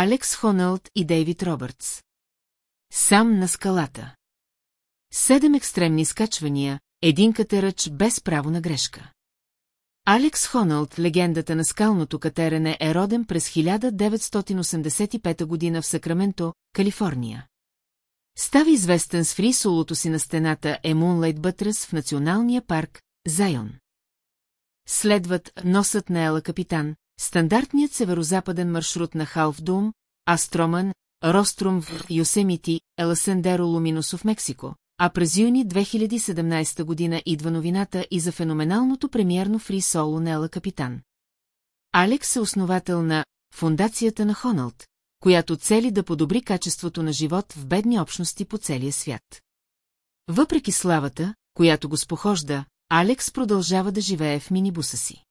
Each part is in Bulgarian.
Алекс Хоналд и Дейвид Робъртс. Сам на скалата. Седем екстремни скачвания, един катерач без право на грешка. Алекс Хоналд, легендата на скалното катерене, е роден през 1985 година в Сакраменто, Калифорния. Става известен с фри солото си на стената е Бътрес в националния парк Зайон. Следват носът на Ела Капитан, стандартният северо-западен маршрут на Халф Дум, Астроман, Рострум в Йосемити, Еласендеро Луминосо в Мексико, а през юни 2017 година идва новината и за феноменалното премиерно фри соло на Ела Капитан. Алекс е основател на Фундацията на Хоналд, която цели да подобри качеството на живот в бедни общности по целия свят. Въпреки славата, която го спохожда, Алекс продължава да живее в минибуса си.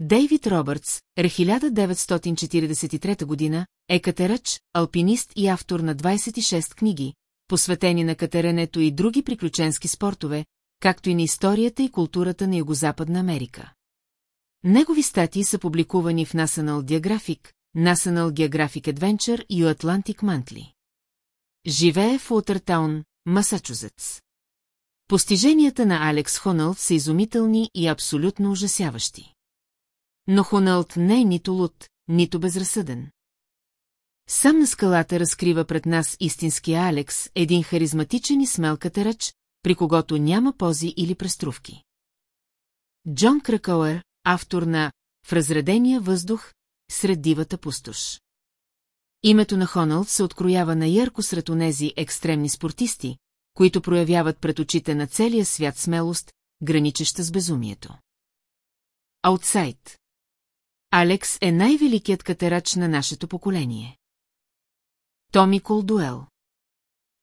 Дейвид Робъртс, р 1943 година, е катерач, алпинист и автор на 26 книги, посветени на катеренето и други приключенски спортове, както и на историята и културата на Югозападна Америка. Негови статии са публикувани в National Geographic, National Geographic Adventure и Atlantic Monthly. Живее в Уотертаун, Масачузетс. Постиженията на Алекс Хоналд са изумителни и абсолютно ужасяващи. Но Хоналд не е нито луд, нито безразсъден. Сам на скалата разкрива пред нас истинския Алекс, един харизматичен и смел катерач, при когото няма пози или преструвки. Джон Кракоер, автор на «В разредения въздух, сред дивата пустош». Името на Хоналд се откроява на ярко сред онези екстремни спортисти, които проявяват пред очите на целия свят смелост, граничеща с безумието. Аутсайд Алекс е най-великият катерач на нашето поколение. Томи Колдуел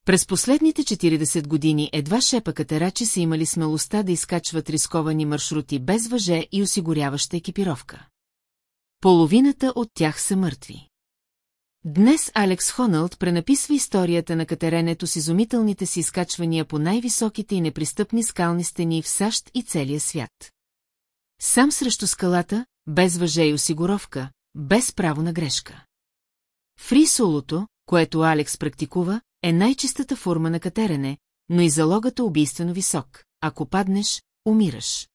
През последните 40 години едва шепа катерачи са имали смелостта да изкачват рисковани маршрути без въже и осигуряваща екипировка. Половината от тях са мъртви. Днес Алекс Хоналд пренаписва историята на катеренето с изумителните си изкачвания по най-високите и непристъпни скални стени в САЩ и целия свят. Сам срещу скалата, без въже и осигуровка, без право на грешка. Фри солото, което Алекс практикува, е най-чистата форма на катерене, но и залогът е убийствено висок. Ако паднеш, умираш.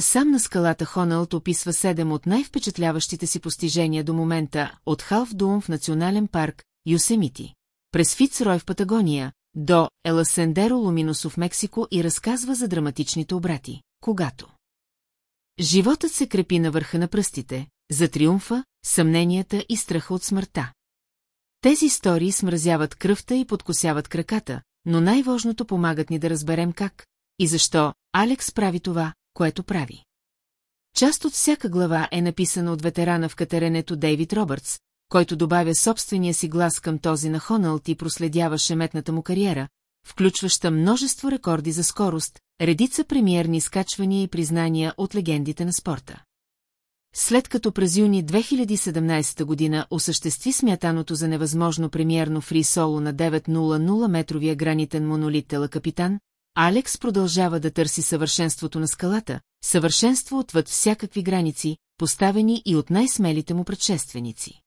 Сам на скалата Хоналд описва седем от най-впечатляващите си постижения до момента от Халф Дум в национален парк Юсемити, през Фицрой в Патагония, до Еласендеро Луминосо в Мексико и разказва за драматичните обрати, когато Животът се крепи на върха на пръстите, за триумфа, съмненията и страха от смъртта. Тези истории смразяват кръвта и подкосяват краката, но най-важното помагат ни да разберем как и защо Алекс прави това, което прави. Част от всяка глава е написана от ветерана в катеренето Дейвид Робъртс, който добавя собствения си глас към този на Хоналд и проследява шеметната му кариера, включваща множество рекорди за скорост, редица премиерни скачвания и признания от легендите на спорта. След като през юни 2017 година осъществи смятаното за невъзможно премиерно фри соло на 900 метровия гранитен монолит Тела Капитан, Алекс продължава да търси съвършенството на скалата, съвършенство отвъд всякакви граници, поставени и от най-смелите му предшественици.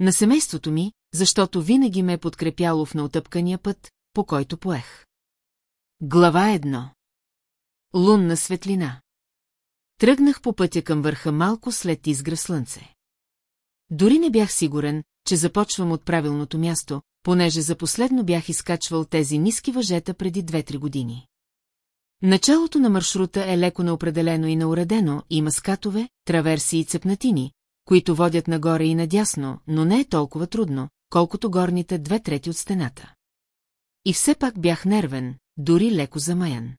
На семейството ми, защото винаги ме е подкрепяло в наотъпкания път, по който поех. Глава едно Лунна светлина Тръгнах по пътя към върха малко след изгра слънце. Дори не бях сигурен, че започвам от правилното място, понеже за последно бях изкачвал тези ниски въжета преди 2-3 години. Началото на маршрута е леко неопределено и науредено, има скатове, траверси и цепнатини, които водят нагоре и надясно, но не е толкова трудно, колкото горните две трети от стената. И все пак бях нервен, дори леко замаян.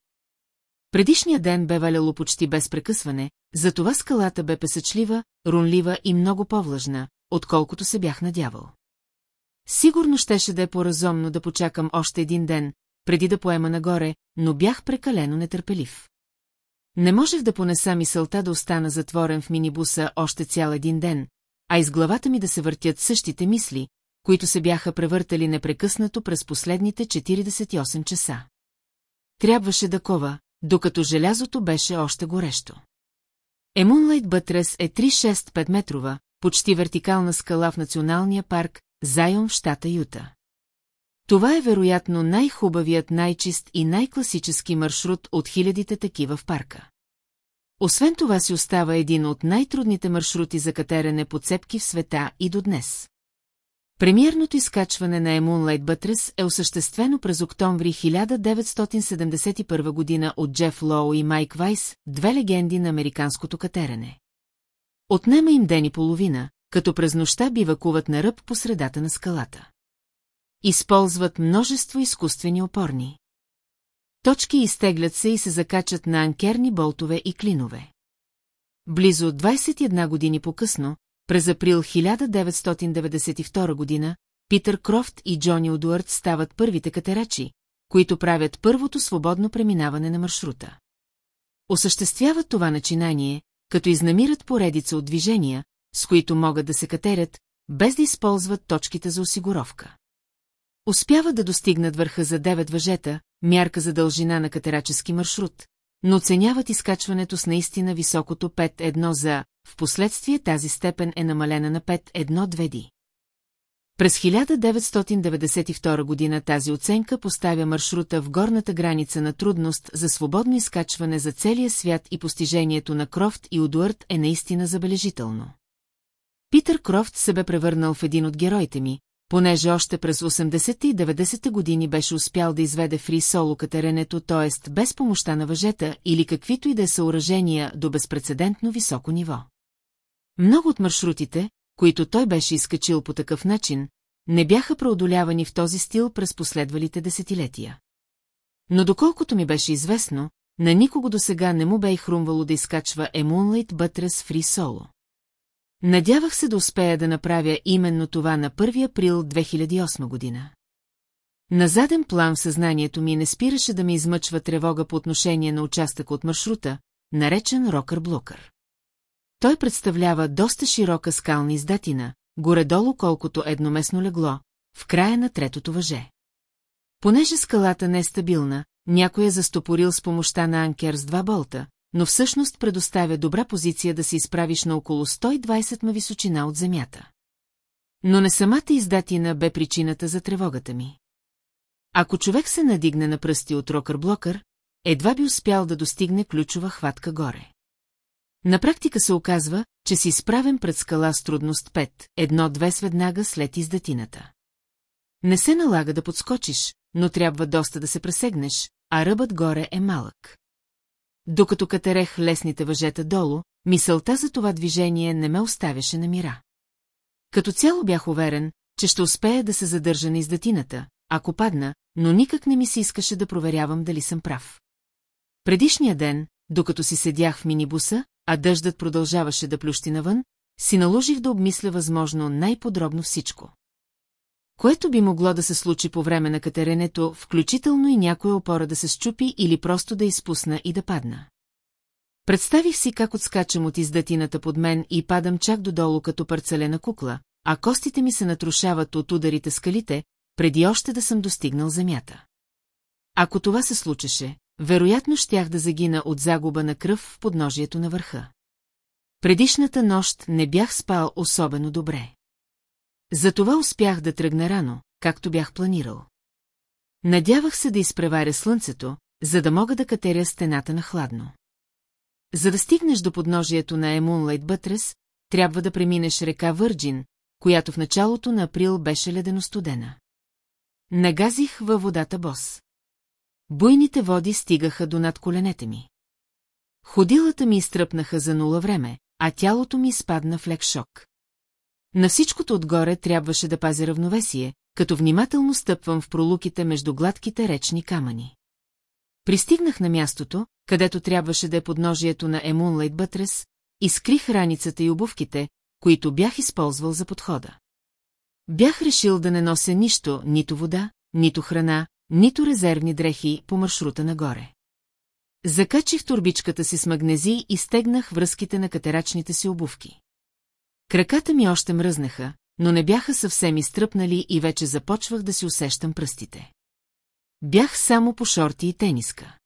Предишния ден бе валяло почти без прекъсване, затова скалата бе песъчлива, рунлива и много по-влажна, отколкото се бях надявал. Сигурно щеше да е по-разумно да почакам още един ден, преди да поема нагоре, но бях прекалено нетърпелив. Не можех да понеса мисълта да остана затворен в минибуса още цял един ден, а из главата ми да се въртят същите мисли, които се бяха превъртали непрекъснато през последните 48 часа. Трябваше да кова, докато желязото беше още горещо. Емунлайт Бътрес е 365 метрова, почти вертикална скала в националния парк Зайон в щата Юта. Това е вероятно най-хубавият, най-чист и най-класически маршрут от хилядите такива в парка. Освен това си остава един от най-трудните маршрути за катерене по цепки в света и до днес. Премиерното изкачване на Емунлайт Бътрес е осъществено през октомври 1971 година от Джеф Лоу и Майк Вайс, две легенди на американското катерене. Отнема им ден и половина, като през нощта бивакуват на ръб по средата на скалата. Използват множество изкуствени опорни. Точки изтеглят се и се закачат на анкерни болтове и клинове. Близо 21 години по-късно, през април 1992 година, Питър Крофт и Джони Удуард стават първите катерачи, които правят първото свободно преминаване на маршрута. Осъществяват това начинание, като изнамират поредица от движения, с които могат да се катерят, без да използват точките за осигуровка. Успяват да достигнат върха за 9 въжета, мярка за дължина на катерачески маршрут, но оценяват изкачването с наистина високото 5-1 за, в последствие тази степен е намалена на 5-1-2 ди. През 1992 година тази оценка поставя маршрута в горната граница на трудност за свободно изкачване за целия свят и постижението на Крофт и Удуард е наистина забележително. Питър Крофт се бе превърнал в един от героите ми, понеже още през 80-те и 90-те години беше успял да изведе фри соло катеренето, т.е. без помощта на въжета или каквито и да е съоръжения до безпредседентно високо ниво. Много от маршрутите, които той беше изкачил по такъв начин, не бяха преодолявани в този стил през последвалите десетилетия. Но доколкото ми беше известно, на никого до сега не му бе и хрумвало да изкачва Емунлайт Бътрес Фри Соло. Надявах се да успея да направя именно това на 1 април 2008 година. На заден план в съзнанието ми не спираше да ми измъчва тревога по отношение на участък от маршрута, наречен Рокър-Блокър. Той представлява доста широка скална издатина, горе-долу колкото едноместно легло, в края на третото въже. Понеже скалата не е стабилна, някой е застопорил с помощта на анкер с два болта, но всъщност предоставя добра позиция да се изправиш на около 120 ма височина от земята. Но не самата издатина бе причината за тревогата ми. Ако човек се надигне на пръсти от рокър-блокър, едва би успял да достигне ключова хватка горе. На практика се оказва, че си изправен пред скала с трудност 5, едно-две сведнага след издатината. Не се налага да подскочиш, но трябва доста да се пресегнеш, а ръбът горе е малък. Докато катерех лесните въжета долу, мисълта за това движение не ме оставяше на мира. Като цяло бях уверен, че ще успея да се задържа на издатината, ако падна, но никак не ми се искаше да проверявам дали съм прав. Предишния ден, докато си седях в минибуса, а дъждът продължаваше да плющи навън, си наложих да обмисля възможно най-подробно всичко. Което би могло да се случи по време на катеренето, включително и някоя опора да се щупи или просто да изпусна и да падна. Представих си как отскачам от издатината под мен и падам чак додолу като парцелена кукла, а костите ми се натрушават от ударите скалите, преди още да съм достигнал земята. Ако това се случеше, вероятно щях да загина от загуба на кръв в подножието на върха. Предишната нощ не бях спал особено добре. Затова успях да тръгна рано, както бях планирал. Надявах се да изпреваря слънцето, за да мога да катеря стената на хладно. За да стигнеш до подножието на Емунлайт Бътрес, трябва да преминеш река Върджин, която в началото на април беше ледено-студена. Нагазих във водата бос. Буйните води стигаха до над коленете ми. Ходилата ми изтръпнаха за нула време, а тялото ми спадна в лек шок. На всичкото отгоре трябваше да пазя равновесие, като внимателно стъпвам в пролуките между гладките речни камъни. Пристигнах на мястото, където трябваше да е подножието на Емунлайт Бътрес, и скрих раницата и обувките, които бях използвал за подхода. Бях решил да не нося нищо, нито вода, нито храна, нито резервни дрехи по маршрута нагоре. Закачих турбичката си с магнези и стегнах връзките на катерачните си обувки. Краката ми още мръзнаха, но не бяха съвсем изтръпнали и вече започвах да си усещам пръстите. Бях само по шорти и тениска.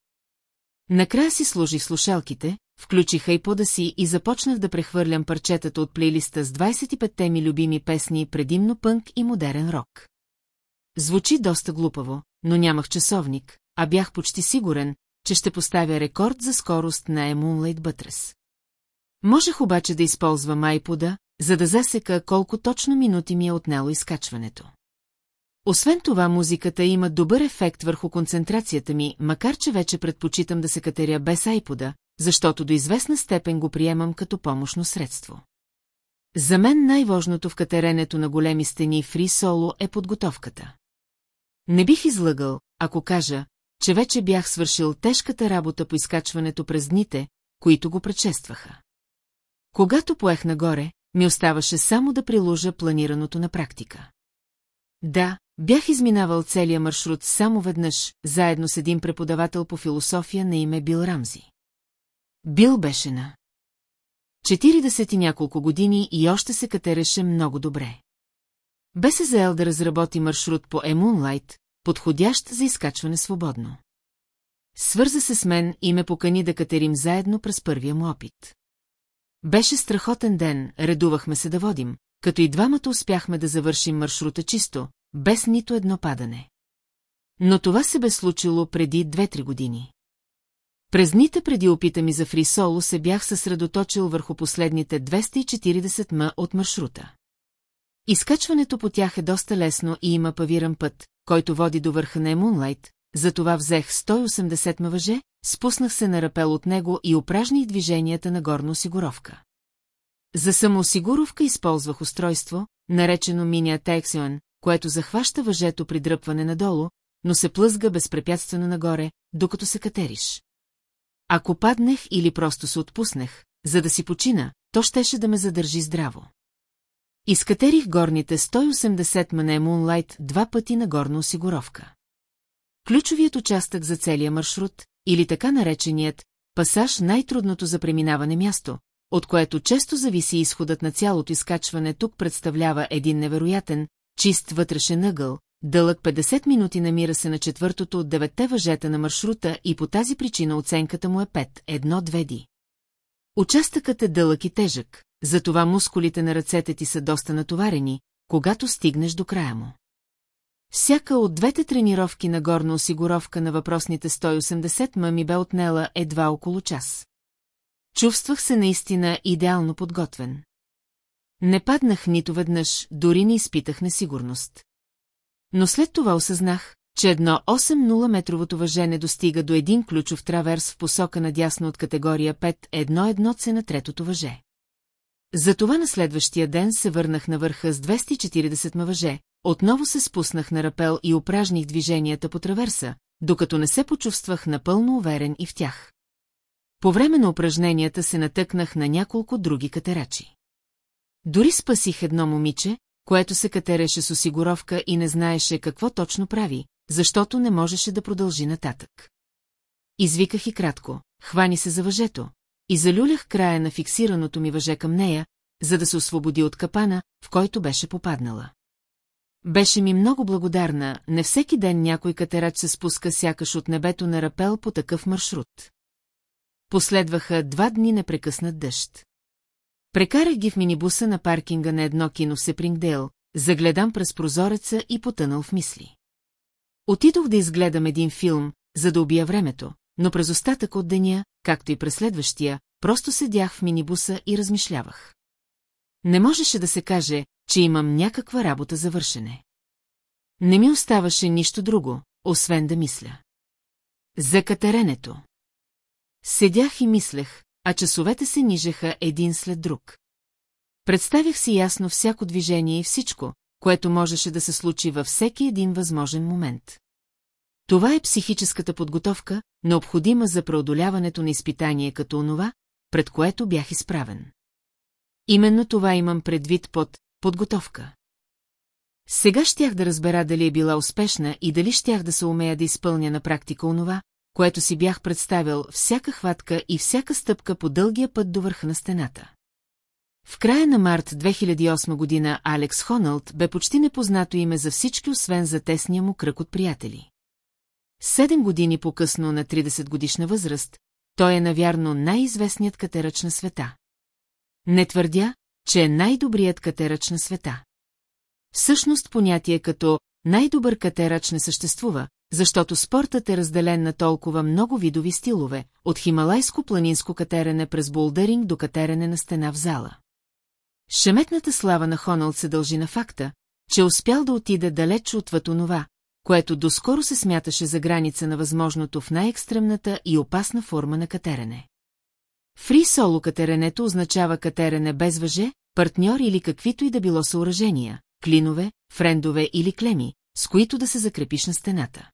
Накрая си служих слушалките, включих айпода си и започнах да прехвърлям парчетата от плейлиста с 25-те ми любими песни, предимно пънк и модерен рок. Звучи доста глупаво, но нямах часовник, а бях почти сигурен, че ще поставя рекорд за скорост на Moonlight Buttress. Можех обаче да използвам айпода, за да засека колко точно минути ми е отнело изкачването. Освен това, музиката има добър ефект върху концентрацията ми, макар че вече предпочитам да се катеря без айпода, защото до известна степен го приемам като помощно средство. За мен най-важното в катеренето на големи стени фри соло е подготовката. Не бих излъгал, ако кажа, че вече бях свършил тежката работа по изкачването през дните, които го предшестваха. Когато поех нагоре, ми оставаше само да приложа планираното на практика. Да, бях изминавал целия маршрут само веднъж, заедно с един преподавател по философия на име Бил Рамзи. Бил беше на 40 и няколко години и още се катереше много добре. Бе се заел да разработи маршрут по Емунлайт, подходящ за изкачване свободно. Свърза се с мен и ме покани да катерим заедно през първия му опит. Беше страхотен ден, редувахме се да водим, като и двамата успяхме да завършим маршрута чисто, без нито едно падане. Но това се бе случило преди две-три години. През дните преди опита ми за фрисоло се бях съсредоточил върху последните 240 м от маршрута. Изкачването по тях е доста лесно и има павиран път, който води до върха на Емунлайт, затова взех 180 м въже, спуснах се на рапел от него и упражних движенията на горна осигуровка. За самоосигуровка използвах устройство, наречено Minia Texion, което захваща въжето при дръпване надолу, но се плъзга безпрепятствено нагоре, докато се катериш. Ако паднех или просто се отпуснех, за да си почина, то щеше да ме задържи здраво. Изкатерих горните 180 мане Moonlight два пъти на горна осигуровка. Ключовият участък за целия маршрут, или така нареченият пасаж най-трудното за преминаване място, от което често зависи изходът на цялото изкачване, тук представлява един невероятен, чист вътрешен ъгъл, дълъг 50 минути намира се на четвъртото от деветте въжета на маршрута и по тази причина оценката му е 5, 1-2 ди. Участъкът е дълъг и тежък, затова мускулите на ръцете ти са доста натоварени, когато стигнеш до края му. Всяка от двете тренировки на горна осигуровка на въпросните 180 ма ми бе отнела едва около час. Чувствах се наистина идеално подготвен. Не паднах нито веднъж, дори не изпитах несигурност. Но след това осъзнах, че едно 8-0-метровото въже достига до един ключов траверс в посока надясно от категория 5-1-1 се на третото въже. Затова на следващия ден се върнах на върха с 240 мъже, отново се спуснах на рапел и упражних движенията по траверса, докато не се почувствах напълно уверен и в тях. По време на упражненията се натъкнах на няколко други катерачи. Дори спасих едно момиче, което се катереше с осигуровка и не знаеше какво точно прави, защото не можеше да продължи нататък. Извиках и кратко, хвани се за въжето, и залюлях края на фиксираното ми въже към нея, за да се освободи от капана, в който беше попаднала. Беше ми много благодарна, не всеки ден някой катерач се спуска сякаш от небето на рапел по такъв маршрут. Последваха два дни непрекъснат дъжд. Прекарах ги в минибуса на паркинга на едно кино в Сепрингдейл, загледам през прозореца и потънал в мисли. Отидох да изгледам един филм, за да убия времето, но през остатък от деня, както и през следващия, просто седях в минибуса и размишлявах. Не можеше да се каже, че имам някаква работа за вършене. Не ми оставаше нищо друго, освен да мисля. За катеренето. Седях и мислех, а часовете се нижеха един след друг. Представях си ясно всяко движение и всичко, което можеше да се случи във всеки един възможен момент. Това е психическата подготовка, необходима за преодоляването на изпитание като онова, пред което бях изправен. Именно това имам предвид под подготовка. Сега щях да разбера дали е била успешна и дали щях да се умея да изпълня на практика онова, което си бях представил всяка хватка и всяка стъпка по дългия път до върха на стената. В края на март 2008 година Алекс Хоналд бе почти непознато име за всички, освен за тесния му кръг от приятели. Седем години по-късно на 30 годишна възраст, той е навярно най-известният катерач на света. Не твърдя, че е най-добрият катерач на света. Всъщност понятие като най-добър катерач не съществува, защото спортът е разделен на толкова много видови стилове, от хималайско планинско катерене през булдеринг до катерене на стена в зала. Шеметната слава на Хоналд се дължи на факта, че успял да отиде далеч отвъд онова, което доскоро се смяташе за граница на възможното в най-екстремната и опасна форма на катерене. Фри соло катеренето означава катерене без въже, партньор или каквито и да било съоръжения, клинове, френдове или клеми, с които да се закрепиш на стената.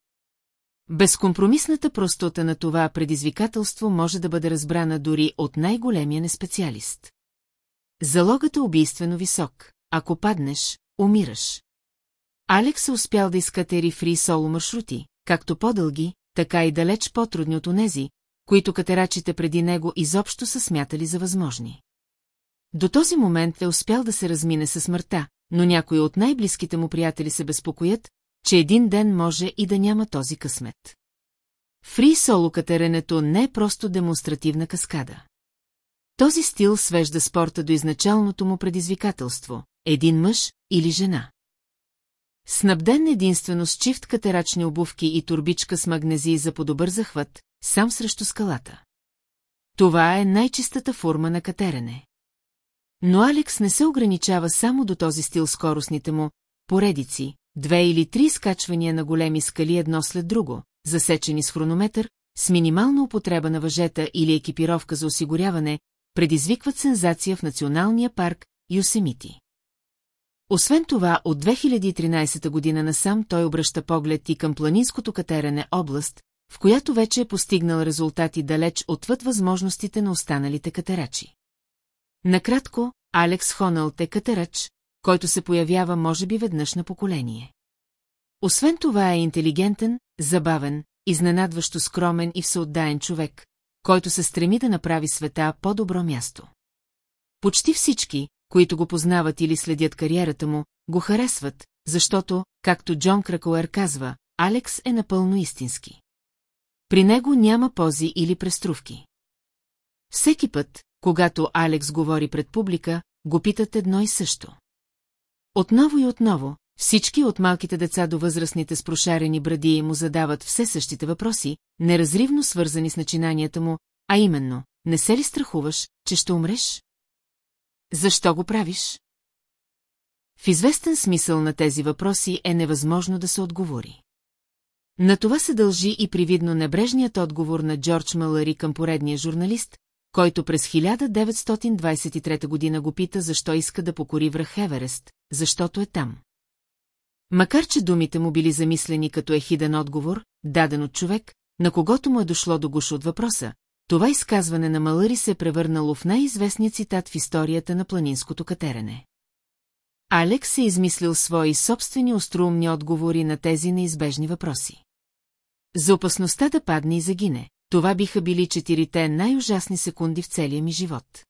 Безкомпромисната простота на това предизвикателство може да бъде разбрана дори от най-големия неспециалист. Залогът е убийствено висок. Ако паднеш, умираш. Алекс е успял да изкатери фри соло маршрути, както по-дълги, така и далеч по-трудни от онези, които катерачите преди него изобщо са смятали за възможни. До този момент е успял да се размине със смъртта, но някои от най-близките му приятели се безпокоят, че един ден може и да няма този късмет. Фри соло катеренето не е просто демонстративна каскада. Този стил свежда спорта до изначалното му предизвикателство – един мъж или жена. Снабден единствено с чифт катерачни обувки и турбичка с магнезии за по-добър захват, сам срещу скалата. Това е най-чистата форма на катерене. Но Алекс не се ограничава само до този стил скоростните му, поредици, две или три скачвания на големи скали едно след друго, засечени с хронометър, с минимална употреба на въжета или екипировка за осигуряване, предизвикват сензация в националния парк Юсемити. Освен това, от 2013 година насам той обръща поглед и към планинското катерене област, в която вече е постигнал резултати далеч отвъд възможностите на останалите катерачи. Накратко, Алекс Хоналт е катерач, който се появява може би веднъж на поколение. Освен това е интелигентен, забавен, изненадващо скромен и всеотдаен човек, който се стреми да направи света по-добро място. Почти всички, които го познават или следят кариерата му, го харесват, защото, както Джон Кракоер казва, Алекс е напълно истински. При него няма пози или преструвки. Всеки път, когато Алекс говори пред публика, го питат едно и също. Отново и отново, всички от малките деца до възрастните с прошарени бради му задават все същите въпроси, неразривно свързани с начинанията му, а именно, не се ли страхуваш, че ще умреш? Защо го правиш? В известен смисъл на тези въпроси е невъзможно да се отговори. На това се дължи и привидно небрежният отговор на Джордж Малари към поредния журналист, който през 1923 година го пита защо иска да покори връх Еверест, защото е там. Макар че думите му били замислени като ехиден отговор, даден от човек, на когото му е дошло до гуш от въпроса, това изказване на Малари се е превърнало в най-известния цитат в историята на планинското катерене. Алекс е измислил свои собствени остроумни отговори на тези неизбежни въпроси. За опасността да падне и загине, това биха били четирите най-ужасни секунди в целия ми живот.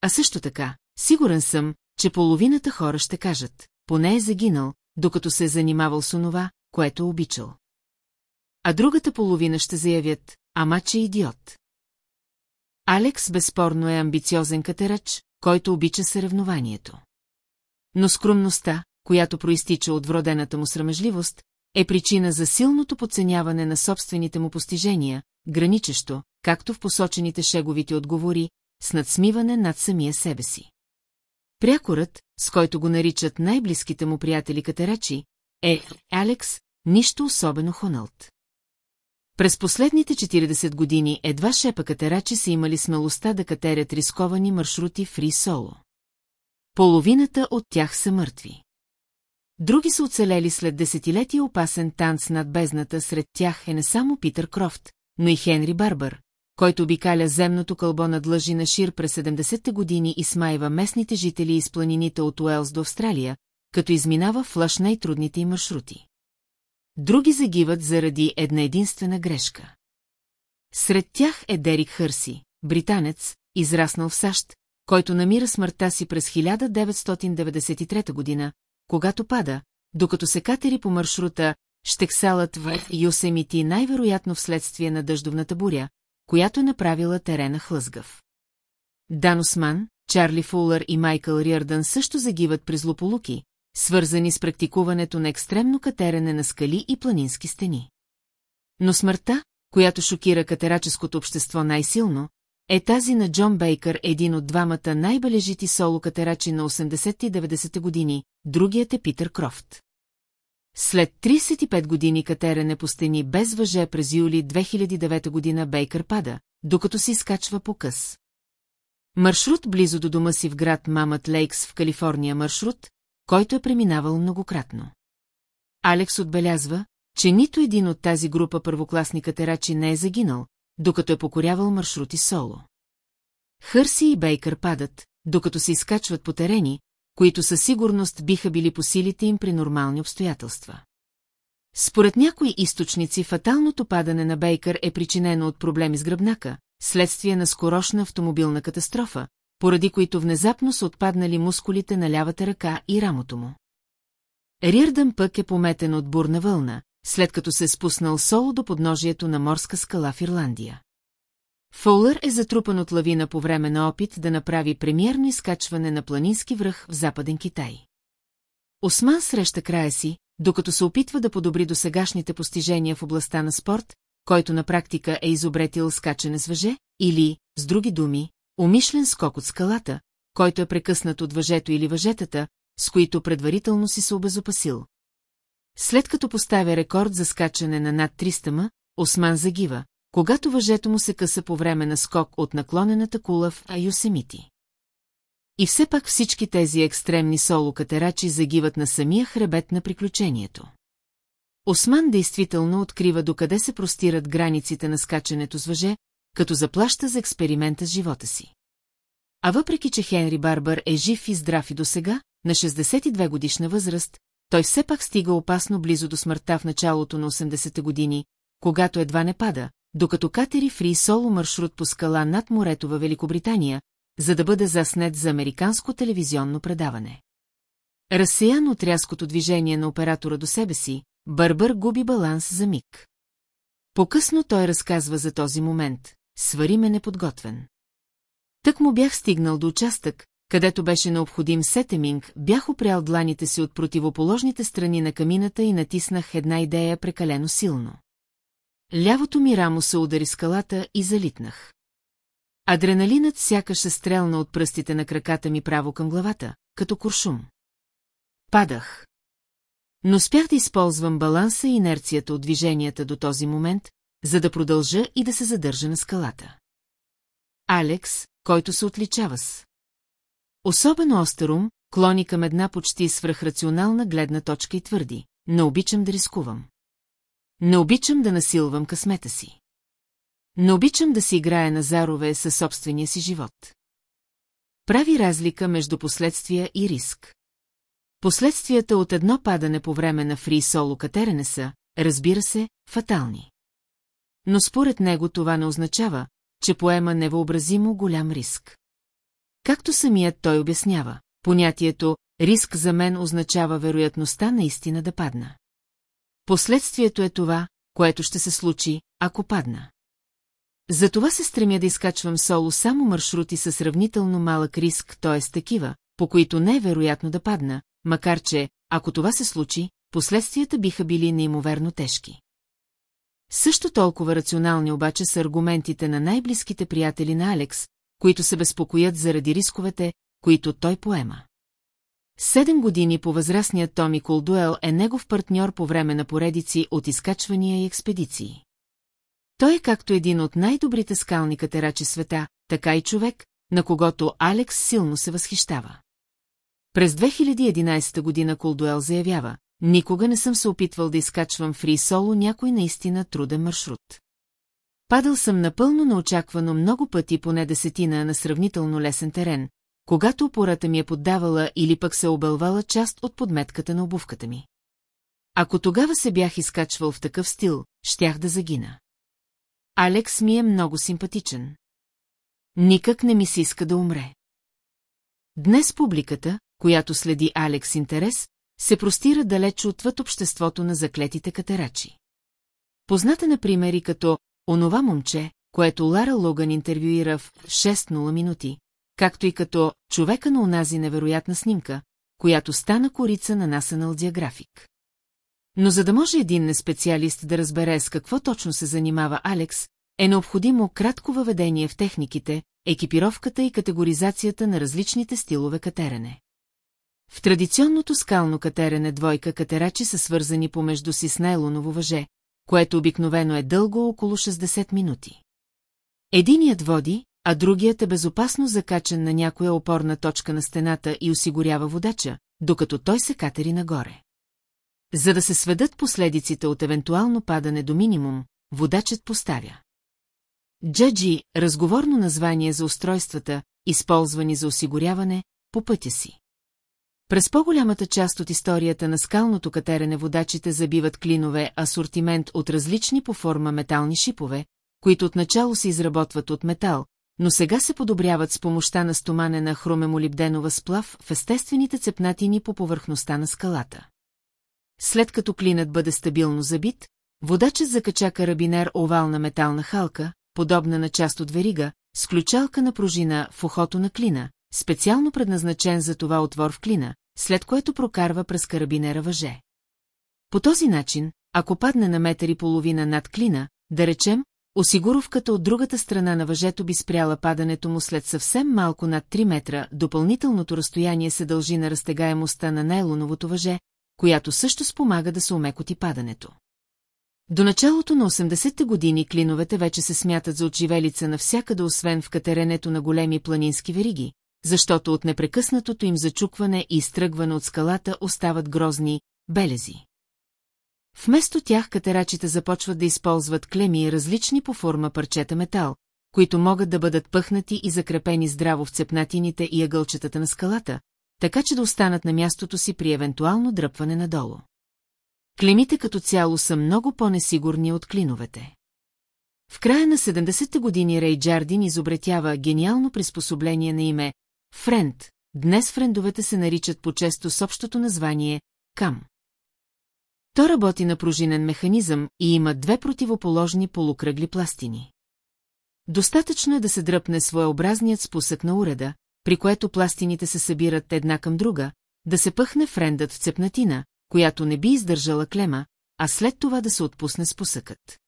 А също така, сигурен съм, че половината хора ще кажат, поне е загинал, докато се е занимавал с онова, което е обичал. А другата половина ще заявят, ама че е идиот. Алекс безспорно е амбициозен катерач, който обича съревнованието. Но скромността, която проистича от вродената му срамежливост, е причина за силното подценяване на собствените му постижения, граничещо, както в посочените шеговите отговори, с надсмиване над самия себе си. Прякорът, с който го наричат най-близките му приятели катерачи, е Алекс, нищо особено Хоналт. През последните 40 години едва шепа катерачи са имали смелостта да катерят рисковани маршрути фри соло. Половината от тях са мъртви. Други са оцелели след десетилетия опасен танц над бездната, сред тях е не само Питър Крофт, но и Хенри Барбър, който обикаля земното кълбо на Шир през 70-те години и смайва местните жители из планините от Уелс до Австралия, като изминава флаш най-трудните им маршрути. Други загиват заради една единствена грешка. Сред тях е Дерик Хърси, британец, израснал в САЩ, който намира смъртта си през 1993 година, когато пада, докато се катери по маршрута Штексалът в Йосемити най-вероятно вследствие на дъждовната буря, която е направила терена хлъзгав. Дан Осман, Чарли Фулър и Майкъл Риърдън също загиват при злополуки, свързани с практикуването на екстремно катерене на скали и планински стени. Но смъртта, която шокира катераческото общество най-силно, е тази на Джон Бейкър, един от двамата най-бележити соло катерачи на 80 и 90 години, другият е Питър Крофт. След 35 години катерене по стени без въже през юли 2009 година Бейкър пада, докато се изкачва по къс. Маршрут близо до дома си в град Мамът Лейкс в Калифорния маршрут, който е преминавал многократно. Алекс отбелязва, че нито един от тази група първокласни катерачи не е загинал, докато е покорявал маршрути соло. Хърси и Бейкър падат, докато се изкачват по терени, които със сигурност биха били по силите им при нормални обстоятелства. Според някои източници, фаталното падане на Бейкър е причинено от проблеми с гръбнака, следствие на скорошна автомобилна катастрофа, поради които внезапно са отпаднали мускулите на лявата ръка и рамото му. Риърдън пък е пометен от бурна вълна, след като се е спуснал соло до подножието на морска скала в Ирландия. Фоулър е затрупан от лавина по време на опит да направи премиерно изкачване на планински връх в Западен Китай. Осман среща края си, докато се опитва да подобри досегашните постижения в областта на спорт, който на практика е изобретил скачане с въже, или, с други думи, умишлен скок от скалата, който е прекъснат от въжето или въжетата, с които предварително си се обезопасил. След като поставя рекорд за скачане на над 300 м, Осман загива, когато въжето му се къса по време на скок от наклонената кула в Айосемити. И все пак всички тези екстремни соло-катерачи загиват на самия хребет на приключението. Осман действително открива докъде се простират границите на скачането с въже, като заплаща за експеримента с живота си. А въпреки, че Хенри Барбър е жив и здрав и досега, на 62 годишна възраст, той все пак стига опасно близо до смъртта в началото на 80-те години, когато едва не пада, докато катери фри соло маршрут по скала над морето във Великобритания, за да бъде заснет за американско телевизионно предаване. Разсеян от рязкото движение на оператора до себе си, Бърбър губи баланс за миг. По-късно той разказва за този момент, свари ме неподготвен. Тък му бях стигнал до участък, където беше необходим сетеминг, бях опрял дланите си от противоположните страни на камината и натиснах една идея прекалено силно. Лявото ми рамо се удари скалата и залитнах. Адреналинът сякаш се стрелна от пръстите на краката ми право към главата, като куршум. Падах. Но спях да използвам баланса и инерцията от движенията до този момент, за да продължа и да се задържа на скалата. Алекс, който се отличава с. Особено остерум, клони към една почти свръхрационална гледна точка и твърди. Не обичам да рискувам. Не обичам да насилвам късмета си. Не обичам да си играя на зарове със собствения си живот. Прави разлика между последствия и риск. Последствията от едно падане по време на фри соло катерене са, разбира се, фатални. Но според него това не означава, че поема невъобразимо голям риск. Както самият той обяснява, понятието «риск за мен» означава вероятността наистина да падна. Последствието е това, което ще се случи, ако падна. Затова се стремя да изкачвам соло само маршрути с сравнително малък риск, т.е. такива, по които не е вероятно да падна, макар че, ако това се случи, последствията биха били неимоверно тежки. Също толкова рационални обаче са аргументите на най-близките приятели на Алекс, които се безпокоят заради рисковете, които той поема. Седем години по възрастният Томи Колдуел е негов партньор по време на поредици от изкачвания и експедиции. Той е както един от най-добрите скални катерачи света, така и човек, на когото Алекс силно се възхищава. През 2011 година Колдуел заявява, никога не съм се опитвал да изкачвам фри соло някой наистина труден маршрут. Падал съм напълно неочаквано много пъти поне десетина на сравнително лесен терен, когато опората ми е поддавала или пък се обълвала част от подметката на обувката ми. Ако тогава се бях изкачвал в такъв стил, щях да загина. Алекс ми е много симпатичен. Никак не ми се иска да умре. Днес публиката, която следи Алекс интерес, се простира далеч отвъд обществото на заклетите катерачи. Позната, например, и като онова момче, което Лара Логан интервюира в 6-0 минути, както и като човека на онази невероятна снимка, която стана корица на National Geographic. Но за да може един неспециалист да разбере с какво точно се занимава Алекс, е необходимо кратко въведение в техниките, екипировката и категоризацията на различните стилове катерене. В традиционното скално катерене двойка катерачи са свързани помежду си с найлоново въже, което обикновено е дълго около 60 минути. Единият води, а другият е безопасно закачен на някоя опорна точка на стената и осигурява водача, докато той се катери нагоре. За да се сведат последиците от евентуално падане до минимум, водачът поставя. Джаджи – разговорно название за устройствата, използвани за осигуряване, по пътя си. През по-голямата част от историята на скалното катерене водачите забиват клинове асортимент от различни по форма метални шипове, които отначало се изработват от метал, но сега се подобряват с помощта на стоманена хромемолибденова сплав в естествените цепнатини по повърхността на скалата. След като клинът бъде стабилно забит, водачът закача карабинер овална метална халка, подобна на част от верига, с ключалка на пружина в ухото на клина, специално предназначен за това отвор в клина, след което прокарва през карабинера въже. По този начин, ако падне на метър и половина над клина, да речем, осигуровката от другата страна на въжето би спряла падането му след съвсем малко над 3 метра, допълнителното разстояние се дължи на разтегаемостта на нейлоновото въже, която също спомага да се умекоти падането. До началото на 80-те години клиновете вече се смятат за отживелица навсякъде, освен в катеренето на големи планински вериги, защото от непрекъснатото им зачукване и изтръгване от скалата остават грозни белези. Вместо тях катерачите започват да използват клеми и различни по форма парчета метал, които могат да бъдат пъхнати и закрепени здраво в цепнатините и ъгълчетата на скалата, така че да останат на мястото си при евентуално дръпване надолу. Клемите като цяло са много по-несигурни от клиновете. В края на 70-те години Рей Джардин изобретява гениално приспособление на име Френд. Днес френдовете се наричат по-често с общото название Кам. То работи на пружинен механизъм и има две противоположни полукръгли пластини. Достатъчно е да се дръпне своеобразният спусък на уреда, при което пластините се събират една към друга, да се пъхне френдът в цепнатина, която не би издържала клема, а след това да се отпусне спусъкът.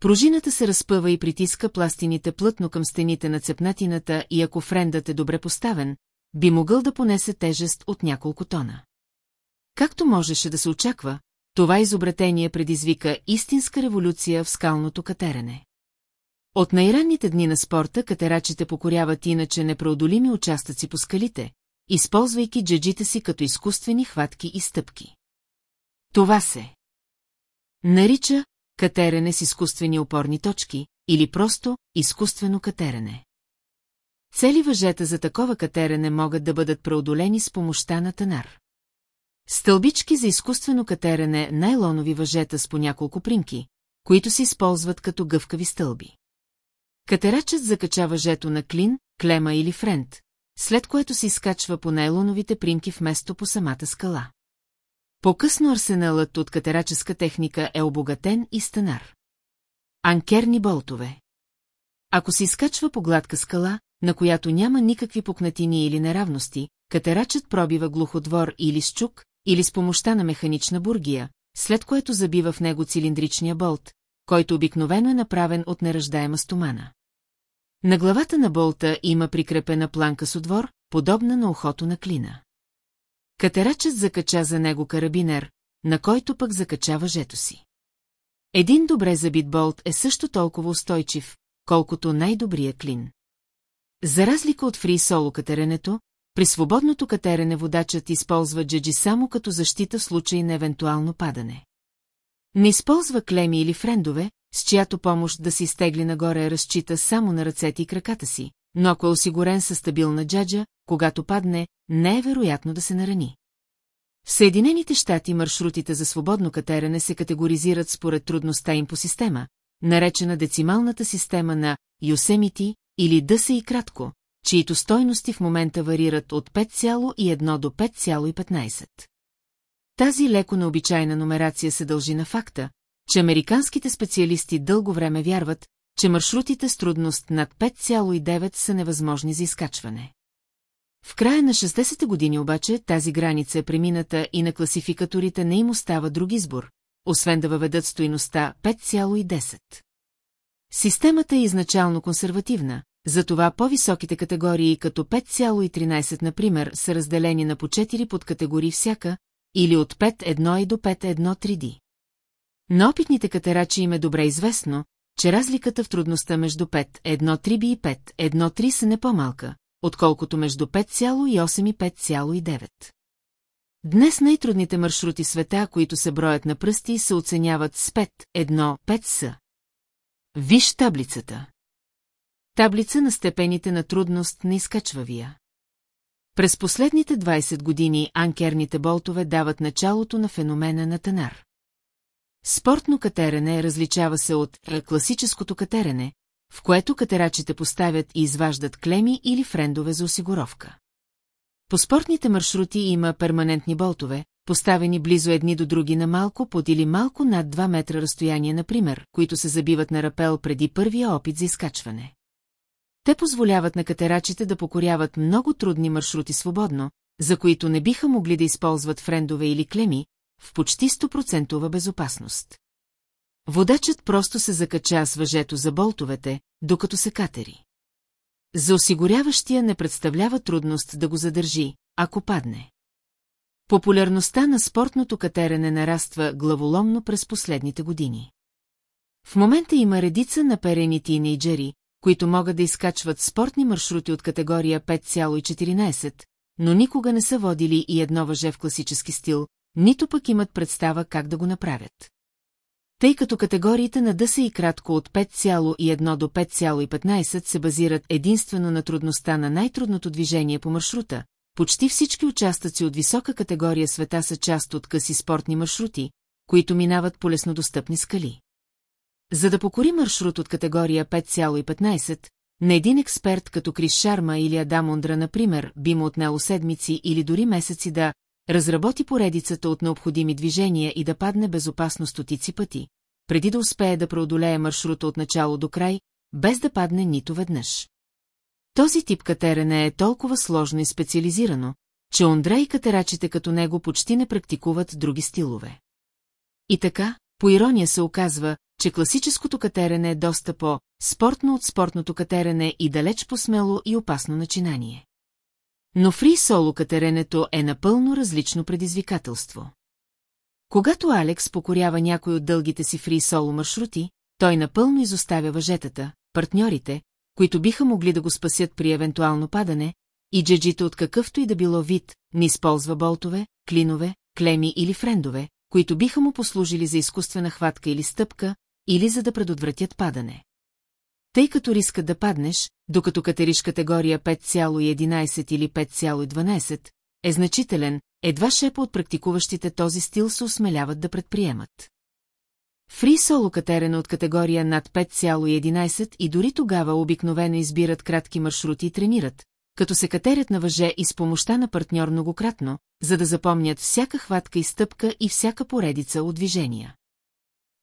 Пружината се разпъва и притиска пластините плътно към стените на цепнатината и ако френдът е добре поставен, би могъл да понесе тежест от няколко тона. Както можеше да се очаква, това изобретение предизвика истинска революция в скалното катерене. От най-ранните дни на спорта катерачите покоряват иначе непреодолими участъци по скалите, използвайки джеджите си като изкуствени хватки и стъпки. Това се нарича катерене с изкуствени опорни точки или просто изкуствено катерене. Цели въжета за такова катерене могат да бъдат преодолени с помощта на танар. Стълбички за изкуствено катерене найлонови въжета с по няколко примки, които се използват като гъвкави стълби. Катерачът закача въжето на клин, клема или френд, след което се изкачва по найлоновите примки вместо по самата скала. По-късно арсеналът от катераческа техника е обогатен и станар. Анкерни болтове Ако се изкачва по гладка скала, на която няма никакви пукнатини или неравности, катерачът пробива глуходвор или с чук, или с помощта на механична бургия, след което забива в него цилиндричния болт, който обикновено е направен от неръждаема стомана. На главата на болта има прикрепена планка с отвор, подобна на ухото на клина. Катерачът закача за него карабинер, на който пък закача въжето си. Един добре забит болт е също толкова устойчив, колкото най-добрия клин. За разлика от фри соло катеренето, при свободното катерене водачът използва джеджи само като защита в случай на евентуално падане. Не използва клеми или френдове, с чиято помощ да се изтегли нагоре разчита само на ръцете и краката си, но ако е осигурен със стабилна джаджа, когато падне, не е вероятно да се нарани. В Съединените щати маршрутите за свободно катерене се категоризират според трудността им по система, наречена децималната система на Yosemite или ДС и кратко, чието стойности в момента варират от 5,1 до 5,15. Тази леко необичайна номерация се дължи на факта, че американските специалисти дълго време вярват, че маршрутите с трудност над 5,9 са невъзможни за изкачване. В края на 60-те години обаче тази граница е премината и на класификаторите не им остава друг избор, освен да въведат стоиността 5,10. Системата е изначално консервативна, затова по-високите категории като 5,13 например са разделени на по 4 подкатегории всяка, или от 5.1 и до 5.1.3D. На опитните катерачи им е добре известно, че разликата в трудността между 5.1.3B и 5.1.3 са не по-малка, отколкото между 5,8 и 5,9. Днес най-трудните маршрути света, които се броят на пръсти, се оценяват с 5, 1, 5 с. Виж таблицата. Таблица на степените на трудност на изкачвавия. През последните 20 години анкерните болтове дават началото на феномена на Танар. Спортно катерене различава се от класическото катерене, в което катерачите поставят и изваждат клеми или френдове за осигуровка. По спортните маршрути има перманентни болтове, поставени близо едни до други на малко под или малко над 2 метра разстояние, например, които се забиват на рапел преди първия опит за изкачване. Те позволяват на катерачите да покоряват много трудни маршрути свободно, за които не биха могли да използват френдове или клеми, в почти 100% безопасност. Водачът просто се закача с въжето за болтовете, докато се катери. За осигуряващия не представлява трудност да го задържи, ако падне. Популярността на спортното катерене нараства главоломно през последните години. В момента има редица наперени тинейджери, които могат да изкачват спортни маршрути от категория 5,14, но никога не са водили и едно въже в класически стил, нито пък имат представа как да го направят. Тъй като категориите на дъса и кратко от 5,1 до 5,15 се базират единствено на трудността на най-трудното движение по маршрута, почти всички участъци от висока категория света са част от къси спортни маршрути, които минават по леснодостъпни скали. За да покори маршрут от категория 5,15, на един експерт като Крис Шарма или Адам Ондра, например, би му отнело седмици или дори месеци да разработи поредицата от необходими движения и да падне безопасно стотици пъти, преди да успее да преодолее маршрута от начало до край, без да падне нито веднъж. Този тип катерене е толкова сложно и специализирано, че Ондре и катерачите като него почти не практикуват други стилове. И така, по ирония се оказва, че класическото катерене е доста по-спортно от спортното катерене и далеч по-смело и опасно начинание. Но фри соло катеренето е напълно различно предизвикателство. Когато Алекс покорява някой от дългите си фри соло маршрути, той напълно изоставя въжетата, партньорите, които биха могли да го спасят при евентуално падане, и джеджите от какъвто и да било вид, не използва болтове, клинове, клеми или френдове, които биха му послужили за изкуствена хватка или стъпка, или за да предотвратят падане. Тъй като рискът да паднеш, докато катериш категория 5,11 или 5,12, е значителен, едва шепа от практикуващите този стил се осмеляват да предприемат. Фри соло катерена от категория над 5,11 и дори тогава обикновено избират кратки маршрути и тренират, като се катерят на въже и с помощта на партньор многократно, за да запомнят всяка хватка и стъпка и всяка поредица от движения.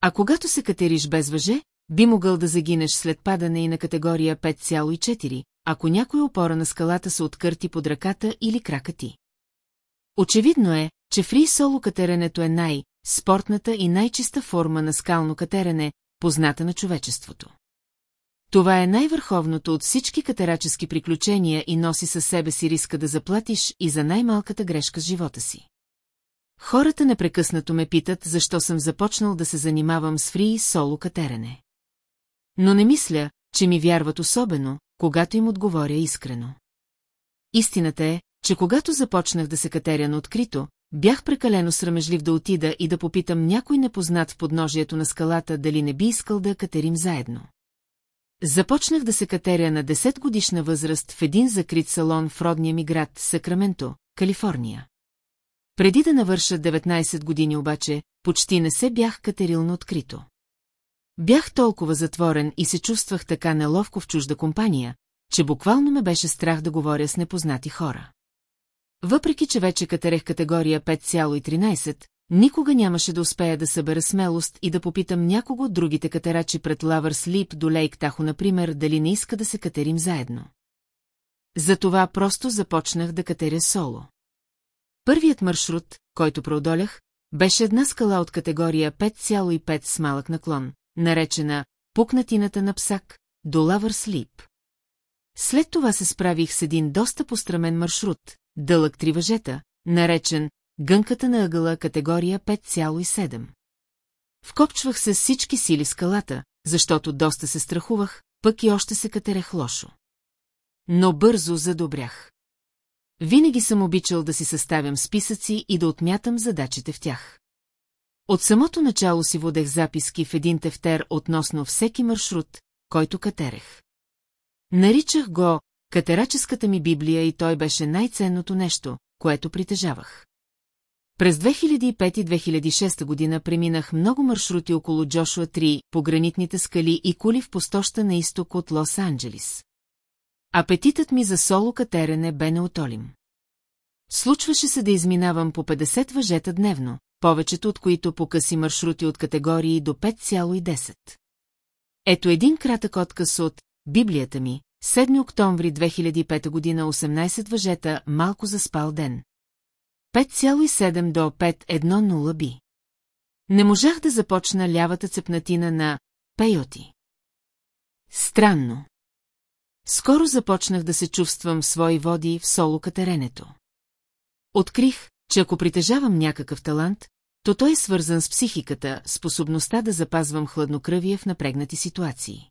А когато се катериш без въже, би могъл да загинеш след падане и на категория 5,4, ако някой опора на скалата се откърти под ръката или крака ти. Очевидно е, че фри соло катеренето е най-спортната и най-чиста форма на скално катерене, позната на човечеството. Това е най-върховното от всички катерачески приключения и носи със себе си риска да заплатиш и за най-малката грешка с живота си. Хората непрекъснато ме питат, защо съм започнал да се занимавам с фри соло катерене. Но не мисля, че ми вярват особено, когато им отговоря искрено. Истината е, че когато започнах да се катеря на открито, бях прекалено срамежлив да отида и да попитам някой непознат в подножието на скалата дали не би искал да катерим заедно. Започнах да се катеря на 10 годишна възраст в един закрит салон в родния ми град Сакраменто, Калифорния. Преди да навърша 19 години обаче, почти не се бях катерил на открито. Бях толкова затворен и се чувствах така неловко в чужда компания, че буквално ме беше страх да говоря с непознати хора. Въпреки, че вече катерех категория 5,13, никога нямаше да успея да събера смелост и да попитам някого от другите катерачи пред Лавър Слип до Лейк Тахо, например, дали не иска да се катерим заедно. Затова просто започнах да катеря соло. Първият маршрут, който преодолях, беше една скала от категория 5,5 с малък наклон, наречена Пукнатината на псак, до Лавър Слип. След това се справих с един доста пострамен маршрут, дълъг три въжета, наречен Гънката на ъгъла категория 5,7. Вкопчвах се всички сили скалата, защото доста се страхувах, пък и още се катерех лошо. Но бързо задобрях. Винаги съм обичал да си съставям списъци и да отмятам задачите в тях. От самото начало си водех записки в един тефтер относно всеки маршрут, който катерех. Наричах го катераческата ми Библия и той беше най-ценното нещо, което притежавах. През 2005-2006 година преминах много маршрути около Джошуа 3 по гранитните скали и кули в пустоща на изток от Лос-Анджелис. Апетитът ми за соло катерене бе неотолим. Случваше се да изминавам по 50 въжета дневно, повечето от които по къси маршрути от категории до 5,10. Ето един кратък отказ от Библията ми, 7 октомври 2005 година 18 въжета, малко за спал ден. 5,7 до 5,10 би. Не можах да започна лявата цепнатина на Пейоти. Странно. Скоро започнах да се чувствам свои води в соло катеренето. Открих, че ако притежавам някакъв талант, то той е свързан с психиката, способността да запазвам хладнокръвие в напрегнати ситуации.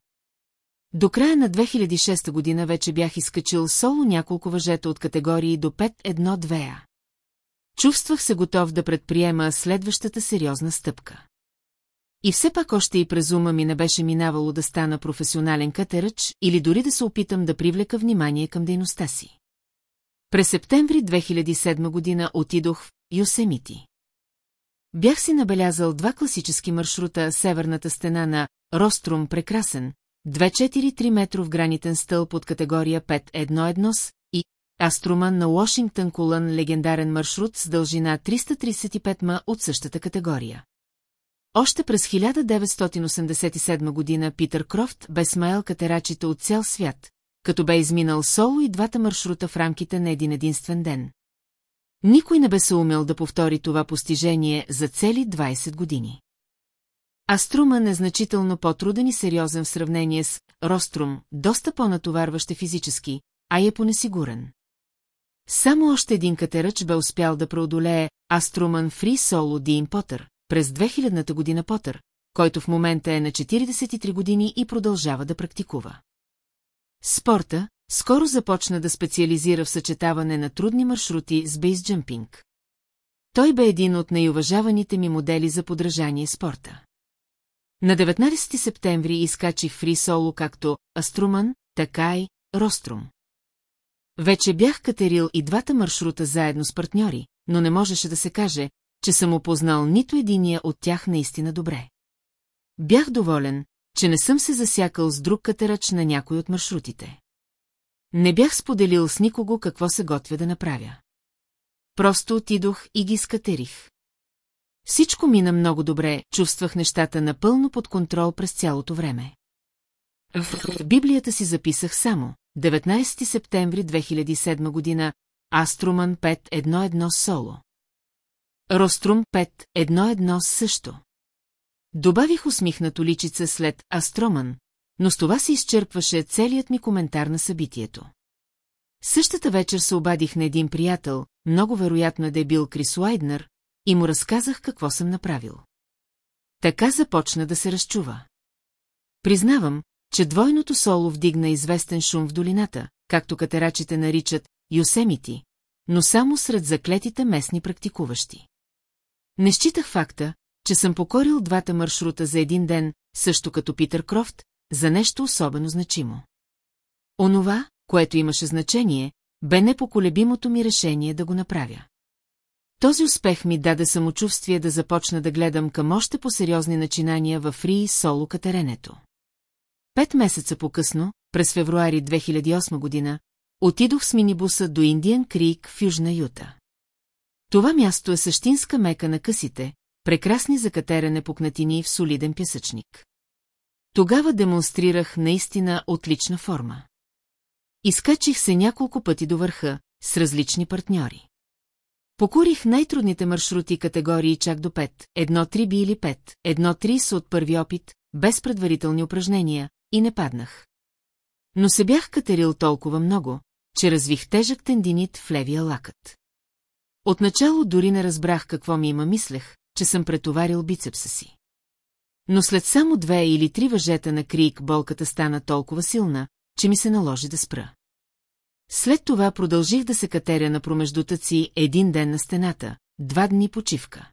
До края на 2006 година вече бях изкачил соло няколко въжета от категории до 5-1-2А. Чувствах се готов да предприема следващата сериозна стъпка. И все пак още и през ума ми не беше минавало да стана професионален катерач или дори да се опитам да привлека внимание към дейността си. През септември 2007 година отидох в Йосемити. Бях си набелязал два класически маршрута северната стена на Рострум прекрасен, 243 метров гранитен стълб от категория 5-1-1 с и Аструман на Уошингтън Кулън легендарен маршрут с дължина 335 ма от същата категория. Още през 1987 година Питър Крофт бе смаял катерачите от цял свят, като бе изминал соло и двата маршрута в рамките на един единствен ден. Никой не бе се умел да повтори това постижение за цели 20 години. Аструман е значително по-труден и сериозен в сравнение с Рострум, доста по-натоварващ физически, а е понесигурен. Само още един катерач бе успял да преодолее Аструман Фри Соло Дин Потър през 2000-та година Потър, който в момента е на 43 години и продължава да практикува. Спорта скоро започна да специализира в съчетаване на трудни маршрути с бейсджъмпинг. Той бе един от най-уважаваните ми модели за подражание спорта. На 19 септември изкачих фри соло както Аструман, така и Рострум. Вече бях катерил и двата маршрута заедно с партньори, но не можеше да се каже, че съм опознал нито единия от тях наистина добре. Бях доволен, че не съм се засякал с друг катерач на някой от маршрутите. Не бях споделил с никого какво се готвя да направя. Просто отидох и ги скатерих. Всичко мина много добре, чувствах нещата напълно под контрол през цялото време. В Библията си записах само 19 септември 2007 година Аструман 5.1.1 соло. Рострум 5.1.1 също. Добавих усмихнато личица след Астроман, но с това се изчерпваше целият ми коментар на събитието. Същата вечер се обадих на един приятел, много вероятно е да е бил Крис Уайднер, и му разказах какво съм направил. Така започна да се разчува. Признавам, че двойното соло вдигна известен шум в долината, както катерачите наричат Юсемити, но само сред заклетите местни практикуващи. Не считах факта, че съм покорил двата маршрута за един ден, също като Питър Крофт, за нещо особено значимо. Онова, което имаше значение, бе непоколебимото ми решение да го направя. Този успех ми даде самочувствие да започна да гледам към още по-сериозни начинания в Фри Соло Катеренето. Пет месеца по-късно, през февруари 2008 година, отидох с минибуса до Индиан Крик в Южна Юта. Това място е същинска мека на късите, прекрасни за катерене пукнатини в солиден пясъчник. Тогава демонстрирах наистина отлична форма. Изкачих се няколко пъти до върха, с различни партньори. Покурих най-трудните маршрути категории чак до 5, едно-3 би или 5, едно-3 са от първи опит, без предварителни упражнения, и не паднах. Но се бях катерил толкова много, че развих тежък тендинит в левия лакът. Отначало дори не разбрах какво ми има мислех, че съм претоварил бицепса си. Но след само две или три въжета на крик болката стана толкова силна, че ми се наложи да спра. След това продължих да се катеря на промеждутъци един ден на стената, два дни почивка.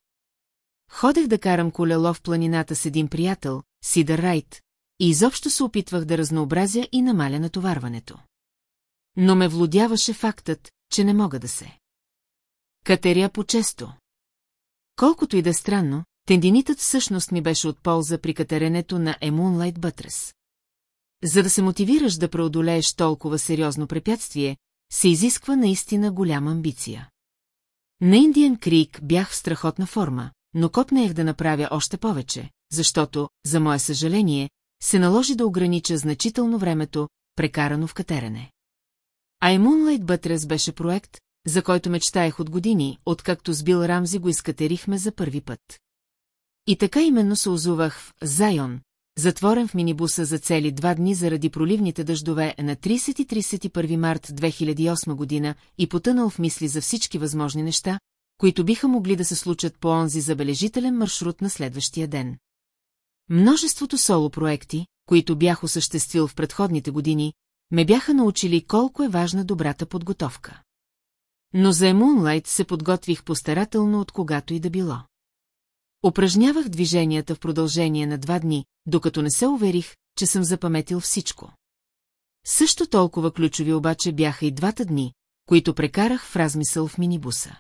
Ходех да карам колело в планината с един приятел, Сидър Райт, и изобщо се опитвах да разнообразя и намаля натоварването. Но ме влудяваше фактът, че не мога да се. Катеря по-често. Колкото и да е странно, тендинитът всъщност ми беше от полза при катеренето на Емунлайт Бътрес. За да се мотивираш да преодолееш толкова сериозно препятствие, се изисква наистина голяма амбиция. На Индиан Крик бях в страхотна форма, но копнех да направя още повече, защото, за мое съжаление, се наложи да огранича значително времето, прекарано в катерене. А Moonlight Бътрес беше проект, за който мечтаех от години, откакто с Бил Рамзи го изкатерихме за първи път. И така именно се озувах в Зайон, затворен в минибуса за цели два дни заради проливните дъждове на 30-31 март 2008 година и потънал в мисли за всички възможни неща, които биха могли да се случат по онзи забележителен маршрут на следващия ден. Множеството соло-проекти, които бях осъществил в предходните години, ме бяха научили колко е важна добрата подготовка. Но за Moonlight се подготвих постарателно от когато и да било. Упражнявах движенията в продължение на два дни, докато не се уверих, че съм запаметил всичко. Също толкова ключови обаче бяха и двата дни, които прекарах в размисъл в минибуса.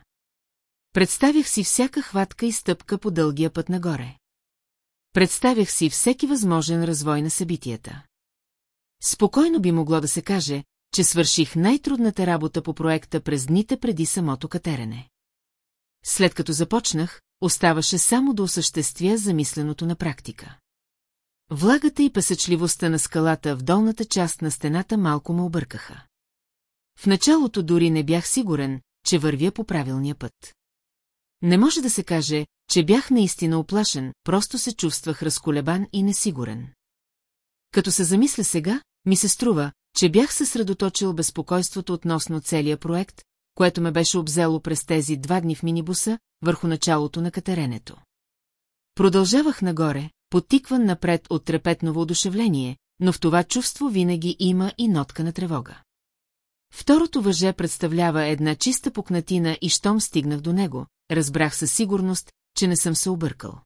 Представях си всяка хватка и стъпка по дългия път нагоре. Представях си всеки възможен развой на събитията. Спокойно би могло да се каже, че свърших най-трудната работа по проекта през дните преди самото катерене. След като започнах, оставаше само да осъществя замисленото на практика. Влагата и песъчливостта на скалата в долната част на стената малко ме объркаха. В началото дори не бях сигурен, че вървя по правилния път. Не може да се каже, че бях наистина оплашен, просто се чувствах разколебан и несигурен. Като се замисля сега, ми се струва, че бях съсредоточил безпокойството относно целия проект, което ме беше обзело през тези два дни в минибуса, върху началото на катеренето. Продължавах нагоре, потикван напред от трепетно воодушевление, но в това чувство винаги има и нотка на тревога. Второто въже представлява една чиста пукнатина и щом стигнах до него, разбрах със сигурност, че не съм се объркал.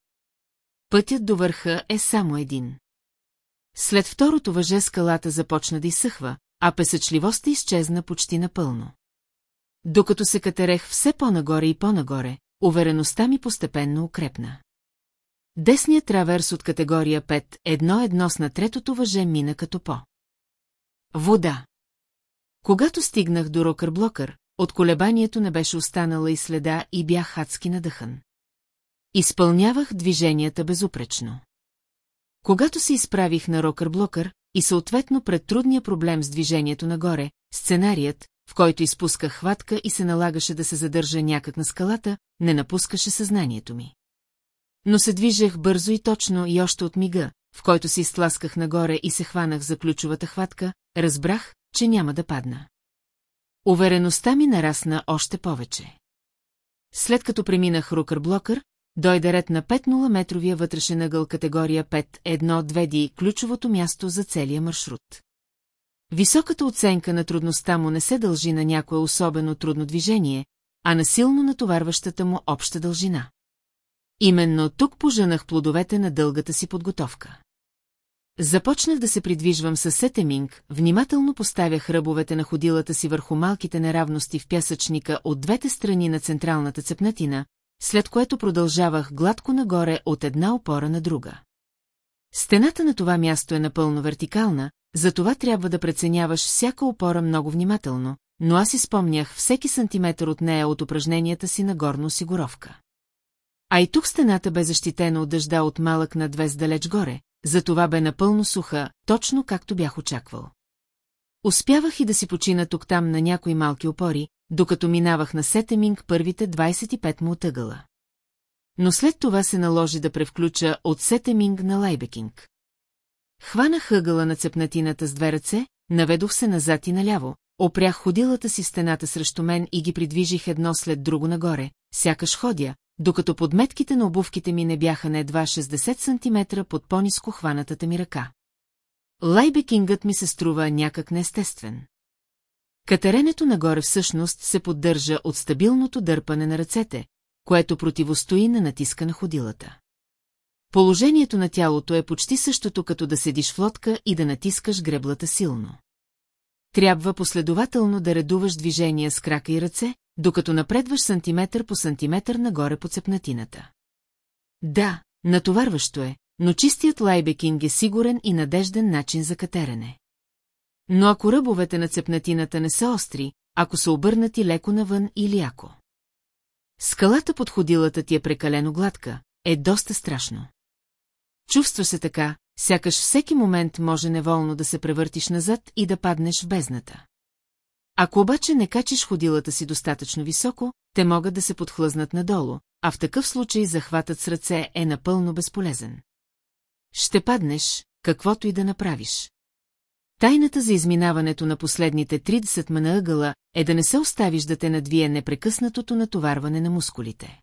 Пътят до върха е само един. След второто въже скалата започна да изсъхва, а песъчливостта изчезна почти напълно. Докато се катерех все по-нагоре и по-нагоре, увереността ми постепенно укрепна. Десният траверс от категория 5, едно-едно с на третото въже мина като по. Вода. Когато стигнах до рокърблокър, от колебанието не беше останала и следа и бях адски надъхан. Изпълнявах движенията безупречно. Когато се изправих на рокърблокър и съответно пред трудния проблем с движението нагоре, сценарият, в който изпусках хватка и се налагаше да се задържа някак на скалата, не напускаше съзнанието ми. Но се движех бързо и точно и още от мига, в който се изтласках нагоре и се хванах за ключовата хватка, разбрах, че няма да падна. Увереността ми нарасна още повече. След като преминах рукър-блокър, дойде ред на 5-0-метровия вътрешен ъгъл категория 5-1-2D, ключовото място за целия маршрут. Високата оценка на трудността му не се дължи на някое особено трудно движение, а на силно натоварващата му обща дължина. Именно тук поженах плодовете на дългата си подготовка. Започнах да се придвижвам със сетеминг, внимателно поставях ръбовете на ходилата си върху малките неравности в пясъчника от двете страни на централната цепнатина, след което продължавах гладко нагоре от една опора на друга. Стената на това място е напълно вертикална, затова трябва да преценяваш всяка опора много внимателно, но аз изпомнях всеки сантиметър от нея от упражненията си на горно осигуровка. А и тук стената бе защитена от дъжда от малък надвес далеч горе, затова бе напълно суха, точно както бях очаквал. Успявах и да си почина тук-там на някои малки опори, докато минавах на Сетеминг първите 25 му отъгъла. Но след това се наложи да превключа от Сетеминг на Лайбекинг. Хванах ъгъла на цепнатината с две ръце, наведох се назад и наляво, опрях ходилата си стената срещу мен и ги придвижих едно след друго нагоре, сякаш ходя, докато подметките на обувките ми не бяха на едва 60 см под по-ниско хванатата ми ръка. Лайбекингът ми се струва някак неестествен. Катеренето нагоре всъщност се поддържа от стабилното дърпане на ръцете, което противостои на натиска на ходилата. Положението на тялото е почти същото като да седиш в лодка и да натискаш греблата силно. Трябва последователно да редуваш движения с крака и ръце, докато напредваш сантиметър по сантиметър нагоре по цепнатината. Да, натоварващо е, но чистият лайбекинг е сигурен и надежден начин за катерене. Но ако ръбовете на цепнатината не са остри, ако са обърнати леко навън или ако. Скалата под ходилата ти е прекалено гладка, е доста страшно. Чувства се така, сякаш всеки момент може неволно да се превъртиш назад и да паднеш в бездната. Ако обаче не качиш ходилата си достатъчно високо, те могат да се подхлъзнат надолу, а в такъв случай захватът с ръце е напълно безполезен. Ще паднеш, каквото и да направиш. Тайната за изминаването на последните 30 ма на ъгъла е да не се оставиш да те надвие непрекъснатото натоварване на мускулите.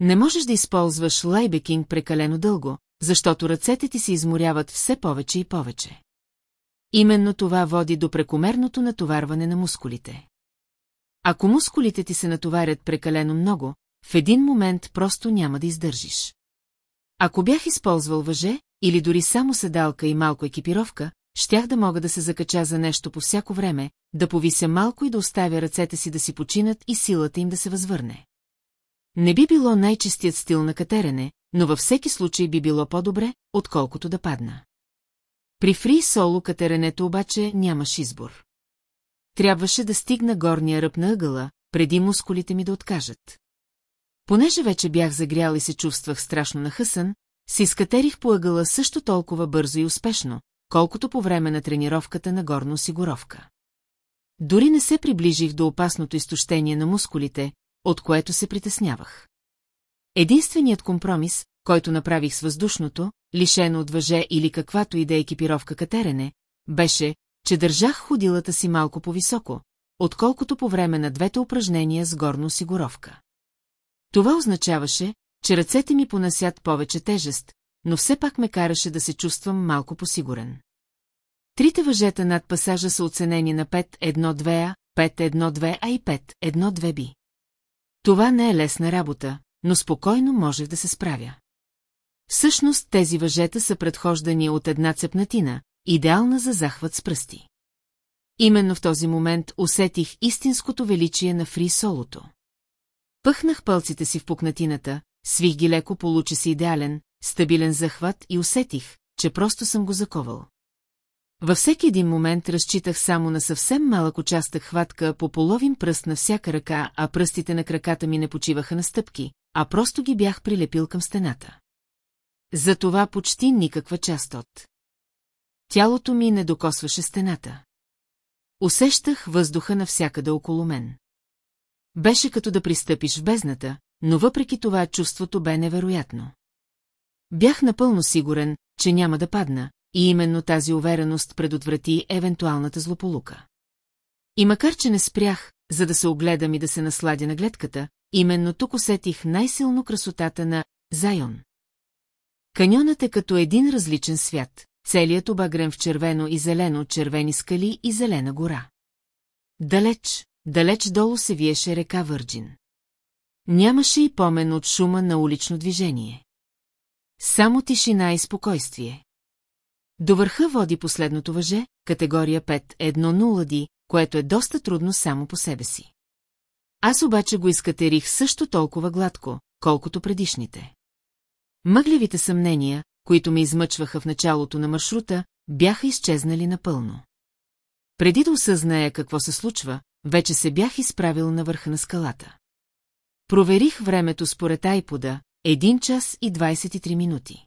Не можеш да използваш лайбекинг прекалено дълго, защото ръцете ти се изморяват все повече и повече. Именно това води до прекомерното натоварване на мускулите. Ако мускулите ти се натоварят прекалено много, в един момент просто няма да издържиш. Ако бях използвал въже, или дори само седалка и малко екипировка, щях да мога да се закача за нещо по всяко време, да повися малко и да оставя ръцете си да си починат и силата им да се възвърне. Не би било най-чистият стил на катерене, но във всеки случай би било по-добре, отколкото да падна. При фри соло катеренето обаче нямаш избор. Трябваше да стигна горния ръб на ъгъла, преди мускулите ми да откажат. Понеже вече бях загрял и се чувствах страшно нахъсан, си изкатерих по ъгъла също толкова бързо и успешно, колкото по време на тренировката на горно осигуровка. Дори не се приближих до опасното изтощение на мускулите, от което се притеснявах. Единственият компромис, който направих с въздушното, лишено от въже или каквато и да е екипировка катерене, беше, че държах ходилата си малко по-високо, отколкото по време на двете упражнения с горно осигуровка. Това означаваше, че ръцете ми понасят повече тежест, но все пак ме караше да се чувствам малко посигурен. Трите въжета над пасажа са оценени на 5-1-2А, 5-1-2А и 5-1-2Б. Това не е лесна работа, но спокойно можех да се справя. Всъщност тези въжета са предхождани от една цепнатина, идеална за захват с пръсти. Именно в този момент усетих истинското величие на фри солото. Пъхнах пълците си в пукнатината, свих ги леко, получи се идеален, стабилен захват и усетих, че просто съм го заковал. Във всеки един момент разчитах само на съвсем малък участък хватка по половин пръст на всяка ръка, а пръстите на краката ми не почиваха на стъпки, а просто ги бях прилепил към стената. За това почти никаква част от. Тялото ми не докосваше стената. Усещах въздуха навсякъде около мен. Беше като да пристъпиш в бездната, но въпреки това чувството бе невероятно. Бях напълно сигурен, че няма да падна, и именно тази увереност предотврати евентуалната злополука. И макар, че не спрях, за да се огледам и да се насладя на гледката, именно тук усетих най-силно красотата на Зайон. Каньонът е като един различен свят, целият обагрен в червено и зелено червени скали и зелена гора. Далеч, далеч долу се виеше река Върджин. Нямаше и помен от шума на улично движение. Само тишина и спокойствие. До върха води последното въже, категория 5-1-0 ди, което е доста трудно само по себе си. Аз обаче го изкатерих също толкова гладко, колкото предишните. Мъглевите съмнения, които ме измъчваха в началото на маршрута, бяха изчезнали напълно. Преди да осъзная какво се случва, вече се бях изправил на върха на скалата. Проверих времето според айпода, 1 час и 23 минути.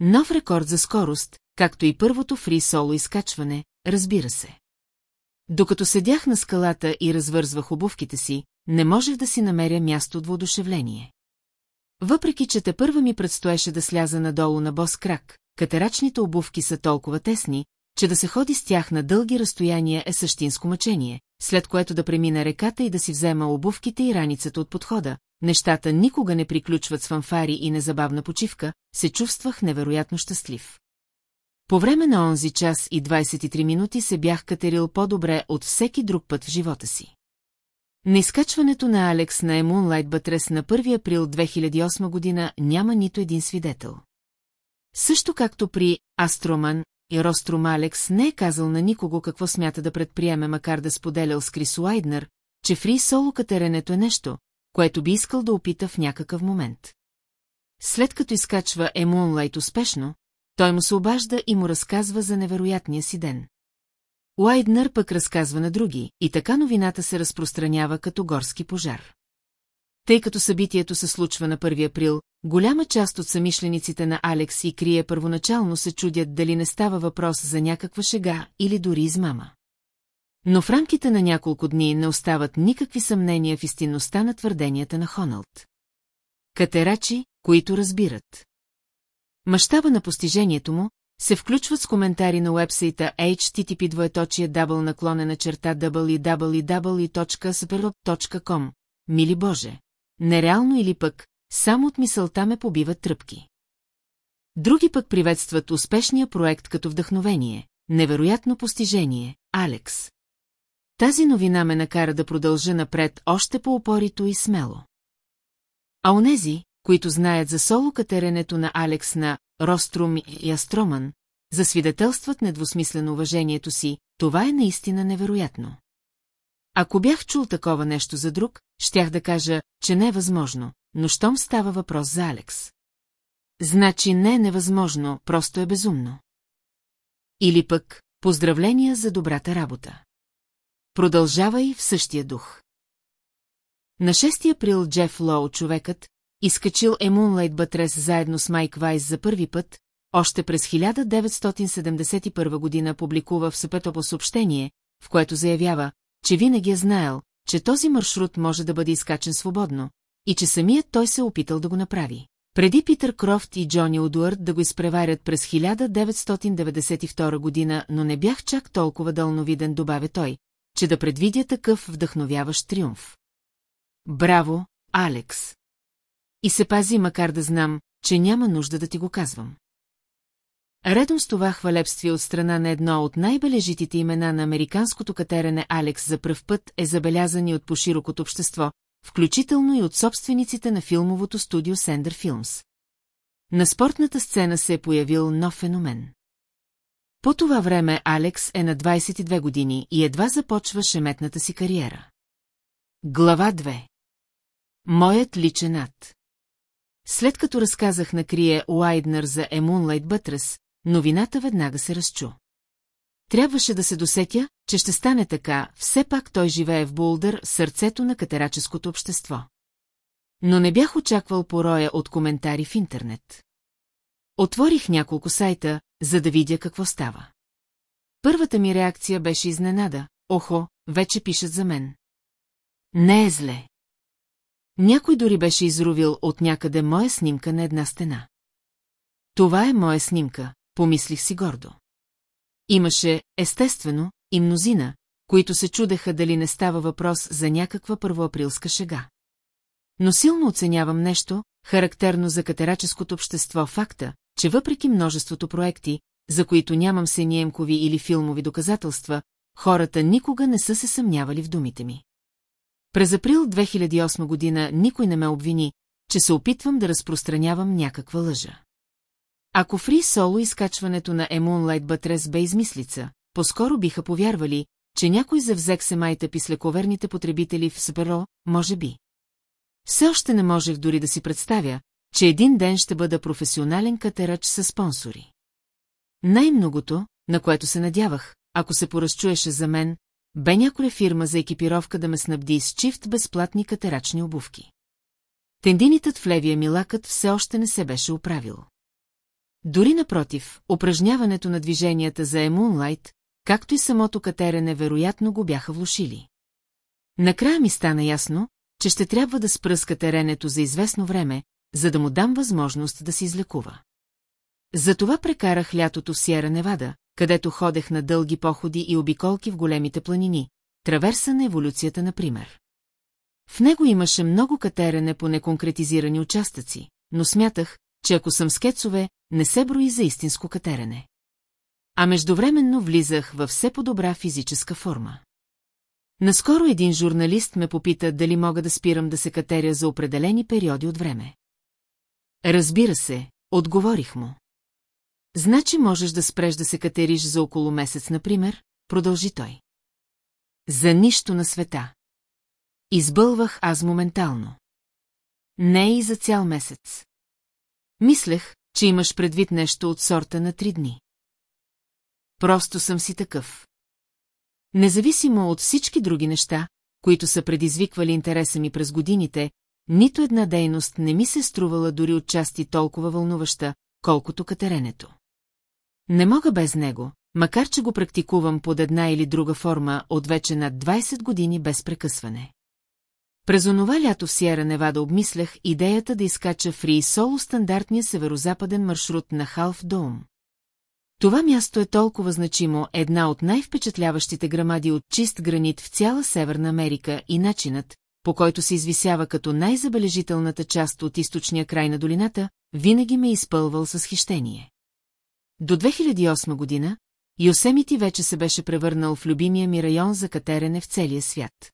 Нов рекорд за скорост, както и първото фри соло изкачване, разбира се. Докато седях на скалата и развързвах обувките си, не можех да си намеря място от воодушевление. Въпреки, че те първа ми предстоеше да сляза надолу на бос крак, катерачните обувки са толкова тесни, че да се ходи с тях на дълги разстояния е същинско мъчение, след което да премина реката и да си взема обувките и раницата от подхода, нещата никога не приключват с фанфари и незабавна почивка, се чувствах невероятно щастлив. По време на онзи час и 23 минути се бях катерил по-добре от всеки друг път в живота си. На изкачването на Алекс на Емунлайт Батрес на 1 април 2008 година няма нито един свидетел. Също както при Астроман и Ростром Алекс не е казал на никого какво смята да предприеме, макар да споделял с Крис Уайднер, че фри соло катеренето е нещо, което би искал да опита в някакъв момент. След като изкачва Емунлайт успешно, той му се обажда и му разказва за невероятния си ден. Уайднер пък разказва на други, и така новината се разпространява като горски пожар. Тъй като събитието се случва на 1 април, голяма част от самишлениците на Алекс и Крие първоначално се чудят дали не става въпрос за някаква шега или дори измама. Но в рамките на няколко дни не остават никакви съмнения в истинността на твърденията на Хоналд. Катерачи, които разбират. Мащаба на постижението му се включват с коментари на уебсайта http двоеточие дабл наклонена черта www.superop.com. Мили Боже, нереално или пък, само от мисълта ме побиват тръпки. Други пък приветстват успешния проект като вдъхновение, невероятно постижение, Алекс. Тази новина ме накара да продължа напред още по-опорито и смело. А онези, които знаят за соло катеренето на Алекс на Рострум и Астроман, засвидетелстват недвусмислено уважението си, това е наистина невероятно. Ако бях чул такова нещо за друг, щях да кажа, че не е възможно, но щом става въпрос за Алекс. Значи не е невъзможно, просто е безумно. Или пък, поздравления за добрата работа. Продължавай в същия дух. На 6 април Джеф Лоу, човекът, изкачил е Moonlight Батрес заедно с Майк Вайс за първи път, още през 1971 година публикува в Сепетопо съобщение, в което заявява, че винаги е знаел, че този маршрут може да бъде изкачен свободно и че самият той се е опитал да го направи. Преди Питър Крофт и Джони Удуард да го изпреварят през 1992 година, но не бях чак толкова дълновиден, добавя той, че да предвидя такъв вдъхновяващ триумф. Браво, Алекс! И се пази, макар да знам, че няма нужда да ти го казвам. Редом с това хвалебствие от страна на едно от най-бележитите имена на американското катерене Алекс за пръв път е забелязани от поширокото общество, включително и от собствениците на филмовото студио Сендър Филмс. На спортната сцена се е появил нов феномен. По това време Алекс е на 22 години и едва започва шеметната си кариера. Глава 2 Моят личен ад След като разказах на Крие Уайднер за Емунлайт Бътрес, новината веднага се разчу. Трябваше да се досетя, че ще стане така, все пак той живее в Булдър, сърцето на катераческото общество. Но не бях очаквал пороя от коментари в интернет. Отворих няколко сайта, за да видя какво става. Първата ми реакция беше изненада. Охо, вече пишат за мен. Не е зле. Някой дори беше изрувил от някъде моя снимка на една стена. Това е моя снимка, помислих си гордо. Имаше, естествено, и мнозина, които се чудеха дали не става въпрос за някаква първоаприлска шега. Но силно оценявам нещо, характерно за катераческото общество факта, че въпреки множеството проекти, за които нямам сениемкови или филмови доказателства, хората никога не са се съмнявали в думите ми. През април 2008 година никой не ме обвини, че се опитвам да разпространявам някаква лъжа. Ако фри соло изкачването на Емунлайт Батрес бе измислица, по-скоро биха повярвали, че някой завзек се майтъп с лековерните потребители в Сперо, може би. Все още не можех дори да си представя, че един ден ще бъда професионален катерач със спонсори. Най-многото, на което се надявах, ако се поразчуеше за мен, бе някоя фирма за екипировка да ме снабди с чифт безплатни катерачни обувки. Тендинитът в левия ми лакът все още не се беше оправил. Дори напротив, упражняването на движенията за Емунлайт, както и самото катерене, вероятно го бяха влушили. Накрая ми стана ясно, че ще трябва да спръска теренето за известно време, за да му дам възможност да се излекува. Затова прекарах лятото в Сиера Невада, където ходех на дълги походи и обиколки в големите планини, траверса на еволюцията, например. В него имаше много катерене по неконкретизирани участъци, но смятах, че ако съм скецове, не се брои за истинско катерене. А междувременно влизах във все по-добра физическа форма. Наскоро един журналист ме попита дали мога да спирам да се катеря за определени периоди от време. Разбира се, отговорих му. Значи можеш да спреш да се катериш за около месец, например, продължи той. За нищо на света. Избълвах аз моментално. Не и за цял месец. Мислех, че имаш предвид нещо от сорта на три дни. Просто съм си такъв. Независимо от всички други неща, които са предизвиквали интереса ми през годините, нито една дейност не ми се струвала дори отчасти толкова вълнуваща, колкото катеренето. Не мога без него, макар че го практикувам под една или друга форма от вече над 20 години без прекъсване. През онова лято в Сиера Невада обмислях идеята да изкача фри соло стандартния северо-западен маршрут на Халф Доум. Това място е толкова значимо, една от най-впечатляващите грамади от чист гранит в цяла Северна Америка и начинът, по който се извисява като най-забележителната част от източния край на долината, винаги ме е изпълвал с хищение. До 2008 година Йосемити вече се беше превърнал в любимия ми район за катерене в целия свят.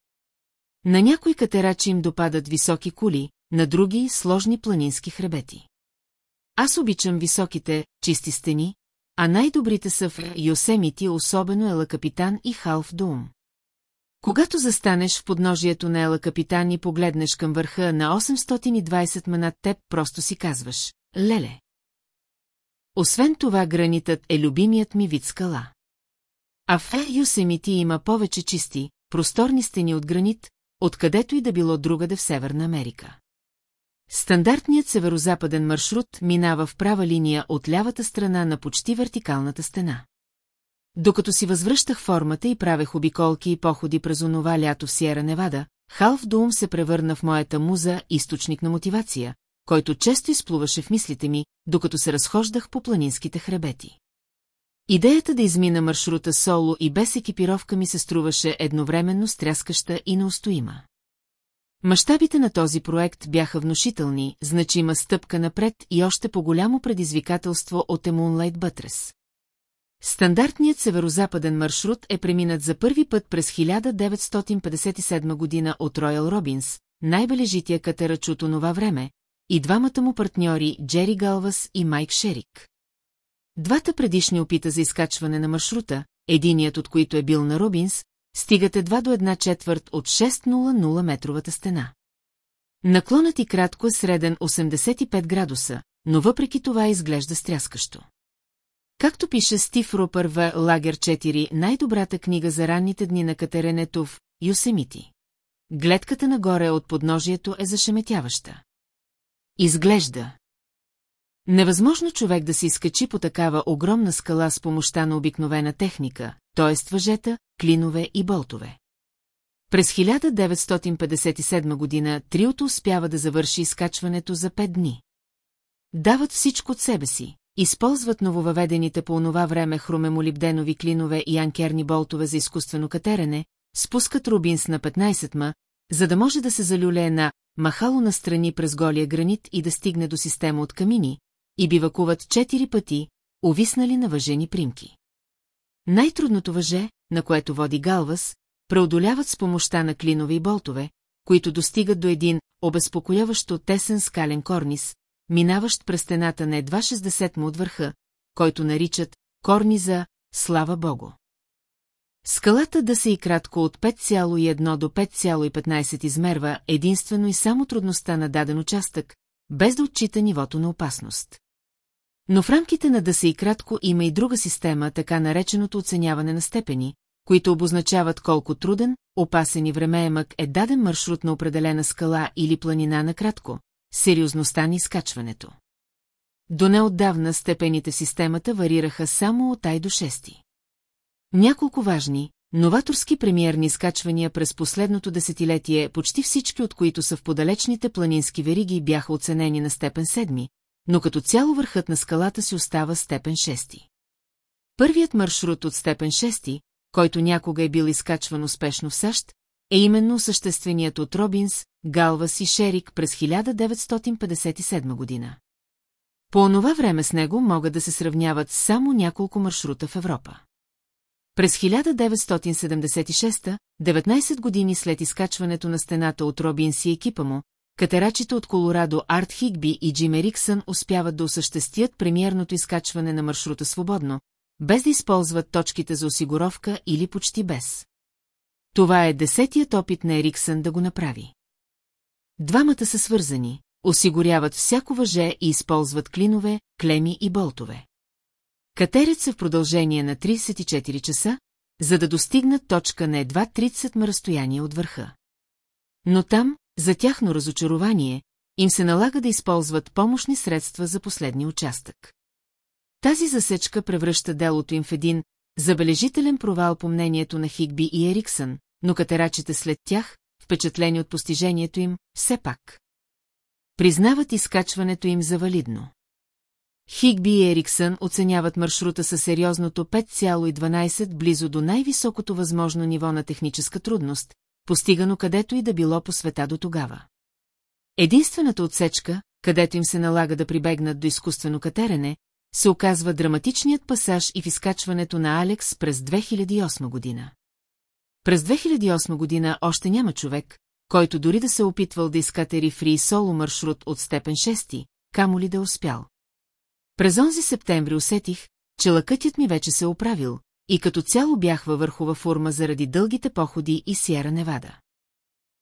На някои катерачи им допадат високи кули, на други – сложни планински хребети. Аз обичам високите, чисти стени, а най-добрите са в Йосемити, особено Ела Капитан и Халф Дум. Когато застанеш в подножието на Ела Капитан и погледнеш към върха на 820 ма над теб, просто си казваш – леле. Освен това, гранитът е любимият ми вид скала. А в Йосемити има повече чисти, просторни стени от гранит, откъдето и да било другаде в Северна Америка. Стандартният северо-западен маршрут минава в права линия от лявата страна на почти вертикалната стена. Докато си възвръщах формата и правех обиколки и походи през онова лято в Сиера Невада, Халф Дум се превърна в моята муза източник на мотивация, който често изплуваше в мислите ми, докато се разхождах по планинските хребети. Идеята да измина маршрута соло и без екипировка ми се струваше едновременно стряскаща и неустоима. Мащабите на този проект бяха внушителни, значима стъпка напред и още по-голямо предизвикателство от Емунлайт Бътрес. Стандартният северо-западен маршрут е преминат за първи път през 1957 година от Роял Робинс, най-бележития катерач от онова време, и двамата му партньори Джери Галвас и Майк Шерик. Двата предишни опита за изкачване на маршрута, единият от които е бил на Робинс, стигат едва до една четвърт от 600 метровата стена. Наклонът и кратко е среден 85 градуса, но въпреки това изглежда стряскащо. Както пише Стив Рупър в Лагер 4, най-добрата книга за ранните дни на катеренето в Юсемити. Гледката нагоре от подножието е зашеметяваща. Изглежда. Невъзможно човек да се изкачи по такава огромна скала с помощта на обикновена техника, т.е. въжета, клинове и болтове. През 1957 година триото успява да завърши изкачването за пет дни. Дават всичко от себе си, използват нововъведените по онова време хромемолибденови клинове и анкерни болтове за изкуствено катерене, спускат Рубинс на 15 ма, за да може да се залюлее на махало настрани през голия гранит и да стигне до система от камини, и бивакуват четири пъти, увиснали на въжени примки. Най-трудното въже, на което води Галвас, преодоляват с помощта на клинове и болтове, които достигат до един обезпокояващо тесен скален корнис, минаващ през стената на едва 60 му от върха, който наричат корниза «Слава Богу». Скалата да се и кратко от 5,1 до 5,15 измерва единствено и само трудността на даден участък, без да отчита нивото на опасност. Но в рамките на да се и кратко има и друга система, така нареченото оценяване на степени, които обозначават колко труден, опасен и времеемък е даден маршрут на определена скала или планина накратко, сериозността на изкачването. До неотдавна степените в системата варираха само от Ай до 6. Няколко важни, новаторски премиерни изкачвания през последното десетилетие, почти всички от които са в подалечните планински вериги бяха оценени на степен 7, но като цяло върхът на скалата си остава степен 6. Първият маршрут от степен 6, който някога е бил изкачван успешно в САЩ, е именно осъщественият от Робинс, Галвас и Шерик през 1957 година. По онова време с него могат да се сравняват само няколко маршрута в Европа. През 1976, 19 години след изкачването на стената от Робинс и екипа му, катерачите от Колорадо Арт Хигби и Джим Ериксън успяват да осъществят премиерното изкачване на маршрута свободно, без да използват точките за осигуровка или почти без. Това е десетият опит на Ериксън да го направи. Двамата са свързани, осигуряват всяко въже и използват клинове, клеми и болтове. Катерят се в продължение на 34 часа, за да достигнат точка на едва 30 м разстояние от върха. Но там, за тяхно разочарование, им се налага да използват помощни средства за последния участък. Тази засечка превръща делото им в един забележителен провал по мнението на Хигби и Ериксън, но катерачите след тях, впечатлени от постижението им, все пак. Признават изкачването им за валидно. Хигби и Ериксън оценяват маршрута със сериозното 5,12 близо до най-високото възможно ниво на техническа трудност, постигано където и да било по света до тогава. Единствената отсечка, където им се налага да прибегнат до изкуствено катерене, се оказва драматичният пасаж и в изкачването на Алекс през 2008 година. През 2008 година още няма човек, който дори да се опитвал да изкатери фри соло маршрут от степен 6, камо ли да е успял. През онзи септември усетих, че лъкътят ми вече се е оправил, и като цяло бях във върхова форма заради дългите походи и Сиера Невада.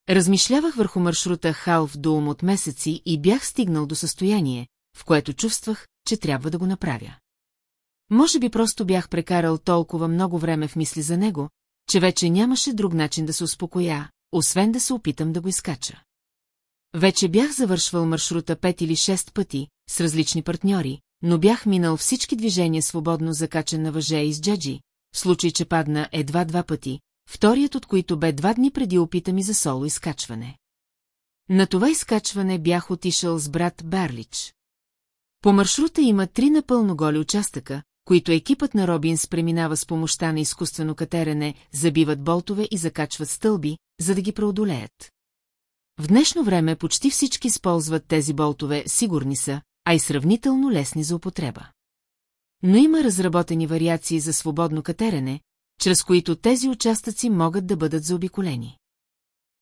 Размишлявах върху маршрута Халф Дуум от месеци и бях стигнал до състояние, в което чувствах, че трябва да го направя. Може би просто бях прекарал толкова много време в мисли за него, че вече нямаше друг начин да се успокоя, освен да се опитам да го изкача. Вече бях завършвал маршрута пет или шест пъти, с различни партньори, но бях минал всички движения свободно закачен на въже из джаджи, в случай, че падна едва два пъти, вторият от които бе два дни преди опита ми за соло изкачване. На това изкачване бях отишъл с брат Барлич. По маршрута има три напълно голи участъка, които екипът на Робинс преминава с помощта на изкуствено катерене, забиват болтове и закачват стълби, за да ги преодолеят. В днешно време почти всички използват тези болтове, сигурни са, а и сравнително лесни за употреба. Но има разработени вариации за свободно катерене, чрез които тези участъци могат да бъдат заобиколени.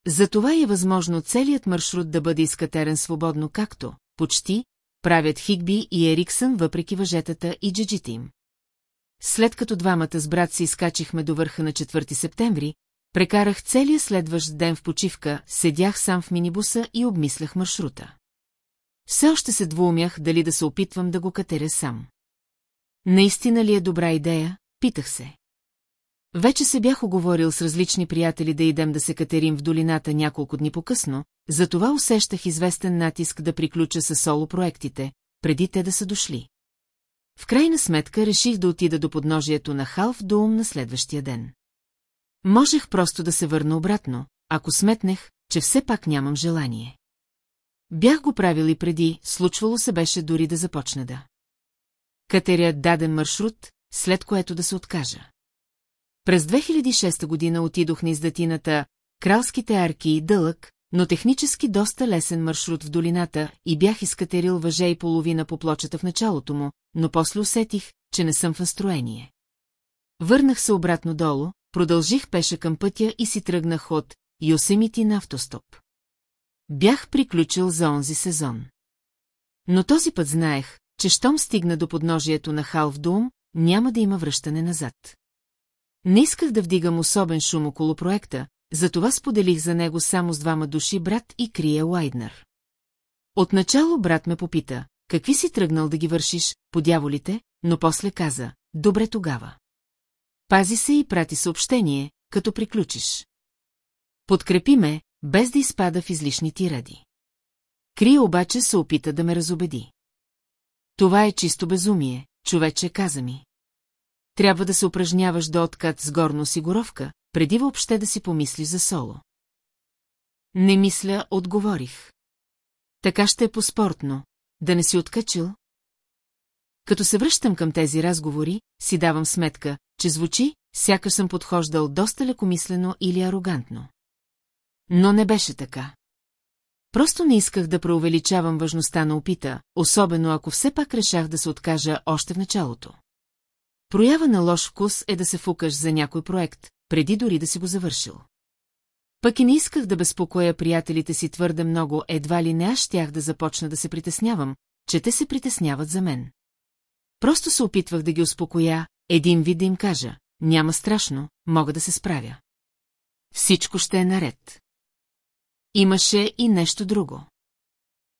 Затова е възможно целият маршрут да бъде изкатерен свободно както, почти, правят Хигби и Ериксън въпреки въжетата и джеджите им. След като двамата с брат си изкачихме до върха на 4 септември, прекарах целия следващ ден в почивка, седях сам в минибуса и обмислях маршрута. Все още се двумях дали да се опитвам да го катеря сам. Наистина ли е добра идея, питах се. Вече се бях оговорил с различни приятели да идем да се катерим в долината няколко дни по-късно, затова усещах известен натиск да приключа с соло-проектите, преди те да са дошли. В крайна сметка реших да отида до подножието на Халф Дуум на следващия ден. Можех просто да се върна обратно, ако сметнех, че все пак нямам желание. Бях го правил и преди, случвало се беше дори да започне да. Катеря даден маршрут, след което да се откажа. През 2006 година отидох на издатината Кралските арки и дълъг, но технически доста лесен маршрут в долината и бях изкатерил въже и половина по плочата в началото му, но после усетих, че не съм в настроение. Върнах се обратно долу, продължих пеша към пътя и си тръгнах от Йосемити на автостоп. Бях приключил за онзи сезон. Но този път знаех, че щом стигна до подножието на Халфдум, няма да има връщане назад. Не исках да вдигам особен шум около проекта, затова споделих за него само с двама души брат и Крия Уайднер. Отначало брат ме попита, какви си тръгнал да ги вършиш, по дяволите, но после каза, добре тогава. Пази се и прати съобщение, като приключиш. Подкрепи ме, без да изпада в излишни тиради. Кри обаче се опита да ме разобеди. Това е чисто безумие, човече каза ми. Трябва да се упражняваш до откат с горна осигуровка, преди въобще да си помислиш за соло. Не мисля, отговорих. Така ще е по-спортно. Да не си откачил? Като се връщам към тези разговори, си давам сметка, че звучи, сякаш съм подхождал доста лекомислено или арогантно. Но не беше така. Просто не исках да преувеличавам важността на опита, особено ако все пак решах да се откажа още в началото. Проява на лош вкус е да се фукаш за някой проект, преди дори да си го завършил. Пък и не исках да безпокоя приятелите си твърде много, едва ли не аз щях да започна да се притеснявам, че те се притесняват за мен. Просто се опитвах да ги успокоя, един вид да им кажа, няма страшно, мога да се справя. Всичко ще е наред. Имаше и нещо друго.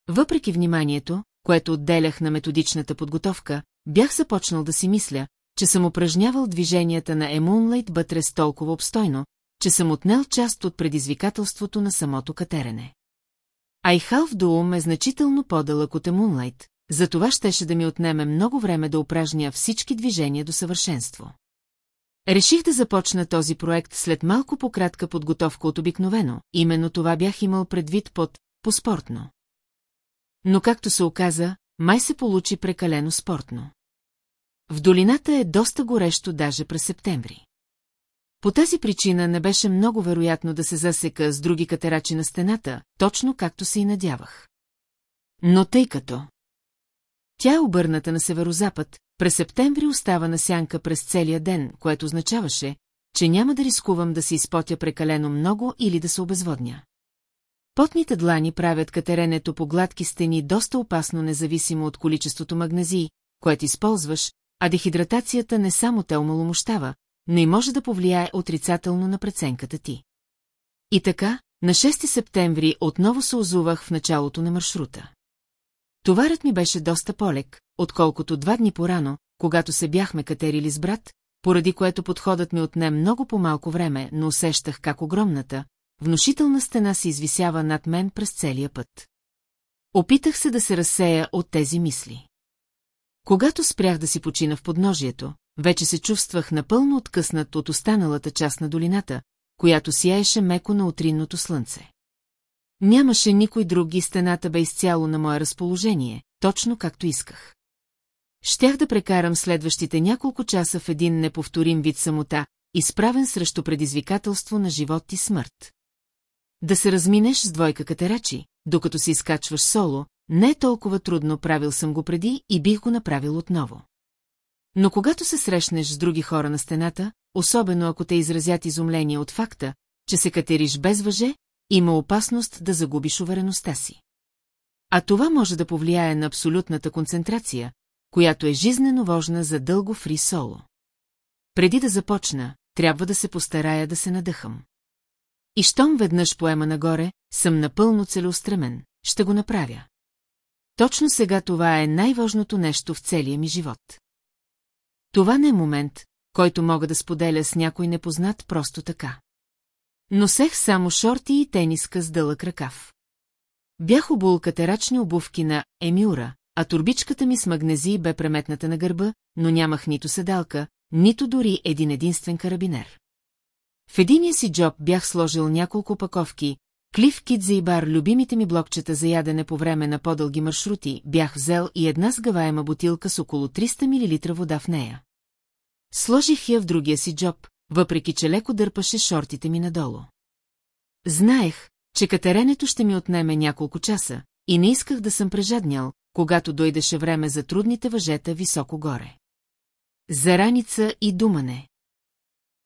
Въпреки вниманието, което отделях на методичната подготовка, бях започнал да си мисля, че съм упражнявал движенията на Емунлайт Бътрес толкова обстойно, че съм отнел част от предизвикателството на самото катерене. Айхалф Дуум е значително по-дълъг от Емунлайт, затова щеше да ми отнеме много време да упражня всички движения до съвършенство. Реших да започна този проект след малко по-кратка подготовка от обикновено, именно това бях имал предвид под «по-спортно». Но както се оказа, май се получи прекалено спортно. В долината е доста горещо даже през септември. По тази причина не беше много вероятно да се засека с други катерачи на стената, точно както се и надявах. Но тъй като... Тя е обърната на северозапад, през септември остава на сянка през целия ден, което означаваше, че няма да рискувам да се изпотя прекалено много или да се обезводня. Потните длани правят катеренето по гладки стени доста опасно независимо от количеството магнезии, което използваш, а дехидратацията не само те омаломощава, но и може да повлияе отрицателно на преценката ти. И така, на 6 септември отново се озувах в началото на маршрута. Товарът ми беше доста полек, отколкото два дни порано, когато се бяхме катерили с брат, поради което подходът ми отне много по-малко време, но усещах как огромната, внушителна стена се извисява над мен през целия път. Опитах се да се разсея от тези мисли. Когато спрях да си почина в подножието, вече се чувствах напълно откъснат от останалата част на долината, която сияеше меко на утринното слънце. Нямаше никой друг и стената бе изцяло на мое разположение, точно както исках. Щях да прекарам следващите няколко часа в един неповторим вид самота, изправен срещу предизвикателство на живот и смърт. Да се разминеш с двойка катерачи, докато се изкачваш соло, не е толкова трудно, правил съм го преди и бих го направил отново. Но когато се срещнеш с други хора на стената, особено ако те изразят изумление от факта, че се катериш без въже, има опасност да загубиш увереността си. А това може да повлияе на абсолютната концентрация, която е жизнено важна за дълго фри соло. Преди да започна, трябва да се постарая да се надъхам. И щом веднъж поема нагоре, съм напълно целеустремен, ще го направя. Точно сега това е най-важното нещо в целия ми живот. Това не е момент, който мога да споделя с някой непознат просто така. Носех само шорти и тениска с дълъг ръкав. Бях обул катерачни обувки на Емюра, а турбичката ми с магнезии бе преметната на гърба, но нямах нито седалка, нито дори един единствен карабинер. В единия си джоб бях сложил няколко паковки, Клиф Кидзе и бар, любимите ми блокчета за ядене по време на по-дълги маршрути, бях взел и една сгъваема бутилка с около 300 мл вода в нея. Сложих я в другия си джоб, въпреки че леко дърпаше шортите ми надолу. Знаех, че катеренето ще ми отнеме няколко часа и не исках да съм прежаднял, когато дойдеше време за трудните въжета високо горе. За раница и думане.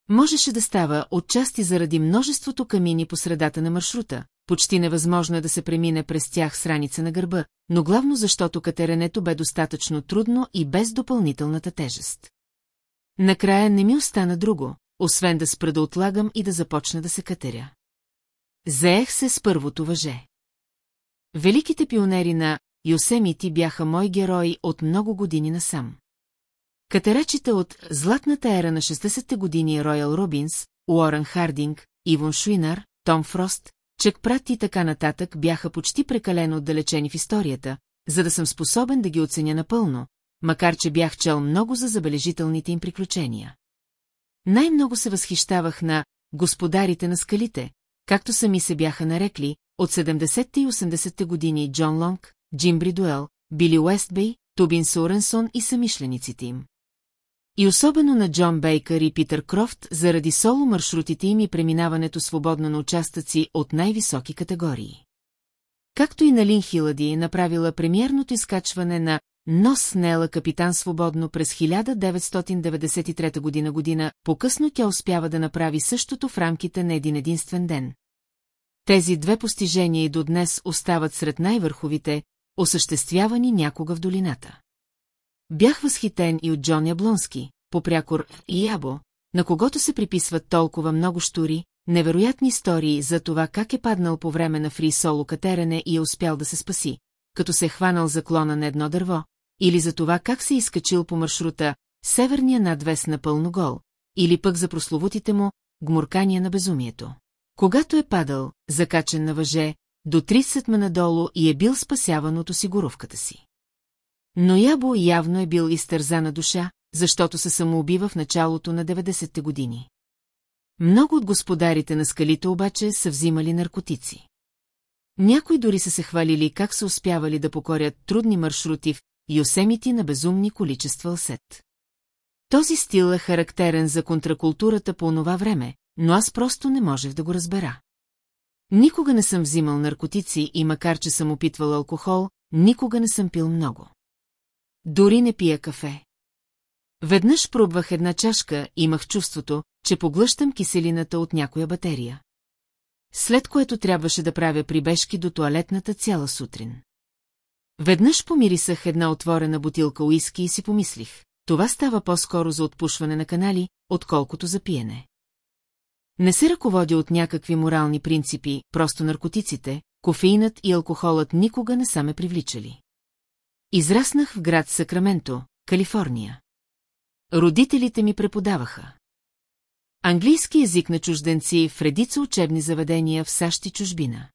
Можеше да става отчасти заради множеството камини по средата на маршрута, почти невъзможно е да се премине през тях с раница на гърба, но главно защото катеренето бе достатъчно трудно и без допълнителната тежест. Накрая не ми остана друго, освен да спра да отлагам и да започна да се катеря. Заех се с първото въже. Великите пионери на Йосемити бяха мои герои от много години насам. Катерачите от «Златната ера на 60-те години» Роял Робинс, Уорън Хардинг, Ивон Шуинар, Том Фрост, Чек Прат и така нататък бяха почти прекалено отдалечени в историята, за да съм способен да ги оценя напълно, макар че бях чел много за забележителните им приключения. Най-много се възхищавах на «Господарите на скалите», както сами се бяха нарекли, от 70-те и 80-те години Джон Лонг, Джим Бридуел, Били Уестбей, Тубин Соуренсон и самишлениците им. И особено на Джон Бейкър и Питър Крофт заради соло маршрутите им и преминаването свободно на участъци от най-високи категории. Както и на Лин Хилади е направила премиерното изкачване на Нос снела капитан свободно през 1993 година година, по-късно тя успява да направи същото в рамките на един единствен ден. Тези две постижения и до днес остават сред най-върховите, осъществявани някога в долината. Бях възхитен и от Джон Яблонски, попрякор и Ябо, на когото се приписват толкова много штури, невероятни истории за това как е паднал по време на фри соло катерене и е успял да се спаси, като се е хванал за клона на едно дърво, или за това как се е изкачил по маршрута Северния надвес на пълно гол, или пък за прословутите му гмуркания на безумието. Когато е падал, закачен на въже, до 30 ма надолу и е бил спасяван от осигуровката си. Но Ябо явно е бил изтързана душа, защото се самоубива в началото на 90-те години. Много от господарите на скалите обаче са взимали наркотици. Някои дори са се хвалили как са успявали да покорят трудни маршрути в Йосемити на безумни количества лсет. Този стил е характерен за контракултурата по онова време, но аз просто не можех да го разбера. Никога не съм взимал наркотици и макар, че съм опитвал алкохол, никога не съм пил много. Дори не пия кафе. Веднъж пробвах една чашка и имах чувството, че поглъщам киселината от някоя батерия. След което трябваше да правя прибежки до туалетната цяла сутрин. Веднъж помирисах една отворена бутилка уиски и си помислих. Това става по-скоро за отпушване на канали, отколкото за пиене. Не се ръководя от някакви морални принципи, просто наркотиците, кофеинът и алкохолът никога не са ме привличали. Израснах в град Сакраменто, Калифорния. Родителите ми преподаваха. Английски език на чужденци в редица учебни заведения в САЩ и чужбина.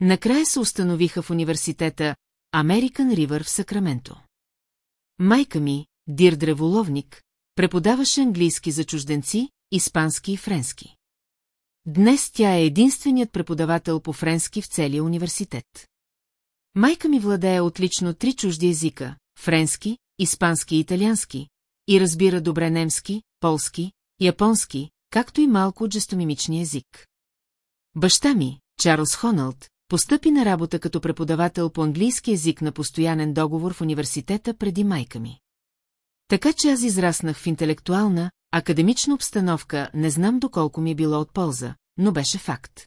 Накрая се установиха в университета American Ривър в Сакраменто. Майка ми, Дирдре Воловник, преподаваше английски за чужденци, испански и френски. Днес тя е единственият преподавател по френски в целия университет. Майка ми владее отлично три чужди езика – френски, испански и италиански, и разбира добре немски, полски, японски, както и малко от жестомимичния език. Баща ми, Чарлз Хоналд, постъпи на работа като преподавател по английски език на постоянен договор в университета преди майка ми. Така че аз израснах в интелектуална, академична обстановка, не знам доколко ми е било от полза, но беше факт.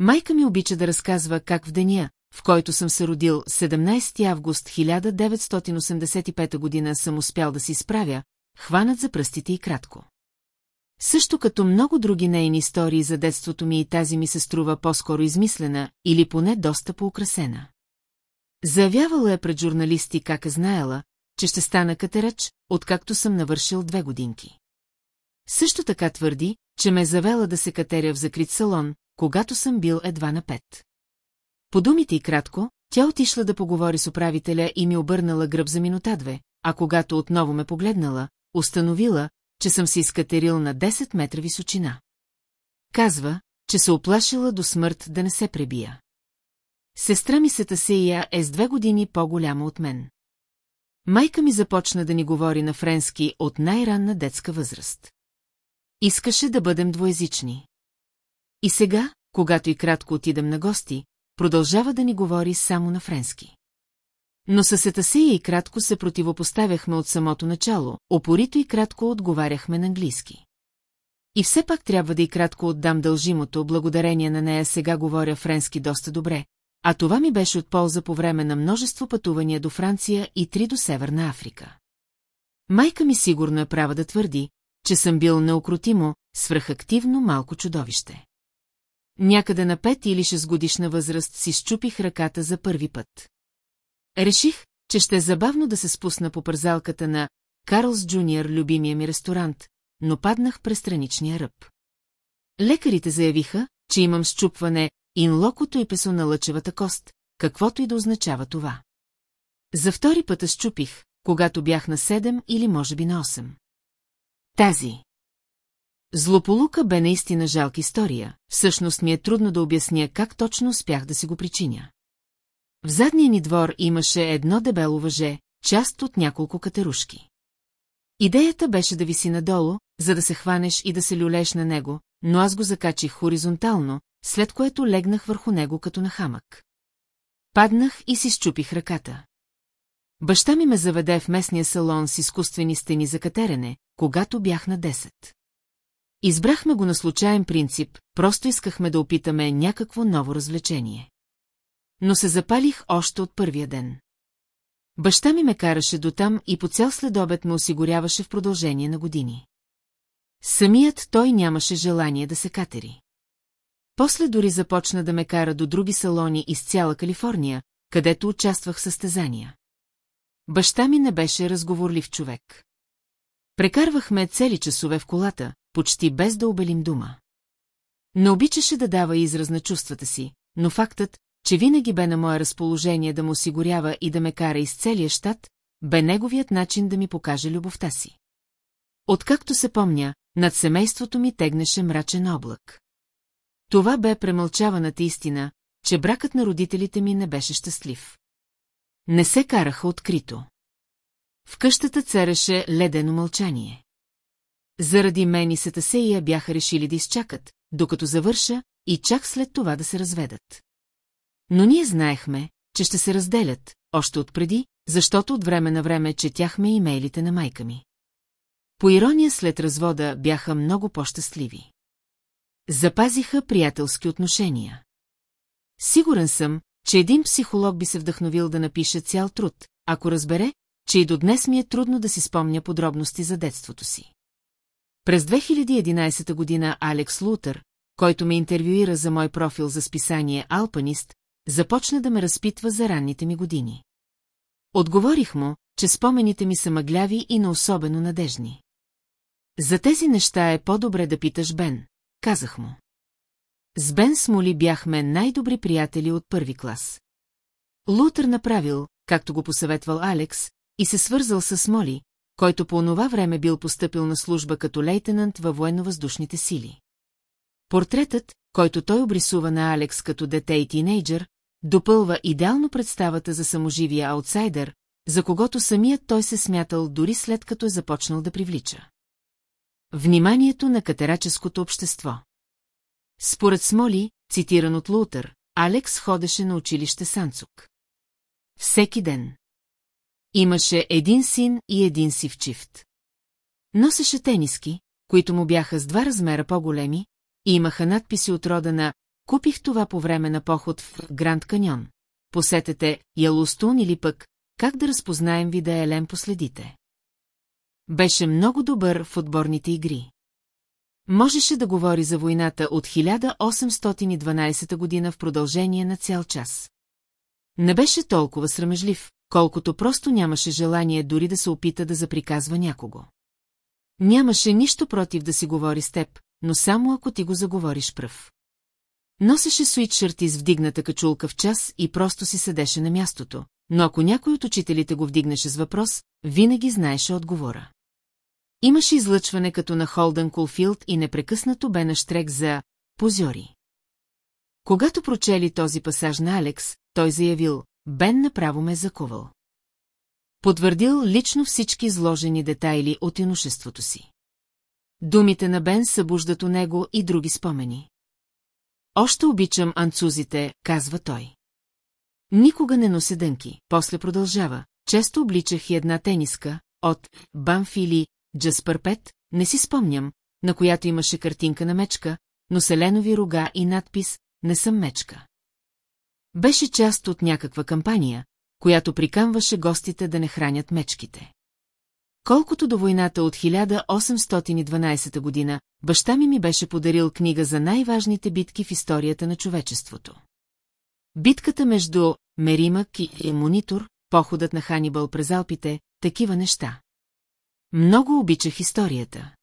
Майка ми обича да разказва как в деня, в който съм се родил 17 август 1985 година съм успял да си справя, хванат за пръстите и кратко. Също като много други нейни истории за детството ми и тази ми се струва по-скоро измислена или поне доста поукрасена. Заявявала е пред журналисти как е знаела, че ще стана катерач, откакто съм навършил две годинки. Също така твърди, че ме е завела да се катеря в закрит салон, когато съм бил едва на пет. По думите и кратко, тя отишла да поговори с управителя и ми обърнала гръб за минута-две, а когато отново ме погледнала, установила, че съм се изкатерил на 10 метра височина. Казва, че се оплашила до смърт да не се пребия. Сестра ми Сетасея е с две години по-голяма от мен. Майка ми започна да ни говори на френски от най-ранна детска възраст. Искаше да бъдем двоязични. И сега, когато и кратко отидем на гости, продължава да ни говори само на френски. Но със Етасия и кратко се противопоставяхме от самото начало, опорито и кратко отговаряхме на английски. И все пак трябва да и кратко отдам дължимото, благодарение на нея сега говоря френски доста добре, а това ми беше от полза по време на множество пътувания до Франция и три до Северна Африка. Майка ми сигурно е права да твърди, че съм бил неукротимо, свръхактивно малко чудовище. Някъде на пет или шест годишна възраст си щупих ръката за първи път. Реших, че ще е забавно да се спусна по пързалката на Карлс Джуниор, любимия ми ресторант, но паднах през страничния ръб. Лекарите заявиха, че имам щупване инлокото и песо на лъчевата кост, каквото и да означава това. За втори път щупих, когато бях на 7 или може би на 8. Тази. Злополука бе наистина жалка история, всъщност ми е трудно да обясня как точно успях да си го причиня. В задния ни двор имаше едно дебело въже, част от няколко катерушки. Идеята беше да виси надолу, за да се хванеш и да се люлееш на него, но аз го закачих хоризонтално, след което легнах върху него като на хамък. Паднах и си щупих ръката. Баща ми ме заведе в местния салон с изкуствени стени за катерене, когато бях на 10. Избрахме го на случайен принцип, просто искахме да опитаме някакво ново развлечение. Но се запалих още от първия ден. Баща ми ме караше до там и по цял следобед ме осигуряваше в продължение на години. Самият той нямаше желание да се катери. После дори започна да ме кара до други салони из цяла Калифорния, където участвах в състезания. Баща ми не беше разговорлив човек. Прекарвахме цели часове в колата, почти без да обелим дума. Не обичаше да дава израз на чувствата си, но фактът, че винаги бе на мое разположение да му осигурява и да ме кара из целия щат, бе неговият начин да ми покаже любовта си. Откакто се помня, над семейството ми тегнеше мрачен облак. Това бе премълчаваната истина, че бракът на родителите ми не беше щастлив. Не се караха открито. В къщата цареше ледено мълчание. Заради мен и Сетасея бяха решили да изчакат, докато завърша и чак след това да се разведат. Но ние знаехме, че ще се разделят, още отпреди, защото от време на време четяхме имейлите на майка ми. По ирония след развода бяха много по-щастливи. Запазиха приятелски отношения. Сигурен съм, че един психолог би се вдъхновил да напише цял труд, ако разбере, че и до днес ми е трудно да си спомня подробности за детството си. През 2011 година Алекс Лутър, който ме интервюира за мой профил за списание Алпанист, започна да ме разпитва за ранните ми години. Отговорих му, че спомените ми са мъгляви и не особено надежни. За тези неща е по-добре да питаш Бен, казах му. С Бен Смоли бяхме най-добри приятели от първи клас. Лутър направил, както го посъветвал Алекс, и се свързал с Моли, който по онова време бил поступил на служба като лейтенант във военно-въздушните сили. Портретът, който той обрисува на Алекс като дете и тинейджър, допълва идеално представата за саможивия аутсайдер, за когото самият той се смятал дори след като е започнал да привлича. Вниманието на катераческото общество Според Смоли, цитиран от Лутър, Алекс ходеше на училище Санцук. Всеки ден. Имаше един син и един сив чифт. Носеше тениски, които му бяха с два размера по-големи, и имаха надписи от рода на «Купих това по време на поход в Гранд Каньон». Посетете Ялустун или пък «Как да разпознаем вида Елен последите». Беше много добър в отборните игри. Можеше да говори за войната от 1812 година в продължение на цял час. Не беше толкова срамежлив, колкото просто нямаше желание дори да се опита да заприказва някого. Нямаше нищо против да си говори с теб, но само ако ти го заговориш пръв. Носеше суитшърти с вдигната качулка в час и просто си седеше на мястото, но ако някой от учителите го вдигнеше с въпрос, винаги знаеше отговора. Имаше излъчване като на Холдън Кулфилд и непрекъснато бе на штрек за «позори». Когато прочели този пасаж на Алекс, той заявил, Бен направо ме е закувал. Потвърдил лично всички изложени детайли от иношеството си. Думите на Бен събуждат у него и други спомени. Още обичам анцузите, казва той. Никога не нося дънки, после продължава. Често обличах и една тениска, от Банфили, Джаспър Пет, не си спомням, на която имаше картинка на мечка, но селенови рога и надпис «Не съм мечка». Беше част от някаква кампания, която прикамваше гостите да не хранят мечките. Колкото до войната от 1812 година, баща ми ми беше подарил книга за най-важните битки в историята на човечеството. Битката между Меримак и Монитор, походът на Ханибал през Алпите, такива неща. Много обичах историята.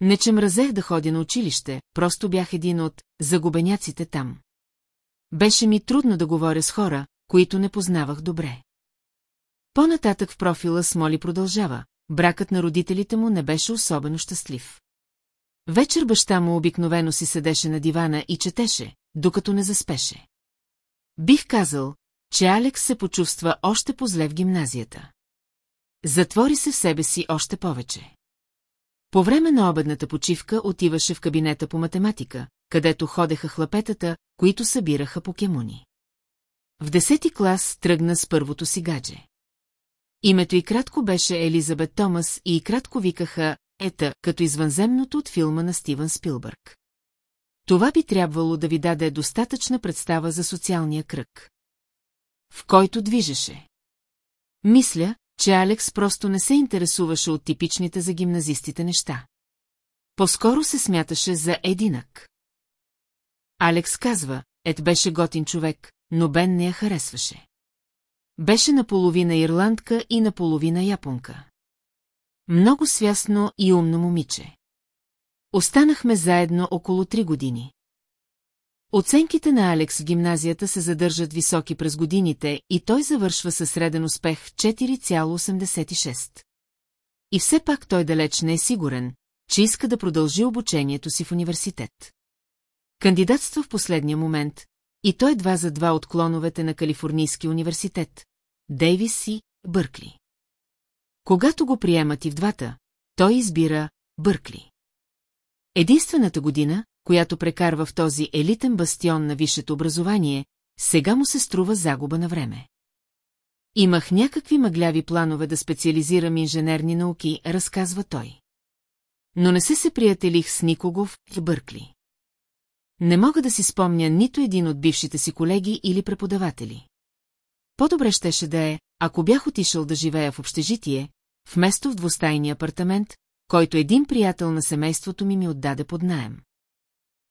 Не че мразех да ходя на училище, просто бях един от загубеняците там. Беше ми трудно да говоря с хора, които не познавах добре. По-нататък в профила Смоли продължава. Бракът на родителите му не беше особено щастлив. Вечер баща му обикновено си седеше на дивана и четеше, докато не заспеше. Бих казал, че Алекс се почувства още по-зле в гимназията. Затвори се в себе си още повече. По време на обедната почивка отиваше в кабинета по математика, където ходеха хлапетата, които събираха покемони. В десети клас тръгна с първото си гадже. Името и кратко беше Елизабет Томас и кратко викаха Ета, като извънземното от филма на Стивън Спилбърг. Това би трябвало да ви даде достатъчна представа за социалния кръг. В който движеше. Мисля, че Алекс просто не се интересуваше от типичните за гимназистите неща. По-скоро се смяташе за единък. Алекс казва, Ед беше готин човек, но Бен не я харесваше. Беше наполовина ирландка и наполовина японка. Много свясно и умно момиче. Останахме заедно около три години. Оценките на Алекс в гимназията се задържат високи през годините и той завършва със среден успех 4,86. И все пак той далеч не е сигурен, че иска да продължи обучението си в университет. Кандидатства в последния момент, и той едва за два от клоновете на Калифорнийски университет, Дейвис и Бъркли. Когато го приемат и в двата, той избира Бъркли. Единствената година, която прекарва в този елитен бастион на висшето образование, сега му се струва загуба на време. Имах някакви мъгляви планове да специализирам инженерни науки, разказва той. Но не се се приятелих с никого в Бъркли. Не мога да си спомня нито един от бившите си колеги или преподаватели. По-добре щеше да е, ако бях отишъл да живея в общежитие, вместо в двустайния апартамент, който един приятел на семейството ми ми отдаде под наем.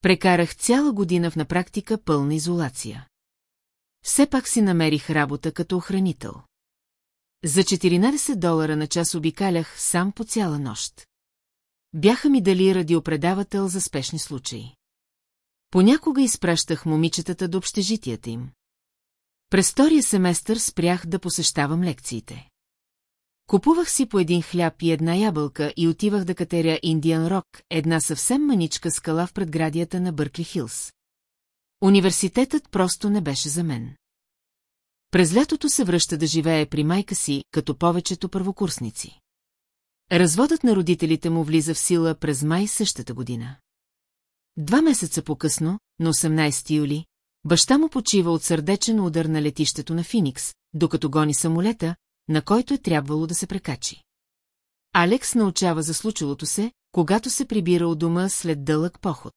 Прекарах цяла година в на практика пълна изолация. Все пак си намерих работа като охранител. За 14 долара на час обикалях сам по цяла нощ. Бяха ми дали радиопредавател за спешни случаи. Понякога изпращах момичетата до общежитията им. През втория семестър спрях да посещавам лекциите. Купувах си по един хляб и една ябълка и отивах да катеря Индиан Рок, една съвсем маничка скала в предградията на Бъркли Хилс. Университетът просто не беше за мен. През лятото се връща да живее при майка си, като повечето първокурсници. Разводът на родителите му влиза в сила през май същата година. Два месеца по-късно, на 18 юли, баща му почива от сърдечен удар на летището на Финикс, докато гони самолета, на който е трябвало да се прекачи. Алекс научава за случилото се, когато се прибира от дома след дълъг поход.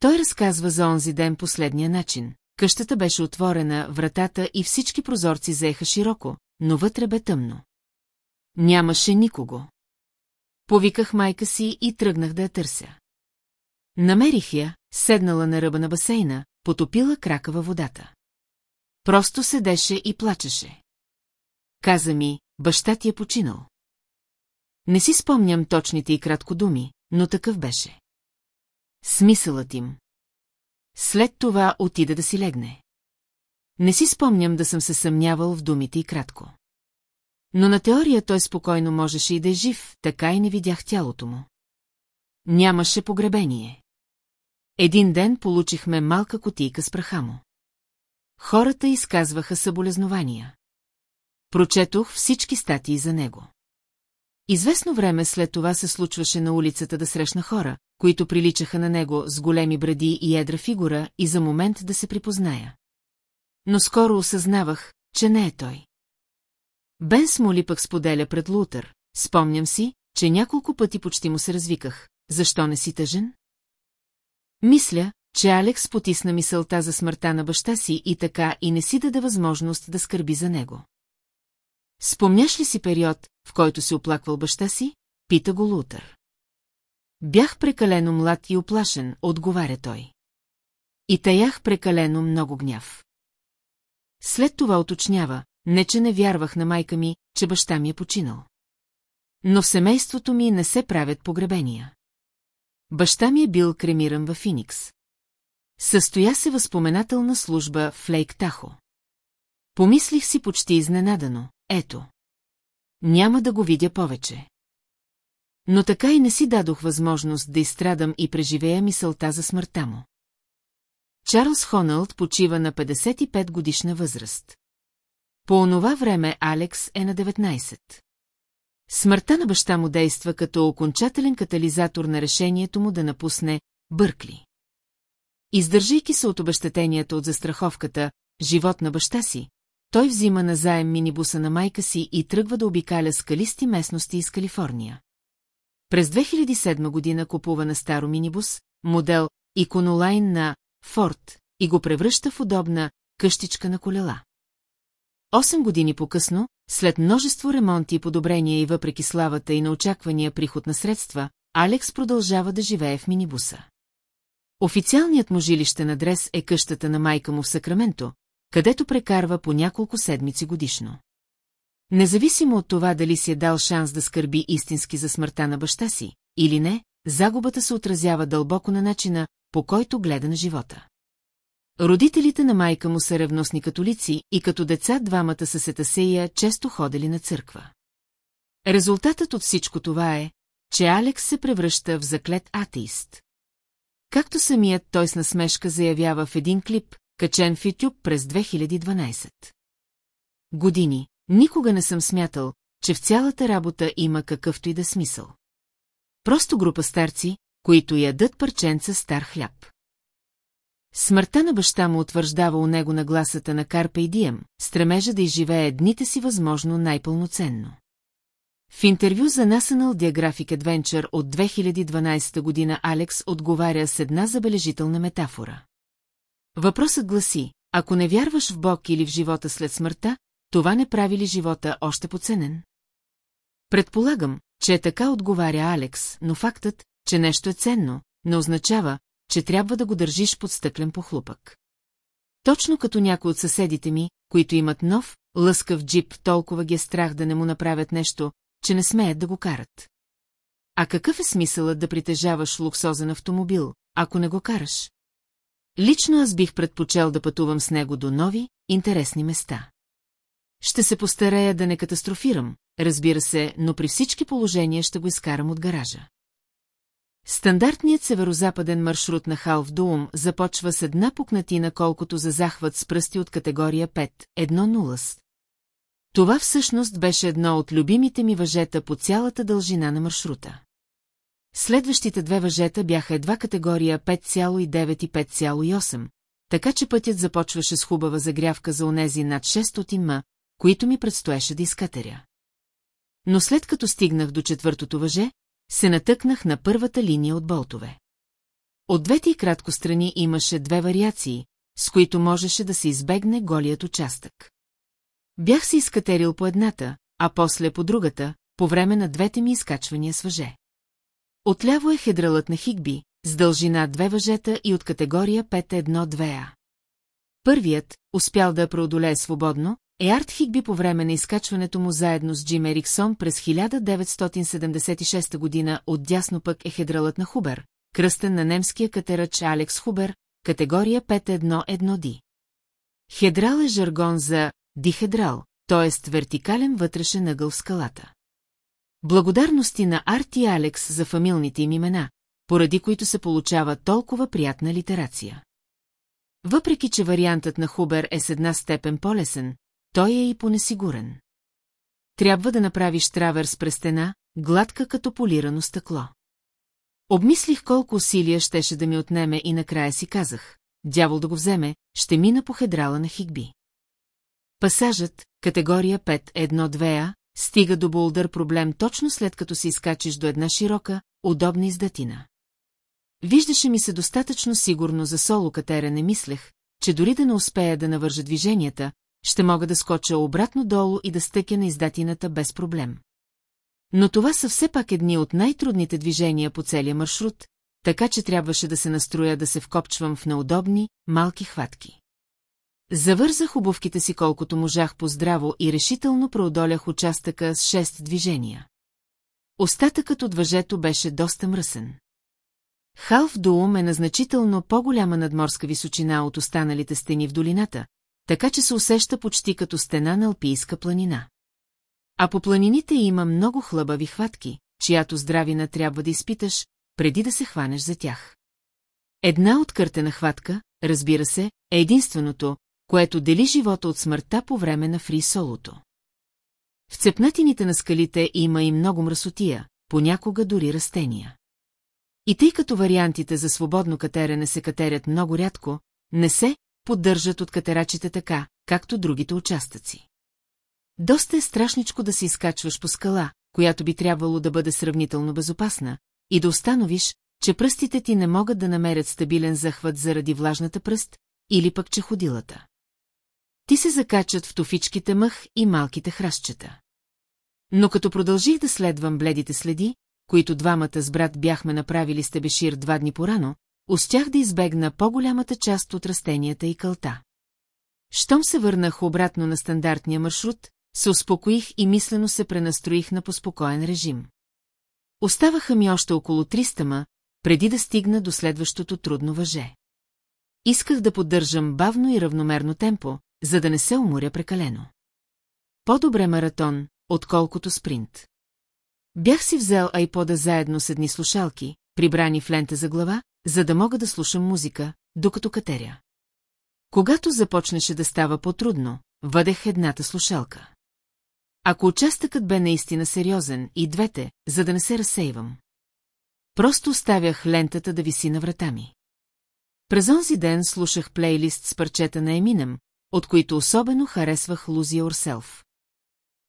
Той разказва за онзи ден последния начин. Къщата беше отворена, вратата и всички прозорци заеха широко, но вътре бе тъмно. Нямаше никого. Повиках майка си и тръгнах да я търся. Намерих я, седнала на ръба на басейна, потопила крака във водата. Просто седеше и плачеше. Каза ми, баща ти е починал. Не си спомням точните и кратко думи, но такъв беше. Смисълът им. След това отида да си легне. Не си спомням да съм се съмнявал в думите и кратко. Но на теория той спокойно можеше и да е жив, така и не видях тялото му. Нямаше погребение. Един ден получихме малка котийка с праха му. Хората изказваха съболезнования. Прочетох всички статии за него. Известно време след това се случваше на улицата да срещна хора, които приличаха на него с големи бради и едра фигура и за момент да се припозная. Но скоро осъзнавах, че не е той. Бен Смоли пък споделя пред Лутър. Спомням си, че няколко пъти почти му се развиках. Защо не си тъжен? Мисля, че Алекс потисна мисълта за смъртта на баща си и така и не си даде възможност да скърби за него. Спомняш ли си период, в който се оплаквал баща си? Пита го Лутър. Бях прекалено млад и оплашен, отговаря той. И таях прекалено много гняв. След това уточнява, не че не вярвах на майка ми, че баща ми е починал. Но в семейството ми не се правят погребения. Баща ми е бил кремиран във Финикс. Състоя се възпоменателна служба в Лейк Тахо. Помислих си почти изненадано, ето. Няма да го видя повече. Но така и не си дадох възможност да изстрадам и преживея мисълта за смъртта му. Чарлз Хоналд почива на 55 годишна възраст. По онова време Алекс е на 19. Смъртта на баща му действа като окончателен катализатор на решението му да напусне Бъркли. Издържайки се от обещетенията от застраховката «Живот на баща си», той взима на заем минибуса на майка си и тръгва да обикаля скалисти местности из Калифорния. През 2007 година купува на старо минибус, модел Иконолайн на Форд, и го превръща в удобна къщичка на колела. Осем години по-късно, след множество ремонти и подобрения и въпреки славата и на очаквания приход на средства, Алекс продължава да живее в минибуса. Официалният му жилищен адрес е къщата на майка му в Сакраменто, където прекарва по няколко седмици годишно. Независимо от това дали си е дал шанс да скърби истински за смъртта на баща си, или не, загубата се отразява дълбоко на начина, по който гледа на живота. Родителите на майка му са ревностни католици и като деца двамата са Сетасея често ходили на църква. Резултатът от всичко това е, че Алекс се превръща в заклет атеист. Както самият той с насмешка заявява в един клип, качен в YouTube през 2012. Години, никога не съм смятал, че в цялата работа има какъвто и да смисъл. Просто група старци, които ядат парченца стар хляб. Смъртта на баща му утвърждава у него на гласата на Карпе и Дием, стремежа да изживее дните си възможно най-пълноценно. В интервю за National Geographic Adventure от 2012 година Алекс отговаря с една забележителна метафора. Въпросът гласи, ако не вярваш в Бог или в живота след смъртта, това не прави ли живота още поценен? Предполагам, че е така отговаря Алекс, но фактът, че нещо е ценно, не означава, че трябва да го държиш под стъклен похлупък. Точно като някои от съседите ми, които имат нов, лъскав джип, толкова ги е страх да не му направят нещо, че не смеят да го карат. А какъв е смисълът да притежаваш луксозен автомобил, ако не го караш? Лично аз бих предпочел да пътувам с него до нови, интересни места. Ще се постарая да не катастрофирам, разбира се, но при всички положения ще го изкарам от гаража. Стандартният северо-западен маршрут на Халф Дуум започва с една пукнатина колкото за захват с пръсти от категория 5, 1-0. Това всъщност беше едно от любимите ми въжета по цялата дължина на маршрута. Следващите две въжета бяха едва категория 5,9 и 5,8, така че пътят започваше с хубава загрявка за онези над 600 ма, които ми предстоеше да изкатеря. Но след като стигнах до четвъртото въже, се натъкнах на първата линия от болтове. От двете и кратко страни имаше две вариации, с които можеше да се избегне голият участък. Бях се изкатерил по едната, а после по другата, по време на двете ми изкачвания с въже. Отляво е хедралът на Хигби, с дължина две въжета и от категория 5-1-2А. Първият, успял да преодолее свободно, е Арт Хигби по време на изкачването му заедно с Джим Ериксон през 1976 година от дясно пък е хедралът на Хубер, кръстен на немския катерач Алекс Хубер, категория 5-1-1D. Хедрал е жаргон за дихедрал, т.е. вертикален вътрешен ъгъл в скалата. Благодарности на Арт и Алекс за фамилните им имена, поради които се получава толкова приятна литерация. Въпреки, че вариантът на Хубер е с една степен по-лесен, той е и понесигурен. Трябва да направиш траверс през стена, гладка като полирано стъкло. Обмислих колко усилия щеше да ми отнеме и накрая си казах, дявол да го вземе, ще мина по хедрала на Хигби. Пасажът, категория 5-1-2А, стига до болдър проблем точно след като се изкачиш до една широка, удобна издатина. Виждаше ми се достатъчно сигурно за соло катерене мислех, че дори да не успея да навържа движенията, ще мога да скоча обратно долу и да стъкя на издатината без проблем. Но това са все пак едни от най-трудните движения по целия маршрут, така че трябваше да се настроя да се вкопчвам в неудобни, малки хватки. Завързах обувките си колкото можах по-здраво и решително преодолях участъка с шест движения. Остатъкът от въжето беше доста мръсен. Халф Дуум е на значително по-голяма надморска височина от останалите стени в долината, така че се усеща почти като стена на Алпийска планина. А по планините има много хлъбави хватки, чиято здравина трябва да изпиташ, преди да се хванеш за тях. Една откъртена хватка, разбира се, е единственото, което дели живота от смъртта по време на фри солото. В цепнатините на скалите има и много мръсотия, понякога дори растения. И тъй като вариантите за свободно катерене се катерят много рядко, не се поддържат от катерачите така, както другите участъци. Доста е страшничко да се изкачваш по скала, която би трябвало да бъде сравнително безопасна, и да установиш, че пръстите ти не могат да намерят стабилен захват заради влажната пръст или пък чеходилата. Ти се закачат в тофичките мъх и малките храстчета. Но като продължих да следвам бледите следи, които двамата с брат бяхме направили с Тебешир два дни порано, успях да избегна по-голямата част от растенията и кълта. Щом се върнах обратно на стандартния маршрут, се успокоих и мислено се пренастроих на поспокоен режим. Оставаха ми още около 300 ма, преди да стигна до следващото трудно въже. Исках да поддържам бавно и равномерно темпо, за да не се уморя прекалено. По-добре маратон, отколкото спринт. Бях си взел айпода заедно с едни слушалки, прибрани в лента за глава, за да мога да слушам музика, докато катеря. Когато започнеше да става по-трудно, въдех едната слушалка. Ако участъкът бе наистина сериозен, и двете, за да не се разсейвам. Просто оставях лентата да виси на врата ми. През онзи ден слушах плейлист с парчета на Еминем, от които особено харесвах Лузия Орселф.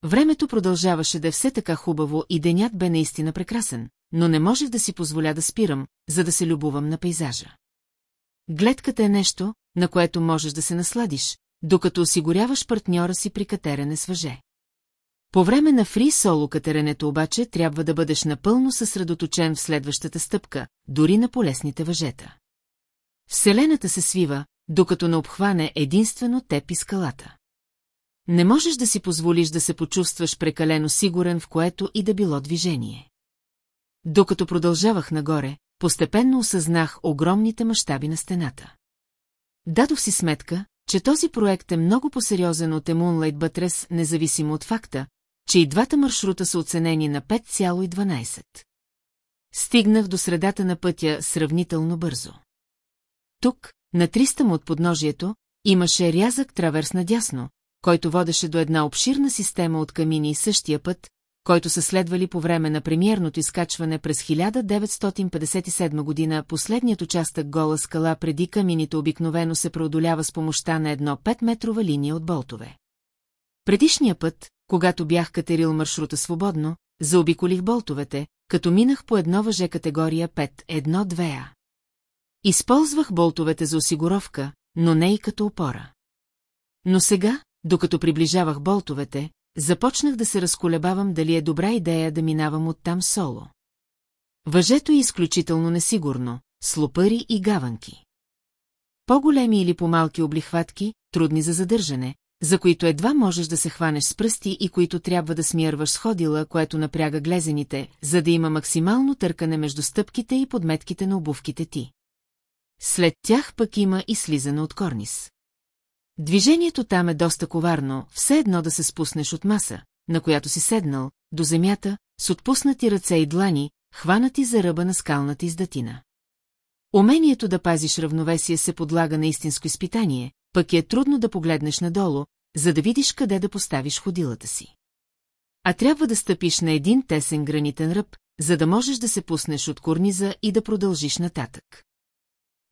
Времето продължаваше да е все така хубаво и денят бе наистина прекрасен, но не можех да си позволя да спирам, за да се любувам на пейзажа. Гледката е нещо, на което можеш да се насладиш, докато осигуряваш партньора си при катерене с въже. По време на фри соло катеренето обаче трябва да бъдеш напълно съсредоточен в следващата стъпка, дори на полесните въжета. Вселената се свива, докато не обхване единствено теб и скалата. Не можеш да си позволиш да се почувстваш прекалено сигурен в което и да било движение. Докато продължавах нагоре, постепенно осъзнах огромните мащаби на стената. Дадох си сметка, че този проект е много по-сериозен от Емунлайт Бътрес, независимо от факта, че и двата маршрута са оценени на 5,12. Стигнах до средата на пътя сравнително бързо. Тук, на 300 му от подножието, имаше рязък траверс надясно, който водеше до една обширна система от камини и същия път, който са следвали по време на премиерното изкачване през 1957 година, последният участък гола скала преди камините обикновено се преодолява с помощта на едно 5-метрова линия от болтове. Предишния път, когато бях катерил маршрута свободно, заобиколих болтовете, като минах по едно въже категория 5-1-2А. Използвах болтовете за осигуровка, но не и като опора. Но сега, докато приближавах болтовете, започнах да се разколебавам дали е добра идея да минавам оттам соло. Въжето е изключително несигурно, с лопари и гаванки. По-големи или по-малки облихватки, трудни за задържане, за които едва можеш да се хванеш с пръсти и които трябва да смирваш с ходила, което напряга глезените, за да има максимално търкане между стъпките и подметките на обувките ти. След тях пък има и слизане от корнис. Движението там е доста коварно, все едно да се спуснеш от маса, на която си седнал, до земята, с отпуснати ръце и длани, хванати за ръба на скалната издатина. Умението да пазиш равновесие се подлага на истинско изпитание, пък е трудно да погледнеш надолу, за да видиш къде да поставиш ходилата си. А трябва да стъпиш на един тесен гранитен ръб, за да можеш да се пуснеш от корниза и да продължиш нататък.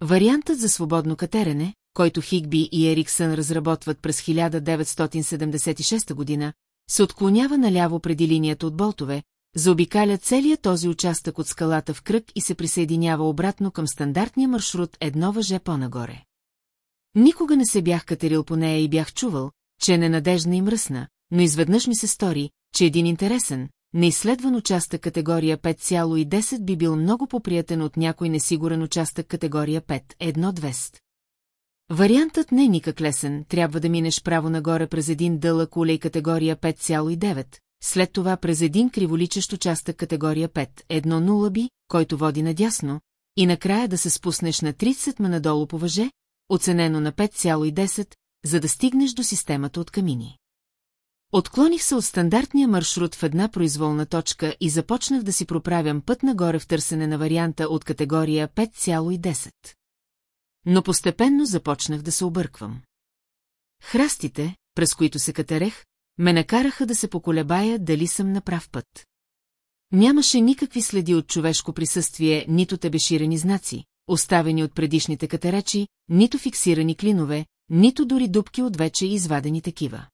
Вариантът за свободно катерене, който Хигби и Ериксън разработват през 1976 година, се отклонява наляво преди линията от болтове, заобикаля целият този участък от скалата в кръг и се присъединява обратно към стандартния маршрут едно въже по-нагоре. Никога не се бях катерил по нея и бях чувал, че е ненадежна и мръсна, но изведнъж ми се стори, че един интересен, неизследван участък категория 5,10 би бил много поприятен от някой несигурен участък категория 5,1,200. Вариантът не е никак лесен, трябва да минеш право нагоре през един дълъг улей категория 5,9, след това през един криволичещ участък категория 5, едно нулаби, който води надясно, и накрая да се спуснеш на 30 ма надолу по въже, оценено на 5,10, за да стигнеш до системата от камини. Отклоних се от стандартния маршрут в една произволна точка и започнах да си проправям път нагоре в търсене на варианта от категория 5,10. Но постепенно започнах да се обърквам. Храстите, през които се катерех, ме накараха да се поколебая дали съм на прав път. Нямаше никакви следи от човешко присъствие, нито тебеширани знаци, оставени от предишните катерачи, нито фиксирани клинове, нито дори дубки от вече извадени такива.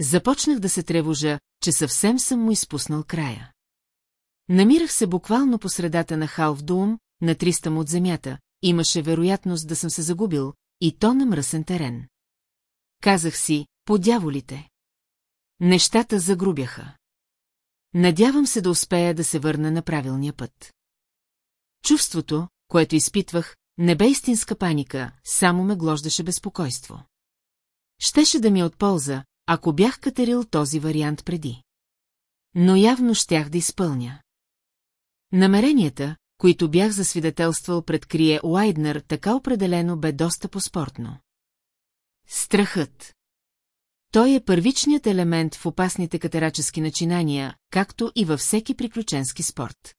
Започнах да се тревожа, че съвсем съм му изпуснал края. Намирах се буквално по средата на Халф Дуум, на 300 от земята, имаше вероятност да съм се загубил, и то на мръсен терен. Казах си, по дяволите. Нещата загрубяха. Надявам се да успея да се върна на правилния път. Чувството, което изпитвах, не бе истинска паника, само ме глождаше безпокойство. Щеше да ми е от полза, ако бях катерил този вариант преди. Но явно щях да изпълня. Намеренията, които бях засвидетелствал пред Крие Уайднер, така определено бе доста по-спортно. Страхът. Той е първичният елемент в опасните катерачески начинания, както и във всеки приключенски спорт.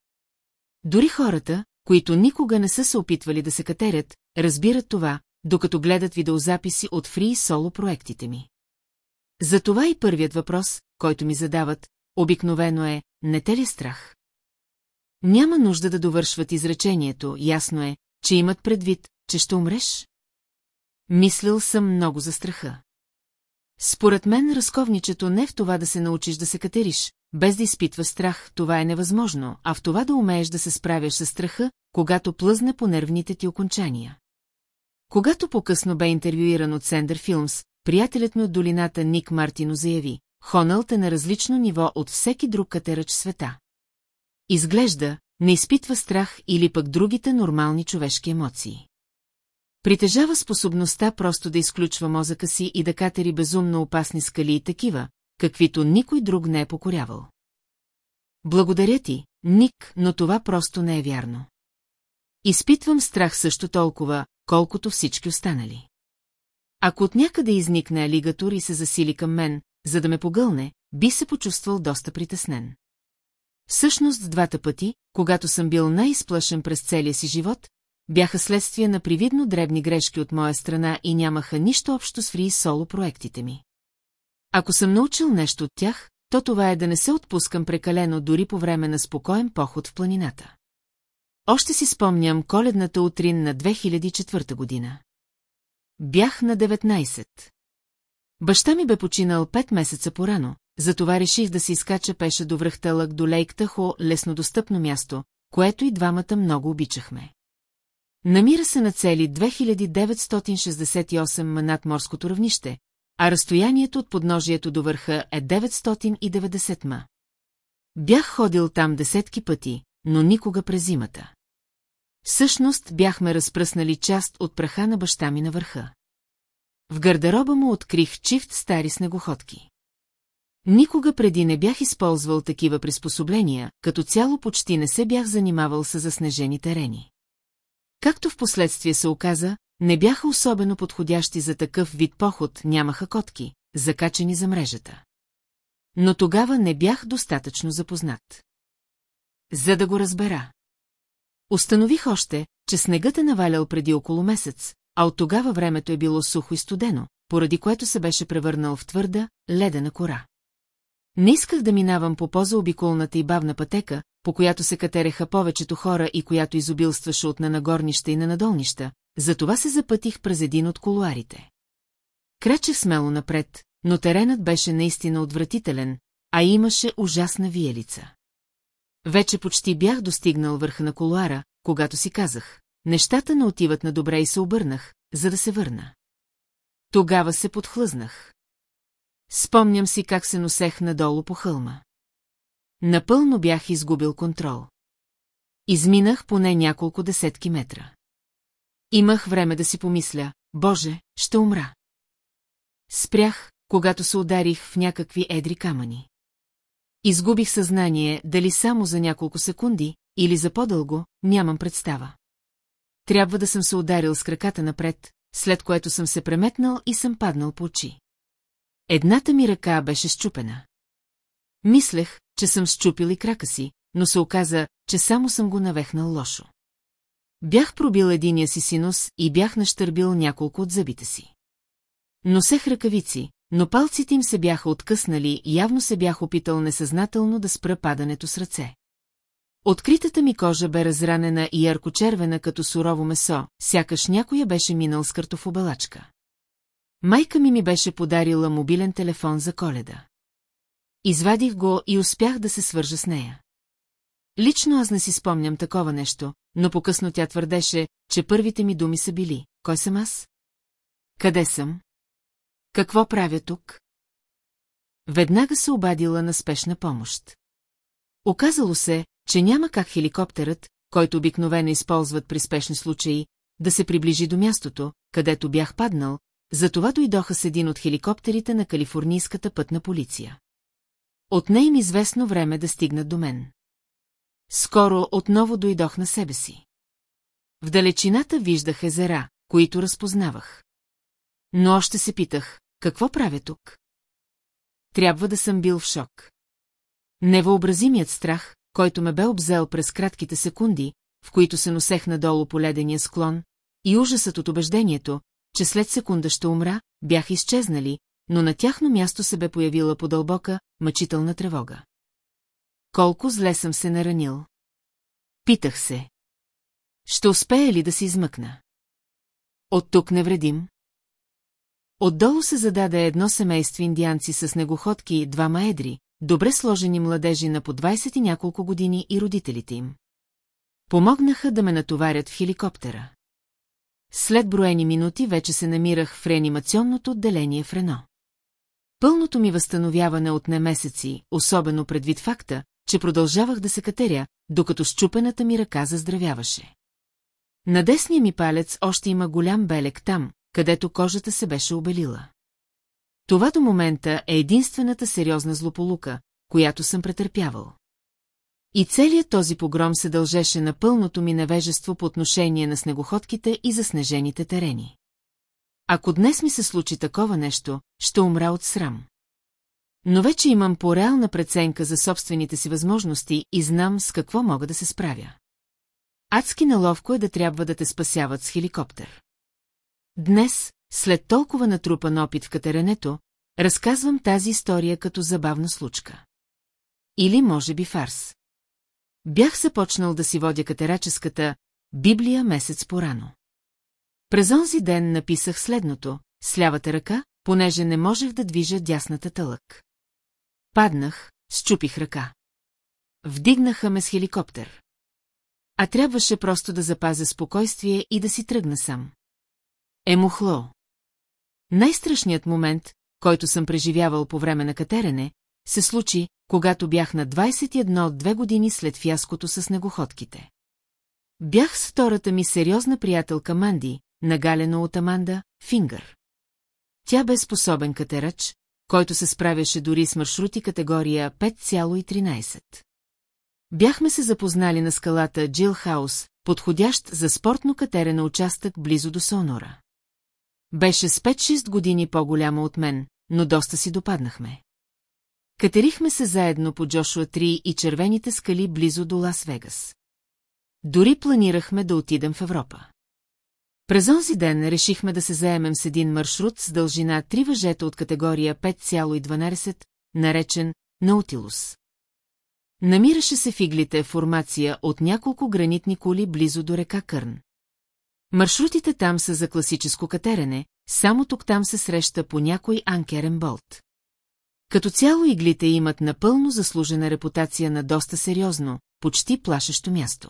Дори хората, които никога не са се опитвали да се катерят, разбират това, докато гледат видеозаписи от фри соло проектите ми. Затова и първият въпрос, който ми задават, обикновено е, не те ли е страх? Няма нужда да довършват изречението, ясно е, че имат предвид, че ще умреш? Мислил съм много за страха. Според мен разковничето не е в това да се научиш да се катериш, без да изпитва страх, това е невъзможно, а в това да умееш да се справяш с страха, когато плъзне по нервните ти окончания. Когато по-късно бе интервюиран от Сендър Филмс, приятелят ми от долината Ник Мартино заяви, Хонълт е на различно ниво от всеки друг катерач света. Изглежда, не изпитва страх или пък другите нормални човешки емоции. Притежава способността просто да изключва мозъка си и да катери безумно опасни скали и такива, каквито никой друг не е покорявал. Благодаря ти, Ник, но това просто не е вярно. Изпитвам страх също толкова, колкото всички останали. Ако от някъде изникне алигатор и се засили към мен, за да ме погълне, би се почувствал доста притеснен. Всъщност двата пъти, когато съм бил най-изплашен през целия си живот, бяха следствие на привидно дребни грешки от моя страна и нямаха нищо общо с фри соло проектите ми. Ако съм научил нещо от тях, то това е да не се отпускам прекалено дори по време на спокоен поход в планината. Още си спомням коледната утрин на 2004 година. Бях на 19. Баща ми бе починал 5 месеца порано, затова реших да се изкача пеша до връхтълък до Лейктахо, леснодостъпно място, което и двамата много обичахме. Намира се на цели 2968 над морското равнище, а разстоянието от подножието до върха е 990 ма. Бях ходил там десетки пъти, но никога през зимата. Всъщност бяхме разпръснали част от праха на баща ми на върха. В гардероба му открих чифт стари снегоходки. Никога преди не бях използвал такива приспособления, като цяло почти не се бях занимавал с заснежени терени. Както в последствие се оказа, не бяха особено подходящи за такъв вид поход, нямаха котки, закачени за мрежата. Но тогава не бях достатъчно запознат. За да го разбера. Установих още, че снегът е навалял преди около месец, а от тогава времето е било сухо и студено, поради което се беше превърнал в твърда, ледена кора. Не исках да минавам по по-заобиколната и бавна пътека, по която се катереха повечето хора и която изобилстваше от нанагорнища и нанадолнища, затова се запътих през един от колуарите. Крачех смело напред, но теренът беше наистина отвратителен, а имаше ужасна виелица. Вече почти бях достигнал върха на колуара, когато си казах, нещата не отиват на добре и се обърнах, за да се върна. Тогава се подхлъзнах. Спомням си как се носех надолу по хълма. Напълно бях изгубил контрол. Изминах поне няколко десетки метра. Имах време да си помисля, Боже, ще умра. Спрях, когато се ударих в някакви едри камъни. Изгубих съзнание, дали само за няколко секунди, или за по-дълго, нямам представа. Трябва да съм се ударил с краката напред, след което съм се преметнал и съм паднал по очи. Едната ми ръка беше щупена. Мислех, че съм щупил и крака си, но се оказа, че само съм го навехнал лошо. Бях пробил единия си синус и бях нащърбил няколко от зъбите си. Носех ръкавици, но палците им се бяха откъснали и явно се бях опитал несъзнателно да спра падането с ръце. Откритата ми кожа бе разранена и яркочервена като сурово месо, сякаш някоя беше минал с картофобалачка. Майка ми ми беше подарила мобилен телефон за коледа. Извадих го и успях да се свържа с нея. Лично аз не си спомням такова нещо, но покъсно тя твърдеше, че първите ми думи са били. Кой съм аз? Къде съм? Какво правя тук? Веднага се обадила на спешна помощ. Оказало се, че няма как хеликоптерът, който обикновено използват при спешни случаи, да се приближи до мястото, където бях паднал, затова дойдоха с един от хеликоптерите на калифорнийската пътна полиция. От не им известно време да стигнат до мен. Скоро отново дойдох на себе си. В далечината виждах езера, които разпознавах. Но още се питах, какво правя тук? Трябва да съм бил в шок. Невъобразимият страх, който ме бе обзел през кратките секунди, в които се носех надолу по ледения склон, и ужасът от убеждението, че след секунда ще умра, бяха изчезнали, но на тяхно място се бе появила подълбока, мъчителна тревога. Колко зле съм се наранил. Питах се. Ще успея ли да се измъкна? От тук не вредим. Отдолу се зададе едно семейство индианци с негоходки и двама едри, добре сложени младежи на по 20 и няколко години и родителите им. Помогнаха да ме натоварят в хеликоптера. След броени минути вече се намирах в реанимационното отделение в Рено. Пълното ми възстановяване отне месеци, особено предвид факта, че продължавах да се катеря, докато щупената ми ръка заздравяваше. На десния ми палец още има голям белек там, където кожата се беше обелила. Това до момента е единствената сериозна злополука, която съм претърпявал. И целият този погром се дължеше на пълното ми невежество по отношение на снегоходките и заснежените терени. Ако днес ми се случи такова нещо, ще умра от срам. Но вече имам по-реална преценка за собствените си възможности и знам с какво мога да се справя. Адски наловко е да трябва да те спасяват с хеликоптер. Днес, след толкова натрупан опит в катеренето, разказвам тази история като забавна случка. Или може би фарс. Бях започнал да си водя катераческата Библия месец порано. През онзи ден написах следното, с лявата ръка, понеже не можех да движа дясната тълък. Паднах, щупих ръка. Вдигнаха ме с хеликоптер. А трябваше просто да запазя спокойствие и да си тръгна сам. Емухло. Най-страшният момент, който съм преживявал по време на катерене, се случи, когато бях на 21 от две години след фяското с негоходките. Бях с втората ми сериозна приятелка Манди, нагалено от Аманда, Фингър. Тя бе способен катерач, който се справяше дори с маршрути категория 5,13. Бяхме се запознали на скалата Джил Хаус, подходящ за спортно катерене участък близо до Сонора. Беше с 5-6 години по-голяма от мен, но доста си допаднахме. Катерихме се заедно по Джошуа 3 и червените скали близо до Лас-Вегас. Дори планирахме да отидем в Европа. През онзи ден решихме да се заемем с един маршрут с дължина 3 въжета от категория 5,12, наречен Наутилус. Намираше се в формация от няколко гранитни кули близо до река Кърн. Маршрутите там са за класическо катерене, само тук-там се среща по някой анкерен болт. Като цяло иглите имат напълно заслужена репутация на доста сериозно, почти плашещо място.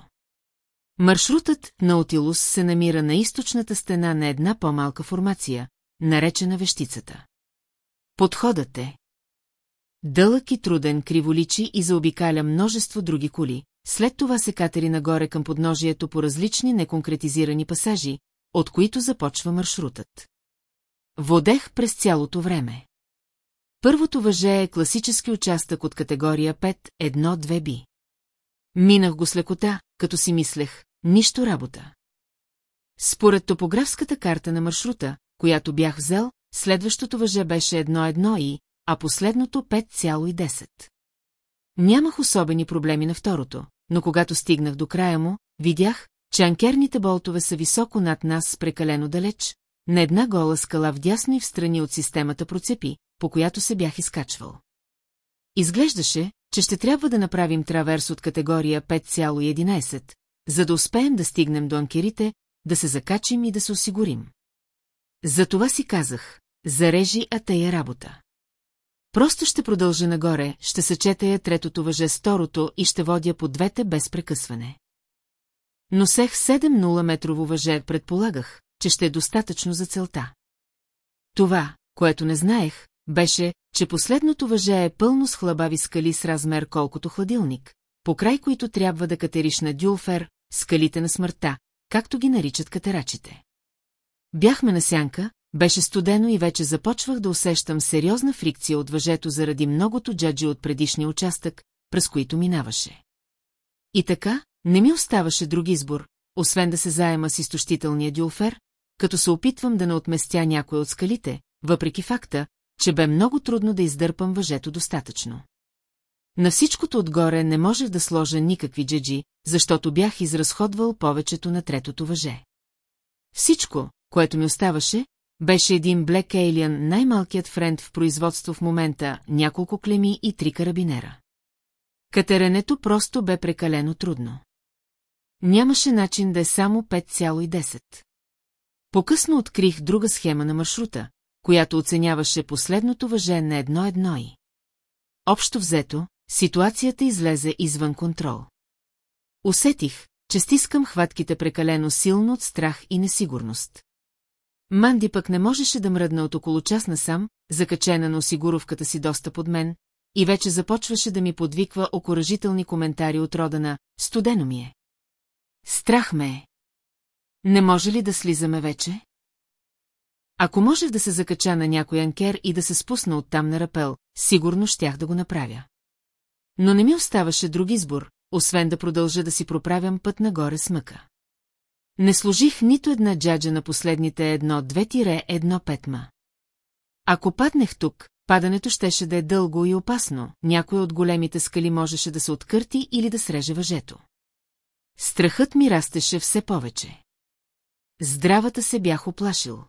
Маршрутът на Отилус се намира на източната стена на една по-малка формация, наречена вещицата. Подходът е Дълъг и труден криволичи и заобикаля множество други коли, след това се катери нагоре към подножието по различни неконкретизирани пасажи, от които започва маршрутът. Водех през цялото време. Първото въже е класически участък от категория 5, 1-2 би. Минах го с лекота, като си мислех, нищо работа. Според топографската карта на маршрута, която бях взел, следващото въже беше 1-1 и, а последното 5,10. Нямах особени проблеми на второто, но когато стигнах до края му, видях, че анкерните болтове са високо над нас прекалено далеч, на една гола скала вдясно и в страни от системата процепи, по която се бях изкачвал. Изглеждаше, че ще трябва да направим траверс от категория 5,11, за да успеем да стигнем до анкерите, да се закачим и да се осигурим. За това си казах, зарежи а тая работа. Просто ще продължа нагоре, ще съчетая третото въже с второто и ще водя по двете без прекъсване. Носех 7-0 метрово въже, предполагах, че ще е достатъчно за целта. Това, което не знаех, беше, че последното въже е пълно с хлабави скали с размер колкото хладилник, по край които трябва да катериш на дюлфер, скалите на смъртта, както ги наричат катерачите. Бяхме на сянка, беше студено и вече започвах да усещам сериозна фрикция от въжето заради многото джаджи от предишния участък, през които минаваше. И така, не ми оставаше друг избор, освен да се заема с изтощителния дюлфер, като се опитвам да не отместя някой от скалите, въпреки факта, че бе много трудно да издърпам въжето достатъчно. На всичкото отгоре не можех да сложа никакви джеджи, защото бях изразходвал повечето на третото въже. Всичко, което ми оставаше, беше един Black Alien, най-малкият френд в производство в момента, няколко клеми и три карабинера. Катеренето просто бе прекалено трудно. Нямаше начин да е само 5,10. Покъсно открих друга схема на маршрута, която оценяваше последното въже на едно-едно и. Общо взето, ситуацията излезе извън контрол. Усетих, че стискам хватките прекалено силно от страх и несигурност. Манди пък не можеше да мръдна от около час насам, закачена на осигуровката си доста под мен, и вече започваше да ми подвиква окоръжителни коментари от рода на «Студено ми е». Страх ме е. Не може ли да слизаме вече? Ако можех да се закача на някой анкер и да се спусна оттам на рапел, сигурно щях да го направя. Но не ми оставаше друг избор, освен да продължа да си проправям път нагоре с мъка. Не служих нито една джаджа на последните едно-две тире едно петма. Ако паднех тук, падането щеше да е дълго и опасно, някой от големите скали можеше да се откърти или да среже въжето. Страхът ми растеше все повече. Здравата се бях оплашил.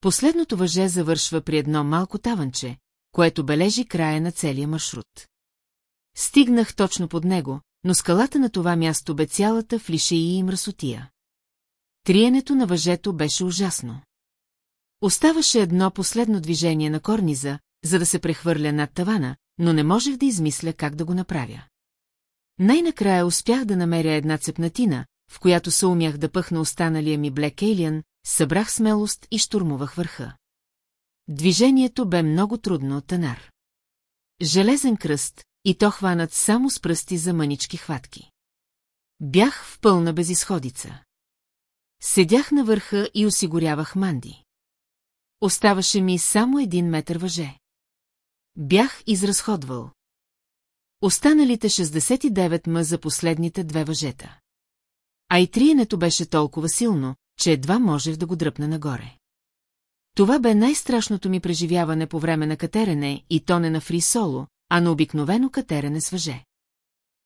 Последното въже завършва при едно малко таванче, което бележи края на целия маршрут. Стигнах точно под него, но скалата на това място бе цялата в лишеи и мръсотия. Триенето на въжето беше ужасно. Оставаше едно последно движение на корниза, за да се прехвърля над тавана, но не можех да измисля как да го направя. Най-накрая успях да намеря една цепнатина, в която се умях да пъхна останалия ми Блек Ейлиан, събрах смелост и штурмувах върха. Движението бе много трудно от Танар. Железен кръст, и то хванат само с пръсти за мънички хватки. Бях в пълна безисходица. Седях на върха и осигурявах манди. Оставаше ми само един метър въже. Бях изразходвал. Останалите 69 м за последните две въжета. А и триенето беше толкова силно, че едва можех да го дръпна нагоре. Това бе най-страшното ми преживяване по време на катерене и то не на фри соло, а на обикновено катерене с въже.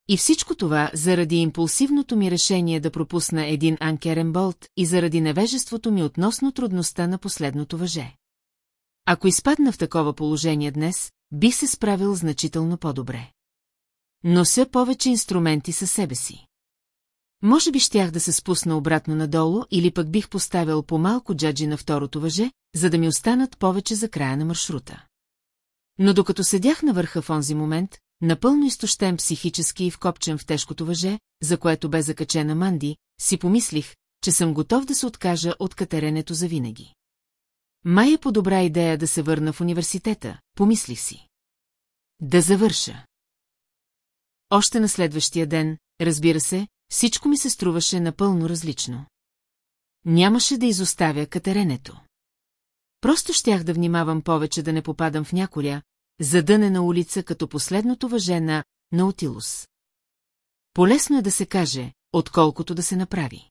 И всичко това заради импулсивното ми решение да пропусна един анкерен болт и заради невежеството ми относно трудността на последното въже. Ако изпадна в такова положение днес, бих се справил значително по-добре. Нося повече инструменти със себе си. Може би щях да се спусна обратно надолу или пък бих поставил по-малко джаджи на второто въже, за да ми останат повече за края на маршрута. Но докато седях на върха в онзи момент, напълно изтощен психически и вкопчен в тежкото въже, за което бе закачена Манди, си помислих, че съм готов да се откажа от катеренето за винаги. Май е по-добра идея да се върна в университета, помислих си. Да завърша. Още на следващия ден, разбира се, всичко ми се струваше напълно различно. Нямаше да изоставя катеренето. Просто щях да внимавам повече да не попадам в няколя, задънена улица като последното въже на Наутилус. Полесно е да се каже, отколкото да се направи.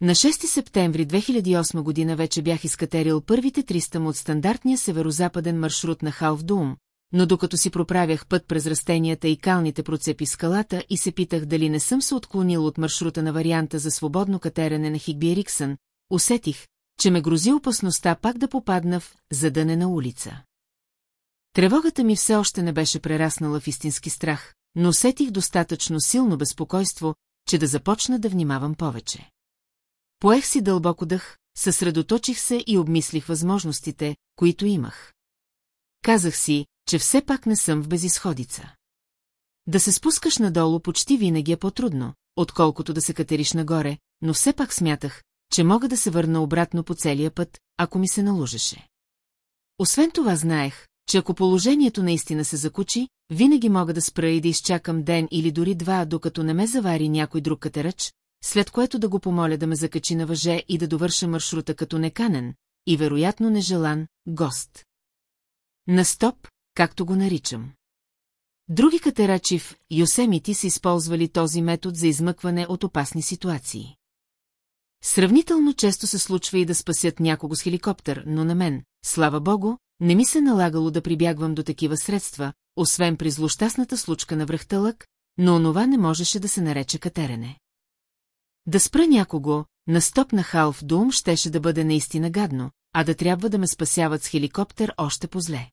На 6 септември 2008 година вече бях изкатерил първите 300 от стандартния северо-западен маршрут на Халфдум, но докато си проправях път през растенията и калните процепи скалата и се питах дали не съм се отклонил от маршрута на варианта за свободно катерене на Хигби Ериксън, усетих, че ме грози опасността пак да попадна в задънена улица. Тревогата ми все още не беше прераснала в истински страх, но усетих достатъчно силно безпокойство, че да започна да внимавам повече. Поех си дълбоко дъх, съсредоточих се и обмислих възможностите, които имах. Казах си, че все пак не съм в безисходица. Да се спускаш надолу почти винаги е по-трудно, отколкото да се катериш нагоре, но все пак смятах, че мога да се върна обратно по целия път, ако ми се наложеше. Освен това знаех, че ако положението наистина се закучи, винаги мога да спра и да изчакам ден или дори два, докато не ме завари някой друг катерач, след което да го помоля да ме закачи на въже и да довърша маршрута като неканен и вероятно нежелан гост. На стоп, както го наричам. Други катерачи в Йосемити са използвали този метод за измъкване от опасни ситуации. Сравнително често се случва и да спасят някого с хеликоптер, но на мен, слава богу, не ми се налагало да прибягвам до такива средства, освен при злощастната случка на връхтълък, но онова не можеше да се нарече катерене. Да спра някого, на стоп на халф дум щеше да бъде наистина гадно, а да трябва да ме спасяват с хеликоптер още по-зле.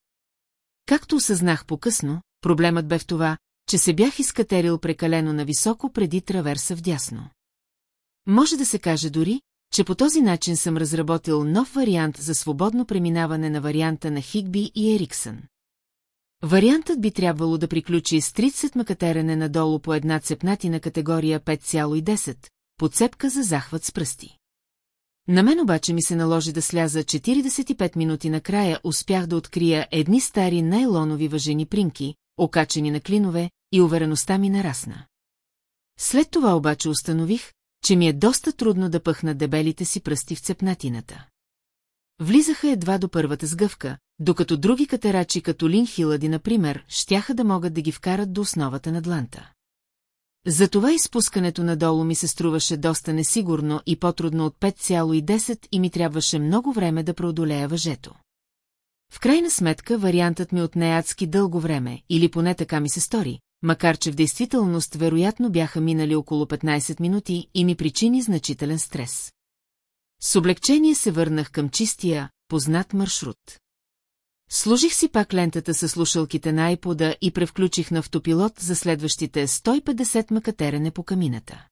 Както осъзнах по-късно, проблемът бе в това, че се бях изкатерил прекалено нависоко преди траверса вдясно. Може да се каже дори, че по този начин съм разработил нов вариант за свободно преминаване на варианта на Хигби и Ериксън. Вариантът би трябвало да приключи с 30 макатерене надолу по една цепнатина категория 5,10, подцепка за захват с пръсти. На мен обаче ми се наложи да сляза 45 минути накрая, успях да открия едни стари найлонови въжени принки, окачени на клинове, и увереността ми нарасна. След това обаче установих, че ми е доста трудно да пъхна дебелите си пръсти в цепнатината. Влизаха едва до първата сгъвка, докато други катерачи като Лин Хилади, например, щяха да могат да ги вкарат до основата на дланта. Затова изпускането надолу ми се струваше доста несигурно и по-трудно от 5,10 и ми трябваше много време да преодолея въжето. В крайна сметка вариантът ми отне адски дълго време, или поне така ми се стори, макар че в действителност вероятно бяха минали около 15 минути и ми причини значителен стрес. С облегчение се върнах към чистия, познат маршрут. Служих си пак лентата с слушалките на айпода и превключих на автопилот за следващите 150 макатерене по камината.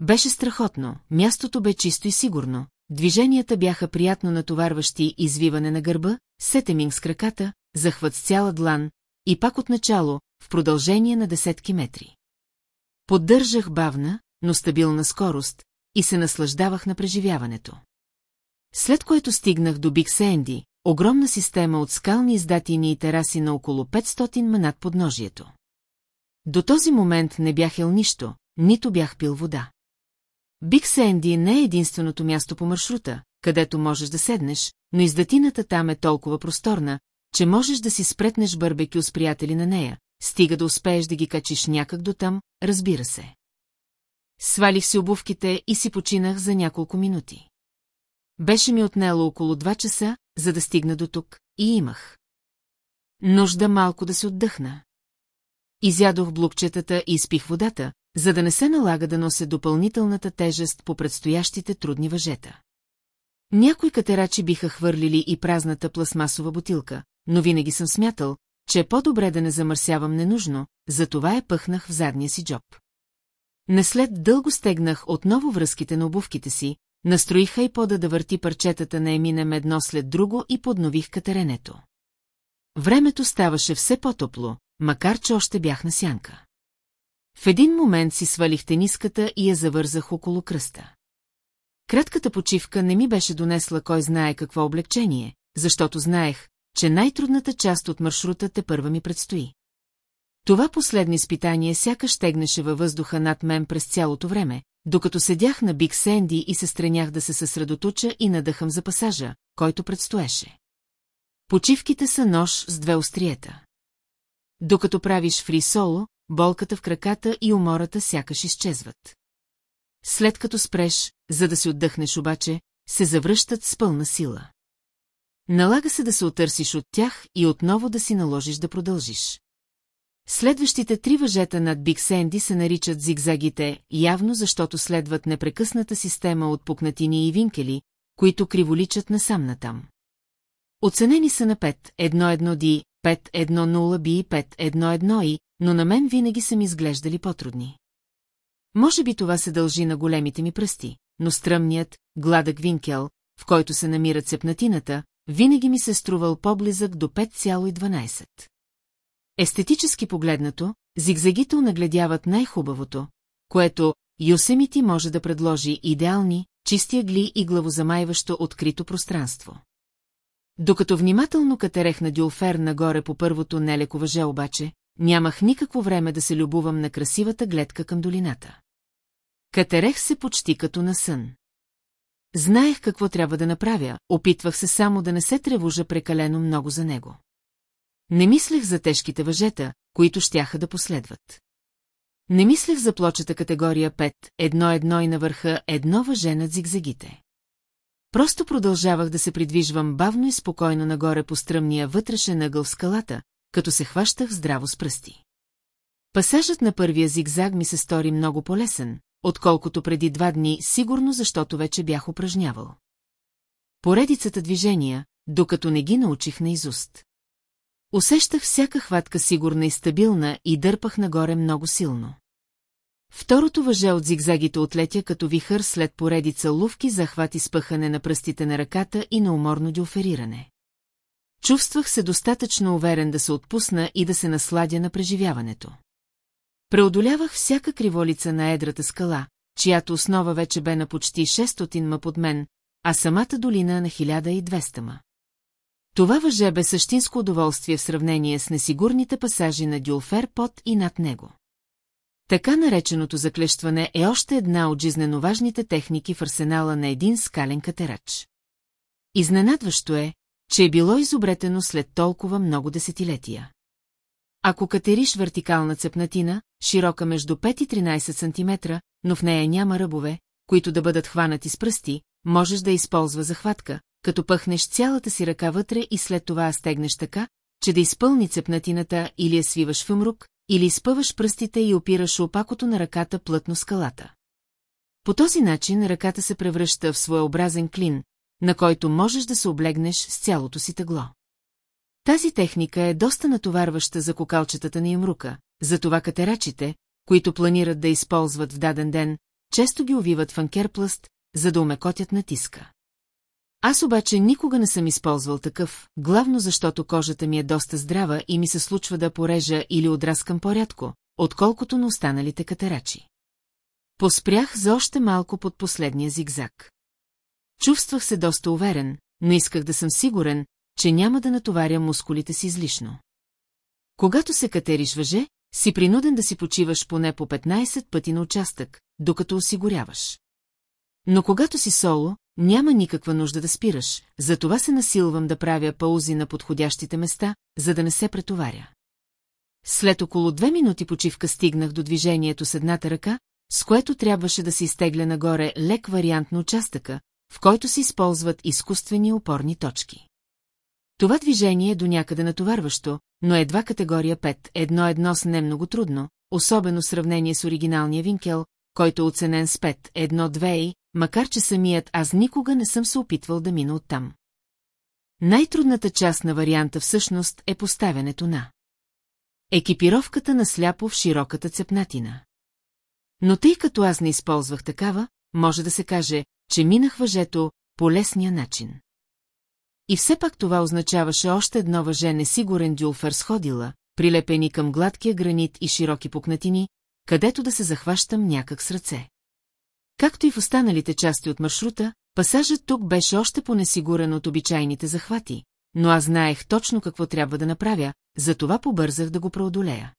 Беше страхотно, мястото бе чисто и сигурно, движенията бяха приятно натоварващи извиване на гърба, сетеминг с краката, захват с цяла длан и пак от начало, в продължение на десетки метри. Поддържах бавна, но стабилна скорост и се наслаждавах на преживяването. След което стигнах до Биг Сенди, огромна система от скални издатини и тераси на около 500 ма над подножието. До този момент не бях ел нищо, нито бях пил вода. Биг Сенди не е единственото място по маршрута, където можеш да седнеш, но издатината там е толкова просторна, че можеш да си спретнеш барбекю с приятели на нея, стига да успееш да ги качиш някак до там, разбира се. Свалих си обувките и си починах за няколко минути. Беше ми отнело около два часа, за да стигна до тук, и имах. Нужда малко да се отдъхна. Изядох блокчетата и изпих водата, за да не се налага да нося допълнителната тежест по предстоящите трудни въжета. Някои катерачи биха хвърлили и празната пластмасова бутилка, но винаги съм смятал, че е по-добре да не замърсявам ненужно, затова я пъхнах в задния си джоб. Неслед дълго стегнах отново връзките на обувките си, настроих хайпода да върти парчетата на Еминем едно след друго и поднових катеренето. Времето ставаше все по-топло, макар че още бях на сянка. В един момент си свалих тениската и я завързах около кръста. Кратката почивка не ми беше донесла кой знае какво облегчение, защото знаех, че най-трудната част от маршрута те първа ми предстои. Това последно изпитание сякаш тегнеше във въздуха над мен през цялото време, докато седях на Биг Сенди и се стренях да се съсредоточа и надъхам за пасажа, който предстоеше. Почивките са нож с две остриета. Докато правиш фри соло, болката в краката и умората сякаш изчезват. След като спреш, за да си отдъхнеш обаче, се завръщат с пълна сила. Налага се да се отърсиш от тях и отново да си наложиш да продължиш. Следващите три въжета над Биг Сенди се наричат зигзагите, явно защото следват непрекъсната система от пукнатини и винкели, които криволичат насам натам. Оценени са на 5, 1-1 D, 5-1-0 B и 5-1-1 И, но на мен винаги са ми изглеждали по-трудни. Може би това се дължи на големите ми пръсти, но стръмният, гладък винкел, в който се намира цепнатината, винаги ми се струвал по-близък до 5,12. Естетически погледнато, зигзагите нагледяват най-хубавото, което Йосемити може да предложи идеални, чисти гли и главозамайващо открито пространство. Докато внимателно катерех на Дюлфер нагоре по първото нелеко въже обаче, нямах никакво време да се любувам на красивата гледка към долината. Катерех се почти като на сън. Знаех какво трябва да направя, опитвах се само да не се тревожа прекалено много за него. Не мислех за тежките въжета, които щяха да последват. Не мислех за плочата категория 5, едно-едно и навърха едно въже над зигзагите. Просто продължавах да се придвижвам бавно и спокойно нагоре по стръмния вътрешен ъгъл в скалата, като се хващах здраво с пръсти. Пасажът на първия зигзаг ми се стори много полесен, отколкото преди два дни, сигурно защото вече бях упражнявал. Поредицата движения, докато не ги научих наизуст. Усещах всяка хватка сигурна и стабилна и дърпах нагоре много силно. Второто въже от зигзагите отлетя като вихър след поредица лувки захват и спъхане на пръстите на ръката и на уморно дюфериране. Чувствах се достатъчно уверен да се отпусна и да се насладя на преживяването. Преодолявах всяка криволица на едрата скала, чиято основа вече бе на почти 600 ма под мен, а самата долина на 1200 ма. Това въже бе същинско удоволствие в сравнение с несигурните пасажи на Дюлфер под и над него. Така нареченото заклещване е още една от жизненоважните техники в арсенала на един скален катерач. Изненадващо е, че е било изобретено след толкова много десетилетия. Ако катериш вертикална цепнатина, широка между 5 и 13 см, но в нея няма ръбове, които да бъдат хванати с пръсти, можеш да използва захватка, като пъхнеш цялата си ръка вътре и след това стегнеш така, че да изпълни цепнатината или я свиваш в умрук, или изпъваш пръстите и опираш опакото на ръката плътно скалата. По този начин ръката се превръща в своеобразен клин, на който можеш да се облегнеш с цялото си тегло. Тази техника е доста натоварваща за кокалчетата на имрука, затова катерачите, които планират да използват в даден ден, често ги увиват в анкерплъст, за да умекотят натиска. Аз обаче никога не съм използвал такъв, главно защото кожата ми е доста здрава и ми се случва да порежа или отраскам по-рядко, отколкото на останалите катерачи. Поспрях за още малко под последния зигзаг. Чувствах се доста уверен, но исках да съм сигурен, че няма да натоваря мускулите си излишно. Когато се катериш въже, си принуден да си почиваш поне по 15 пъти на участък, докато осигуряваш. Но когато си соло, няма никаква нужда да спираш, затова се насилвам да правя паузи на подходящите места, за да не се претоваря. След около две минути почивка стигнах до движението с едната ръка, с което трябваше да се изтегля нагоре лек вариант на участъка, в който се използват изкуствени опорни точки. Това движение е до някъде натоварващо, но едва категория 5, едно-едно с не много трудно, особено в сравнение с оригиналния винкел, който е оценен с 5, едно-две и, макар че самият аз никога не съм се опитвал да мина оттам. Най-трудната част на варианта всъщност е поставянето на екипировката на сляпо в широката цепнатина. Но тъй като аз не използвах такава, може да се каже, че минах въжето по лесния начин. И все пак това означаваше още едно въже несигурен дюлфер сходила, прилепени към гладкия гранит и широки пукнатини, където да се захващам някак с ръце. Както и в останалите части от маршрута, пасажът тук беше още по-несигурен от обичайните захвати, но аз знаех точно какво трябва да направя, затова побързах да го преодолея.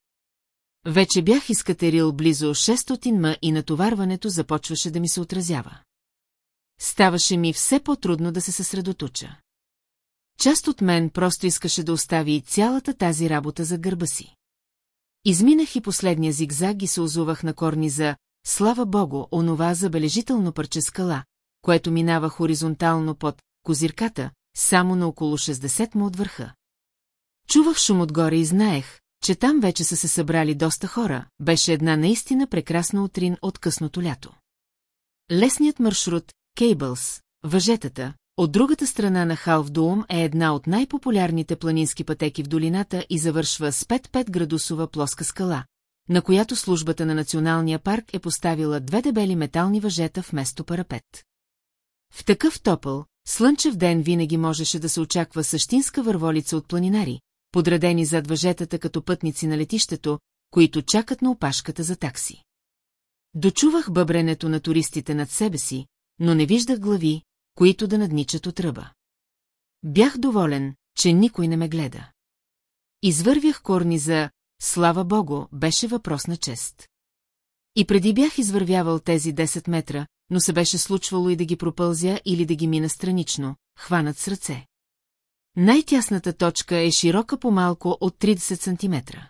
Вече бях изкатерил близо 600 м и натоварването започваше да ми се отразява. Ставаше ми все по-трудно да се съсредоточа. Част от мен просто искаше да остави цялата тази работа за гърба си. Изминах и последния зигзаг и се озувах на корни за Слава богу, онова забележително парче скала, което минава хоризонтално под козирката, само на около 60 му от върха. Чувах шум отгоре и знаех, че там вече са се събрали доста хора, беше една наистина прекрасна утрин от късното лято. Лесният маршрут, Кейбълс, въжетата, от другата страна на Халфдуум е една от най-популярните планински пътеки в долината и завършва с 5-5 градусова плоска скала, на която службата на Националния парк е поставила две дебели метални въжета вместо парапет. В такъв топъл, слънчев ден винаги можеше да се очаква същинска върволица от планинари, подредени зад въжетата като пътници на летището, които чакат на опашката за такси. Дочувах бъбренето на туристите над себе си, но не виждах глави, които да надничат от ръба. Бях доволен, че никой не ме гледа. Извървях корни за Слава богу, беше въпрос на чест. И преди бях извървявал тези 10 метра, но се беше случвало и да ги пропълзя или да ги мина странично, хванат с ръце. Най-тясната точка е широка по-малко от 30 сантиметра.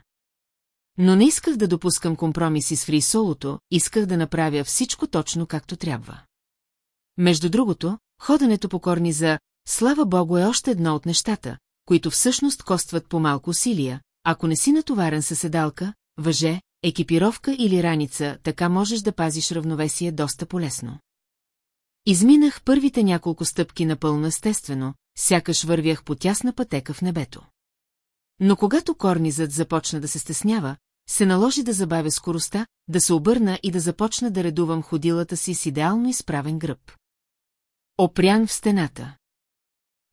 Но не исках да допускам компромиси с фрисолото, исках да направя всичко точно както трябва. Между другото, ходенето по корни за «Слава Богу» е още едно от нещата, които всъщност костват по-малко усилия, ако не си натоварен със седалка, въже, екипировка или раница, така можеш да пазиш равновесие доста полезно. Изминах първите няколко стъпки напълно естествено, сякаш вървях по тясна пътека в небето. Но когато корнизът започна да се стеснява, се наложи да забавя скоростта, да се обърна и да започна да редувам ходилата си с идеално изправен гръб. Опрян в стената.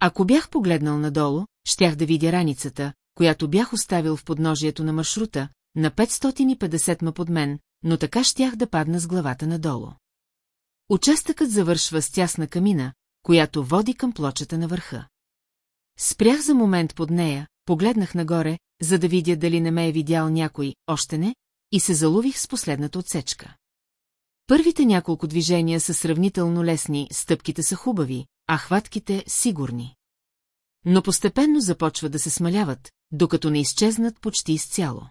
Ако бях погледнал надолу, щях да видя раницата, която бях оставил в подножието на маршрута, на 550 ма под мен, но така щях да падна с главата надолу. Участъкът завършва с тясна камина, която води към плочата на върха. Спрях за момент под нея, погледнах нагоре, за да видя дали не ме е видял някой, още не, и се залових с последната отсечка. Първите няколко движения са сравнително лесни, стъпките са хубави, а хватките – сигурни. Но постепенно започват да се смаляват, докато не изчезнат почти изцяло.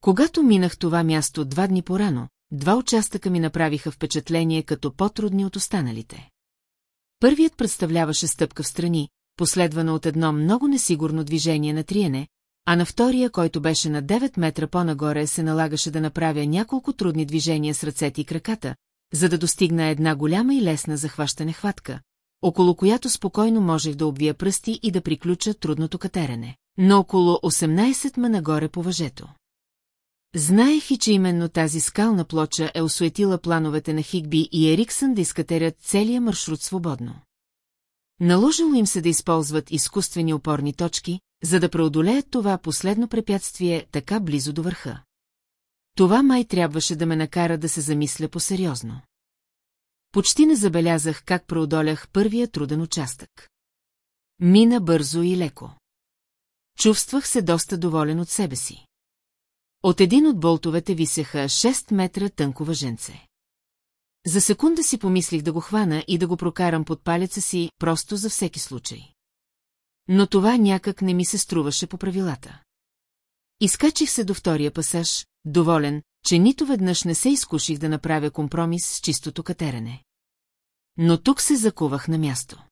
Когато минах това място два дни порано, два участъка ми направиха впечатление като по-трудни от останалите. Първият представляваше стъпка в страни, последвана от едно много несигурно движение на триене, а на втория, който беше на 9 метра по-нагоре, се налагаше да направя няколко трудни движения с ръцете и краката, за да достигна една голяма и лесна захващане хватка, около която спокойно можех да обвия пръсти и да приключа трудното катерене но около 18 ма нагоре по въжето. Знаех и, че именно тази скална плоча е осуетила плановете на Хигби и Ериксън да изкатерят целия маршрут свободно. Наложило им се да използват изкуствени опорни точки, за да преодолеят това последно препятствие така близо до върха. Това май трябваше да ме накара да се замисля по-сериозно. Почти не забелязах как преодолях първия труден участък. Мина бързо и леко. Чувствах се доста доволен от себе си. От един от болтовете висеха 6 метра тънко въженце. За секунда си помислих да го хвана и да го прокарам под палеца си, просто за всеки случай. Но това някак не ми се струваше по правилата. Изкачих се до втория пасаж, доволен, че нито веднъж не се изкуших да направя компромис с чистото катерене. Но тук се закувах на място.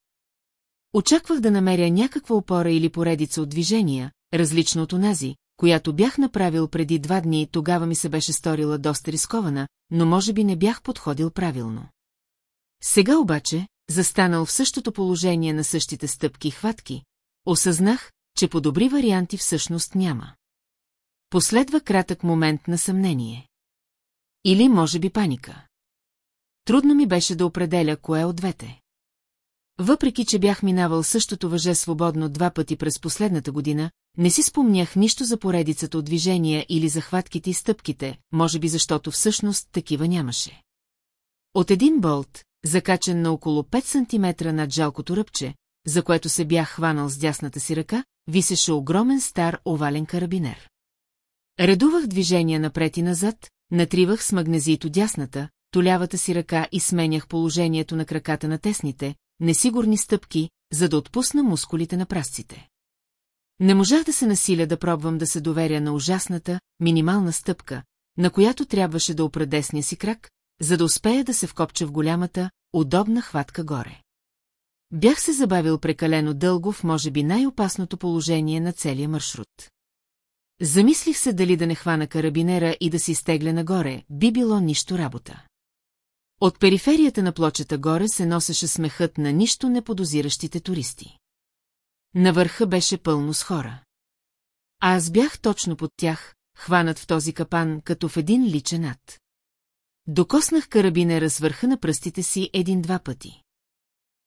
Очаквах да намеря някаква опора или поредица от движения, различно от онази, която бях направил преди два дни и тогава ми се беше сторила доста рискована, но може би не бях подходил правилно. Сега обаче, застанал в същото положение на същите стъпки и хватки, осъзнах, че по-добри варианти всъщност няма. Последва кратък момент на съмнение. Или може би паника. Трудно ми беше да определя кое от двете. Въпреки, че бях минавал същото въже свободно два пъти през последната година, не си спомнях нищо за поредицата от движения или захватките и стъпките, може би защото всъщност такива нямаше. От един болт, закачен на около 5 см над жалкото ръбче, за което се бях хванал с дясната си ръка, висеше огромен стар овален карабинер. Редувах движения напред и назад, натривах с магнезито дясната, толявата си ръка и сменях положението на краката на тесните, несигурни стъпки, за да отпусна мускулите на прасците. Не можах да се насиля да пробвам да се доверя на ужасната, минимална стъпка, на която трябваше да опра десния си крак, за да успея да се вкопча в голямата, удобна хватка горе. Бях се забавил прекалено дълго в може би най-опасното положение на целия маршрут. Замислих се дали да не хвана карабинера и да си изтегля нагоре, би било нищо работа. От периферията на плочата горе се носеше смехът на нищо неподозиращите туристи. На върха беше пълно с хора. А аз бях точно под тях, хванат в този капан, като в един личен ад. Докоснах карабинера с върха на пръстите си един-два пъти.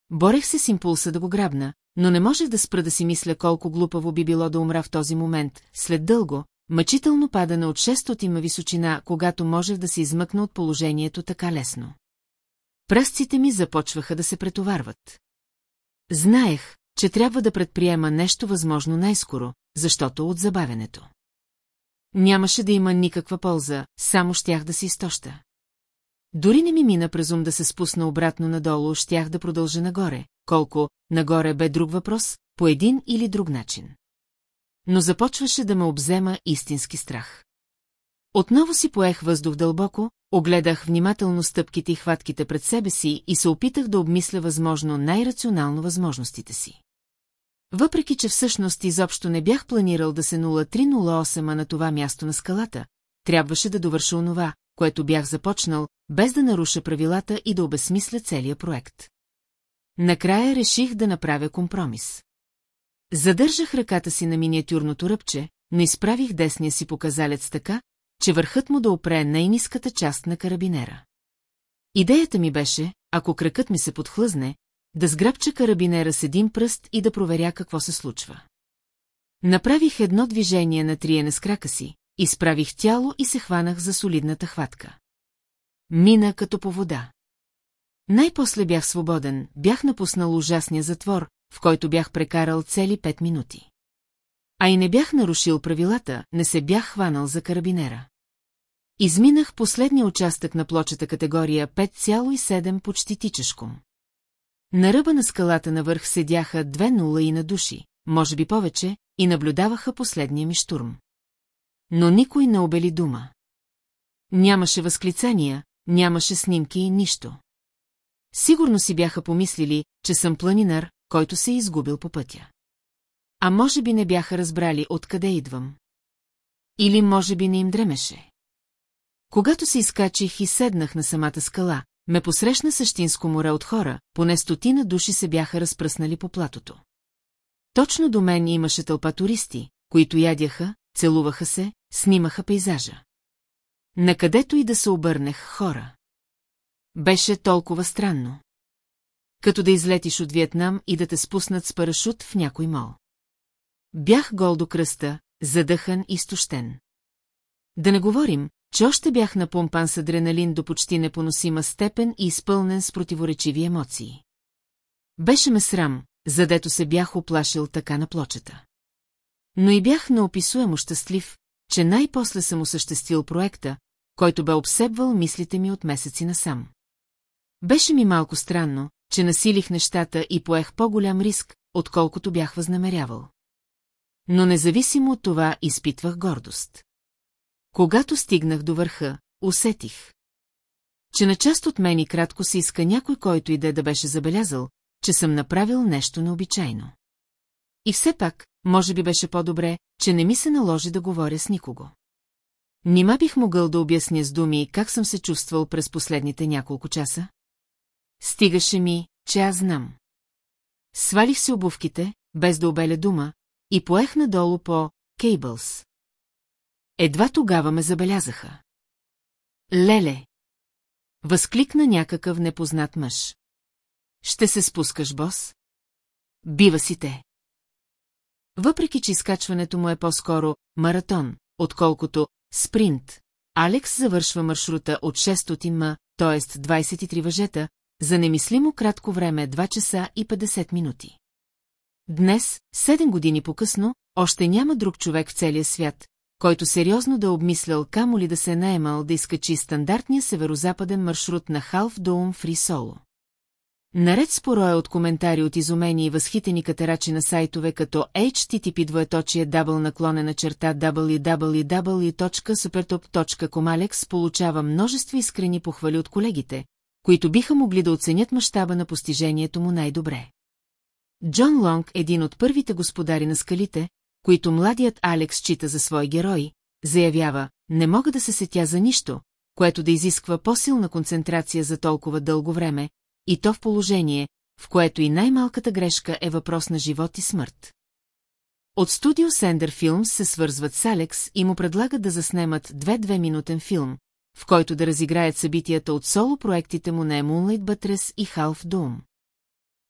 Борех се с импулса да го грабна, но не можех да спра да си мисля колко глупаво би било да умра в този момент, след дълго, мъчително падане от 600 височина, когато можех да се измъкна от положението така лесно. Пръстците ми започваха да се претоварват. Знаех, че трябва да предприема нещо възможно най-скоро, защото от забавенето. Нямаше да има никаква полза, само щях да се изтоща. Дори не ми мина през ум да се спусна обратно надолу, щях да продължа нагоре, колко нагоре бе друг въпрос, по един или друг начин. Но започваше да ме обзема истински страх. Отново си поех въздух дълбоко, огледах внимателно стъпките и хватките пред себе си и се опитах да обмисля възможно най-рационално възможностите си. Въпреки, че всъщност изобщо не бях планирал да се 0308 на това място на скалата, трябваше да довърша онова, което бях започнал, без да наруша правилата и да обесмисля целия проект. Накрая реших да направя компромис. Задържах ръката си на миниатюрното ръбче, но изправих десния си показалец така, че върхът му да опре най-низката част на карабинера. Идеята ми беше, ако кракът ми се подхлъзне, да сграбча карабинера с един пръст и да проверя какво се случва. Направих едно движение на триене с крака си, изправих тяло и се хванах за солидната хватка. Мина като по вода. Най-после бях свободен, бях напуснал ужасния затвор, в който бях прекарал цели пет минути. А и не бях нарушил правилата, не се бях хванал за карабинера. Изминах последния участък на плочата категория 5,7 почти тичешком. На ръба на скалата навърх седяха две нула и на души, може би повече, и наблюдаваха последния ми штурм. Но никой не обели дума. Нямаше възклицания, нямаше снимки и нищо. Сигурно си бяха помислили, че съм планинар, който се е изгубил по пътя. А може би не бяха разбрали откъде идвам. Или може би не им дремеше. Когато се изкачих и седнах на самата скала, ме посрещна същинско море от хора, поне стотина души се бяха разпръснали по платото. Точно до мен имаше тълпа туристи, които ядяха, целуваха се, снимаха пейзажа. Накъдето и да се обърнех хора. Беше толкова странно. Като да излетиш от Виетнам и да те спуснат с парашут в някой мол. Бях гол до кръста, задъхан и стощен. Да не говорим, че още бях напомпан с адреналин до почти непоносима степен и изпълнен с противоречиви емоции. Беше ме срам, задето се бях оплашил така на плочета. Но и бях неописуемо щастлив, че най-после съм осъществил проекта, който бе обсебвал мислите ми от месеци насам. Беше ми малко странно, че насилих нещата и поех по-голям риск, отколкото бях възнамерявал. Но независимо от това изпитвах гордост. Когато стигнах до върха, усетих, че на част от мен и кратко се иска някой, който и да, да беше забелязал, че съм направил нещо необичайно. И все пак, може би беше по-добре, че не ми се наложи да говоря с никого. Нима бих могъл да обясня с думи как съм се чувствал през последните няколко часа? Стигаше ми, че аз знам. Свалих си обувките, без да обеля дума, и поех надолу по Кейбълс. Едва тогава ме забелязаха. Леле! Възкликна някакъв непознат мъж. Ще се спускаш, бос? Бива си те. Въпреки, че изкачването му е по-скоро маратон, отколкото спринт, Алекс завършва маршрута от 600 м, т.е. 23 въжета, за немислимо кратко време 2 часа и 50 минути. Днес, 7 години по-късно, още няма друг човек в целия свят, който сериозно да обмислял камо ли да се е наемал да изкачи стандартния северо-западен маршрут на Халф Доум Фри Соло. Наред с пороя от коментари от изумени и възхитени катерачи на сайтове като http двоеточие дабл наклонена черта www.supertop.com получава множество искрени похвали от колегите, които биха могли да оценят мащаба на постижението му най-добре. Джон Лонг, един от първите господари на скалите, които младият Алекс чита за свой герой, заявява, не мога да се сетя за нищо, което да изисква по-силна концентрация за толкова дълго време, и то в положение, в което и най-малката грешка е въпрос на живот и смърт. От студио Сендер Филмс се свързват с Алекс и му предлагат да заснемат две-две-минутен филм, в който да разиграят събитията от соло-проектите му на Moonlight Buttress и Half Doom.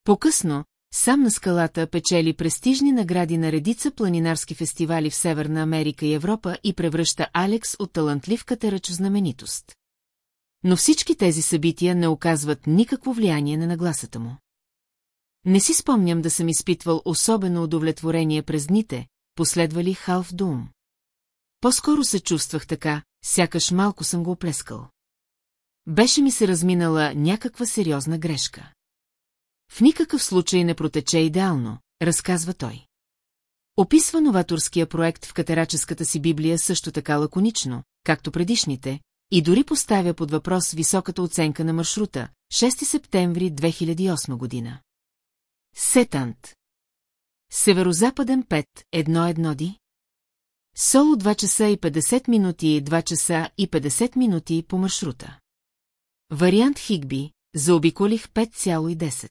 По-късно, сам на скалата печели престижни награди на редица планинарски фестивали в Северна Америка и Европа и превръща Алекс от талантлив катерач знаменитост. Но всички тези събития не оказват никакво влияние на нагласата му. Не си спомням да съм изпитвал особено удовлетворение през дните, последвали Халф Дум. По-скоро се чувствах така, сякаш малко съм го оплескал. Беше ми се разминала някаква сериозна грешка. В никакъв случай не протече идеално, разказва той. Описва новаторския проект в катераческата си Библия също така лаконично, както предишните, и дори поставя под въпрос високата оценка на маршрута, 6 септември 2008 година. Сетант. Северозападен 5, 1-1 ди. Соло 2 часа и 50 минути и 2 часа и 50 минути по маршрута. Вариант Хигби, заобиколих 5,10.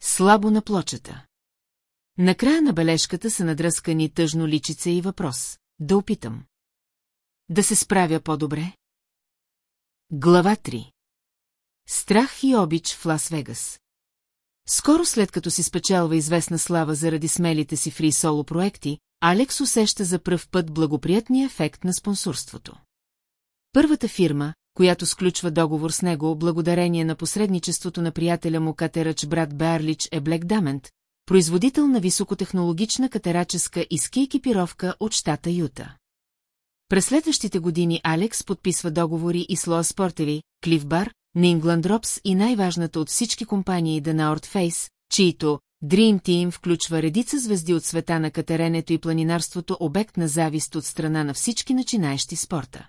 Слабо на плочата. Накрая на бележката са надръскани тъжно личица и въпрос. Да опитам. Да се справя по-добре? Глава 3 Страх и обич в Лас-Вегас Скоро след като си спечелва известна слава заради смелите си фри соло проекти, Алекс усеща за пръв път благоприятния ефект на спонсорството. Първата фирма, която сключва договор с него благодарение на посредничеството на приятеля му катерач брат Беарлич е Блек Дамент, производител на високотехнологична катераческа и ски екипировка от щата Юта. През следващите години Алекс подписва договори и с Лоа Спортеви, Клиф Бар, Нингланд Ропс и най-важната от всички компании The North Face, чието Dream Team включва редица звезди от света на катеренето и планинарството обект на завист от страна на всички начинаещи спорта.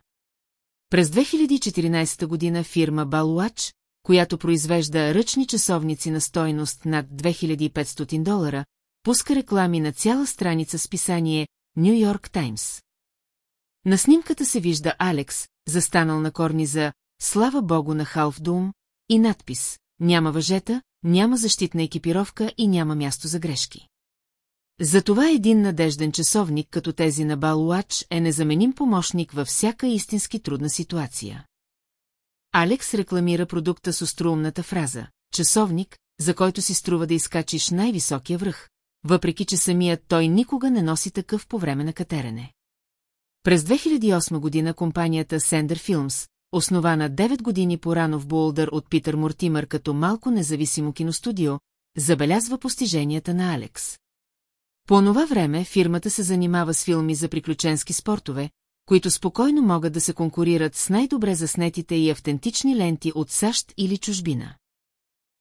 През 2014 година фирма Балуач, която произвежда ръчни часовници на стойност над 2500 долара, пуска реклами на цяла страница с писание Нью Йорк Таймс. На снимката се вижда Алекс, застанал на корниза «Слава Богу на Халф Дум» и надпис «Няма въжета, няма защитна екипировка и няма място за грешки». Затова един надежден часовник, като тези на Балуач, е незаменим помощник във всяка истински трудна ситуация. Алекс рекламира продукта с остроумната фраза «Часовник, за който си струва да изкачиш най-високия връх», въпреки че самият той никога не носи такъв по време на катерене. През 2008 година компанията Sender Films, основана 9 години по-рано в Болдър от Питър Мортимър като малко независимо киностудио, забелязва постиженията на Алекс. По това време фирмата се занимава с филми за приключенски спортове, които спокойно могат да се конкурират с най-добре заснетите и автентични ленти от САЩ или чужбина.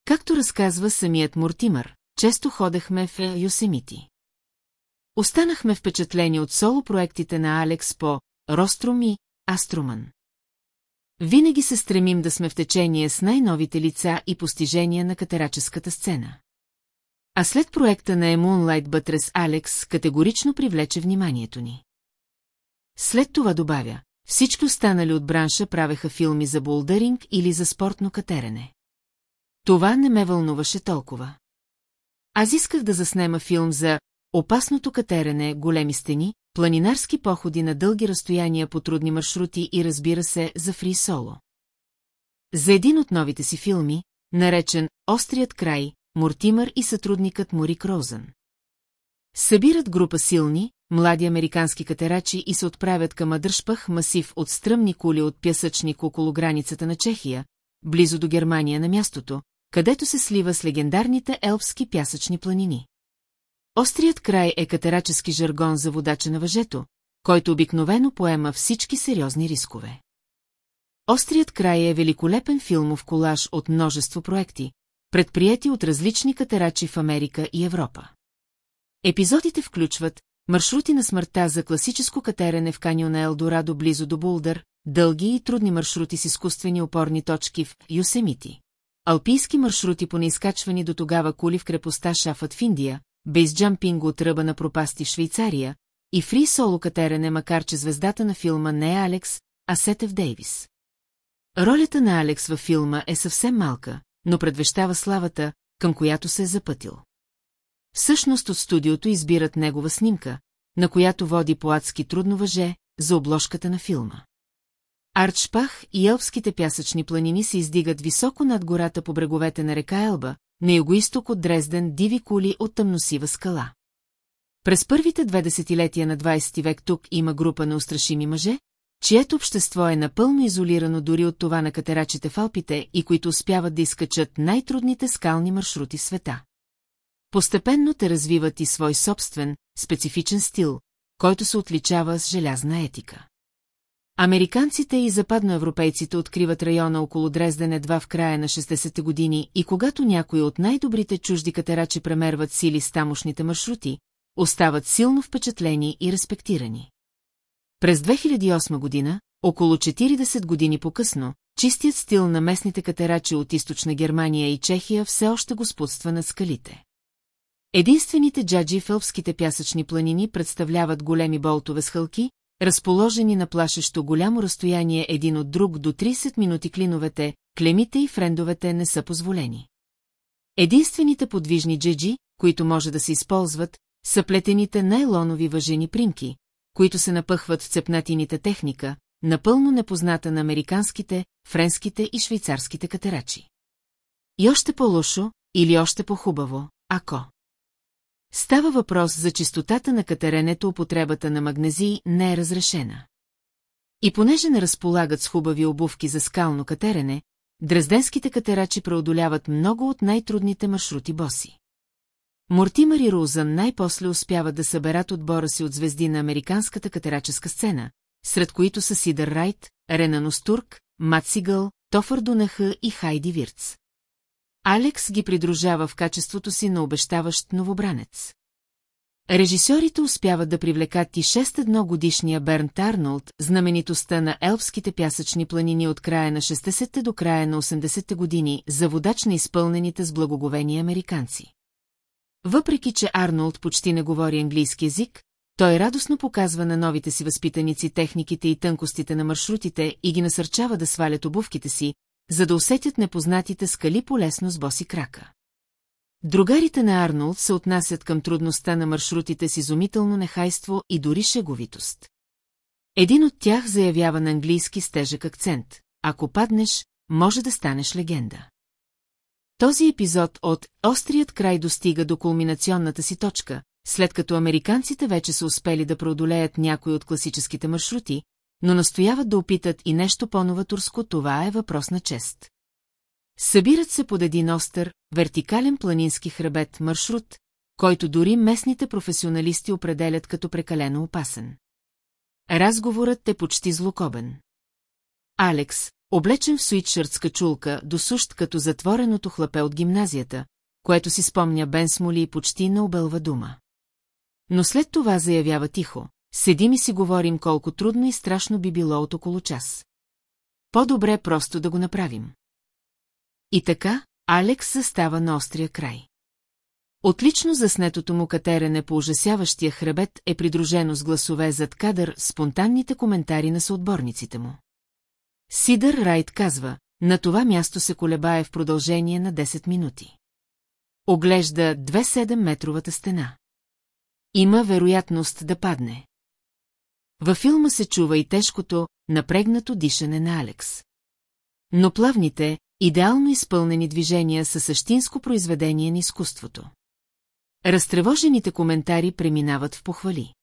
Както разказва самият Мортимър, често ходехме в Йосемити. Останахме впечатлени от соло-проектите на Алекс по Рострум и Аструман. Винаги се стремим да сме в течение с най-новите лица и постижения на катераческата сцена. А след проекта на Moonlight Бътрес Алекс категорично привлече вниманието ни. След това добавя, всички останали от бранша правеха филми за болдъринг или за спортно катерене. Това не ме вълнуваше толкова. Аз исках да заснема филм за опасното катерене, големи стени, планинарски походи на дълги разстояния по трудни маршрути и разбира се за фри соло. За един от новите си филми, наречен «Острият край», Мортимър и сътрудникът Морик Роузън. Събират група силни, млади американски катерачи и се отправят към Адршпах, масив от стръмни кули от пясъчник около границата на Чехия, близо до Германия на мястото, където се слива с легендарните елпски пясъчни планини. Острият край е катерачески жаргон за водача на въжето, който обикновено поема всички сериозни рискове. Острият край е великолепен филмов колаж от множество проекти, предприяти от различни катерачи в Америка и Европа. Епизодите включват маршрути на смъртта за класическо катерене в каньона Елдорадо близо до Булдър, дълги и трудни маршрути с изкуствени опорни точки в Юсемити, алпийски маршрути по неизкачвани до тогава кули в крепостта Шафът в Индия, бейсджампинг от ръба на пропасти Швейцария и фри соло катерене, макар че звездата на филма не е Алекс, а Сетев Дейвис. Ролята на Алекс във филма е съвсем малка, но предвещава славата, към която се е запътил. Всъщност от студиото избират негова снимка, на която води по-адски трудно въже за обложката на филма. Арчпах и Елбските пясъчни планини се издигат високо над гората по бреговете на река Елба, на югоисток от Дрезден диви кули от тъмносива скала. През първите две десетилетия на 20 век тук има група на устрашими мъже, чието общество е напълно изолирано дори от това на катерачите в Алпите и които успяват да изкачат най-трудните скални маршрути света. Постепенно те развиват и свой собствен, специфичен стил, който се отличава с желязна етика. Американците и западноевропейците откриват района около Дрезден едва в края на 60-те години и когато някои от най-добрите чужди катерачи премерват сили с тамошните маршрути, остават силно впечатлени и респектирани. През 2008 година, около 40 години по-късно, чистият стил на местните катерачи от източна Германия и Чехия все още господства над скалите. Единствените джаджи в елбските пясъчни планини представляват големи болтове с хълки, разположени на плашещо голямо разстояние един от друг до 30 минути клиновете, клемите и френдовете не са позволени. Единствените подвижни джеджи, които може да се използват, са плетените найлонови въжени примки, които се напъхват в цепнатините техника, напълно непозната на американските, френските и швейцарските катерачи. И още по-лошо, или още по-хубаво, ако. Става въпрос за чистотата на катеренето, употребата на магнезии не е разрешена. И понеже не разполагат с хубави обувки за скално катерене, дрезденските катерачи преодоляват много от най-трудните маршрути боси. Мортимър и Рузън най-после успяват да съберат отбора си от звезди на американската катераческа сцена, сред които са Сидър Райт, Ренан Остурк, Мат Сигъл, Тофър Дунаха и Хайди Вирц. Алекс ги придружава в качеството си на обещаващ новобранец. Режисьорите успяват да привлекат и 6-1 годишния Бернт Арнолд, знаменитостта на елпските пясъчни планини от края на 60-те до края на 80-те години, за водач на изпълнените с благоговени американци. Въпреки, че Арнолд почти не говори английски язик, той радостно показва на новите си възпитаници техниките и тънкостите на маршрутите и ги насърчава да свалят обувките си, за да усетят непознатите скали полесно с боси крака. Другарите на Арнолд се отнасят към трудността на маршрутите с изумително нехайство и дори шеговитост. Един от тях заявява на английски с тежък акцент. Ако паднеш, може да станеш легенда. Този епизод от «Острият край» достига до кулминационната си точка, след като американците вече са успели да преодолеят някои от класическите маршрути, но настояват да опитат и нещо по-новаторско, това е въпрос на чест. Събират се под един остър, вертикален планински хребет маршрут, който дори местните професионалисти определят като прекалено опасен. Разговорът е почти злокобен. Алекс, облечен в суитшърт с качулка, досущ като затвореното хлапе от гимназията, което си спомня Бен Смоли почти не обелва дума. Но след това заявява тихо, седим и си говорим колко трудно и страшно би било от около час. По-добре просто да го направим. И така, Алекс застава на острия край. Отлично заснетото му катерене по ужасяващия хребет е придружено с гласове зад кадър спонтанните коментари на съотборниците му. Сидър Райт казва, на това място се колебае в продължение на 10 минути. Оглежда 2-7-метровата стена. Има вероятност да падне. Във филма се чува и тежкото, напрегнато дишане на Алекс. Но плавните, идеално изпълнени движения са същинско произведение на изкуството. Разтревожените коментари преминават в похвали.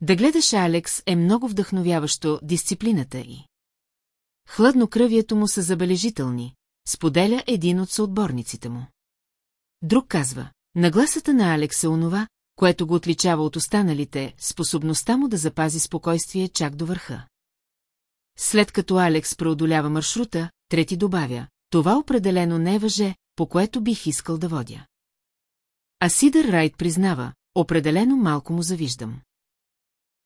Да гледаш Алекс е много вдъхновяващо дисциплината й. Хладнокръвието му са забележителни, споделя един от съотборниците му. Друг казва, нагласата на Алекс е онова, което го отличава от останалите, способността му да запази спокойствие чак до върха. След като Алекс преодолява маршрута, трети добавя, това определено не е въже, по което бих искал да водя. А Сидър Райт признава, определено малко му завиждам.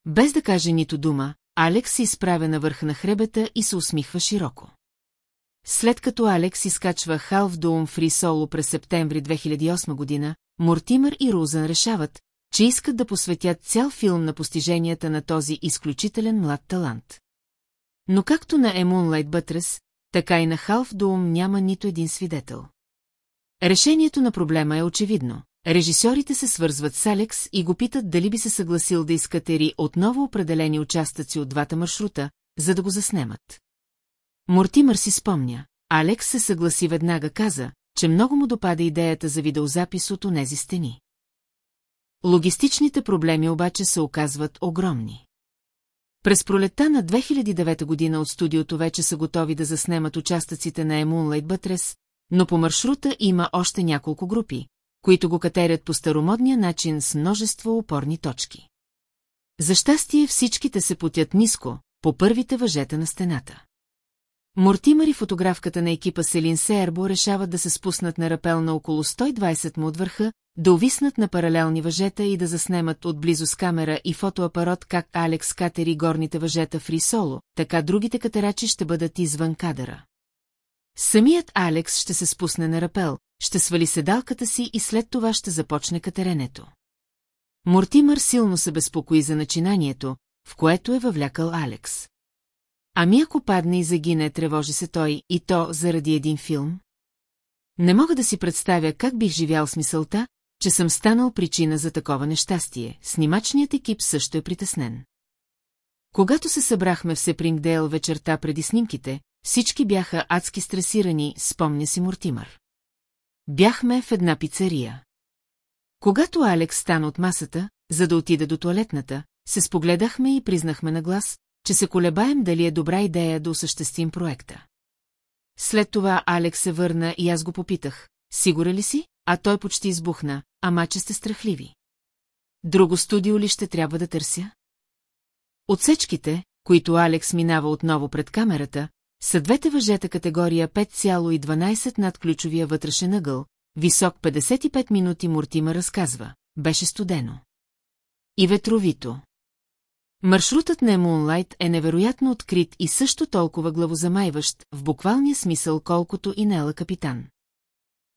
Без да каже нито дума, Алекс се изправя на върха на хребета и се усмихва широко. След като Алекс изкачва Half Dome Free Solo през септември 2008 година, Мортимър и Рузан решават, че искат да посветят цял филм на постиженията на този изключителен млад талант. Но както на A Moonlight Buttress, така и на Half Dome няма нито един свидетел. Решението на проблема е очевидно. Режисьорите се свързват с Алекс и го питат дали би се съгласил да изкатери отново определени участъци от двата маршрута, за да го заснемат. Мортимър си спомня. Алекс се съгласи веднага каза, че много му допада идеята за видеозапис от онези стени. Логистичните проблеми обаче се оказват огромни. През пролетта на 2009 година от студиото вече са готови да заснемат участъците на Moonlight Бътрес, но по маршрута има още няколко групи, които го катерят по старомодния начин с множество опорни точки. За щастие всичките се потят ниско, по първите въжета на стената. Мортимър и фотографката на екипа Селин Сербо решават да се спуснат на рапел на около 120 му от върха, да увиснат на паралелни въжета и да заснемат отблизо с камера и фотоапарат как Алекс катери горните въжета в Рисоло, така другите катерачи ще бъдат извън кадъра. Самият Алекс ще се спусне на рапел, ще свали седалката си и след това ще започне катеренето. Мортимър силно се безпокои за начинанието, в което е въвлякал Алекс. Ами ако падне и загине, тревожи се той, и то заради един филм? Не мога да си представя как бих живял с мисълта, че съм станал причина за такова нещастие. Снимачният екип също е притеснен. Когато се събрахме в Сепрингдейл вечерта преди снимките, всички бяха адски стресирани, спомня си Мортимър. Бяхме в една пицария. Когато Алекс стана от масата, за да отида до туалетната, се спогледахме и признахме на глас, че се колебаем дали е добра идея да осъществим проекта. След това Алекс се върна и аз го попитах, сигурен ли си? А той почти избухна, ама че сте страхливи. Друго студио ли ще трябва да търся? Отсечките, които Алекс минава отново пред камерата, са двете въжета категория 5,12 над ключовия вътрешен ъгъл, висок 55 минути Мортима разказва, беше студено. И ветровито. Маршрутът на Moonlight е невероятно открит и също толкова главозамайващ, в буквалния смисъл колкото и Нела капитан.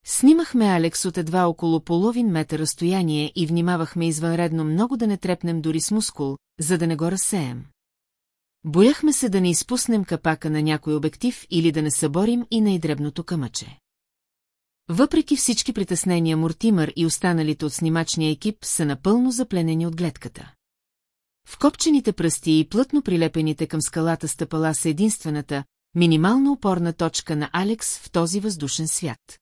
Снимахме Алекс от едва около половин метър разстояние и внимавахме извънредно много да не трепнем дори с мускул, за да не го разсеем. Бояхме се да не изпуснем капака на някой обектив или да не съборим и на идребното къмъче. Въпреки всички притеснения Мортимър и останалите от снимачния екип са напълно запленени от гледката. Вкопчените пръсти и плътно прилепените към скалата стъпала са единствената, минимално опорна точка на Алекс в този въздушен свят.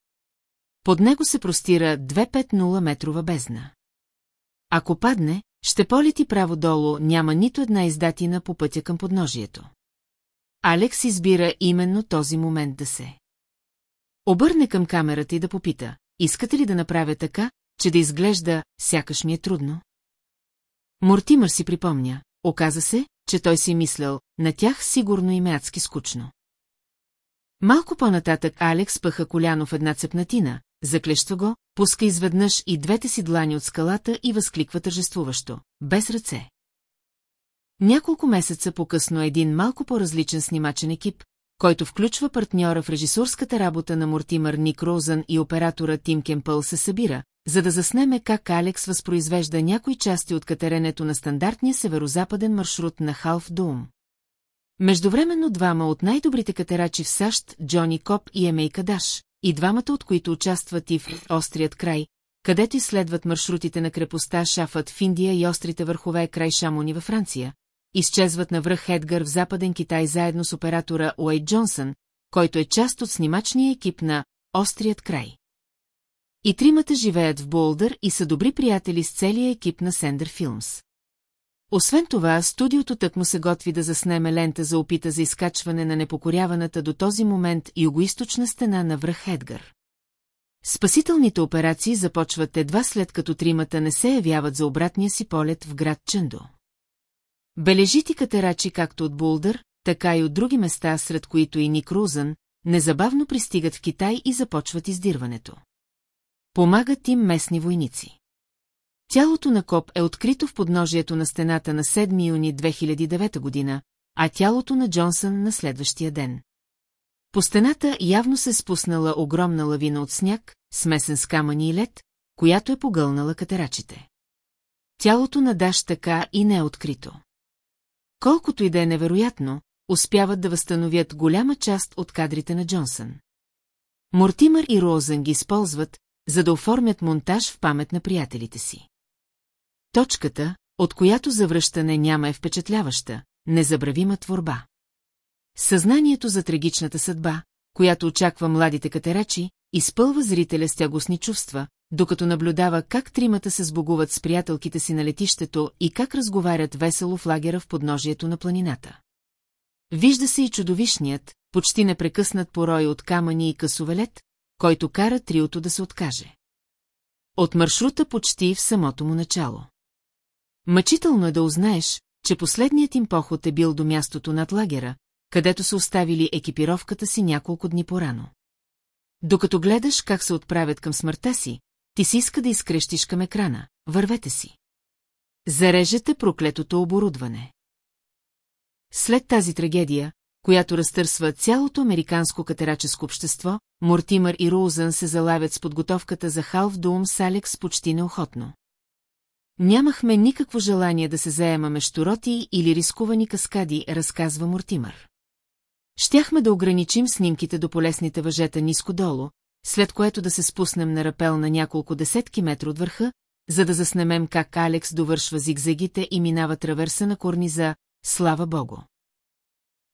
Под него се простира 250 метрова бездна. Ако падне, ще полети право долу, няма нито една издатина по пътя към подножието. Алекс избира именно този момент да се. Обърне към камерата и да попита, искате ли да направя така, че да изглежда, сякаш ми е трудно? Мортимър си припомня, оказа се, че той си мислял, на тях сигурно им е скучно. Малко по-нататък Алекс пъха коляно в една цепнатина, заклещва го, пуска изведнъж и двете си длани от скалата и възкликва тържествуващо, без ръце. Няколко месеца по-късно един малко по-различен снимачен екип, който включва партньора в режисурската работа на Мортимър Ник Розън и оператора Тим Кемпъл се събира, за да заснеме как Алекс възпроизвежда някои части от катеренето на стандартния северо-западен маршрут на Халф Дум. Междувременно двама от най-добрите катерачи в САЩ, Джони Коп и Емей Кадаш, и двамата от които участват и в Острият край, където изследват маршрутите на крепостта Шафът в Индия и острите върхове край Шамони във Франция, изчезват на връх Едгар в западен Китай заедно с оператора Уейд Джонсън, който е част от снимачния екип на Острият край. И тримата живеят в Болдър и са добри приятели с целия екип на Сендър Филмс. Освен това, студиото тък му се готви да заснеме лента за опита за изкачване на непокоряваната до този момент югоисточна стена на връх Едгар. Спасителните операции започват едва след като тримата не се явяват за обратния си полет в град Чендо. Бележити катерачи както от Булдър, така и от други места, сред които и Ник Рузън, незабавно пристигат в Китай и започват издирването. Помагат им местни войници. Тялото на Коп е открито в подножието на стената на 7 юни 2009 година, а тялото на Джонсън на следващия ден. По стената явно се спуснала огромна лавина от сняг, смесен с камъни и лед, която е погълнала катерачите. Тялото на Даш така и не е открито. Колкото и да е невероятно, успяват да възстановят голяма част от кадрите на Джонсън. Мортимър и Розен ги използват, за да оформят монтаж в памет на приятелите си. Точката, от която завръщане няма е впечатляваща, незабравима творба. Съзнанието за трагичната съдба, която очаква младите катерачи, изпълва зрителя с тягостни чувства, докато наблюдава как тримата се сбогуват с приятелките си на летището и как разговарят весело в лагера в подножието на планината. Вижда се и чудовищният, почти непрекъснат порой от камъни и късовелет, който кара триото да се откаже. От маршрута почти в самото му начало. Мъчително е да узнаеш, че последният им поход е бил до мястото над лагера, където са оставили екипировката си няколко дни порано. Докато гледаш как се отправят към смъртта си, ти си иска да изкрещиш към екрана. Вървете си. Зарежете проклетото оборудване. След тази трагедия, която разтърсва цялото американско катераческо общество, Мортимър и Роузън се залавят с подготовката за Халф Дум с Алекс почти неохотно. Нямахме никакво желание да се заемаме штороти или рискувани каскади, разказва Мортимър. Щяхме да ограничим снимките до полесните въжета ниско-долу, след което да се спуснем на рапел на няколко десетки метра от върха, за да заснемем как Алекс довършва зигзагите и минава траверса на корниза, слава богу.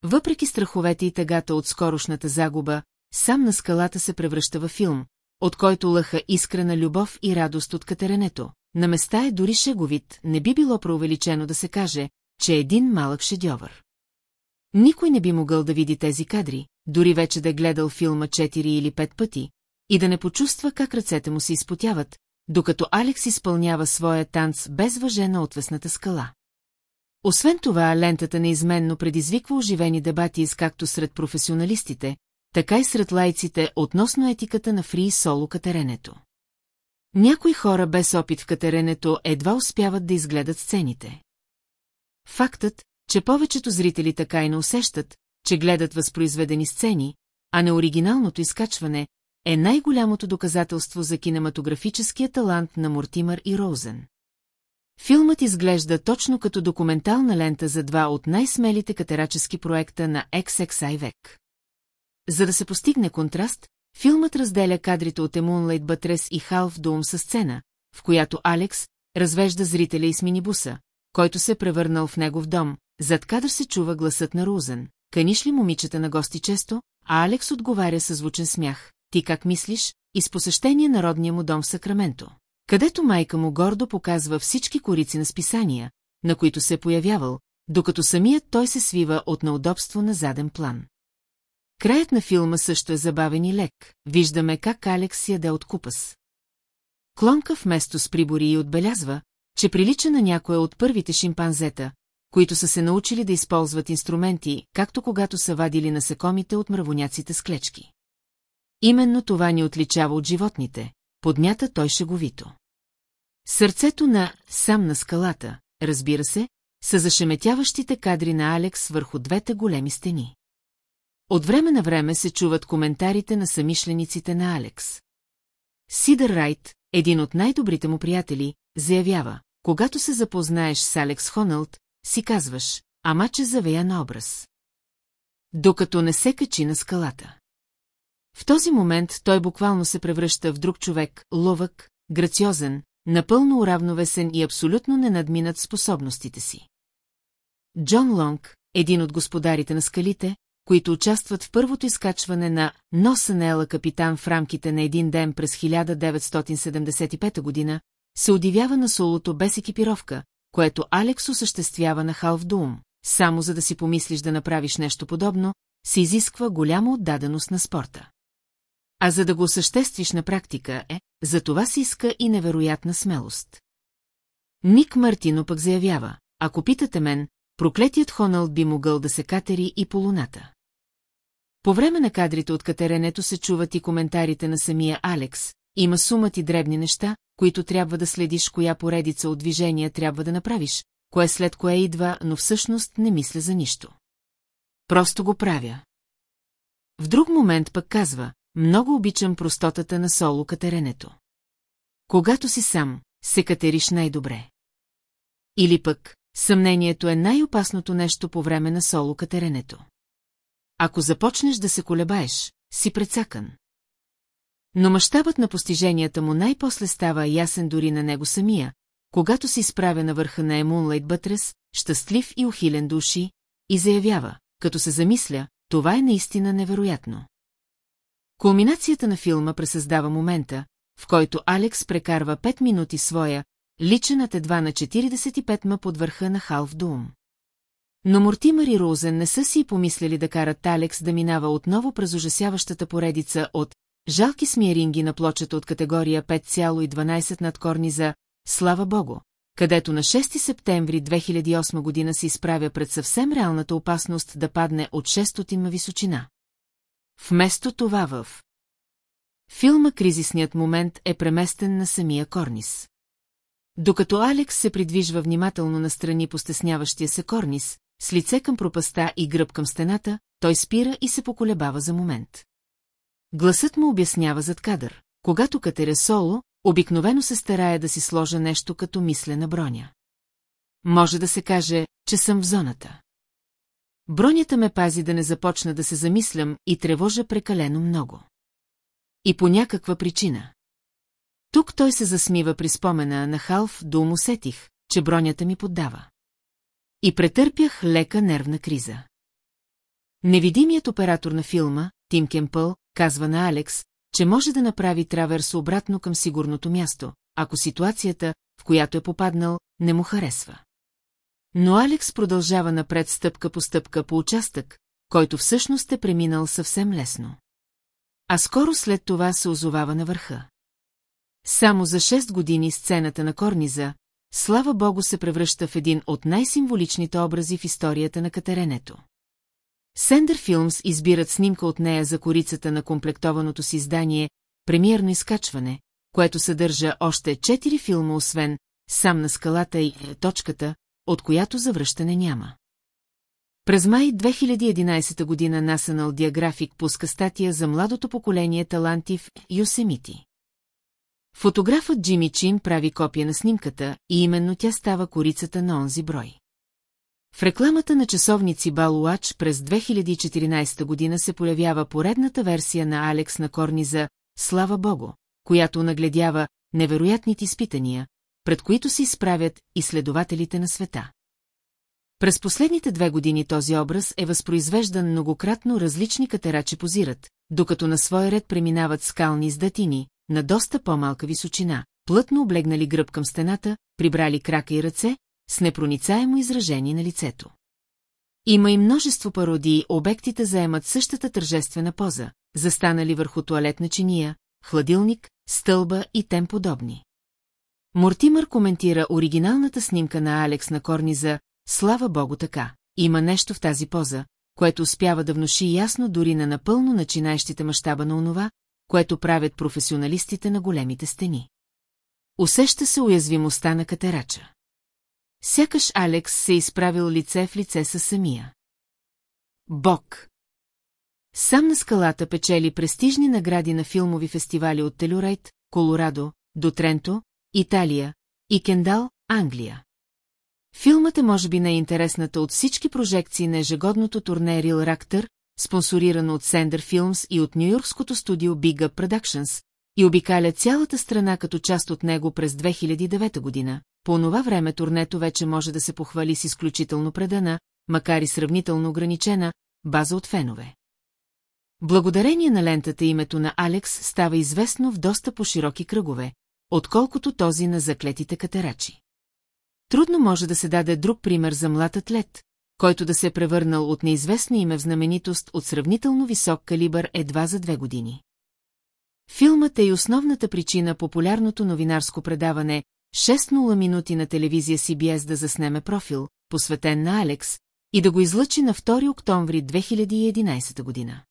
Въпреки страховете и тъгата от скорошната загуба, сам на скалата се превръща във филм, от който лъха искрена любов и радост от катеренето. На места е дори шеговит, не би било преувеличено да се каже, че е един малък шедьовър. Никой не би могъл да види тези кадри, дори вече да е гледал филма четири или пет пъти, и да не почувства как ръцете му се изпотяват, докато Алекс изпълнява своя танц без въже на отвесната скала. Освен това, лентата неизменно предизвиква оживени дебати както сред професионалистите, така и сред лайците относно етиката на фри соло катеренето. Някои хора без опит в катеренето едва успяват да изгледат сцените. Фактът, че повечето зрители така и не усещат, че гледат възпроизведени сцени, а не оригиналното изкачване, е най-голямото доказателство за кинематографическия талант на Мортимър и Роузен. Филмът изглежда точно като документална лента за два от най-смелите катерачески проекта на XXI век. За да се постигне контраст, филмът разделя кадрите от Емунлайт Батрес и Халф Дум със сцена, в която Алекс развежда зрителя и с минибуса, който се е превърнал в негов дом, зад кадър се чува гласът на Рузен. Каниш ли момичета на гости често? А Алекс отговаря със звучен смях. Ти как мислиш? И посещение на родния му дом в Сакраменто където майка му гордо показва всички корици на списания, на които се е появявал, докато самият той се свива от неудобство на заден план. Краят на филма също е забавен и лек, виждаме как Алекс яде от купас. Клонка вместо с прибори и отбелязва, че прилича на някоя от първите шимпанзета, които са се научили да използват инструменти, както когато са вадили насекомите от мравоняците с клечки. Именно това ни отличава от животните, подмята той шеговито. Сърцето на «Сам на скалата», разбира се, са зашеметяващите кадри на Алекс върху двете големи стени. От време на време се чуват коментарите на самишлениците на Алекс. Сидър Райт, един от най-добрите му приятели, заявява, когато се запознаеш с Алекс Хоналд, си казваш, ама че завея на образ. Докато не се качи на скалата. В този момент той буквално се превръща в друг човек, ловък, грациозен, напълно уравновесен и абсолютно ненадминат способностите си. Джон Лонг, един от господарите на скалите, които участват в първото изкачване на носа на Ела капитан в рамките на един ден през 1975 година, се удивява на солото без екипировка, което Алекс осъществява на Халф Дум. Само за да си помислиш да направиш нещо подобно, се изисква голяма отдаденост на спорта. А за да го осъществиш на практика е, за това се иска и невероятна смелост. Ник Мартино пък заявява, ако питате мен, проклетият Хоналд би могъл да се катери и по луната. По време на кадрите от катеренето се чуват и коментарите на самия Алекс, има сумът и дребни неща, които трябва да следиш коя поредица от движения трябва да направиш, кое след кое идва, но всъщност не мисля за нищо. Просто го правя. В друг момент пък казва, много обичам простотата на соло катеренето. Когато си сам, се катериш най-добре. Или пък, съмнението е най-опасното нещо по време на соло катеренето. Ако започнеш да се колебаеш, си прецакан. Но мащабът на постиженията му най-после става ясен дори на него самия, когато се изправя на върха на Емунлайт Бътрес, щастлив и ухилен души, и заявява, като се замисля, това е наистина невероятно. Кулминацията на филма пресъздава момента, в който Алекс прекарва 5 минути своя, личен едва на 45 ма под върха на Халф Дум. Но Мортимър и Роузен не са си помислили да карат Алекс да минава отново през ужасяващата поредица от жалки смиринги на плочата от категория 5,12 над корни за «Слава Богу», където на 6 септември 2008 година се изправя пред съвсем реалната опасност да падне от 600 ма височина. Вместо това в филма кризисният момент е преместен на самия Корнис. Докато Алекс се придвижва внимателно настрани по стесняващия се Корнис, с лице към пропаста и гръб към стената, той спира и се поколебава за момент. Гласът му обяснява зад кадър. Когато катеря соло, обикновено се старая да си сложа нещо като мислена броня. Може да се каже, че съм в зоната. Бронята ме пази да не започна да се замислям и тревожа прекалено много. И по някаква причина. Тук той се засмива при спомена на Халф, до усетих, че бронята ми поддава. И претърпях лека нервна криза. Невидимият оператор на филма, Тим Кемпъл, казва на Алекс, че може да направи траверс обратно към сигурното място, ако ситуацията, в която е попаднал, не му харесва. Но Алекс продължава напред стъпка по стъпка по участък, който всъщност е преминал съвсем лесно. А скоро след това се озовава на върха. Само за 6 години сцената на Корниза, слава богу, се превръща в един от най-символичните образи в историята на катеренето. Сендър Филмс избират снимка от нея за корицата на комплектованото си издание «Премиерно изкачване», което съдържа още четири филма, освен «Сам на скалата» и «Точката», от която завръщане няма. През май 2011 година National Geographic пуска статия за младото поколение таланти в Йосемити. Фотографът Джими Чин прави копия на снимката и именно тя става корицата на онзи брой. В рекламата на часовници Балуач през 2014 година се появява поредната версия на Алекс на Корни за «Слава Богу», която нагледява невероятните изпитания, пред които се изправят изследователите на света. През последните две години този образ е възпроизвеждан многократно различни катерачи позират, докато на свой ред преминават скални издатини, на доста по-малка височина, плътно облегнали гръб към стената, прибрали крака и ръце, с непроницаемо изражение на лицето. Има и множество пародии, обектите заемат същата тържествена поза, застанали върху туалетна чиния, хладилник, стълба и тем подобни. Мортимър коментира оригиналната снимка на Алекс на Корниза «Слава Богу така». Има нещо в тази поза, което успява да внуши ясно дори на напълно начинаещите мащаба на онова, което правят професионалистите на големите стени. Усеща се уязвимостта на катерача. Сякаш Алекс се изправил лице в лице със самия. Бог. Сам на скалата печели престижни награди на филмови фестивали от Телюрейт, Колорадо, до Тренто, Италия и Кендал, Англия. Филмът е може би най-интересната от всички прожекции на ежегодното турне Рил Рактър, спонсорирано от Сендър Филмс и от нью-йоркското студио Big Up Productions, и обикаля цялата страна като част от него през 2009 година. По това време турнето вече може да се похвали с изключително предана, макар и сравнително ограничена, база от фенове. Благодарение на лентата името на Алекс става известно в доста по-широки кръгове, отколкото този на заклетите катерачи. Трудно може да се даде друг пример за млад атлет, който да се е превърнал от неизвестно име в знаменитост от сравнително висок калибър едва за две години. Филмът е и основната причина популярното новинарско предаване 6.0 минути на телевизия CBS да заснеме профил, посветен на Алекс, и да го излъчи на 2 октомври 2011 година.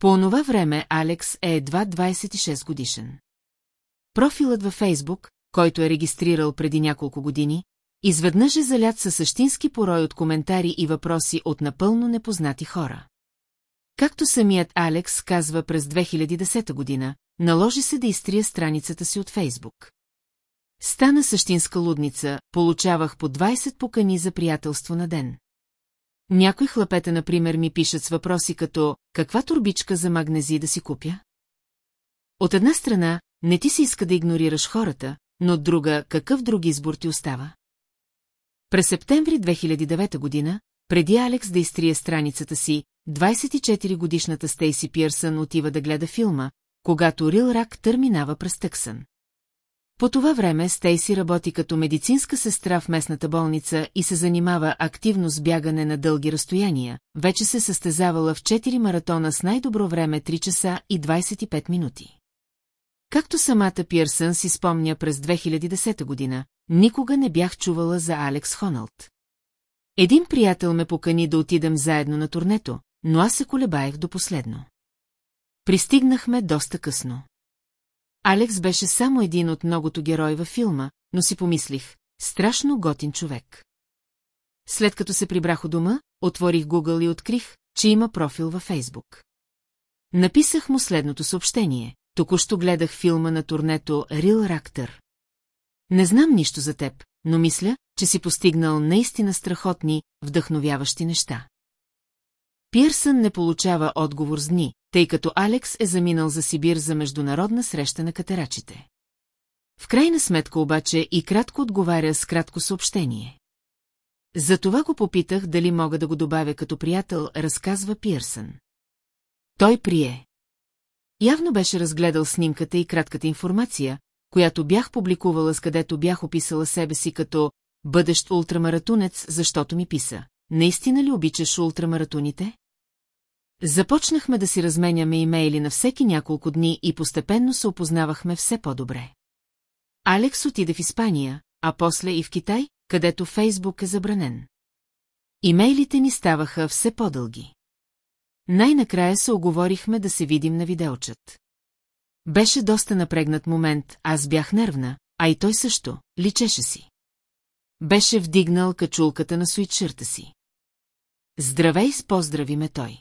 По онова време Алекс е едва 26 годишен. Профилът във Фейсбук, който е регистрирал преди няколко години, изведнъж е залят със същински порой от коментари и въпроси от напълно непознати хора. Както самият Алекс казва през 2010 година, наложи се да изтрия страницата си от Фейсбук. Стана същинска лудница, получавах по 20 покани за приятелство на ден. Някои хлапета, например, ми пишат с въпроси като «Каква турбичка за магнези да си купя?» От една страна, не ти се иска да игнорираш хората, но друга, какъв друг избор ти остава? През септември 2009 година, преди Алекс да изтрие страницата си, 24-годишната Стейси Пирсън отива да гледа филма, когато Рил Рак търминава през Тъксън. По това време Стейси работи като медицинска сестра в местната болница и се занимава активно с бягане на дълги разстояния, вече се състезавала в 4 маратона с най-добро време 3 часа и 25 минути. Както самата Пирсън си спомня през 2010 година, никога не бях чувала за Алекс Хоналд. Един приятел ме покани да отидем заедно на турнето, но аз се колебаех до последно. Пристигнахме доста късно. Алекс беше само един от многото герои във филма, но си помислих, страшно готин човек. След като се прибрах у дома, отворих Google и открих, че има профил във Фейсбук. Написах му следното съобщение. Току-що гледах филма на турнето Рил Рактър. Не знам нищо за теб, но мисля, че си постигнал наистина страхотни, вдъхновяващи неща. Пирсън не получава отговор с дни, тъй като Алекс е заминал за Сибир за международна среща на катерачите. В крайна сметка обаче и кратко отговаря с кратко съобщение. Затова го попитах дали мога да го добавя като приятел, разказва Пирсън. Той прие. Явно беше разгледал снимката и кратката информация, която бях публикувала с където бях описала себе си като бъдещ ултрамаратунец, защото ми писа. Наистина ли обичаш ултрамаратоните? Започнахме да си разменяме имейли на всеки няколко дни и постепенно се опознавахме все по-добре. Алекс отиде в Испания, а после и в Китай, където Фейсбук е забранен. Имейлите ни ставаха все по-дълги. Най-накрая се оговорихме да се видим на видеочът. Беше доста напрегнат момент, аз бях нервна, а и той също, личеше си. Беше вдигнал качулката на суитширта си. Здравей с поздрави ме той.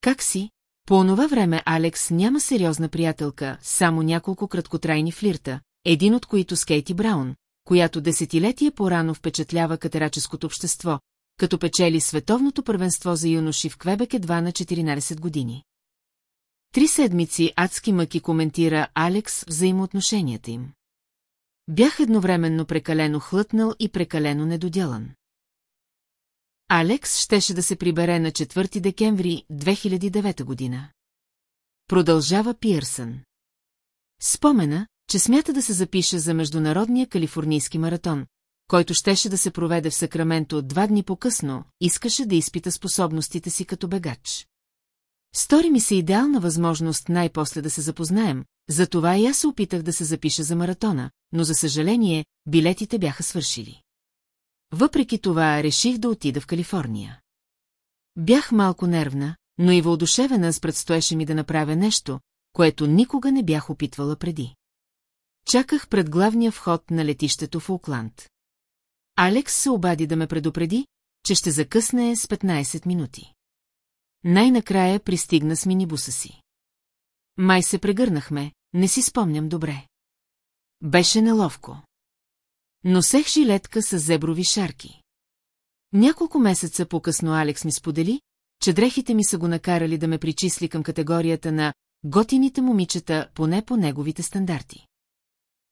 Как си? По онова време Алекс няма сериозна приятелка, само няколко краткотрайни флирта, един от които с Кейти Браун, която десетилетие по-рано впечатлява катераческото общество, като печели световното първенство за юноши в Квебек едва на 14 години. Три седмици адски мъки коментира Алекс взаимоотношенията им. Бях едновременно прекалено хлътнал и прекалено недоделан. Алекс щеше да се прибере на 4 декември 2009 година. Продължава Пиърсън. Спомена, че смята да се запише за Международния калифорнийски маратон, който щеше да се проведе в Сакраменто два дни по-късно, искаше да изпита способностите си като бегач. Стори ми се идеална възможност най-после да се запознаем, затова и аз се опитах да се запиша за маратона, но за съжаление, билетите бяха свършили. Въпреки това реших да отида в Калифорния. Бях малко нервна, но и въодушевена с предстоеше ми да направя нещо, което никога не бях опитвала преди. Чаках пред главния вход на летището в Окланд. Алекс се обади да ме предупреди, че ще закъсне с 15 минути. Най-накрая пристигна с минибуса си. Май се прегърнахме, не си спомням добре. Беше неловко. Носех жилетка с зеброви шарки. Няколко месеца по-късно Алекс ми сподели, че дрехите ми са го накарали да ме причисли към категорията на готините момичета, поне по неговите стандарти.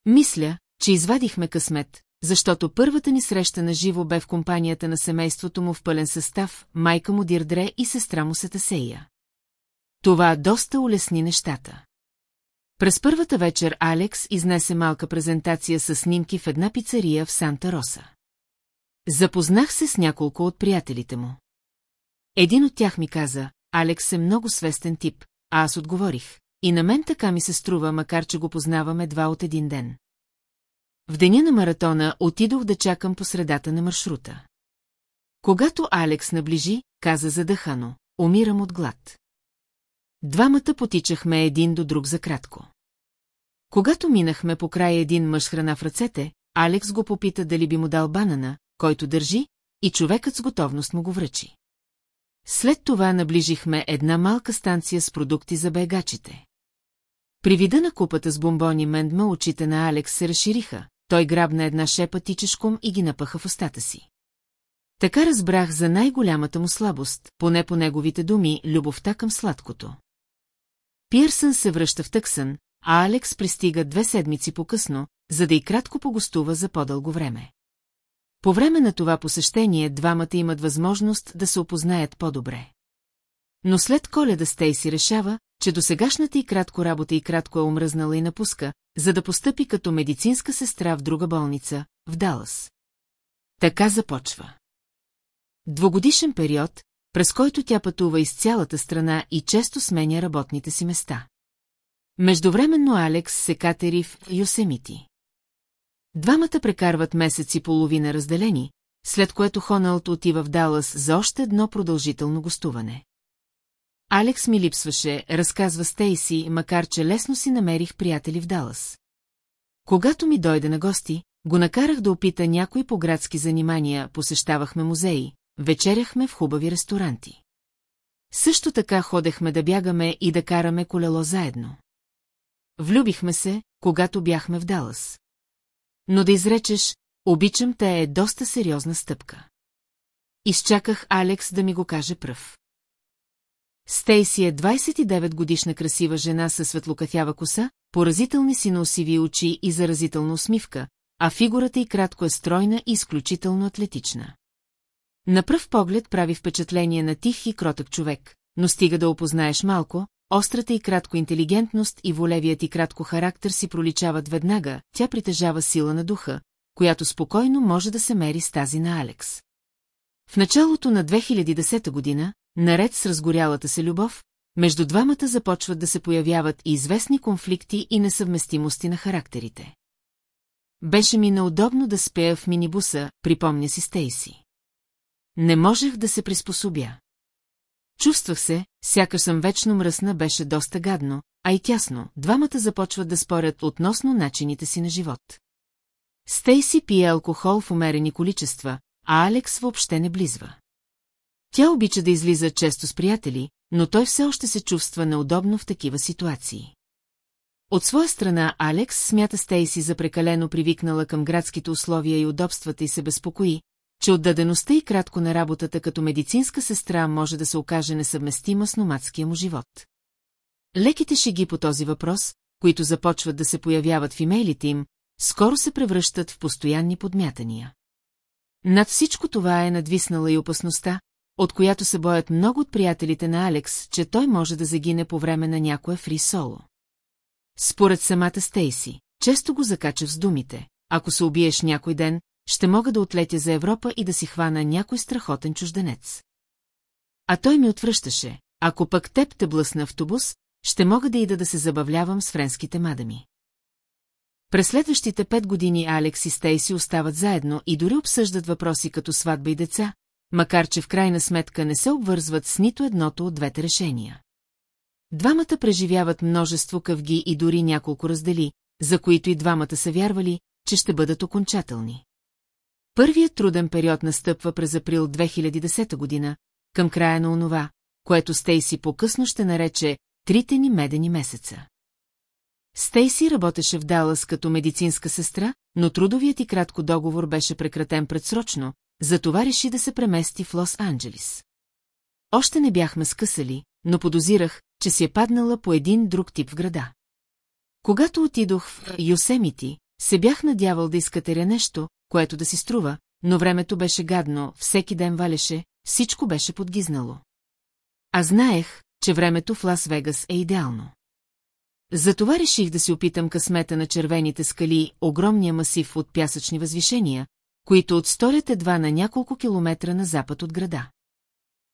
Мисля, че извадихме късмет, защото първата ни среща на живо бе в компанията на семейството му в пълен състав, майка му Дирдре и сестра му Сетасея. Това доста улесни нещата. През първата вечер Алекс изнесе малка презентация с снимки в една пицария в Санта Роса. Запознах се с няколко от приятелите му. Един от тях ми каза, Алекс е много свестен тип, а аз отговорих, и на мен така ми се струва, макар че го познаваме два от един ден. В деня на маратона отидох да чакам по средата на маршрута. Когато Алекс наближи, каза задъхано, умирам от глад. Двамата потичахме един до друг за кратко. Когато минахме по края един мъж храна в ръцете, Алекс го попита дали би му дал банана, който държи, и човекът с готовност му го връчи. След това наближихме една малка станция с продукти за бегачите. При вида на купата с бомбони мендма очите на Алекс се разшириха, той грабна една шепа тичешком и ги напъха в устата си. Така разбрах за най-голямата му слабост, поне по неговите думи, любовта към сладкото. Пирсън се връща в Тъксън, а Алекс пристига две седмици по-късно, за да и кратко погостува за по-дълго време. По време на това посещение двамата имат възможност да се опознаят по-добре. Но след коледа Стейси решава, че досегашната и кратко работа и кратко е омръзнала и напуска, за да постъпи като медицинска сестра в друга болница, в Далас. Така започва. Двогодишен период, през който тя пътува из цялата страна и често сменя работните си места. Междувременно Алекс се катери в Йосемити. Двамата прекарват месеци половина разделени, след което Хоналт отива в Далас за още едно продължително гостуване. Алекс ми липсваше, разказва Стейси, макар че лесно си намерих приятели в Далас. Когато ми дойде на гости, го накарах да опита някои по-градски занимания, посещавахме музеи, вечеряхме в хубави ресторанти. Също така ходехме да бягаме и да караме колело заедно. Влюбихме се, когато бяхме в Далас. Но да изречеш, обичам те е доста сериозна стъпка. Изчаках Алекс да ми го каже пръв. Стейси е 29 годишна красива жена със светлокафява коса, поразителни синоосиви очи и заразителна усмивка, а фигурата й кратко е стройна и изключително атлетична. На пръв поглед прави впечатление на тих и кротък човек, но стига да опознаеш малко, острата и кратко интелигентност и волевият и кратко характер си проличават веднага, тя притежава сила на духа, която спокойно може да се мери с тази на Алекс. В началото на 2010 година, наред с разгорялата се любов, между двамата започват да се появяват и известни конфликти и несъвместимости на характерите. Беше ми неудобно да спея в минибуса, припомня си Стейси. Не можех да се приспособя. Чувствах се, сякаш съм вечно мръсна, беше доста гадно, а и тясно, двамата започват да спорят относно начините си на живот. Стейси пие алкохол в умерени количества, а Алекс въобще не близва. Тя обича да излиза често с приятели, но той все още се чувства неудобно в такива ситуации. От своя страна Алекс смята Стейси за прекалено привикнала към градските условия и удобствата и се безпокои, че отдадеността и кратко на работата като медицинска сестра може да се окаже несъвместима с номадския му живот. Леките шеги по този въпрос, които започват да се появяват в имейлите им, скоро се превръщат в постоянни подмятания. Над всичко това е надвиснала и опасността, от която се боят много от приятелите на Алекс, че той може да загине по време на някое фри соло. Според самата Стейси, често го закача с думите, ако се убиеш някой ден, ще мога да отлетя за Европа и да си хвана някой страхотен чужденец. А той ми отвръщаше, ако пък теб те блъсна автобус, ще мога да ида да се забавлявам с френските мадами. През следващите пет години Алекс и Стейси остават заедно и дори обсъждат въпроси като сватба и деца, макар че в крайна сметка не се обвързват с нито едното от двете решения. Двамата преживяват множество къвги и дори няколко раздели, за които и двамата са вярвали, че ще бъдат окончателни. Първият труден период настъпва през април 2010 година, към края на онова, което Стейси по-късно ще нарече «трите ни медени месеца». Стейси работеше в Далас като медицинска сестра, но трудовият и кратко договор беше прекратен предсрочно, затова реши да се премести в Лос-Анджелис. Още не бяхме скъсали, но подозирах, че си е паднала по един друг тип в града. Когато отидох в Йосемити, се бях надявал да изкатеря нещо, което да си струва, но времето беше гадно, всеки ден валеше, всичко беше подгизнало. А знаех, че времето в Лас-Вегас е идеално. Затова реших да си опитам късмета на червените скали, огромния масив от пясъчни възвишения, които отсторят едва на няколко километра на запад от града.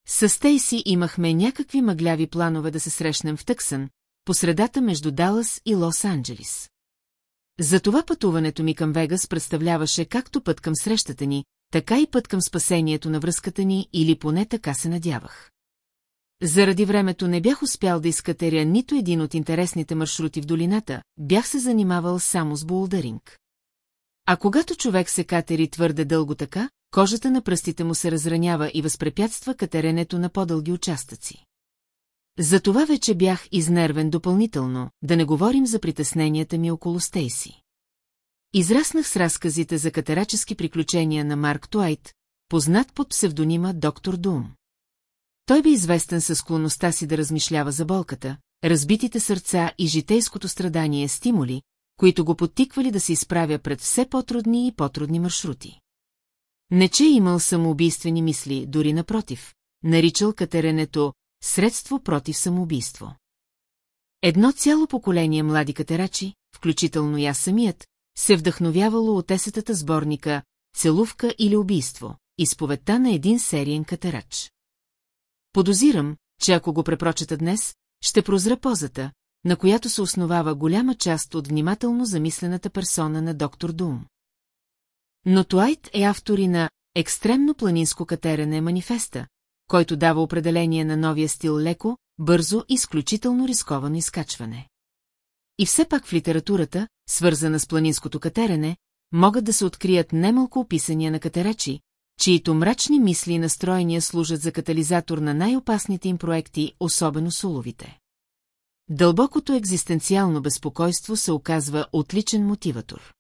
С Стейси имахме някакви мъгляви планове да се срещнем в Тъксън, по средата между Далас и Лос-Анджелис. Затова пътуването ми към Вегас представляваше както път към срещата ни, така и път към спасението на връзката ни, или поне така се надявах. Заради времето не бях успял да изкатеря нито един от интересните маршрути в долината, бях се занимавал само с булдъринг. А когато човек се катери твърде дълго така, кожата на пръстите му се разранява и възпрепятства катеренето на по-дълги участъци. Затова вече бях изнервен допълнително, да не говорим за притесненията ми около Стейси. Израснах с разказите за катерачески приключения на Марк Туайт, познат под псевдонима Доктор Дум. Той бе известен със склонността си да размишлява за болката, разбитите сърца и житейското страдание стимули, които го подтиквали да се изправя пред все по-трудни и по-трудни маршрути. Не че е имал самоубийствени мисли, дори напротив, наричал катеренето средство против самоубийство. Едно цяло поколение млади катерачи, включително и аз самият, се вдъхновявало от есетата сборника «Целувка или убийство» изповедта на един сериен катерач. Подозирам, че ако го препрочета днес, ще прозра позата, на която се основава голяма част от внимателно замислената персона на доктор Дум. Но Туайт е автори на екстремно планинско катерене манифеста, който дава определение на новия стил леко, бързо и изключително рисковано изкачване. И все пак в литературата, свързана с планинското катерене, могат да се открият немалко описания на катерачи, чието мрачни мисли и настроения служат за катализатор на най-опасните им проекти, особено суловите. Дълбокото екзистенциално безпокойство се оказва отличен мотиватор.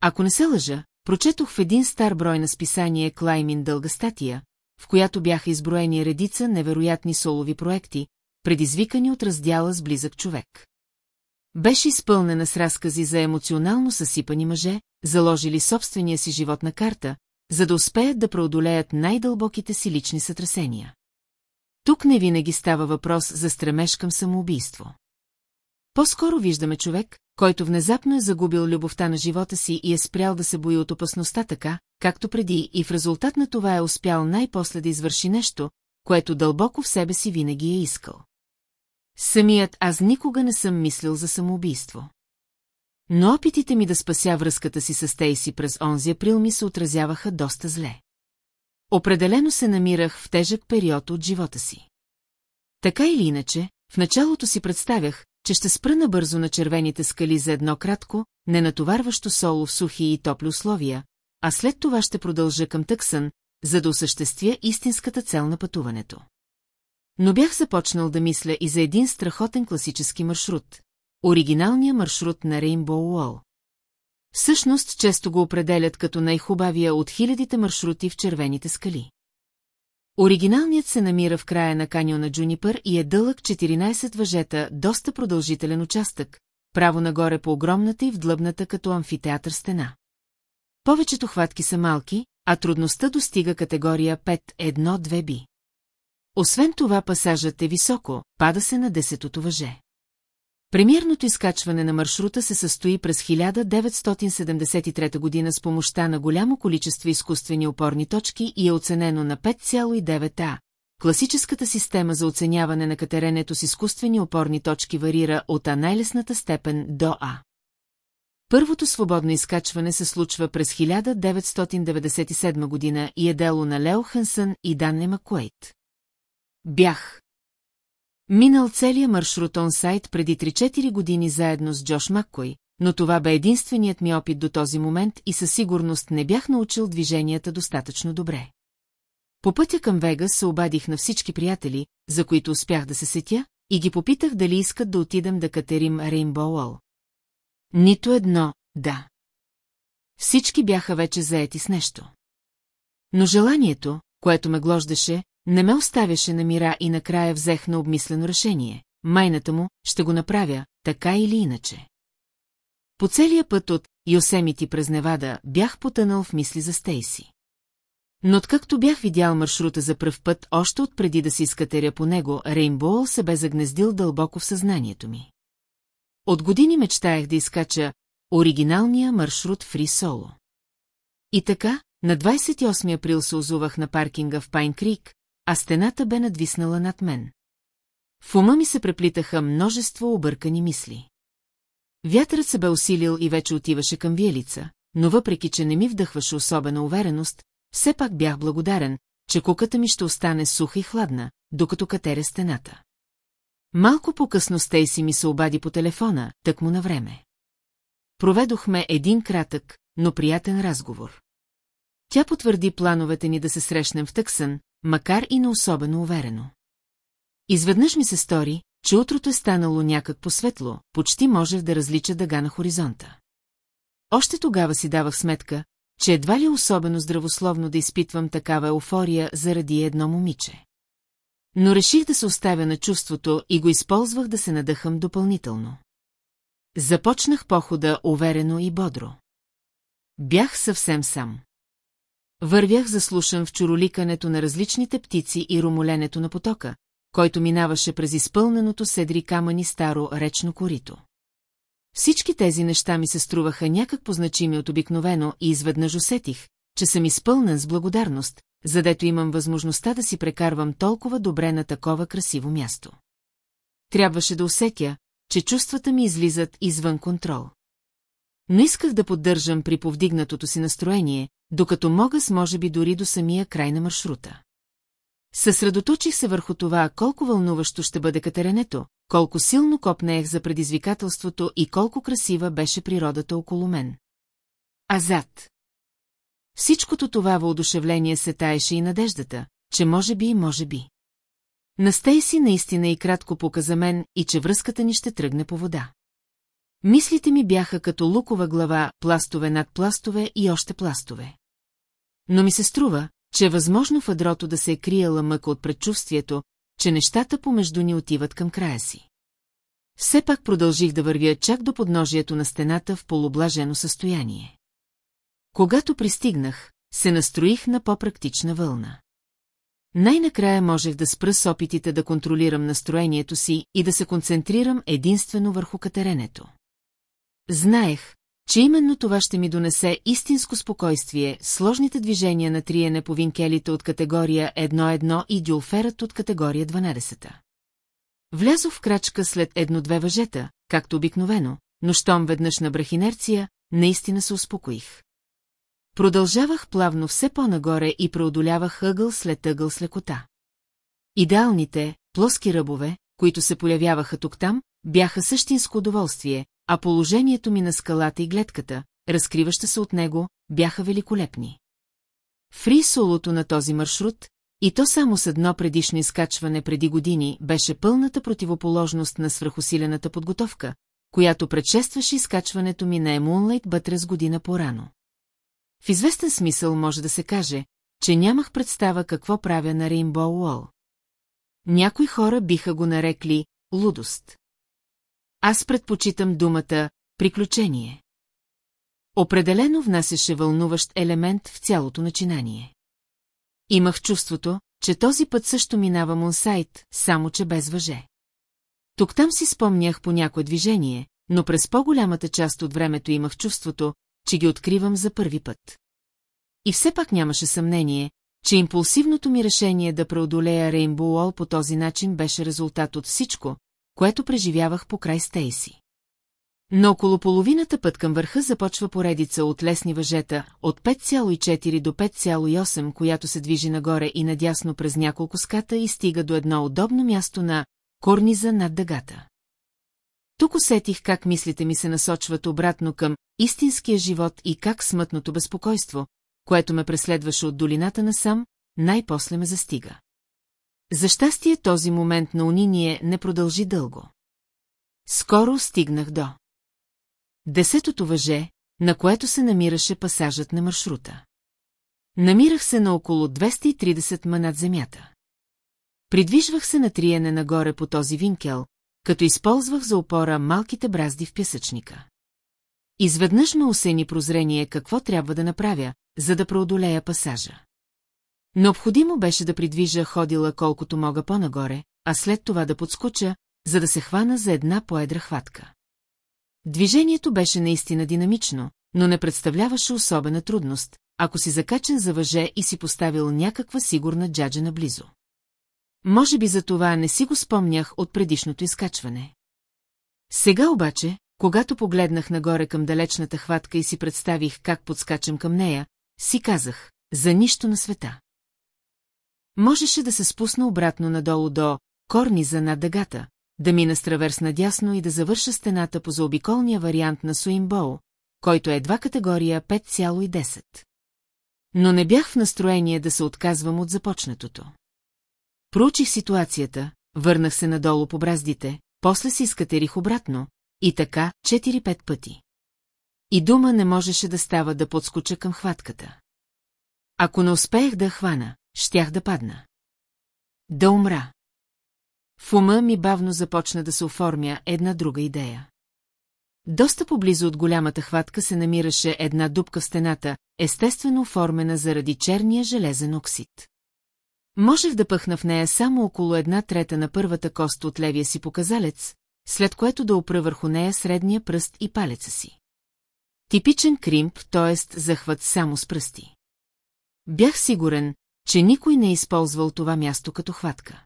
Ако не се лъжа, прочетох в един стар брой на списание Клаймин дълга статия, в която бяха изброени редица невероятни солови проекти, предизвикани от раздяла с близък човек. Беше изпълнена с разкази за емоционално съсипани мъже, заложили собствения си живот на карта, за да успеят да преодолеят най-дълбоките си лични сътресения. Тук не винаги става въпрос за стремеж към самоубийство. По-скоро виждаме човек, който внезапно е загубил любовта на живота си и е спрял да се бои от опасността така, както преди, и в резултат на това е успял най-после да извърши нещо, което дълбоко в себе си винаги е искал. Самият аз никога не съм мислил за самоубийство. Но опитите ми да спася връзката си с Тейси през онзи април ми се отразяваха доста зле. Определено се намирах в тежък период от живота си. Така или иначе, в началото си представях, че ще спра набързо на червените скали за едно кратко, ненатоварващо соло в сухи и топли условия, а след това ще продължа към Тъксън, за да осъществя истинската цел на пътуването. Но бях започнал да мисля и за един страхотен класически маршрут, оригиналния маршрут на Рейнбоу Уол. Всъщност често го определят като най-хубавия от хилядите маршрути в червените скали. Оригиналният се намира в края на каньона Джунипър и е дълъг 14 въжета, доста продължителен участък, право нагоре по огромната и вдлъбната като амфитеатър стена. Повечето хватки са малки, а трудността достига категория 5-1-2 b Освен това пасажът е високо, пада се на десетото въже. Премиерното изкачване на маршрута се състои през 1973 година с помощта на голямо количество изкуствени опорни точки и е оценено на 5,9 А. Класическата система за оценяване на катеренето с изкуствени опорни точки варира от А най-лесната степен до А. Първото свободно изкачване се случва през 1997 година и е дело на Лео Хансън и Данне Макуейт. Бях Минал целият маршрут он-сайт преди 3-4 години заедно с Джош Маккой, но това бе единственият ми опит до този момент и със сигурност не бях научил движенията достатъчно добре. По пътя към Вегас се обадих на всички приятели, за които успях да се сетя, и ги попитах дали искат да отидем да катерим Рейнбоу Уол. Нито едно, да. Всички бяха вече заети с нещо. Но желанието, което ме глождаше, не ме оставяше на мира и накрая взех на обмислено решение. Майната му ще го направя, така или иначе. По целия път от Йосемити през Невада бях потънал в мисли за Стейси. Но откакто бях видял маршрута за пръв път, още от преди да се изкатеря по него, Рейнбоул се бе загнездил дълбоко в съзнанието ми. От години мечтаях да изкача оригиналния маршрут Фри Соло. И така, на 28 април се озувах на паркинга в Пайн Крик, а стената бе надвиснала над мен. В ума ми се преплитаха множество объркани мисли. Вятърът се бе усилил и вече отиваше към виелица, но въпреки, че не ми вдъхваше особена увереност, все пак бях благодарен, че куката ми ще остане суха и хладна, докато катеря стената. Малко по-късно Стейси ми се обади по телефона, тък му на време. Проведохме един кратък, но приятен разговор. Тя потвърди плановете ни да се срещнем в Тъксън, макар и не особено уверено. Изведнъж ми се стори, че утрото е станало някак по-светло, почти можех да различа дъга на хоризонта. Още тогава си давах сметка, че едва ли особено здравословно да изпитвам такава еуфория заради едно момиче. Но реших да се оставя на чувството и го използвах да се надъхам допълнително. Започнах похода уверено и бодро. Бях съвсем сам. Вървях заслушан в чуроликането на различните птици и румоленето на потока, който минаваше през изпълненото седри камъни старо речно корито. Всички тези неща ми се струваха някак позначими от обикновено и изведнъж усетих, че съм изпълнен с благодарност, задето имам възможността да си прекарвам толкова добре на такова красиво място. Трябваше да усетя, че чувствата ми излизат извън контрол. Но исках да поддържам при повдигнатото си настроение, докато мога с може би дори до самия край на маршрута. Съсредоточих се върху това, колко вълнуващо ще бъде катеренето, колко силно копнеех за предизвикателството и колко красива беше природата около мен. А зад. Всичкото това въодушевление се таеше и надеждата, че може би и може би. Настей си наистина и кратко пука за мен и че връзката ни ще тръгне по вода. Мислите ми бяха като лукова глава, пластове над пластове и още пластове. Но ми се струва, че е възможно в адрото да се е криела мъка от предчувствието, че нещата помежду ни отиват към края си. Все пак продължих да вървя чак до подножието на стената в полублажено състояние. Когато пристигнах, се настроих на по-практична вълна. Най-накрая можех да спра с опитите да контролирам настроението си и да се концентрирам единствено върху катеренето. Знаех, че именно това ще ми донесе истинско спокойствие, сложните движения на триене по винкелите от категория 1-1 и дюлферът от категория 12. Влязох в крачка след едно-две въжета, както обикновено, но щом веднъж набрах инерция, наистина се успокоих. Продължавах плавно все по-нагоре и преодолявах ъгъл след ъгъл с лекота. Идеалните, плоски ръбове, които се появяваха тук-там, бяха същинско удоволствие, а положението ми на скалата и гледката, разкриваща се от него, бяха великолепни. Фри солото на този маршрут, и то само с едно предишно изкачване преди години, беше пълната противоположност на свръхусилената подготовка, която предшестваше изкачването ми на Емунлайт Бътрес година по-рано. В известен смисъл може да се каже, че нямах представа какво правя на Рейнбоу Уол. Някои хора биха го нарекли лудост. Аз предпочитам думата «приключение». Определено внасяше вълнуващ елемент в цялото начинание. Имах чувството, че този път също минава Монсайт, само че без въже. Тук-там си спомнях по някое движение, но през по-голямата част от времето имах чувството, че ги откривам за първи път. И все пак нямаше съмнение, че импулсивното ми решение да преодолея Рейнбоу по този начин беше резултат от всичко, което преживявах по край Стейси. Но около половината път към върха започва поредица от лесни въжета от 5,4 до 5,8, която се движи нагоре и надясно през няколко ската и стига до едно удобно място на корниза над дъгата. Тук усетих как мислите ми се насочват обратно към истинския живот и как смътното безпокойство, което ме преследваше от долината насам, най-после ме застига. За щастие този момент на униние не продължи дълго. Скоро стигнах до. Десетото въже, на което се намираше пасажът на маршрута. Намирах се на около 230 ма над земята. Придвижвах се на триене нагоре по този винкел, като използвах за опора малките бразди в пясъчника. Изведнъж ме усени прозрение какво трябва да направя, за да преодолея пасажа. Необходимо беше да придвижа ходила колкото мога по-нагоре, а след това да подскоча, за да се хвана за една поедра хватка. Движението беше наистина динамично, но не представляваше особена трудност, ако си закачен за въже и си поставил някаква сигурна джаджа наблизо. Може би за това не си го спомнях от предишното изкачване. Сега обаче, когато погледнах нагоре към далечната хватка и си представих как подскачам към нея, си казах, за нищо на света. Можеше да се спусна обратно надолу до корниза над дъгата, да мина с траверс надясно и да завърша стената по заобиколния вариант на Суимбоу, който е два категория 5,10. Но не бях в настроение да се отказвам от започнатото. Проучих ситуацията, върнах се надолу по браздите, после се изкатерих обратно, и така 4-5 пъти. И дума не можеше да става да подскоча към хватката. Ако не успеех да хвана, щях да падна. Да умра. В ума ми бавно започна да се оформя една друга идея. Доста поблизо от голямата хватка се намираше една дупка в стената, естествено оформена заради черния железен оксид. Можех да пъхна в нея само около една трета на първата кост от левия си показалец, след което да опра върху нея средния пръст и палеца си. Типичен кримп, т.е. захват само с пръсти. Бях сигурен, че никой не е използвал това място като хватка.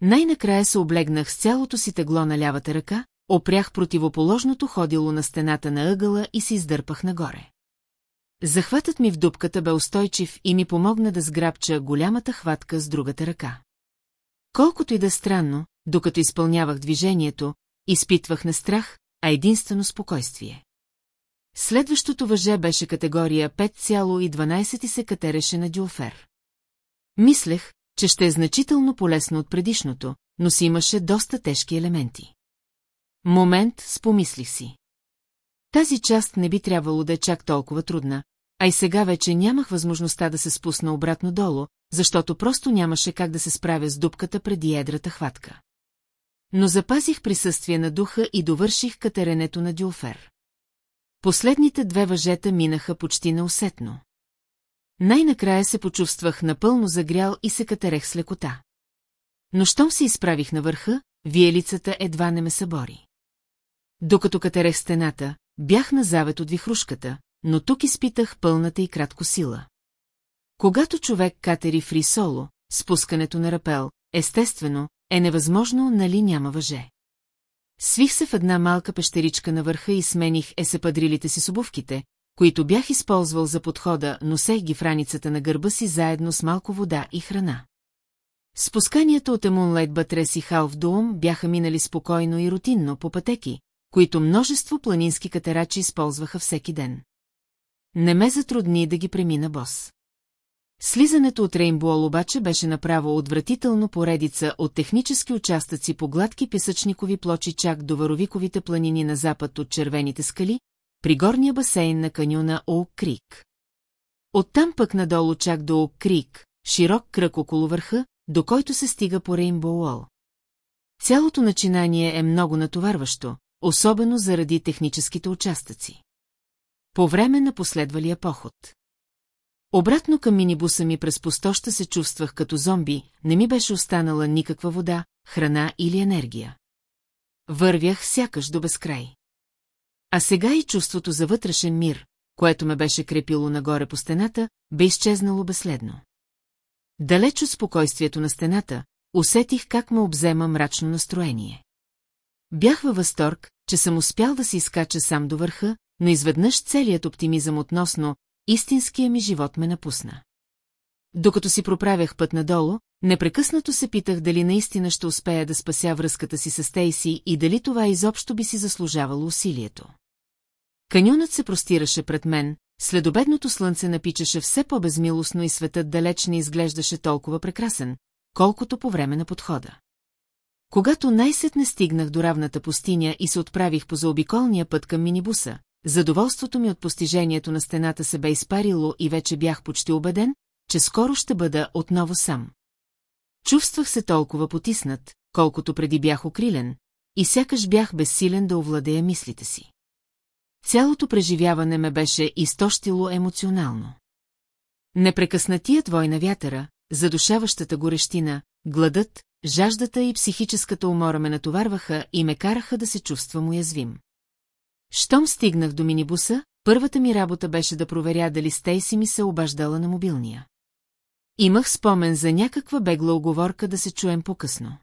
Най-накрая се облегнах с цялото си тегло на лявата ръка, опрях противоположното ходило на стената на ъгъла и се издърпах нагоре. Захватът ми в дупката бе устойчив и ми помогна да сграбча голямата хватка с другата ръка. Колкото и да е странно, докато изпълнявах движението, изпитвах не страх, а единствено спокойствие. Следващото въже беше категория 5,12 и се катереше на дюлфер. Мислех, че ще е значително полезно от предишното, но си имаше доста тежки елементи. Момент, спомислих си. Тази част не би трябвало да е чак толкова трудна, а и сега вече нямах възможността да се спусна обратно долу, защото просто нямаше как да се справя с дупката преди едрата хватка. Но запазих присъствие на духа и довърших катеренето на Дюлфер. Последните две въжета минаха почти неусетно. Най-накрая се почувствах напълно загрял и се катерех с лекота. Но щом се изправих на върха, виелицата едва не ме събори. Докато катерех стената, бях на завет от вихрушката, но тук изпитах пълната и кратко сила. Когато човек катери фри соло, спускането на рапел, естествено, е невъзможно, нали няма въже. Свих се в една малка пещеричка на върха и смених есепадрилите си с обувките, които бях използвал за подхода, носех ги в раницата на гърба си заедно с малко вода и храна. Спусканията от Емунлайт Батрес и Халф Дуум бяха минали спокойно и рутинно по пътеки, които множество планински катерачи използваха всеки ден. Не ме затрудни да ги премина бос. Слизането от Рейнбуол обаче беше направо отвратително поредица от технически участъци по гладки песъчникови плочи чак до Варовиковите планини на запад от червените скали, при горния басейн на каньона Оук Крик. Оттам пък надолу чак до Оук Крик, широк кръг около върха, до който се стига по Рейнбоуол. Цялото начинание е много натоварващо, особено заради техническите участъци. По време на последвалия поход. Обратно към минибуса ми през пустоща се чувствах като зомби, не ми беше останала никаква вода, храна или енергия. Вървях сякаш до безкрай. А сега и чувството за вътрешен мир, което ме беше крепило нагоре по стената, бе изчезнало безследно. Далеч от спокойствието на стената, усетих как ме обзема мрачно настроение. Бях във възторг, че съм успял да се изкача сам до върха, но изведнъж целият оптимизъм относно истинския ми живот ме напусна. Докато си проправях път надолу, непрекъснато се питах дали наистина ще успея да спася връзката си с Тейси и дали това изобщо би си заслужавало усилието. Каньонът се простираше пред мен, следобедното слънце напичаше все по-безмилостно и светът далеч не изглеждаше толкова прекрасен, колкото по време на подхода. Когато най-сетне стигнах до равната пустиня и се отправих по заобиколния път към минибуса, задоволството ми от постижението на стената се бе изпарило и вече бях почти убеден, че скоро ще бъда отново сам. Чувствах се толкова потиснат, колкото преди бях окрилен, и сякаш бях безсилен да овладея мислите си. Цялото преживяване ме беше изтощило емоционално. Непрекъснатият вой на вятъра, задушаващата горещина, гладът, жаждата и психическата умора ме натоварваха и ме караха да се чувствам уязвим. Щом стигнах до минибуса, първата ми работа беше да проверя дали Стейси ми се обаждала на мобилния. Имах спомен за някаква бегла оговорка да се чуем по-късно.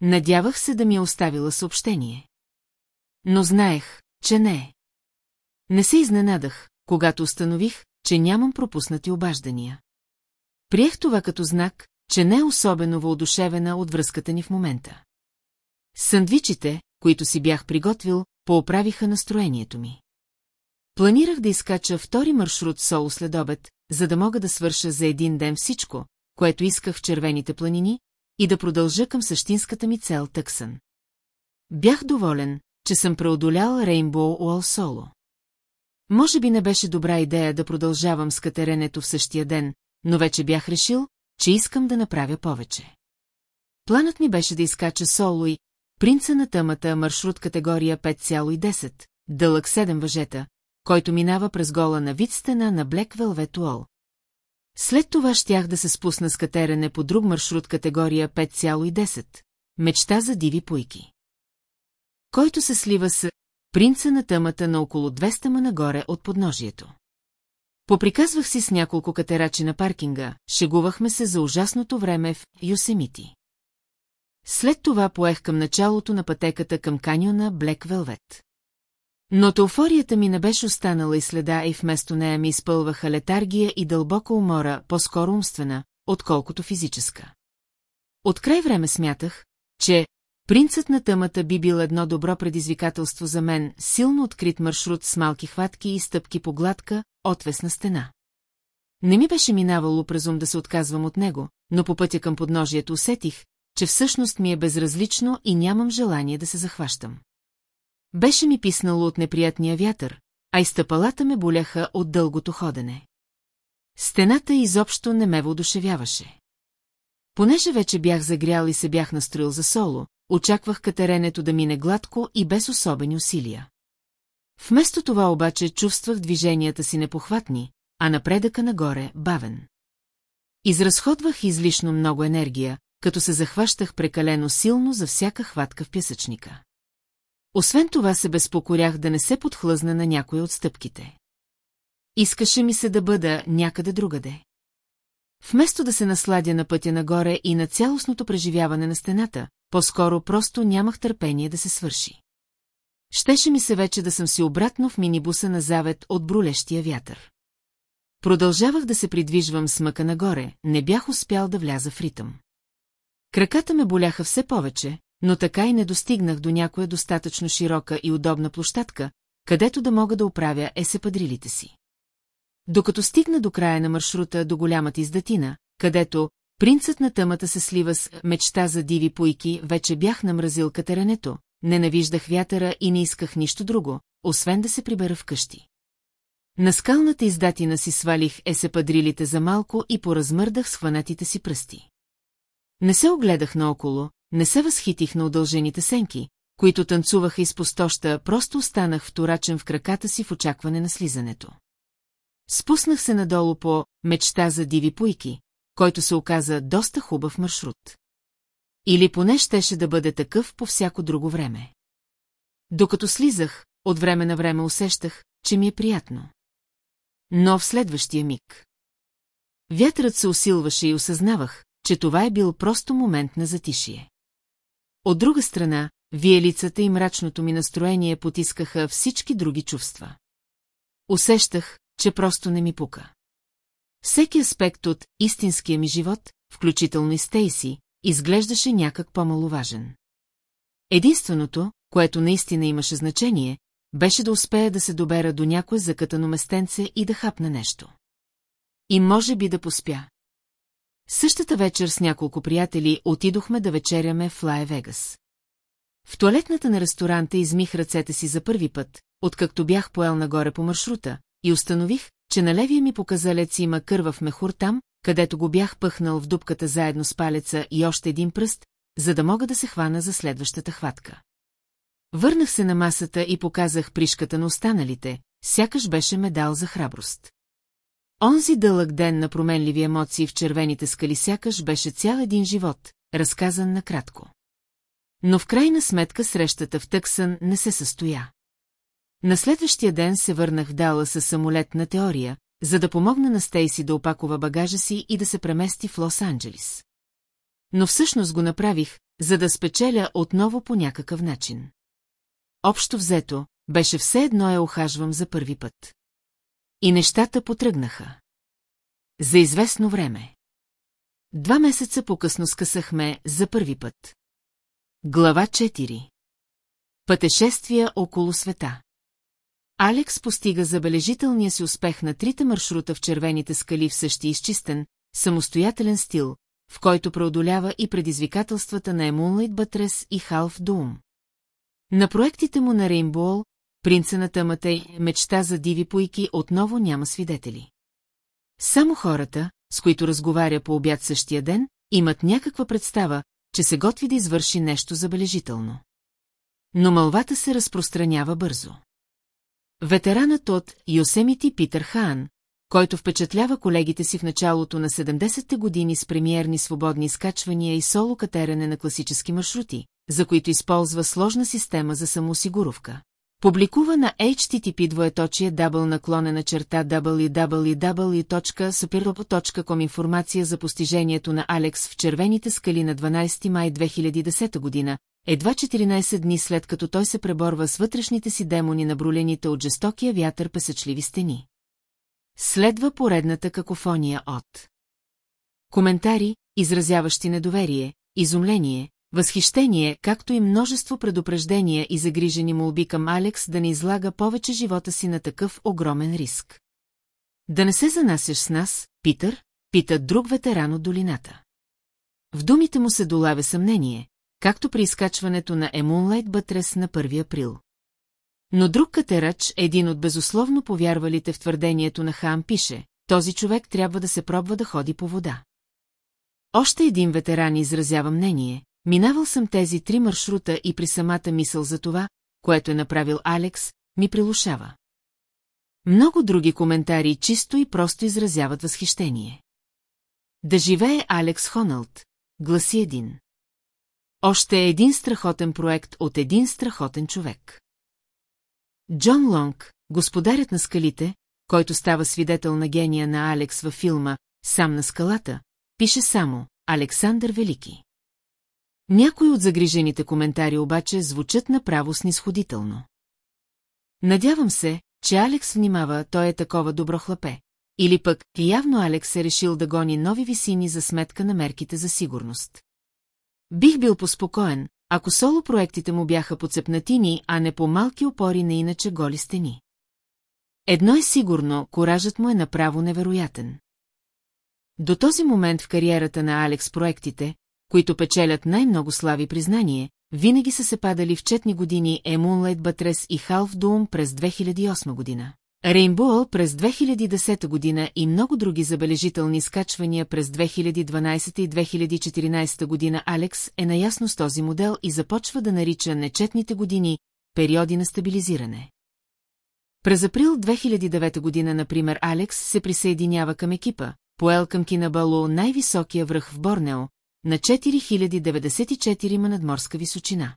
Надявах се да ми е оставила съобщение. Но знаех, че не е. Не се изненадах, когато установих, че нямам пропуснати обаждания. Приех това като знак, че не е особено въодушевена от връзката ни в момента. Сандвичите, които си бях приготвил, пооправиха настроението ми. Планирах да изкача втори маршрут Соло след обед, за да мога да свърша за един ден всичко, което исках в червените планини, и да продължа към същинската ми цел Тъксън. Бях доволен, че съм преодолял Рейнбоу Уол Соло. Може би не беше добра идея да продължавам с катеренето в същия ден, но вече бях решил, че искам да направя повече. Планът ми беше да изкача соло и принца на тъмата маршрут категория 5,10, дълъг 7 въжета, който минава през гола на вид стена на Блек Велвет Уол. След това щях да се спусна с катерене по друг маршрут категория 5,10, мечта за диви пуйки. Който се слива с принца на тъмата на около 200 ма нагоре от подножието. Поприказвах си с няколко катерачи на паркинга, шегувахме се за ужасното време в Юсемити. След това поех към началото на пътеката към каньона Блек Велвет. Но теуфорията ми не беше останала и следа и вместо нея ми изпълваха летаргия и дълбока умора, по-скоро умствена, отколкото физическа. От край време смятах, че принцът на тъмата би бил едно добро предизвикателство за мен, силно открит маршрут с малки хватки и стъпки по гладка, отвесна стена. Не ми беше минавало през ум да се отказвам от него, но по пътя към подножието усетих, че всъщност ми е безразлично и нямам желание да се захващам. Беше ми писнало от неприятния вятър, а и стъпалата ме боляха от дългото ходене. Стената изобщо не ме въодушевяваше. Понеже вече бях загрял и се бях настроил за соло, очаквах катеренето да мине гладко и без особени усилия. Вместо това обаче чувствах движенията си непохватни, а напредъка нагоре бавен. Изразходвах излишно много енергия, като се захващах прекалено силно за всяка хватка в пясъчника. Освен това се безпокорях да не се подхлъзна на някой от стъпките. Искаше ми се да бъда някъде другаде. Вместо да се насладя на пътя нагоре и на цялостното преживяване на стената, по-скоро просто нямах търпение да се свърши. Щеше ми се вече да съм си обратно в минибуса на завет от брулещия вятър. Продължавах да се придвижвам с мъка нагоре, не бях успял да вляза в ритъм. Краката ме боляха все повече, но така и не достигнах до някоя достатъчно широка и удобна площадка, където да мога да оправя есепадрилите си. Докато стигна до края на маршрута до голямата издатина, където принцът на тъмата се слива с мечта за диви пуйки, вече бях намразил катеренето, ненавиждах вятъра и не исках нищо друго, освен да се прибера вкъщи. На скалната издатина си свалих есепадрилите за малко и поразмърдах схванатите си пръсти. Не се огледах наоколо, не се възхитих на удължените сенки, които танцуваха из пустоща, просто останах вторачен в краката си в очакване на слизането. Спуснах се надолу по «Мечта за диви пуйки», който се оказа доста хубав маршрут. Или поне щеше да бъде такъв по всяко друго време. Докато слизах, от време на време усещах, че ми е приятно. Но в следващия миг. Вятърът се усилваше и осъзнавах, че това е бил просто момент на затишие. От друга страна, виелицата и мрачното ми настроение потискаха всички други чувства. Усещах, че просто не ми пука. Всеки аспект от истинския ми живот, включително и Стейси, изглеждаше някак по-маловажен. Единственото, което наистина имаше значение, беше да успея да се добера до някое закътано местенце и да хапна нещо. И може би да поспя. Същата вечер с няколко приятели отидохме да вечеряме в Лае Вегас. В туалетната на ресторанта измих ръцете си за първи път, откакто бях поел нагоре по маршрута, и установих, че на левия ми показалец има кървав мехур там, където го бях пъхнал в дупката заедно с палеца и още един пръст, за да мога да се хвана за следващата хватка. Върнах се на масата и показах пришката на останалите, сякаш беше медал за храброст. Онзи дълъг ден на променливи емоции в червените скали сякаш беше цял един живот, разказан накратко. Но в крайна сметка срещата в Тъксън не се състоя. На следващия ден се върнах в Дала със самолет на теория, за да помогна на Стейси да опакова багажа си и да се премести в Лос-Анджелис. Но всъщност го направих, за да спечеля отново по някакъв начин. Общо взето, беше все едно я охажвам за първи път. И нещата потръгнаха. За известно време. Два месеца по-късно скъсахме за първи път. Глава 4 Пътешествия около света Алекс постига забележителния си успех на трите маршрута в червените скали в същия изчистен, самостоятелен стил, в който преодолява и предизвикателствата на Емунлайт Батрес и Халф Дум. На проектите му на Рейнбол, принца на тъмата и мечта за диви пойки отново няма свидетели. Само хората, с които разговаря по обяд същия ден, имат някаква представа, че се готви да извърши нещо забележително. Но мълвата се разпространява бързо. Ветеранът от Йосемити Питър Хаан, който впечатлява колегите си в началото на 70-те години с премиерни свободни скачвания и соло катерене на класически маршрути, за които използва сложна система за самоосигуровка. Публикува на http двоеточие дабл наклонена черта www.superlopo.com информация за постижението на Алекс в червените скали на 12 май 2010 година, едва 14 дни след като той се преборва с вътрешните си демони на брулените от жестокия вятър песъчливи стени. Следва поредната какофония от коментари, изразяващи недоверие, изумление, възхищение, както и множество предупреждения и загрижени молби към Алекс да не излага повече живота си на такъв огромен риск. Да не се занасяш с нас, Питър, пита друг ветеран от долината. В думите му се долавя съмнение, както при изкачването на Емунлайт Бътрес на 1 април. Но друг катерач, един от безусловно повярвалите в твърдението на Хам, пише, този човек трябва да се пробва да ходи по вода. Още един ветеран изразява мнение, минавал съм тези три маршрута и при самата мисъл за това, което е направил Алекс, ми прилушава. Много други коментари чисто и просто изразяват възхищение. Да живее Алекс Хоналд, гласи един. Още е един страхотен проект от един страхотен човек. Джон Лонг, господарят на скалите, който става свидетел на гения на Алекс във филма «Сам на скалата», пише само «Александър Велики». Някои от загрижените коментари обаче звучат направо снисходително. Надявам се, че Алекс внимава, той е такова добро хлапе. Или пък, явно Алекс е решил да гони нови висини за сметка на мерките за сигурност. Бих бил поспокоен, ако соло проектите му бяха по цепнатини, а не по малки опори на иначе голи стени. Едно е сигурно, коражът му е направо невероятен. До този момент в кариерата на Алекс проектите, които печелят най-много слави признание, винаги са се падали в четни години е Moonlight и Half Doom през 2008 година. Рейнбоъл през 2010 година и много други забележителни скачвания през 2012 и 2014 година Алекс е наясно с този модел и започва да нарича нечетните години периоди на стабилизиране. През април 2009 година, например, Алекс се присъединява към екипа, поел към Кинабало най-високия връх в Борнео, на 4094 надморска височина.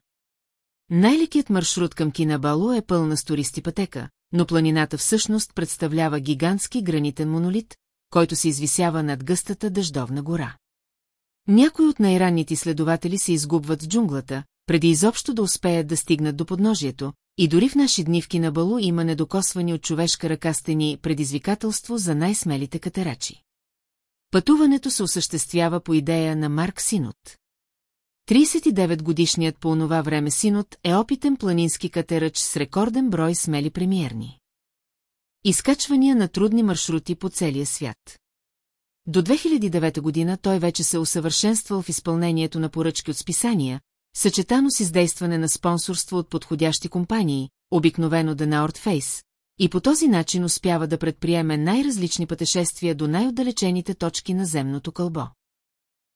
Най-лекият маршрут към Кинабало е пълна с туристи пътека, но планината всъщност представлява гигантски гранитен монолит, който се извисява над гъстата дъждовна гора. Някои от най-ранните следователи се изгубват в джунглата, преди изобщо да успеят да стигнат до подножието, и дори в наши дни в Кинабалу има недокосвани от човешка ръка стени предизвикателство за най-смелите катерачи. Пътуването се осъществява по идея на Марк Синот. 39-годишният по онова време Синот е опитен планински катерач с рекорден брой смели премиерни. Изкачвания на трудни маршрути по целия свят. До 2009 година той вече се усъвършенствал в изпълнението на поръчки от списания, съчетано с издействане на спонсорство от подходящи компании, обикновено The North Face, и по този начин успява да предприеме най-различни пътешествия до най-отдалечените точки на земното кълбо.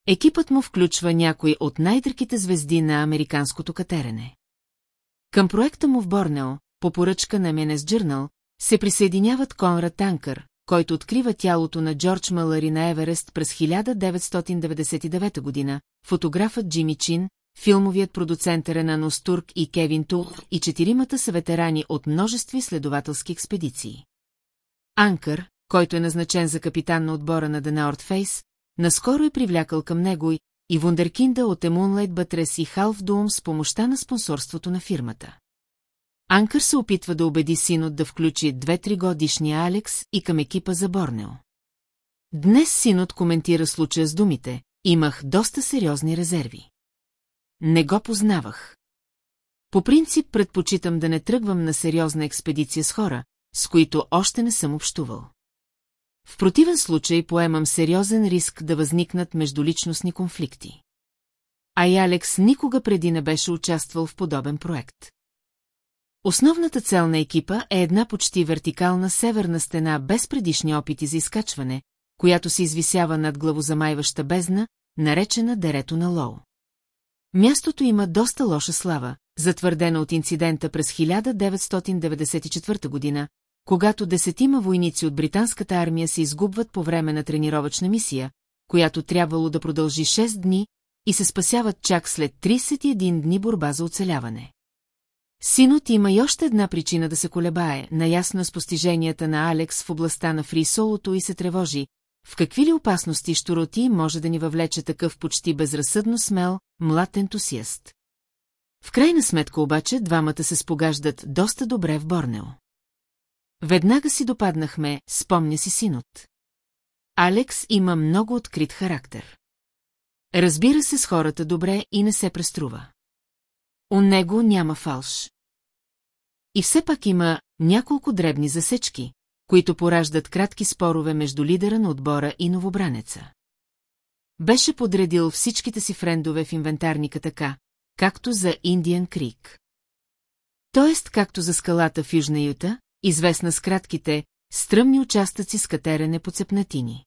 Екипът му включва някои от най-дръките звезди на американското катерене. Към проекта му в Борнео, по поръчка на Менес Джърнал, се присъединяват Конрад Танкър, който открива тялото на Джордж Малари на Еверест през 1999 година, фотографът Джими Чин, филмовият продуцент Ренан Остурк и Кевин Тул и четиримата са ветерани от множество изследователски експедиции. Анкър, който е назначен за капитан на отбора на The North Face, наскоро е привлякал към него и Вундеркинда от Емунлайт Батрес и Халф Дуум с помощта на спонсорството на фирмата. Анкър се опитва да убеди синот да включи две-три годишния Алекс и към екипа за Борнео. Днес синот коментира случая с думите, имах доста сериозни резерви. Не го познавах. По принцип предпочитам да не тръгвам на сериозна експедиция с хора, с които още не съм общувал. В противен случай поемам сериозен риск да възникнат междуличностни конфликти. А и Алекс никога преди не беше участвал в подобен проект. Основната цел на екипа е една почти вертикална северна стена без предишни опити за изкачване, която се извисява над главозамайваща бездна, наречена Дерето на Лоу. Мястото има доста лоша слава, затвърдена от инцидента през 1994 година, когато десетима войници от британската армия се изгубват по време на тренировъчна мисия, която трябвало да продължи 6 дни и се спасяват чак след 31 дни борба за оцеляване. Синот има и още една причина да се колебае, наясно с постиженията на Алекс в областта на фрисолото и се тревожи, в какви ли опасности щуроти може да ни въвлече такъв почти безразсъдно смел, млад ентусиаст. В крайна сметка обаче двамата се спогаждат доста добре в Борнео. Веднага си допаднахме, спомня си синот. Алекс има много открит характер. Разбира се с хората добре и не се преструва. У него няма фалш. И все пак има няколко дребни засечки, които пораждат кратки спорове между лидера на отбора и новобранеца. Беше подредил всичките си френдове в инвентарника така, както за Индиан Крик. Тоест, както за скалата в Южна Юта, известна с кратките, стръмни участъци с катерене по цепнатини.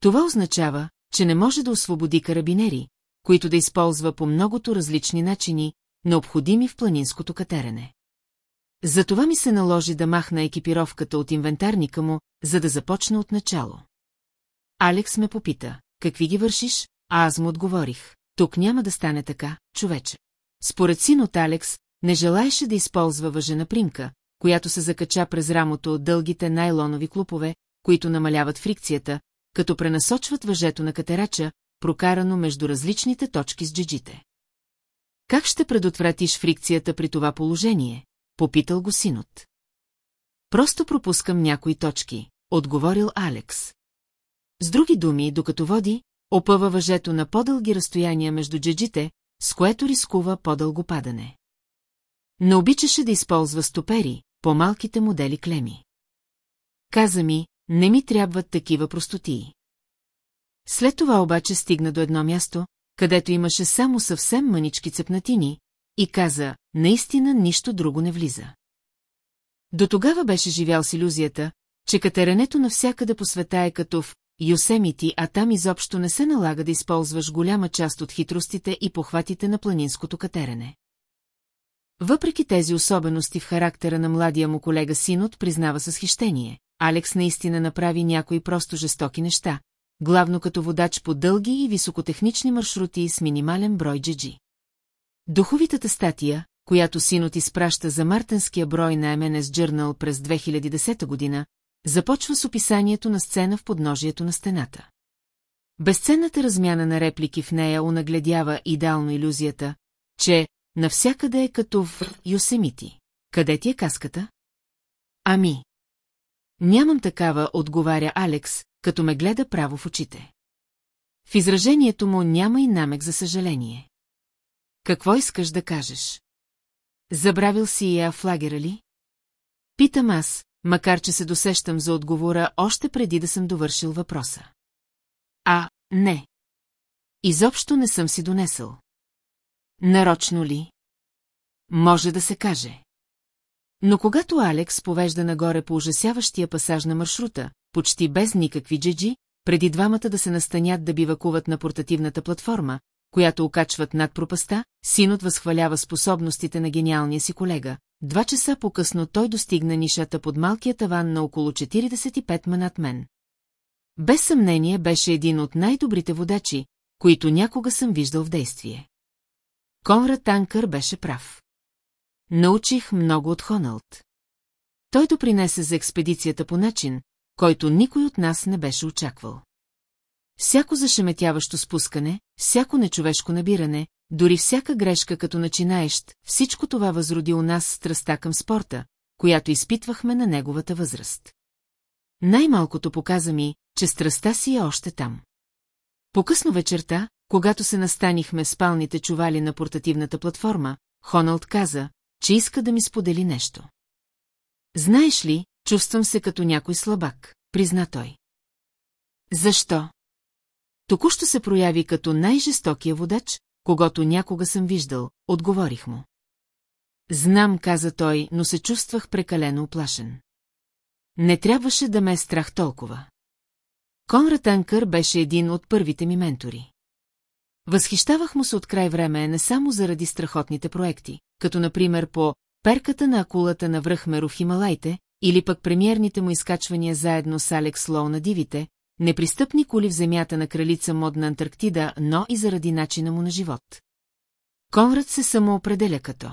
Това означава, че не може да освободи карабинери, които да използва по многото различни начини, необходими в планинското катерене. Затова ми се наложи да махна екипировката от инвентарника му, за да започна от начало. Алекс ме попита, какви ги вършиш, а аз му отговорих, тук няма да стане така, човече. Според син от Алекс, не желаеше да използва въжена примка, която се закача през рамото от дългите найлонови клупове, които намаляват фрикцията, като пренасочват въжето на катерача, прокарано между различните точки с джиджите. Как ще предотвратиш фрикцията при това положение? Попитал го синот. Просто пропускам някои точки, отговорил Алекс. С други думи, докато води, опъва въжето на по-дълги разстояния между джеджите, с което рискува по-дълго падане. Не обичаше да използва стопери, по-малките модели клеми. Каза ми, не ми трябват такива простотии. След това обаче стигна до едно място, където имаше само съвсем мънички цепнатини, и каза, наистина нищо друго не влиза. До тогава беше живял с иллюзията, че катеренето навсякъде по света е като в Йосемити, а там изобщо не се налага да използваш голяма част от хитростите и похватите на планинското катерене. Въпреки тези особености в характера на младия му колега Синот признава с хищение, Алекс наистина направи някои просто жестоки неща, главно като водач по дълги и високотехнични маршрути с минимален брой джиджи. Духовитата статия, която Синот изпраща за мартенския брой на MNS Journal през 2010 година, започва с описанието на сцена в подножието на стената. Безценната размяна на реплики в нея унагледява идеално иллюзията, че навсякъде е като в Йосемити. Къде ти е каската? Ами. Нямам такава, отговаря Алекс, като ме гледа право в очите. В изражението му няма и намек за съжаление. Какво искаш да кажеш? Забравил си я в лагера ли? Питам аз, макар че се досещам за отговора още преди да съм довършил въпроса. А, не. Изобщо не съм си донесъл. Нарочно ли? Може да се каже. Но когато Алекс повежда нагоре по ужасяващия пасаж на маршрута, почти без никакви джеджи, преди двамата да се настанят да бивакуват на портативната платформа, която окачват над пропаста, синът възхвалява способностите на гениалния си колега. Два часа по-късно той достигна нишата под малкия таван на около 45 ма над мен. Без съмнение беше един от най-добрите водачи, които някога съм виждал в действие. Конрад Танкър беше прав. Научих много от Хоналд. Той допринесе за експедицията по начин, който никой от нас не беше очаквал. Всяко зашеметяващо спускане, всяко нечовешко набиране, дори всяка грешка като начинаещ, всичко това възроди у нас страста към спорта, която изпитвахме на неговата възраст. Най-малкото показа ми, че страста си е още там. По-късно вечерта, когато се настанихме в спалните чували на портативната платформа, Хоналд каза, че иска да ми сподели нещо. Знаеш ли, чувствам се като някой слабак, призна той. Защо? Току-що се прояви като най-жестокия водач, когато някога съм виждал, отговорих му. Знам, каза той, но се чувствах прекалено оплашен. Не трябваше да ме е страх толкова. Конрад Анкър беше един от първите ми ментори. Възхищавах му се от край време не само заради страхотните проекти, като например по «Перката на акулата на връх Меро в Хималайте» или пък премиерните му изкачвания заедно с Алекс Лоу на дивите, непристъпни коли в земята на кралица мод на Антарктида, но и заради начина му на живот. Конрад се самоопределя като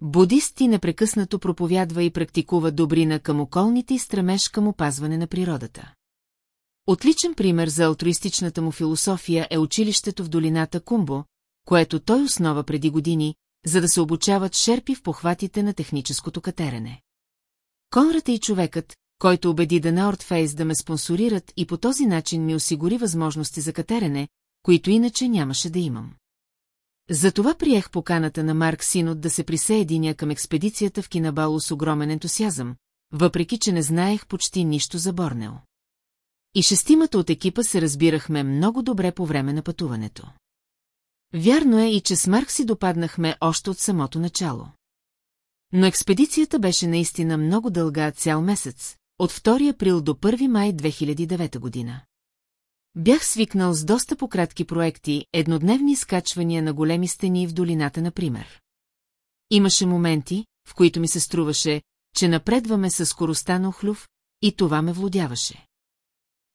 Будист и непрекъснато проповядва и практикува добрина към околните и стремеж към опазване на природата. Отличен пример за алтруистичната му философия е училището в долината Кумбо, което той основа преди години, за да се обучават шерпи в похватите на техническото катерене. Конрад е и човекът, който убеди да на Ортфейс да ме спонсорират и по този начин ми осигури възможности за катерене, които иначе нямаше да имам. Затова приех поканата на Марк Синот да се присъединя към експедицията в Кинабало с огромен ентусиазъм, въпреки че не знаех почти нищо за Борнео. И шестимата от екипа се разбирахме много добре по време на пътуването. Вярно е и, че с Марк си допаднахме още от самото начало. Но експедицията беше наистина много дълга цял месец, от 2 април до 1 май 2009 година. Бях свикнал с доста пократки проекти, еднодневни изкачвания на големи стени в долината, например. Имаше моменти, в които ми се струваше, че напредваме със скоростта на охлюв, и това ме влудяваше.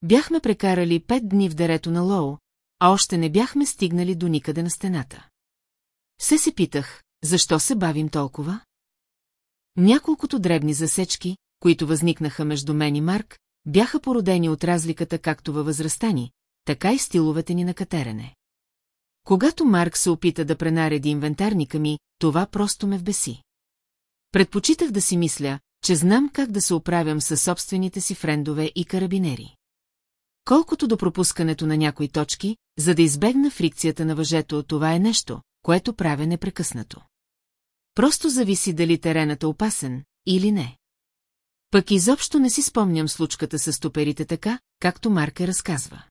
Бяхме прекарали пет дни в дерето на Лоу, а още не бяхме стигнали до никъде на стената. Се се питах, защо се бавим толкова? Няколкото дребни засечки, които възникнаха между мен и Марк, бяха породени от разликата както във възрастта ни, така и стиловете ни на катерене. Когато Марк се опита да пренареди инвентарника ми, това просто ме вбеси. Предпочитах да си мисля, че знам как да се оправям със собствените си френдове и карабинери. Колкото до пропускането на някои точки, за да избегна фрикцията на въжето, това е нещо, което правя непрекъснато. Просто зависи дали теренът е опасен или не. Пък изобщо не си спомням случката с стоперите така, както Марка разказва.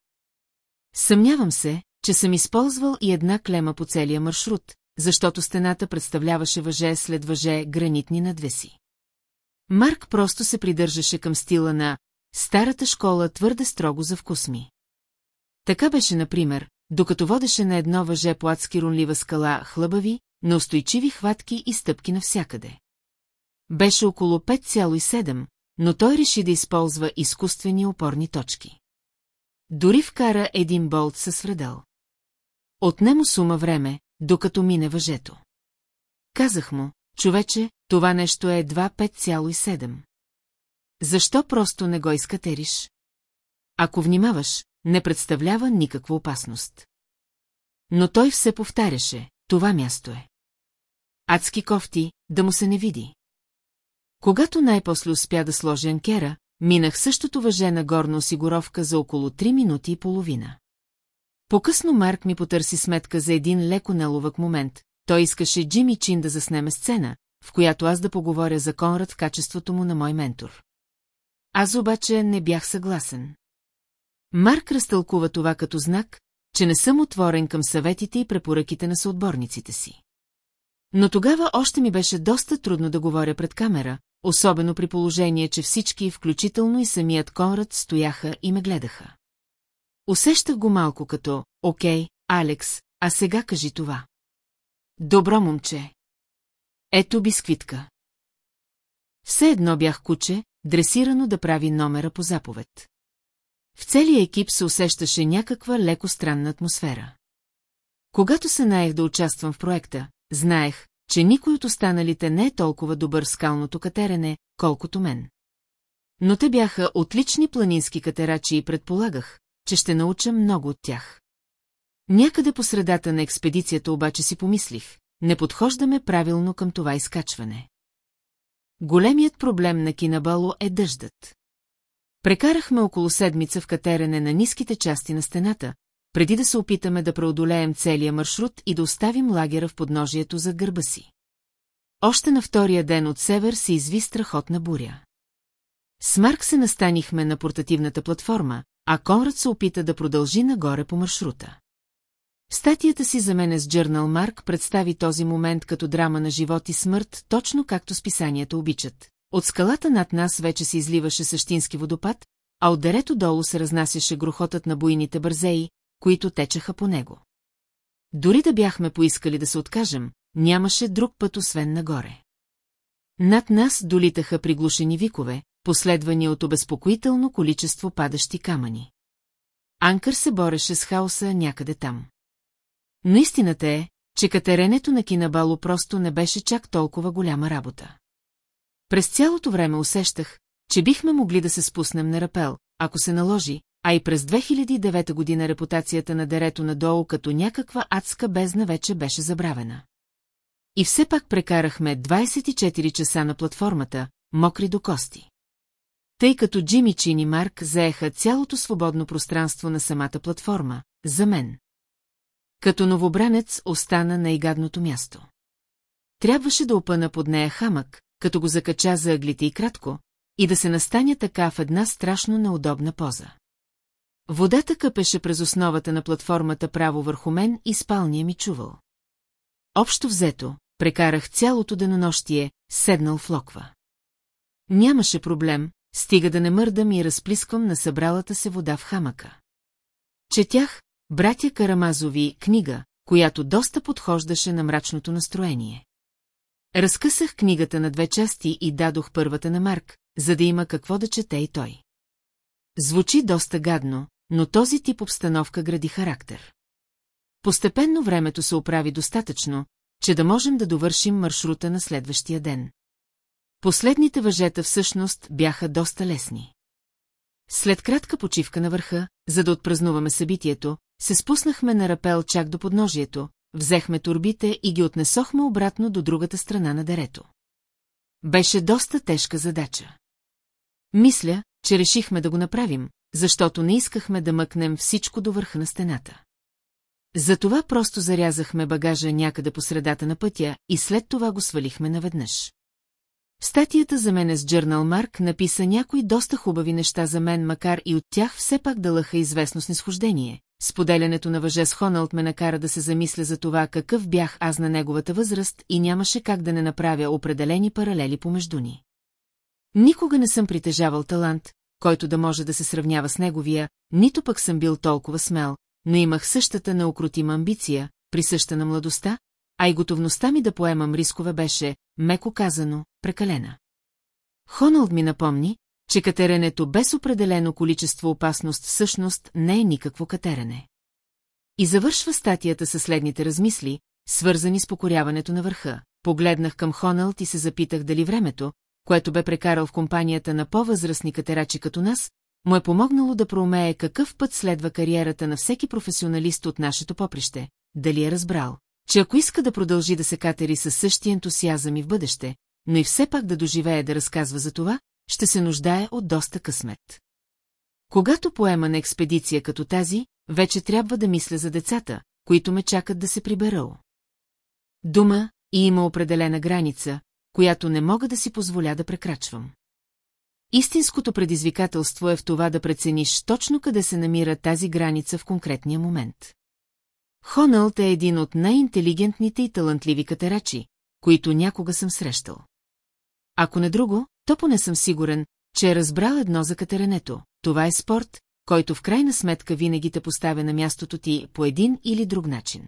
Съмнявам се, че съм използвал и една клема по целия маршрут, защото стената представляваше въже след въже гранитни надвеси. Марк просто се придържаше към стила на старата школа твърде строго за вкус ми. Така беше, например, докато водеше на едно въже по адски рунлива скала хлъбави, но устойчиви хватки и стъпки навсякъде. Беше около 5,7, но той реши да използва изкуствени опорни точки. Дори вкара един болт със вредел. Отне му сума време, докато мине въжето. Казах му, човече, това нещо е едва 5,7. Защо просто не го изкатериш? Ако внимаваш, не представлява никаква опасност. Но той все повтаряше, това място е. Адски кофти, да му се не види. Когато най-после успя да сложи анкера, минах същото въже на горна осигуровка за около 3 минути и половина. По-късно Марк ми потърси сметка за един леко неловък момент. Той искаше Джимми Чин да заснеме сцена, в която аз да поговоря за Конрад в качеството му на мой ментор. Аз обаче не бях съгласен. Марк разтълкува това като знак, че не съм отворен към съветите и препоръките на съотборниците си. Но тогава още ми беше доста трудно да говоря пред камера, особено при положение, че всички, включително и самият Конрад, стояха и ме гледаха. Усещах го малко като, окей, Алекс, а сега кажи това. Добро момче. Ето бисквитка. Все едно бях куче, дресирано да прави номера по заповед. В целия екип се усещаше някаква леко странна атмосфера. Когато се наех да участвам в проекта, знаех, че никой от останалите не е толкова добър скалното катерене, колкото мен. Но те бяха отлични планински катерачи и предполагах, че ще науча много от тях. Някъде по средата на експедицията обаче си помислих, не подхождаме правилно към това изкачване. Големият проблем на Кинабало е дъждът. Прекарахме около седмица в катерене на ниските части на стената, преди да се опитаме да преодолеем целия маршрут и да оставим лагера в подножието зад гърба си. Още на втория ден от север се изви страхотна буря. С Марк се настанихме на портативната платформа, а Конрад се опита да продължи нагоре по маршрута. Статията си за мене с Джърнал Марк представи този момент като драма на живот и смърт, точно както списанията обичат. От скалата над нас вече се изливаше същински водопад, а от дерето долу се разнасяше грохотът на буйните бързеи, които течаха по него. Дори да бяхме поискали да се откажем, нямаше друг път освен нагоре. Над нас долитаха приглушени викове, последвани от обезпокоително количество падащи камъни. Анкър се бореше с хаоса някъде там. Наистината е, че катеренето на Кинабало просто не беше чак толкова голяма работа. През цялото време усещах, че бихме могли да се спуснем на рапел, ако се наложи, а и през 2009 година репутацията на дерето надолу като някаква адска бездна вече беше забравена. И все пак прекарахме 24 часа на платформата, мокри до кости. Тъй като Джими Чин и Марк заеха цялото свободно пространство на самата платформа, за мен. Като новобранец остана на игадното място. Трябваше да опъна под нея хамък, като го закача за ъглите и кратко, и да се настаня така в една страшно неудобна поза. Водата къпеше през основата на платформата право върху мен и спалния ми чувал. Общо взето, прекарах цялото денонощие, седнал в локва. Нямаше проблем, стига да не мърдам и разплисквам на събралата се вода в хамъка. Четях, братя Карамазови, книга, която доста подхождаше на мрачното настроение. Разкъсах книгата на две части и дадох първата на Марк, за да има какво да чете и той. Звучи доста гадно, но този тип обстановка гради характер. Постепенно времето се оправи достатъчно, че да можем да довършим маршрута на следващия ден. Последните въжета всъщност бяха доста лесни. След кратка почивка на върха, за да отпразнуваме събитието, се спуснахме на рапел чак до подножието, взехме турбите и ги отнесохме обратно до другата страна на дерето. Беше доста тежка задача. Мисля, че решихме да го направим, защото не искахме да мъкнем всичко до върха на стената. Затова просто зарязахме багажа някъде по средата на пътя и след това го свалихме наведнъж. В статията за мене с Джърнал Марк написа някои доста хубави неща за мен, макар и от тях все пак дълъха известно снисхождение. Споделянето на въже с Хоналд ме накара да се замисля за това какъв бях аз на неговата възраст и нямаше как да не направя определени паралели помежду ни. Никога не съм притежавал талант, който да може да се сравнява с неговия, нито пък съм бил толкова смел, но имах същата неукротима амбиция, присъща на младостта, а и готовността ми да поемам рискове беше, меко казано, прекалена. Хоналд ми напомни, че катеренето без определено количество опасност всъщност не е никакво катерене. И завършва статията със следните размисли, свързани с покоряването на върха. Погледнах към Хоналд и се запитах дали времето, което бе прекарал в компанията на по-възрастни катерачи като нас, му е помогнало да проумее какъв път следва кариерата на всеки професионалист от нашето поприще, дали е разбрал, че ако иска да продължи да се катери със същия ентусиазъм и в бъдеще, но и все пак да доживее да разказва за това, ще се нуждае от доста късмет. Когато поема на експедиция като тази, вече трябва да мисля за децата, които ме чакат да се приберал. Дума и има определена граница, която не мога да си позволя да прекрачвам. Истинското предизвикателство е в това да прецениш точно къде се намира тази граница в конкретния момент. Хоналт е един от най-интелигентните и талантливи катерачи, които някога съм срещал. Ако не друго, то поне съм сигурен, че е разбрал едно за катеренето. Това е спорт, който в крайна сметка винаги те поставя на мястото ти по един или друг начин.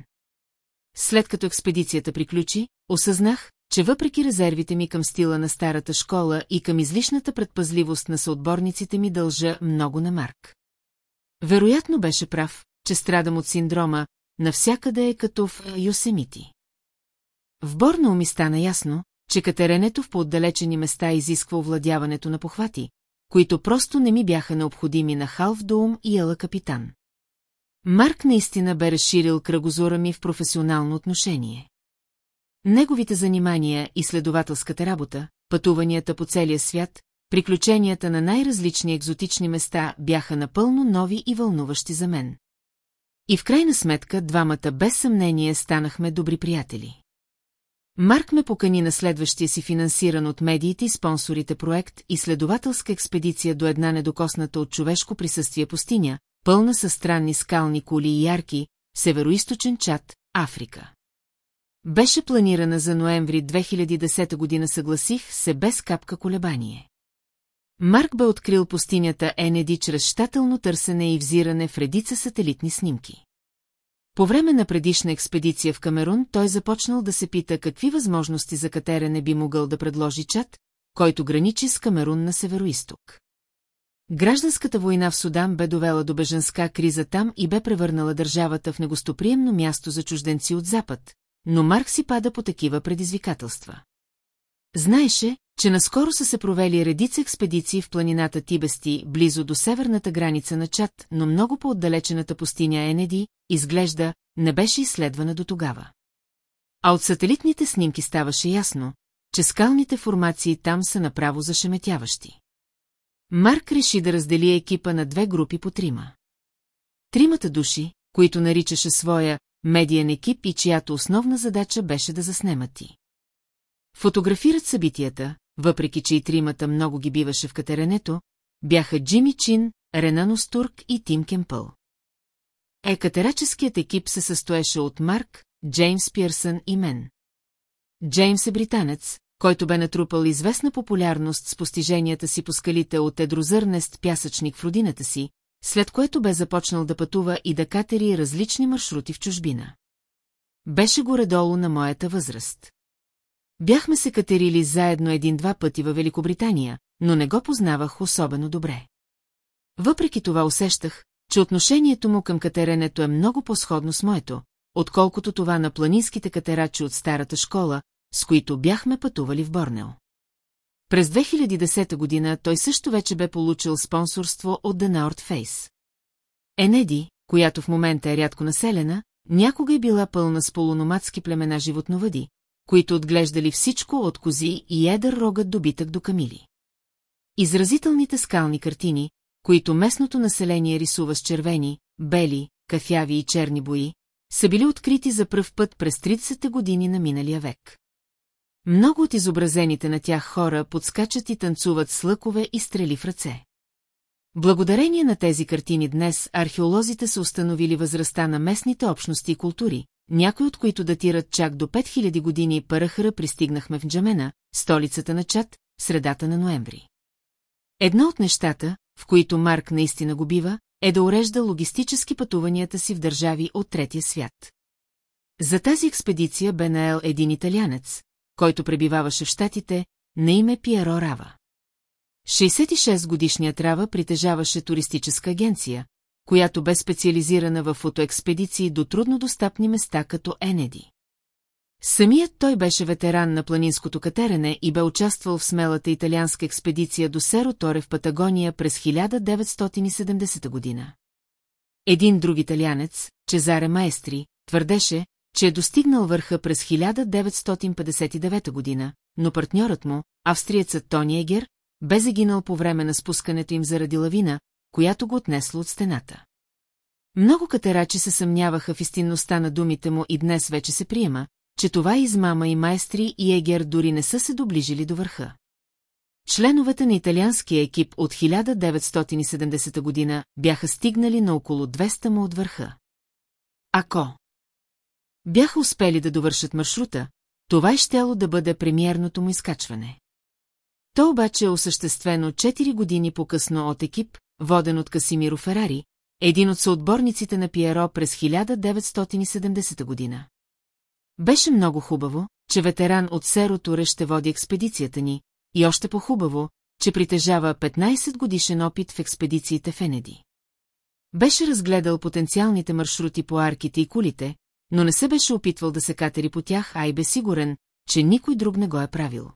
След като експедицията приключи, осъзнах, че въпреки резервите ми към стила на старата школа и към излишната предпазливост на съотборниците ми дължа много на Марк. Вероятно беше прав, че страдам от синдрома, навсякъде е като в Йосемити. В Борно ми стана ясно, че катеренето в поотдалечени места изисква овладяването на похвати, които просто не ми бяха необходими на Халф и Ела Капитан. Марк наистина бе разширил кръгозора ми в професионално отношение. Неговите занимания и следователската работа, пътуванията по целия свят, приключенията на най-различни екзотични места бяха напълно нови и вълнуващи за мен. И в крайна сметка двамата без съмнение станахме добри приятели. Марк ме покани на следващия си финансиран от медиите и спонсорите проект и следователска експедиция до една недокосната от човешко присъствие пустиня, пълна със странни скални кули и ярки, североисточен чат, Африка. Беше планирана за ноември 2010 година съгласих се без капка колебание. Марк бе открил пустинята Енеди чрез щателно търсене и взиране в редица сателитни снимки. По време на предишна експедиция в Камерун той започнал да се пита какви възможности за катерене би могъл да предложи чат, който граничи с Камерун на североисток. Гражданската война в Судан бе довела до беженска криза там и бе превърнала държавата в негостоприемно място за чужденци от Запад, но Марк си пада по такива предизвикателства. Знаеше, че наскоро са се провели редица експедиции в планината Тибести, близо до северната граница на Чад, но много по-отдалечената пустиня Енеди, изглежда, не беше изследвана до тогава. А от сателитните снимки ставаше ясно, че скалните формации там са направо зашеметяващи. Марк реши да раздели екипа на две групи по трима. Тримата души, които наричаше своя медиен екип и чиято основна задача беше да заснемат ти. Фотографират събитията, въпреки че и тримата много ги биваше в катеренето, бяха Джими Чин, Ренан Остурк и Тим Кемпъл. Екатераческият екип се състоеше от Марк, Джеймс Пирсън и мен. Джеймс е британец, който бе натрупал известна популярност с постиженията си по скалите от едрозърнест пясъчник в родината си, след което бе започнал да пътува и да катери различни маршрути в чужбина. Беше горе-долу на моята възраст. Бяхме се катерили заедно един-два пъти във Великобритания, но не го познавах особено добре. Въпреки това усещах, че отношението му към катеренето е много по-сходно с моето, отколкото това на планинските катерачи от старата школа, с които бяхме пътували в Борнео. През 2010 година той също вече бе получил спонсорство от The North Face. Енеди, която в момента е рядко населена, някога е била пълна с полуномадски племена животновъди, които отглеждали всичко от кози и едър рогът добитък до камили. Изразителните скални картини, които местното население рисува с червени, бели, кафяви и черни бои, са били открити за пръв път през 30-те години на миналия век. Много от изобразените на тях хора подскачат и танцуват с лъкове и стрели в ръце. Благодарение на тези картини днес археолозите са установили възрастта на местните общности и култури, някои от които датират чак до 5000 години Парахара пристигнахме в Джамена, столицата на Чад, средата на ноември. Едно от нещата, в които Марк наистина го бива, е да урежда логистически пътуванията си в държави от третия свят. За тази експедиция бе наел един италянец, който пребиваваше в Штатите, на име Пиеро Рава. 66-годишният Рава притежаваше туристическа агенция, която бе специализирана в фотоекспедиции до труднодостъпни места като Енеди. Самият той беше ветеран на планинското катерене и бе участвал в смелата италианска експедиция до Серо Торе в Патагония през 1970 година. Един друг италянец, Чезаре Маестри, твърдеше, че е достигнал върха през 1959 година, но партньорът му, австриецът Тони Егер, бе загинал по време на спускането им заради лавина, която го отнесло от стената. Много катерачи се съмняваха в истинността на думите му и днес вече се приема, че това измама и майстри и Егер дори не са се доближили до върха. Членовете на италианския екип от 1970 година бяха стигнали на около 200 му от върха. Ако бяха успели да довършат маршрута, това е щело да бъде премиерното му изкачване. То обаче е осъществено 4 години по-късно от екип, воден от Касимиро Ферари, един от съотборниците на Пиеро през 1970 година. Беше много хубаво, че ветеран от Серо ще води експедицията ни, и още по-хубаво, че притежава 15 годишен опит в експедициите в Енеди. Беше разгледал потенциалните маршрути по арките и кулите, но не се беше опитвал да се катери по тях, а и бе сигурен, че никой друг не го е правил.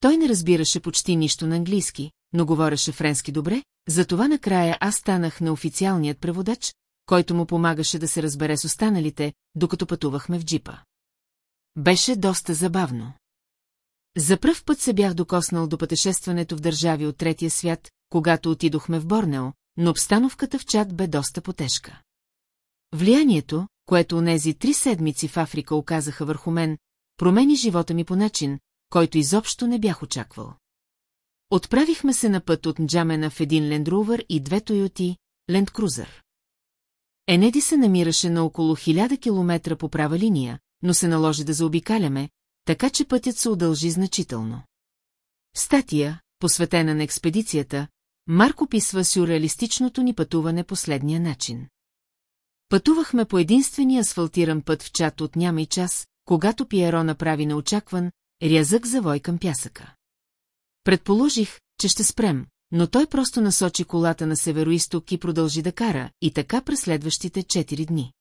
Той не разбираше почти нищо на английски, но говореше френски добре, затова накрая аз станах неофициалният преводач, който му помагаше да се разбере с останалите, докато пътувахме в джипа. Беше доста забавно. За пръв път се бях докоснал до пътешестването в държави от третия свят, когато отидохме в Борнео, но обстановката в чат бе доста потежка. Влиянието, което онези три седмици в Африка оказаха върху мен, промени живота ми по начин, който изобщо не бях очаквал. Отправихме се на път от Нджамена в един лендровър и две Тойоти, Лендкрузър. Енеди се намираше на около хиляда километра по права линия, но се наложи да заобикаляме, така че пътят се удължи значително. Статия, посветена на експедицията, Марк описва сюрреалистичното ни пътуване последния начин. Пътувахме по единствения асфалтиран път в чат от няма и час, когато Пиеро направи неочакван, рязък завой към пясъка. Предположих, че ще спрем, но той просто насочи колата на североисток и продължи да кара, и така през следващите 4 дни.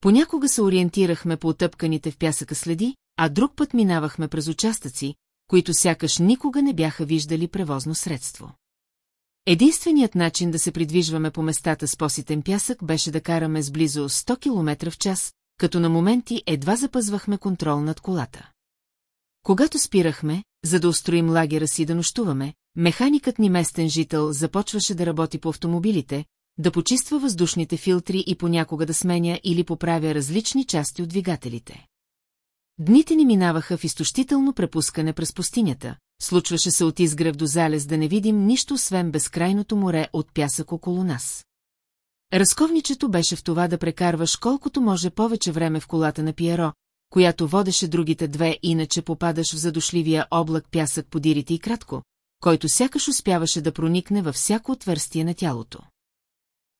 Понякога се ориентирахме по отъпканите в пясъка следи, а друг път минавахме през участъци, които сякаш никога не бяха виждали превозно средство. Единственият начин да се придвижваме по местата с поситен пясък беше да караме с близо 100 км в час, като на моменти едва запазвахме контрол над колата. Когато спирахме, за да устроим лагера си да нощуваме, механикът ни местен жител започваше да работи по автомобилите, да почиства въздушните филтри и понякога да сменя или поправя различни части от двигателите. Дните ни минаваха в изтощително препускане през пустинята, случваше се от изгрев до залез да не видим нищо освен безкрайното море от пясък около нас. Разковничето беше в това да прекарваш колкото може повече време в колата на Пиеро, която водеше другите две, иначе попадаш в задушливия облак пясък по дирите и кратко, който сякаш успяваше да проникне във всяко отверстие на тялото.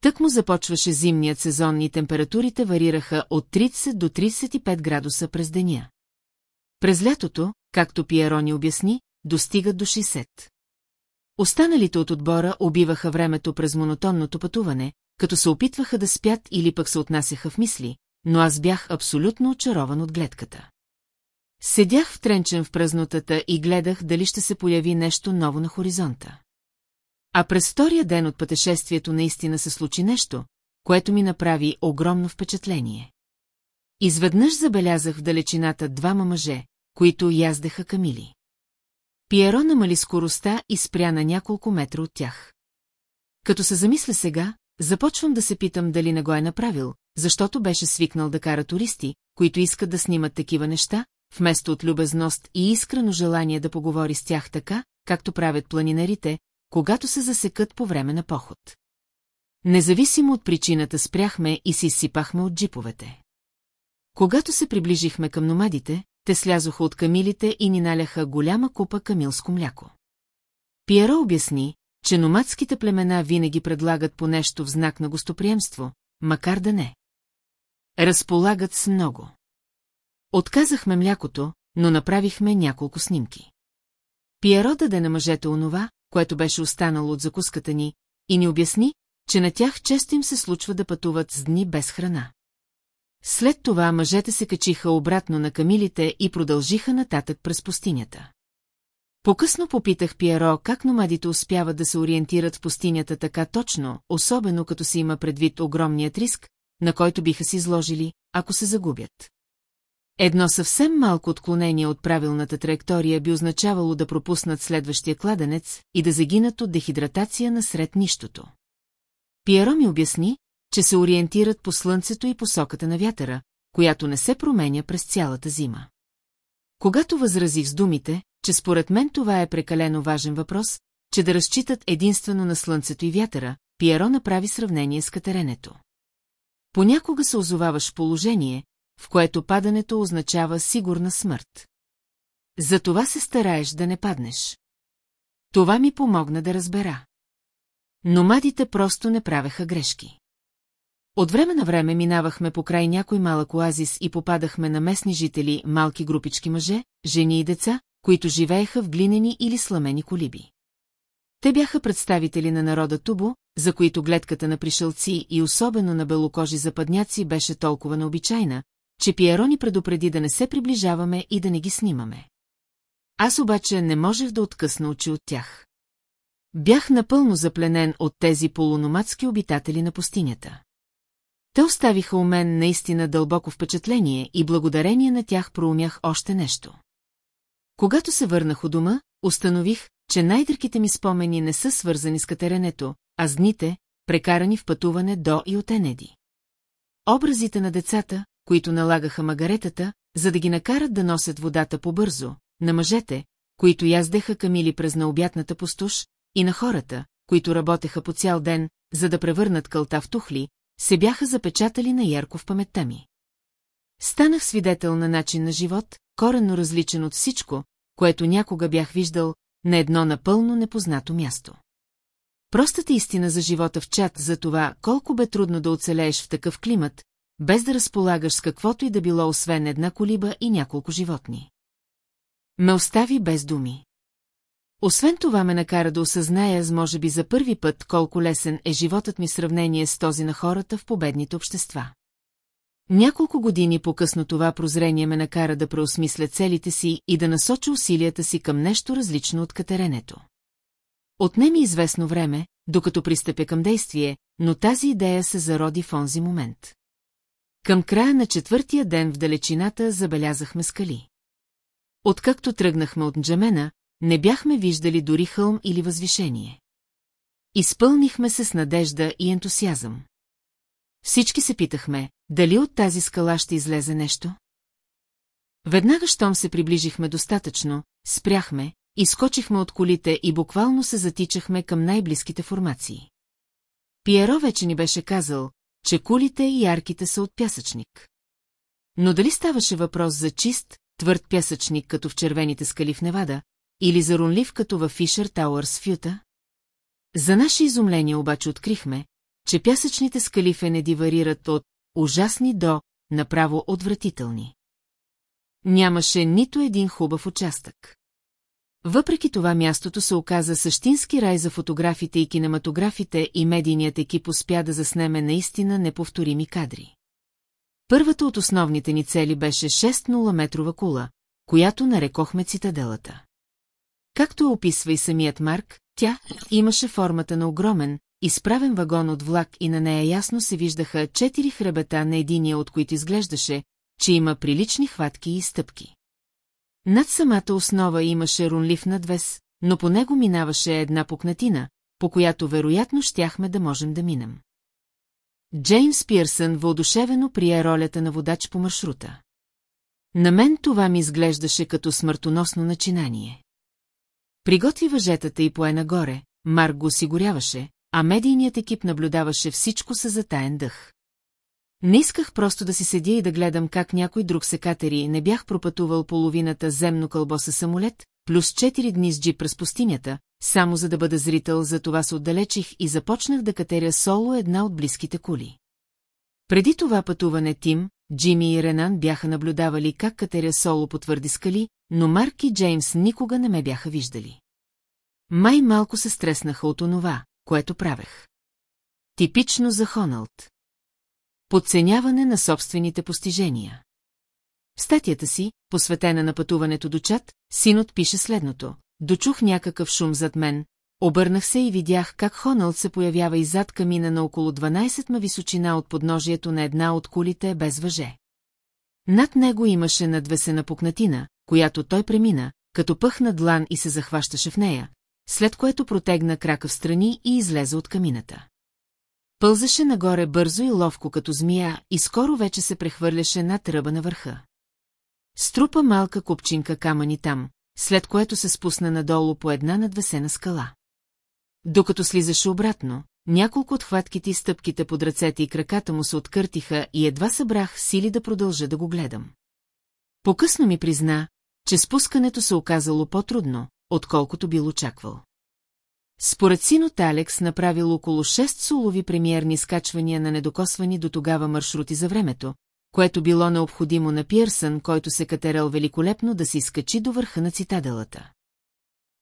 Тък му започваше зимният сезон и температурите варираха от 30 до 35 градуса през деня. През лятото, както Пиерони обясни, достигат до 60. Останалите от отбора убиваха времето през монотонното пътуване, като се опитваха да спят или пък се отнасяха в мисли, но аз бях абсолютно очарован от гледката. Седях втренчен в празнотата и гледах дали ще се появи нещо ново на хоризонта. А през втория ден от пътешествието наистина се случи нещо, което ми направи огромно впечатление. Изведнъж забелязах в далечината двама мъже, които яздеха камили. Пиеро намали скоростта и спря на няколко метра от тях. Като се замисля сега, започвам да се питам дали не го е направил, защото беше свикнал да кара туристи, които искат да снимат такива неща, вместо от любезност и искрено желание да поговори с тях така, както правят планинарите, когато се засекат по време на поход. Независимо от причината спряхме и си изсипахме от джиповете. Когато се приближихме към номадите, те слязоха от камилите и ни наляха голяма купа камилско мляко. Пиеро обясни, че номадските племена винаги предлагат по нещо в знак на гостоприемство, макар да не. Разполагат с много. Отказахме млякото, но направихме няколко снимки. Пиеро даде на мъжете онова, което беше останало от закуската ни, и ни обясни, че на тях често им се случва да пътуват с дни без храна. След това мъжете се качиха обратно на камилите и продължиха нататък през пустинята. По-късно попитах Пиеро как номадите успяват да се ориентират в пустинята така точно, особено като се има предвид огромният риск, на който биха се изложили, ако се загубят. Едно съвсем малко отклонение от правилната траектория би означавало да пропуснат следващия кладенец и да загинат от дехидратация насред нищото. Пиеро ми обясни, че се ориентират по слънцето и посоката на вятъра, която не се променя през цялата зима. Когато възразих с думите, че според мен това е прекалено важен въпрос, че да разчитат единствено на слънцето и вятъра, Пиеро направи сравнение с катеренето. Понякога се озоваваш в положение, в което падането означава сигурна смърт. Затова се стараеш да не паднеш. Това ми помогна да разбера. Номадите просто не правеха грешки. От време на време минавахме по край някой малък оазис и попадахме на местни жители, малки групички мъже, жени и деца, които живееха в глинени или сламени колиби. Те бяха представители на народа Тубо, за които гледката на пришелци и особено на белокожи западняци беше толкова необичайна, че Пиеро ни предупреди да не се приближаваме и да не ги снимаме. Аз обаче не можех да откъсна очи от тях. Бях напълно запленен от тези полуномадски обитатели на пустинята. Те оставиха у мен наистина дълбоко впечатление и благодарение на тях проумях още нещо. Когато се върнах у дома, установих, че най-дърките ми спомени не са свързани с катеренето, а с дните, прекарани в пътуване до и от Енеди. Образите на децата, които налагаха магаретата, за да ги накарат да носят водата по-бързо, на мъжете, които яздеха камили през наобятната пустош, и на хората, които работеха по цял ден, за да превърнат кълта в тухли, се бяха запечатали на ярко в паметта ми. Станах свидетел на начин на живот, коренно различен от всичко, което някога бях виждал на едно напълно непознато място. Простата истина за живота в чат за това, колко бе трудно да оцелееш в такъв климат, без да разполагаш с каквото и да било освен една колиба и няколко животни. Ме остави без думи. Освен това ме накара да осъзная, с може би за първи път, колко лесен е животът ми в сравнение с този на хората в победните общества. Няколко години по-късно това прозрение ме накара да преосмисля целите си и да насоча усилията си към нещо различно от катеренето. Отнеми известно време, докато пристъпя към действие, но тази идея се зароди в онзи момент. Към края на четвъртия ден в далечината забелязахме скали. Откакто тръгнахме от Джамена, не бяхме виждали дори хълм или възвишение. Изпълнихме се с надежда и ентусиазъм. Всички се питахме, дали от тази скала ще излезе нещо? Веднага, щом се приближихме достатъчно, спряхме, изкочихме от колите и буквално се затичахме към най-близките формации. Пиеро вече ни беше казал, че кулите и ярките са от пясъчник. Но дали ставаше въпрос за чист, твърд пясъчник като в червените скали в Невада, или за рунлив като във Фишер Тауърс в Юта? За наше изумление обаче открихме, че пясъчните скали в Енеди варират от ужасни до направо отвратителни. Нямаше нито един хубав участък. Въпреки това мястото се оказа същински рай за фотографите и кинематографите и медийният екип успя да заснеме наистина неповторими кадри. Първата от основните ни цели беше 6-0-метрова кула, която нарекохме цитаделата. Както описва и самият Марк, тя имаше формата на огромен, изправен вагон от влак и на нея ясно се виждаха четири хребета на единия, от които изглеждаше, че има прилични хватки и стъпки. Над самата основа имаше рунлив надвес, но по него минаваше една пукнатина, по която вероятно щяхме да можем да минем. Джеймс Пирсън въодушевено прие ролята на водач по маршрута. На мен това ми изглеждаше като смъртоносно начинание. Приготви въжетата и пое нагоре, Марк го осигуряваше, а медийният екип наблюдаваше всичко с затаен дъх. Не исках просто да си седя и да гледам как някой друг се катери, не бях пропътувал половината земно кълбо със самолет, плюс 4 дни с джип през пустинята, само за да бъда зрител, за това се отдалечих и започнах да катеря соло една от близките кули. Преди това пътуване Тим, Джими и Ренан бяха наблюдавали как катеря соло по твърди скали, но Марк и Джеймс никога не ме бяха виждали. Май малко се стреснаха от онова, което правех. Типично за Хоналд. Подценяване на собствените постижения. В статията си, посветена на пътуването до чат, синът пише следното. Дочух някакъв шум зад мен, обърнах се и видях как Хоналд се появява и зад камина на около 12 ма височина от подножието на една от кулите без въже. Над него имаше надвесена пукнатина, която той премина, като пъхна длан и се захващаше в нея, след което протегна крака в страни и излезе от камината. Пълзаше нагоре бързо и ловко като змия и скоро вече се прехвърляше над ръба на върха. Струпа малка купчинка камъни там, след което се спусна надолу по една надвесена скала. Докато слизаше обратно, няколко от хватките и стъпките под ръцете и краката му се откъртиха и едва събрах сили да продължа да го гледам. Покъсно ми призна, че спускането се оказало по-трудно, отколкото бил очаквал. Според синот Алекс направил около 6 солови премиерни скачвания на недокосвани до тогава маршрути за времето, което било необходимо на Пирсън, който се катерал великолепно да се изкачи до върха на цитаделата.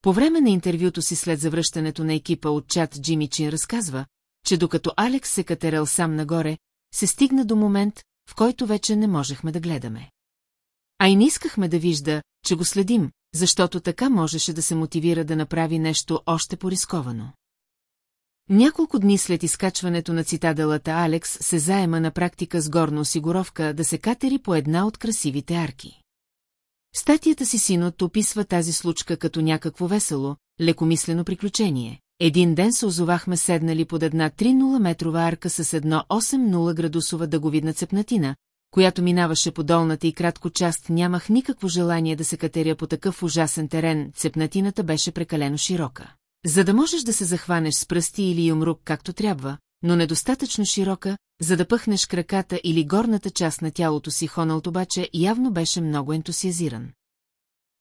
По време на интервюто си след завръщането на екипа от чат Джимми Чин разказва, че докато Алекс се катерал сам нагоре, се стигна до момент, в който вече не можехме да гледаме. А и не искахме да вижда, че го следим, защото така можеше да се мотивира да направи нещо още по-рисковано. Няколко дни след изкачването на цитаделата Алекс се заема на практика с горна осигуровка да се катери по една от красивите арки. Статията си синот описва тази случка като някакво весело, лекомислено приключение. Един ден се озовахме седнали под една 3-0 метрова арка с едно 8-0 градусова дъговидна цепнатина, която минаваше по долната и кратко част, нямах никакво желание да се катеря по такъв ужасен терен, цепнатината беше прекалено широка. За да можеш да се захванеш с пръсти или юмрук както трябва, но недостатъчно широка, за да пъхнеш краката или горната част на тялото си, Хоналт обаче явно беше много ентусиазиран.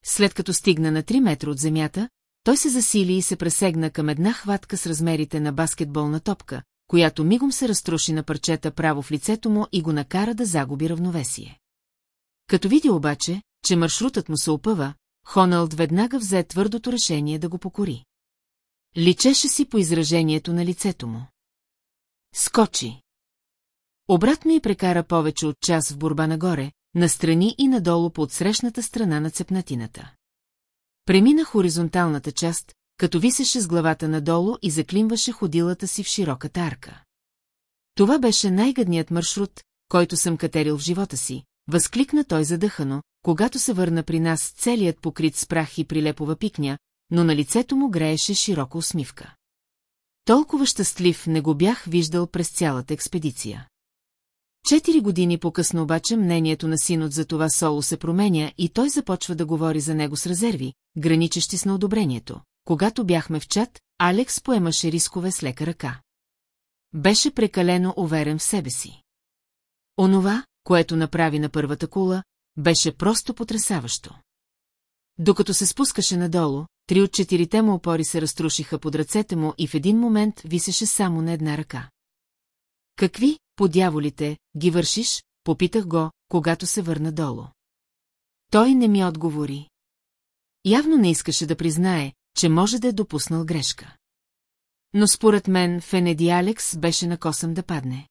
След като стигна на 3 метра от земята, той се засили и се пресегна към една хватка с размерите на баскетболна топка, която мигом се разтруши на парчета право в лицето му и го накара да загуби равновесие. Като види обаче, че маршрутът му се опъва, Хоналд веднага взе твърдото решение да го покори. Личеше си по изражението на лицето му. Скочи. Обратно и прекара повече от час в борба нагоре, настрани и надолу по отсрещната страна на цепнатината. Премина хоризонталната част, като висеше с главата надолу и заклимваше ходилата си в широката арка. Това беше най-гадният маршрут, който съм катерил в живота си, възкликна той задъхано, когато се върна при нас целият покрит с прах и прилепова пикня, но на лицето му грееше широка усмивка. Толкова щастлив не го бях виждал през цялата експедиция. Четири години по-късно обаче мнението на синот за това соло се променя и той започва да говори за него с резерви, граничещи с на одобрението. Когато бяхме в чат, Алекс поемаше рискове с лека ръка. Беше прекалено уверен в себе си. Онова, което направи на първата кула, беше просто потрясаващо. Докато се спускаше надолу, три от четирите му опори се разтрушиха под ръцете му и в един момент висеше само на една ръка. Какви, по дяволите, ги вършиш? Попитах го, когато се върна долу. Той не ми отговори. Явно не искаше да признае, че може да е допуснал грешка. Но според мен Фенеди Алекс беше на косъм да падне.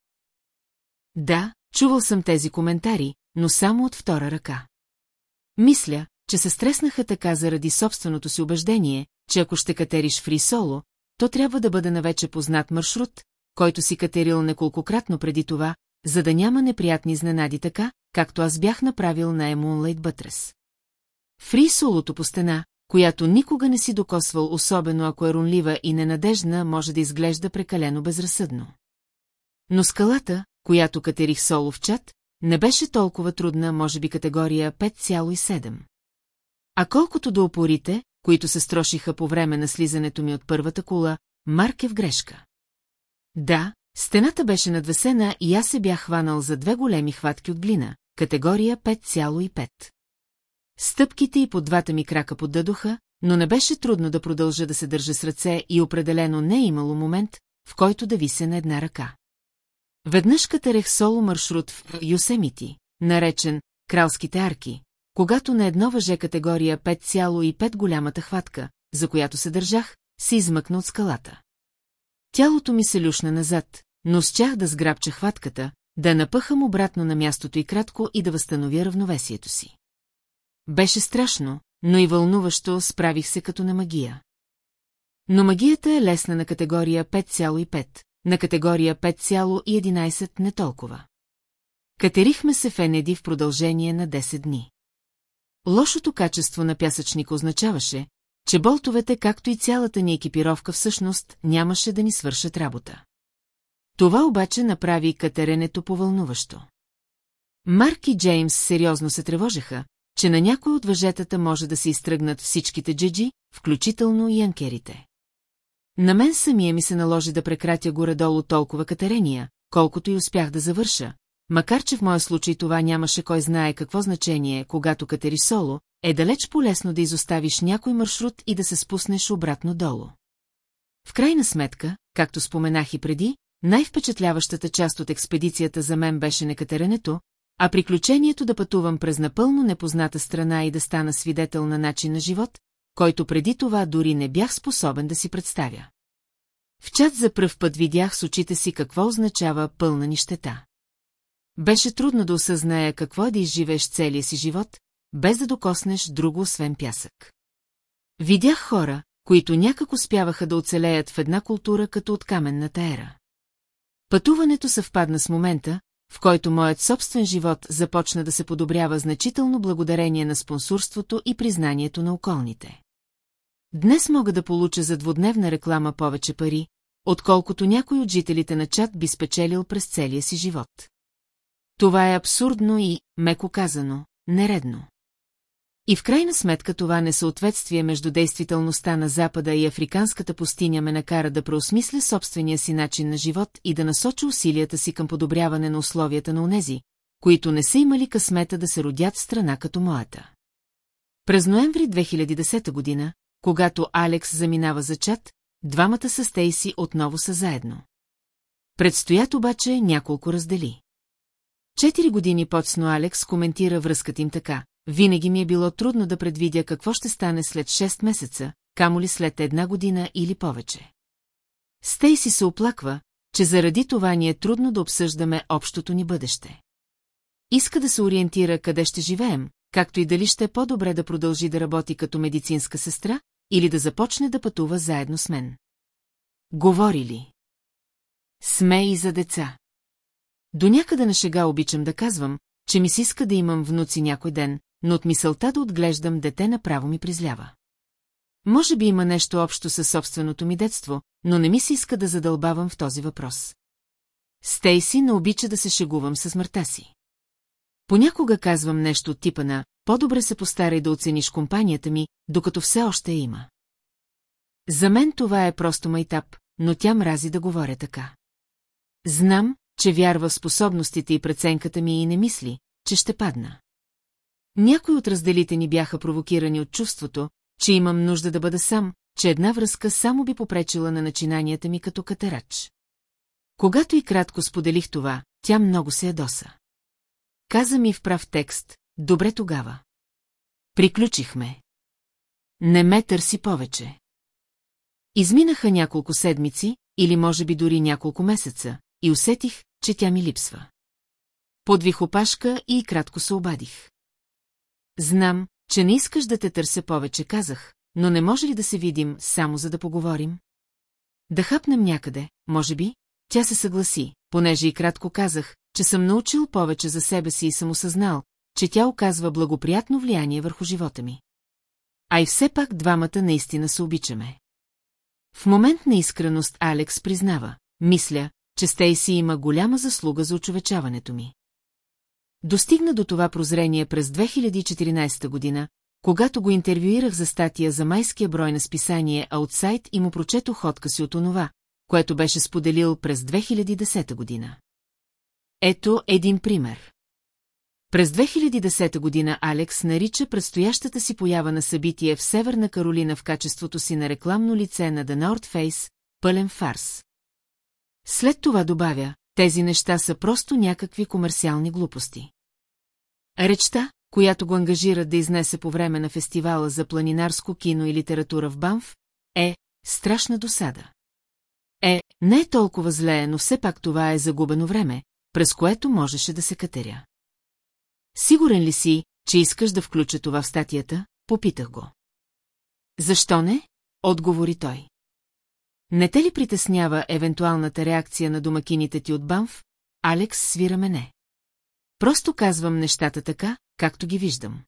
Да, чувал съм тези коментари, но само от втора ръка. Мисля, че се стреснаха така заради собственото си убеждение, че ако ще катериш фри соло, то трябва да бъде на вече познат маршрут, който си катерил неколкократно преди това, за да няма неприятни изненади така, както аз бях направил на Емунлайт Бътрес. Фри солото по стена, която никога не си докосвал, особено ако е рунлива и ненадежна, може да изглежда прекалено безразсъдно. Но скалата, която катерих соло в чат, не беше толкова трудна, може би категория 5,7. А колкото до опорите, които се строшиха по време на слизането ми от първата кула, Марк е в грешка. Да, стената беше надвесена и аз се бях хванал за две големи хватки от глина, категория 5,5. Стъпките и по двата ми крака поддадоха, но не беше трудно да продължа да се държа с ръце и определено не е имало момент, в който да вися на една ръка. Веднъж катерех соло маршрут в Юсемити, наречен Кралските арки, когато на едно въже категория 5,5 голямата хватка, за която се държах, се измъкна от скалата. Тялото ми се люшна назад, но щях да сграбча хватката, да напъхам обратно на мястото и кратко и да възстановя равновесието си. Беше страшно, но и вълнуващо справих се като на магия. Но магията е лесна на категория 5,5, на категория 5,11 не толкова. Катерихме се в Енеди в продължение на 10 дни. Лошото качество на пясъчника означаваше, че болтовете, както и цялата ни екипировка всъщност, нямаше да ни свършат работа. Това обаче направи катеренето повълнуващо. Марк и Джеймс сериозно се тревожеха, че на някой от въжетата може да се изтръгнат всичките джеджи, включително и анкерите. На мен самия ми се наложи да прекратя горе-долу толкова катерения, колкото и успях да завърша, макар че в моя случай това нямаше кой знае какво значение, когато катери соло, е далеч по-лесно да изоставиш някой маршрут и да се спуснеш обратно долу. В крайна сметка, както споменах и преди, най-впечатляващата част от експедицията за мен беше не катеренето, а приключението да пътувам през напълно непозната страна и да стана свидетел на начин на живот, който преди това дори не бях способен да си представя. В чат за пръв път видях с очите си какво означава пълна нищета. Беше трудно да осъзная какво е да изживееш целия си живот, без да докоснеш друго освен пясък. Видях хора, които някак успяваха да оцелеят в една култура като от каменната ера. Пътуването съвпадна с момента, в който моят собствен живот започна да се подобрява значително благодарение на спонсорството и признанието на околните. Днес мога да получа за двудневна реклама повече пари, отколкото някой от жителите на чат би спечелил през целия си живот. Това е абсурдно и, меко казано, нередно. И в крайна сметка това несъответствие между действителността на Запада и африканската пустиня ме накара да преосмисля собствения си начин на живот и да насоча усилията си към подобряване на условията на унези, които не са имали късмета да се родят в страна като моята. През ноември 2010 година, когато Алекс заминава за чат, двамата с Стейси отново са заедно. Предстоят обаче няколко раздели. Четири години по-сно Алекс коментира връзката им така. Винаги ми е било трудно да предвидя какво ще стане след 6 месеца, камо ли след една година или повече. Стейси се оплаква, че заради това ни е трудно да обсъждаме общото ни бъдеще. Иска да се ориентира къде ще живеем, както и дали ще е по-добре да продължи да работи като медицинска сестра или да започне да пътува заедно с мен. Говори ли? Сме и за деца. До някъде на шега обичам да казвам, че ми се иска да имам внуци някой ден, но от мисълта да отглеждам дете направо ми призлява. Може би има нещо общо със собственото ми детство, но не ми се иска да задълбавам в този въпрос. Стейси не обича да се шегувам със смъртта си. Понякога казвам нещо от типа на «По-добре се постарай да оцениш компанията ми, докато все още има». За мен това е просто майтап, но тя мрази да говоря така. Знам, че вярва в способностите и преценката ми и не мисли, че ще падна. Някои от разделите ни бяха провокирани от чувството, че имам нужда да бъда сам, че една връзка само би попречила на начинанията ми като катерач. Когато и кратко споделих това, тя много се ядоса. Каза ми в прав текст, добре тогава. Приключихме. Не ме търси повече. Изминаха няколко седмици, или може би дори няколко месеца, и усетих, че тя ми липсва. Подвих опашка и кратко се обадих. Знам, че не искаш да те търся повече, казах, но не може ли да се видим, само за да поговорим? Да хапнем някъде, може би? Тя се съгласи, понеже и кратко казах, че съм научил повече за себе си и съм осъзнал, че тя оказва благоприятно влияние върху живота ми. А и все пак двамата наистина се обичаме. В момент на искреност Алекс признава, мисля, че Стейси има голяма заслуга за очовечаването ми. Достигна до това прозрение през 2014 година, когато го интервюирах за статия за майския брой на списание Outside и му прочетох откъси от онова, което беше споделил през 2010 година. Ето един пример. През 2010 година Алекс нарича предстоящата си поява на събитие в Северна Каролина в качеството си на рекламно лице на The North Face, пълен фарс. След това добавя, тези неща са просто някакви комерциални глупости. Речта, която го ангажира да изнесе по време на фестивала за планинарско кино и литература в Банф, е страшна досада. Е, не е толкова зле, но все пак това е загубено време, през което можеше да се катеря. Сигурен ли си, че искаш да включа това в статията? Попитах го. Защо не? Отговори той. Не те ли притеснява евентуалната реакция на домакините ти от Банф? Алекс свира мене. Просто казвам нещата така, както ги виждам.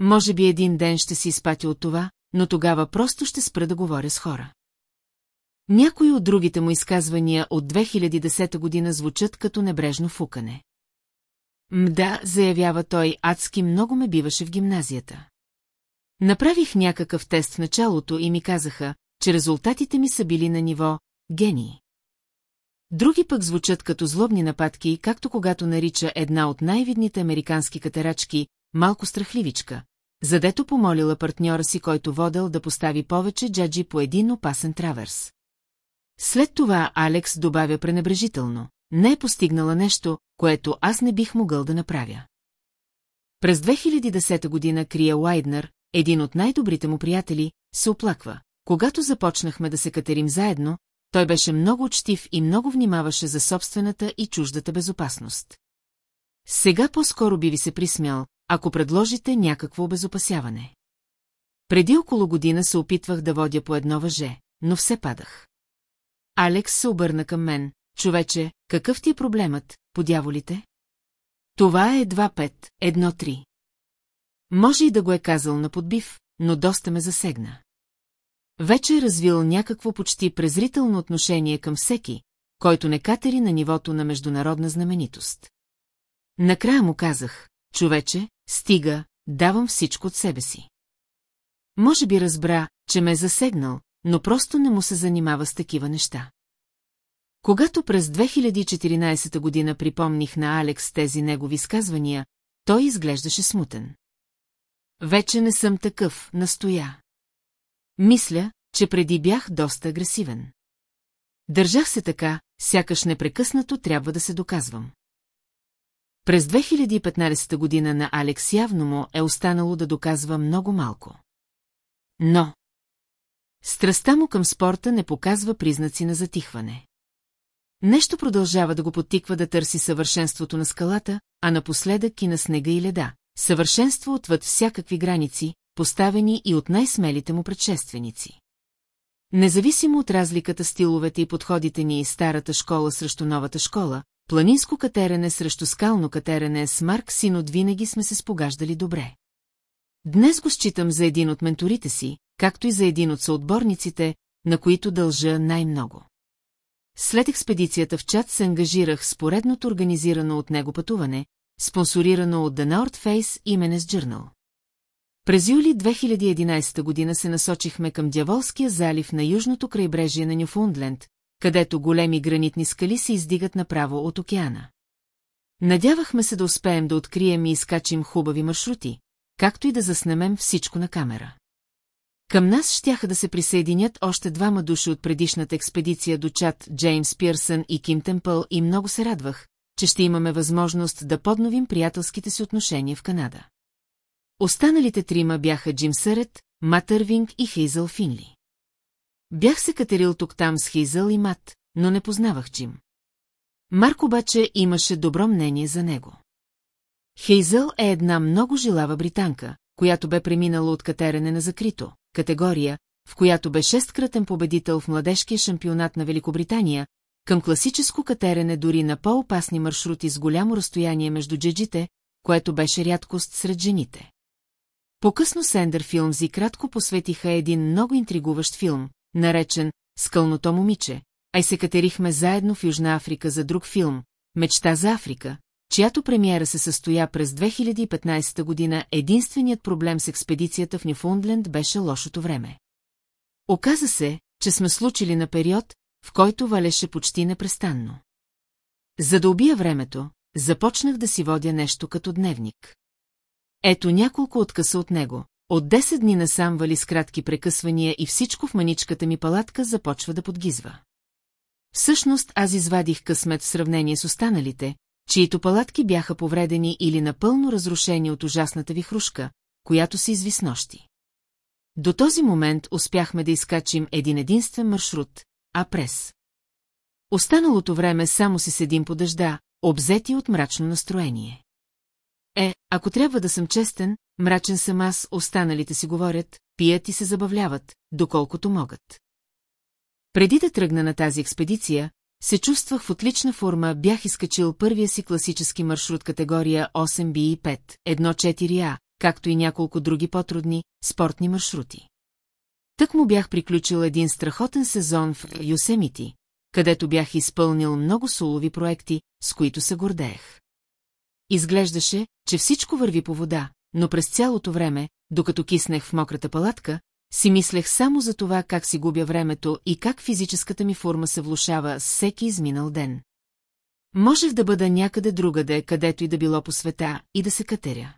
Може би един ден ще си изпатя от това, но тогава просто ще спра да говоря с хора. Някои от другите му изказвания от 2010 година звучат като небрежно фукане. Мда, заявява той, адски много ме биваше в гимназията. Направих някакъв тест в началото и ми казаха, че резултатите ми са били на ниво гении. Други пък звучат като злобни нападки, както когато нарича една от най-видните американски катерачки малко страхливичка, задето помолила партньора си, който водел да постави повече джаджи по един опасен траверс. След това Алекс добавя пренебрежително. Не е постигнала нещо, което аз не бих могъл да направя. През 2010 година Крия Уайднер, един от най-добрите му приятели, се оплаква. Когато започнахме да се катерим заедно, той беше много учтив и много внимаваше за собствената и чуждата безопасност. Сега по-скоро би ви се присмял, ако предложите някакво обезопасяване. Преди около година се опитвах да водя по едно въже, но все падах. Алекс се обърна към мен. Човече, какъв ти е проблемът, подяволите? Това е едва пет, едно-три. Може и да го е казал на подбив, но доста ме засегна. Вече е развил някакво почти презрително отношение към всеки, който не катери на нивото на международна знаменитост. Накрая му казах, човече, стига, давам всичко от себе си. Може би разбра, че ме е засегнал, но просто не му се занимава с такива неща. Когато през 2014 година припомних на Алекс тези негови изказвания, той изглеждаше смутен. Вече не съм такъв, настоя. Мисля, че преди бях доста агресивен. Държах се така, сякаш непрекъснато трябва да се доказвам. През 2015 година на Алекс явно му е останало да доказва много малко. Но... Страстта му към спорта не показва признаци на затихване. Нещо продължава да го потиква да търси съвършенството на скалата, а напоследък и на снега и леда. Съвършенство отвъд всякакви граници, поставени и от най-смелите му предшественици. Независимо от разликата стиловете и подходите ни и старата школа срещу новата школа, планинско катерене срещу скално катерене с Марк Синод винаги сме се спогаждали добре. Днес го считам за един от менторите си, както и за един от съотборниците, на които дължа най-много. След експедицията в чат се ангажирах с поредното организирано от него пътуване, спонсорирано от The North Face и Menes Journal. През юли 2011 година се насочихме към Дяволския залив на южното крайбрежие на Нюфундленд, където големи гранитни скали се издигат направо от океана. Надявахме се да успеем да открием и изкачим хубави маршрути, както и да заснемем всичко на камера. Към нас щяха да се присъединят още двама души от предишната експедиция до чат Джеймс Пирсън и Ким Темпъл и много се радвах, че ще имаме възможност да подновим приятелските си отношения в Канада. Останалите трима бяха Джим Сърет, МатЪрвинг и Хейзъл Финли. Бях се катерил тук-там с Хейзъл и Мат, но не познавах Джим. Марк обаче имаше добро мнение за него. Хейзъл е една много жилава британка, която бе преминала от катерене на закрито, категория, в която бе шесткратен победител в младежкия шампионат на Великобритания, към класическо катерене дори на по-опасни маршрути с голямо разстояние между джеджите, което беше рядкост сред жените. По-късно Сендър Филмс кратко посветиха един много интригуващ филм, наречен «Скълното момиче», а и се катерихме заедно в Южна Африка за друг филм «Мечта за Африка», чиято премиера се състоя през 2015 година, единственият проблем с експедицията в Нюфундленд беше лошото време. Оказа се, че сме случили на период, в който валеше почти непрестанно. За да убия времето, започнах да си водя нещо като дневник. Ето няколко откъса от него. От 10 дни насам вали с кратки прекъсвания и всичко в маничката ми палатка започва да подгизва. Всъщност аз извадих късмет в сравнение с останалите, чието палатки бяха повредени или напълно разрушени от ужасната ви хрушка, която се изви с нощи. До този момент успяхме да изкачим един единствен маршрут, а през. Останалото време само си седим по дъжда, обзети от мрачно настроение. Е, ако трябва да съм честен, мрачен съм аз, останалите си говорят, пият и се забавляват, доколкото могат. Преди да тръгна на тази експедиция, се чувствах в отлична форма, бях изкачил първия си класически маршрут категория 8B и 5, 1-4А, както и няколко други по-трудни, спортни маршрути. Тък му бях приключил един страхотен сезон в Юсемити, където бях изпълнил много солови проекти, с които се гордеех. Изглеждаше, че всичко върви по вода, но през цялото време, докато киснех в мократа палатка, си мислех само за това как си губя времето и как физическата ми форма се влушава всеки изминал ден. Можех да бъда някъде другаде, където и да било по света, и да се катеря.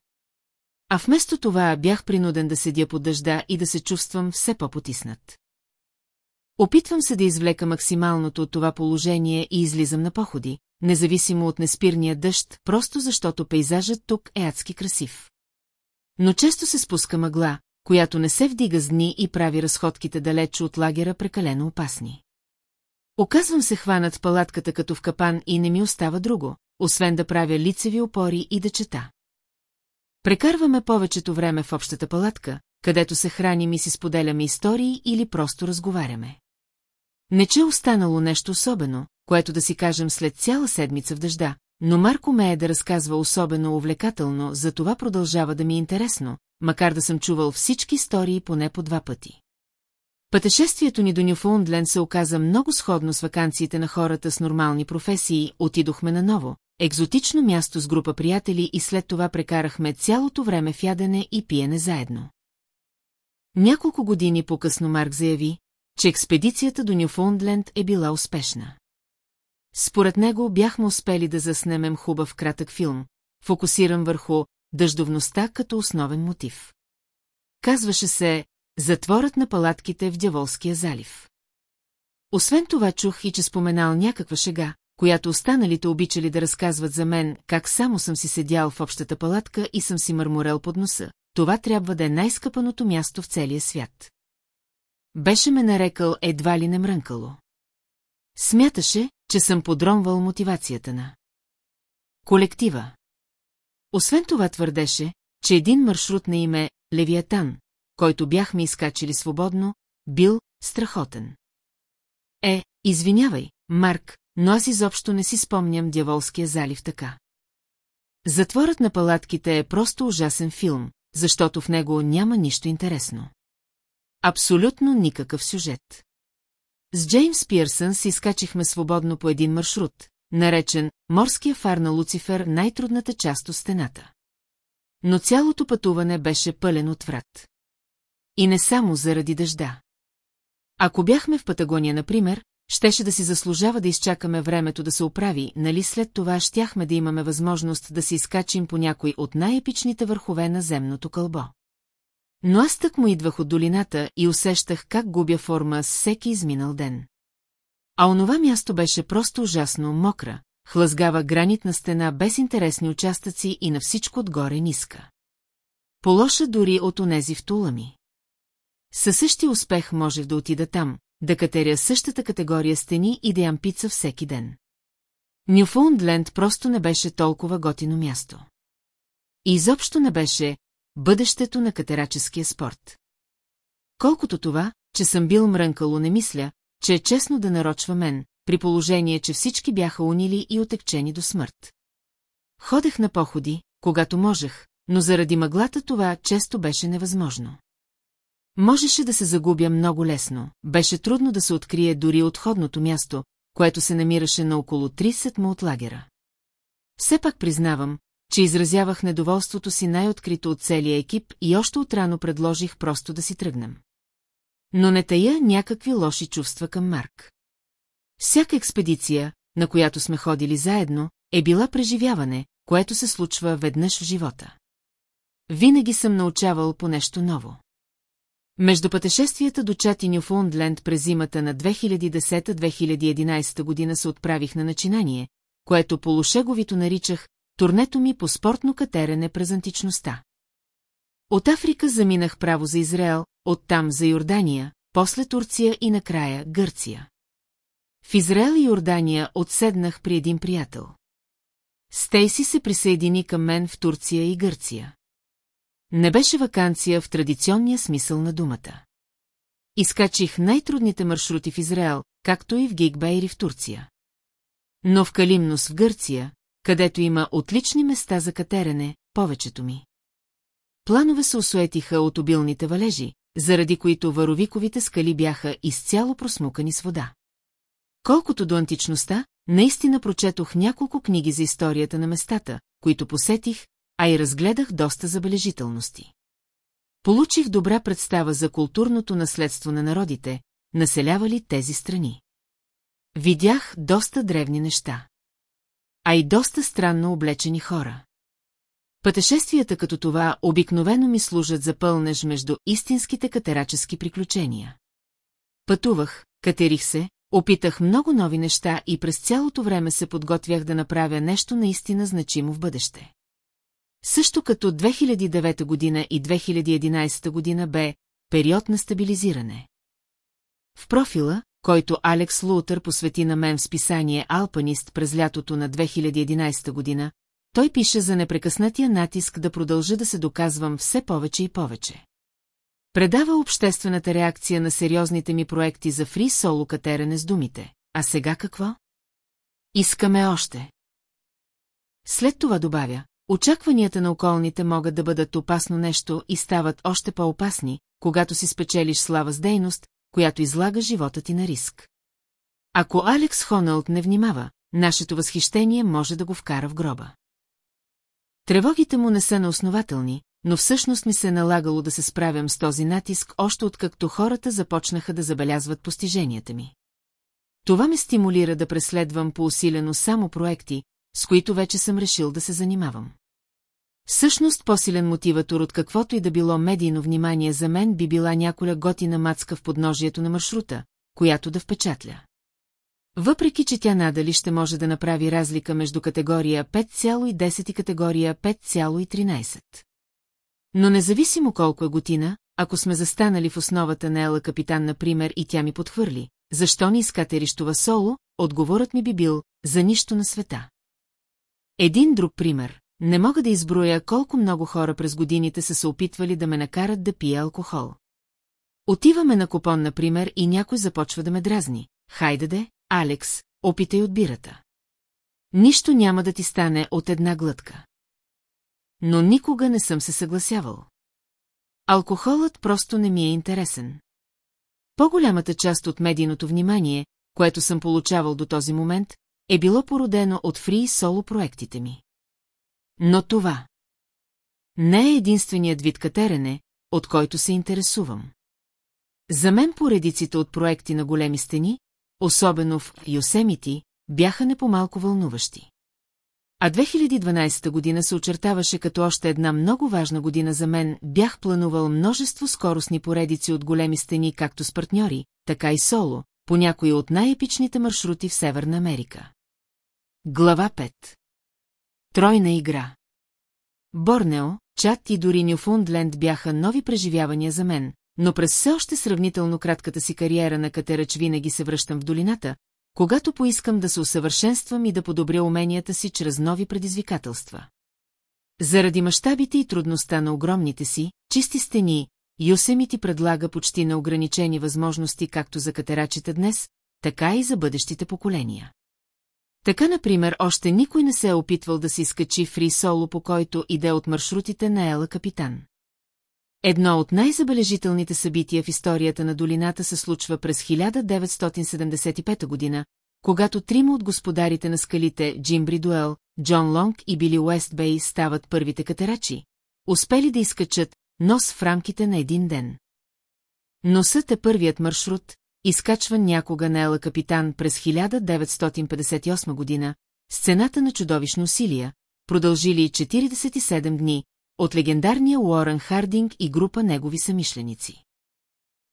А вместо това бях принуден да седя под дъжда и да се чувствам все по-потиснат. Опитвам се да извлека максималното от това положение и излизам на походи, независимо от неспирния дъжд, просто защото пейзажът тук е адски красив. Но често се спуска мъгла, която не се вдига с дни и прави разходките далеч от лагера прекалено опасни. Оказвам се хванат палатката като в капан и не ми остава друго, освен да правя лицеви опори и да чета. Прекарваме повечето време в общата палатка, където се храним и си споделяме истории или просто разговаряме. Не че е останало нещо особено, което да си кажем след цяла седмица в дъжда, но Марко ме е да разказва особено увлекателно, за това продължава да ми е интересно, макар да съм чувал всички истории поне по два пъти. Пътешествието ни до Нюфаундленд се оказа много сходно с вакансиите на хората с нормални професии, отидохме на ново, екзотично място с група приятели и след това прекарахме цялото време в ядене и пиене заедно. Няколко години по-късно Марк заяви, че експедицията до Нюфаундленд е била успешна. Според него бяхме успели да заснемем хубав кратък филм, фокусиран върху дъждовността като основен мотив. Казваше се Затворът на палатките в Дяволския залив. Освен това чух и че споменал някаква шега, която останалите обичали да разказват за мен, как само съм си седял в общата палатка и съм си мърморел под носа. Това трябва да е най-скъпаното място в целия свят. Беше ме нарекал едва ли не мрънкало. Смяташе, че съм подронвал мотивацията на колектива. Освен това твърдеше, че един маршрут на име Левиатан, който бяхме изкачили свободно, бил страхотен. Е, извинявай, Марк, но аз изобщо не си спомням Дяволския залив така. Затворът на палатките е просто ужасен филм, защото в него няма нищо интересно. Абсолютно никакъв сюжет. С Джеймс Пирсън си изкачихме свободно по един маршрут, наречен «Морския фар на Луцифер» най-трудната част от стената. Но цялото пътуване беше пълен от врат. И не само заради дъжда. Ако бяхме в Патагония, например, щеше да си заслужава да изчакаме времето да се оправи, нали след това щяхме да имаме възможност да се изкачим по някой от най-епичните върхове на земното кълбо. Но аз тък му идвах от долината и усещах как губя форма с всеки изминал ден. А онова място беше просто ужасно мокра, хлъзгава гранитна стена без интересни участъци и на всичко отгоре ниска. Полоша дори от онези в тула ми. Със същия успех можех да отида там, да катеря същата категория стени и да ям пица всеки ден. Нюфаундленд просто не беше толкова готино място. И изобщо не беше бъдещето на катераческия спорт. Колкото това, че съм бил мрънкало не мисля, че е честно да нарочва мен, при положение, че всички бяха унили и отекчени до смърт. Ходех на походи, когато можех, но заради мъглата това често беше невъзможно. Можеше да се загубя много лесно, беше трудно да се открие дори отходното място, което се намираше на около 30 му от лагера. Все пак признавам, че изразявах недоволството си най-открито от целия екип и още отрано предложих просто да си тръгнем. Но не тая някакви лоши чувства към Марк. Всяка експедиция, на която сме ходили заедно, е била преживяване, което се случва веднъж в живота. Винаги съм научавал по нещо ново. Между пътешествията до Чати Нюфаундленд през зимата на 2010-2011 година се отправих на начинание, което полушеговито наричах турнето ми по спортно катерене през античността. От Африка заминах право за Израел, оттам за Йордания, после Турция и накрая Гърция. В Израел и Йордания отседнах при един приятел. Стейси се присъедини към мен в Турция и Гърция. Не беше вакансия в традиционния смисъл на думата. Изкачих най-трудните маршрути в Израел, както и в Гигбейри в Турция. Но в Калимнос в Гърция, където има отлични места за катерене, повечето ми. Планове се осуетиха от обилните валежи, заради които варовиковите скали бяха изцяло просмукани с вода. Колкото до античността, наистина прочетох няколко книги за историята на местата, които посетих, а и разгледах доста забележителности. Получих добра представа за културното наследство на народите, населявали тези страни. Видях доста древни неща. А и доста странно облечени хора. Пътешествията като това обикновено ми служат за пълнеж между истинските катерачески приключения. Пътувах, катерих се, опитах много нови неща и през цялото време се подготвях да направя нещо наистина значимо в бъдеще. Също като 2009 година и 2011 година бе период на стабилизиране. В профила, който Алекс Лутър посвети на мен в списание Алпанист през лятото на 2011 година, той пише за непрекъснатия натиск да продължа да се доказвам все повече и повече. Предава обществената реакция на сериозните ми проекти за фри соло катерене с думите. А сега какво? Искаме още. След това добавя, очакванията на околните могат да бъдат опасно нещо и стават още по-опасни, когато си спечелиш слава с дейност, която излага живота ти на риск. Ако Алекс Хоналд не внимава, нашето възхищение може да го вкара в гроба. Тревогите му не са неоснователни, но всъщност ми се е налагало да се справям с този натиск, още откакто хората започнаха да забелязват постиженията ми. Това ме стимулира да преследвам по-усилено само проекти, с които вече съм решил да се занимавам. Всъщност по-силен мотиватор от каквото и да било медийно внимание за мен би била няколя готина мацка в подножието на маршрута, която да впечатля. Въпреки, че тя надали ще може да направи разлика между категория 5,10 и категория 5,13. Но независимо колко е готина, ако сме застанали в основата на Ела Капитан, например, и тя ми подхвърли, защо не искате рищова соло, отговорът ми би бил за нищо на света. Един друг пример. Не мога да изброя колко много хора през годините са се опитвали да ме накарат да пия алкохол. Отиваме на купон, например, и някой започва да ме дразни. Хайде де, Алекс, опитай от бирата. Нищо няма да ти стане от една глътка. Но никога не съм се съгласявал. Алкохолът просто не ми е интересен. По-голямата част от медийното внимание, което съм получавал до този момент, е било породено от фри соло проектите ми. Но това не е единственият вид катерене, от който се интересувам. За мен поредиците от проекти на големи стени, особено в Йосемити, бяха не по-малко вълнуващи. А 2012 година се очертаваше като още една много важна година за мен, бях планувал множество скоростни поредици от големи стени както с партньори, така и соло, по някои от най-епичните маршрути в Северна Америка. Глава 5 Тройна игра Борнео, Чат и дори Нюфундленд бяха нови преживявания за мен, но през все още сравнително кратката си кариера на катерач винаги се връщам в долината, когато поискам да се усъвършенствам и да подобря уменията си чрез нови предизвикателства. Заради мащабите и трудността на огромните си, чисти стени, Юсеми ти предлага почти неограничени възможности както за катерачите днес, така и за бъдещите поколения. Така, например, още никой не се е опитвал да се изкачи фри соло, по който иде от маршрутите на Ела Капитан. Едно от най-забележителните събития в историята на долината се случва през 1975 година, когато трима от господарите на скалите Джим Бридуел, Джон Лонг и Били Уестбей стават първите катерачи, успели да изкачат нос в рамките на един ден. Носът е първият маршрут, изкачван някога на Ела Капитан през 1958 година, сцената на чудовищни усилия, продължили 47 дни, от легендарния Уорън Хардинг и група негови самишленици.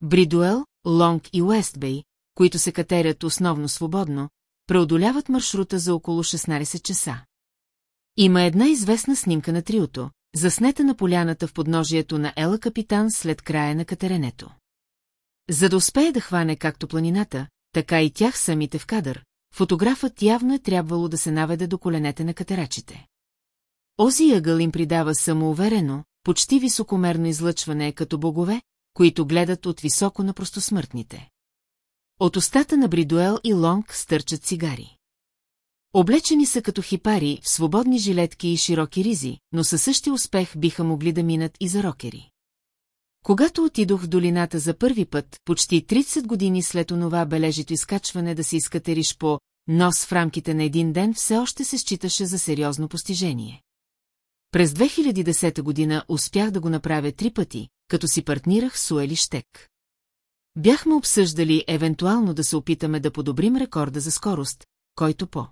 Бридуел, Лонг и Уестбей, които се катерят основно свободно, преодоляват маршрута за около 16 часа. Има една известна снимка на триото, заснета на поляната в подножието на Ела Капитан след края на катеренето. За да успее да хване както планината, така и тях самите в кадър, фотографът явно е трябвало да се наведе до коленете на катерачите. Ози ъгъл им придава самоуверено, почти високомерно излъчване като богове, които гледат от високо на простосмъртните. От устата на Бридуел и Лонг стърчат цигари. Облечени са като хипари, в свободни жилетки и широки ризи, но със същия успех биха могли да минат и за рокери. Когато отидох в долината за първи път, почти 30 години след онова бележито изкачване да се изкатериш по нос в рамките на един ден все още се считаше за сериозно постижение. През 2010 година успях да го направя три пъти, като си партнирах с Уели Штек. Бяхме обсъждали евентуално да се опитаме да подобрим рекорда за скорост, който по.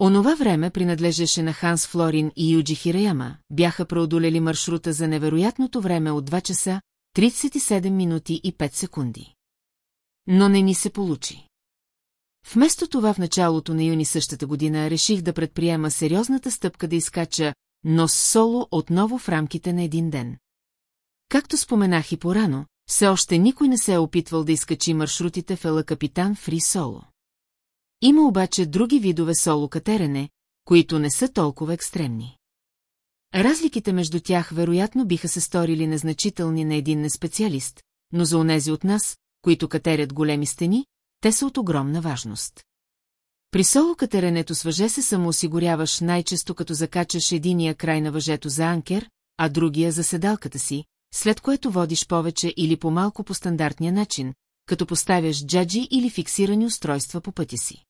Онова време принадлежеше на Ханс Флорин и Юджи Хираяма, бяха преодолели маршрута за невероятното време от 2 часа, 37 минути и 5 секунди. Но не ни се получи. Вместо това в началото на юни същата година реших да предприема сериозната стъпка да изкача но с соло отново в рамките на един ден. Както споменах и порано, все още никой не се е опитвал да изкачи маршрутите в Ела Капитан Фри Соло. Има обаче други видове соло катерене, които не са толкова екстремни. Разликите между тях вероятно биха се сторили незначителни на един неспециалист, но за онези от нас, които катерят големи стени, те са от огромна важност. При соло катеренето с въже се самоосигуряваш най-често като закачаш единия край на въжето за анкер, а другия за седалката си, след което водиш повече или по-малко по стандартния начин, като поставяш джаджи или фиксирани устройства по пътя си.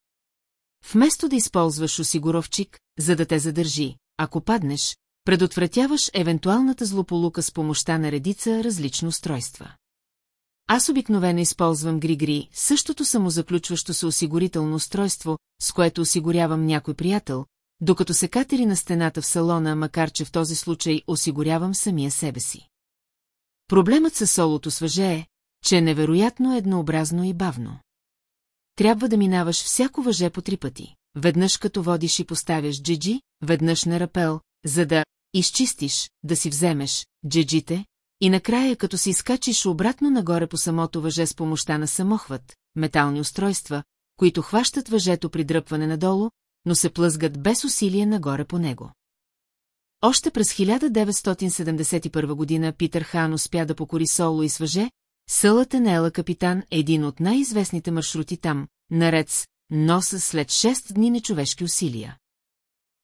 Вместо да използваш осигуровчик, за да те задържи, ако паднеш, предотвратяваш евентуалната злополука с помощта на редица различни устройства. Аз обикновено използвам гри-гри, същото самозаключващо се осигурително устройство, с което осигурявам някой приятел, докато се катери на стената в салона, макар че в този случай осигурявам самия себе си. Проблемът с солото с въже е, че е невероятно еднообразно и бавно. Трябва да минаваш всяко въже по три пъти. Веднъж като водиш и поставяш джиджи, веднъж на рапел, за да изчистиш, да си вземеш джиджите, и накрая като си изкачиш обратно нагоре по самото въже с помощта на самохват, метални устройства, които хващат въжето при дръпване надолу, но се плъзгат без усилие нагоре по него. Още през 1971 година Питър Хан успя да покори соло и свъже, Сълата на Ела Капитан е един от най-известните маршрути там, наред носа след 6 дни нечовешки усилия.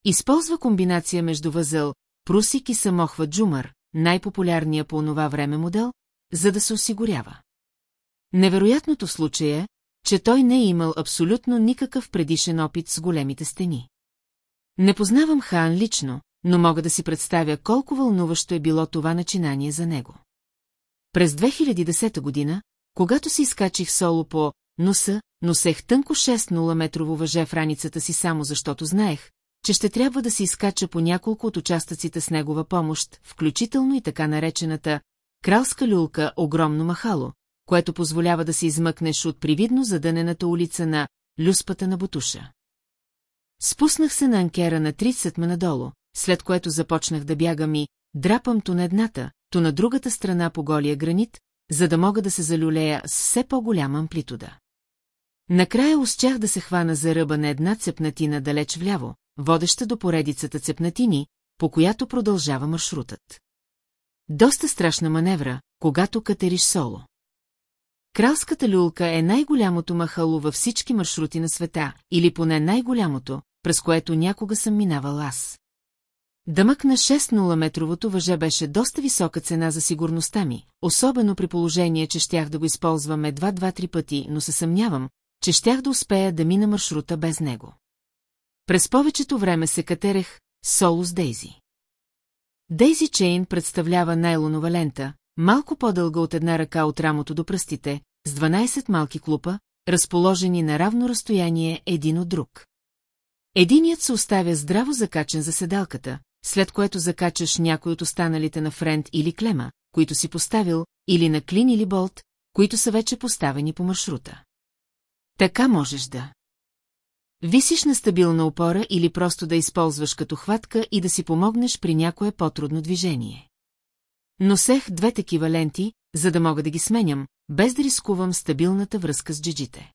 Използва комбинация между възъл, прусик и самохва джумър, най-популярния по онова време модел, за да се осигурява. Невероятното в случая е, че той не е имал абсолютно никакъв предишен опит с големите стени. Не познавам Хан лично, но мога да си представя колко вълнуващо е било това начинание за него. През 2010 година, когато си изкачих соло по носа, носех тънко 6-0 метрово въже в раницата си само защото знаех, че ще трябва да се изкача по няколко от участъците с негова помощ, включително и така наречената кралска люлка огромно махало, което позволява да се измъкнеш от привидно задънената улица на люспата на Бутуша. Спуснах се на анкера на 30 ме надолу, след което започнах да бягам и драпам то на едната, то на другата страна по голия гранит, за да мога да се залюлея с все по-голяма амплитуда. Накрая успях да се хвана за ръба на една цепнатина далеч вляво, водеща до поредицата цепнатини, по която продължава маршрутът. Доста страшна маневра, когато катериш соло. Кралската люлка е най-голямото махало във всички маршрути на света, или поне най-голямото, през което някога съм минавал аз. Дъмък на 6-0-метровото въже беше доста висока цена за сигурността ми, особено при положение, че щях да го използвам едва два-три пъти, но се съмнявам, че щях да успея да мина маршрута без него. През повечето време се катерех соло с Дейзи. Дейзи Чейн представлява найлонова лента, малко по-дълга от една ръка от рамото до пръстите, с 12 малки клупа, разположени на равно разстояние един от друг. Единият се оставя здраво закачен за седалката, след което закачаш някой от останалите на френд или клема, които си поставил, или на клин или болт, които са вече поставени по маршрута. Така можеш да. Висиш на стабилна опора или просто да използваш като хватка и да си помогнеш при някое по-трудно движение. Носех две такива ленти, за да мога да ги сменям, без да рискувам стабилната връзка с джиджите.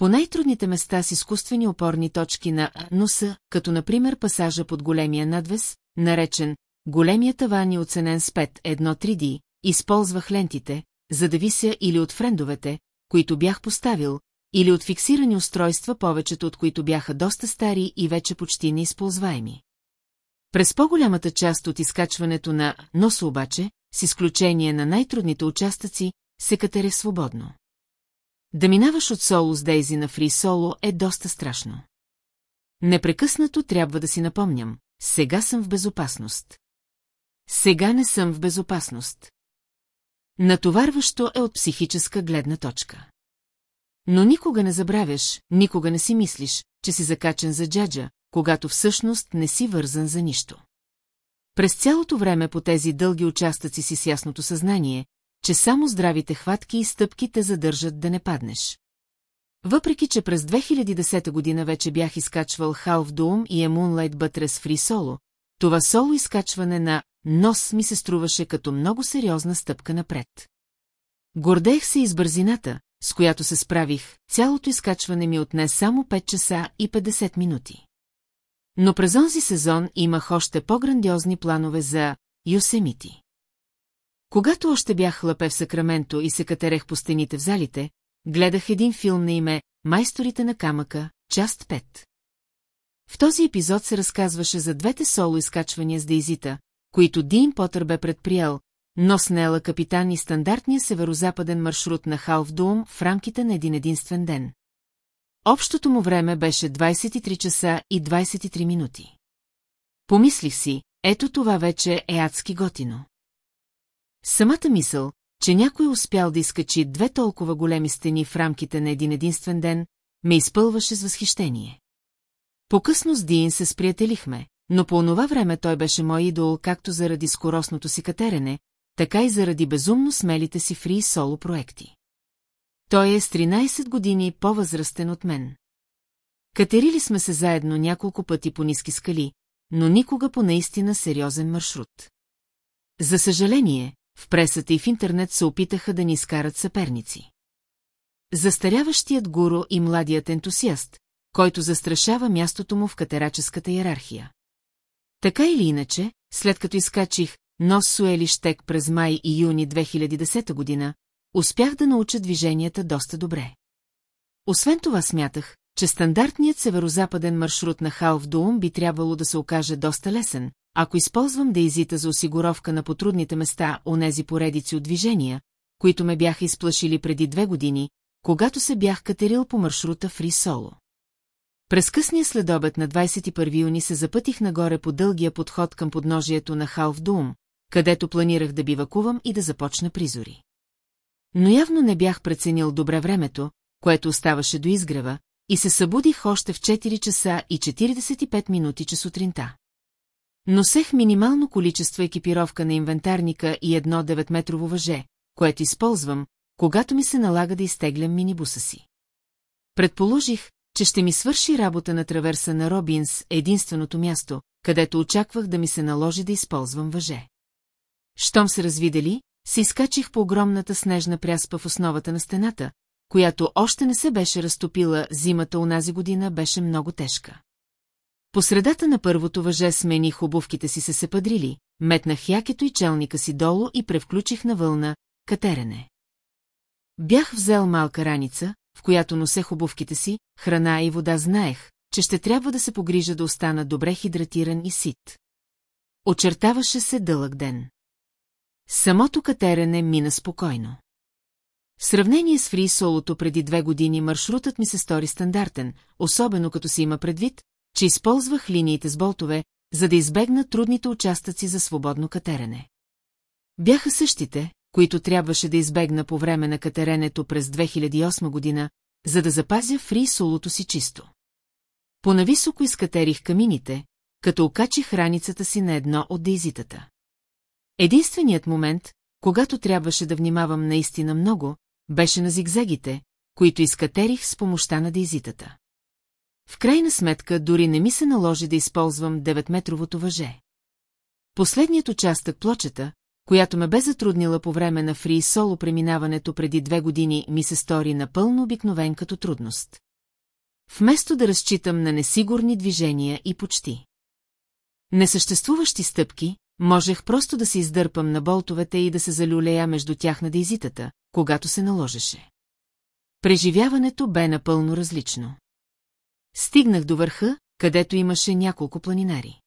По най-трудните места с изкуствени опорни точки на носа, като например пасажа под големия надвес, наречен големия таван и оценен с 5-1-3D, използвах лентите, за да вися или от френдовете, които бях поставил, или от фиксирани устройства, повечето от които бяха доста стари и вече почти неизползваеми. През по-голямата част от изкачването на носа обаче, с изключение на най-трудните участъци, се катере свободно. Да минаваш от соло с Дейзи на фри соло е доста страшно. Непрекъснато трябва да си напомням, сега съм в безопасност. Сега не съм в безопасност. Натоварващо е от психическа гледна точка. Но никога не забравяш, никога не си мислиш, че си закачен за джаджа, когато всъщност не си вързан за нищо. През цялото време по тези дълги участъци си с ясното съзнание, че само здравите хватки и стъпки те задържат да не паднеш. Въпреки, че през 2010 година вече бях изкачвал Half Doom и A Moonlight Buttress Free Solo, това соло изкачване на нос ми се струваше като много сериозна стъпка напред. Гордех се из бързината, с която се справих, цялото изкачване ми отне само 5 часа и 50 минути. Но през онзи сезон имах още по-грандиозни планове за Йосемити. Когато още бях хлапе в Сакраменто и се катерех по стените в залите, гледах един филм на име «Майсторите на камъка», част 5. В този епизод се разказваше за двете соло изкачвания с Дейзита, които Дин Потър бе предприел, но снела капитан и стандартния северо-западен маршрут на Халф Дум в рамките на един единствен ден. Общото му време беше 23 часа и 23 минути. Помислих си, ето това вече е адски готино. Самата мисъл, че някой успял да изкачи две толкова големи стени в рамките на един единствен ден, ме изпълваше с възхищение. По-късно с Дин се сприятелихме, но по онова време той беше мой идол както заради скоростното си катерене, така и заради безумно смелите си фри соло проекти. Той е с 13 години по-възрастен от мен. Катерили сме се заедно няколко пъти по ниски скали, но никога по наистина сериозен маршрут. За съжаление, в пресата и в интернет се опитаха да ни изкарат съперници. Застаряващият гуру и младият ентусиаст, който застрашава мястото му в катераческата иерархия. Така или иначе, след като изкачих Нос Суели Штек през май и юни 2010 година, успях да науча движенията доста добре. Освен това смятах, че стандартният северо-западен маршрут на Халф Дуум би трябвало да се окаже доста лесен, ако използвам дейзита за осигуровка на потрудните места онези поредици от движения, които ме бяха изплашили преди две години, когато се бях катерил по маршрута Фри Соло. През късния следобед на 21 юни се запътих нагоре по дългия подход към подножието на Халф Дум, където планирах да бивакувам и да започна призори. Но явно не бях преценил добре времето, което оставаше до изгрева, и се събудих още в 4 часа и 45 минути че сутринта. Носех минимално количество екипировка на инвентарника и едно 9-метрово въже, което използвам, когато ми се налага да изтеглям минибуса си. Предположих, че ще ми свърши работа на траверса на Робинс единственото място, където очаквах да ми се наложи да използвам въже. Щом се развидели, се изкачих по огромната снежна пряспа в основата на стената, която още не се беше разтопила, зимата унази година беше много тежка. По средата на първото въже смених обувките си се сепадрили, метнах якето и челника си долу и превключих на вълна катерене. Бях взел малка раница, в която носех обувките си, храна и вода знаех, че ще трябва да се погрижа да остана добре хидратиран и сит. Очертаваше се дълъг ден. Самото катерене мина спокойно. В сравнение с фри солото преди две години маршрутът ми се стори стандартен, особено като се има предвид, че използвах линиите с болтове, за да избегна трудните участъци за свободно катерене. Бяха същите, които трябваше да избегна по време на катеренето през 2008 година, за да запазя фри солото си чисто. Понависоко изкатерих камините, като окачих раницата си на едно от дейзитата. Единственият момент, когато трябваше да внимавам наистина много, беше на зигзагите, които изкатерих с помощта на дейзитата. В крайна сметка дори не ми се наложи да използвам 9-метровото въже. Последният участък плочета, която ме бе затруднила по време на фри соло преминаването преди две години, ми се стори напълно обикновен като трудност. Вместо да разчитам на несигурни движения и почти. Несъществуващи стъпки, можех просто да се издърпам на болтовете и да се залюлея между тях на дейзитата, когато се наложеше. Преживяването бе напълно различно. Стигнах до върха, където имаше няколко планинари.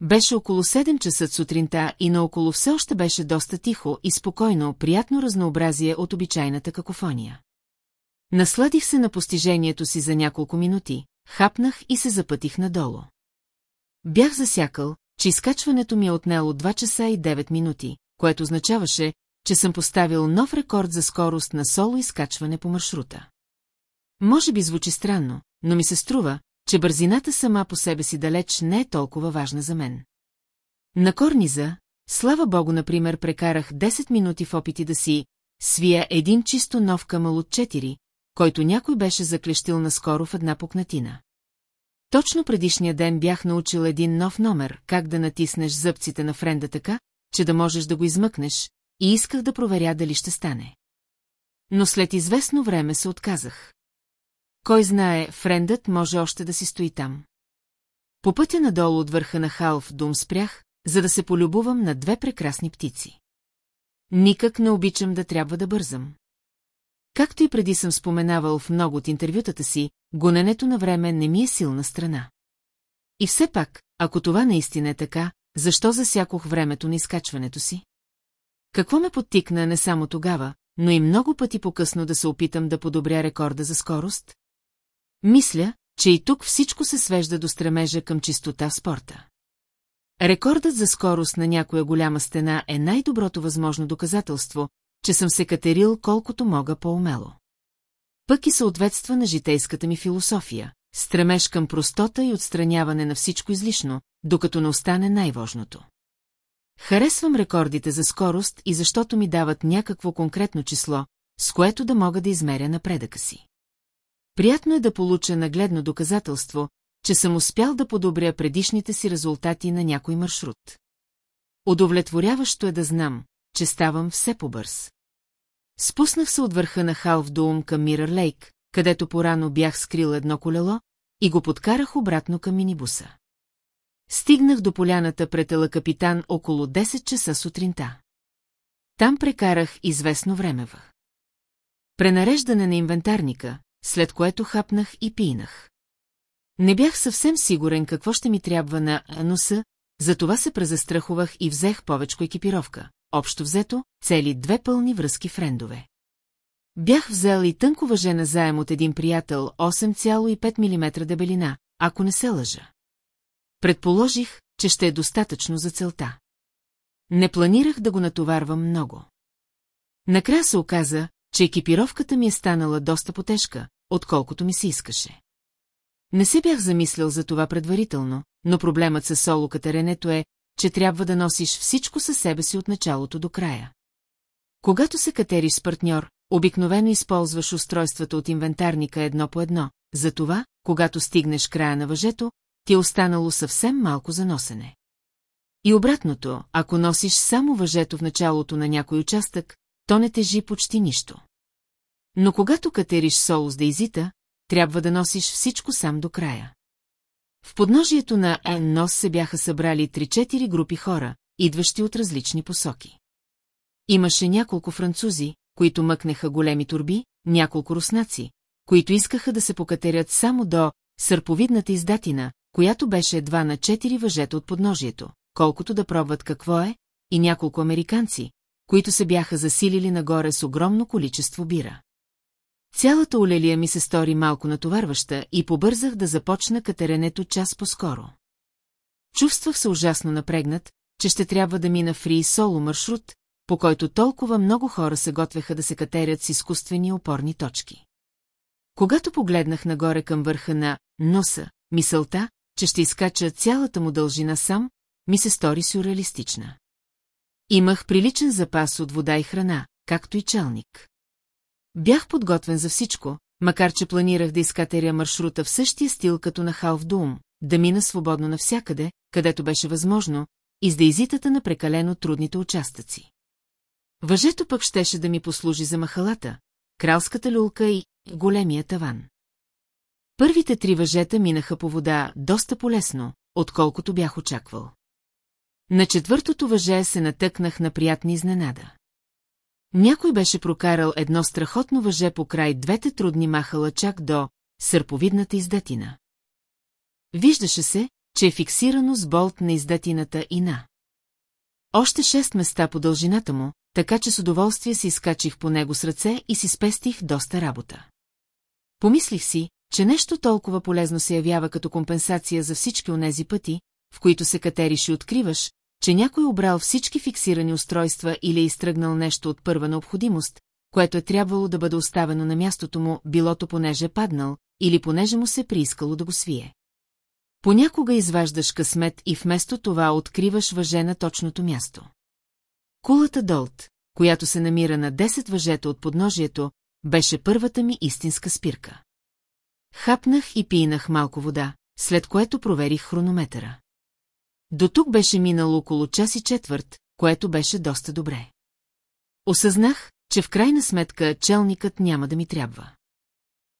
Беше около 7 часа сутринта и наоколо все още беше доста тихо и спокойно, приятно разнообразие от обичайната какофония. Насладих се на постижението си за няколко минути, хапнах и се запътих надолу. Бях засякал, че изкачването ми е отнело 2 часа и 9 минути, което означаваше, че съм поставил нов рекорд за скорост на соло изкачване по маршрута. Може би звучи странно, но ми се струва, че бързината сама по себе си далеч не е толкова важна за мен. На корниза, слава богу, например, прекарах 10 минути в опити да си свия един чисто нов камъл от 4, който някой беше заклещил наскоро в една пукнатина. Точно предишния ден бях научил един нов номер, как да натиснеш зъбците на френда така, че да можеш да го измъкнеш, и исках да проверя дали ще стане. Но след известно време се отказах. Кой знае, френдът може още да си стои там. По пътя надолу от върха на Халф Дум спрях, за да се полюбувам на две прекрасни птици. Никак не обичам да трябва да бързам. Както и преди съм споменавал в много от интервютата си, гоненето на време не ми е силна страна. И все пак, ако това наистина е така, защо засякох времето на изкачването си? Какво ме подтикна не само тогава, но и много пъти по-късно да се опитам да подобря рекорда за скорост? Мисля, че и тук всичко се свежда до стремежа към чистота в спорта. Рекордът за скорост на някоя голяма стена е най-доброто възможно доказателство, че съм се катерил колкото мога по-умело. Пък и съответства на житейската ми философия, стремеж към простота и отстраняване на всичко излишно, докато не остане най-важното. Харесвам рекордите за скорост и защото ми дават някакво конкретно число, с което да мога да измеря напредъка си. Приятно е да получа нагледно доказателство, че съм успял да подобря предишните си резултати на някой маршрут. Удовлетворяващо е да знам, че ставам все по-бърз. Спуснах се от върха на Халф Дуум към Мирър Лейк, където порано бях скрил едно колело, и го подкарах обратно към минибуса. Стигнах до поляната пред Ела Капитан около 10 часа сутринта. Там прекарах известно време в. Пренареждане на инвентарника, след което хапнах и пинах. Не бях съвсем сигурен какво ще ми трябва на носа, затова се презастрахувах и взех повечко екипировка. Общо взето, цели две пълни връзки френдове. Бях взел и тънко въжена заем от един приятел 8,5 мм дебелина, ако не се лъжа. Предположих, че ще е достатъчно за целта. Не планирах да го натоварвам много. Накрая се оказа, че екипировката ми е станала доста потежка, отколкото ми се искаше. Не се бях замислял за това предварително, но проблемът с соло катеренето е, че трябва да носиш всичко със себе си от началото до края. Когато се катериш с партньор, обикновено използваш устройствата от инвентарника едно по едно, затова, когато стигнеш края на въжето, ти е останало съвсем малко за носене. И обратното, ако носиш само въжето в началото на някой участък, то не тежи почти нищо. Но когато катериш соло с дейзита, трябва да носиш всичко сам до края. В подножието на Нос се бяха събрали 3-4 групи хора, идващи от различни посоки. Имаше няколко французи, които мъкнеха големи турби, няколко руснаци, които искаха да се покатерят само до сърповидната издатина, която беше едва на 4 въжета от подножието, колкото да пробват какво е, и няколко американци, които се бяха засилили нагоре с огромно количество бира. Цялата олелия ми се стори малко натоварваща и побързах да започна катеренето час по-скоро. Чувствах се ужасно напрегнат, че ще трябва да мина фри соло маршрут, по който толкова много хора се готвеха да се катерят с изкуствени опорни точки. Когато погледнах нагоре към върха на носа, мисълта, че ще изкача цялата му дължина сам, ми се стори сюрреалистична. Имах приличен запас от вода и храна, както и челник. Бях подготвен за всичко, макар че планирах да изкатеря маршрута в същия стил като на Халф Дум, да мина свободно навсякъде, където беше възможно, и с дейзитата на прекалено трудните участъци. Въжето пък щеше да ми послужи за махалата, кралската люлка и големия таван. Първите три въжета минаха по вода доста полесно, отколкото бях очаквал. На четвъртото въже се натъкнах на приятни изненада. Някой беше прокарал едно страхотно въже по край двете трудни махала чак до сърповидната издатина. Виждаше се, че е фиксирано с болт на издатината и на. Още шест места по дължината му, така че с удоволствие си изкачих по него с ръце и си спестих доста работа. Помислих си, че нещо толкова полезно се явява като компенсация за всички онези пъти, в които се катериш и откриваш, че някой обрал всички фиксирани устройства или е изтръгнал нещо от първа необходимост, което е трябвало да бъде оставено на мястото му, билото понеже е паднал, или понеже му се приискало да го свие. Понякога изваждаш късмет и вместо това откриваш въже на точното място. Кулата Долт, която се намира на 10 въжета от подножието, беше първата ми истинска спирка. Хапнах и пинах малко вода, след което проверих хронометъра. До тук беше минало около час и четвърт, което беше доста добре. Осъзнах, че в крайна сметка челникът няма да ми трябва.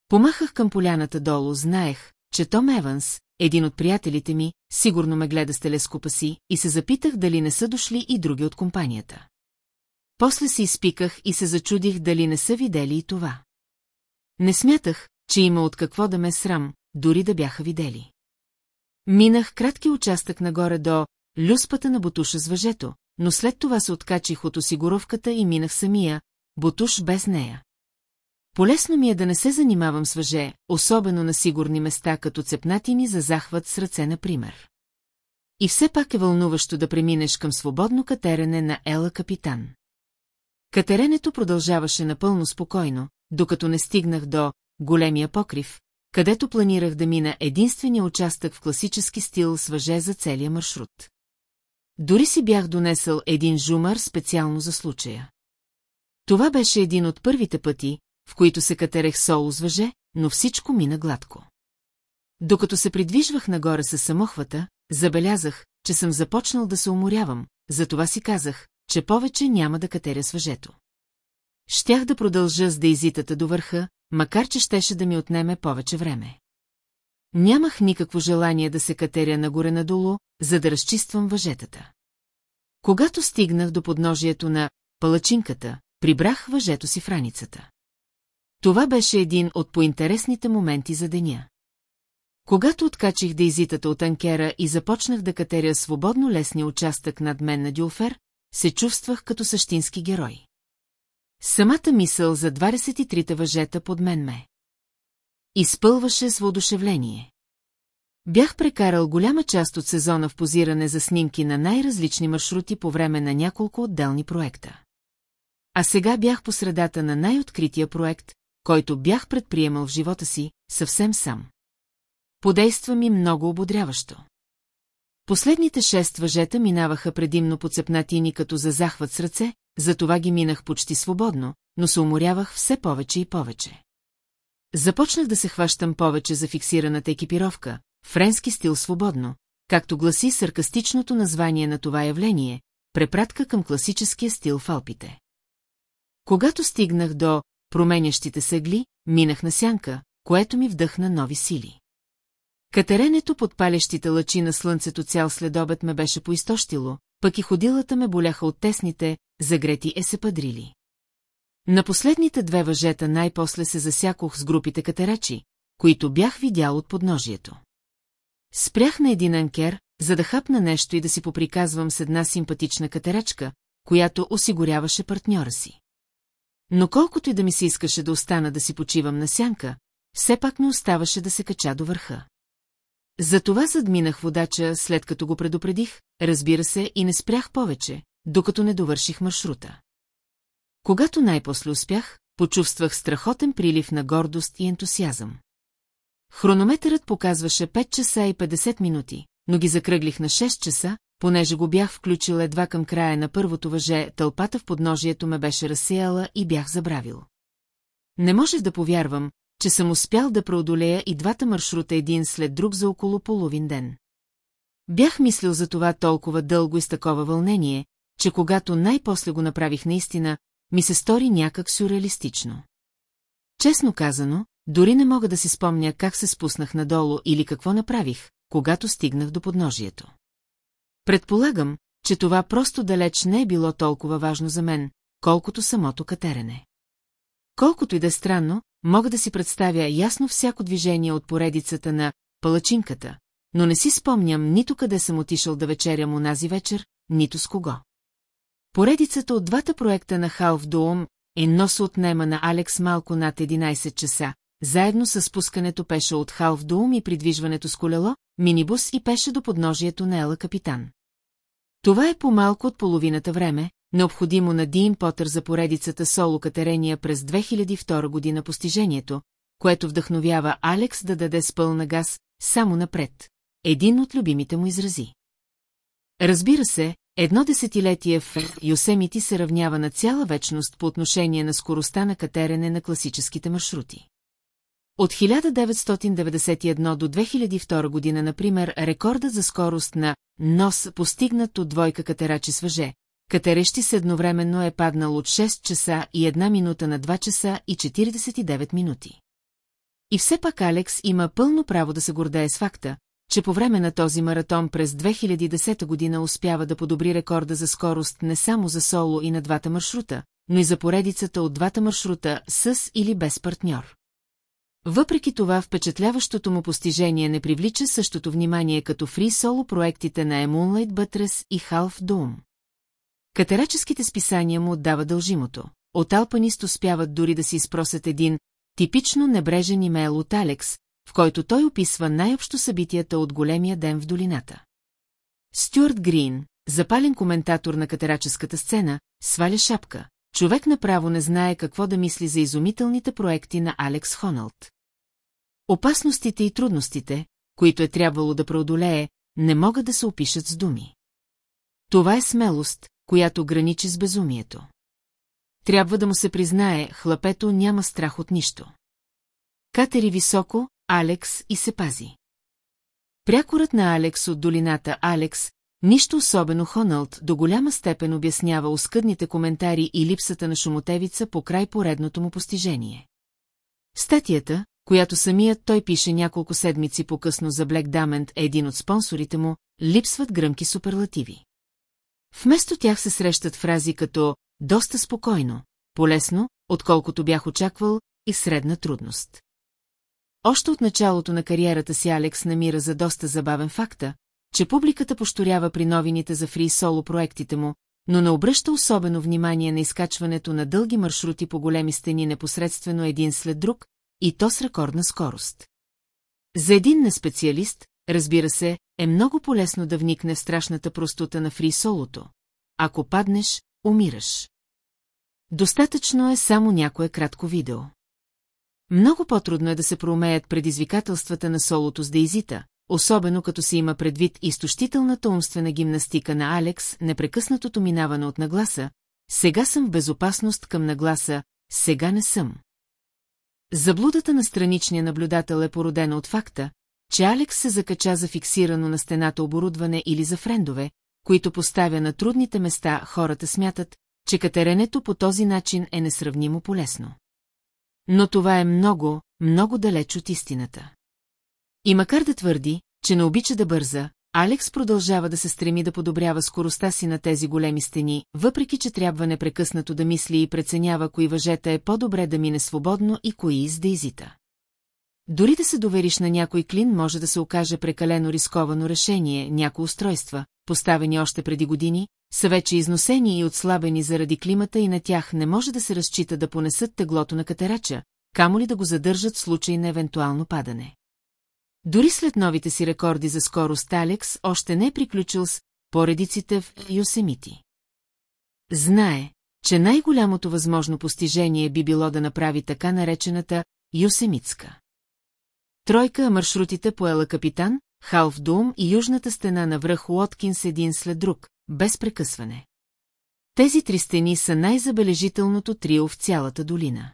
Помахах към поляната долу, знаех, че Том Еванс, един от приятелите ми, сигурно ме гледа с телескопа си, и се запитах дали не са дошли и други от компанията. После се изпиках и се зачудих дали не са видели и това. Не смятах, че има от какво да ме срам, дори да бяха видели. Минах кратки участък нагоре до люспата на бутуша с въжето, но след това се откачих от осигуровката и минах самия, бутуш без нея. Полесно ми е да не се занимавам с въже, особено на сигурни места, като цепнатини за захват с ръце, например. И все пак е вълнуващо да преминеш към свободно катерене на Ела Капитан. Катеренето продължаваше напълно спокойно, докато не стигнах до големия покрив, където планирах да мина единствения участък в класически стил с въже за целия маршрут. Дори си бях донесъл един жумар специално за случая. Това беше един от първите пъти, в които се катерех соло с въже, но всичко мина гладко. Докато се придвижвах нагоре с самохвата, забелязах, че съм започнал да се уморявам, затова си казах, че повече няма да катеря с въжето. Щях да продължа с дейзитата до върха, макар че щеше да ми отнеме повече време. Нямах никакво желание да се катеря нагоре-надолу, за да разчиствам въжетата. Когато стигнах до подножието на палачинката, прибрах въжето си в раницата. Това беше един от поинтересните моменти за деня. Когато откачих дейзитата от анкера и започнах да катеря свободно лесния участък над мен на Дюлфер, се чувствах като същински герой. Самата мисъл за 23-та въжета под мен ме. Изпълваше с воодушевление. Бях прекарал голяма част от сезона в позиране за снимки на най-различни маршрути по време на няколко отделни проекта. А сега бях по средата на най-открития проект, който бях предприемал в живота си, съвсем сам. Подейства ми много ободряващо. Последните шест въжета минаваха предимно по цепнатини като за захват с ръце, затова ги минах почти свободно, но се уморявах все повече и повече. Започнах да се хващам повече за фиксираната екипировка, френски стил свободно, както гласи саркастичното название на това явление, препратка към класическия стил в Алпите. Когато стигнах до променящите сегли, минах на сянка, което ми вдъхна нови сили. Катеренето под палещите лъчи на слънцето цял следобед ме беше поистощило, пък и ходилата ме боляха от тесните, загрети есепадрили. На последните две въжета най-после се засякох с групите катерачи, които бях видял от подножието. Спрях на един анкер, за да хапна нещо и да си поприказвам с една симпатична катерачка, която осигуряваше партньора си. Но колкото и да ми се искаше да остана да си почивам на сянка, все пак ми оставаше да се кача до върха. Затова задминах водача, след като го предупредих, разбира се, и не спрях повече, докато не довърших маршрута. Когато най-после успях, почувствах страхотен прилив на гордост и ентусиазъм. Хронометърът показваше 5 часа и 50 минути, но ги закръглих на 6 часа, понеже го бях включил едва към края на първото въже, тълпата в подножието ме беше разсеяла и бях забравил. Не можех да повярвам, че съм успял да преодолея и двата маршрута един след друг за около половин ден. Бях мислил за това толкова дълго и с такова вълнение, че когато най-после го направих наистина, ми се стори някак сюрреалистично. Честно казано, дори не мога да си спомня как се спуснах надолу или какво направих, когато стигнах до подножието. Предполагам, че това просто далеч не е било толкова важно за мен, колкото самото катерене. Колкото и да е странно, мога да си представя ясно всяко движение от поредицата на палачинката, но не си спомням нито къде съм отишъл да вечерям унази вечер, нито с кого. Поредицата от двата проекта на Халф Доум е нос отнема на Алекс малко над 11 часа, заедно с спускането пеше от Халф Доум и придвижването с колело, минибус и пеше до подножието на Ела Капитан. Това е по-малко от половината време, необходимо на Дин Потър за поредицата соло катерения през 2002 година постижението, което вдъхновява Алекс да даде с пълна газ само напред. Един от любимите му изрази. Разбира се, едно десетилетие в Йосемити се равнява на цяла вечност по отношение на скоростта на катерене на класическите маршрути. От 1991 до 2002 година, например, рекордът за скорост на НОС, постигнат от двойка катерачи с въже, катерещи се едновременно е паднал от 6 часа и 1 минута на 2 часа и 49 минути. И все пак Алекс има пълно право да се гордее с факта, че по време на този маратон през 2010 година успява да подобри рекорда за скорост не само за соло и на двата маршрута, но и за поредицата от двата маршрута с или без партньор. Въпреки това впечатляващото му постижение не привлича същото внимание като фри соло проектите на Moonlight Buttress и Half Doom. Катераческите списания му отдава дължимото. От Алпанист успяват дори да си изпросят един типично небрежен имейл от Алекс, в който той описва най-общо събитията от големия ден в долината. Стюарт Грин, запален коментатор на катераческата сцена, сваля шапка. Човек направо не знае какво да мисли за изумителните проекти на Алекс Хоналд. Опасностите и трудностите, които е трябвало да преодолее, не могат да се опишат с думи. Това е смелост, която граничи с безумието. Трябва да му се признае, хлапето няма страх от нищо. Катери високо, Алекс и се пази. Прякорът на Алекс от долината Алекс, нищо особено Хоналд до голяма степен обяснява оскъдните коментари и липсата на шумотевица по край поредното му постижение. Статията, която самият той пише няколко седмици по-късно за Блек Дамент е един от спонсорите му, липсват гръмки суперлативи. Вместо тях се срещат фрази като «доста спокойно», «полесно», отколкото бях очаквал, и средна трудност. Още от началото на кариерата си Алекс намира за доста забавен факта, че публиката пошторява при новините за фри соло проектите му, но не обръща особено внимание на изкачването на дълги маршрути по големи стени непосредствено един след друг, и то с рекордна скорост. За един неспециалист, разбира се, е много полезно да вникне в страшната простота на фри солото. Ако паднеш, умираш. Достатъчно е само някое кратко видео. Много по-трудно е да се проумеят предизвикателствата на солото с Дейзита, особено като се има предвид изтощителната умствена гимнастика на Алекс, непрекъснатото минаване от нагласа, сега съм в безопасност към нагласа, сега не съм. Заблудата на страничния наблюдател е породена от факта, че Алекс се закача за фиксирано на стената оборудване или за френдове, които поставя на трудните места, хората смятат, че катеренето по този начин е несравнимо полезно. Но това е много, много далеч от истината. И макар да твърди, че не обича да бърза, Алекс продължава да се стреми да подобрява скоростта си на тези големи стени, въпреки че трябва непрекъснато да мисли и преценява кои въжета е по-добре да мине свободно и кои с дейзита. Дори да се довериш на някой клин може да се окаже прекалено рисковано решение, някои устройства, поставени още преди години, са вече износени и отслабени заради климата и на тях не може да се разчита да понесат теглото на катерача, камо ли да го задържат в случай на евентуално падане. Дори след новите си рекорди за скорост Алекс още не е приключил с поредиците в Йосемити. Знае, че най-голямото възможно постижение би било да направи така наречената Йосемитска. Тройка маршрутите по Ела Капитан, Халф Дум и южната стена на връх Уоткинс един след друг, без прекъсване. Тези три стени са най-забележителното трио в цялата долина.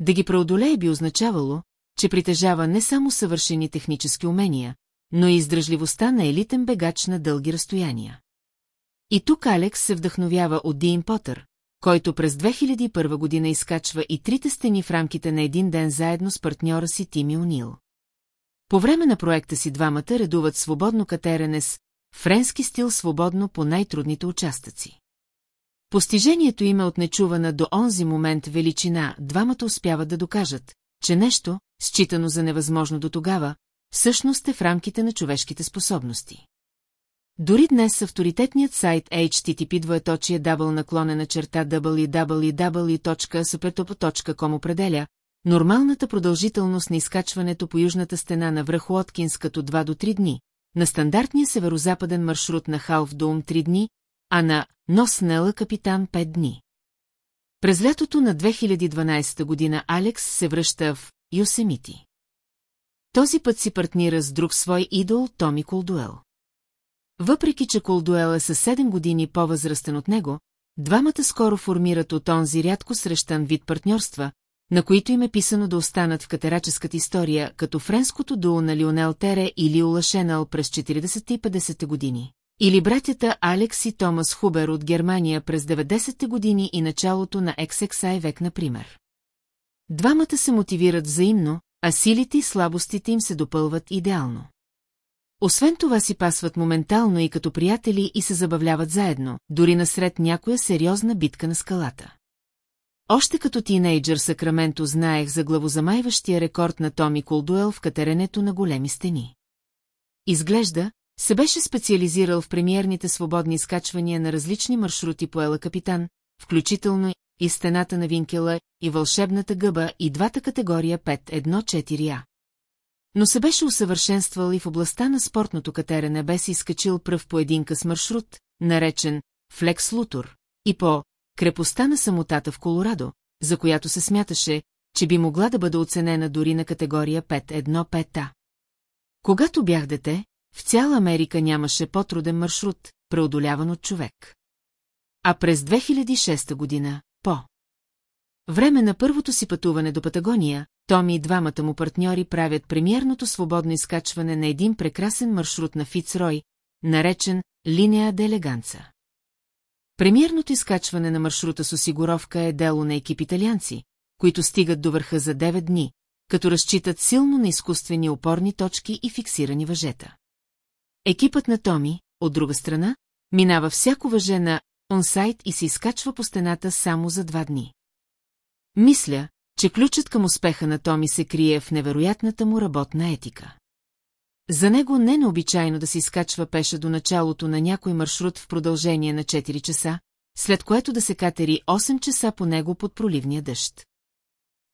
Да ги преодолее би означавало, че притежава не само съвършени технически умения, но и издръжливостта на елитен бегач на дълги разстояния. И тук Алекс се вдъхновява от Дин Потър, който през 2001 година изкачва и трите стени в рамките на един ден заедно с партньора си Тими Унил. По време на проекта си двамата редуват свободно катерене с френски стил свободно по най-трудните участъци. Постижението им е от нечувана до онзи момент величина, двамата успяват да докажат, че нещо, считано за невъзможно до тогава, всъщност е в рамките на човешките способности. Дори днес авторитетният сайт http двоеточие дабл наклонена черта www.supertop.com определя нормалната продължителност на изкачването по южната стена на връх Уоткинс като 2 до 3 дни, на стандартния северо-западен маршрут на Халф Дум 3 дни, а на Носнела Капитан 5 дни. През лятото на 2012 година Алекс се връща в Йосемити. Този път си партнира с друг свой идол Томи Колдуел. Въпреки, че Колдуел е със 7 години по-възрастен от него, двамата скоро формират от онзи рядко срещан вид партньорства, на които им е писано да останат в катераческата история, като френското дуо на Лионел Тере и Лиола Шенал през 40 и 50 години. Или братята Алекс и Томас Хубер от Германия през 90-те години и началото на XXI век, например. Двамата се мотивират взаимно, а силите и слабостите им се допълват идеално. Освен това си пасват моментално и като приятели и се забавляват заедно, дори насред някоя сериозна битка на скалата. Още като тинейджър Сакраменто знаех за главозамайващия рекорд на Томи Колдуел в катеренето на големи стени. Изглежда, се беше специализирал в премиерните свободни скачвания на различни маршрути по Ела Капитан, включително и стената на Винкела, и вълшебната гъба, и двата категория 5-1-4А. Но се беше усъвършенствал и в областта на спортното катерене бе си изкачил пръв по един къс маршрут, наречен Флекс Лутор, и по крепостта на самотата в Колорадо, за която се смяташе, че би могла да бъде оценена дори на категория 5-1-5А. Когато бях дете, в цяла Америка нямаше по-труден маршрут, преодоляван от човек. А през 2006 година, време на първото си пътуване до Патагония, Томи и двамата му партньори правят премиерното свободно изкачване на един прекрасен маршрут на Фицрой, наречен Линеа де Елеганца. Премиерното изкачване на маршрута с осигуровка е дело на екип италианци, които стигат до върха за 9 дни, като разчитат силно на изкуствени опорни точки и фиксирани въжета. Екипът на Томи, от друга страна, минава всяко въже на онсайт и се изкачва по стената само за два дни. Мисля, че ключът към успеха на Томи се крие в невероятната му работна етика. За него не е необичайно да се изкачва пеша до началото на някой маршрут в продължение на 4 часа, след което да се катери 8 часа по него под проливния дъжд.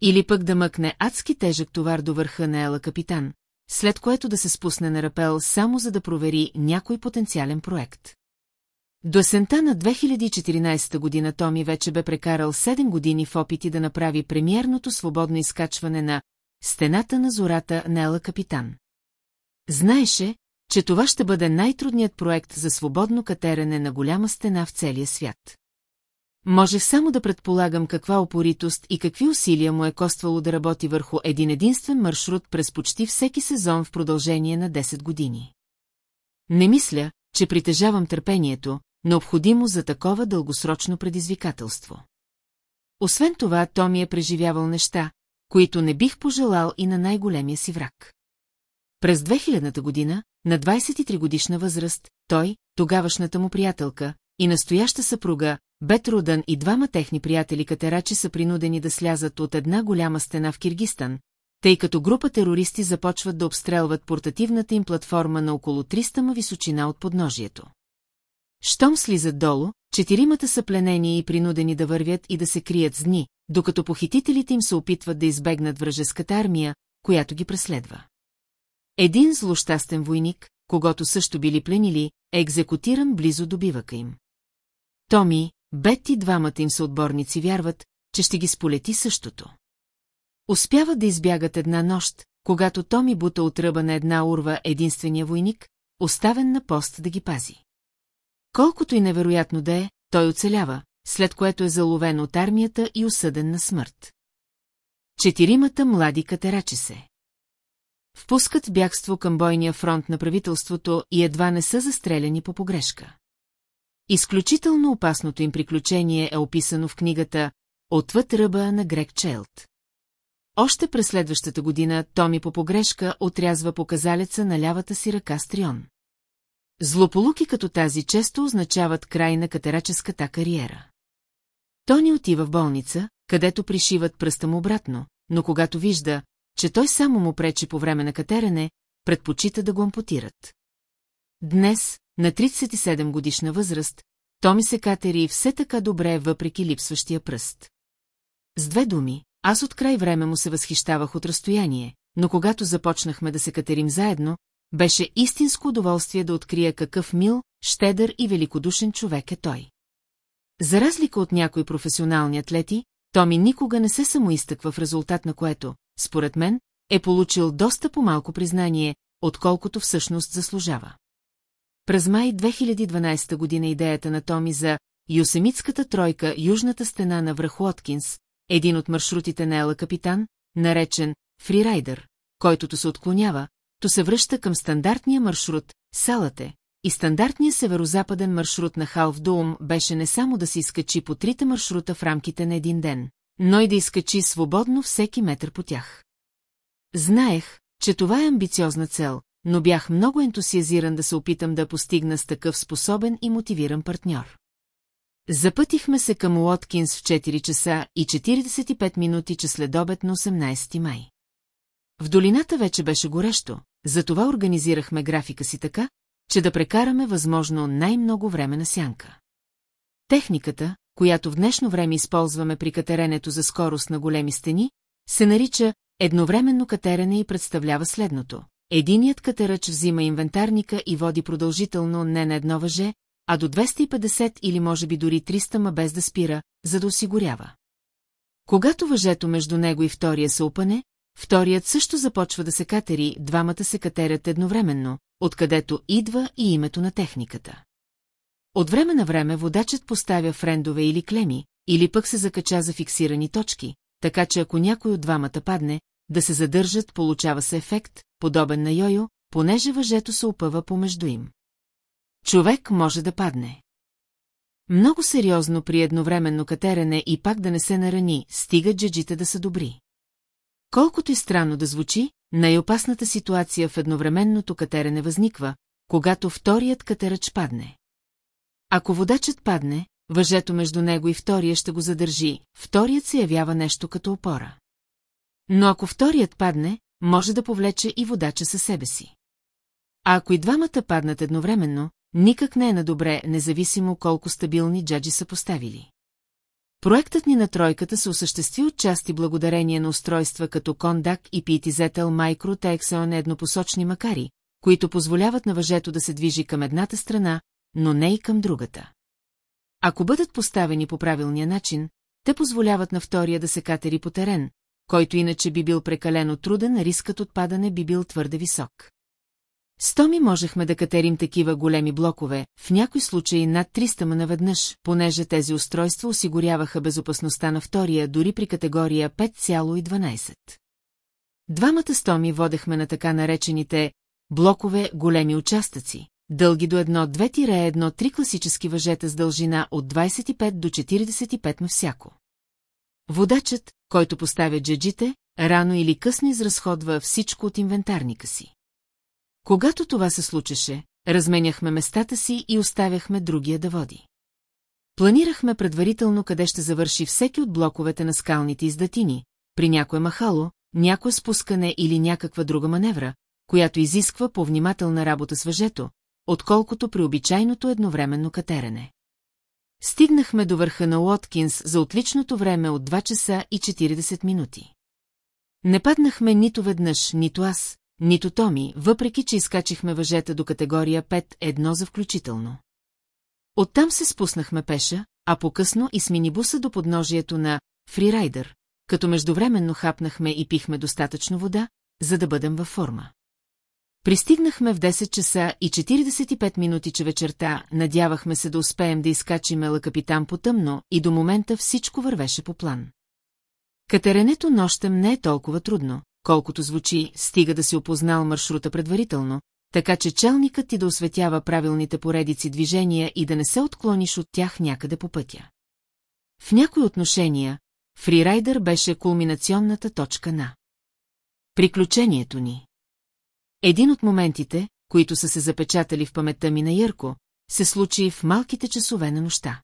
Или пък да мъкне адски тежък товар до върха на Ела Капитан, след което да се спусне на рапел само за да провери някой потенциален проект. До есента на 2014 година Томи вече бе прекарал 7 години в опити да направи премиерното свободно изкачване на стената на зората на Ела Капитан. Знаеше, че това ще бъде най-трудният проект за свободно катерене на голяма стена в целия свят. Може само да предполагам каква опоритост и какви усилия му е коствало да работи върху един единствен маршрут през почти всеки сезон в продължение на 10 години. Не мисля, че притежавам търпението, необходимо за такова дългосрочно предизвикателство. Освен това, Томи е преживявал неща, които не бих пожелал и на най-големия си враг. През 2000-та година, на 23 годишна възраст, той, тогавашната му приятелка и настояща съпруга, Бетрудан и двама техни приятели катерачи са принудени да слязат от една голяма стена в Киргистан, тъй като група терористи започват да обстрелват портативната им платформа на около 300 ма височина от подножието. Щом слизат долу, четиримата са пленени и принудени да вървят и да се крият с дни, докато похитителите им се опитват да избегнат вражеската армия, която ги преследва. Един злощастен войник, когато също били пленили, е екзекутиран близо до бивака им. Томи, Бет и двамата им съотборници вярват, че ще ги сполети същото. Успяват да избягат една нощ, когато Томи бута от ръба на една урва единствения войник, оставен на пост да ги пази. Колкото и невероятно да е, той оцелява, след което е заловен от армията и осъден на смърт. Четиримата млади катерачи се. Впускат бягство към бойния фронт на правителството и едва не са застреляни по погрешка. Изключително опасното им приключение е описано в книгата «Отвъд ръба» на Грег Челт. Още през следващата година Томи по погрешка отрязва показалеца на лявата си ръка с трион. Злополуки като тази често означават край на катераческата кариера. Тони отива в болница, където пришиват пръста му обратно, но когато вижда, че той само му пречи по време на катерене, предпочита да го ампутират. Днес, на 37 годишна възраст, Томи се катери все така добре, въпреки липсващия пръст. С две думи, аз от край време му се възхищавах от разстояние, но когато започнахме да се катерим заедно, беше истинско удоволствие да открия какъв мил, щедър и великодушен човек е той. За разлика от някои професионални атлети, Томи никога не се самоизтъква в резултат на което, според мен, е получил доста по-малко признание, отколкото всъщност заслужава. През май 2012 година идеята на Томи за Йосемитската тройка Южната стена на връх Уоткинс, един от маршрутите на Ела Капитан, наречен Фрирайдър, който се отклонява, то се връща към стандартния маршрут Салате, и стандартният северо-западен маршрут на Халф Дуум беше не само да се изкачи по трите маршрута в рамките на един ден, но и да изкачи свободно всеки метър по тях. Знаех, че това е амбициозна цел, но бях много ентусиазиран да се опитам да постигна с такъв способен и мотивиран партньор. Запътихме се към Уоткинс в 4 часа и 45 минути че следобед на 18 май. В долината вече беше горещо, затова организирахме графика си така, че да прекараме възможно най-много време на сянка. Техниката, която в днешно време използваме при катеренето за скорост на големи стени, се нарича едновременно катерене и представлява следното. Единият катерач взима инвентарника и води продължително не на едно въже, а до 250 или може би дори 300 ма без да спира, за да осигурява. Когато въжето между него и втория се опане, вторият също започва да се катери, двамата се катерят едновременно, откъдето идва и името на техниката. От време на време водачът поставя френдове или клеми, или пък се закача за фиксирани точки, така че ако някой от двамата падне, да се задържат, получава се ефект, подобен на йойо, понеже въжето се опъва помежду им. Човек може да падне. Много сериозно при едновременно катерене и пак да не се нарани, стига джеджите да са добри. Колкото и странно да звучи, най-опасната ситуация в едновременното катерене възниква, когато вторият катерач падне. Ако водачът падне, въжето между него и втория ще го задържи, вторият се явява нещо като опора. Но ако вторият падне, може да повлече и водача със себе си. А ако и двамата паднат едновременно, никак не е на добре, независимо колко стабилни джаджи са поставили. Проектът ни на тройката се осъществи от части благодарение на устройства като Кондак и PTZL Micro TXON еднопосочни макари, които позволяват на въжето да се движи към едната страна, но не и към другата. Ако бъдат поставени по правилния начин, те позволяват на втория да се катери по терен, който иначе би бил прекалено труден, а рискът от падане би бил твърде висок. С Томи можехме да катерим такива големи блокове, в някои случаи над 300 ма наведнъж, понеже тези устройства осигуряваха безопасността на втория дори при категория 5,12. Двамата с Томи водехме на така наречените блокове големи участъци, дълги до 1-2-1 три класически въжета с дължина от 25 до 45 на всяко. Водачът, който поставя джеджите, рано или късно изразходва всичко от инвентарника си. Когато това се случеше, разменяхме местата си и оставяхме другия да води. Планирахме предварително къде ще завърши всеки от блоковете на скалните издатини, при някое махало, някое спускане или някаква друга маневра, която изисква по-внимателна работа с въжето, отколкото при обичайното едновременно катерене. Стигнахме до върха на Уоткинс за отличното време от 2 часа и 40 минути. Не паднахме нито веднъж, нито аз, нито Томи, въпреки че изкачихме въжета до категория 5-1 за включително. Оттам се спуснахме пеша, а по-късно и с минибуса до подножието на Фрирайдър, като междувременно хапнахме и пихме достатъчно вода, за да бъдем във форма. Пристигнахме в 10 часа и 45 минути че вечерта, надявахме се да успеем да изкачим Ела капитан по тъмно и до момента всичко вървеше по план. Катеренето нощем не е толкова трудно, колкото звучи, стига да си опознал маршрута предварително, така че челникът ти да осветява правилните поредици движения и да не се отклониш от тях някъде по пътя. В някои отношения, фрирайдър беше кулминационната точка на приключението ни. Един от моментите, които са се запечатали в паметта ми на Ярко, се случи в малките часове на нощта.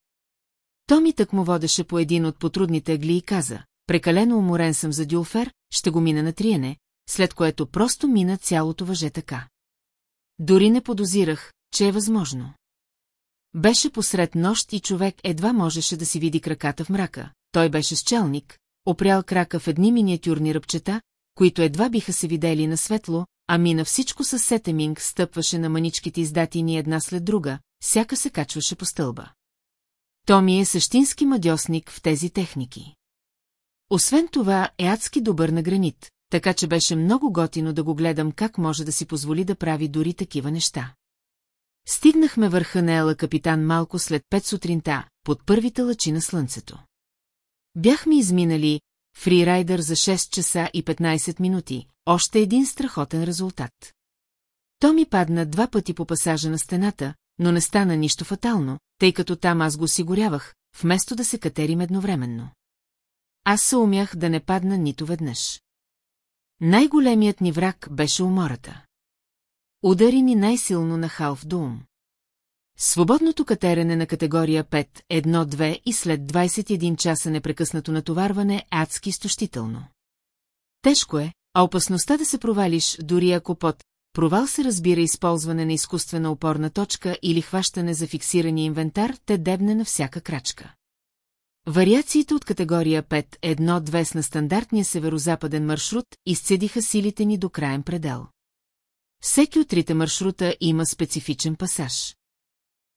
Томи так му водеше по един от потрудните агли и каза, прекалено уморен съм за дюлфер, ще го мина на триене, след което просто мина цялото въже така. Дори не подозирах, че е възможно. Беше посред нощ и човек едва можеше да си види краката в мрака. Той беше счелник, опрял крака в едни миниатюрни ръбчета, които едва биха се видели на светло, а мина всичко с сетеминг, стъпваше на маничките издатини една след друга, сяка се качваше по стълба. Томи е същински мадьосник в тези техники. Освен това е адски добър на гранит, така че беше много готино да го гледам как може да си позволи да прави дори такива неща. Стигнахме върха на Ела капитан малко след пет сутринта, под първите лъчи на слънцето. Бяхме изминали фрирайдър за 6 часа и 15 минути, още един страхотен резултат. То ми падна два пъти по пасажа на стената, но не стана нищо фатално, тъй като там аз го осигурявах, вместо да се катерим едновременно. Аз се умях да не падна нито веднъж. Най-големият ни враг беше умората. Удари ни най-силно на Халф Дум. Свободното катерене на категория 5, 1-2 и след 21 часа непрекъснато натоварване е адски изтощително. Тежко е, а опасността да се провалиш, дори ако под провал се разбира използване на изкуствена опорна точка или хващане за фиксирания инвентар, те дебне на всяка крачка. Вариациите от категория 5, 1-2 с на стандартния северо-западен маршрут изцедиха силите ни до краен предел. Всеки от трите маршрута има специфичен пасаж.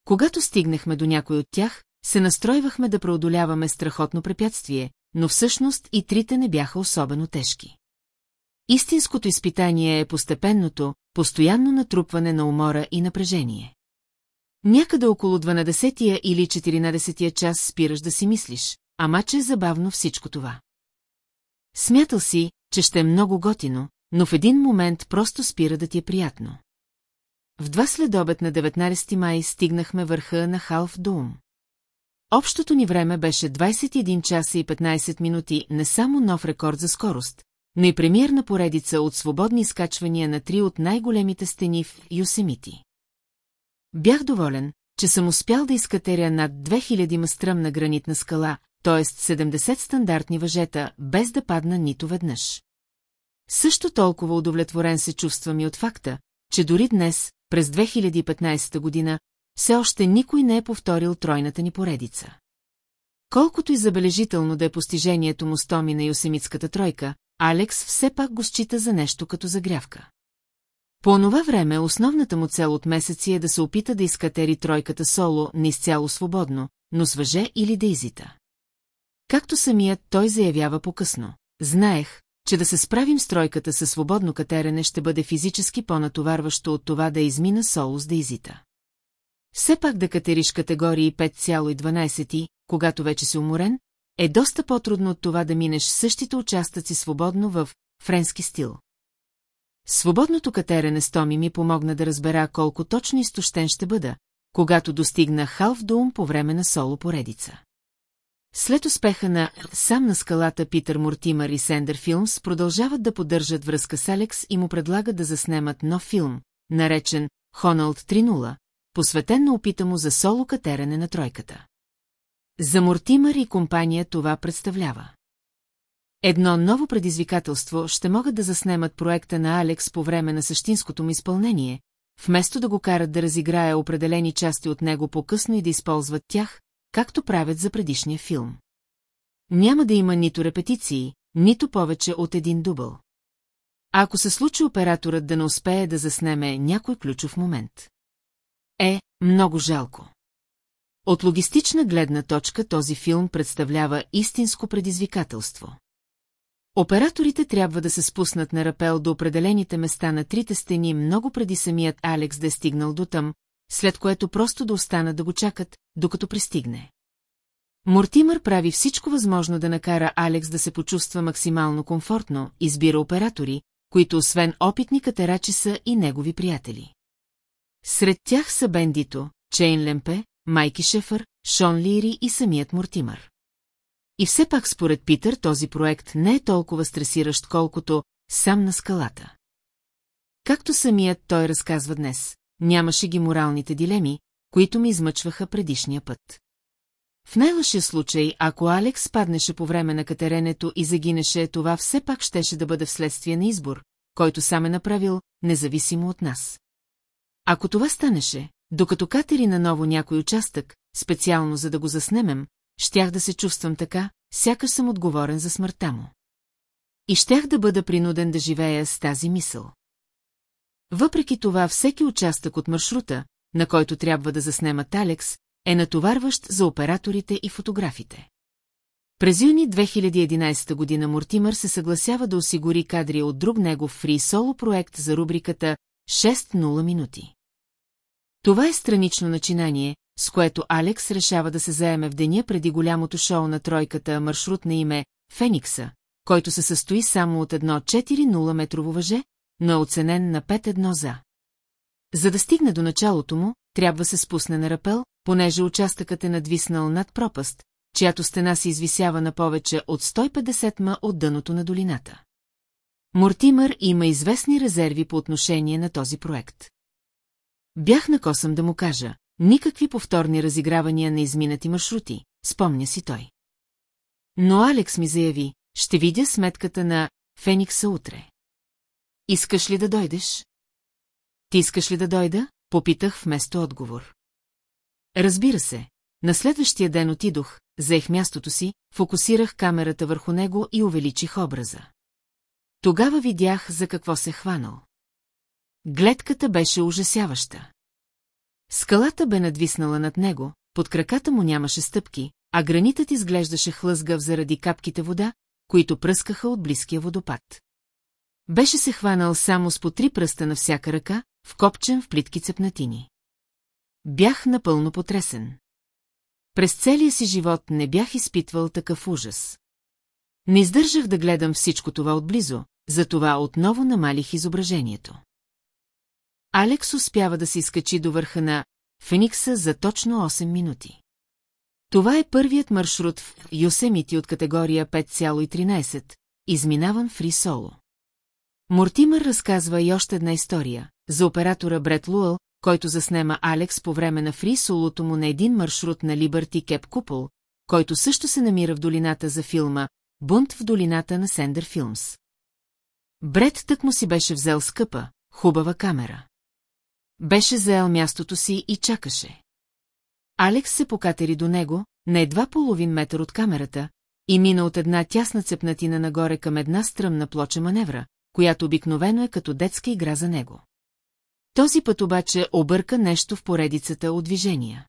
Когато стигнахме до някой от тях, се настройвахме да преодоляваме страхотно препятствие, но всъщност и трите не бяха особено тежки. Истинското изпитание е постепенното, постоянно натрупване на умора и напрежение. Някъде около 12 или 14 час спираш да си мислиш, ама че е забавно всичко това. Смятал си, че ще е много готино, но в един момент просто спира да ти е приятно. В два следобед на 19 май стигнахме върха на Халф Дум. Общото ни време беше 21 часа и 15 минути, не само нов рекорд за скорост, но и премиерна поредица от свободни изкачвания на три от най-големите стени в Юсемити. Бях доволен, че съм успял да изкатеря над 2000 мастръмна гранитна скала, т.е. 70 стандартни въжета, без да падна нито веднъж. Също толкова удовлетворен се чувствам и от факта, че дори днес, през 2015 година, все още никой не е повторил тройната ни поредица. Колкото и забележително да е постижението му с Томи на Йосемитската тройка, Алекс все пак го счита за нещо като загрявка. По онова време основната му цел от месеци е да се опита да изкатери тройката соло не изцяло свободно, но с въже или да изита. Както самият той заявява по-късно. Знаех, че да се справим с тройката със свободно катерене ще бъде физически по-натоварващо от това да измина соло с Дейзита. Все пак да катериш категории 5,12, когато вече си уморен, е доста по-трудно от това да минеш същите участъци свободно в френски стил. Свободното катерене с Томи ми помогна да разбера колко точно изтощен ще бъда, когато достигна Халф Дум по време на соло поредица. След успеха на «Сам на скалата» Питър Мортимър и Сендър Филмс продължават да поддържат връзка с Алекс и му предлагат да заснемат нов филм, наречен «Хоналд 3.0», посветен на опита му за соло катерене на тройката. За Мортимър и компания това представлява. Едно ново предизвикателство ще могат да заснемат проекта на Алекс по време на същинското му изпълнение, вместо да го карат да разиграе определени части от него по-късно и да използват тях, както правят за предишния филм. Няма да има нито репетиции, нито повече от един дубъл. Ако се случи операторът да не успее да заснеме някой ключов момент. Е, много жалко. От логистична гледна точка този филм представлява истинско предизвикателство. Операторите трябва да се спуснат на рапел до определените места на трите стени много преди самият Алекс да е стигнал до там, след което просто да останат да го чакат, докато пристигне. Мортимър прави всичко възможно да накара Алекс да се почувства максимално комфортно, избира оператори, които освен опитни катерачи са и негови приятели. Сред тях са Бендито, Чейн Лемпе, Майки Шефър, Шон Лири и самият Мортимър. И все пак според Питър този проект не е толкова стресиращ, колкото сам на скалата. Както самият той разказва днес, нямаше ги моралните дилеми, които ми измъчваха предишния път. В най-лъшия случай, ако Алекс паднеше по време на катеренето и загинеше, това все пак щеше да бъде вследствие на избор, който сам е направил, независимо от нас. Ако това станеше, докато катери наново някой участък, специално за да го заснемем, щях да се чувствам така, сякаш съм отговорен за смъртта му. И щях да бъда принуден да живея с тази мисъл. Въпреки това, всеки участък от маршрута, на който трябва да заснемат Алекс, е натоварващ за операторите и фотографите. През юни 2011 година Мортимър се съгласява да осигури кадри от друг негов фри соло проект за рубриката 6-0 минути. Това е странично начинание, с което Алекс решава да се заеме в деня преди голямото шоу на тройката маршрут на име Феникса, който се състои само от едно 4-0 метрово въже, но е оценен на 5-1 за. За да стигне до началото му, трябва се спусне на рапел, понеже участъкът е надвиснал над пропаст, чиято стена се извисява на повече от 150 ма от дъното на долината. Мортимър има известни резерви по отношение на този проект. Бях накосъм да му кажа, никакви повторни разигравания на изминати маршрути, спомня си той. Но Алекс ми заяви, ще видя сметката на Феникса утре. Искаш ли да дойдеш? Ти искаш ли да дойда? Попитах вместо отговор. Разбира се. На следващия ден отидох, заех мястото си, фокусирах камерата върху него и увеличих образа. Тогава видях за какво се хванал. Гледката беше ужасяваща. Скалата бе надвиснала над него, под краката му нямаше стъпки, а гранитът изглеждаше хлъзгав заради капките вода, които пръскаха от близкия водопад. Беше се хванал само с по три пръста на всяка ръка, вкопчен в плитки цепнатини. Бях напълно потресен. През целия си живот не бях изпитвал такъв ужас. Не издържах да гледам всичко това отблизо, затова отново намалих изображението. Алекс успява да се изкачи до върха на Феникса за точно 8 минути. Това е първият маршрут в Йосемити от категория 5,13, изминаван фри соло. Мортимър разказва и още една история за оператора Брет Луъл, който заснема Алекс по време на фри солото му на един маршрут на Либърти Кеп Купол, който също се намира в долината за филма Бунт в долината на Сендър Филмс. Бред тък му си беше взел скъпа, хубава камера. Беше заел мястото си и чакаше. Алекс се покатери до него, на едва половин метър от камерата, и мина от една тясна цепнатина нагоре към една стръмна плоча маневра, която обикновено е като детска игра за него. Този път обаче обърка нещо в поредицата от движения.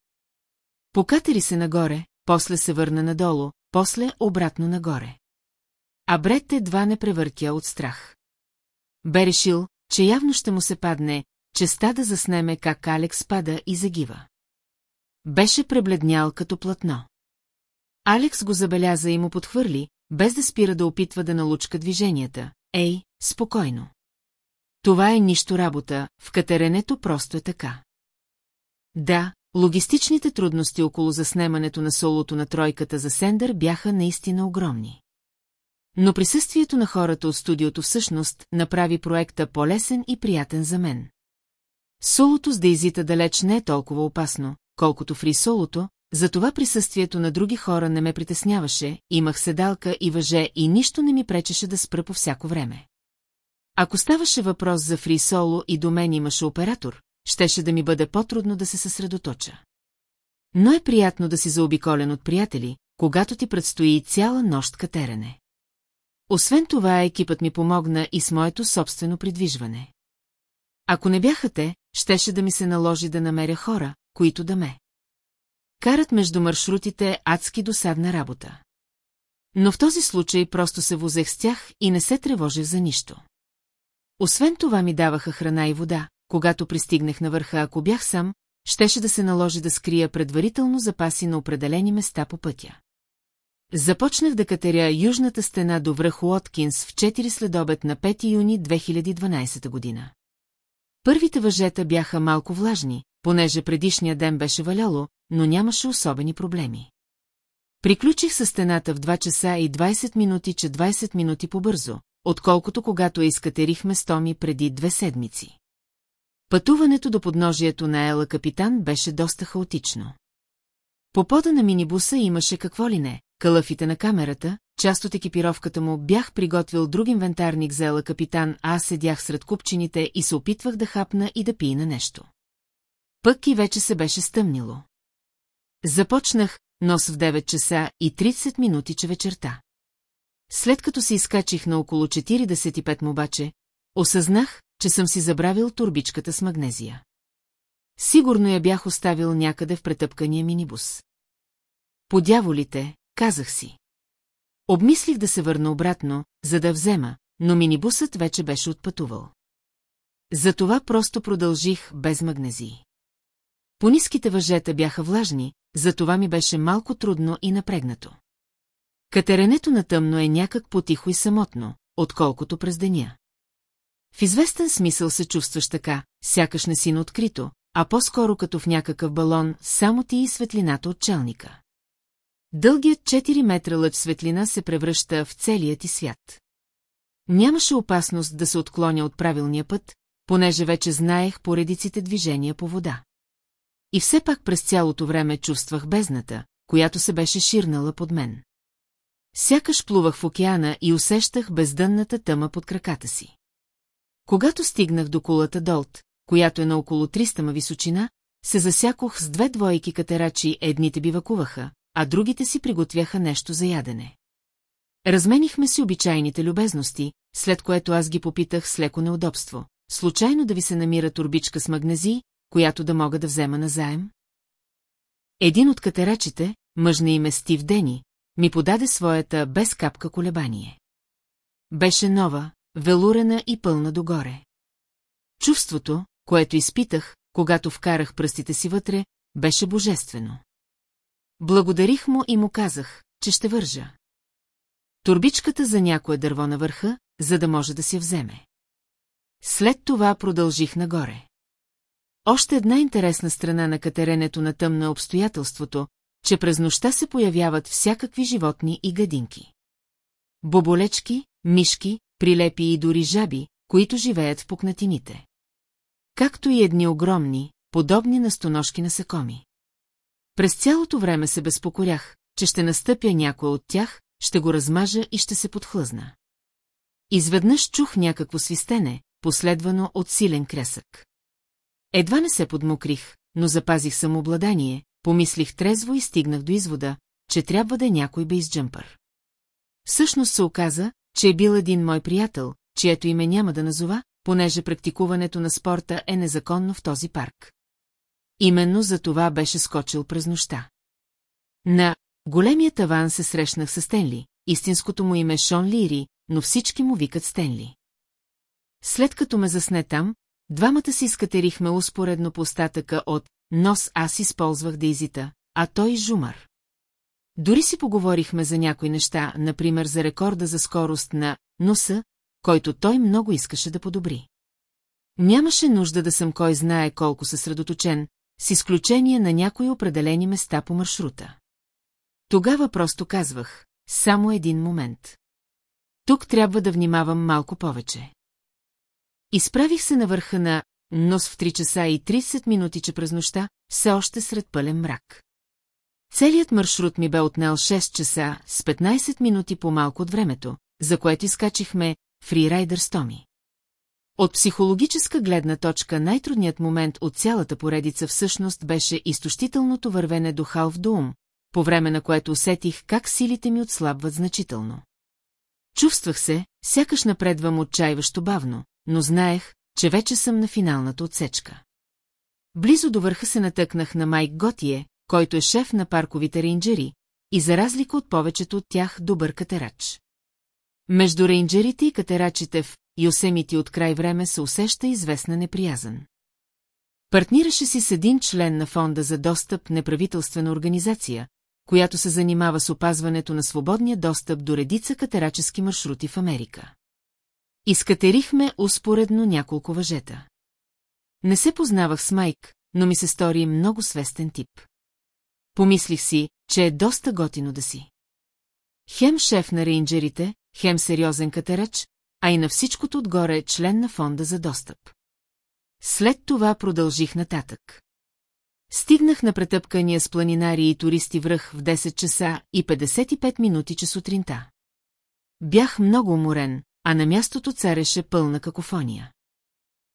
Покатери се нагоре, после се върна надолу, после обратно нагоре. А Бред едва не превъртя от страх. Бе решил, че явно ще му се падне, честа да заснеме как Алекс пада и загива. Беше пребледнял като платно. Алекс го забеляза и му подхвърли, без да спира да опитва да налучка движенията. Ей, спокойно. Това е нищо работа, в катеренето просто е така. Да, логистичните трудности около заснемането на солото на тройката за Сендър бяха наистина огромни. Но присъствието на хората от студиото всъщност направи проекта по-лесен и приятен за мен. Солото с Дейзита далеч не е толкова опасно, колкото фри солото, затова присъствието на други хора не ме притесняваше, имах седалка и въже и нищо не ми пречеше да спра по всяко време. Ако ставаше въпрос за фри соло и до мен имаше оператор, щеше да ми бъде по-трудно да се съсредоточа. Но е приятно да си заобиколен от приятели, когато ти предстои цяла нощ катерене. Освен това, екипът ми помогна и с моето собствено придвижване. Ако не бяха те, щеше да ми се наложи да намеря хора, които да ме. Карат между маршрутите адски досадна работа. Но в този случай просто се возех с тях и не се тревожих за нищо. Освен това ми даваха храна и вода, когато пристигнах на върха, ако бях сам, щеше да се наложи да скрия предварително запаси на определени места по пътя. Започнах да катеря южната стена до връх Уоткинс в 4 следобед на 5 юни 2012 година. Първите въжета бяха малко влажни, понеже предишния ден беше валяло, но нямаше особени проблеми. Приключих със стената в 2 часа и 20 минути, че 20 минути по-бързо, отколкото когато изкатерихме с Томи преди две седмици. Пътуването до подножието на Ела Капитан беше доста хаотично. По пода на минибуса имаше какво ли не, калъфите на камерата, част от екипировката му бях приготвил друг инвентарник за Ела Капитан, а аз седях сред купчините и се опитвах да хапна и да пия на нещо. Пък и вече се беше стъмнило. Започнах нос в 9 часа и 30 минути че вечерта. След като се изкачих на около 45 му обаче, осъзнах, че съм си забравил турбичката с магнезия. Сигурно я бях оставил някъде в претъпкания минибус. По дяволите, казах си. Обмислих да се върна обратно, за да взема, но минибусът вече беше отпътувал. Затова просто продължих без магнезии. Пониските въжета бяха влажни, затова ми беше малко трудно и напрегнато. Катеренето на тъмно е някак потихо и самотно, отколкото през деня. В известен смисъл се чувстваш така, сякаш не си на открито, а по-скоро като в някакъв балон, само ти и светлината от челника. Дългият 4 метра лъч светлина се превръща в целият ти свят. Нямаше опасност да се отклоня от правилния път, понеже вече знаех поредиците движения по вода. И все пак през цялото време чувствах бездната, която се беше ширнала под мен. Сякаш плувах в океана и усещах бездънната тъма под краката си. Когато стигнах до кулата Долт, която е на около 300 ма височина, се засякох с две двойки катерачи, едните бивакуваха, а другите си приготвяха нещо за ядене. Разменихме си обичайните любезности, след което аз ги попитах с леко неудобство. Случайно да ви се намира турбичка с магнези, която да мога да взема назаем? Един от катерачите, мъж на име Стив Дени, ми подаде своята без капка колебание. Беше нова, велурена и пълна догоре. Чувството, което изпитах, когато вкарах пръстите си вътре, беше божествено. Благодарих му и му казах, че ще вържа. Турбичката за някое дърво на върха, за да може да се вземе. След това продължих нагоре. Още една интересна страна на катеренето на тъмна обстоятелството, че през нощта се появяват всякакви животни и гадинки. Боболечки, мишки, прилепи и дори жаби, които живеят в пукнатините. Както и едни огромни, подобни на стоножки насекоми. През цялото време се безпокорях, че ще настъпя някой от тях, ще го размажа и ще се подхлъзна. Изведнъж чух някакво свистене, последвано от силен кресък. Едва не се подмокрих, но запазих самообладание, помислих трезво и стигнах до извода, че трябва да е някой бейсджъмпър. Всъщност се оказа, че е бил един мой приятел, чието име няма да назова, понеже практикуването на спорта е незаконно в този парк. Именно за това беше скочил през нощта. На големия таван се срещнах с Стенли, истинското му име Шон Лири, но всички му викат Стенли. След като ме засне там, двамата си изкатерихме успоредно по остатъка от «Нос аз използвах дейзита», а той жумър. Дори си поговорихме за някои неща, например за рекорда за скорост на «Носа», който той много искаше да подобри. Нямаше нужда да съм кой знае колко съсредоточен, с изключение на някои определени места по маршрута. Тогава просто казвах, само един момент. Тук трябва да внимавам малко повече. Изправих се на върха на нос в 3 часа и 30 минути, че през нощта, все още сред пълен мрак. Целият маршрут ми бе отнел 6 часа с 15 минути по-малко от времето, за което изкачихме фрирайдър Стоми. От психологическа гледна точка най-трудният момент от цялата поредица всъщност беше изтощителното вървене до Халф Дум, по време на което усетих как силите ми отслабват значително. Чувствах се, сякаш напредвам отчаиващо бавно, но знаех, че вече съм на финалната отсечка. Близо до върха се натъкнах на Майк Готие, който е шеф на парковите рейнджери, и за разлика от повечето от тях добър катерач. Между рейнджерите и катерачите в Йосемити от край време се усеща известна неприязан. Партнираше си с един член на фонда за достъп неправителствена организация, която се занимава с опазването на свободния достъп до редица катерачески маршрути в Америка. Изкатерихме успоредно няколко въжета. Не се познавах с Майк, но ми се стори много свестен тип. Помислих си, че е доста готино да си. Хем шеф на рейнджерите, хем сериозен катерач, а и на всичкото отгоре член на фонда за достъп. След това продължих нататък. Стигнах на претъпкания с планинари и туристи връх в 10 часа и 55 минути че сутринта. Бях много уморен, а на мястото цареше пълна какофония.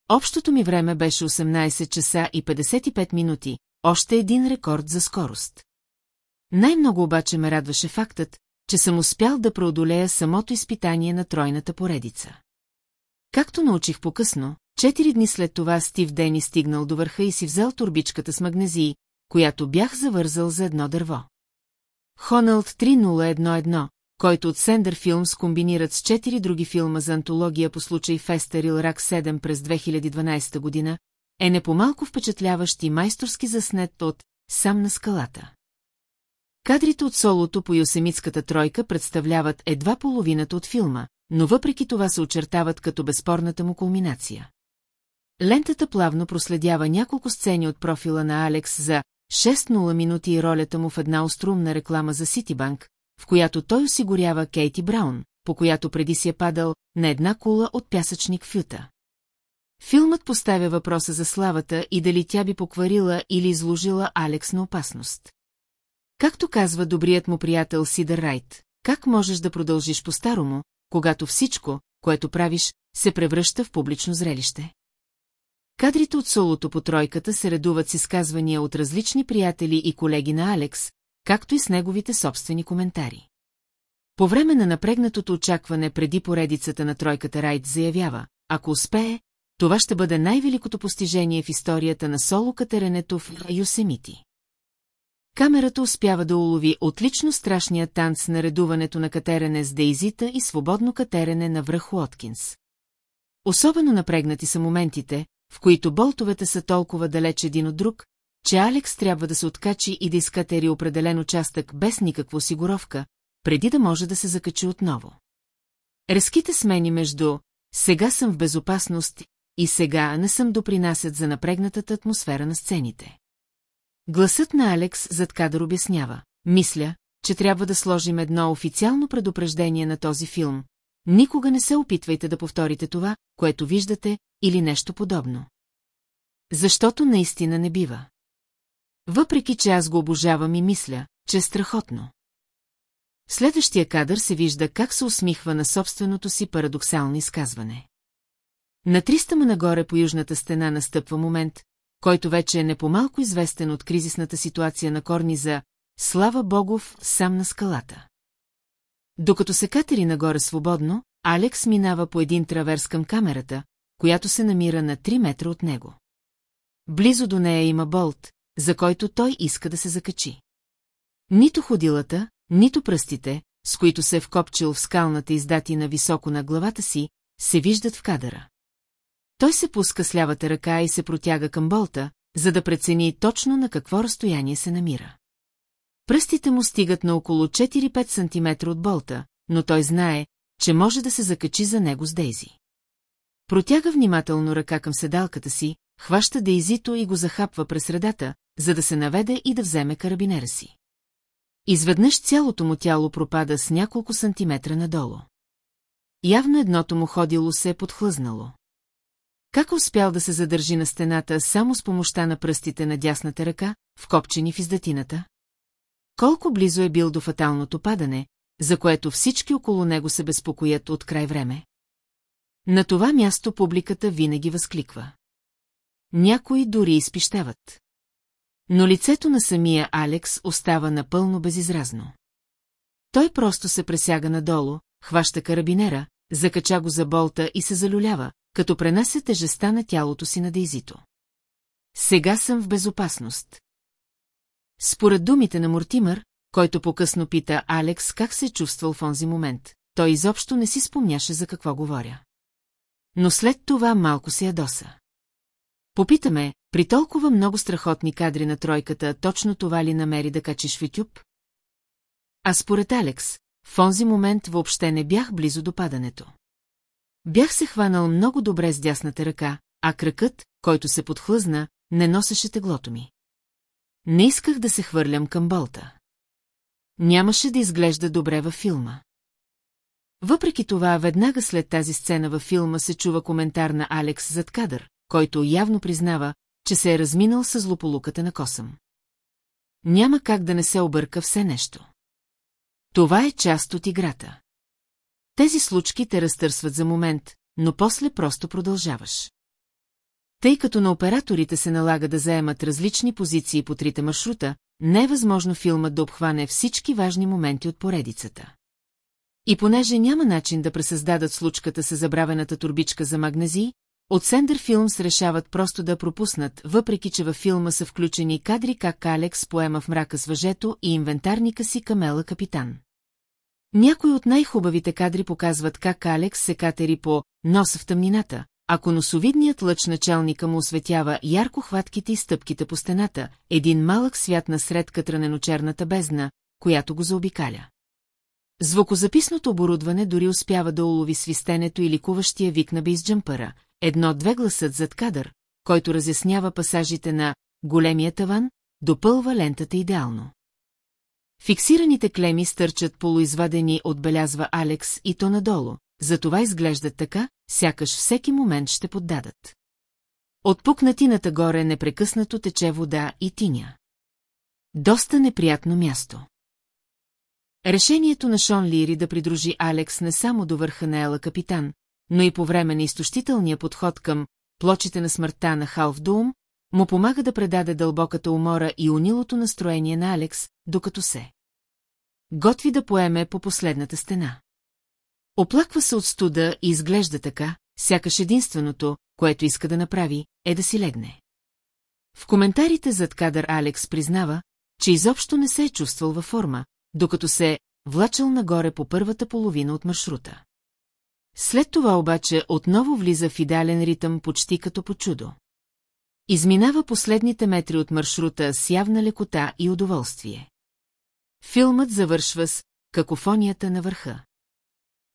Общото ми време беше 18 часа и 55 минути, още един рекорд за скорост. Най-много обаче ме радваше фактът, че съм успял да преодолея самото изпитание на тройната поредица. Както научих по-късно, четири дни след това Стив Дени стигнал до върха и си взел турбичката с магнезии, която бях завързал за едно дърво. Хоналд 3011, който от Сендър Филмс комбинират с четири други филма за антология по случай Фестерил Рак 7 през 2012 година, е непомалко впечатляващ и майсторски заснет от «Сам на скалата». Кадрите от солото по Йосемитската тройка представляват едва половината от филма, но въпреки това се очертават като безспорната му кулминация. Лентата плавно проследява няколко сцени от профила на Алекс за 6-0 минути и ролята му в една острумна реклама за Ситибанк, в която той осигурява Кейти Браун, по която преди си е падал на една кула от пясъчник фюта. Филмът поставя въпроса за славата и дали тя би покварила или изложила Алекс на опасност. Както казва добрият му приятел Сидър Райт, как можеш да продължиш по-старому, когато всичко, което правиш, се превръща в публично зрелище? Кадрите от солото по тройката се редуват с изказвания от различни приятели и колеги на Алекс, както и с неговите собствени коментари. По време на напрегнатото очакване преди поредицата на тройката Райт заявява, ако успее, това ще бъде най-великото постижение в историята на соло катеренето в Юсемити. Камерата успява да улови отлично страшния танц на редуването на катерене с Дейзита и свободно катерене на връх Уоткинс. Особено напрегнати са моментите, в които болтовете са толкова далеч един от друг, че Алекс трябва да се откачи и да изкатери определен участък без никаква осигуровка, преди да може да се закачи отново. Резките смени между «сега съм в безопасност» и «сега не съм допринасят за напрегнатата атмосфера на сцените». Гласът на Алекс зад кадър обяснява. Мисля, че трябва да сложим едно официално предупреждение на този филм. Никога не се опитвайте да повторите това, което виждате, или нещо подобно. Защото наистина не бива. Въпреки, че аз го обожавам и мисля, че е страхотно. В следващия кадър се вижда как се усмихва на собственото си парадоксално изказване. На 300 му нагоре по южната стена настъпва момент, който вече е не по-малко известен от кризисната ситуация на Корниза, слава Богов, сам на скалата. Докато се катери нагоре свободно, Алекс минава по един траверс към камерата, която се намира на 3 метра от него. Близо до нея има болт, за който той иска да се закачи. Нито ходилата, нито пръстите, с които се е вкопчил в скалната издати на високо на главата си, се виждат в кадъра. Той се пуска с лявата ръка и се протяга към болта, за да прецени точно на какво разстояние се намира. Пръстите му стигат на около 4-5 см от болта, но той знае, че може да се закачи за него с Дейзи. Протяга внимателно ръка към седалката си, хваща Дейзито и го захапва през средата, за да се наведе и да вземе карабинера си. Изведнъж цялото му тяло пропада с няколко сантиметра надолу. Явно едното му ходило се е подхлъзнало. Как успял да се задържи на стената само с помощта на пръстите на дясната ръка, вкопчени в издатината? Колко близо е бил до фаталното падане, за което всички около него се безпокоят от край време? На това място публиката винаги възкликва. Някои дори изпищават. Но лицето на самия Алекс остава напълно безизразно. Той просто се пресяга надолу, хваща карабинера, закача го за болта и се залюлява, като пренася тежеста на тялото си на Дейзито. Сега съм в безопасност. Според думите на Мортимър, който покъсно пита Алекс как се е чувствал в онзи момент, той изобщо не си спомняше за какво говоря. Но след това малко се ядоса. Попитаме, при толкова много страхотни кадри на тройката, точно това ли намери да качиш в YouTube? А според Алекс, в онзи момент въобще не бях близо до падането. Бях се хванал много добре с дясната ръка, а кръкът, който се подхлъзна, не носеше теглото ми. Не исках да се хвърлям към болта. Нямаше да изглежда добре във филма. Въпреки това, веднага след тази сцена във филма се чува коментар на Алекс зад кадър, който явно признава, че се е разминал с злополуката на косъм. Няма как да не се обърка все нещо. Това е част от играта. Тези случки те разтърсват за момент, но после просто продължаваш. Тъй като на операторите се налага да заемат различни позиции по трите маршрута, не е възможно филмът да обхване всички важни моменти от поредицата. И понеже няма начин да пресъздадат случката с забравената турбичка за магнезии, от Сендър Филмс решават просто да пропуснат, въпреки че във филма са включени кадри как Алекс поема в мрака с въжето и инвентарника си Камела Капитан. Някои от най-хубавите кадри показват как Алекс се катери по носа в тъмнината, ако носовидният лъч началника му осветява ярко хватките и стъпките по стената, един малък свят насред катранено-черната бездна, която го заобикаля. Звукозаписното оборудване дори успява да улови свистенето или куващия вик на бейсджампъра, едно-две гласът зад кадър, който разяснява пасажите на «големия таван», допълва лентата идеално. Фиксираните клеми стърчат полуизвадени, отбелязва Алекс и то надолу, затова изглеждат така, сякаш всеки момент ще поддадат. От пукнатината горе непрекъснато тече вода и тиня. Доста неприятно място. Решението на Шон Лири да придружи Алекс не само до върха на Ела Капитан, но и по време на изтощителния подход към плочите на смъртта на Халф Дум, му помага да предаде дълбоката умора и унилото настроение на Алекс, докато се. Готви да поеме по последната стена. Оплаква се от студа и изглежда така, сякаш единственото, което иска да направи, е да си легне. В коментарите зад кадър Алекс признава, че изобщо не се е чувствал във форма, докато се влачал нагоре по първата половина от маршрута. След това обаче отново влиза в идеален ритъм почти като по чудо. Изминава последните метри от маршрута с явна лекота и удоволствие. Филмът завършва с какофонията на върха.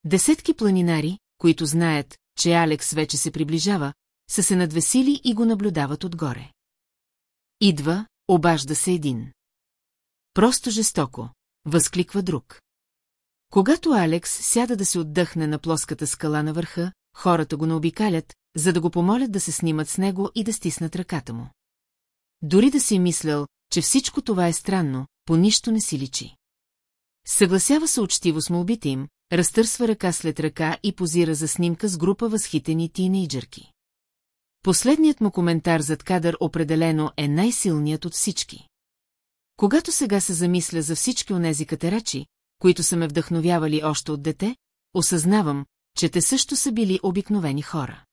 Десетки планинари, които знаят, че Алекс вече се приближава, са се надвесили и го наблюдават отгоре. Идва, обажда се един. Просто жестоко, възкликва друг. Когато Алекс сяда да се отдъхне на плоската скала на върха, хората го наобикалят, за да го помолят да се снимат с него и да стиснат ръката му. Дори да си мислял, че всичко това е странно, по нищо не си личи. Съгласява се учтиво с молбите им, разтърсва ръка след ръка и позира за снимка с група възхитени тинейджърки. Последният му коментар зад кадър определено е най-силният от всички. Когато сега се замисля за всички онези катерачи, които са ме вдъхновявали още от дете, осъзнавам, че те също са били обикновени хора.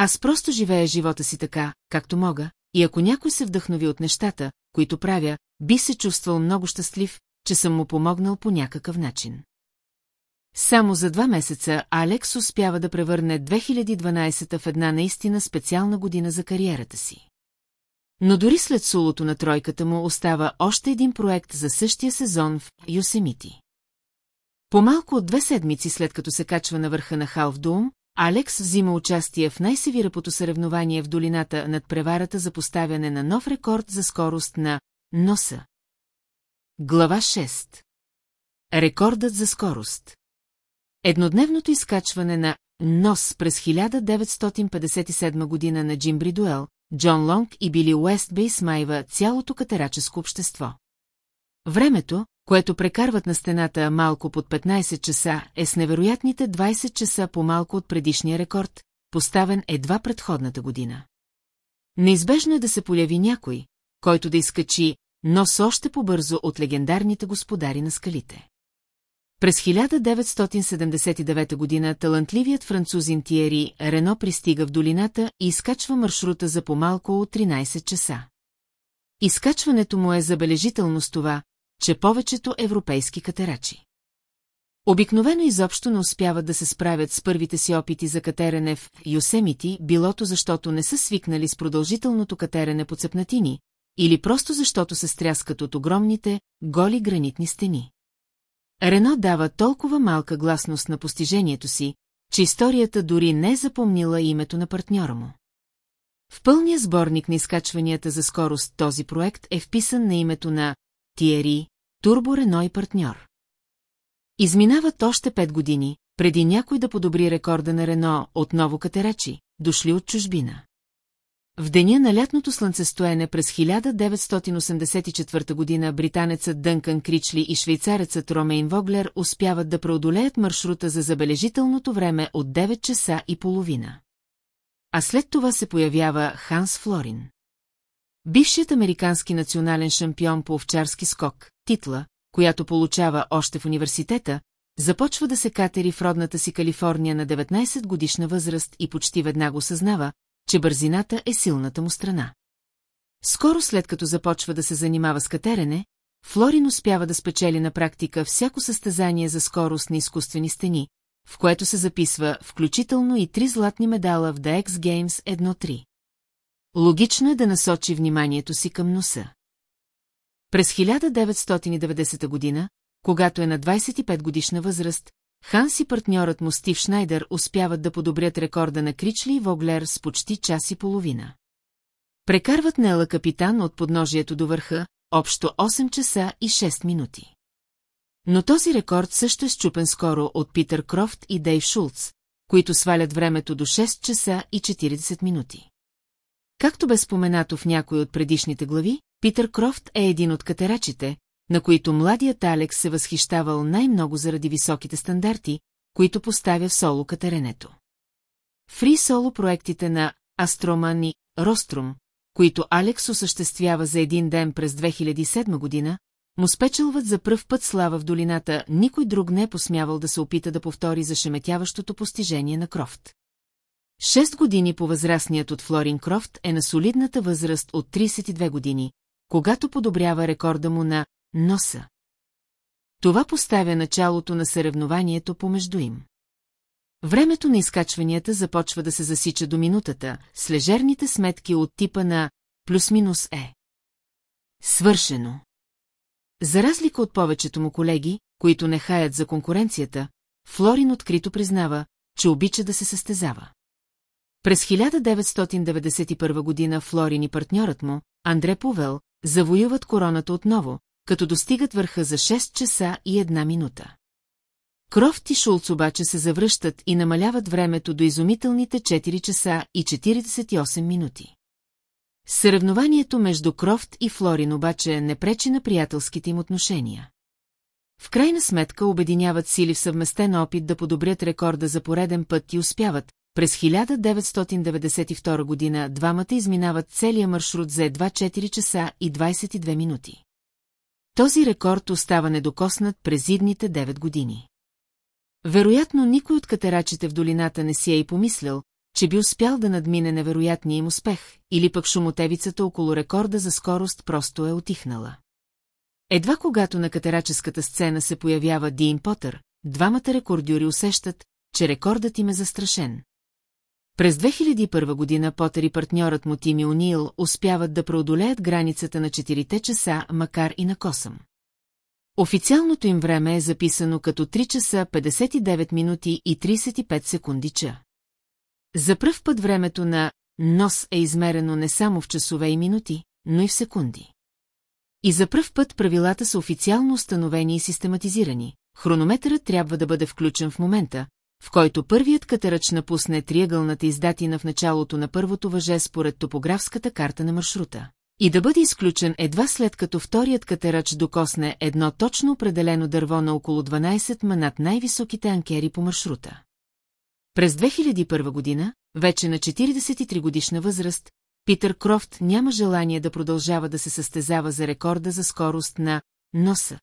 Аз просто живея живота си така, както мога, и ако някой се вдъхнови от нещата, които правя, би се чувствал много щастлив, че съм му помогнал по някакъв начин. Само за два месеца Алекс успява да превърне 2012 в една наистина специална година за кариерата си. Но дори след сулото на тройката му остава още един проект за същия сезон в Йосемити. По-малко от две седмици след като се качва на върха на Халфдум, Алекс взима участие в най-севирапото съревнование в долината над преварата за поставяне на нов рекорд за скорост на носа. Глава 6 Рекордът за скорост Еднодневното изкачване на нос през 1957 година на Джим Бридуел, Джон Лонг и Били Уестбей смайва цялото катераческо общество. Времето, което прекарват на стената малко под 15 часа, е с невероятните 20 часа по-малко от предишния рекорд, поставен едва предходната година. Неизбежно е да се появи някой, който да изкачи нос още по-бързо от легендарните господари на скалите. През 1979 година талантливият французин Тиери Рено пристига в долината и изкачва маршрута за по-малко от 13 часа. Изкачването му е забележително с това, че повечето европейски катерачи. Обикновено изобщо не успяват да се справят с първите си опити за катерене в Йосемити, билото защото не са свикнали с продължителното катерене по цепнатини, или просто защото се стряскат от огромните, голи гранитни стени. Рено дава толкова малка гласност на постижението си, че историята дори не е запомнила името на партньора му. В пълния сборник на изкачванията за скорост този проект е вписан на името на Тиери, Турбо Рено и партньор. Изминават още пет години, преди някой да подобри рекорда на Рено отново катерачи, дошли от чужбина. В деня на лятното слънцестоене през 1984 година британецът Дънкан Кричли и швейцарецът Ромейн Воглер успяват да преодолеят маршрута за забележителното време от 9 часа и половина. А след това се появява Ханс Флорин. Бившият американски национален шампион по овчарски скок, титла, която получава още в университета, започва да се катери в родната си Калифорния на 19 годишна възраст и почти веднага осъзнава, че бързината е силната му страна. Скоро след като започва да се занимава с катерене, Флорин успява да спечели на практика всяко състезание за скорост на изкуствени стени, в което се записва включително и три златни медала в The X Games 1-3. Логично е да насочи вниманието си към носа. През 1990 година, когато е на 25 годишна възраст, Ханс и партньорът му Стив Шнайдер успяват да подобрят рекорда на Кричли и Воглер с почти час и половина. Прекарват Нела капитан от подножието до върха, общо 8 часа и 6 минути. Но този рекорд също е щупен скоро от Питър Крофт и Дейв Шулц, които свалят времето до 6 часа и 40 минути. Както бе споменато в някой от предишните глави, Питър Крофт е един от катерачите, на които младият Алекс се възхищавал най-много заради високите стандарти, които поставя в соло катеренето. Фри соло проектите на Астроман и Рострум, които Алекс осъществява за един ден през 2007 година, му спечелват за пръв път слава в долината, никой друг не е посмявал да се опита да повтори зашеметяващото постижение на Крофт. Шест години по-възрастният от Флорин Крофт е на солидната възраст от 32 години, когато подобрява рекорда му на носа. Това поставя началото на съревнованието помежду им. Времето на изкачванията започва да се засича до минутата, с лежерните сметки от типа на плюс-минус е. Свършено. За разлика от повечето му колеги, които не хаят за конкуренцията, Флорин открито признава, че обича да се състезава. През 1991 година Флорин и партньорът му, Андре Повел, завоюват короната отново, като достигат върха за 6 часа и една минута. Крофт и Шулц обаче се завръщат и намаляват времето до изумителните 4 часа и 48 минути. Съревнованието между Крофт и Флорин обаче не пречи на приятелските им отношения. В крайна сметка обединяват сили в съвместен опит да подобрят рекорда за пореден път и успяват. През 1992 година двамата изминават целия маршрут за едва 4 часа и 22 минути. Този рекорд остава недокоснат през идните 9 години. Вероятно никой от катерачите в долината не си е и помислял, че би успял да надмине невероятния им успех, или пък шумотевицата около рекорда за скорост просто е отихнала. Едва когато на катераческата сцена се появява Дин Потър, двамата рекордюри усещат, че рекордът им е застрашен. През 2001 година Потър и партньорът му Тими Унил успяват да преодолеят границата на 4 часа, макар и на косъм. Официалното им време е записано като 3 часа 59 минути и 35 секунди ча. За пръв път времето на нос е измерено не само в часове и минути, но и в секунди. И за пръв път правилата са официално установени и систематизирани. Хронометърът трябва да бъде включен в момента, в който първият катерач напусне триъгълната издатина в началото на първото въже според топографската карта на маршрута. И да бъде изключен едва след като вторият катерач докосне едно точно определено дърво на около 12 ма над най-високите анкери по маршрута. През 2001 година, вече на 43 годишна възраст, Питър Крофт няма желание да продължава да се състезава за рекорда за скорост на носа.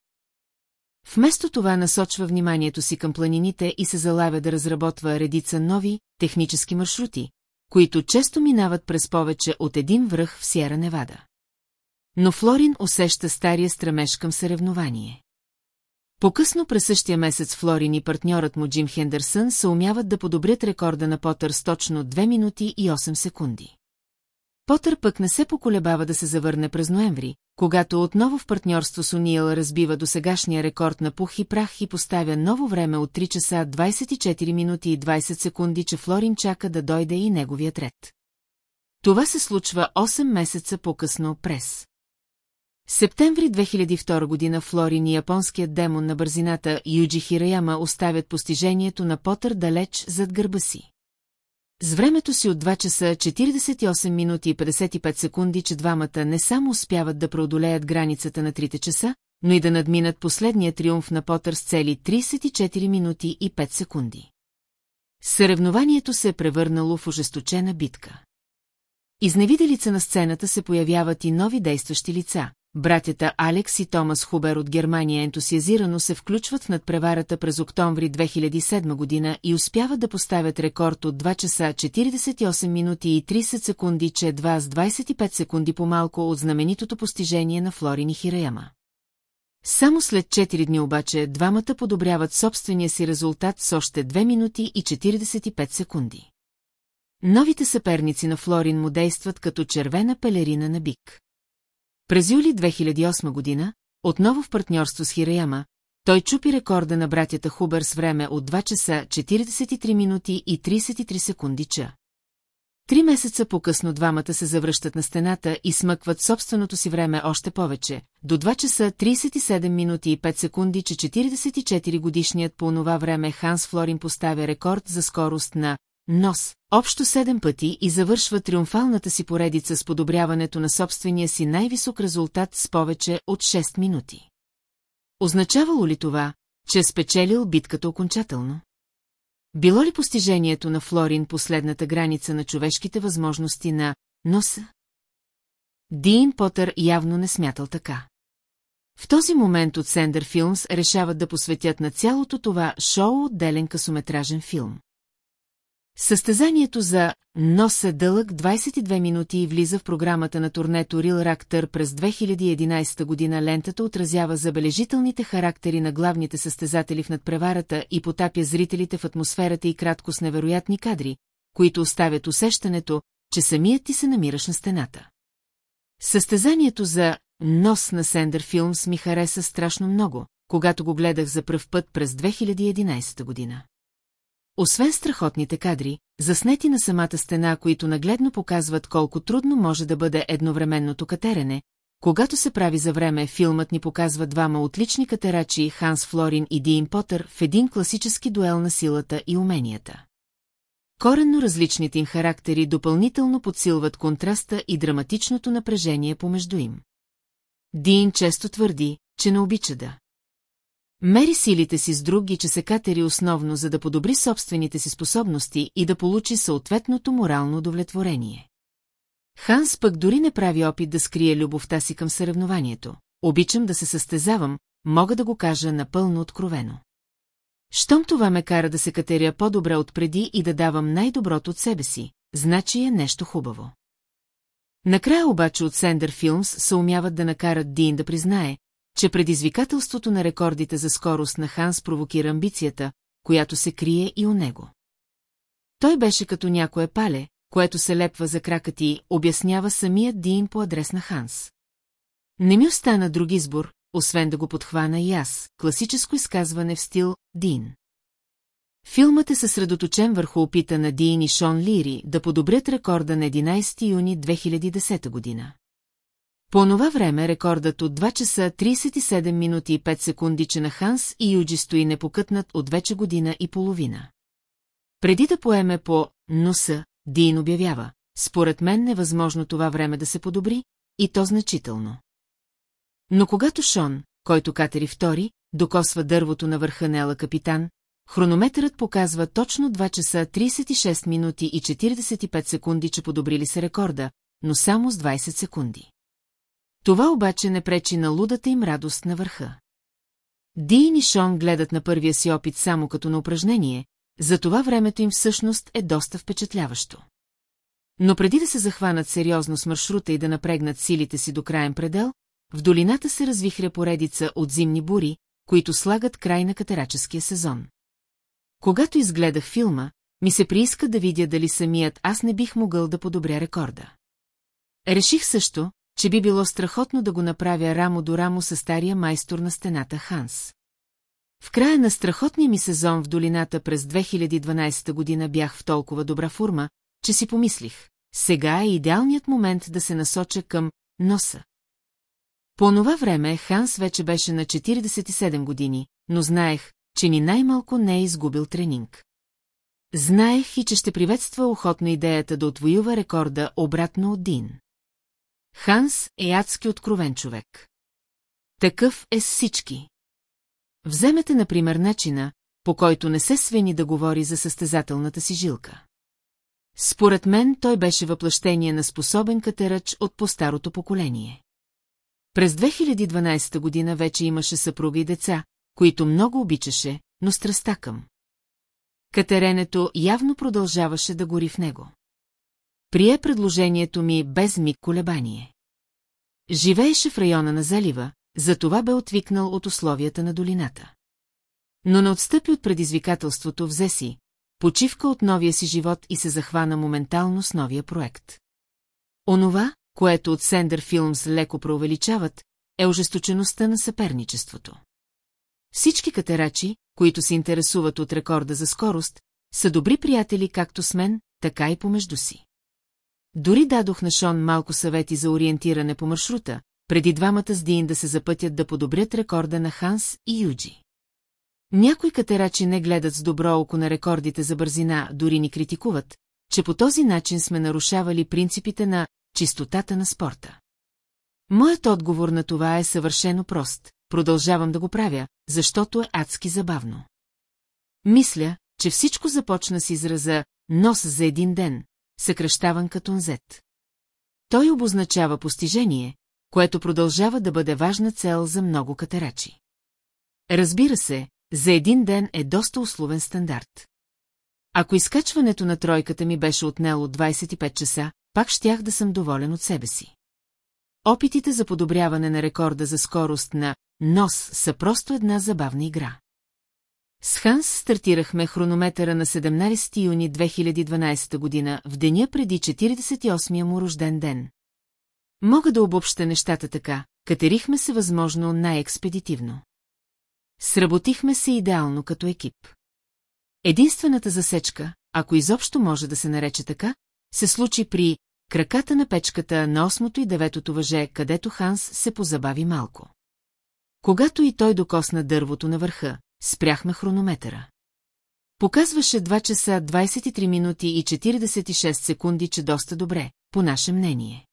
Вместо това насочва вниманието си към планините и се залавя да разработва редица нови, технически маршрути, които често минават през повече от един връх в Сиера Невада. Но Флорин усеща стария стремеж към съревнование. По-късно през същия месец Флорин и партньорът му Джим Хендерсън се умяват да подобрят рекорда на Потър с точно 2 минути и 8 секунди. Потър пък не се поколебава да се завърне през ноември, когато отново в партньорство с Униел разбива до сегашния рекорд на пух и прах и поставя ново време от 3 часа 24 минути и 20 секунди, че Флорин чака да дойде и неговият ред. Това се случва 8 месеца по-късно през. Септември 2002 година Флорин и японският демон на бързината Юджи Хираяма оставят постижението на Потър далеч зад гърба си. С времето си от 2 часа 48 минути и 55 секунди, че двамата не само успяват да преодолеят границата на 3 часа, но и да надминат последния триумф на Потър с цели 34 минути и 5 секунди. Съревнованието се е превърнало в ожесточена битка. Изневиделица на сцената се появяват и нови действащи лица, братята Алекс и Томас Хубер от Германия ентусиазирано се включват в надпреварата през октомври 2007 година и успяват да поставят рекорд от 2 часа 48 минути и 30 секунди, че едва с 25 секунди по-малко от знаменитото постижение на Флорин и Хираяма. Само след 4 дни обаче двамата подобряват собствения си резултат с още 2 минути и 45 секунди. Новите съперници на Флорин му действат като червена пелерина на бик. През юли 2008 година, отново в партньорство с Хираяма, той чупи рекорда на братята Хубер с време от 2 часа 43 минути и 33 секунди ча. Три месеца по-късно двамата се завръщат на стената и смъкват собственото си време още повече, до 2 часа 37 минути и 5 секунди, че 44 годишният по това време Ханс Флорин поставя рекорд за скорост на нос, общо седем пъти и завършва триумфалната си поредица с подобряването на собствения си най-висок резултат с повече от 6 минути. Означавало ли това, че е спечелил битката окончателно? Било ли постижението на Флорин последната граница на човешките възможности на носа? Дин Потър явно не смятал така. В този момент от Сендър Филмс решават да посветят на цялото това шоу отделен късометражен филм. Състезанието за «Нос е дълъг» 22 минути и влиза в програмата на турнето Рил Рактър през 2011 година лентата отразява забележителните характери на главните състезатели в надпреварата и потапя зрителите в атмосферата и кратко с невероятни кадри, които оставят усещането, че самият ти се намираш на стената. Състезанието за «Нос» на Сендър Филмс ми хареса страшно много, когато го гледах за пръв път през 2011 година. Освен страхотните кадри, заснети на самата стена, които нагледно показват колко трудно може да бъде едновременното катерене, когато се прави за време, филмът ни показва двама отлични катерачи, Ханс Флорин и Диин Потър, в един класически дуел на силата и уменията. Коренно различните им характери допълнително подсилват контраста и драматичното напрежение помежду им. Дин често твърди, че не обича да. Мери силите си с други, че се катери основно за да подобри собствените си способности и да получи съответното морално удовлетворение. Ханс пък дори не прави опит да скрие любовта си към съревнованието. Обичам да се състезавам, мога да го кажа напълно откровено. Щом това ме кара да се катеря по-добре от преди и да давам най-доброто от себе си, значи е нещо хубаво. Накрая обаче от Сендър Филмс се умяват да накарат Дин да признае, че предизвикателството на рекордите за скорост на Ханс провокира амбицията, която се крие и у него. Той беше като някое пале, което се лепва за крака ти, обяснява самият Дин по адрес на Ханс. Не ми остана друг избор, освен да го подхвана и аз, класическо изказване в стил Дин. Филмът е съсредоточен върху опита на Дин и Шон Лири да подобрят рекорда на 11 юни 2010 година. По това време рекордът от 2 часа 37 минути и 5 секунди, че на Ханс и Юджи стои непокътнат от вече година и половина. Преди да поеме по носа, Дин обявява, според мен невъзможно това време да се подобри, и то значително. Но когато Шон, който катери втори, докосва дървото на върха Нела капитан, хронометърът показва точно 2 часа 36 минути и 45 секунди, че подобрили се рекорда, но само с 20 секунди. Това обаче не пречи на лудата им радост на върха. Дин и Шон гледат на първия си опит само като на упражнение, затова времето им всъщност е доста впечатляващо. Но преди да се захванат сериозно с маршрута и да напрегнат силите си до краен предел, в долината се развихря поредица от зимни бури, които слагат край на катераческия сезон. Когато изгледах филма, ми се прииска да видя дали самият аз не бих могъл да подобря рекорда. Реших също, че би било страхотно да го направя рамо до рамо с стария майстор на стената Ханс. В края на страхотния ми сезон в долината през 2012 година бях в толкова добра форма, че си помислих, сега е идеалният момент да се насоча към носа. По това време Ханс вече беше на 47 години, но знаех, че ни най-малко не е изгубил тренинг. Знаех и, че ще приветства охотно идеята да отвоюва рекорда обратно от Дин. Ханс е адски откровен човек. Такъв е с всички. Вземете, например, начина, по който не се свени да говори за състезателната си жилка. Според мен той беше въплъщение на способен катерач от по-старото поколение. През 2012 година вече имаше съпруга и деца, които много обичаше, но страста към. Катеренето явно продължаваше да гори в него. Прие предложението ми без миг колебание. Живееше в района на залива, затова бе отвикнал от условията на долината. Но не отстъпи от предизвикателството, взе си, почивка от новия си живот и се захвана моментално с новия проект. Онова, което от Сендър Филмс леко преувеличават, е ожесточеността на съперничеството. Всички катерачи, които се интересуват от рекорда за скорост, са добри приятели както с мен, така и помежду си. Дори дадох на Шон малко съвети за ориентиране по маршрута, преди двамата с Дин да се запътят да подобрят рекорда на Ханс и Юджи. Някои катерачи не гледат с добро око на рекордите за бързина, дори ни критикуват, че по този начин сме нарушавали принципите на чистотата на спорта. Моят отговор на това е съвършено прост. Продължавам да го правя, защото е адски забавно. Мисля, че всичко започна с израза «нос за един ден», съкръщаван като нзет. Той обозначава постижение, което продължава да бъде важна цел за много катерачи. Разбира се, за един ден е доста условен стандарт. Ако изкачването на тройката ми беше отнело 25 часа, пак щях да съм доволен от себе си. Опитите за подобряване на рекорда за скорост на нос са просто една забавна игра. С Ханс стартирахме хронометъра на 17 юни 2012 година, в деня преди 48-я му рожден ден. Мога да обобща нещата така, катерихме се възможно най-експедитивно. Сработихме се идеално като екип. Единствената засечка, ако изобщо може да се нарече така, се случи при краката на печката на осмото и деветото въже, където Ханс се позабави малко. Когато и той докосна дървото на върха, спряхме хронометъра. Показваше 2 часа 23 минути и 46 секунди, че доста добре, по наше мнение.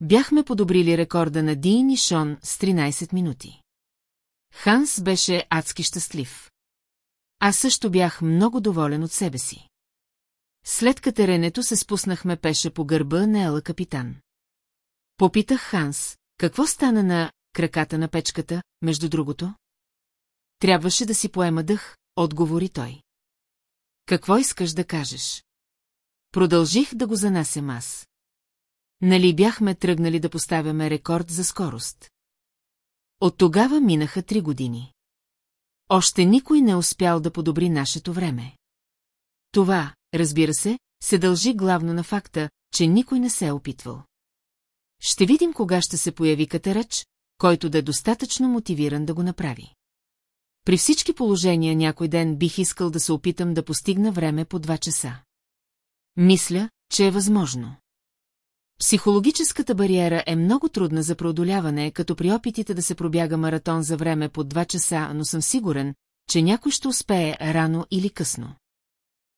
Бяхме подобрили рекорда на Дин и Шон с 13 минути. Ханс беше адски щастлив. Аз също бях много доволен от себе си. След катеренето се спуснахме пеше по гърба на Ела капитан. Попитах Ханс, какво стана на краката на печката, между другото? Трябваше да си поема дъх, отговори той. Какво искаш да кажеш? Продължих да го занасям аз. Нали бяхме тръгнали да поставяме рекорд за скорост? От тогава минаха три години. Още никой не успял да подобри нашето време. Това, разбира се, се дължи главно на факта, че никой не се е опитвал. Ще видим кога ще се появи катерач, който да е достатъчно мотивиран да го направи. При всички положения някой ден бих искал да се опитам да постигна време по два часа. Мисля, че е възможно. Психологическата бариера е много трудна за преодоляване, като при опитите да се пробяга маратон за време по два часа, но съм сигурен, че някой ще успее рано или късно.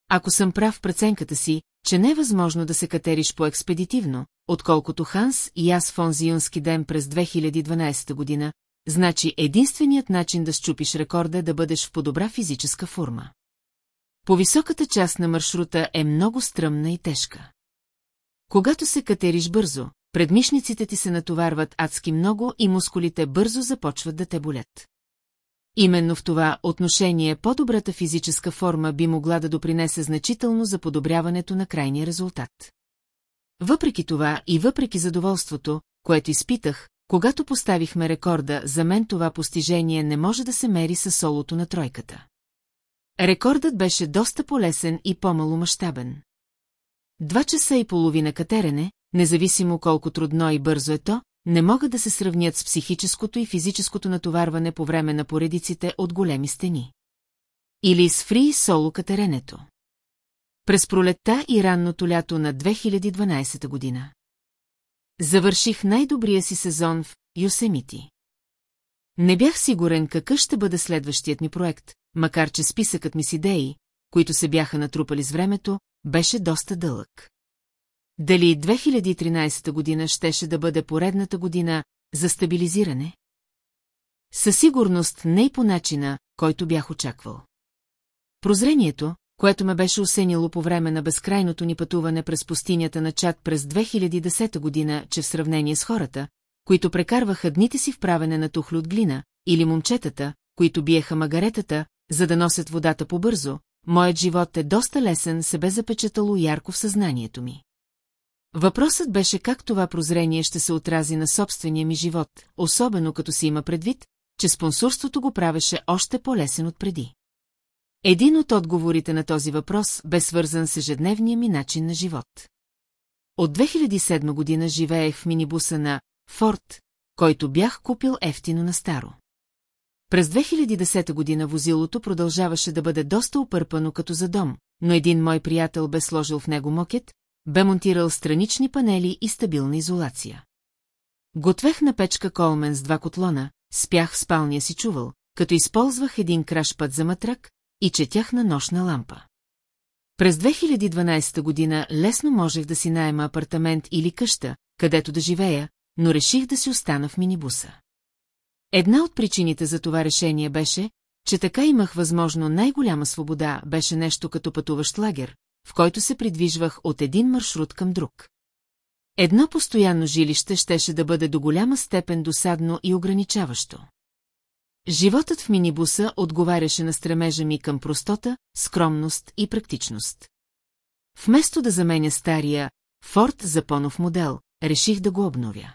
Ако съм прав в преценката си, че не е възможно да се катериш по-експедитивно, отколкото Ханс и аз в онзи юнски ден през 2012 година, значи единственият начин да щупиш рекорда е да бъдеш в по-добра физическа форма. По високата част на маршрута е много стръмна и тежка. Когато се катериш бързо, предмишниците ти се натоварват адски много и мускулите бързо започват да те болят. Именно в това отношение по-добрата физическа форма би могла да допринесе значително за подобряването на крайния резултат. Въпреки това и въпреки задоволството, което изпитах, когато поставихме рекорда, за мен това постижение не може да се мери с солото на тройката. Рекордът беше доста полесен и по-маломащабен. Два часа и половина катерене, независимо колко трудно и бързо е то, не могат да се сравнят с психическото и физическото натоварване по време на поредиците от големи стени. Или с фри соло катеренето. През пролетта и ранното лято на 2012 година. Завърших най-добрия си сезон в Юсемити. Не бях сигурен какъв ще бъде следващият ми проект, макар че списъкът ми с идеи, които се бяха натрупали с времето, беше доста дълъг. Дали 2013 година щеше да бъде поредната година за стабилизиране? Със сигурност не и по начина, който бях очаквал. Прозрението, което ме беше осенило по време на безкрайното ни пътуване през пустинята на Чад през 2010 година, че в сравнение с хората, които прекарваха дните си в правене на тухли от глина, или момчетата, които биеха магаретата, за да носят водата побързо, моят живот е доста лесен, се бе запечатало ярко в съзнанието ми. Въпросът беше как това прозрение ще се отрази на собствения ми живот, особено като си има предвид, че спонсорството го правеше още по-лесен от преди. Един от отговорите на този въпрос бе свързан с ежедневния ми начин на живот. От 2007 година живеех в минибуса на Форд, който бях купил ефтино на старо. През 2010 година возилото продължаваше да бъде доста опърпано като за дом, но един мой приятел бе сложил в него мокет, бе монтирал странични панели и стабилна изолация. Готвех на печка Колмен с два котлона, спях в спалния си чувал, като използвах един краш път за матрак и четях на нощна лампа. През 2012 година лесно можех да си найема апартамент или къща, където да живея, но реших да си остана в минибуса. Една от причините за това решение беше, че така имах възможно най-голяма свобода, беше нещо като пътуващ лагер, в който се придвижвах от един маршрут към друг. Едно постоянно жилище щеше да бъде до голяма степен досадно и ограничаващо. Животът в минибуса отговаряше на стремежа ми към простота, скромност и практичност. Вместо да заменя стария Форд за понов модел, реших да го обновя.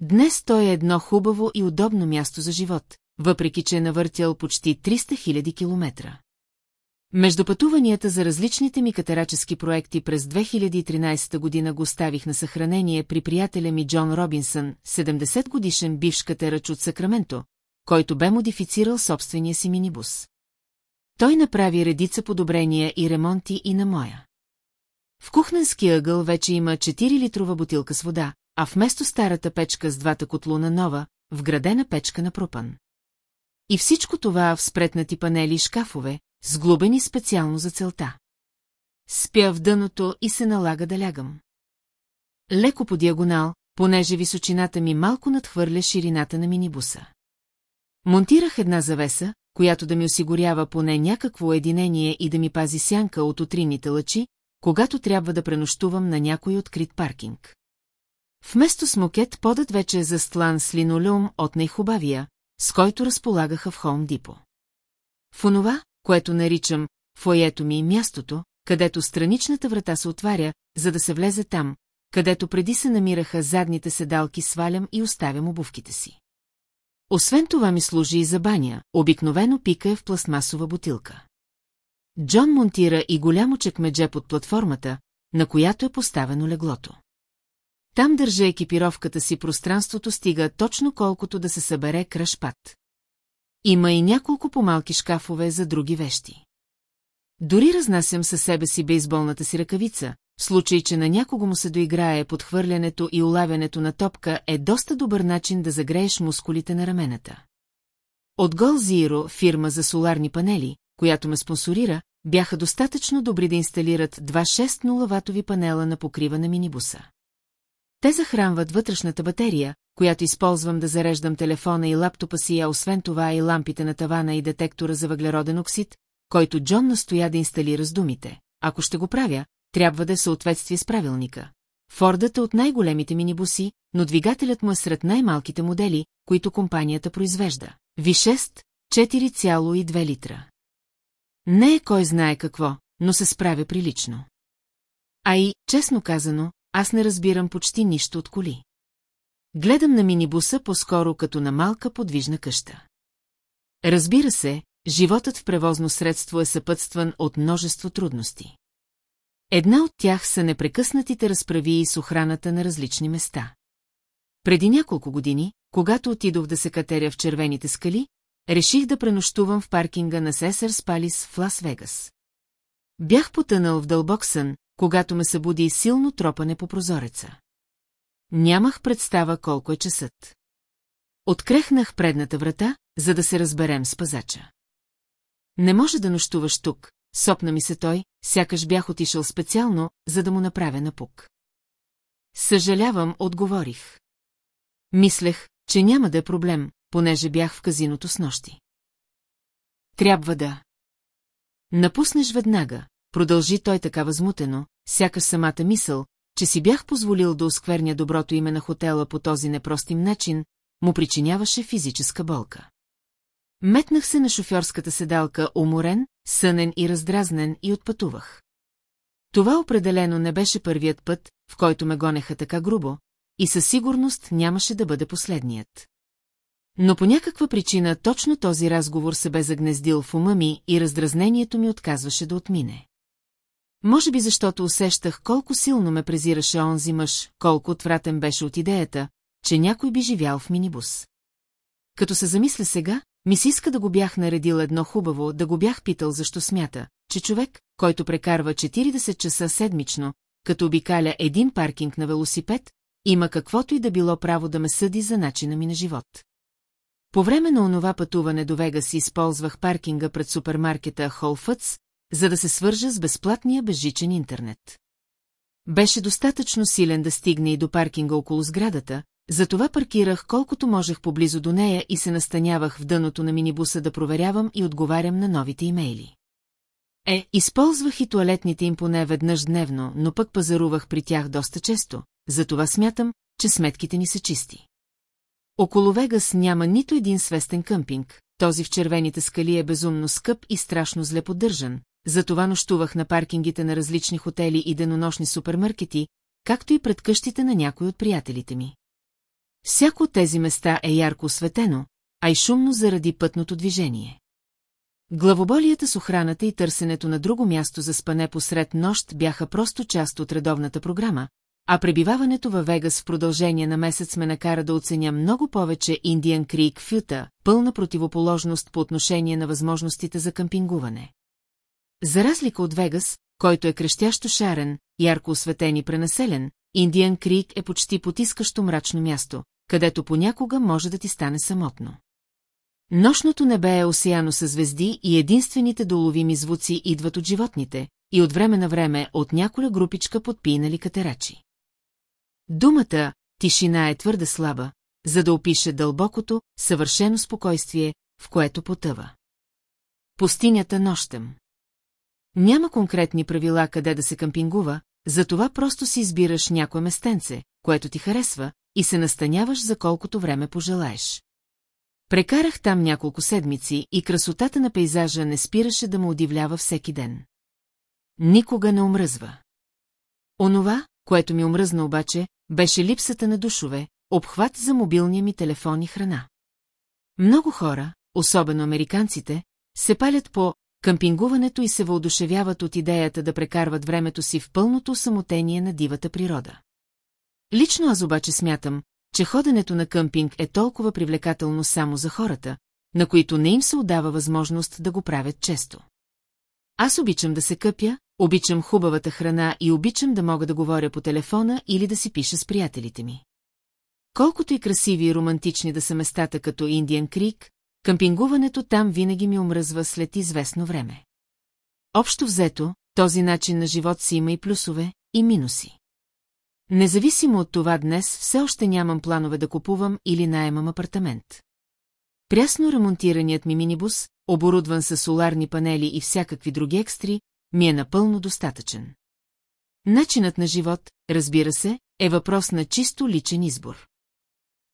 Днес той е едно хубаво и удобно място за живот, въпреки че е навъртял почти 300 000 километра. Между пътуванията за различните ми катерачески проекти през 2013 година го оставих на съхранение при приятеля ми Джон Робинсън, 70 годишен бивш катерач от Сакраменто, който бе модифицирал собствения си минибус. Той направи редица подобрения и ремонти и на моя. В кухненския ъгъл вече има 4-литрова бутилка с вода, а вместо старата печка с двата котлуна нова, вградена печка на пропан. И всичко това в спретнати панели и шкафове, сглобени специално за целта. Спя в дъното и се налага да лягам. Леко по диагонал, понеже височината ми малко надхвърля ширината на минибуса. Монтирах една завеса, която да ми осигурява поне някакво единение и да ми пази сянка от утринните лъчи, когато трябва да пренощувам на някой открит паркинг. Вместо смокет подът вече е застлан с линолеум от най-хубавия, с който разполагаха в Холм Дипо. В онова, което наричам фоето ми мястото, където страничната врата се отваря, за да се влезе там, където преди се намираха задните седалки, свалям и оставям обувките си. Освен това ми служи и за баня, обикновено пика е в пластмасова бутилка. Джон монтира и голямо чекмедже под платформата, на която е поставено леглото. Там държа екипировката си, пространството стига точно колкото да се събере кръшпат. Има и няколко помалки шкафове за други вещи. Дори разнасям със себе си бейсболната си ръкавица, случай, че на някого му се доиграе подхвърлянето и улавянето на топка е доста добър начин да загрееш мускулите на рамената. От Гол Zero, фирма за соларни панели, която ме спонсорира, бяха достатъчно добри да инсталират два 6-0-ватови панела на покрива на минибуса. Те захранват вътрешната батерия, която използвам да зареждам телефона и лаптопа си, а освен това и лампите на тавана и детектора за въглероден оксид, който Джон настоя да инсталира с думите. Ако ще го правя, трябва да е съответствие с правилника. Фордът е от най-големите минибуси, но двигателят му е сред най-малките модели, които компанията произвежда. V6 4,2 литра. Не е кой знае какво, но се справя прилично. А и, честно казано, аз не разбирам почти нищо от коли. Гледам на минибуса по-скоро като на малка подвижна къща. Разбира се, животът в превозно средство е съпътстван от множество трудности. Една от тях са непрекъснатите разправи с охраната на различни места. Преди няколко години, когато отидох да се катеря в червените скали, реших да пренощувам в паркинга на Сесър Спалис в Лас-Вегас. Бях потънал в дълбок сън, когато ме събуди силно тропане по прозореца. Нямах представа колко е часът. Открехнах предната врата, за да се разберем с пазача. Не може да нощуваш тук, сопна ми се той, сякаш бях отишъл специално, за да му направя напук. Съжалявам, отговорих. Мислех, че няма да е проблем, понеже бях в казиното с нощи. Трябва да. Напуснеш веднага, продължи той така възмутено, сякаш самата мисъл, че си бях позволил да оскверня доброто име на хотела по този непростим начин, му причиняваше физическа болка. Метнах се на шофьорската седалка уморен, сънен и раздразнен и отпътувах. Това определено не беше първият път, в който ме гонеха така грубо, и със сигурност нямаше да бъде последният. Но по някаква причина точно този разговор се бе загнездил в ума ми и раздразнението ми отказваше да отмине. Може би защото усещах колко силно ме презираше онзи мъж, колко отвратен беше от идеята, че някой би живял в минибус. Като се замисля сега, ми се иска да го бях наредил едно хубаво, да го бях питал защо смята, че човек, който прекарва 40 часа седмично, като обикаля един паркинг на велосипед, има каквото и да било право да ме съди за начина ми на живот. По време на онова пътуване до Вегас използвах паркинга пред супермаркета Whole Foods, за да се свържа с безплатния безжичен интернет. Беше достатъчно силен да стигне и до паркинга около сградата, затова паркирах колкото можех поблизо до нея и се настанявах в дъното на минибуса да проверявам и отговарям на новите имейли. Е, използвах и туалетните им поне веднъж дневно, но пък пазарувах при тях доста често, затова смятам, че сметките ни са чисти. Около Вегас няма нито един свестен къмпинг, този в червените скали е безумно скъп и страшно зле поддържан, затова нощувах на паркингите на различни хотели и денонощни супермаркети, както и пред къщите на някой от приятелите ми. Всяко от тези места е ярко осветено, а и шумно заради пътното движение. Главоболията с охраната и търсенето на друго място за спане посред нощ бяха просто част от редовната програма, а пребиваването във Вегас в продължение на месец ме накара да оценя много повече Индиан Крик Фюта, пълна противоположност по отношение на възможностите за кампингуване. За разлика от Вегас, който е крещящо шарен, ярко осветен и пренаселен, Индиан Крик е почти потискащо мрачно място, където понякога може да ти стане самотно. Нощното небе е осияно със звезди и единствените доловими звуци идват от животните и от време на време от няколя групичка подпинали катерачи. Думата «тишина» е твърде слаба, за да опише дълбокото, съвършено спокойствие, в което потъва. Пустинята нощем. Няма конкретни правила къде да се кампингува, затова просто си избираш някое местенце, което ти харесва, и се настаняваш за колкото време пожелаеш. Прекарах там няколко седмици и красотата на пейзажа не спираше да ме удивлява всеки ден. Никога не омръзва. Онова, което ми омръзна обаче, беше липсата на душове, обхват за мобилния ми телефон и храна. Много хора, особено американците, се палят по къмпингуването и се въодушевяват от идеята да прекарват времето си в пълното самотение на дивата природа. Лично аз обаче смятам, че ходенето на къмпинг е толкова привлекателно само за хората, на които не им се отдава възможност да го правят често. Аз обичам да се къпя, обичам хубавата храна и обичам да мога да говоря по телефона или да си пиша с приятелите ми. Колкото и красиви и романтични да са местата като Индиан Крик, къмпингуването там винаги ми омръзва след известно време. Общо взето, този начин на живот си има и плюсове, и минуси. Независимо от това днес все още нямам планове да купувам или наемам апартамент. Прясно ремонтираният ми минибус, оборудван с соларни панели и всякакви други екстри, ми е напълно достатъчен. Начинът на живот, разбира се, е въпрос на чисто личен избор.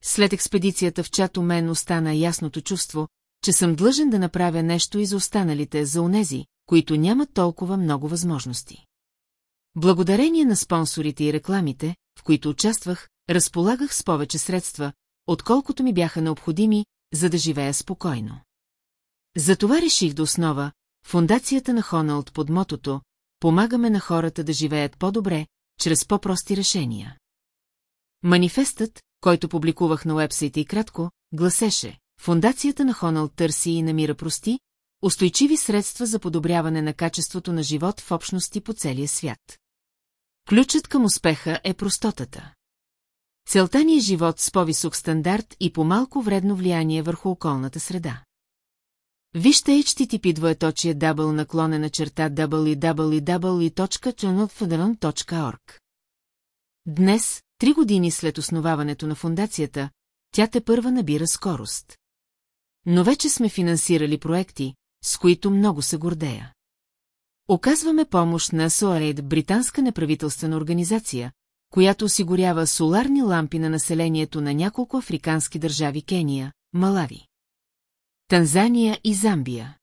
След експедицията в чато мен остана ясното чувство, че съм длъжен да направя нещо и за останалите, за онези, които нямат толкова много възможности. Благодарение на спонсорите и рекламите, в които участвах, разполагах с повече средства, отколкото ми бяха необходими, за да живея спокойно. Затова реших да основа фундацията на Хоналд под мотото «Помагаме на хората да живеят по-добре, чрез по-прости решения». Манифестът, който публикувах на уебсайта и кратко, гласеше Фундацията на Хоналд търси и намира прости, устойчиви средства за подобряване на качеството на живот в общности по целия свят. Ключът към успеха е простотата. Целта ни е живот с по-висок стандарт и по-малко вредно влияние върху околната среда. Вижте HTTP двоеточие дабл наклонена черта www.channelfederal.org Днес, три години след основаването на фундацията, тя те първа набира скорост. Но вече сме финансирали проекти, с които много се гордея. Оказваме помощ на SOARAID, британска неправителствена организация, която осигурява соларни лампи на населението на няколко африкански държави Кения, Малави, Танзания и Замбия.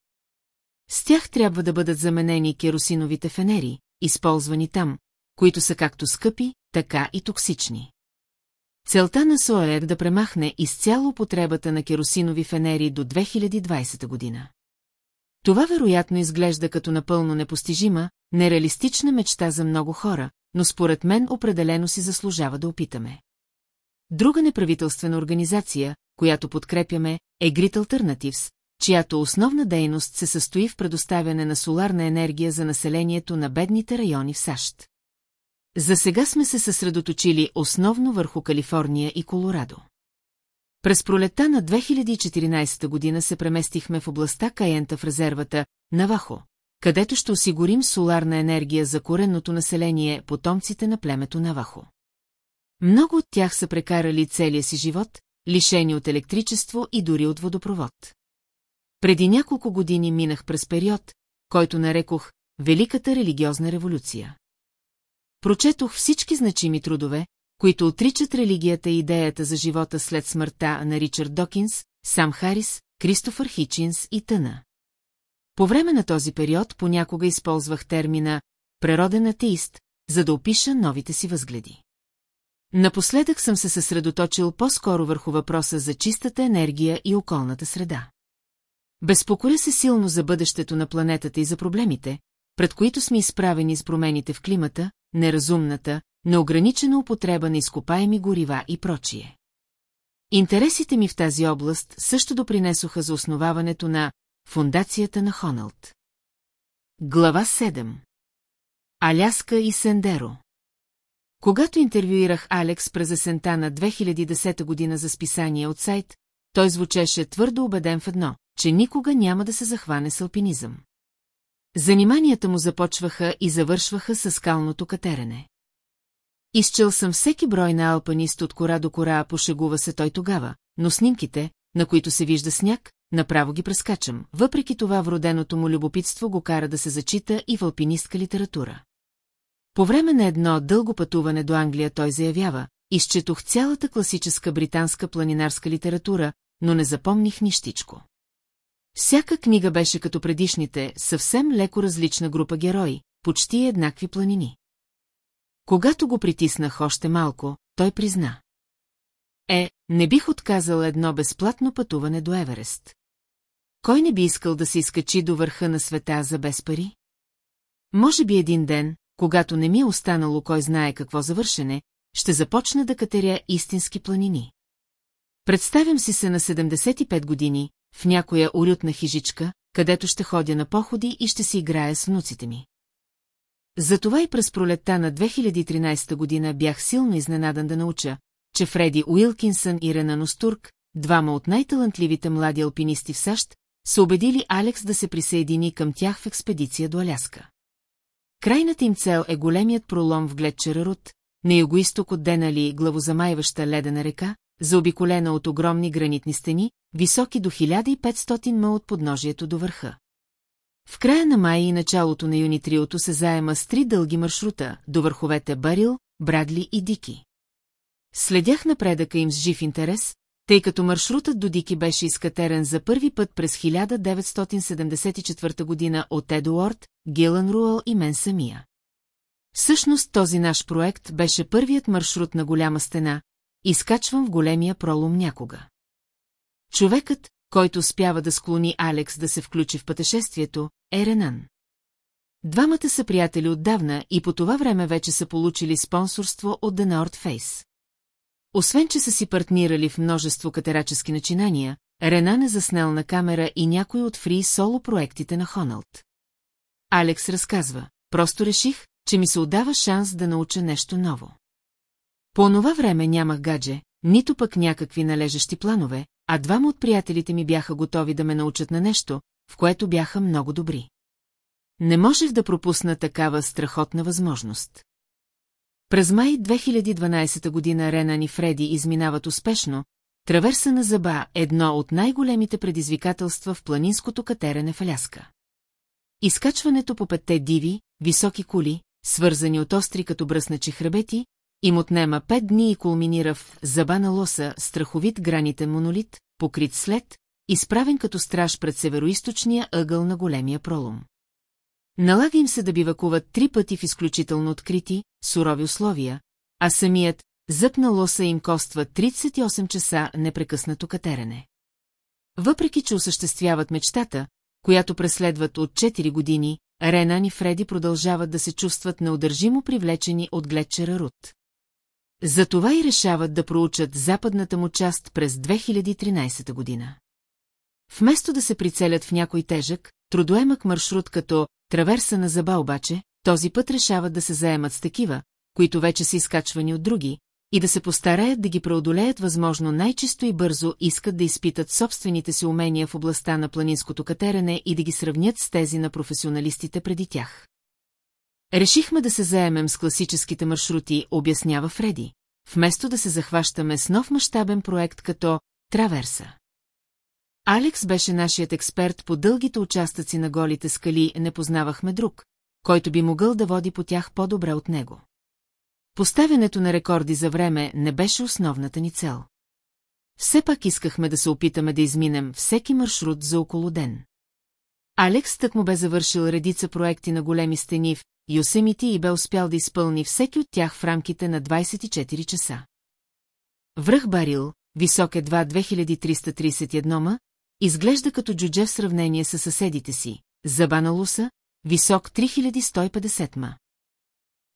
С тях трябва да бъдат заменени керосиновите фенери, използвани там, които са както скъпи, така и токсични. Целта на СОАР е да премахне изцяло употребата на керосинови фенери до 2020 година. Това вероятно изглежда като напълно непостижима, нереалистична мечта за много хора, но според мен определено си заслужава да опитаме. Друга неправителствена организация, която подкрепяме, е Grid Alternatives, чиято основна дейност се състои в предоставяне на соларна енергия за населението на бедните райони в САЩ. За сега сме се съсредоточили основно върху Калифорния и Колорадо. През пролета на 2014 година се преместихме в областта Каента в резервата Навахо, където ще осигурим соларна енергия за коренното население, потомците на племето Навахо. Много от тях са прекарали целия си живот, лишени от електричество и дори от водопровод. Преди няколко години минах през период, който нарекох Великата религиозна революция. Прочетох всички значими трудове, които отричат религията и идеята за живота след смъртта на Ричард Докинс, Сам Харис, Кристофър Хичинс и тъна. По време на този период понякога използвах термина «природен атеист», за да опиша новите си възгледи. Напоследък съм се съсредоточил по-скоро върху въпроса за чистата енергия и околната среда. Безпокоя се силно за бъдещето на планетата и за проблемите, пред които сме изправени с промените в климата, неразумната, неограничена употреба на изкопаеми горива и прочие. Интересите ми в тази област също допринесоха за основаването на Фундацията на Хоналд. Глава 7 Аляска и Сендеро Когато интервюирах Алекс през есента на 2010 година за списание от сайт, той звучеше твърдо убеден в едно, че никога няма да се захване с алпинизъм. Заниманията му започваха и завършваха с скалното катерене. Изчел съм всеки брой на алпанист от кора до кора, пошегува се той тогава, но снимките, на които се вижда сняг, направо ги прескачам. Въпреки това вроденото му любопитство го кара да се зачита и в алпинистка литература. По време на едно дълго пътуване до Англия той заявява, изчетох цялата класическа британска планинарска литература, но не запомних нищичко. Всяка книга беше като предишните, съвсем леко различна група герои, почти еднакви планини. Когато го притиснах още малко, той призна. Е, не бих отказал едно безплатно пътуване до Еверест. Кой не би искал да се изкачи до върха на света за без пари? Може би един ден, когато не ми е останало кой знае какво завършене, ще започна да катеря истински планини. Представям си се на 75 години, в някоя урютна хижичка, където ще ходя на походи и ще си играя с внуците ми. Затова и през пролетта на 2013 година бях силно изненадан да науча, че Фреди Уилкинсън и Ренан Остурк, двама от най-талантливите млади алпинисти в САЩ, са убедили Алекс да се присъедини към тях в експедиция до Аляска. Крайната им цел е големият пролом в гледчера Рут, на югоисток от Денали главозамайваща ледена река, заобиколена от огромни гранитни стени, високи до 1500 м от подножието до върха. В края на май и началото на юни триото се заема с три дълги маршрута до върховете Барил, Брадли и Дики. Следях напредъка им с жив интерес, тъй като маршрутът до Дики беше изкатерен за първи път през 1974 година от Едуард, Гилан Руал и мен самия. Всъщност този наш проект беше първият маршрут на голяма стена, изкачвам в големия пролом някога. Човекът, който успява да склони Алекс да се включи в пътешествието, е Ренан. Двамата са приятели отдавна и по това време вече са получили спонсорство от The North Face. Освен, че са си партнирали в множество катерачески начинания, Ренан е заснел на камера и някой от фри соло проектите на Хоналд. Алекс разказва, просто реших, че ми се отдава шанс да науча нещо ново. По онова време нямах гадже, нито пък някакви належащи планове, а двама от приятелите ми бяха готови да ме научат на нещо, в което бяха много добри. Не можех да пропусна такава страхотна възможност. През май 2012 година Ренан и Фреди изминават успешно, траверса на Заба е едно от най-големите предизвикателства в планинското катерене в Аляска. Изкачването по петте диви, високи кули, свързани от остри като бръсначи хребети, им отнема пет дни и кулминира в Заба на Лоса, страховит гранитен монолит, покрит след, изправен като страж пред североисточния ъгъл на големия пролом. Налага им се да бивакуват три пъти в изключително открити, сурови условия, а самият зъб на лоса им коства 38 часа непрекъснато катерене. Въпреки, че осъществяват мечтата, която преследват от 4 години, Ренан и Фреди продължават да се чувстват неудържимо привлечени от гледчера Рут. Затова и решават да проучат западната му част през 2013 година. Вместо да се прицелят в някой тежък, трудоемък маршрут като траверса на зъба обаче, този път решават да се заемат с такива, които вече са изкачвани от други, и да се постараят да ги преодолеят възможно най-чисто и бързо искат да изпитат собствените си умения в областта на планинското катерене и да ги сравнят с тези на професионалистите преди тях. Решихме да се заемем с класическите маршрути, обяснява Фреди, вместо да се захващаме с нов мащабен проект като Траверса. Алекс беше нашият експерт по дългите участъци на голите скали, не познавахме друг, който би могъл да води по тях по-добре от него. Поставянето на рекорди за време не беше основната ни цел. Все пак искахме да се опитаме да изминем всеки маршрут за около ден. Алекс тък му бе завършил редица проекти на големи стени в Йосемити и бе успял да изпълни всеки от тях в рамките на 24 часа. Връх Барил, висок едва 2331 ма, изглежда като джудже в сравнение с съседите си, Забана Луса, висок 3150 ма.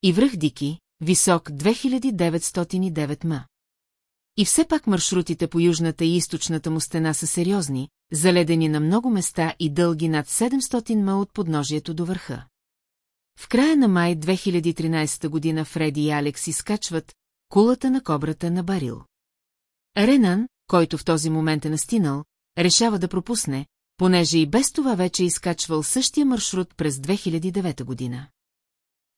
И връх Дики, висок 2909 м. И все пак маршрутите по южната и източната му стена са сериозни, заледени на много места и дълги над 700 м от подножието до върха. В края на май 2013 година Фреди и Алекс изкачват кулата на кобрата на Барил. Ренан, който в този момент е настинал, решава да пропусне, понеже и без това вече е изкачвал същия маршрут през 2009 година.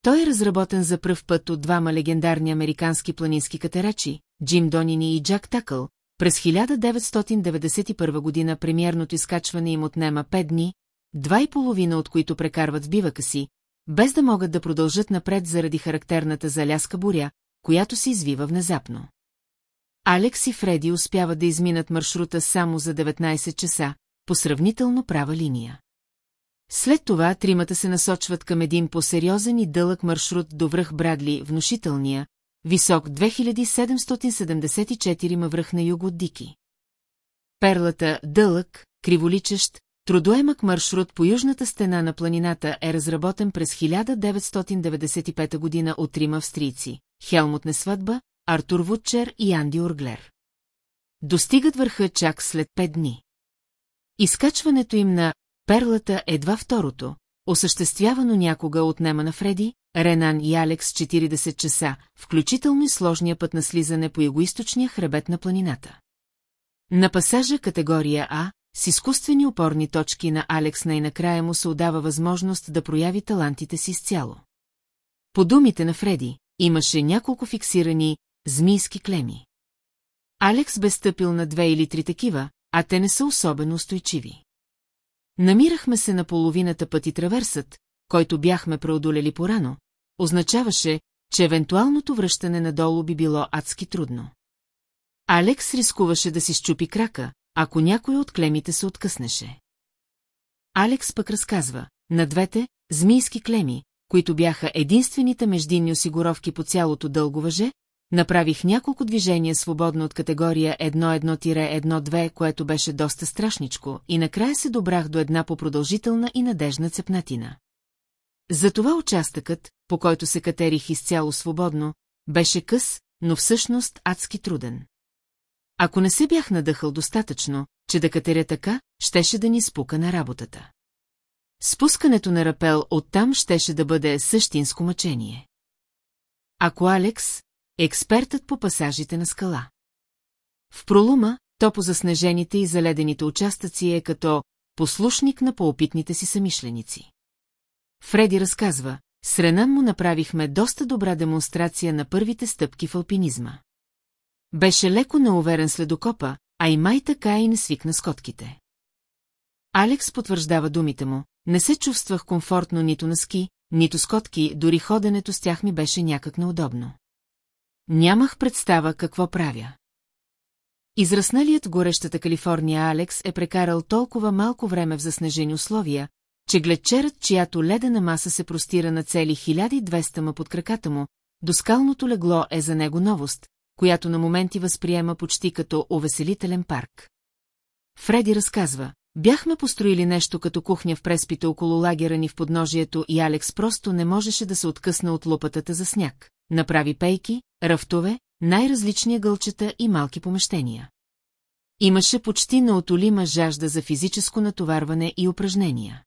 Той е разработен за пръв път от двама легендарни американски планински катерачи, Джим Донини и Джак Такъл, през 1991 година премиерното изкачване им отнема 5 дни, два и половина от които прекарват в бивака си, без да могат да продължат напред заради характерната заляска буря, която се извива внезапно. Алекс и Фреди успяват да изминат маршрута само за 19 часа, по сравнително права линия. След това тримата се насочват към един по-сериозен и дълъг маршрут до връх Брадли, внушителния, висок 2774 ма връх на юго от Дики. Перлата, дълъг, криволичещ, трудоемък маршрут по южната стена на планината е разработен през 1995 година от трима австрийци – Хелмут Несватба, Артур Вудчер и Анди Орглер. Достигат върха чак след пет дни. Изкачването им на Перлата едва второто, осъществявано някога отнема на Фреди, Ренан и Алекс 40 часа, включително и сложния път на слизане по егоисточния хребет на планината. На пасажа категория А, с изкуствени опорни точки на Алекс най-накрая му се отдава възможност да прояви талантите си изцяло. По думите на Фреди, имаше няколко фиксирани змийски клеми. Алекс бе стъпил на две или три такива, а те не са особено устойчиви. Намирахме се на половината пъти траверсът, който бяхме преодолели порано, означаваше, че евентуалното връщане надолу би било адски трудно. Алекс рискуваше да си щупи крака, ако някой от клемите се откъснеше. Алекс пък разказва, на двете, змийски клеми, които бяха единствените междинни осигуровки по цялото дълго въже, Направих няколко движения свободно от категория 1-1-1-2, което беше доста страшничко, и накрая се добрах до една по-продължителна и надежна цепнатина. Затова участъкът, по който се катерих изцяло свободно, беше къс, но всъщност адски труден. Ако не се бях надъхал достатъчно, че да катеря така, щеше да ни спука на работата. Спускането на рапел оттам щеше да бъде същинско мъчение. Ако Алекс, експертът по пасажите на скала. В пролума, то по заснежените и заледените участъци е като послушник на поопитните си самишленици. Фреди разказва, с Ренан му направихме доста добра демонстрация на първите стъпки в алпинизма. Беше леко неуверен следокопа, а и май така и не свикна с котките. Алекс потвърждава думите му, не се чувствах комфортно нито на ски, нито с котки, дори ходенето с тях ми беше някак неудобно. Нямах представа какво правя. Израсналият горещата Калифорния Алекс е прекарал толкова малко време в заснежени условия, че гледчерът, чиято ледена маса се простира на цели 1200 ма под краката му, до скалното легло е за него новост, която на моменти възприема почти като увеселителен парк. Фреди разказва, бяхме построили нещо като кухня в преспите около лагера ни в подножието и Алекс просто не можеше да се откъсна от лопатата за сняг. Направи пейки, рафтове, най-различни гълчета и малки помещения. Имаше почти неотолима жажда за физическо натоварване и упражнения.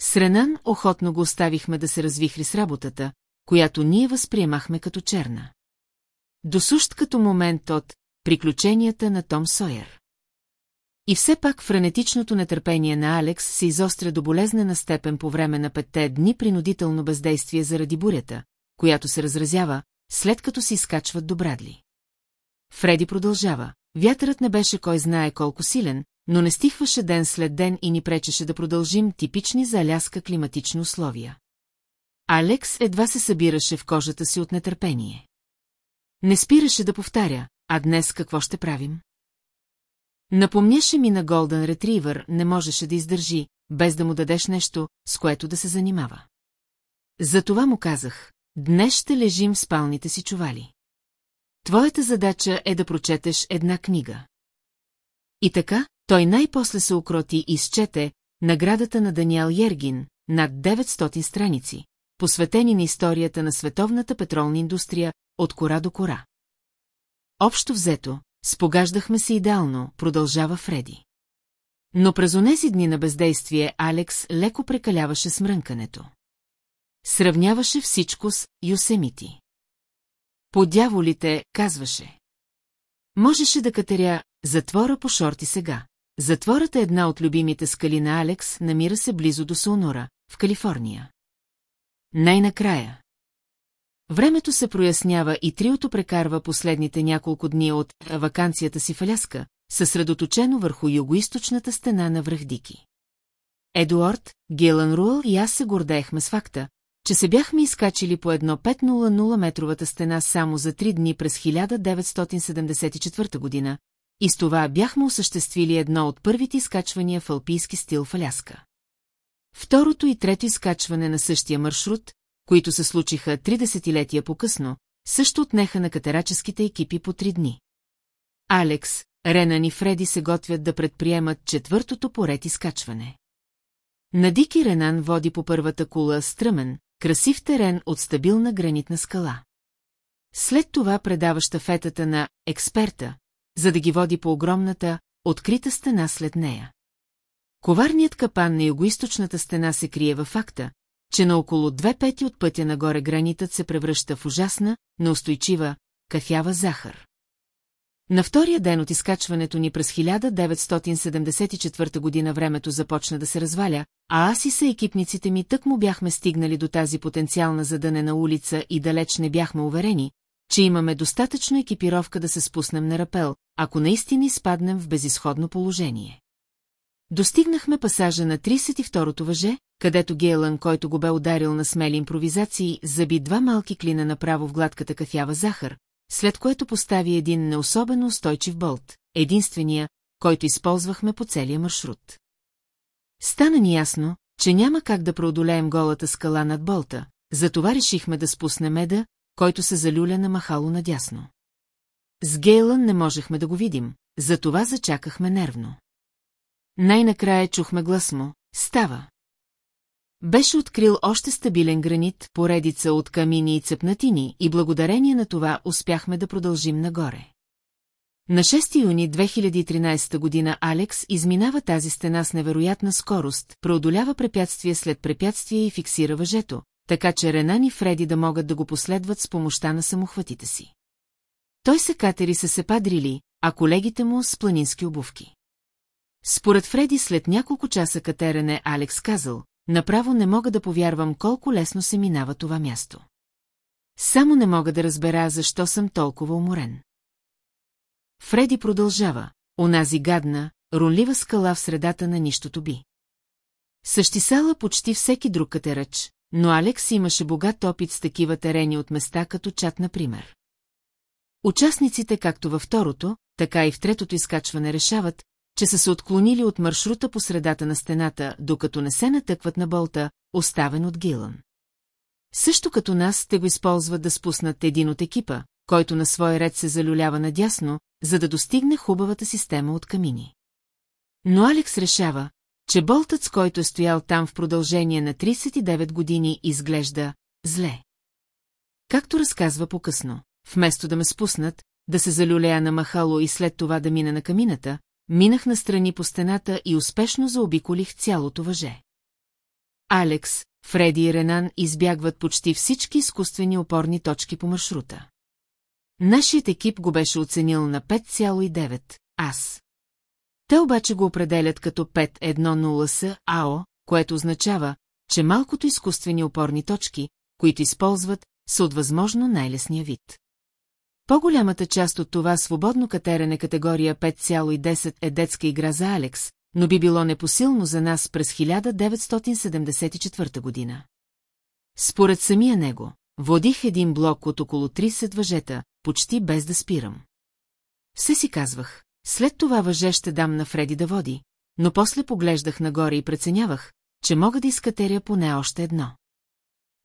С Ренан охотно го оставихме да се развихри с работата, която ние възприемахме като черна. Досущ като момент от приключенията на Том Сойер. И все пак френетичното нетърпение на Алекс се изостря до болезнена степен по време на петте дни принудително бездействие заради бурята, която се разразява, след като се изкачват до Брадли. Фреди продължава. Вятърът не беше кой знае колко силен, но не стихваше ден след ден и ни пречеше да продължим типични за Аляска климатични условия. Алекс едва се събираше в кожата си от нетърпение. Не спираше да повтаря, а днес какво ще правим? Напомняше ми на Голден Ретривър, не можеше да издържи, без да му дадеш нещо, с което да се занимава. Затова му казах, днес ще лежим в спалните си чували. Твоята задача е да прочетеш една книга. И така, той най-после се укроти и изчете наградата на Даниел Йергин, над 900 страници, посветени на историята на световната петролна индустрия от кора до кора. Общо взето, спогаждахме се идеално, продължава Фреди. Но през онези дни на бездействие Алекс леко прекаляваше с мрънкането. Сравняваше всичко с Юсемити. По дяволите, казваше. Можеше да катеря затвора по шорти сега. Затворът е една от любимите скали на Алекс, намира се близо до Сонора, в Калифорния. Най-накрая. Времето се прояснява и триото прекарва последните няколко дни от вакансията си в Аляска, съсредоточено върху югоисточната стена на Връхдики. Едуард, Гелан Руъл и аз се гордеехме с факта, че се бяхме изкачили по едно 500 метровата стена само за три дни през 1974 година, и с това бяхме осъществили едно от първите изкачвания в алпийски стил в Аляска. Второто и трето изкачване на същия маршрут, които се случиха три десетилетия по-късно, също отнеха на катераческите екипи по три дни. Алекс, Ренан и Фреди се готвят да предприемат четвъртото поред изкачване. На Дики Ренан води по първата кула стръмен, красив терен от стабилна гранитна скала. След това предава щафетата на експерта, за да ги води по огромната, открита стена след нея. Коварният капан на югоисточната стена се крие във факта, че на около две пети от пътя нагоре гранитът се превръща в ужасна, неустойчива, кафява захар. На втория ден от изкачването ни през 1974 година времето започна да се разваля, а аз и са екипниците ми тък му бяхме стигнали до тази потенциална задънена улица и далеч не бяхме уверени, че имаме достатъчно екипировка да се спуснем на рапел, ако наистина изпаднем в безисходно положение. Достигнахме пасажа на 32-то въже, където Гейлън, който го бе ударил на смели импровизации, заби два малки клина направо в гладката кафява захар, след което постави един неособено устойчив болт, единствения, който използвахме по целия маршрут. Стана ни ясно, че няма как да преодолеем голата скала над болта, затова решихме да спуснем меда, който се залюля на махало надясно. С Гейлън не можехме да го видим, затова зачакахме нервно. Най-накрая чухме глас му, става. Беше открил още стабилен гранит, поредица от камини и цепнатини и благодарение на това успяхме да продължим нагоре. На 6 юни 2013 година Алекс изминава тази стена с невероятна скорост, преодолява препятствие след препятствие и фиксира въжето, така че Ренан и Фреди да могат да го последват с помощта на самохватите си. Той се катери с сепадрили, а колегите му с планински обувки. Според Фреди след няколко часа катерене Алекс казал, направо не мога да повярвам колко лесно се минава това място. Само не мога да разбера защо съм толкова уморен. Фреди продължава, онази гадна, рунлива скала в средата на нищото би. Същисала почти всеки друг катерач, но Алекс имаше богат опит с такива терени от места като чат, например. Участниците както във второто, така и в третото изкачване решават, че са се отклонили от маршрута по средата на стената, докато не се натъкват на болта, оставен от Гилън. Също като нас те го използват да спуснат един от екипа, който на свой ред се залюлява надясно, за да достигне хубавата система от камини. Но Алекс решава, че болтът, с който е стоял там в продължение на 39 години, изглежда зле. Както разказва по-късно, вместо да ме спуснат, да се залюлея на махало и след това да мина на камината, минах настрани по стената и успешно заобиколих цялото въже. Алекс, Фреди и Ренан избягват почти всички изкуствени опорни точки по маршрута. Нашият екип го беше оценил на 5,9, аз. Те обаче го определят като 5-1-0 с АО, което означава, че малкото изкуствени опорни точки, които използват, са от възможно най-лесния вид. По-голямата част от това свободно катерене категория 5,10 е детска игра за Алекс, но би било непосилно за нас през 1974 година. Според самия него, водих един блок от около 30 въжета, почти без да спирам. Все си казвах, след това въже ще дам на Фреди да води, но после поглеждах нагоре и преценявах, че мога да изкатеря поне още едно.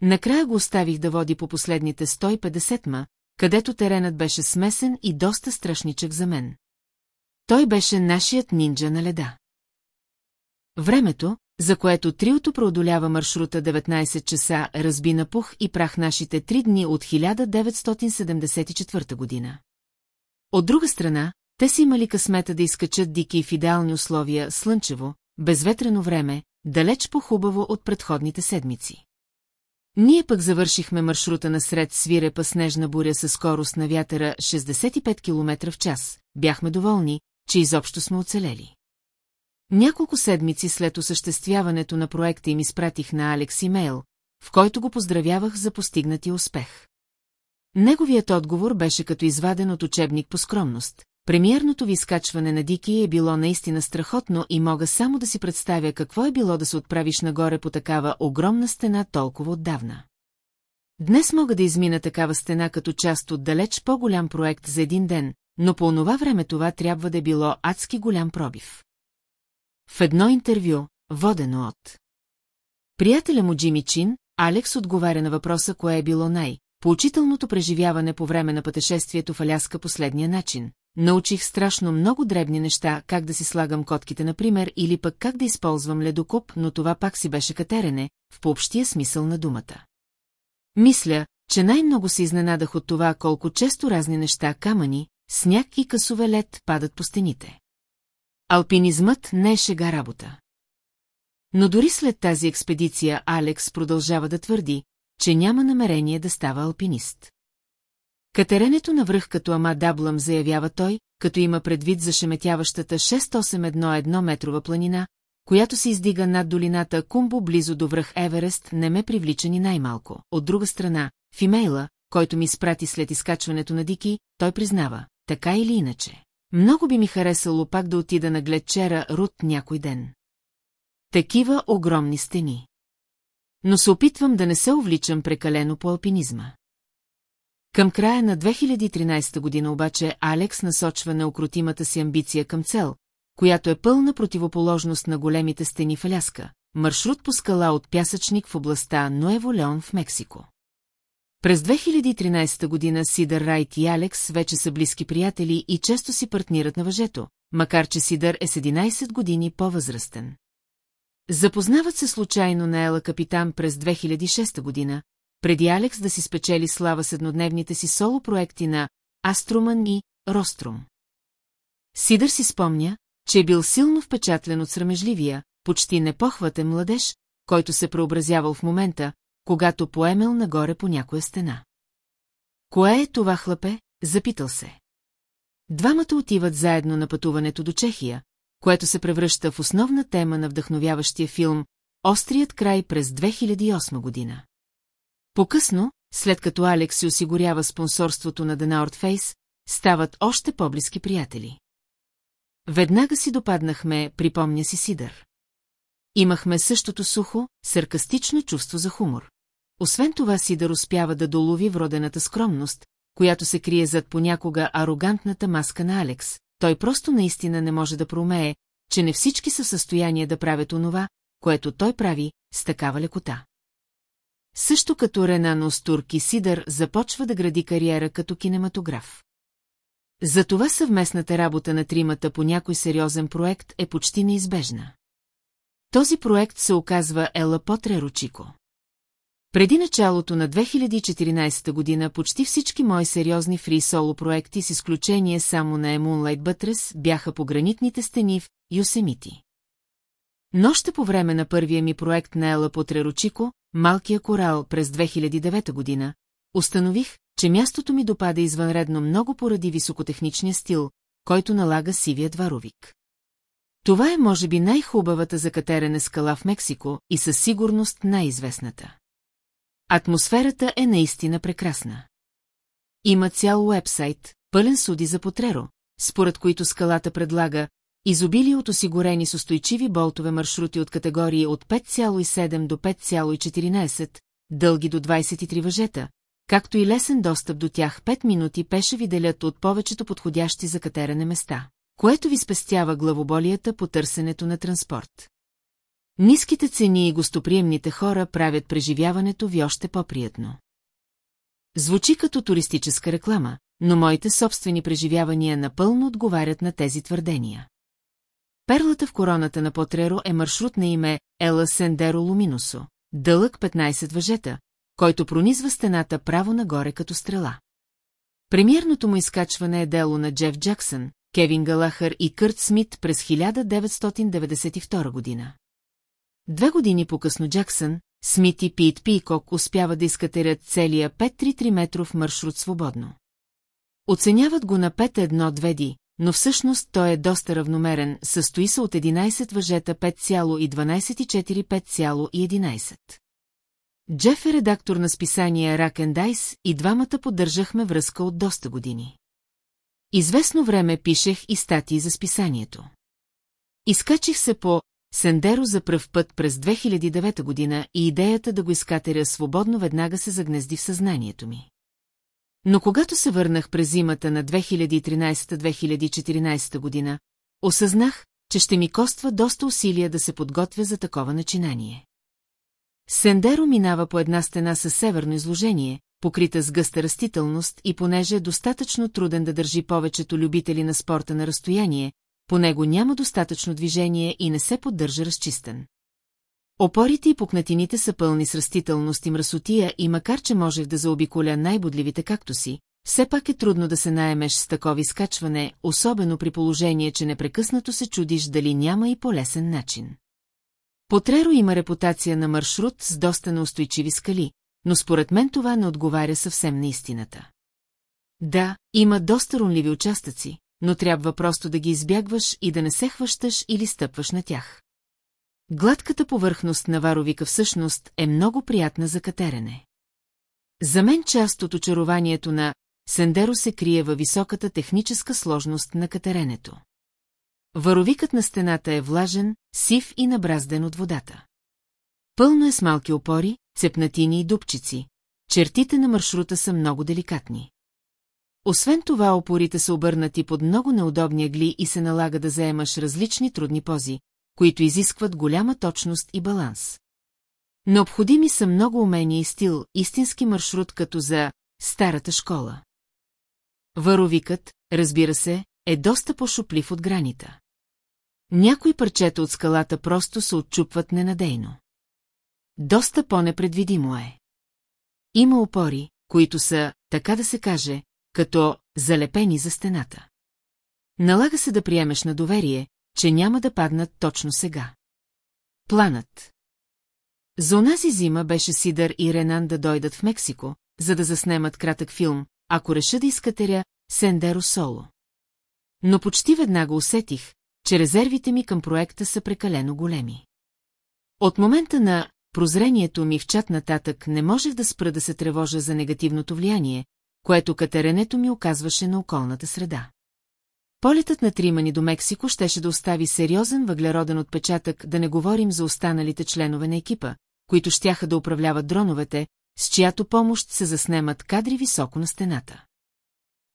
Накрая го оставих да води по последните 150 ма, където теренът беше смесен и доста страшничък за мен. Той беше нашият нинджа на леда. Времето, за което триото преодолява маршрута 19 часа, разби на пух и прах нашите три дни от 1974 година. От друга страна, те си имали късмета да изкачат дики в идеални условия, слънчево, безветрено време, далеч по-хубаво от предходните седмици. Ние пък завършихме маршрута насред свирепа снежна буря със скорост на вятъра 65 км в час. Бяхме доволни, че изобщо сме оцелели. Няколко седмици след осъществяването на проекта им изпратих на Алекс имейл, в който го поздравявах за постигнатия успех. Неговият отговор беше като изваден от учебник по скромност. Премиерното ви изкачване на Дики е било наистина страхотно и мога само да си представя какво е било да се отправиш нагоре по такава огромна стена толкова отдавна. Днес мога да измина такава стена като част от далеч по-голям проект за един ден, но по онова време това трябва да е било адски голям пробив. В едно интервю, водено от приятеля му Джими Чин, Алекс отговаря на въпроса, кое е било най- поучителното преживяване по време на пътешествието в Аляска последния начин. Научих страшно много дребни неща, как да си слагам котките, например, или пък как да използвам ледокоп, но това пак си беше катерене, в пообщия смисъл на думата. Мисля, че най-много се изненадах от това, колко често разни неща, камъни, сняг и късове лед падат по стените. Алпинизмът не е шега работа. Но дори след тази експедиция Алекс продължава да твърди, че няма намерение да става алпинист. Катеренето на връх като Ама Даблъм заявява той, като има предвид зашеметяващата 6811 метрова планина, която се издига над долината Кумбо близо до връх Еверест, не ме привлича ни най-малко. От друга страна, в имейла, който ми спрати след изкачването на Дики, той признава, така или иначе. Много би ми харесало пак да отида на гледчера Рут някой ден. Такива огромни стени. Но се опитвам да не се увличам прекалено по алпинизма. Към края на 2013 година обаче Алекс насочва неукротимата си амбиция към цел, която е пълна противоположност на големите стени в Аляска, маршрут по скала от пясъчник в областта Нуево Леон в Мексико. През 2013 година Сидър Райт и Алекс вече са близки приятели и често си партнират на въжето, макар че Сидър е с 11 години по-възрастен. Запознават се случайно на Ела Капитан през 2006 година, преди Алекс да си спечели слава с еднодневните си соло проекти на Аструман и Рострум. Сидър си спомня, че е бил силно впечатлен от срамежливия, почти непохватен младеж, който се преобразявал в момента, когато поемел нагоре по някоя стена. Кое е това хлапе? Запитал се. Двамата отиват заедно на пътуването до Чехия, което се превръща в основна тема на вдъхновяващия филм «Острият край» през 2008 година. По-късно, след като Алекс си осигурява спонсорството на The North Face, стават още по-близки приятели. Веднага си допаднахме, припомня си Сидър. Имахме същото сухо, саркастично чувство за хумор. Освен това Сидър успява да долови вродената скромност, която се крие зад понякога арогантната маска на Алекс. Той просто наистина не може да промее, че не всички са в състояние да правят онова, което той прави, с такава лекота. Също като Ренан Остурки Сидър започва да гради кариера като кинематограф. Затова съвместната работа на тримата по някой сериозен проект е почти неизбежна. Този проект се оказва Ела Потре Ручико. Преди началото на 2014 година почти всички мои сериозни фри соло проекти с изключение само на Moonlight Buttress бяха по гранитните стени в Юсемити. Но по време на първия ми проект на Ела Потрерочико, Малкия корал през 2009 година, установих, че мястото ми допада извънредно много поради високотехничния стил, който налага сивият варовик. Това е може би най-хубавата за катерене скала в Мексико и със сигурност най-известната. Атмосферата е наистина прекрасна. Има цял уебсайт, пълен суди за Потреро, според които скалата предлага изобилие от осигурени с устойчиви болтове маршрути от категории от 5,7 до 5,14, дълги до 23 въжета, както и лесен достъп до тях 5 минути пеше ви делят от повечето подходящи за катерене места, което ви спестява главоболията по търсенето на транспорт. Ниските цени и гостоприемните хора правят преживяването ви още по-приятно. Звучи като туристическа реклама, но моите собствени преживявания напълно отговарят на тези твърдения. Перлата в короната на Потреро е маршрут на име Ела Сендеро Луминусо, дълъг 15 въжета, който пронизва стената право нагоре като стрела. Премиерното му изкачване е дело на Джеф Джаксън, Кевин Галахър и Кърт Смит през 1992 година. Две години по-късно Джаксън, Смит и Пит Пикок успява да изкатерят целия 5-3-3 метров маршрут свободно. Оценяват го на 5-1-2 ди, но всъщност той е доста равномерен, състои се от 11 въжета 5,12 5,11. Джеф е редактор на списание Rack Dice и двамата поддържахме връзка от доста години. Известно време пишех и статии за списанието. Изкачих се по Сендеро за пръв път през 2009 година и идеята да го изкатеря свободно веднага се загнезди в съзнанието ми. Но когато се върнах през зимата на 2013-2014 година, осъзнах, че ще ми коства доста усилия да се подготвя за такова начинание. Сендеро минава по една стена със северно изложение, покрита с гъста растителност и понеже е достатъчно труден да държи повечето любители на спорта на разстояние, по него няма достатъчно движение и не се поддържа разчистен. Опорите и пукнатините са пълни с растителност и мръсотия и макар, че можех да заобиколя най-бодливите си, все пак е трудно да се наемеш с такови скачване, особено при положение, че непрекъснато се чудиш дали няма и по-лесен начин. Потреро има репутация на маршрут с доста неустойчиви скали, но според мен това не отговаря съвсем на истината. Да, има доста рунливи участъци, но трябва просто да ги избягваш и да не се хващаш или стъпваш на тях. Гладката повърхност на варовика всъщност е много приятна за катерене. За мен част от очарованието на Сендеро се крие във високата техническа сложност на катеренето. Варовикът на стената е влажен, сив и набразден от водата. Пълно е с малки опори, цепнатини и дупчици. Чертите на маршрута са много деликатни. Освен това, опорите са обърнати под много неудобни агли и се налага да заемаш различни трудни пози, които изискват голяма точност и баланс. Необходими са много умения и стил, истински маршрут като за старата школа. Варовикът, разбира се, е доста по-шуплив от гранита. Някои парчета от скалата просто се отчупват ненадейно. Доста по-непредвидимо е. Има опори, които са, така да се каже, като залепени за стената. Налага се да приемеш на доверие, че няма да паднат точно сега. Планът За онази зима беше Сидър и Ренан да дойдат в Мексико, за да заснемат кратък филм, ако реша да изкатеря Сендеро Соло. Но почти веднага усетих, че резервите ми към проекта са прекалено големи. От момента на прозрението ми в чат нататък не можех да спра да се тревожа за негативното влияние, което катеренето ми оказваше на околната среда. Полетът на Тримани до Мексико щеше да остави сериозен въглероден отпечатък, да не говорим за останалите членове на екипа, които щяха да управляват дроновете, с чиято помощ се заснемат кадри високо на стената.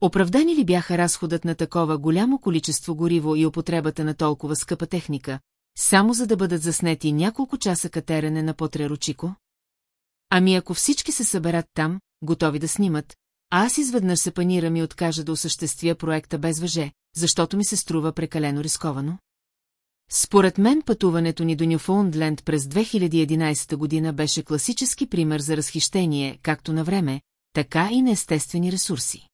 Оправдани ли бяха разходът на такова голямо количество гориво и употребата на толкова скъпа техника, само за да бъдат заснети няколко часа катерене на Потрерочико? Ами ако всички се съберат там, готови да снимат, а аз изведнъж се панирам и откажа да осъществя проекта без въже, защото ми се струва прекалено рисковано? Според мен пътуването ни до Нюфаундленд през 2011 година беше класически пример за разхищение, както на време, така и на естествени ресурси.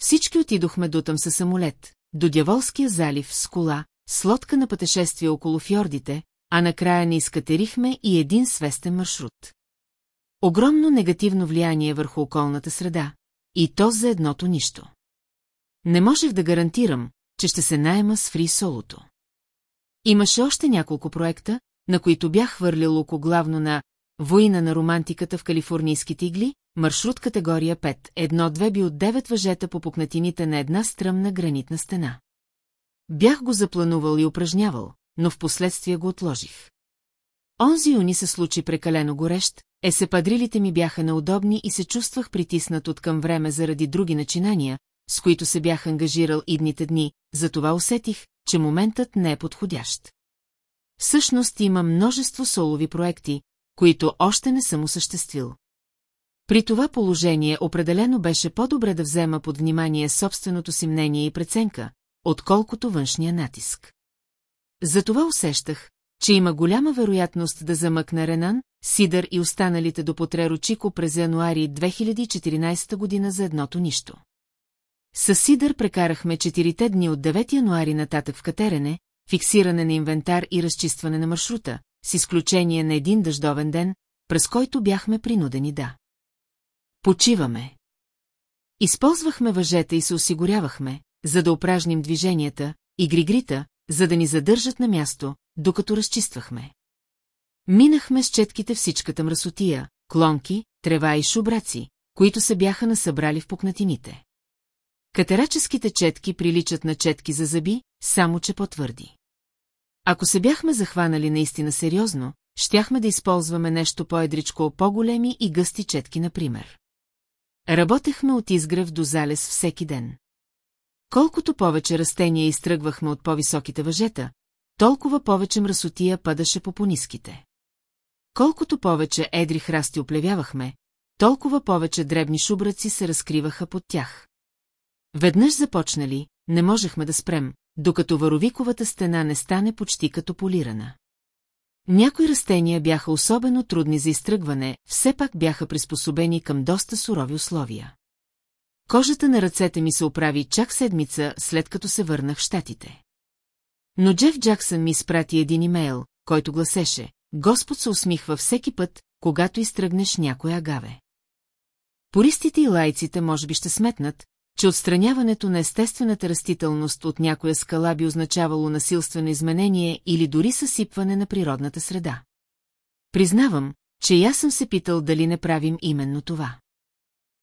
Всички отидохме дотъм със самолет, до Дяволския залив с кола, с лодка на пътешествие около фьордите, а накрая не изкатерихме и един свестен маршрут. Огромно негативно влияние върху околната среда, и то за едното нищо. Не можех да гарантирам, че ще се найема с фри солото. Имаше още няколко проекта, на които бях хвърлил око главно на «Война на романтиката в калифорнийските игли», маршрут категория 5, едно-две би от девет въжета по пукнатините на една стръмна гранитна стена. Бях го запланувал и упражнявал, но в последствие го отложих. Онзи юни се случи прекалено горещ, есепадрилите ми бяха неудобни и се чувствах притиснат от към време заради други начинания, с които се бях ангажирал идните дни, затова усетих, че моментът не е подходящ. Всъщност има множество солови проекти, които още не съм осъществил. При това положение определено беше по-добре да взема под внимание собственото си мнение и преценка, отколкото външния натиск. Затова усещах, че има голяма вероятност да замъкне Ренан, Сидър и останалите до Потреро Чико през януари 2014 година за едното нищо. С Сидър прекарахме четирите дни от 9 януари нататък в Катерене, фиксиране на инвентар и разчистване на маршрута, с изключение на един дъждовен ден, през който бяхме принудени да. Почиваме. Използвахме въжета и се осигурявахме, за да упражним движенията, и григрита, за да ни задържат на място, докато разчиствахме. Минахме с четките всичката мръсотия, клонки, трева и шубраци, които се бяха насъбрали в пукнатините. Катераческите четки приличат на четки за зъби, само че по-твърди. Ако се бяхме захванали наистина сериозно, щяхме да използваме нещо по-едричко, по-големи и гъсти четки, например. Работехме от изгрев до залез всеки ден. Колкото повече растения изтръгвахме от по-високите въжета, толкова повече мръсотия падаше по пониските. Колкото повече едри храсти оплевявахме, толкова повече дребни шубраци се разкриваха под тях. Веднъж започнали, не можехме да спрем, докато варовиковата стена не стане почти като полирана. Някои растения бяха особено трудни за изтръгване, все пак бяха приспособени към доста сурови условия. Кожата на ръцете ми се оправи чак седмица, след като се върнах в щатите. Но Джеф Джаксън ми изпрати един имейл, който гласеше «Господ се усмихва всеки път, когато изтръгнеш някоя агаве». Пористите и лайците може би ще сметнат, че отстраняването на естествената растителност от някоя скала би означавало насилствено изменение или дори съсипване на природната среда. Признавам, че и аз съм се питал дали не правим именно това.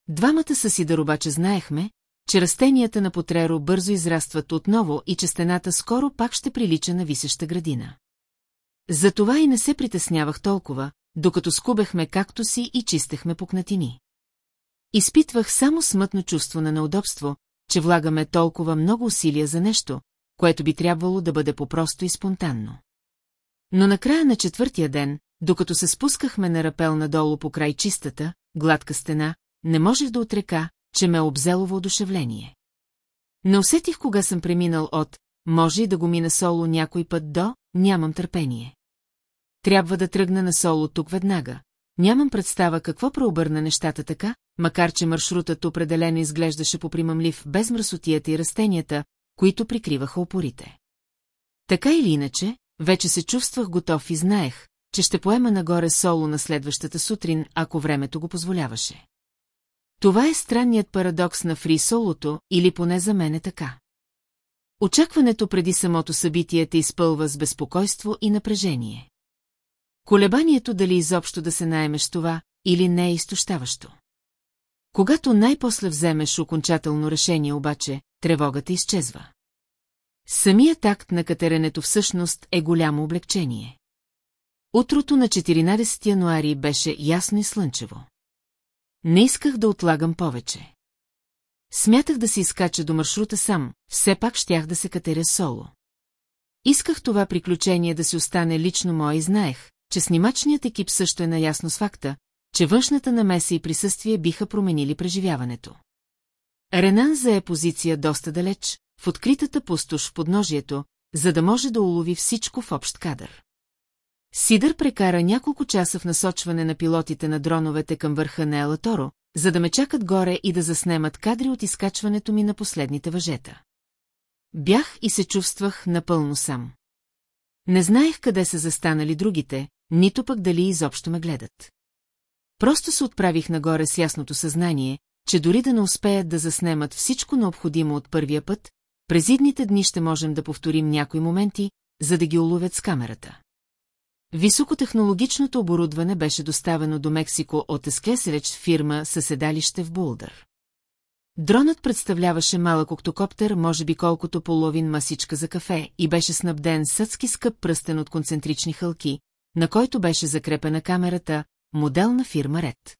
Двамата си обаче знаехме, че растенията на Потреро бързо израстват отново и че стената скоро пак ще прилича на висеща градина. Затова и не се притеснявах толкова, докато скубехме както си и чистехме пукнатини. Изпитвах само смътно чувство на неудобство, че влагаме толкова много усилия за нещо, което би трябвало да бъде по-просто и спонтанно. Но накрая на четвъртия ден, докато се спускахме на рапел надолу по край чистата, гладка стена, не можех да отрека, че ме е обзело въодушевление. Не усетих кога съм преминал от «може и да го мина соло някой път до» «нямам търпение». Трябва да тръгна на соло тук веднага. Нямам представа какво преобърна нещата така, макар че маршрутът определено изглеждаше попримамлив без мръсотията и растенията, които прикриваха опорите. Така или иначе, вече се чувствах готов и знаех, че ще поема нагоре соло на следващата сутрин, ако времето го позволяваше. Това е странният парадокс на фри солото, или поне за мен е така. Очакването преди самото събитие те изпълва с безпокойство и напрежение. Колебанието дали изобщо да се наемеш това, или не е изтощаващо. Когато най-после вземеш окончателно решение обаче, тревогата изчезва. Самият акт на катеренето всъщност е голямо облегчение. Утрото на 14 януари беше ясно и слънчево. Не исках да отлагам повече. Смятах да се изкача до маршрута сам, все пак щях да се катеря соло. Исках това приключение да си остане лично мое и знаех, че снимачният екип също е наясно с факта, че външната намеса и присъствие биха променили преживяването. Ренан зае позиция доста далеч, в откритата пустош в подножието, за да може да улови всичко в общ кадър. Сидър прекара няколко часа в насочване на пилотите на дроновете към върха на Елаторо, за да ме чакат горе и да заснемат кадри от изкачването ми на последните въжета. Бях и се чувствах напълно сам. Не знаех къде са застанали другите, нито пък дали изобщо ме гледат. Просто се отправих нагоре с ясното съзнание, че дори да не успеят да заснемат всичко необходимо от първия път, през идните дни ще можем да повторим някои моменти, за да ги уловят с камерата. Високотехнологичното оборудване беше доставено до Мексико от Ескесереч фирма със седалище в Булдър. Дронът представляваше малък октокоптер, може би колкото половин масичка за кафе, и беше снабден съдски скъп пръстен от концентрични хълки, на който беше закрепена камерата, модел на фирма Ред.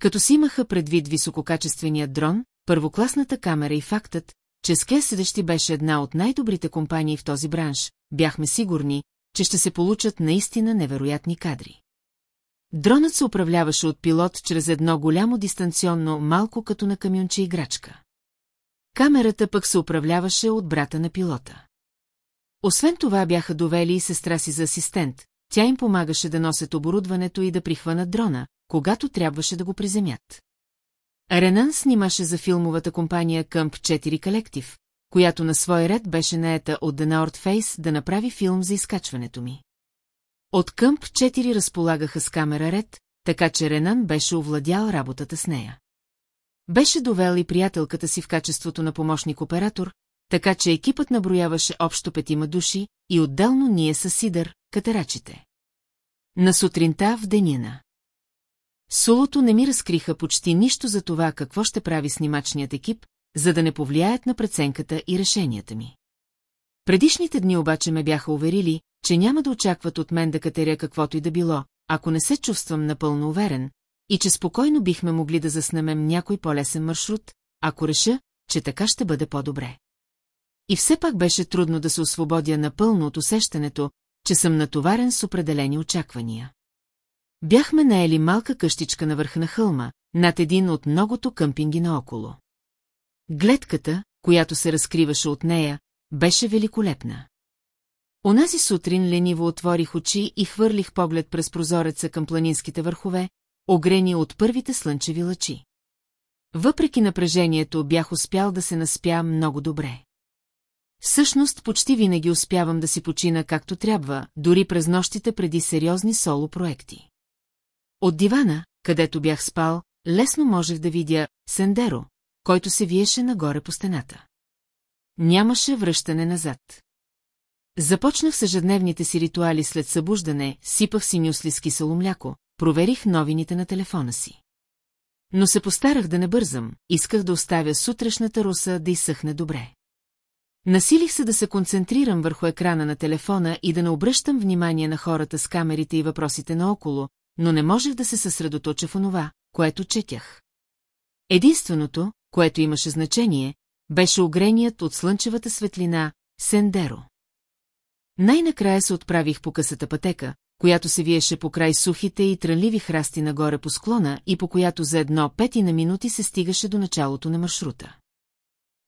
Като си имаха предвид висококачественият дрон, първокласната камера и фактът, че Ске седещи беше една от най-добрите компании в този бранш, бяхме сигурни, че ще се получат наистина невероятни кадри. Дронът се управляваше от пилот чрез едно голямо дистанционно, малко като на камионче играчка. Камерата пък се управляваше от брата на пилота. Освен това бяха довели и сестра си за асистент, тя им помагаше да носят оборудването и да прихванат дрона, когато трябваше да го приземят. Ренан снимаше за филмовата компания Къмп 4 Колектив, която на свой ред беше наета от The North Face да направи филм за изкачването ми. От Къмп 4 разполагаха с камера ред, така че Ренан беше овладял работата с нея. Беше довел и приятелката си в качеството на помощник-оператор, така че екипът наброяваше общо петима души и отделно ние с Сидър, катерачите. На сутринта в денина. Сулото не ми разкриха почти нищо за това какво ще прави снимачният екип, за да не повлияят на преценката и решенията ми. Предишните дни обаче ме бяха уверили, че няма да очакват от мен да катеря каквото и да било, ако не се чувствам напълно уверен, и че спокойно бихме могли да заснемем някой по-лесен маршрут, ако реша, че така ще бъде по-добре. И все пак беше трудно да се освободя напълно от усещането, че съм натоварен с определени очаквания. Бяхме наели малка къщичка на върха на хълма, над един от многото къмпинги наоколо. Гледката, която се разкриваше от нея, беше великолепна. Онази сутрин лениво отворих очи и хвърлих поглед през прозореца към планинските върхове, огрени от първите слънчеви лъчи. Въпреки напрежението бях успял да се наспя много добре. Всъщност почти винаги успявам да си почина както трябва, дори през нощите преди сериозни соло проекти. От дивана, където бях спал, лесно можех да видя Сендеро, който се виеше нагоре по стената. Нямаше връщане назад. Започнах с ежедневните си ритуали след събуждане, сипах си нюсли с кисело мляко, проверих новините на телефона си. Но се постарах да не бързам, исках да оставя сутрешната руса да изсъхне добре. Насилих се да се концентрирам върху екрана на телефона и да не обръщам внимание на хората с камерите и въпросите наоколо, но не можех да се съсредоточа в онова, което четях. Единственото, което имаше значение, беше огреният от слънчевата светлина Сендеро. Най-накрая се отправих по късата пътека, която се виеше по край сухите и трънливи храсти нагоре по склона и по която за едно пети на минути се стигаше до началото на маршрута.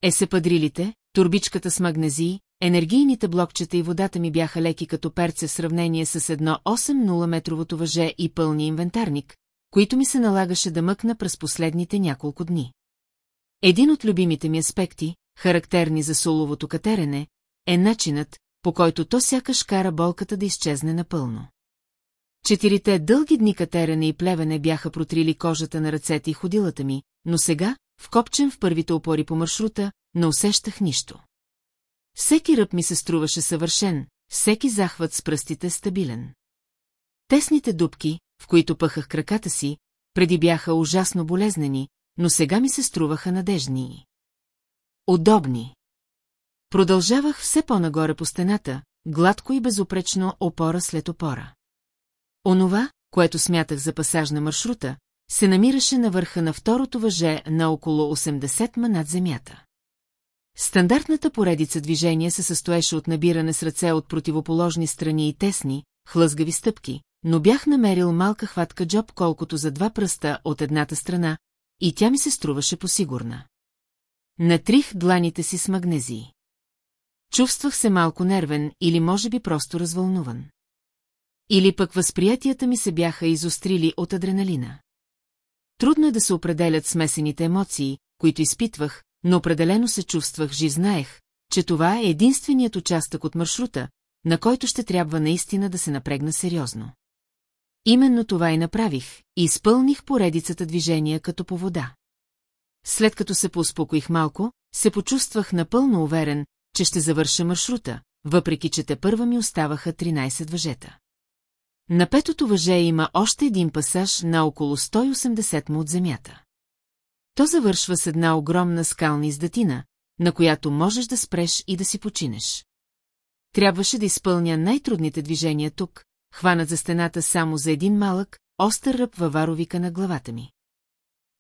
Есепадрилите, турбичката с магнезии, енергийните блокчета и водата ми бяха леки като перце в сравнение с едно 8-0-метровото въже и пълни инвентарник, които ми се налагаше да мъкна през последните няколко дни. Един от любимите ми аспекти, характерни за соловото катерене, е начинът, по който то сякаш кара болката да изчезне напълно. Четирите дълги дни катерене и плевене бяха протрили кожата на ръцете и ходилата ми, но сега, вкопчен в първите опори по маршрута, не усещах нищо. Всеки ръб ми се струваше съвършен, всеки захват с пръстите стабилен. Тесните дубки, в които пъхах краката си, преди бяха ужасно болезнени, но сега ми се струваха надежни. Удобни. Продължавах все по-нагоре по стената, гладко и безопречно опора след опора. Онова, което смятах за пасаж на маршрута, се намираше на върха на второто въже на около 80 ма над земята. Стандартната поредица движение се състоеше от набиране с ръце от противоположни страни и тесни, хлъзгави стъпки, но бях намерил малка хватка джоб колкото за два пръста от едната страна, и тя ми се струваше посигурна. Натрих дланите си с магнезии. Чувствах се малко нервен или може би просто развълнуван. Или пък възприятията ми се бяха изострили от адреналина. Трудно е да се определят смесените емоции, които изпитвах, но определено се чувствах жив, че това е единственият участък от маршрута, на който ще трябва наистина да се напрегна сериозно. Именно това и направих, и изпълних поредицата движения като по вода. След като се поуспокоих малко, се почувствах напълно уверен, че ще завърша маршрута, въпреки че те първа ми оставаха 13 въжета. На петото въже има още един пасаж на около 180 му от земята. То завършва с една огромна скална издатина, на която можеш да спреш и да си починеш. Трябваше да изпълня най-трудните движения тук, хванат за стената само за един малък, остър ръб варовика на главата ми.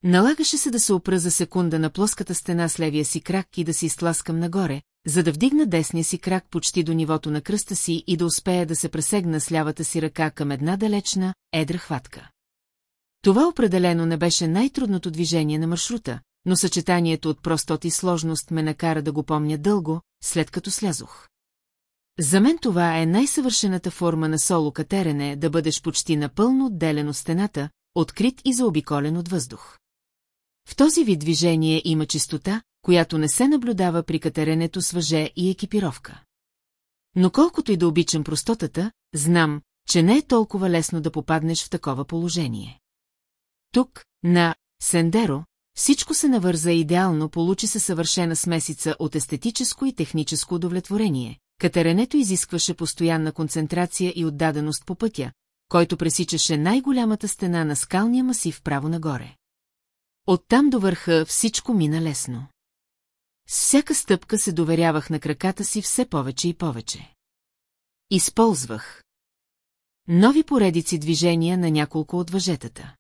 Налагаше се да се опра за секунда на плоската стена с левия си крак и да се изтласкам нагоре, за да вдигна десния си крак почти до нивото на кръста си и да успея да се пресегна с лявата си ръка към една далечна, едра хватка. Това определено не беше най-трудното движение на маршрута, но съчетанието от простот и сложност ме накара да го помня дълго, след като слязох. За мен това е най-съвършената форма на соло катерене да бъдеш почти напълно отделен от стената, открит и заобиколен от въздух. В този вид движение има чистота, която не се наблюдава при катеренето с въже и екипировка. Но колкото и да обичам простотата, знам, че не е толкова лесно да попаднеш в такова положение. Тук, на Сендеро, всичко се навърза идеално, получи се съвършена смесица от естетическо и техническо удовлетворение. Катеренето изискваше постоянна концентрация и отдаденост по пътя, който пресичаше най-голямата стена на скалния масив право нагоре. Оттам до върха всичко мина лесно. С всяка стъпка се доверявах на краката си все повече и повече. Използвах нови поредици движения на няколко от въжетата.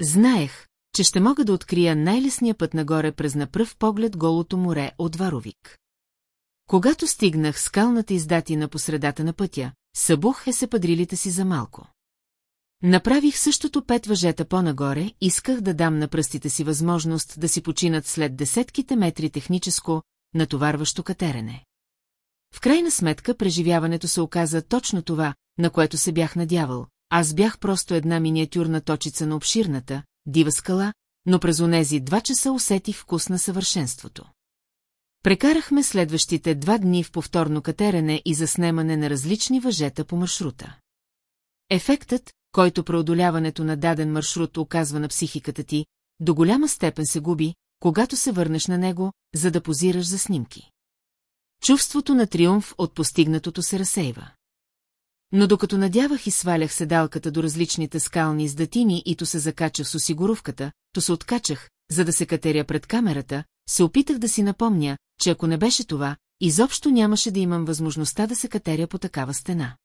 Знаех, че ще мога да открия най-лесния път нагоре през на пръв поглед голото море от Варовик. Когато стигнах скалната издатина по средата на пътя, събух е се падрилите си за малко. Направих същото пет въжета по-нагоре, исках да дам на пръстите си възможност да си починат след десетките метри техническо, натоварващо катерене. В крайна сметка преживяването се оказа точно това, на което се бях надявал. Аз бях просто една миниатюрна точица на обширната, дива скала, но през онези два часа усетих вкус на съвършенството. Прекарахме следващите два дни в повторно катерене и заснемане на различни въжета по маршрута. Ефектът, който преодоляването на даден маршрут оказва на психиката ти, до голяма степен се губи, когато се върнеш на него, за да позираш за снимки. Чувството на триумф от постигнатото се разсейва. Но докато надявах и свалях седалката до различните скални издатини и то се закачах с осигуровката, то се откачах, за да се катеря пред камерата, се опитах да си напомня, че ако не беше това, изобщо нямаше да имам възможността да се катеря по такава стена.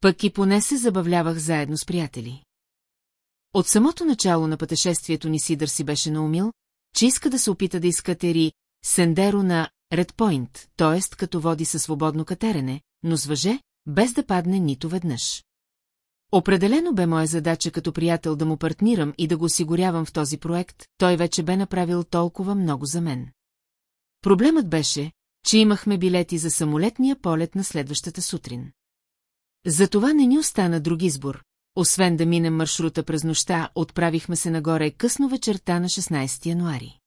Пък и поне се забавлявах заедно с приятели. От самото начало на пътешествието ни Сидър си беше наумил, че иска да се опита да изкатери сендеро на Редпойнт, т.е. като води със свободно катерене, но с въже, без да падне нито веднъж. Определено бе моя задача като приятел да му партнирам и да го осигурявам в този проект, той вече бе направил толкова много за мен. Проблемът беше, че имахме билети за самолетния полет на следващата сутрин. Затова не ни остана друг избор. Освен да минем маршрута през нощта, отправихме се нагоре късно вечерта на 16 януари.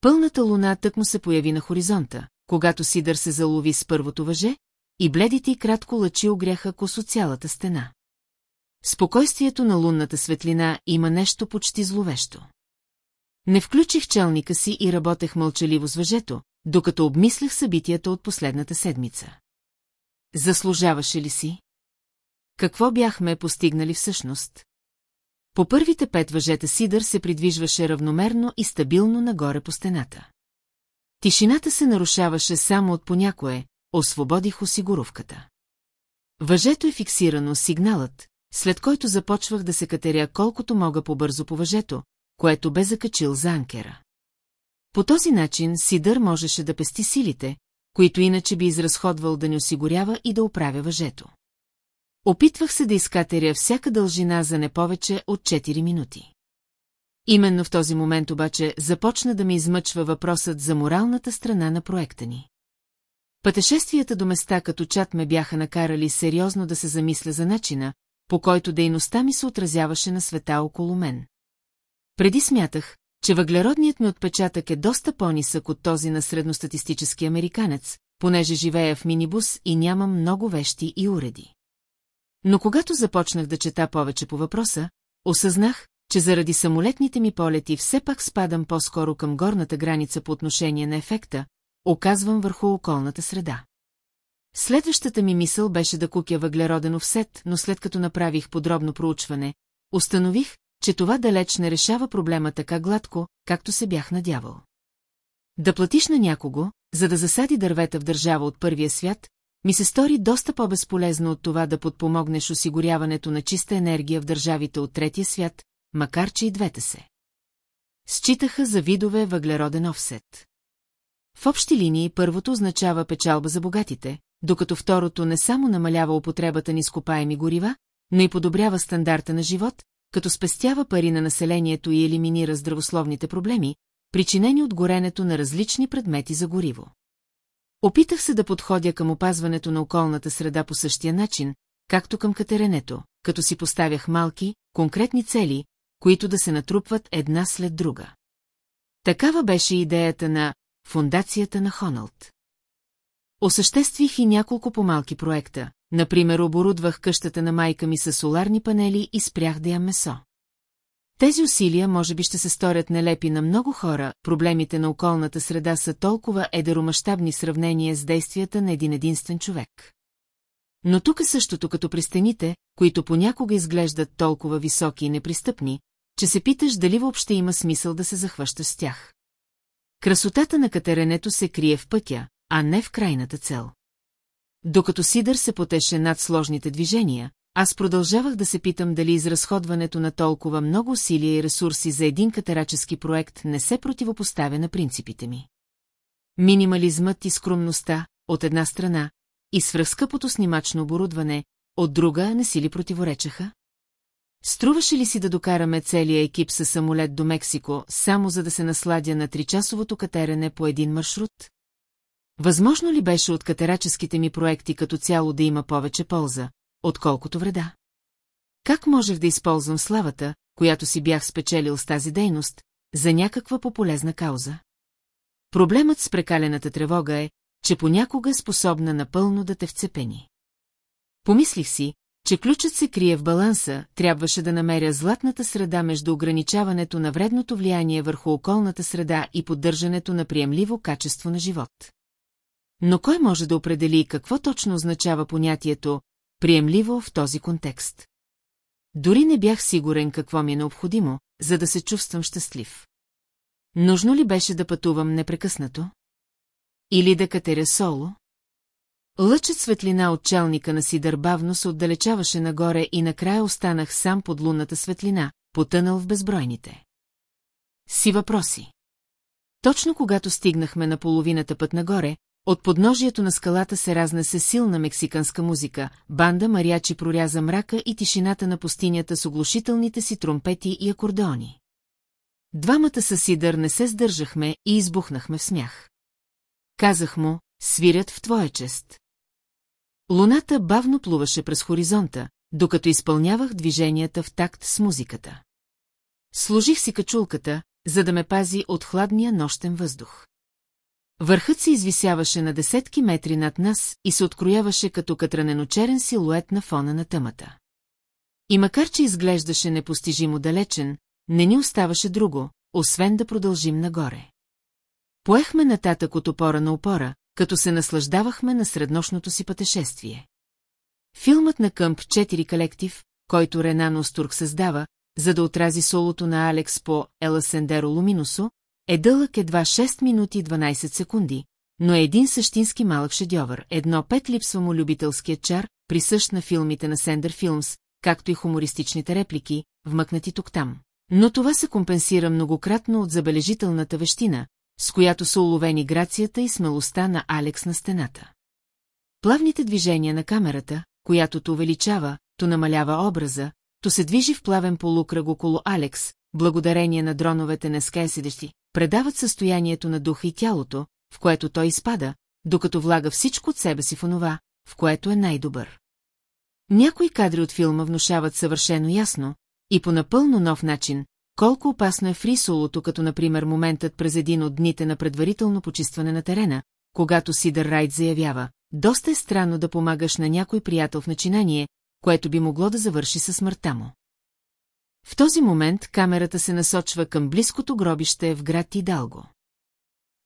Пълната луна тък му се появи на хоризонта, когато Сидър се залови с първото въже, и бледите и кратко лъчи огряха косо цялата стена. Спокойствието на лунната светлина има нещо почти зловещо. Не включих челника си и работех мълчаливо с въжето, докато обмислях събитията от последната седмица. Заслужаваше ли си? Какво бяхме постигнали всъщност? По първите пет въжета Сидър се придвижваше равномерно и стабилно нагоре по стената. Тишината се нарушаваше само от понякое, освободих осигуровката. Въжето е фиксирано сигналът, след който започвах да се катеря колкото мога по-бързо по въжето, което бе закачил за анкера. По този начин Сидър можеше да пести силите, които иначе би изразходвал да ни осигурява и да оправя въжето. Опитвах се да изкатеря всяка дължина за не повече от 4 минути. Именно в този момент обаче започна да ми измъчва въпросът за моралната страна на проекта ни. Пътешествията до места като чат ме бяха накарали сериозно да се замисля за начина, по който дейността ми се отразяваше на света около мен. Преди смятах, че въглеродният ми отпечатък е доста по-нисък от този на средностатистически американец, понеже живея в минибус и нямам много вещи и уреди. Но когато започнах да чета повече по въпроса, осъзнах, че заради самолетните ми полети все пак спадам по-скоро към горната граница по отношение на ефекта, оказвам върху околната среда. Следващата ми мисъл беше да кукя въглероден офсет, но след като направих подробно проучване, установих, че това далеч не решава проблема така гладко, както се бях надявал. Да платиш на някого, за да засади дървета в държава от първия свят, ми се стори доста по-безполезно от това да подпомогнеш осигуряването на чиста енергия в държавите от третия свят, макар че и двете се. Считаха за видове въглероден офсет. В общи линии първото означава печалба за богатите, докато второто не само намалява употребата ни скопаеми горива, но и подобрява стандарта на живот, като спестява пари на населението и елиминира здравословните проблеми, причинени от горенето на различни предмети за гориво. Опитах се да подходя към опазването на околната среда по същия начин, както към катеренето, като си поставях малки, конкретни цели, които да се натрупват една след друга. Такава беше идеята на фундацията на Хоналд. Осъществих и няколко по-малки проекта, например оборудвах къщата на майка ми с соларни панели и спрях да ям месо. Тези усилия може би ще се сторят нелепи на много хора, проблемите на околната среда са толкова едеромащабни сравнение с действията на един единствен човек. Но тук е същото като при стените, които понякога изглеждат толкова високи и непристъпни, че се питаш дали въобще има смисъл да се захващаш с тях. Красотата на катеренето се крие в пътя, а не в крайната цел. Докато Сидър се потеше над сложните движения, аз продължавах да се питам дали изразходването на толкова много усилия и ресурси за един катерачески проект не се противопоставя на принципите ми. Минимализмът и скромността, от една страна, и свръхскъпото снимачно оборудване, от друга не си ли противоречаха? Струваше ли си да докараме целия екип със самолет до Мексико, само за да се насладя на тричасовото катерене по един маршрут? Възможно ли беше от катераческите ми проекти като цяло да има повече полза, отколкото вреда? Как можех да използвам славата, която си бях спечелил с тази дейност, за някаква пополезна кауза? Проблемът с прекалената тревога е, че понякога е способна напълно да те вцепени. Помислих си, че ключът се крие в баланса, трябваше да намеря златната среда между ограничаването на вредното влияние върху околната среда и поддържането на приемливо качество на живот. Но кой може да определи какво точно означава понятието «приемливо» в този контекст? Дори не бях сигурен какво ми е необходимо, за да се чувствам щастлив. Нужно ли беше да пътувам непрекъснато? Или да катеря соло? Лъчът светлина от челника на Сидър бавно се отдалечаваше нагоре и накрая останах сам под лунната светлина, потънал в безбройните. Си въпроси. Точно когато стигнахме на половината път нагоре, от подножието на скалата се разнесе силна мексиканска музика, банда мариачи проряза мрака и тишината на пустинята с оглушителните си тромпети и акордеони. Двамата със Сидър не се сдържахме и избухнахме в смях. Казах му, свирят в твоя чест. Луната бавно плуваше през хоризонта, докато изпълнявах движенията в такт с музиката. Служих си качулката, за да ме пази от хладния нощен въздух. Върхът се извисяваше на десетки метри над нас и се открояваше като катраненочерен силует на фона на тъмата. И макар, че изглеждаше непостижимо далечен, не ни оставаше друго, освен да продължим нагоре. Поехме нататък от опора на опора, като се наслаждавахме на среднощното си пътешествие. Филмът на Къмп 4 колектив, който Ренано Стурк създава, за да отрази солото на Алекс по Еласендеро Луминусо, е дълъг едва 6 минути и 12 секунди, но е един същински малък шедьовър. Едно пет липсва му любителският чар, присъщ на филмите на Сендър Филмс, както и хумористичните реплики, вмъкнати тук-там. Но това се компенсира многократно от забележителната вещина, с която са уловени грацията и смелостта на Алекс на стената. Плавните движения на камерата, която то увеличава, то намалява образа, то се движи в плавен полукръг около Алекс, благодарение на дроновете на скайседещи, предават състоянието на духа и тялото, в което той изпада, докато влага всичко от себе си в онова, в което е най-добър. Някои кадри от филма внушават съвършено ясно и по напълно нов начин, колко опасно е фрисолото, като например моментът през един от дните на предварително почистване на терена, когато Сидър Райт заявява, доста е странно да помагаш на някой приятел в начинание, което би могло да завърши със смъртта му. В този момент камерата се насочва към близкото гробище в град Идалго.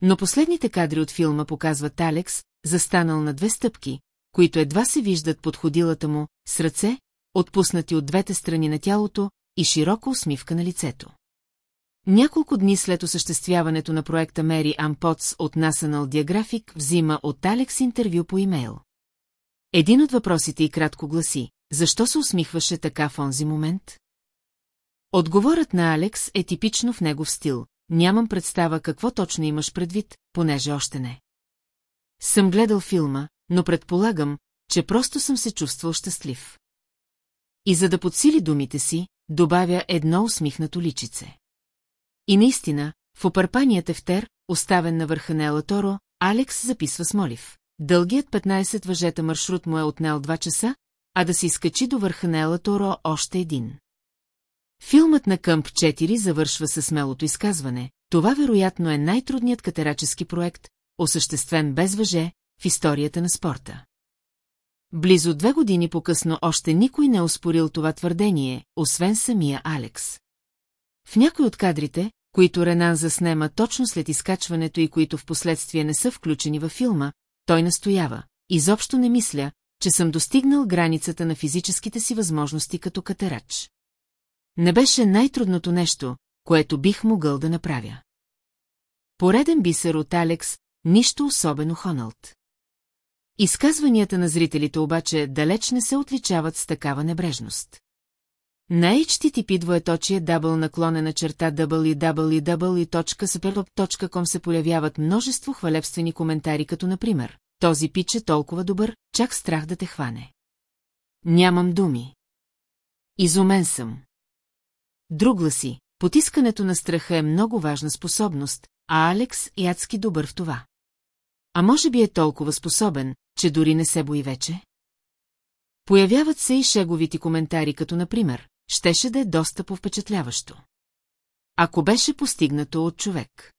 Но последните кадри от филма показват Алекс, застанал на две стъпки, които едва се виждат под ходилата му, с ръце, отпуснати от двете страни на тялото и широка усмивка на лицето. Няколко дни след осъществяването на проекта Мери Ампотс от National Geographic взима от Алекс интервю по имейл. Един от въпросите и кратко гласи, защо се усмихваше така в онзи момент? Отговорът на Алекс е типично в негов стил. Нямам представа какво точно имаш предвид, понеже още не. Съм гледал филма, но предполагам, че просто съм се чувствал щастлив. И за да подсили думите си, добавя едно усмихнато личице. И наистина, в опърпания тефтер, оставен на върха на Елаторо, Алекс записва с молив. Дългият 15 въжета маршрут му е отнел 2 часа, а да се изкачи до върха на Елаторо още един. Филмът на Къмп 4 завършва със смелото изказване. Това вероятно е най-трудният катерачески проект, осъществен без въже, в историята на спорта. Близо две години по-късно още никой не е оспорил това твърдение, освен самия Алекс. В някои от кадрите, които Ренан заснема точно след изкачването и които в последствие не са включени във филма, той настоява. Изобщо не мисля, че съм достигнал границата на физическите си възможности като катерач. Не беше най-трудното нещо, което бих могъл да направя. Пореден бисер от Алекс, нищо особено Хоналд. Изказванията на зрителите обаче далеч не се отличават с такава небрежност. На HTTP двоеточие дабл наклонена черта www.supertop.com се появяват множество хвалебствени коментари, като например «Този пич е толкова добър, чак страх да те хване». Нямам думи. Изумен съм. Друг гласи, потискането на страха е много важна способност, а Алекс е адски добър в това. А може би е толкова способен, че дори не се бои вече? Появяват се и шеговити коментари, като например, щеше да е доста повпечатляващо. Ако беше постигнато от човек.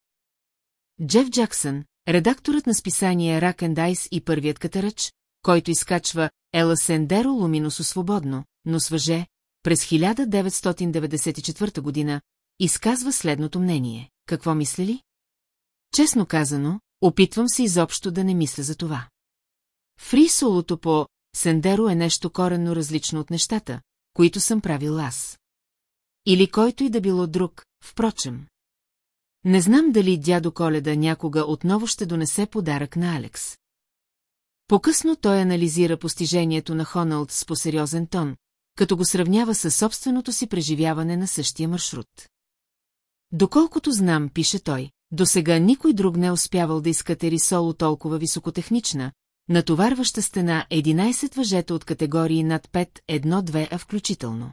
Джеф Джаксън, редакторът на списание Рак Ice и първият катерач, който изкачва Ела Сендеро Луминосо свободно, но с през 1994 година, изказва следното мнение. Какво мисли ли? Честно казано, опитвам се изобщо да не мисля за това. Фри солото по Сендеро е нещо коренно различно от нещата, които съм правил аз. Или който и да било друг, впрочем. Не знам дали дядо Коледа някога отново ще донесе подарък на Алекс. По-късно той анализира постижението на Хоналд с по-сериозен тон, като го сравнява със собственото си преживяване на същия маршрут. Доколкото знам, пише той, до сега никой друг не е успявал да изкатери соло толкова високотехнична, натоварваща стена 11 въжета от категории над 5-1-2, а включително.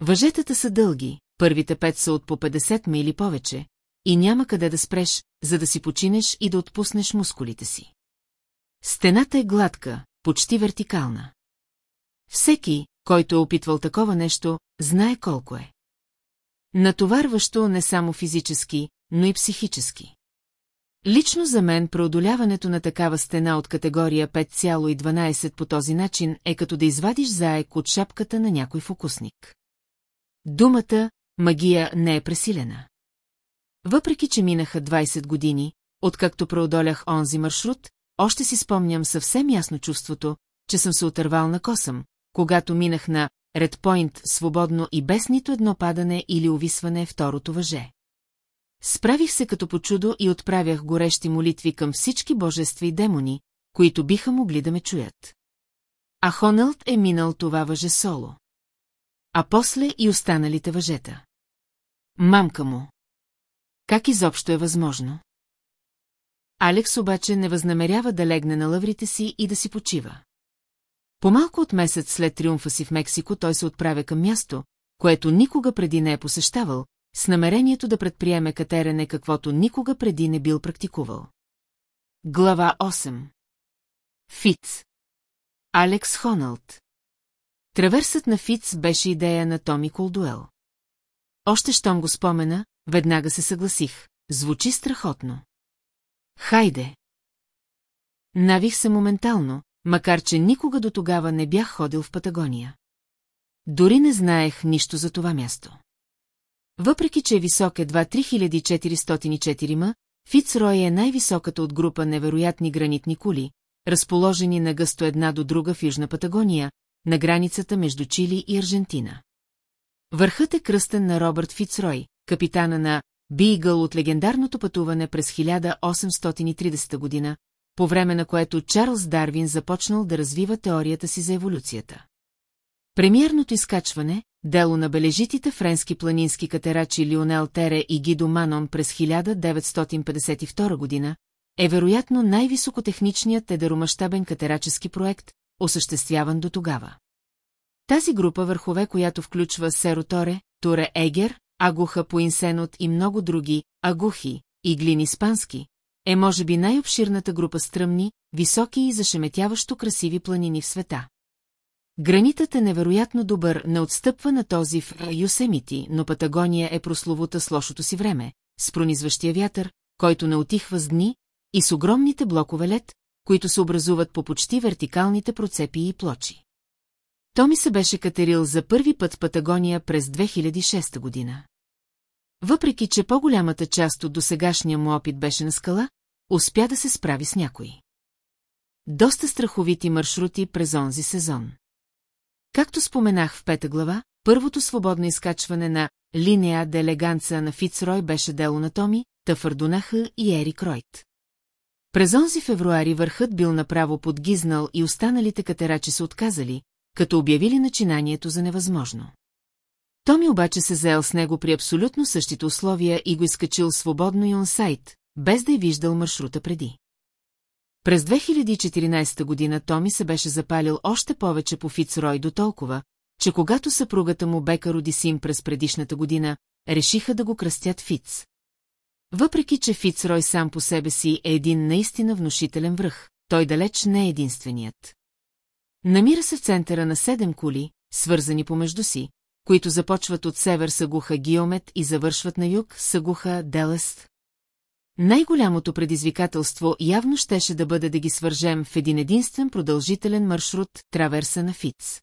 Въжетата са дълги, първите 5 са от по 50 м или повече, и няма къде да спреш, за да си починеш и да отпуснеш мускулите си. Стената е гладка, почти вертикална. Всеки, който е опитвал такова нещо, знае колко е. Натоварващо не само физически, но и психически. Лично за мен преодоляването на такава стена от категория 5,12 по този начин е като да извадиш заек от шапката на някой фокусник. Думата «магия» не е пресилена. Въпреки, че минаха 20 години, откакто преодолях онзи маршрут, още си спомням съвсем ясно чувството, че съм се отървал на косъм, когато минах на Редпойнт свободно и без нито едно падане или увисване второто въже. Справих се като по чудо и отправях горещи молитви към всички божества и демони, които биха могли да ме чуят. А Хоналд е минал това въже соло. А после и останалите въжета. Мамка му. Как изобщо е възможно? Алекс обаче не възнамерява да легне на лъврите си и да си почива. По-малко от месец след триумфа си в Мексико той се отправя към място, което никога преди не е посещавал, с намерението да предприеме катерене каквото никога преди не бил практикувал. Глава 8 Фиц Алекс Хоналд Траверсът на Фиц беше идея на Томи Колдуел. Още щом го спомена, веднага се съгласих. Звучи страхотно. Хайде! Навих се моментално, макар че никога до тогава не бях ходил в Патагония. Дори не знаех нищо за това място. Въпреки, че е висок едва 3404 м, Фицрой е най-високата от група невероятни гранитни кули, разположени на гъсто една до друга в Южна Патагония, на границата между Чили и Аржентина. Върхът е кръстен на Робърт Фицрой, капитана на Бийгъл от легендарното пътуване през 1830 година, по време на което Чарлз Дарвин започнал да развива теорията си за еволюцията. Премиерното изкачване, дело на бележитите френски планински катерачи Лионел Тере и Гидо Манон през 1952 година, е вероятно най-високотехничният едеромащабен катерачески проект, осъществяван до тогава. Тази група върхове, която включва Серо Торе, Туре Егер, Агуха Поинсенот и много други, Агухи, и глини испански, е може би най-обширната група стръмни, високи и зашеметяващо красиви планини в света. Гранитът е невероятно добър, не отстъпва на този в Юсемити, но Патагония е прословута с лошото си време, с пронизващия вятър, който не отихва с дни, и с огромните блокове лед, които се образуват по почти вертикалните процепи и плочи. Томи се беше катерил за първи път Патагония през 2006 година. Въпреки, че по-голямата част от досегашния му опит беше на скала, успя да се справи с някои. Доста страховити маршрути през онзи сезон. Както споменах в пета глава, първото свободно изкачване на линия де елеганца на Фицрой беше дело на Томи, Тафърдонаха и Ерик Ройт. През онзи февруари върхът бил направо подгизнал и останалите катерачи се отказали, като обявили начинанието за невъзможно. Томи обаче се заел с него при абсолютно същите условия и го изкачил свободно и онсайт, без да е виждал маршрута преди. През 2014 година Томи се беше запалил още повече по Фицрой до толкова, че когато съпругата му Бека роди син през предишната година, решиха да го кръстят Фиц. Въпреки, че Фицрой сам по себе си е един наистина внушителен връх, той далеч не е единственият. Намира се в центъра на седем кули, свързани помежду си, които започват от север Сагуха Гиомет и завършват на юг Сагуха Делест. Най-голямото предизвикателство явно щеше да бъде да ги свържем в един единствен продължителен маршрут Траверса на Фиц.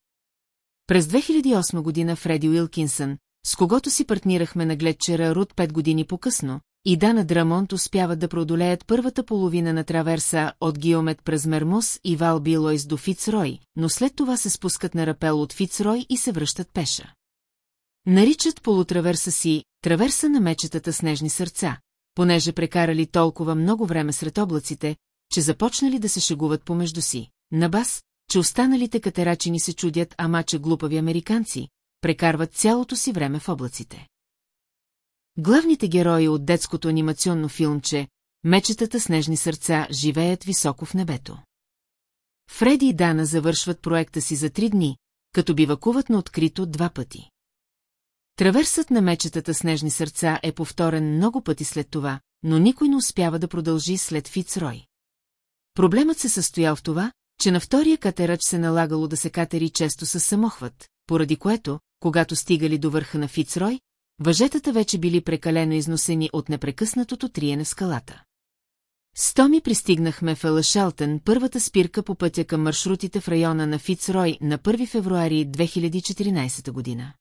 През 2008 година Фреди Уилкинсън, с когото си партнирахме на гледчера Рут 5 години по-късно, и Дана Драмонт успяват да преодолеят първата половина на траверса от Гиомет през Мермус и Вал Билойс до Фицрой, но след това се спускат на рапел от Фицрой и се връщат пеша. Наричат полутраверса си «траверса на мечетата снежни сърца», понеже прекарали толкова много време сред облаците, че започнали да се шегуват помежду си. На бас, че останалите катерачини се чудят, ама че глупави американци, прекарват цялото си време в облаците. Главните герои от детското анимационно филмче Мечетата снежни сърца живеят високо в небето. Фреди и Дана завършват проекта си за три дни, като бивакуват на открито два пъти. Траверсът на мечетата снежни сърца е повторен много пъти след това, но никой не успява да продължи след Фицрой. Проблемът се състоял в това, че на втория катерач се налагало да се катери често с самохват, поради което, когато стигали до върха на Фицрой, въжетата вече били прекалено износени от непрекъснатото триене в скалата. С Томи пристигнахме в Елашелтън, първата спирка по пътя към маршрутите в района на Фицрой на 1 февруари 2014 година.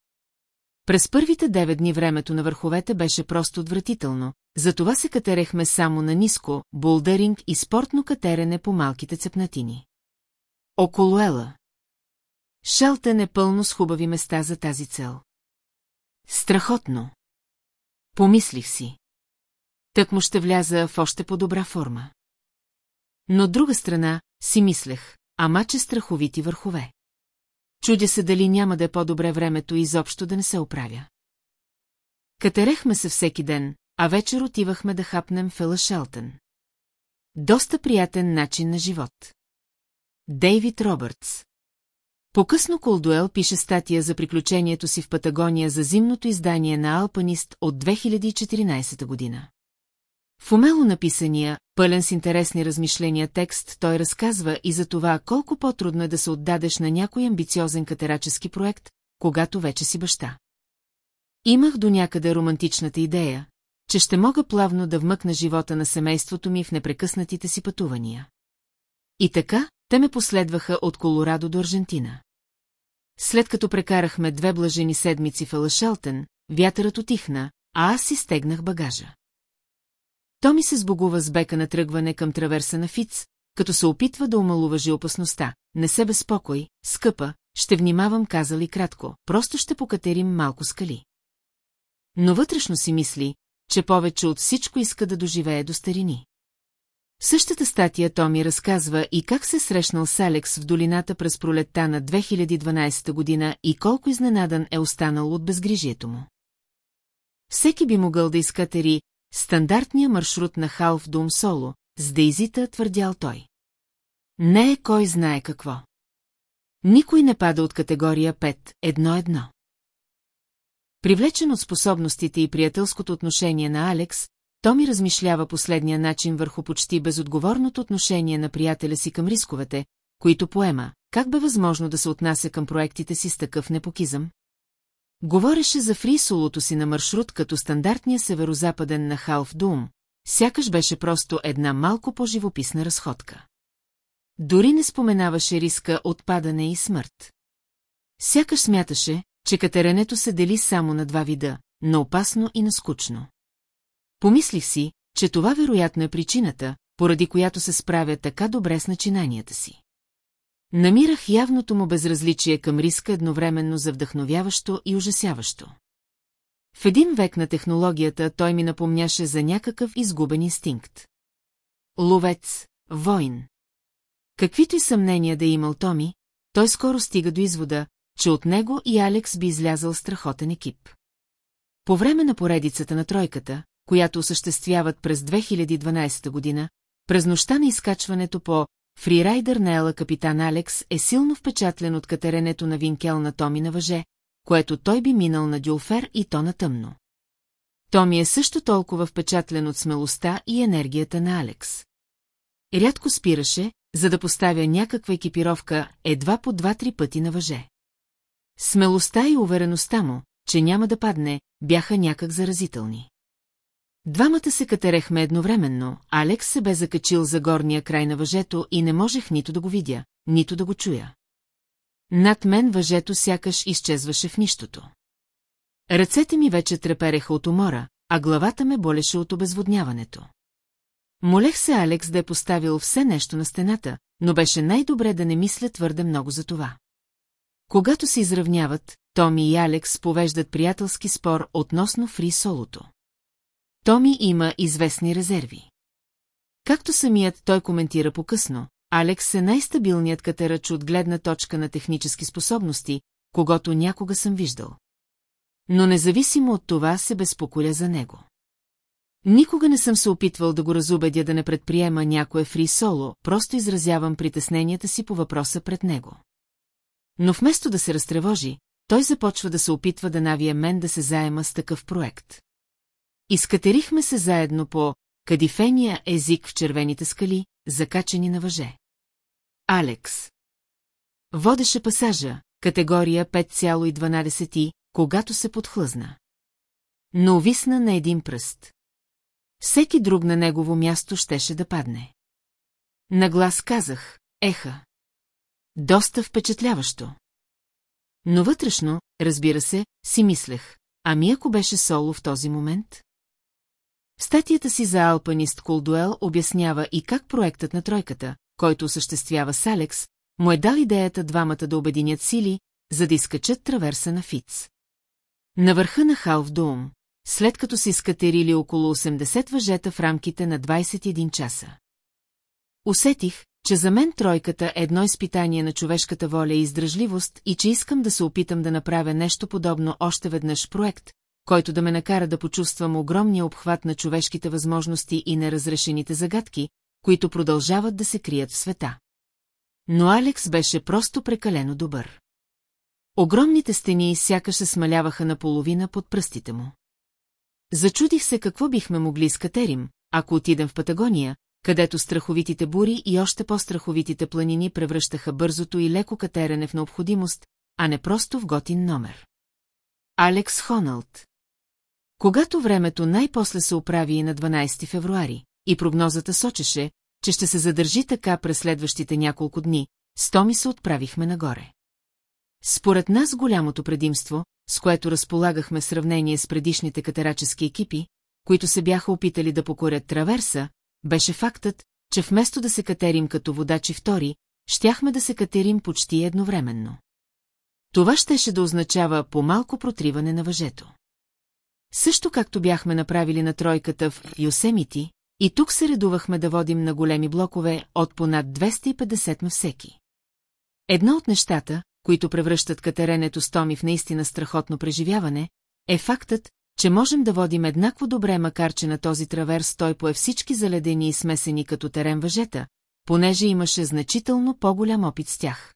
През първите девет дни времето на върховете беше просто отвратително, затова се катерехме само на ниско, булдеринг и спортно катерене по малките цепнатини. Около Ела. Шелтън е пълно с хубави места за тази цел. Страхотно. Помислих си. Тък му ще вляза в още по-добра форма. Но от друга страна, си мислех, ама че страховити върхове. Чудя се дали няма да е по-добре времето изобщо да не се оправя. Катерехме се всеки ден, а вечер отивахме да хапнем Фела Шелтън. Доста приятен начин на живот. Дейвид Робъртс по-късно Колдуел пише статия за приключението си в Патагония за зимното издание на Алпанист от 2014 година. В умело написания, пълен с интересни размишления текст, той разказва и за това колко по-трудно е да се отдадеш на някой амбициозен катерачески проект, когато вече си баща. Имах до някъде романтичната идея, че ще мога плавно да вмъкна живота на семейството ми в непрекъснатите си пътувания. И така, те ме последваха от Колорадо до Аржентина. След като прекарахме две блажени седмици в Елашелтен, вятърът отихна, а аз си стегнах багажа. То ми се сбогува с бека на тръгване към траверса на Фиц, като се опитва да омалуважи опасността. Не се безпокой, скъпа, ще внимавам казали кратко, просто ще покатерим малко скали. Но вътрешно си мисли, че повече от всичко иска да доживее до старини. В същата статия Томи разказва и как се срещнал с Алекс в долината през пролетта на 2012 година и колко изненадан е останал от безгрижието му. Всеки би могъл да изкатери стандартния маршрут на Халф Дум Соло, с Дейзита твърдял той. Не е кой знае какво. Никой не пада от категория 5, едно-едно. Привлечен от способностите и приятелското отношение на Алекс, Томи размишлява последния начин върху почти безотговорното отношение на приятеля си към рисковете, които поема, как бе възможно да се отнася към проектите си с такъв непокизъм? Говореше за фрисолото си на маршрут като стандартния северозападен на Халф Дум, сякаш беше просто една малко по-живописна разходка. Дори не споменаваше риска от падане и смърт. Сякаш смяташе, че катеренето се дели само на два вида, на опасно и на скучно. Помислих си, че това вероятно е причината, поради която се справя така добре с начинанията си. Намирах явното му безразличие към риска едновременно за вдъхновяващо и ужасяващо. В един век на технологията той ми напомняше за някакъв изгубен инстинкт. Ловец, войн. Каквито и съмнения да е имал Томи, той скоро стига до извода, че от него и Алекс би излязъл страхотен екип. По време на поредицата на тройката, която осъществяват през 2012 година, през нощта на изкачването по фрирайдър на Ела капитан Алекс е силно впечатлен от катеренето на Винкел на Томи на въже, което той би минал на дюлфер и то на тъмно. Томи е също толкова впечатлен от смелостта и енергията на Алекс. Рядко спираше, за да поставя някаква екипировка едва по два-три пъти на въже. Смелостта и увереността му, че няма да падне, бяха някак заразителни. Двамата се катерехме едновременно, Алекс се бе закачил за горния край на въжето и не можех нито да го видя, нито да го чуя. Над мен въжето сякаш изчезваше в нищото. Ръцете ми вече трепереха от умора, а главата ме болеше от обезводняването. Молех се Алекс да е поставил все нещо на стената, но беше най-добре да не мисля твърде много за това. Когато се изравняват, Томи и Алекс повеждат приятелски спор относно фри солото. Томи има известни резерви. Както самият той коментира по-късно, Алекс е най-стабилният катерач от гледна точка на технически способности, когато някога съм виждал. Но независимо от това се безпокоя за него. Никога не съм се опитвал да го разубедя да не предприема някое фри соло, просто изразявам притесненията си по въпроса пред него. Но вместо да се разтревожи, той започва да се опитва да навие мен да се заема с такъв проект. Изкатерихме се заедно по кадифения език в червените скали, закачени на въже. Алекс. Водеше пасажа, категория 5,12, когато се подхлъзна. Но увисна на един пръст. Всеки друг на негово място щеше да падне. Наглас казах, еха. Доста впечатляващо. Но вътрешно, разбира се, си мислех, ами ако беше соло в този момент? В статията си за Алпанист Колдуел обяснява и как проектът на тройката, който осъществява с Алекс, му е дал идеята двамата да обединят сили, за да изкачат траверса на Фиц. На върха на Халф Дум, след като са изкатерили около 80 въжета в рамките на 21 часа. Усетих, че за мен тройката е едно изпитание на човешката воля и издръжливост и че искам да се опитам да направя нещо подобно още веднъж проект, който да ме накара да почувствам огромния обхват на човешките възможности и неразрешените загадки, които продължават да се крият в света. Но Алекс беше просто прекалено добър. Огромните стени сякаш се смаляваха наполовина под пръстите му. Зачудих се какво бихме могли скатерим, ако отидем в Патагония, където страховитите бури и още по-страховитите планини превръщаха бързото и леко катерене в необходимост, а не просто в готин номер. Алекс Хоналд Когато времето най-после се оправи и на 12 февруари, и прогнозата сочеше, че ще се задържи така през следващите няколко дни, с Томи се отправихме нагоре. Според нас голямото предимство, с което разполагахме сравнение с предишните катерачески екипи, които се бяха опитали да покорят траверса, беше фактът, че вместо да се катерим като водачи втори, щяхме да се катерим почти едновременно. Това щеше да означава по-малко протриване на въжето. Също както бяхме направили на тройката в Йосемити, и тук се редувахме да водим на големи блокове от понад 250 на всеки. Едно от нещата, които превръщат катеренето с Томи в наистина страхотно преживяване, е фактът, че можем да водим еднакво добре, макар че на този траверс той пое всички заледени и смесени като терен въжета, понеже имаше значително по-голям опит с тях.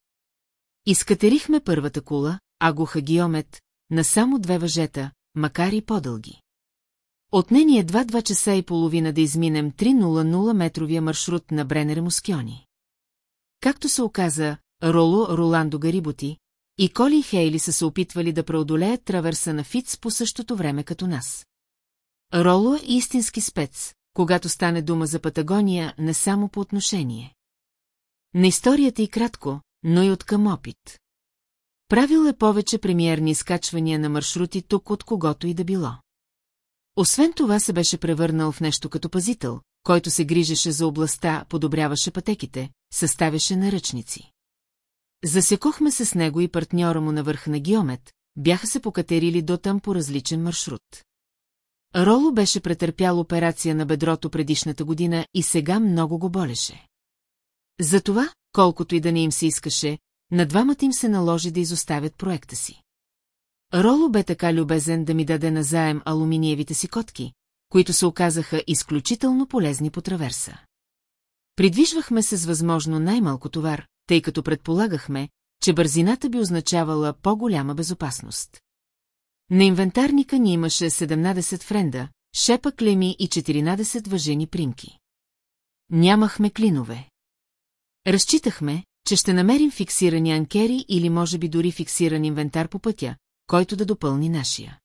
Изкатерихме първата кула, а го хагиомет, на само две въжета, макар и по-дълги. Отне ни едва два часа и половина да изминем 300 метровия маршрут на Бренере Мускиони. Както се оказа, Роло Роландо Гариботи и Коли Хейли са се опитвали да преодолеят траверса на Фиц по същото време като нас. Роло е истински спец, когато стане дума за Патагония, не само по отношение. На историята и кратко, но и от към опит. Правил е повече премиерни изкачвания на маршрути тук от когото и да било. Освен това се беше превърнал в нещо като пазител, който се грижеше за областта, подобряваше пътеките, съставяше наръчници. Засекохме се с него и партньора му на върха на Геомет, бяха се покатерили до там по различен маршрут. Роло беше претърпял операция на бедрото предишната година и сега много го болеше. Затова, колкото и да не им се искаше, на двамата им се наложи да изоставят проекта си. Роло бе така любезен да ми даде назаем алуминиевите си котки, които се оказаха изключително полезни по траверса. Придвижвахме се с възможно най-малко товар, тъй като предполагахме, че бързината би означавала по-голяма безопасност. На инвентарника ни имаше 17 френда, шепа клеми и 14 въжени примки. Нямахме клинове. Разчитахме, че ще намерим фиксирани анкери или може би дори фиксиран инвентар по пътя, който да допълни нашия.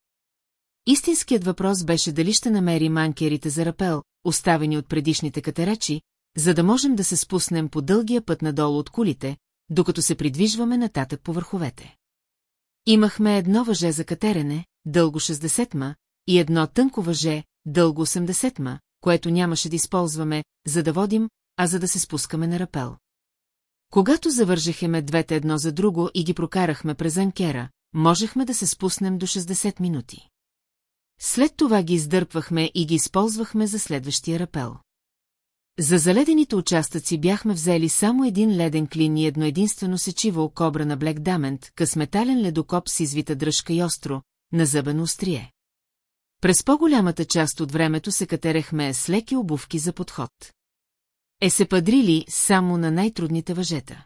Истинският въпрос беше дали ще намерим анкерите за рапел, оставени от предишните катерачи, за да можем да се спуснем по дългия път надолу от кулите, докато се придвижваме нататък по върховете. Имахме едно въже за катерене, дълго 60 ма, и едно тънко въже, дълго 80 ма, което нямаше да използваме, за да водим, а за да се спускаме на рапел. Когато завържехме двете едно за друго и ги прокарахме през анкера, можехме да се спуснем до 60 минути. След това ги издърпвахме и ги използвахме за следващия рапел. За заледените участъци бяхме взели само един леден клин и едно единствено сечиво кобра на Блек Дамент, късметален ледокоп с извита дръжка и остро, на зъбено острие. През по-голямата част от времето се катерехме с леки обувки за подход. Е се падрили само на най-трудните въжета.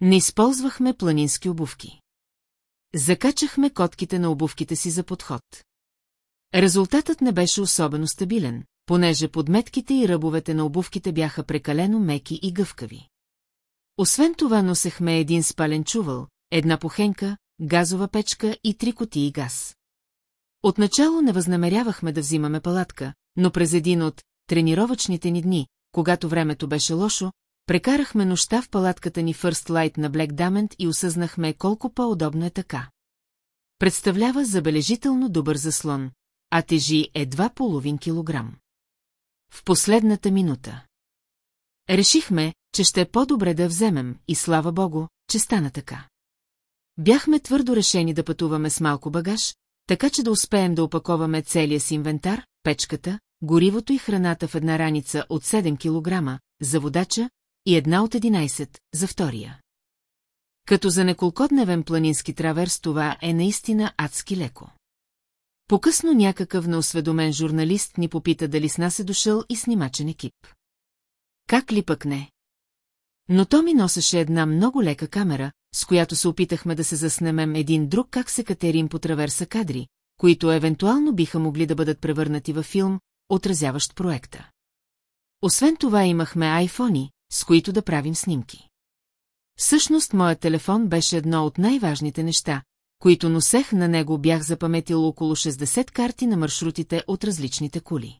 Не използвахме планински обувки. Закачахме котките на обувките си за подход. Резултатът не беше особено стабилен, понеже подметките и ръбовете на обувките бяха прекалено меки и гъвкави. Освен това носехме един спален чувал, една похенка, газова печка и три котии газ. Отначало не възнамерявахме да взимаме палатка, но през един от тренировъчните ни дни, когато времето беше лошо, прекарахме нощта в палатката ни First Light на Black Diamond и осъзнахме колко по-удобно е така. Представлява забележително добър заслон, а тежи едва половин килограм. В последната минута. Решихме, че ще е по-добре да вземем и слава богу, че стана така. Бяхме твърдо решени да пътуваме с малко багаж, така че да успеем да опаковаме целия си инвентар, печката, горивото и храната в една раница от 7 кг за водача и една от 11 за втория. Като за неколкодневен планински траверс това е наистина адски леко. Покъсно някакъв неосведомен журналист ни попита дали с нас е дошъл и снимачен екип. Как ли пък не? Но то ми носеше една много лека камера, с която се опитахме да се заснемем един друг как се катерим по траверса кадри, които евентуално биха могли да бъдат превърнати във филм, отразяващ проекта. Освен това имахме айфони, с които да правим снимки. Всъщност моят телефон беше едно от най-важните неща, които носех на него бях запаметил около 60 карти на маршрутите от различните кули.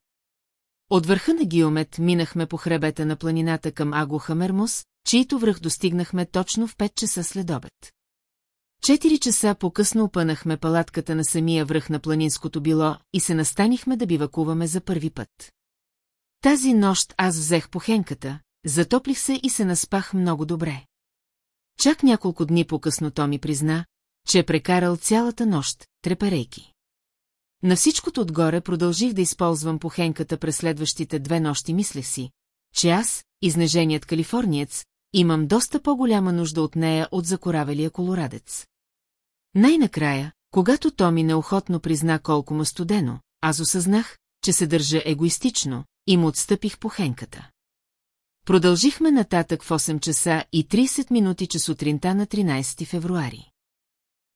От върха на Гиомет минахме по хребета на планината към Аго Хамермус, чието връх достигнахме точно в 5 часа след обед. Четири часа по-късно опънахме палатката на самия връх на планинското било и се настанихме да бивакуваме за първи път. Тази нощ аз взех похенката, затоплих се и се наспах много добре. Чак няколко дни по-късно то ми призна, че е прекарал цялата нощ, треперейки. На всичкото отгоре продължих да използвам похенката през следващите две нощи, мислех си, че аз, изнеженият калифорниец, имам доста по-голяма нужда от нея от закоравелия колорадец. Най-накрая, когато Томи неохотно призна колко му студено, аз осъзнах, че се държа егоистично и му отстъпих по хенката. Продължихме нататък в 8 часа и 30 минути че сутринта на 13 февруари.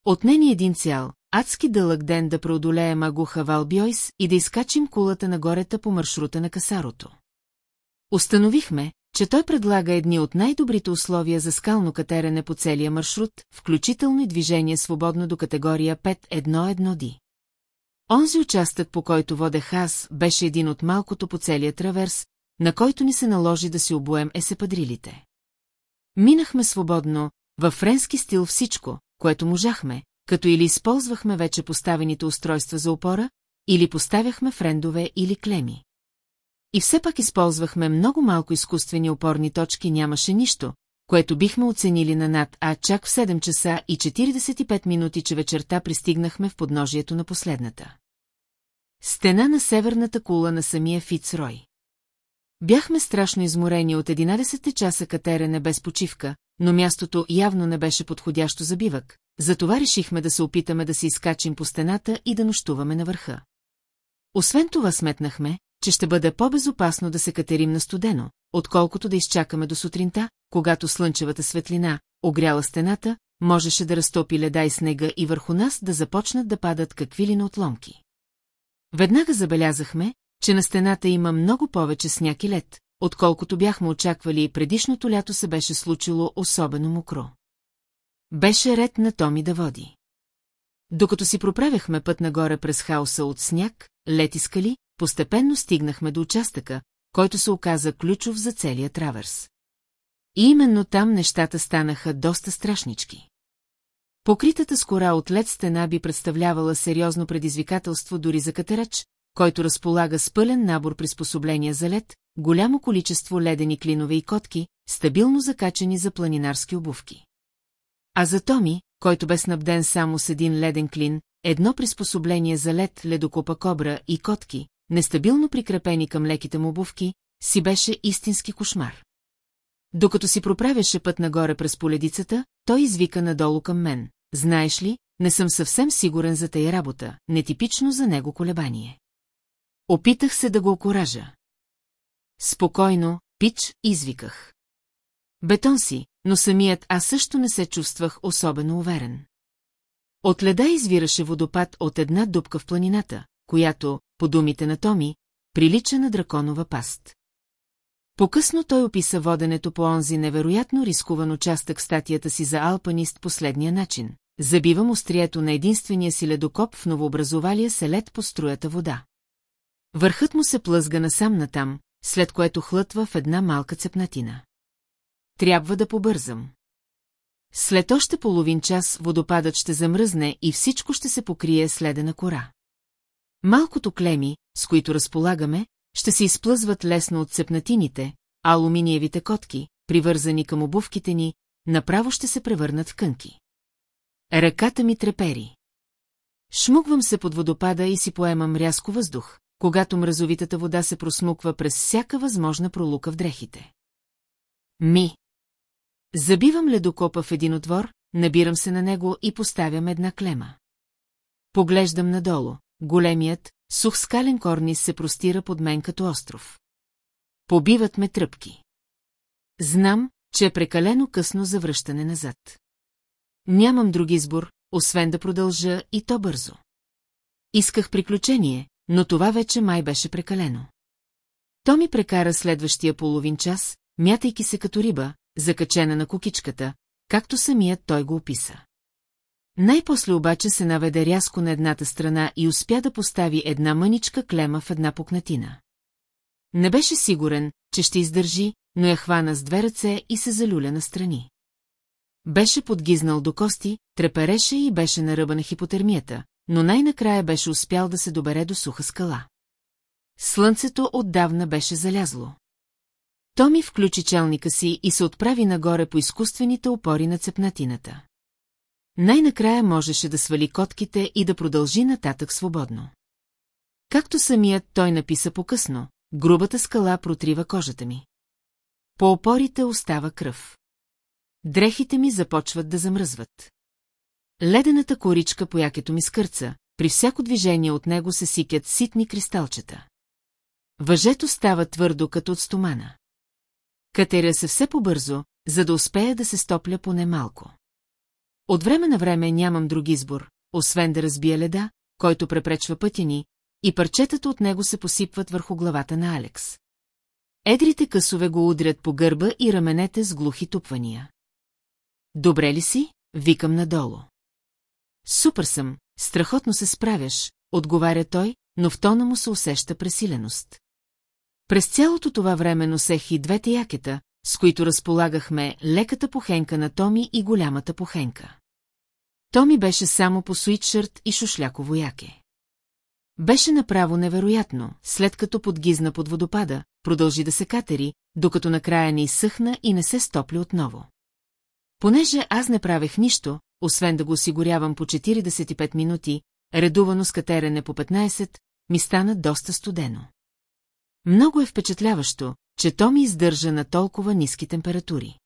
Отне ни един цял, адски дълъг ден да преодолеем Агуха Валбиойс и да изкачим кулата на горета по маршрута на Касарото. Установихме, че той предлага едни от най-добрите условия за скално катерене по целия маршрут, включително и движение свободно до категория 5-1-1D. Онзи участък, по който водех аз, беше един от малкото по целия траверс, на който ни се наложи да си обоем есепадрилите. Минахме свободно, във френски стил всичко, което можахме, като или използвахме вече поставените устройства за опора, или поставяхме френдове или клеми. И все пак използвахме много малко изкуствени опорни точки, нямаше нищо, което бихме оценили на над, а чак в 7 часа и 45 минути, че вечерта пристигнахме в подножието на последната. Стена на северната кула на самия Фицрой. Бяхме страшно изморени от 11 часа катерене без почивка, но мястото явно не беше подходящо за бивък, затова решихме да се опитаме да се изкачим по стената и да нощуваме на върха. Освен това сметнахме, че ще бъде по-безопасно да се катерим на студено, отколкото да изчакаме до сутринта, когато слънчевата светлина, огряла стената, можеше да разтопи леда и снега и върху нас да започнат да падат какви ли на отломки. Веднага забелязахме, че на стената има много повече сняг и лед, отколкото бяхме очаквали и предишното лято се беше случило особено мокро. Беше ред на Томи да води. Докато си проправяхме път нагоре през хаоса от сняг, лед и скали, постепенно стигнахме до участъка, който се оказа ключов за целия траверс. И именно там нещата станаха доста страшнички. Покритата с кора от лед стена би представлявала сериозно предизвикателство дори за катерач, който разполага с пълен набор приспособления за лед, голямо количество ледени клинове и котки, стабилно закачани за планинарски обувки. А за Томи, който бе снабден само с един леден клин, едно приспособление за лед, ледокопа кобра и котки, нестабилно прикрепени към леките му обувки, си беше истински кошмар. Докато си проправяше път нагоре през поледицата, той извика надолу към мен. Знаеш ли, не съм съвсем сигурен за тая работа, нетипично за него колебание. Опитах се да го окоража. Спокойно, пич, извиках. Бетон си, но самият аз също не се чувствах особено уверен. От леда извираше водопад от една дупка в планината, която, по думите на Томи, прилича на драконова паст. По-късно той описа воденето по онзи невероятно рискуван участък статията си за алпанист последния начин. Забивам острието на единствения си ледокоп в новообразовалия се лед по струята вода. Върхът му се плъзга насам натам, след което хлътва в една малка цепнатина. Трябва да побързам. След още половин час водопадът ще замръзне и всичко ще се покрие следена кора. Малкото клеми, с които разполагаме, ще се изплъзват лесно от цепнатините, а алуминиевите котки, привързани към обувките ни, направо ще се превърнат в кънки. Ръката ми трепери. Шмугвам се под водопада и си поемам рязко въздух, когато мразовитата вода се просмуква през всяка възможна пролука в дрехите. Ми. Забивам ледокопа в един отвор, набирам се на него и поставям една клема. Поглеждам надолу. Големият, сух скален корнис се простира под мен като остров. Побиват ме тръпки. Знам, че е прекалено късно за връщане назад. Нямам друг избор, освен да продължа и то бързо. Исках приключение, но това вече май беше прекалено. То ми прекара следващия половин час, мятайки се като риба, закачена на кукичката, както самият той го описа. Най-после обаче се наведе рязко на едната страна и успя да постави една мъничка клема в една пукнатина. Не беше сигурен, че ще издържи, но я хвана с две ръце и се залюля настрани. Беше подгизнал до кости, трепереше и беше на ръба на хипотермията, но най-накрая беше успял да се добере до суха скала. Слънцето отдавна беше залязло. Томи включи челника си и се отправи нагоре по изкуствените опори на цепнатината. Най-накрая можеше да свали котките и да продължи нататък свободно. Както самият той написа по-късно, грубата скала протрива кожата ми. По опорите остава кръв. Дрехите ми започват да замръзват. Ледената коричка по якето ми скърца, при всяко движение от него се сикят ситни кристалчета. Въжето става твърдо като от стомана. Катеря се все по-бързо, за да успея да се стопля поне малко. От време на време нямам друг избор, освен да разбия леда, който препречва пътя ни, и парчетата от него се посипват върху главата на Алекс. Едрите късове го удрят по гърба и раменете с глухи тупвания. Добре ли си? Викам надолу. Супер съм, страхотно се справяш, отговаря той, но в тона му се усеща пресиленост. През цялото това време носех и двете якета, с които разполагахме леката похенка на Томи и голямата похенка. Томи беше само по суитшърт и шушляково яке. Беше направо невероятно, след като подгизна под водопада, продължи да се катери, докато накрая не изсъхна и не се стопли отново. Понеже аз не правех нищо, освен да го осигурявам по 45 минути, редувано с катерене по 15, ми стана доста студено. Много е впечатляващо, че то ми издържа на толкова ниски температури.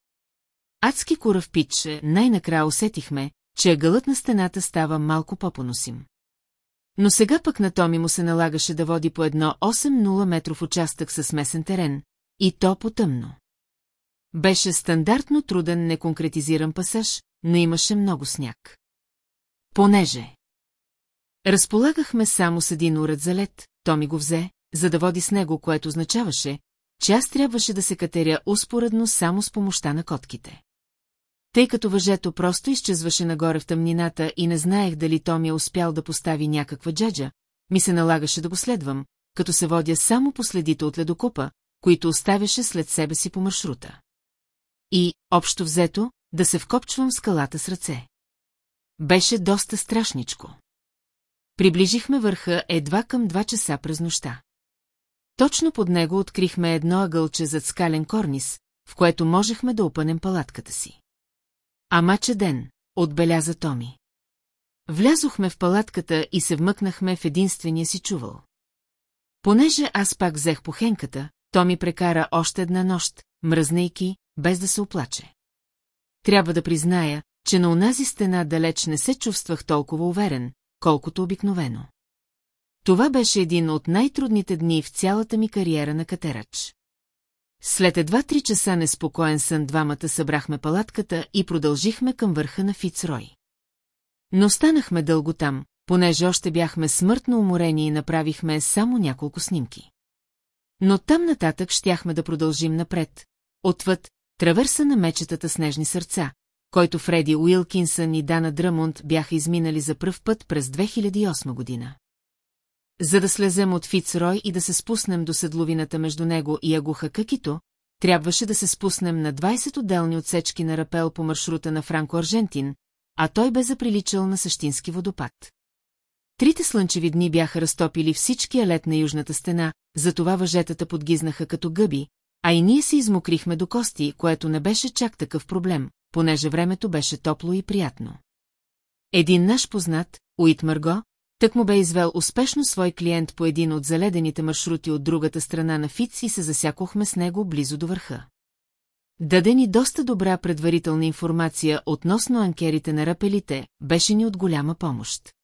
Адски курав пич, най-накрая усетихме, че ъгълът на стената става малко по-поносим. Но сега пък на Томи му се налагаше да води по едно 8-0 метров участък със смесен терен, и то потъмно. Беше стандартно труден неконкретизиран пасаж, но имаше много сняг. Понеже. Разполагахме само с един уред за лед, Томи го взе, за да води с него, което означаваше, че аз трябваше да се катеря успоредно само с помощта на котките. Тъй като въжето просто изчезваше нагоре в тъмнината и не знаех дали Томи е успял да постави някаква джаджа, ми се налагаше да го следвам, като се водя само по следите от ледокупа, които оставяше след себе си по маршрута. И, общо взето, да се вкопчвам в скалата с ръце. Беше доста страшничко. Приближихме върха едва към два часа през нощта. Точно под него открихме едно ъгълче зад скален корнис, в което можехме да опънем палатката си. Ама че ден, отбеляза Томи. Влязохме в палатката и се вмъкнахме в единствения си чувал. Понеже аз пак взех похенката, Томи прекара още една нощ, мръзнейки, без да се оплаче. Трябва да призная, че на онази стена далеч не се чувствах толкова уверен, колкото обикновено. Това беше един от най-трудните дни в цялата ми кариера на катерач. След едва три часа неспокоен сън двамата събрахме палатката и продължихме към върха на Фицрой. Но станахме дълго там, понеже още бяхме смъртно уморени и направихме само няколко снимки. Но там нататък щяхме да продължим напред, отвъд траверса на мечетата снежни сърца, който Фреди Уилкинсън и Дана Дръмунд бяха изминали за пръв път през 2008 година. За да слезем от Фицрой и да се спуснем до седловината между него и Агуха Какито, трябваше да се спуснем на 20 отделни отсечки на рапел по маршрута на Франко-Аржентин, а той бе заприличал на същински водопад. Трите слънчеви дни бяха разтопили всички алет на южната стена, затова въжетата подгизнаха като гъби, а и ние се измокрихме до кости, което не беше чак такъв проблем, понеже времето беше топло и приятно. Един наш познат, Уит Марго, Тък му бе извел успешно свой клиент по един от заледените маршрути от другата страна на Фиц и се засякохме с него близо до върха. Даде ни доста добра предварителна информация относно анкерите на рапелите, беше ни от голяма помощ.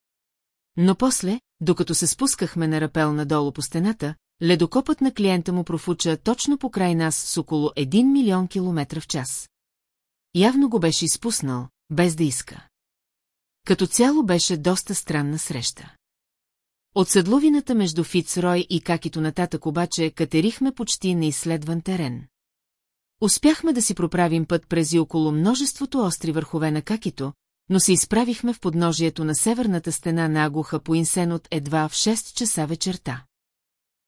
Но после, докато се спускахме на рапел надолу по стената, ледокопът на клиента му профуча точно по край нас с около 1 милион километра в час. Явно го беше изпуснал, без да иска. Като цяло беше доста странна среща. От седловината между Фицрой и какито нататък обаче катерихме почти неизследван терен. Успяхме да си проправим път през и около множеството остри върхове на какито, но се изправихме в подножието на северната стена на Агуха по Инсен от едва в 6 часа вечерта.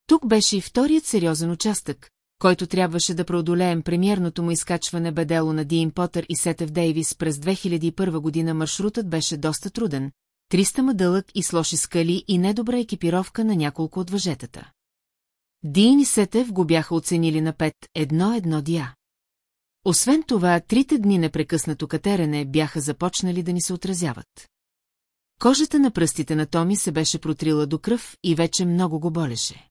Тук беше и вторият сериозен участък, който трябваше да преодолеем премиерното му изкачване бедело на Диин Потър и Сетев Дейвис през 2001 година маршрутът беше доста труден, 300 ма дълъг и с лоши скали и недобра екипировка на няколко от въжетата. Диин и Сетев го бяха оценили на 5, едно-едно дия. Освен това, трите дни непрекъснато катерене бяха започнали да ни се отразяват. Кожата на пръстите на Томи се беше протрила до кръв и вече много го болеше.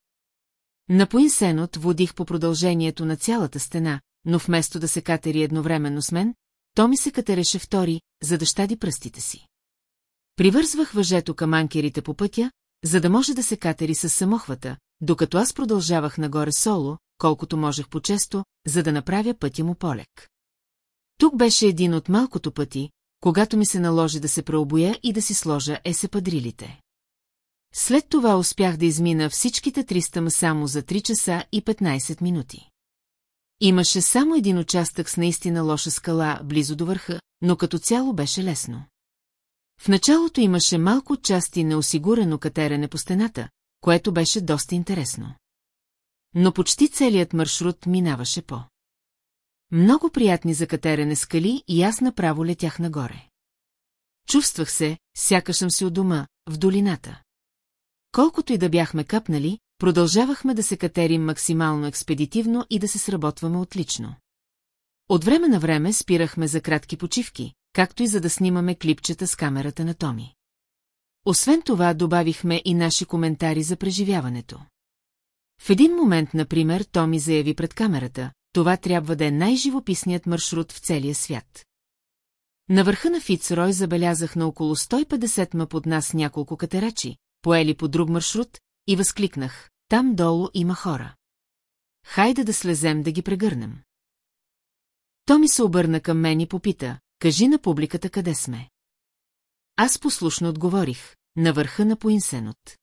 На Поинсенот водих по продължението на цялата стена, но вместо да се катери едновременно с мен, Томи се катереше втори, за да щади пръстите си. Привързвах въжето към анкерите по пътя, за да може да се катери с самохвата, докато аз продължавах нагоре соло, колкото можех по-често, за да направя пътя му полек. Тук беше един от малкото пъти, когато ми се наложи да се преобоя и да си сложа есепадрилите. След това успях да измина всичките 300 ма само за 3 часа и 15 минути. Имаше само един участък с наистина лоша скала, близо до върха, но като цяло беше лесно. В началото имаше малко части неосигурено катерене по стената, което беше доста интересно. Но почти целият маршрут минаваше по. Много приятни за катерене скали и аз направо летях нагоре. Чувствах се, сякаш съм си у дома, в долината. Колкото и да бяхме капнали, продължавахме да се катерим максимално експедитивно и да се сработваме отлично. От време на време спирахме за кратки почивки, както и за да снимаме клипчета с камерата на Томи. Освен това добавихме и наши коментари за преживяването. В един момент, например, Томи заяви пред камерата, това трябва да е най-живописният маршрут в целия свят. На върха на Фицрой забелязах на около 150 ма под нас няколко катерачи, поели по друг маршрут, и възкликнах, там долу има хора. Хайде да слезем да ги прегърнем. Томи се обърна към мен и попита, кажи на публиката къде сме. Аз послушно отговорих, на върха на Поинсенот.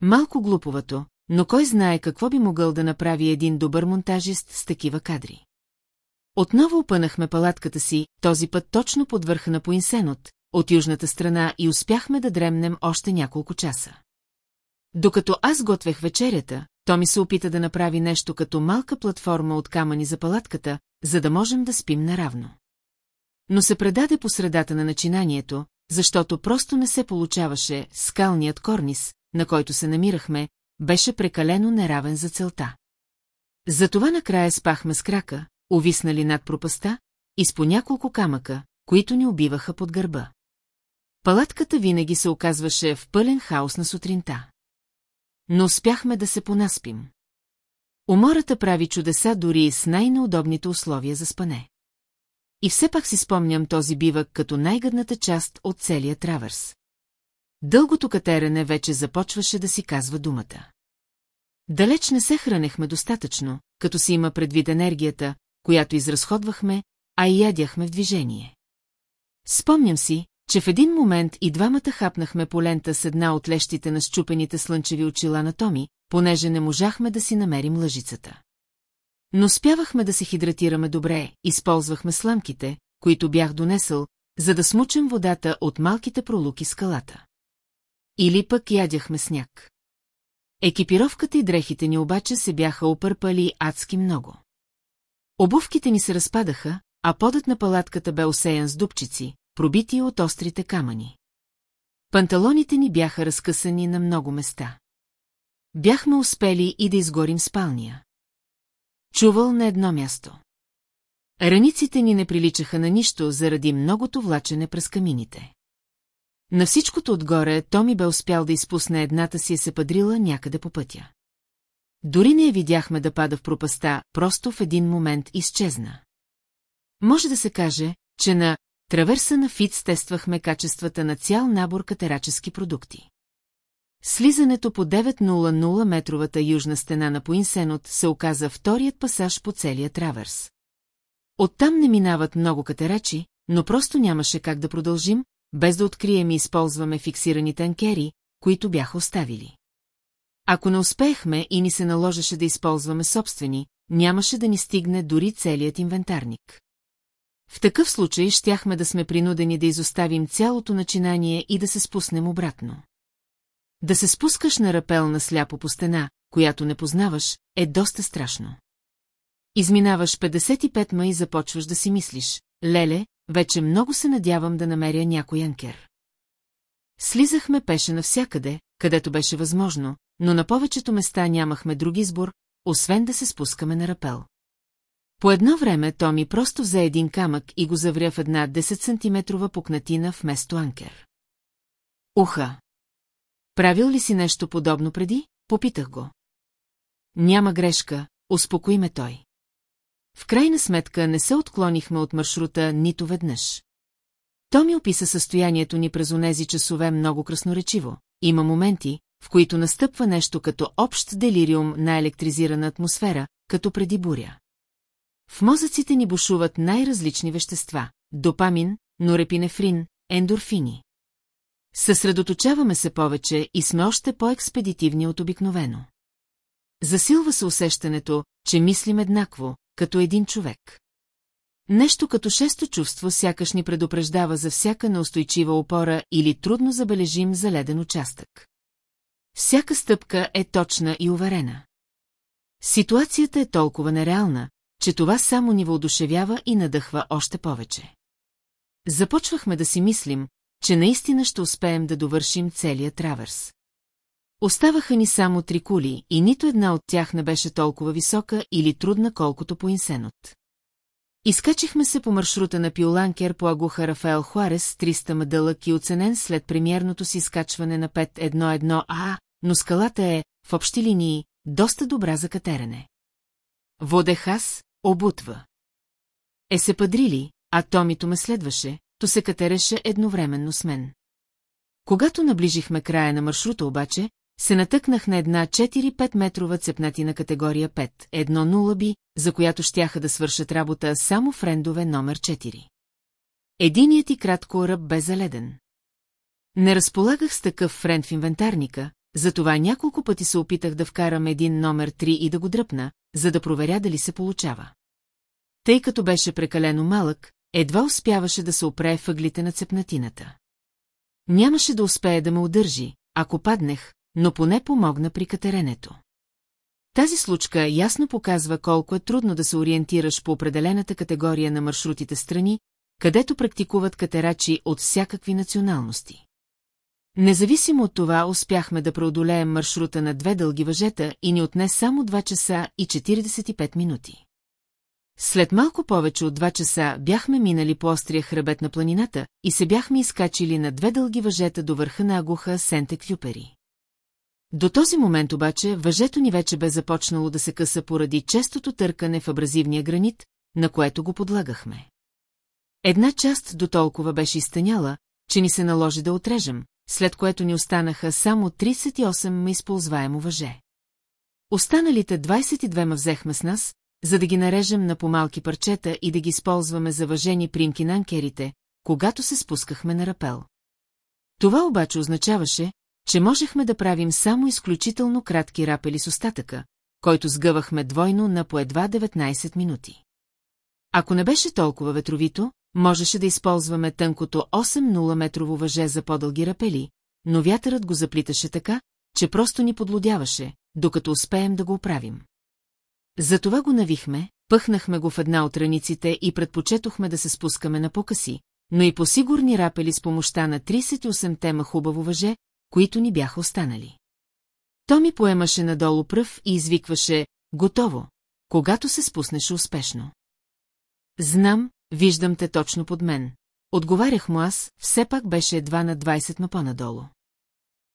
Малко глуповато, но кой знае какво би могъл да направи един добър монтажист с такива кадри. Отново опънахме палатката си, този път точно под върха на Поинсенот, от южната страна и успяхме да дремнем още няколко часа. Докато аз готвех вечерята, то ми се опита да направи нещо като малка платформа от камъни за палатката, за да можем да спим наравно. Но се предаде по средата на начинанието, защото просто не се получаваше скалният корнис, на който се намирахме, беше прекалено неравен за целта. Затова накрая спахме с крака, увиснали над пропаста, и с по няколко камъка, които ни убиваха под гърба. Палатката винаги се оказваше в пълен хаос на сутринта. Но успяхме да се понаспим. Умората прави чудеса дори с най-неудобните условия за спане. И все пак си спомням този бивък като най-гъдната част от целия траверс. Дългото катерене вече започваше да си казва думата. Далеч не се хранехме достатъчно, като си има предвид енергията, която изразходвахме, а и ядяхме в движение. Спомням си, че в един момент и двамата хапнахме по лента с една от лещите на щупените слънчеви очила на Томи, понеже не можахме да си намерим лъжицата. Но спявахме да се хидратираме добре, използвахме сламките, които бях донесъл, за да смучем водата от малките пролуки скалата. Или пък ядяхме сняг. Екипировката и дрехите ни обаче се бяха опърпали адски много. Обувките ни се разпадаха, а подът на палатката бе осеян с дупчици, пробити от острите камъни. Панталоните ни бяха разкъсани на много места. Бяхме успели и да изгорим спалния. Чувал на едно място. Раниците ни не приличаха на нищо заради многото влачене през камините. На всичкото отгоре Томи бе успял да изпусне едната си се падрила някъде по пътя. Дори не я видяхме да пада в пропаста, просто в един момент изчезна. Може да се каже, че на траверса на Фиц тествахме качествата на цял набор катерачески продукти. Слизането по 900 метровата южна стена на Поинсенот се оказа вторият пасаж по целия траверс. Оттам не минават много катерачи, но просто нямаше как да продължим, без да открием и използваме фиксираните анкери, които бяха оставили. Ако не успеехме и ни се наложеше да използваме собствени, нямаше да ни стигне дори целият инвентарник. В такъв случай щяхме да сме принудени да изоставим цялото начинание и да се спуснем обратно. Да се спускаш на рапел на сляпо по стена, която не познаваш, е доста страшно. Изминаваш 55 ма и започваш да си мислиш, леле, вече много се надявам да намеря някой анкер. Слизахме пеше навсякъде, където беше възможно, но на повечето места нямахме друг избор, освен да се спускаме на рапел. По едно време Томи просто взе един камък и го завря в една 10 см пукнатина вместо анкер. Уха! Правил ли си нещо подобно преди? Попитах го. Няма грешка, успокои ме той. В крайна сметка не се отклонихме от маршрута нито веднъж. То ми описа състоянието ни през онези часове много красноречиво. Има моменти, в които настъпва нещо като общ делириум на електризирана атмосфера, като преди буря. В мозъците ни бушуват най-различни вещества – допамин, норепинефрин, ендорфини. Съсредоточаваме се повече и сме още по-експедитивни от обикновено. Засилва се усещането, че мислим еднакво, като един човек. Нещо като шесто чувство сякаш ни предупреждава за всяка неустойчива опора или трудно забележим заледен участък. Всяка стъпка е точна и уверена. Ситуацията е толкова нереална, че това само ни въодушевява и надъхва още повече. Започвахме да си мислим, че наистина ще успеем да довършим целия траверс. Оставаха ни само три кули и нито една от тях не беше толкова висока или трудна, колкото по инсенот. Изкачихме се по маршрута на Пиоланкер по Агуха Рафаел Хуарес, 300 мъдълък и оценен след премиерното си изкачване на 5-1-1 А, но скалата е, в общи линии, доста добра за катерене. Водех аз, обутва. Е се падрили, а Томито ме следваше, то се катереше едновременно с мен. Когато наближихме края на маршрута обаче, се натъкнах на една 4-5 метрова цепнатина категория 5, едно нула би, за която щяха да свършат работа само френдове номер 4. Единият и кратко ръб бе заледен. Не разполагах с такъв френд в инвентарника, затова няколко пъти се опитах да вкарам един номер 3 и да го дръпна, за да проверя дали се получава. Тъй като беше прекалено малък, едва успяваше да се опре въглите на цепнатината. Нямаше да успее да ме удържи, ако паднех, но поне помогна при катеренето. Тази случка ясно показва колко е трудно да се ориентираш по определената категория на маршрутите страни, където практикуват катерачи от всякакви националности. Независимо от това, успяхме да преодолеем маршрута на две дълги въжета и ни отне само 2 часа и 45 минути. След малко повече от 2 часа бяхме минали по острия хребет на планината и се бяхме изкачили на две дълги въжета до върха на Агуха Сенте Кюпери. До този момент обаче въжето ни вече бе започнало да се къса поради честото търкане в абразивния гранит, на което го подлагахме. Една част до толкова беше изтъняла, че ни се наложи да отрежем, след което ни останаха само 38 ма използваемо въже. Останалите 22 ма взехме с нас, за да ги нарежем на помалки парчета и да ги използваме за въжени примки на анкерите, когато се спускахме на рапел. Това обаче означаваше, че можехме да правим само изключително кратки рапели с остатъка, който сгъвахме двойно на по едва 19 минути. Ако не беше толкова ветровито, можеше да използваме тънкото 8-0 метрово въже за по-дълги рапели, но вятърът го заплиташе така, че просто ни подлодяваше, докато успеем да го оправим. Затова го навихме, пъхнахме го в една от раниците и предпочетохме да се спускаме на покъси, но и по сигурни рапели с помощта на 38 тема хубаво въже, които ни бяха останали. То ми поемаше надолу пръв и извикваше «Готово», когато се спуснеше успешно. Знам, виждам те точно под мен. Отговарях му аз, все пак беше едва на 20 ма по-надолу.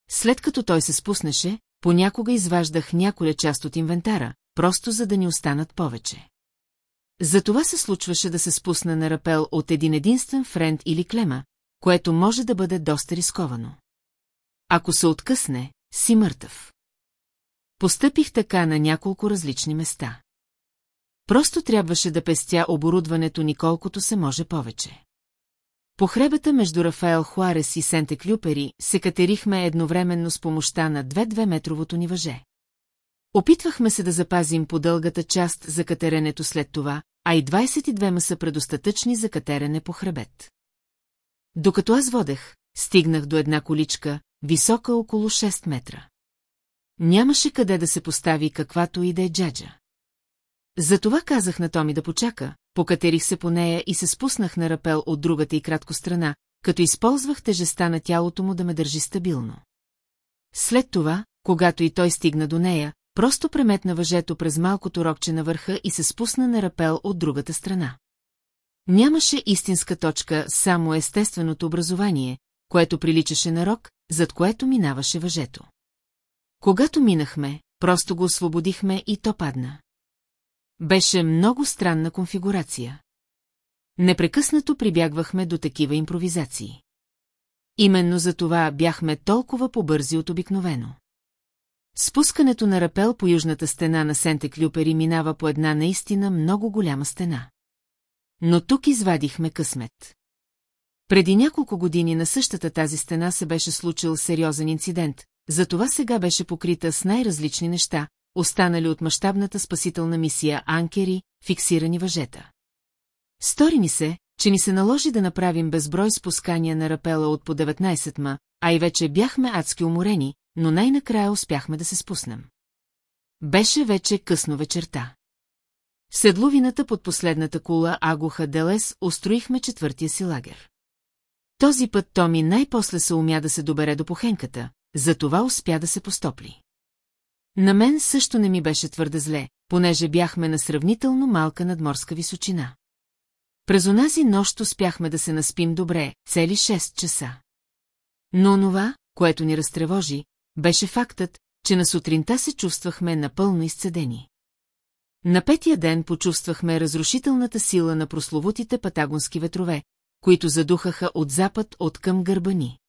След като той се спуснеше, понякога изваждах няколя част от инвентара, просто за да ни останат повече. За това се случваше да се спусна на рапел от един единствен френд или клема, което може да бъде доста рисковано. Ако се откъсне, си мъртъв. Постъпих така на няколко различни места. Просто трябваше да пестя оборудването ни колкото се може повече. По хребета между Рафаел Хуарес и Сенте Клюпери се катерихме едновременно с помощта на две-две метровото ни въже. Опитвахме се да запазим по дългата част за катеренето след това, а и 22 ма са предостатъчни за катерене по хребет. Докато аз водех, стигнах до една количка, висока около 6 метра. нямаше къде да се постави каквато и да е джаджа. Затова казах на Томи да почака, покатерих се по нея и се спуснах на рапел от другата и кратко страна, като използвах тежеста на тялото му да ме държи стабилно. След това, когато и той стигна до нея, просто преметна въжето през малкото рокче на върха и се спусна на рапел от другата страна. Нямаше истинска точка, само естественото образование, което приличаше на рок, зад което минаваше въжето. Когато минахме, просто го освободихме и то падна. Беше много странна конфигурация. Непрекъснато прибягвахме до такива импровизации. Именно за това бяхме толкова побързи от обикновено. Спускането на рапел по южната стена на Сенте Клюпери минава по една наистина много голяма стена. Но тук извадихме късмет. Преди няколко години на същата тази стена се беше случил сериозен инцидент, затова сега беше покрита с най-различни неща, останали от мащабната спасителна мисия анкери, фиксирани въжета. Стори ни се, че ни се наложи да направим безброй спускания на рапела от по 19 ма, а и вече бяхме адски уморени, но най-накрая успяхме да се спуснем. Беше вече късно вечерта. В седловината под последната кула Агуха Делес устроихме четвъртия си лагер. Този път Томи най-после се умя да се добере до похенката, затова успя да се постопли. На мен също не ми беше твърде зле, понеже бяхме на сравнително малка надморска височина. През онази нощ успяхме да се наспим добре, цели 6 часа. Но онова, което ни разтревожи, беше фактът, че на сутринта се чувствахме напълно изцедени. На петия ден почувствахме разрушителната сила на прословутите патагонски ветрове, които задухаха от запад от към гърба ни.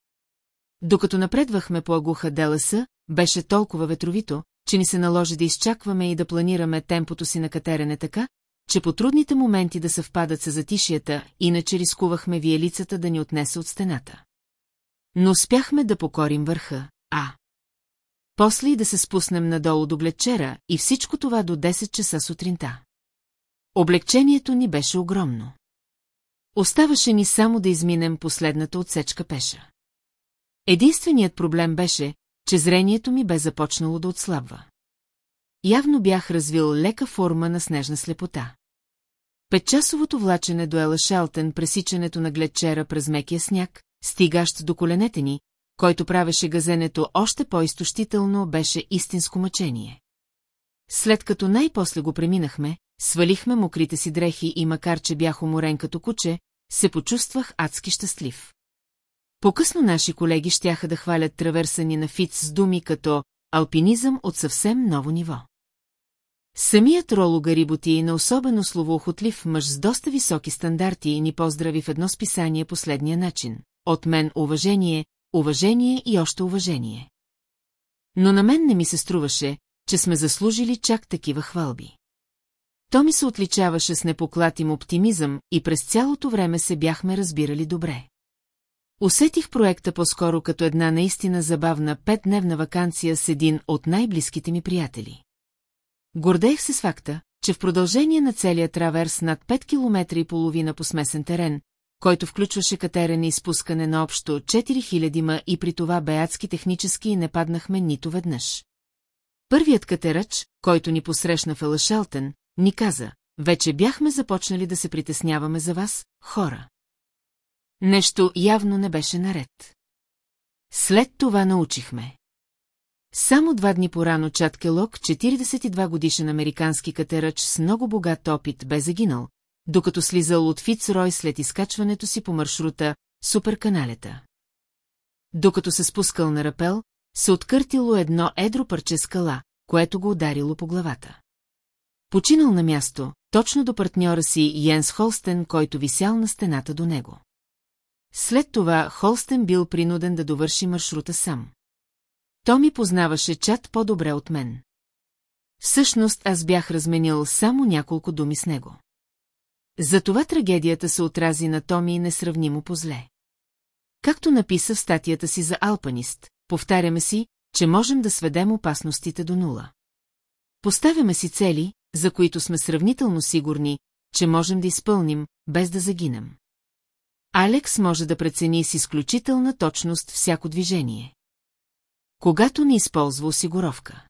Докато напредвахме по агуха Деласа, беше толкова ветровито, че ни се наложи да изчакваме и да планираме темпото си на катерене така, че по трудните моменти да съвпадат с затишията, иначе рискувахме виелицата да ни отнесе от стената. Но успяхме да покорим върха, а... После и да се спуснем надолу до гледчера и всичко това до 10 часа сутринта. Облегчението ни беше огромно. Оставаше ни само да изминем последната отсечка пеша. Единственият проблем беше, че зрението ми бе започнало да отслабва. Явно бях развил лека форма на снежна слепота. Петчасовото влачене до Ела Шелтен, пресичането на гледчера през мекия сняг, стигащ до коленете ни, който правеше газенето още по-изтощително, беше истинско мъчение. След като най-после го преминахме, свалихме мокрите си дрехи и макар, че бях уморен като куче, се почувствах адски щастлив. По-късно наши колеги щяха да хвалят траверса ни на Фиц с думи като «алпинизъм от съвсем ново ниво». Самият Роло Гариботи на особено словоохотлив мъж с доста високи стандарти ни поздрави в едно списание последния начин. От мен уважение, уважение и още уважение. Но на мен не ми се струваше, че сме заслужили чак такива хвалби. То ми се отличаваше с непоклатим оптимизъм и през цялото време се бяхме разбирали добре. Усетих проекта по-скоро като една наистина забавна петдневна вакансия с един от най-близките ми приятели. Гордеех се с факта, че в продължение на целия траверс над 5 км и половина по смесен терен, който включваше катерене и спускане на общо 4000 ма и при това беятски технически не паднахме нито веднъж. Първият катерач, който ни посрещна в Елашелтен, ни каза, вече бяхме започнали да се притесняваме за вас, хора. Нещо явно не беше наред. След това научихме. Само два дни порано Чат Келок, 42 годишен американски катерач с много богат опит, бе загинал, докато слизал от Фицрой след изкачването си по маршрута Суперканалета. Докато се спускал на рапел, се откъртило едно едро парче скала, което го ударило по главата. Починал на място, точно до партньора си Йенс Холстен, който висял на стената до него. След това Холстен бил принуден да довърши маршрута сам. То ми познаваше чат по-добре от мен. Всъщност аз бях разменил само няколко думи с него. Затова трагедията се отрази на Томи несравнимо по-зле. Както написа в статията си за Алпанист, повтаряме си, че можем да сведем опасностите до нула. Поставяме си цели, за които сме сравнително сигурни, че можем да изпълним, без да загинем. Алекс може да прецени с изключителна точност всяко движение. когато не използва осигуровка.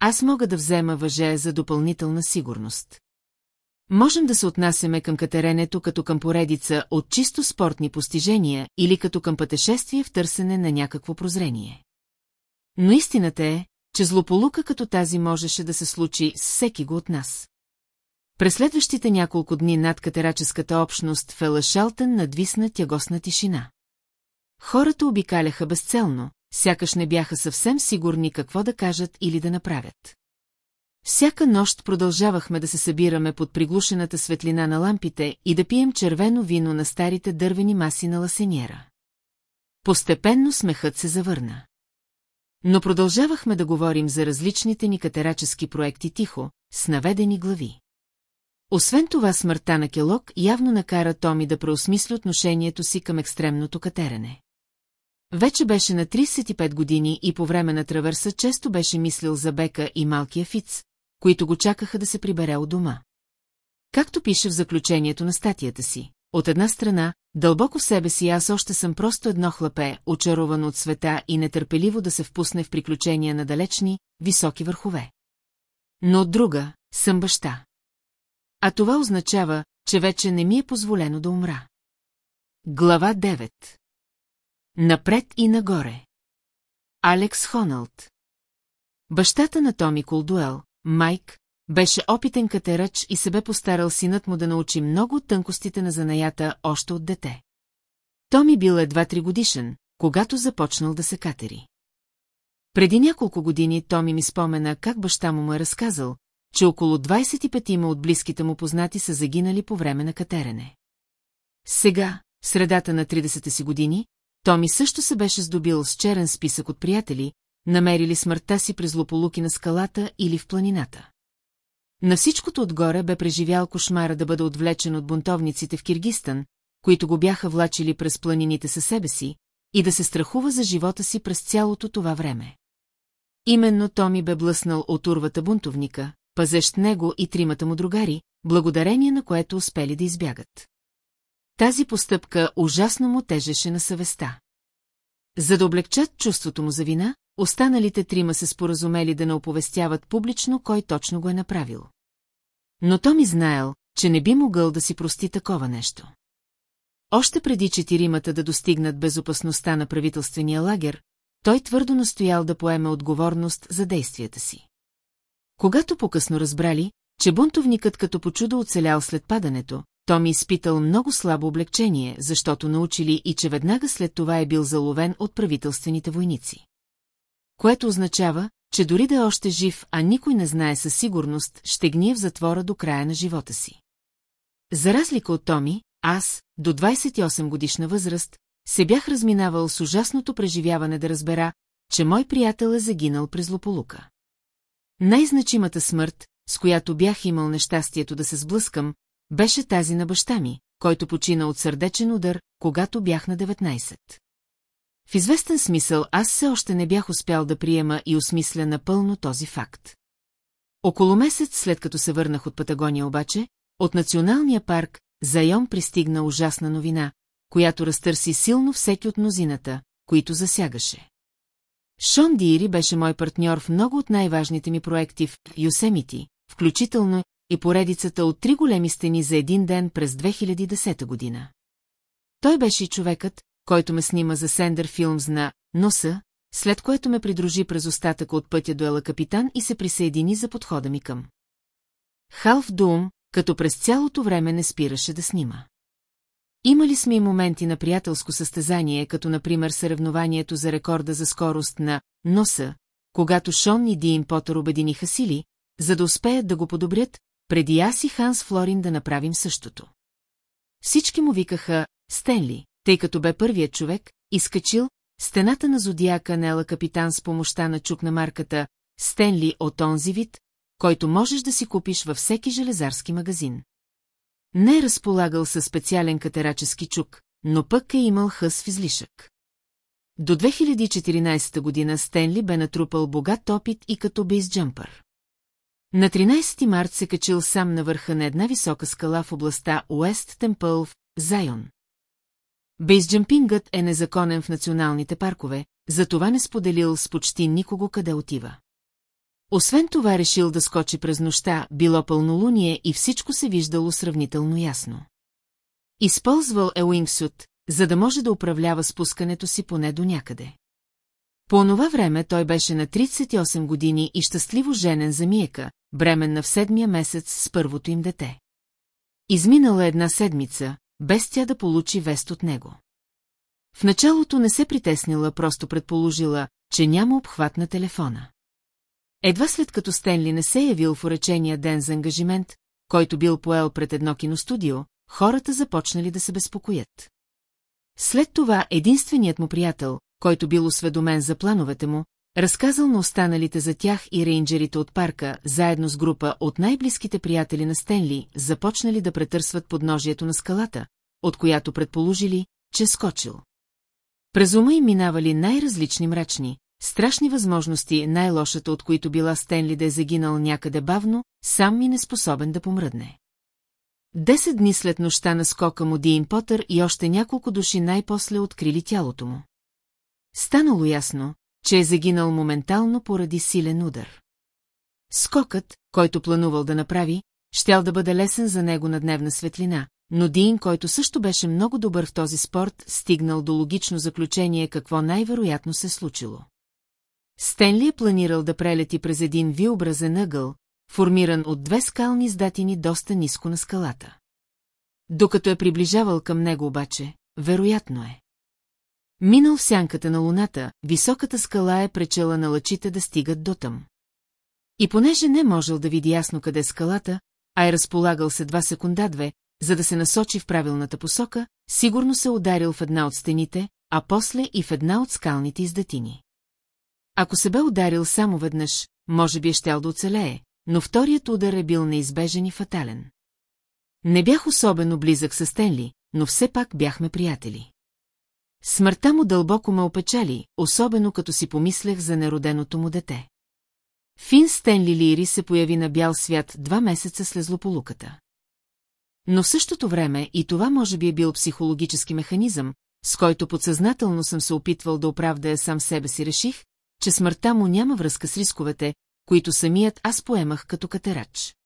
Аз мога да взема въже за допълнителна сигурност. Можем да се отнасяме към катеренето като към поредица от чисто спортни постижения или като към пътешествие в търсене на някакво прозрение. Но истината е, че злополука като тази можеше да се случи с всеки го от нас. През следващите няколко дни над катераческата общност в Елашалтен надвисна тягосна тишина. Хората обикаляха безцелно, сякаш не бяха съвсем сигурни какво да кажат или да направят. Всяка нощ продължавахме да се събираме под приглушената светлина на лампите и да пием червено вино на старите дървени маси на ласениера. Постепенно смехът се завърна. Но продължавахме да говорим за различните ни катерачески проекти тихо, с наведени глави. Освен това смъртта на Келок явно накара Томи да преосмисли отношението си към екстремното катерене. Вече беше на 35 години и по време на траверса често беше мислил за Бека и малкия Фиц, които го чакаха да се прибере от дома. Както пише в заключението на статията си, от една страна, дълбоко в себе си аз още съм просто едно хлапе, очаровано от света и нетърпеливо да се впусне в приключения на далечни, високи върхове. Но от друга, съм баща. А това означава, че вече не ми е позволено да умра. Глава 9 Напред и нагоре Алекс Хоналд Бащата на Томи Колдуел, Майк, беше опитен катерач и се бе постарал синът му да научи много от тънкостите на занаята още от дете. Томи бил едва три годишен, когато започнал да се катери. Преди няколко години Томи ми спомена как баща му му е разказал, че около 25 от близките му познати са загинали по време на катерене. Сега, в средата на 30 си години, Томи също се беше здобил с черен списък от приятели, намерили смъртта си през злополуки на скалата или в планината. На всичкото отгоре бе преживял кошмара да бъде отвлечен от бунтовниците в Киргистан, които го бяха влачили през планините със себе си, и да се страхува за живота си през цялото това време. Именно Томи бе блъснал от урвата бунтовника, пазещ него и тримата му другари, благодарение на което успели да избягат. Тази постъпка ужасно му тежеше на съвестта. За да облегчат чувството му за вина, останалите трима се споразумели да не оповестяват публично кой точно го е направил. Но Томи знаел, че не би могъл да си прости такова нещо. Още преди четиримата да достигнат безопасността на правителствения лагер, той твърдо настоял да поеме отговорност за действията си. Когато по-късно разбрали, че бунтовникът като по чудо оцелял след падането, Томи изпитал много слабо облегчение, защото научили и че веднага след това е бил заловен от правителствените войници. Което означава, че дори да е още жив, а никой не знае със сигурност, ще гние в затвора до края на живота си. За разлика от Томи, аз, до 28 годишна възраст, се бях разминавал с ужасното преживяване да разбера, че мой приятел е загинал през злополука. Най-значимата смърт, с която бях имал нещастието да се сблъскам, беше тази на баща ми, който почина от сърдечен удар, когато бях на 19. В известен смисъл аз все още не бях успял да приема и осмисля напълно този факт. Около месец след като се върнах от Патагония обаче, от националния парк Зайон пристигна ужасна новина, която разтърси силно всеки от мнозината, които засягаше. Шон Дири беше мой партньор в много от най-важните ми проекти в Юсемити, включително и поредицата от три големи стени за един ден през 2010 година. Той беше и човекът, който ме снима за Сендър Филмс на «Носа», след което ме придружи през остатъка от пътя до Ела Капитан и се присъедини за подхода ми към. Халф Дум, като през цялото време не спираше да снима. Имали сме и моменти на приятелско състезание, като например съревнованието за рекорда за скорост на «Носа», когато Шон и Диин Потър обединиха сили, за да успеят да го подобрят, преди аз и Ханс Флорин да направим същото. Всички му викаха Стенли, тъй като бе първият човек, изкачил стената на зодиака Нела капитан с помощта на чук на марката Стенли от онзи вид, който можеш да си купиш във всеки железарски магазин. Не е разполагал със специален катерачески чук, но пък е имал хъс в излишък. До 2014 година Стенли бе натрупал богат опит и като бейсджампър. На 13 март се качил сам на върха на една висока скала в областта Уест Темпъл в Зайон. Бейсджампингът е незаконен в националните паркове, затова не споделил с почти никого къде отива. Освен това решил да скочи през нощта, било пълнолуние и всичко се виждало сравнително ясно. Използвал е Уингсут, за да може да управлява спускането си поне до някъде. По онова време той беше на 38 години и щастливо женен за Миека, бременна в седмия месец с първото им дете. Изминала една седмица, без тя да получи вест от него. В началото не се притеснила, просто предположила, че няма обхват на телефона. Едва след като Стенли не се е явил в уречения ден за ангажимент, който бил поел пред едно киностудио, хората започнали да се безпокоят. След това единственият му приятел, който бил осведомен за плановете му, разказал на останалите за тях и рейнджерите от парка, заедно с група от най-близките приятели на Стенли, започнали да претърсват подножието на скалата, от която предположили, че скочил. През ума им минавали най-различни мрачни, страшни възможности, най-лошата от които била Стенли да е загинал някъде бавно, сам и неспособен да помръдне. Десет дни след нощта на скока му Диин Потър и още няколко души най-после открили тялото му. Станало ясно, че е загинал моментално поради силен удар. Скокът, който планувал да направи, щял да бъде лесен за него на дневна светлина, но Дин, който също беше много добър в този спорт, стигнал до логично заключение какво най-вероятно се случило. Стенли е планирал да прелети през един виобразен ъгъл, формиран от две скални издатини доста ниско на скалата. Докато е приближавал към него обаче, вероятно е. Минал в сянката на луната, високата скала е пречела на лъчите да стигат до там. И понеже не можел да види ясно къде е скалата, а е разполагал се два секунда-две, за да се насочи в правилната посока, сигурно се ударил в една от стените, а после и в една от скалните издатини. Ако се бе ударил само веднъж, може би е щял да оцелее, но вторият удар е бил неизбежен и фатален. Не бях особено близък с Стенли, но все пак бяхме приятели. Смъртта му дълбоко ме опечали, особено като си помислех за нероденото му дете. Фин Стенли Лири се появи на бял свят два месеца след злополуката. Но в същото време и това може би е бил психологически механизъм, с който подсъзнателно съм се опитвал да оправдая сам себе си реших, че смъртта му няма връзка с рисковете, които самият аз поемах като катерач.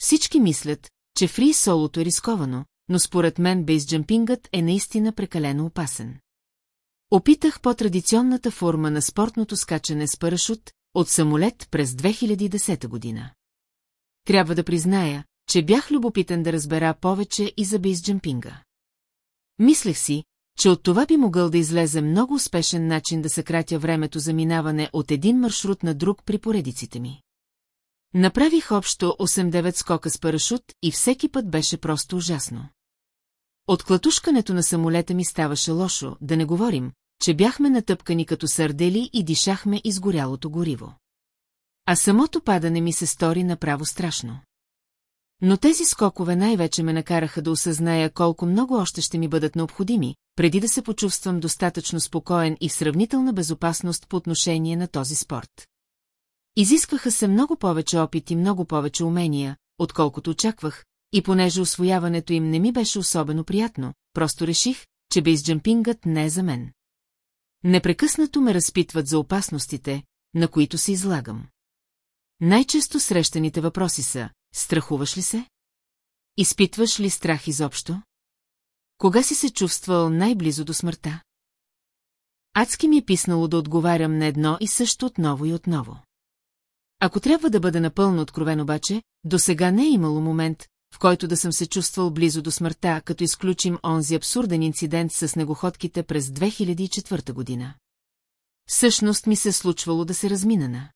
Всички мислят, че фри солото е рисковано, но според мен бейсджампингът е наистина прекалено опасен. Опитах по-традиционната форма на спортното скачане с парашут от самолет през 2010 година. Трябва да призная, че бях любопитен да разбера повече и за бейсджампинга. Мислех си, че от това би могъл да излезе много успешен начин да съкратя времето за минаване от един маршрут на друг при поредиците ми. Направих общо 8-9 скока с парашут и всеки път беше просто ужасно. От клатушкането на самолета ми ставаше лошо, да не говорим, че бяхме натъпкани като сърдели и дишахме изгорялото гориво. А самото падане ми се стори направо страшно. Но тези скокове най-вече ме накараха да осъзная колко много още ще ми бъдат необходими, преди да се почувствам достатъчно спокоен и в сравнителна безопасност по отношение на този спорт. Изискваха се много повече опит и много повече умения, отколкото очаквах, и понеже освояването им не ми беше особено приятно, просто реших, че бейсджампингът не е за мен. Непрекъснато ме разпитват за опасностите, на които се излагам. Най-често срещаните въпроси са, страхуваш ли се? Изпитваш ли страх изобщо? Кога си се чувствал най-близо до смъртта? Адски ми е писнало да отговарям на едно и също отново и отново. Ако трябва да бъда напълно откровен обаче, до сега не е имало момент, в който да съм се чувствал близо до смъртта, като изключим онзи абсурден инцидент с снегоходките през 2004 година. Всъщност ми се случвало да се размина на.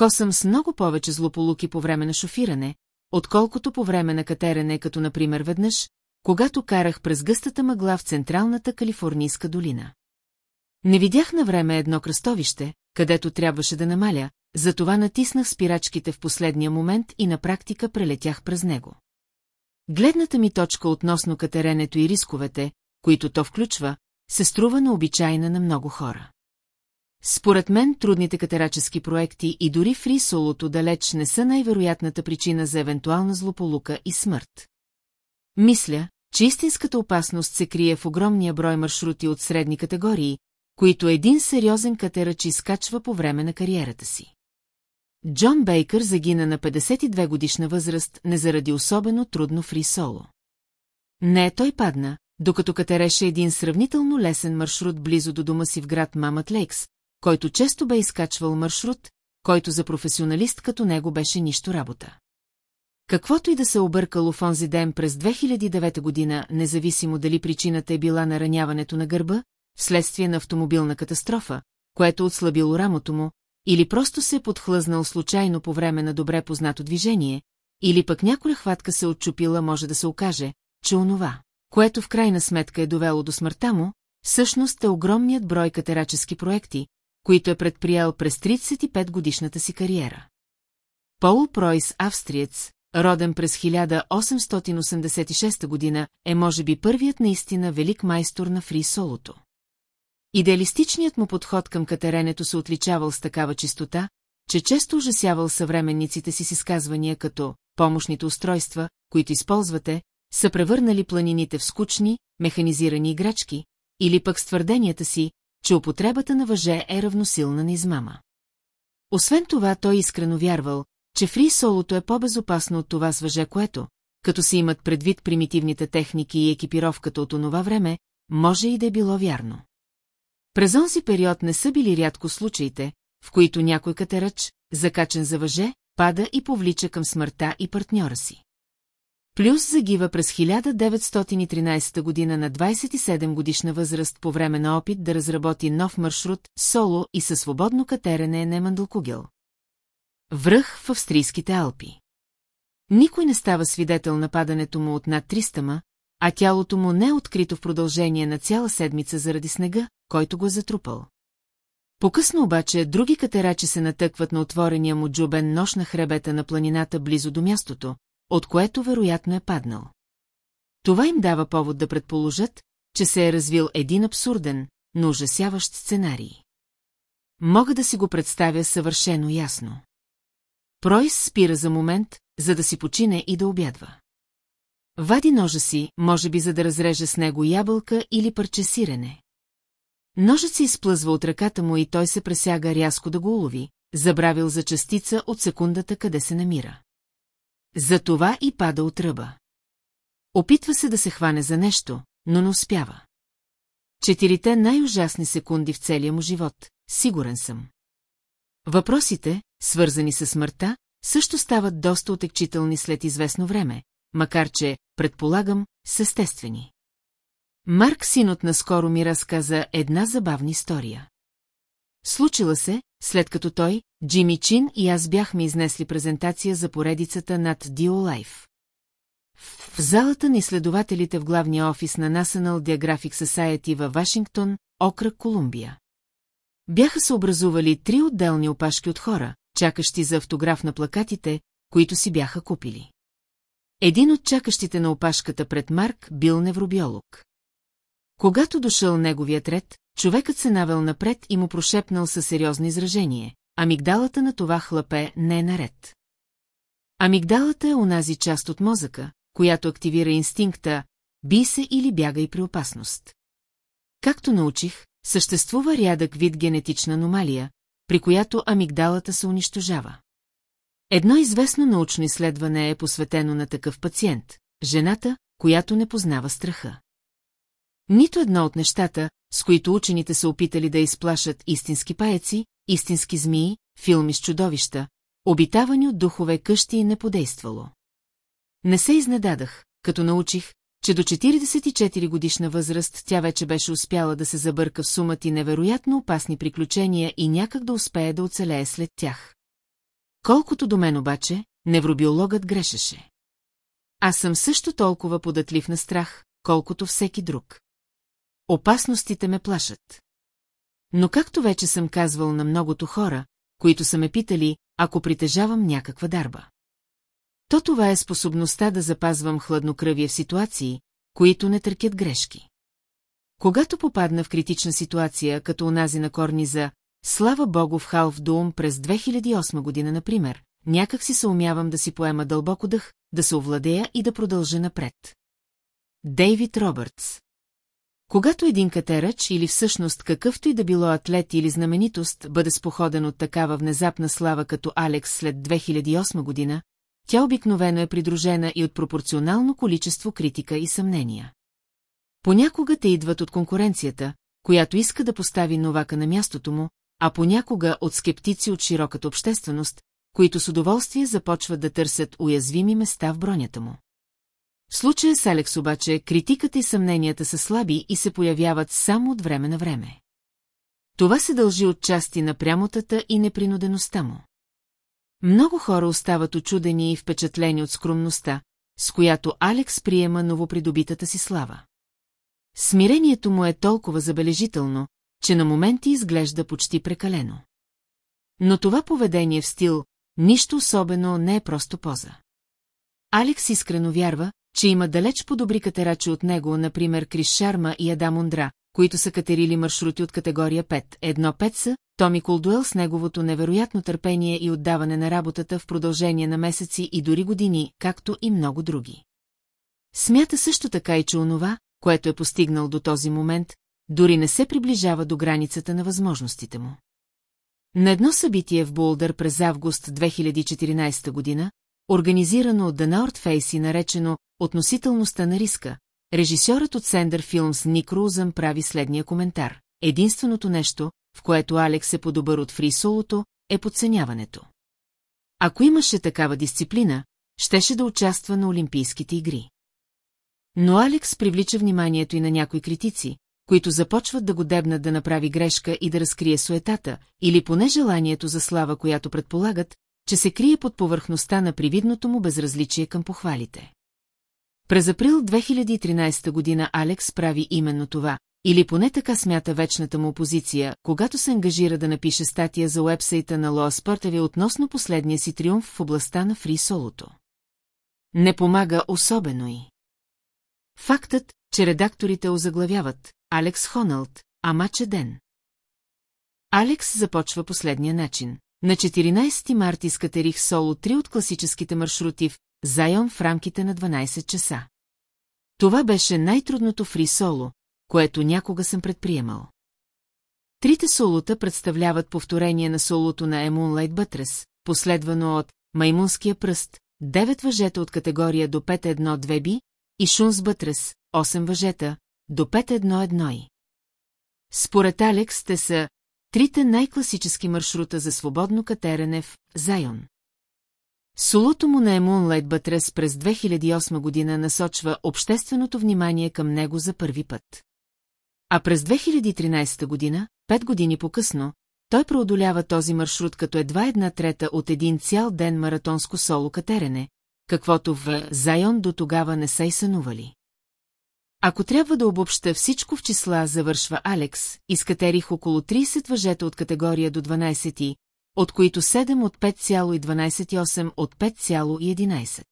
Косъм с много повече злополуки по време на шофиране, отколкото по време на катерене, като например веднъж, когато карах през гъстата мъгла в централната калифорнийска долина. Не видях на време едно кръстовище, където трябваше да намаля, затова натиснах спирачките в последния момент и на практика прелетях през него. Гледната ми точка относно катеренето и рисковете, които то включва, се струва на обичайна на много хора. Според мен трудните катерачески проекти и дори фрисолото далеч не са най-вероятната причина за евентуална злополука и смърт. Мисля, че истинската опасност се крие в огромния брой маршрути от средни категории, които един сериозен катерач изкачва по време на кариерата си. Джон Бейкър загина на 52 годишна възраст не заради особено трудно фри соло. Не, той падна, докато катереше един сравнително лесен маршрут близо до дома си в град Мамът Лейкс, който често бе изкачвал маршрут, който за професионалист като него беше нищо работа. Каквото и да се объркало в онзи ден през 2009 година, независимо дали причината е била нараняването на гърба, вследствие на автомобилна катастрофа, което отслабило рамото му, или просто се е подхлъзнал случайно по време на добре познато движение, или пък някоя хватка се отчупила може да се окаже, че онова, което в крайна сметка е довело до смъртта му, всъщност е огромният брой катерачески проекти, които е предприял през 35 годишната си кариера. Пол Пройс, австриец, роден през 1886 година, е може би първият наистина велик майстор на фри солото. Идеалистичният му подход към катеренето се отличавал с такава чистота, че често ужасявал съвременниците си с изказвания като «помощните устройства, които използвате, са превърнали планините в скучни, механизирани играчки, или пък с твърденията си, че употребата на въже е равносилна на измама. Освен това, той искрено вярвал, че фри солото е по-безопасно от това с въже, което, като се имат предвид примитивните техники и екипировката от онова време, може и да е било вярно. През онзи период не са били рядко случаите, в които някой катерач, закачен за въже, пада и повлича към смъртта и партньора си. Плюс загива през 1913 година на 27 годишна възраст по време на опит да разработи нов маршрут, соло и със свободно катерене на Мандълкугел. Връх в австрийските Алпи. Никой не става свидетел на падането му от над 300 ма, а тялото му не е открито в продължение на цяла седмица заради снега, който го е затрупал. Покъсно обаче други катерачи се натъкват на отворения му джубен нож на хребета на планината близо до мястото, от което вероятно е паднал. Това им дава повод да предположат, че се е развил един абсурден, но ужасяващ сценарий. Мога да си го представя съвършено ясно. Пройс спира за момент, за да си почине и да обядва. Вади ножа си, може би за да разреже с него ябълка или парче сирене. Ножът се изплъзва от ръката му и той се пресяга рязко да го улови, забравил за частица от секундата къде се намира. За това и пада от ръба. Опитва се да се хване за нещо, но не успява. Четирите най-ужасни секунди в целия му живот, сигурен съм. Въпросите, свързани с смъртта, също стават доста отекчителни след известно време, макар че, предполагам, с естествени. Марк Синот наскоро ми разказа една забавна история. Случила се, след като той, Джимми Чин и аз бяхме изнесли презентация за поредицата над Dio Life. В залата на изследователите в главния офис на National Geographic Society във Вашингтон, окръг Колумбия. Бяха се образували три отделни опашки от хора, чакащи за автограф на плакатите, които си бяха купили. Един от чакащите на опашката пред Марк бил невробиолог. Когато дошъл неговият ред, човекът се навел напред и му прошепнал със сериозно изражение. Амигдалата на това хлапе не е наред. Амигдалата е онази част от мозъка, която активира инстинкта «би се или бягай при опасност». Както научих, съществува рядък вид генетична аномалия, при която амигдалата се унищожава. Едно известно научно изследване е посветено на такъв пациент – жената, която не познава страха. Нито едно от нещата, с които учените се опитали да изплашат истински паяци, истински змии, филми с чудовища, обитавани от духове къщи не подействало. Не се изнедадах, като научих, че до 44 годишна възраст тя вече беше успяла да се забърка в сумът и невероятно опасни приключения и някак да успее да оцелее след тях. Колкото до мен обаче, невробиологът грешеше. Аз съм също толкова податлив на страх, колкото всеки друг. Опасностите ме плашат. Но както вече съм казвал на многото хора, които са ме питали, ако притежавам някаква дарба. То това е способността да запазвам хладнокръвие в ситуации, които не търкят грешки. Когато попадна в критична ситуация, като онази на Корниза, слава богу в Халф Дуум през 2008 година, например, някак си се умявам да си поема дълбоко дъх, да се овладея и да продължа напред. Дейвид Робъртс Когато един катерач или всъщност какъвто и да било атлет или знаменитост бъде споходен от такава внезапна слава като Алекс след 2008 година, тя обикновено е придружена и от пропорционално количество критика и съмнения. Понякога те идват от конкуренцията, която иска да постави новака на мястото му, а понякога от скептици от широката общественост, които с удоволствие започват да търсят уязвими места в бронята му. В случая с Алекс обаче критиката и съмненията са слаби и се появяват само от време на време. Това се дължи от части на прямотата и непринудеността му. Много хора остават очудени и впечатлени от скромността, с която Алекс приема новопридобитата си слава. Смирението му е толкова забележително, че на моменти изглежда почти прекалено. Но това поведение в стил Нищо особено не е просто поза. Алекс искрено вярва, че има далеч по-добри катерачи от него, например Крис Шарма и Адам Ундра, които са катерили маршрути от категория 5. Едно 5 са, Томи Колдуел с неговото невероятно търпение и отдаване на работата в продължение на месеци и дори години, както и много други. Смята също така и че онова, което е постигнал до този момент, дори не се приближава до границата на възможностите му. На едно събитие в Булдър през август 2014 година, организирано от The North Face и наречено «Относителността на риска», режисьорът от Сендър Филмс Ник Рузън прави следния коментар. Единственото нещо, в което Алекс е по-добър от фрисолото, е подценяването. Ако имаше такава дисциплина, щеше да участва на Олимпийските игри. Но Алекс привлича вниманието и на някои критици, които започват да го дебнат да направи грешка и да разкрие суетата, или поне желанието за слава, която предполагат, че се крие под повърхността на привидното му безразличие към похвалите. През април 2013 година Алекс прави именно това, или поне така смята вечната му опозиция, когато се ангажира да напише статия за уебсайта на Лоа Спортави относно последния си триумф в областта на фри солото. Не помага особено и. Фактът, че редакторите озаглавяват Алекс Хоналд, а матч е ден. Алекс започва последния начин. На 14 март изкатерих соло три от класическите маршрути в Зайон в рамките на 12 часа. Това беше най-трудното фри соло, което някога съм предприемал. Трите солота представляват повторение на солото на Емунлайт Бътрес, последвано от Маймунския пръст, 9 въжета от категория до 5-1-2 би и Шунс Бътрес, 8 въжета, до 5-1-1 и. Според Алекс те са трите най-класически маршрута за свободно катерене в Зайон. Солото му на Емунлайт Бътрес през 2008 година насочва общественото внимание към него за първи път. А през 2013 година, пет години по-късно, той преодолява този маршрут като едва една трета от един цял ден маратонско соло катерене, каквото в Зайон до тогава не са и сънували. Ако трябва да обобща всичко в числа, завършва Алекс, изкатерих около 30 въжета от категория до 12, от които 7 от 5,128 от 5,11.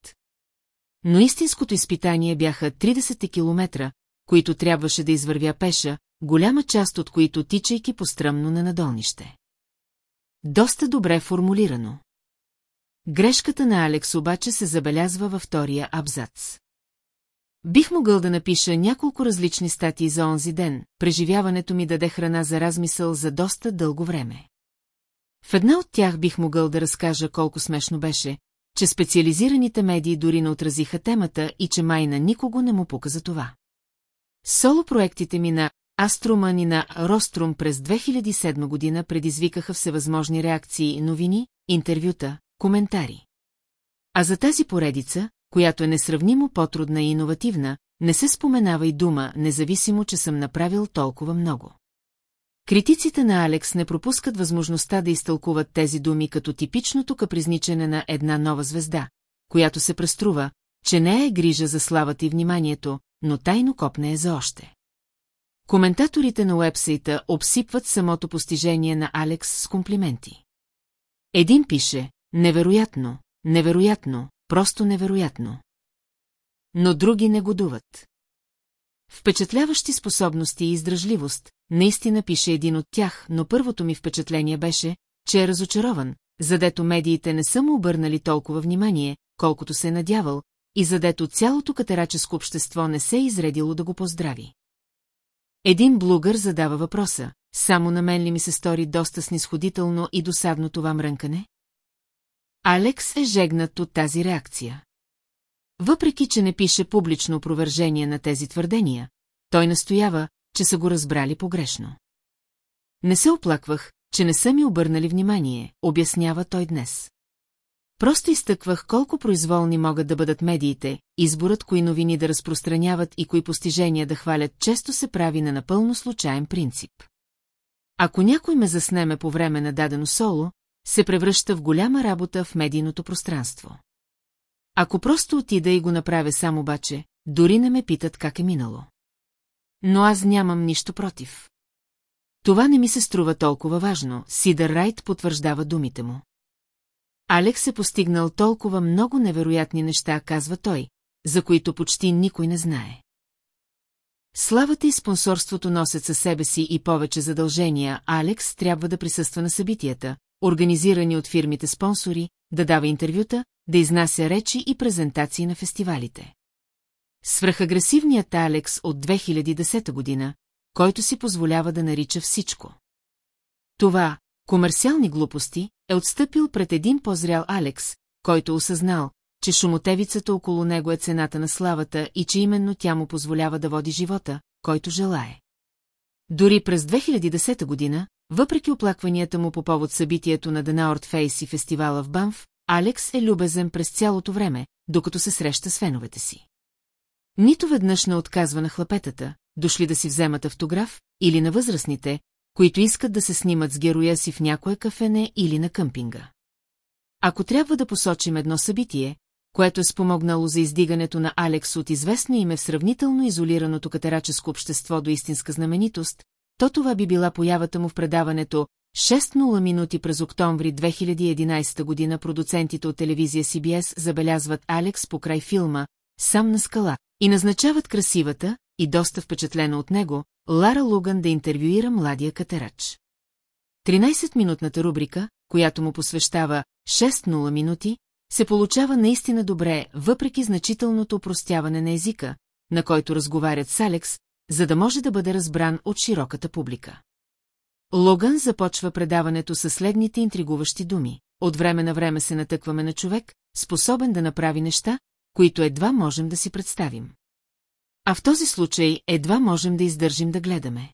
Но истинското изпитание бяха 30 километра, които трябваше да извървя пеша, голяма част от които тичайки по стръмно на надолнище. Доста добре формулирано. Грешката на Алекс обаче се забелязва във втория абзац. Бих могъл да напиша няколко различни статии за онзи ден, преживяването ми даде храна за размисъл за доста дълго време. В една от тях бих могъл да разкажа колко смешно беше, че специализираните медии дори не отразиха темата и че майна никого не му пука за това. Соло проектите ми на Аструман и на Рострум през 2007 година предизвикаха всевъзможни реакции, новини, интервюта, коментари. А за тази поредица, която е несравнимо по-трудна и иновативна, не се споменава и дума, независимо, че съм направил толкова много. Критиците на Алекс не пропускат възможността да изтълкуват тези думи като типичното капризничене на една нова звезда, която се преструва, че не е грижа за славата и вниманието, но тайно копне е за още. Коментаторите на уебсайта обсипват самото постижение на Алекс с комплименти. Един пише, невероятно, невероятно, просто невероятно. Но други негодуват. Впечатляващи способности и издръжливост, наистина пише един от тях, но първото ми впечатление беше, че е разочарован, задето медиите не са му обърнали толкова внимание, колкото се е надявал, и задето цялото катераческо общество не се е изредило да го поздрави. Един блугър задава въпроса, само на мен ли ми се стори доста снисходително и досадно това мрънкане? Алекс е жегнат от тази реакция. Въпреки, че не пише публично опровержение на тези твърдения, той настоява, че са го разбрали погрешно. Не се оплаквах, че не са ми обърнали внимание, обяснява той днес. Просто изтъквах колко произволни могат да бъдат медиите, изборът кои новини да разпространяват и кои постижения да хвалят често се прави на напълно случайен принцип. Ако някой ме заснеме по време на дадено соло, се превръща в голяма работа в медийното пространство. Ако просто отида и го направя сам обаче, дори не ме питат как е минало. Но аз нямам нищо против. Това не ми се струва толкова важно, Сидър Райт потвърждава думите му. Алекс е постигнал толкова много невероятни неща, казва той, за които почти никой не знае. Славата и спонсорството носят със себе си и повече задължения, Алекс трябва да присъства на събитията, организирани от фирмите спонсори, да дава интервюта, да изнася речи и презентации на фестивалите. Свръхагресивният Алекс от 2010 година, който си позволява да нарича всичко. Това, комерциални глупости, е отстъпил пред един по-зрял Алекс, който осъзнал, че шумотевицата около него е цената на славата и че именно тя му позволява да води живота, който желае. Дори през 2010 година, въпреки оплакванията му по повод събитието на Денаорт Фейс и фестивала в Банф, Алекс е любезен през цялото време, докато се среща с феновете си. Нито веднъж не отказва на хлапетата, дошли да си вземат автограф, или на възрастните, които искат да се снимат с героя си в някое кафене или на къмпинга. Ако трябва да посочим едно събитие, което е спомогнало за издигането на Алекс от известно име в сравнително изолираното катераческо общество до истинска знаменитост, то това би била появата му в предаването 6.0 минути през октомври 2011 година продуцентите от телевизия CBS забелязват Алекс по край филма «Сам на скала» и назначават красивата и доста впечатлена от него Лара Луган да интервюира младия катерач. 13-минутната рубрика, която му посвещава 6.0 минути, се получава наистина добре, въпреки значителното упростяване на езика, на който разговарят с Алекс, за да може да бъде разбран от широката публика. Логан започва предаването със следните интригуващи думи. От време на време се натъкваме на човек, способен да направи неща, които едва можем да си представим. А в този случай едва можем да издържим да гледаме.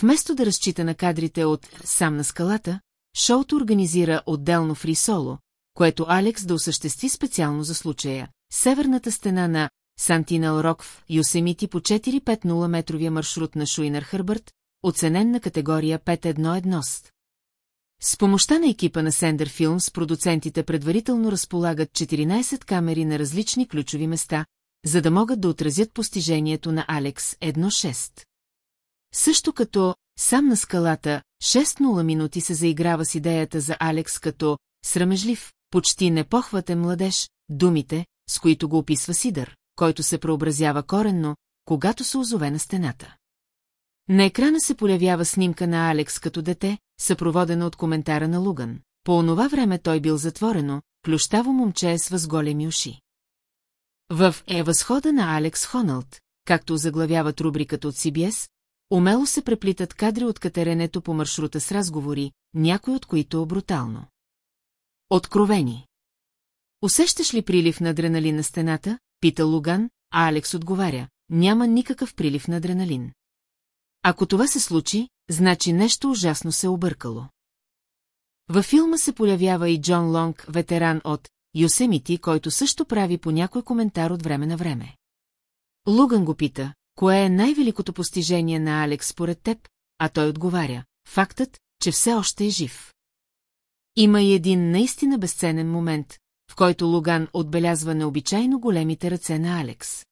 Вместо да разчита на кадрите от «Сам на скалата», шоуто организира отделно фри соло, което Алекс да осъществи специално за случая. Северната стена на Сантинал Рок в Юсемити по 450 метровия маршрут на Шуинър Хърбърт, оценен на категория 5-1-1. С помощта на екипа на Сендер Филмс продуцентите предварително разполагат 14 камери на различни ключови места, за да могат да отразят постижението на Алекс 1-6. Също като сам на скалата 6-0 минути се заиграва с идеята за Алекс като срамежлив, почти непохватен младеж, думите, с които го описва Сидър, който се преобразява коренно, когато се озове на стената. На екрана се появява снимка на Алекс като дете, съпроводена от коментара на Луган. По онова време той бил затворено, плющаво момче с възголеми уши. В е възхода на Алекс Хоналд, както заглавяват рубриката от CBS, умело се преплитат кадри от катеренето по маршрута с разговори, някой от които е брутално. Откровени. Усещаш ли прилив на адреналин на стената? Пита Луган, а Алекс отговаря. Няма никакъв прилив на адреналин. Ако това се случи, значи нещо ужасно се е объркало. Във филма се появява и Джон Лонг, ветеран от Йосемити, който също прави по някой коментар от време на време. Луган го пита, кое е най-великото постижение на Алекс според теб, а той отговаря, фактът, че все още е жив. Има и един наистина безценен момент, в който Луган отбелязва необичайно големите ръце на Алекс.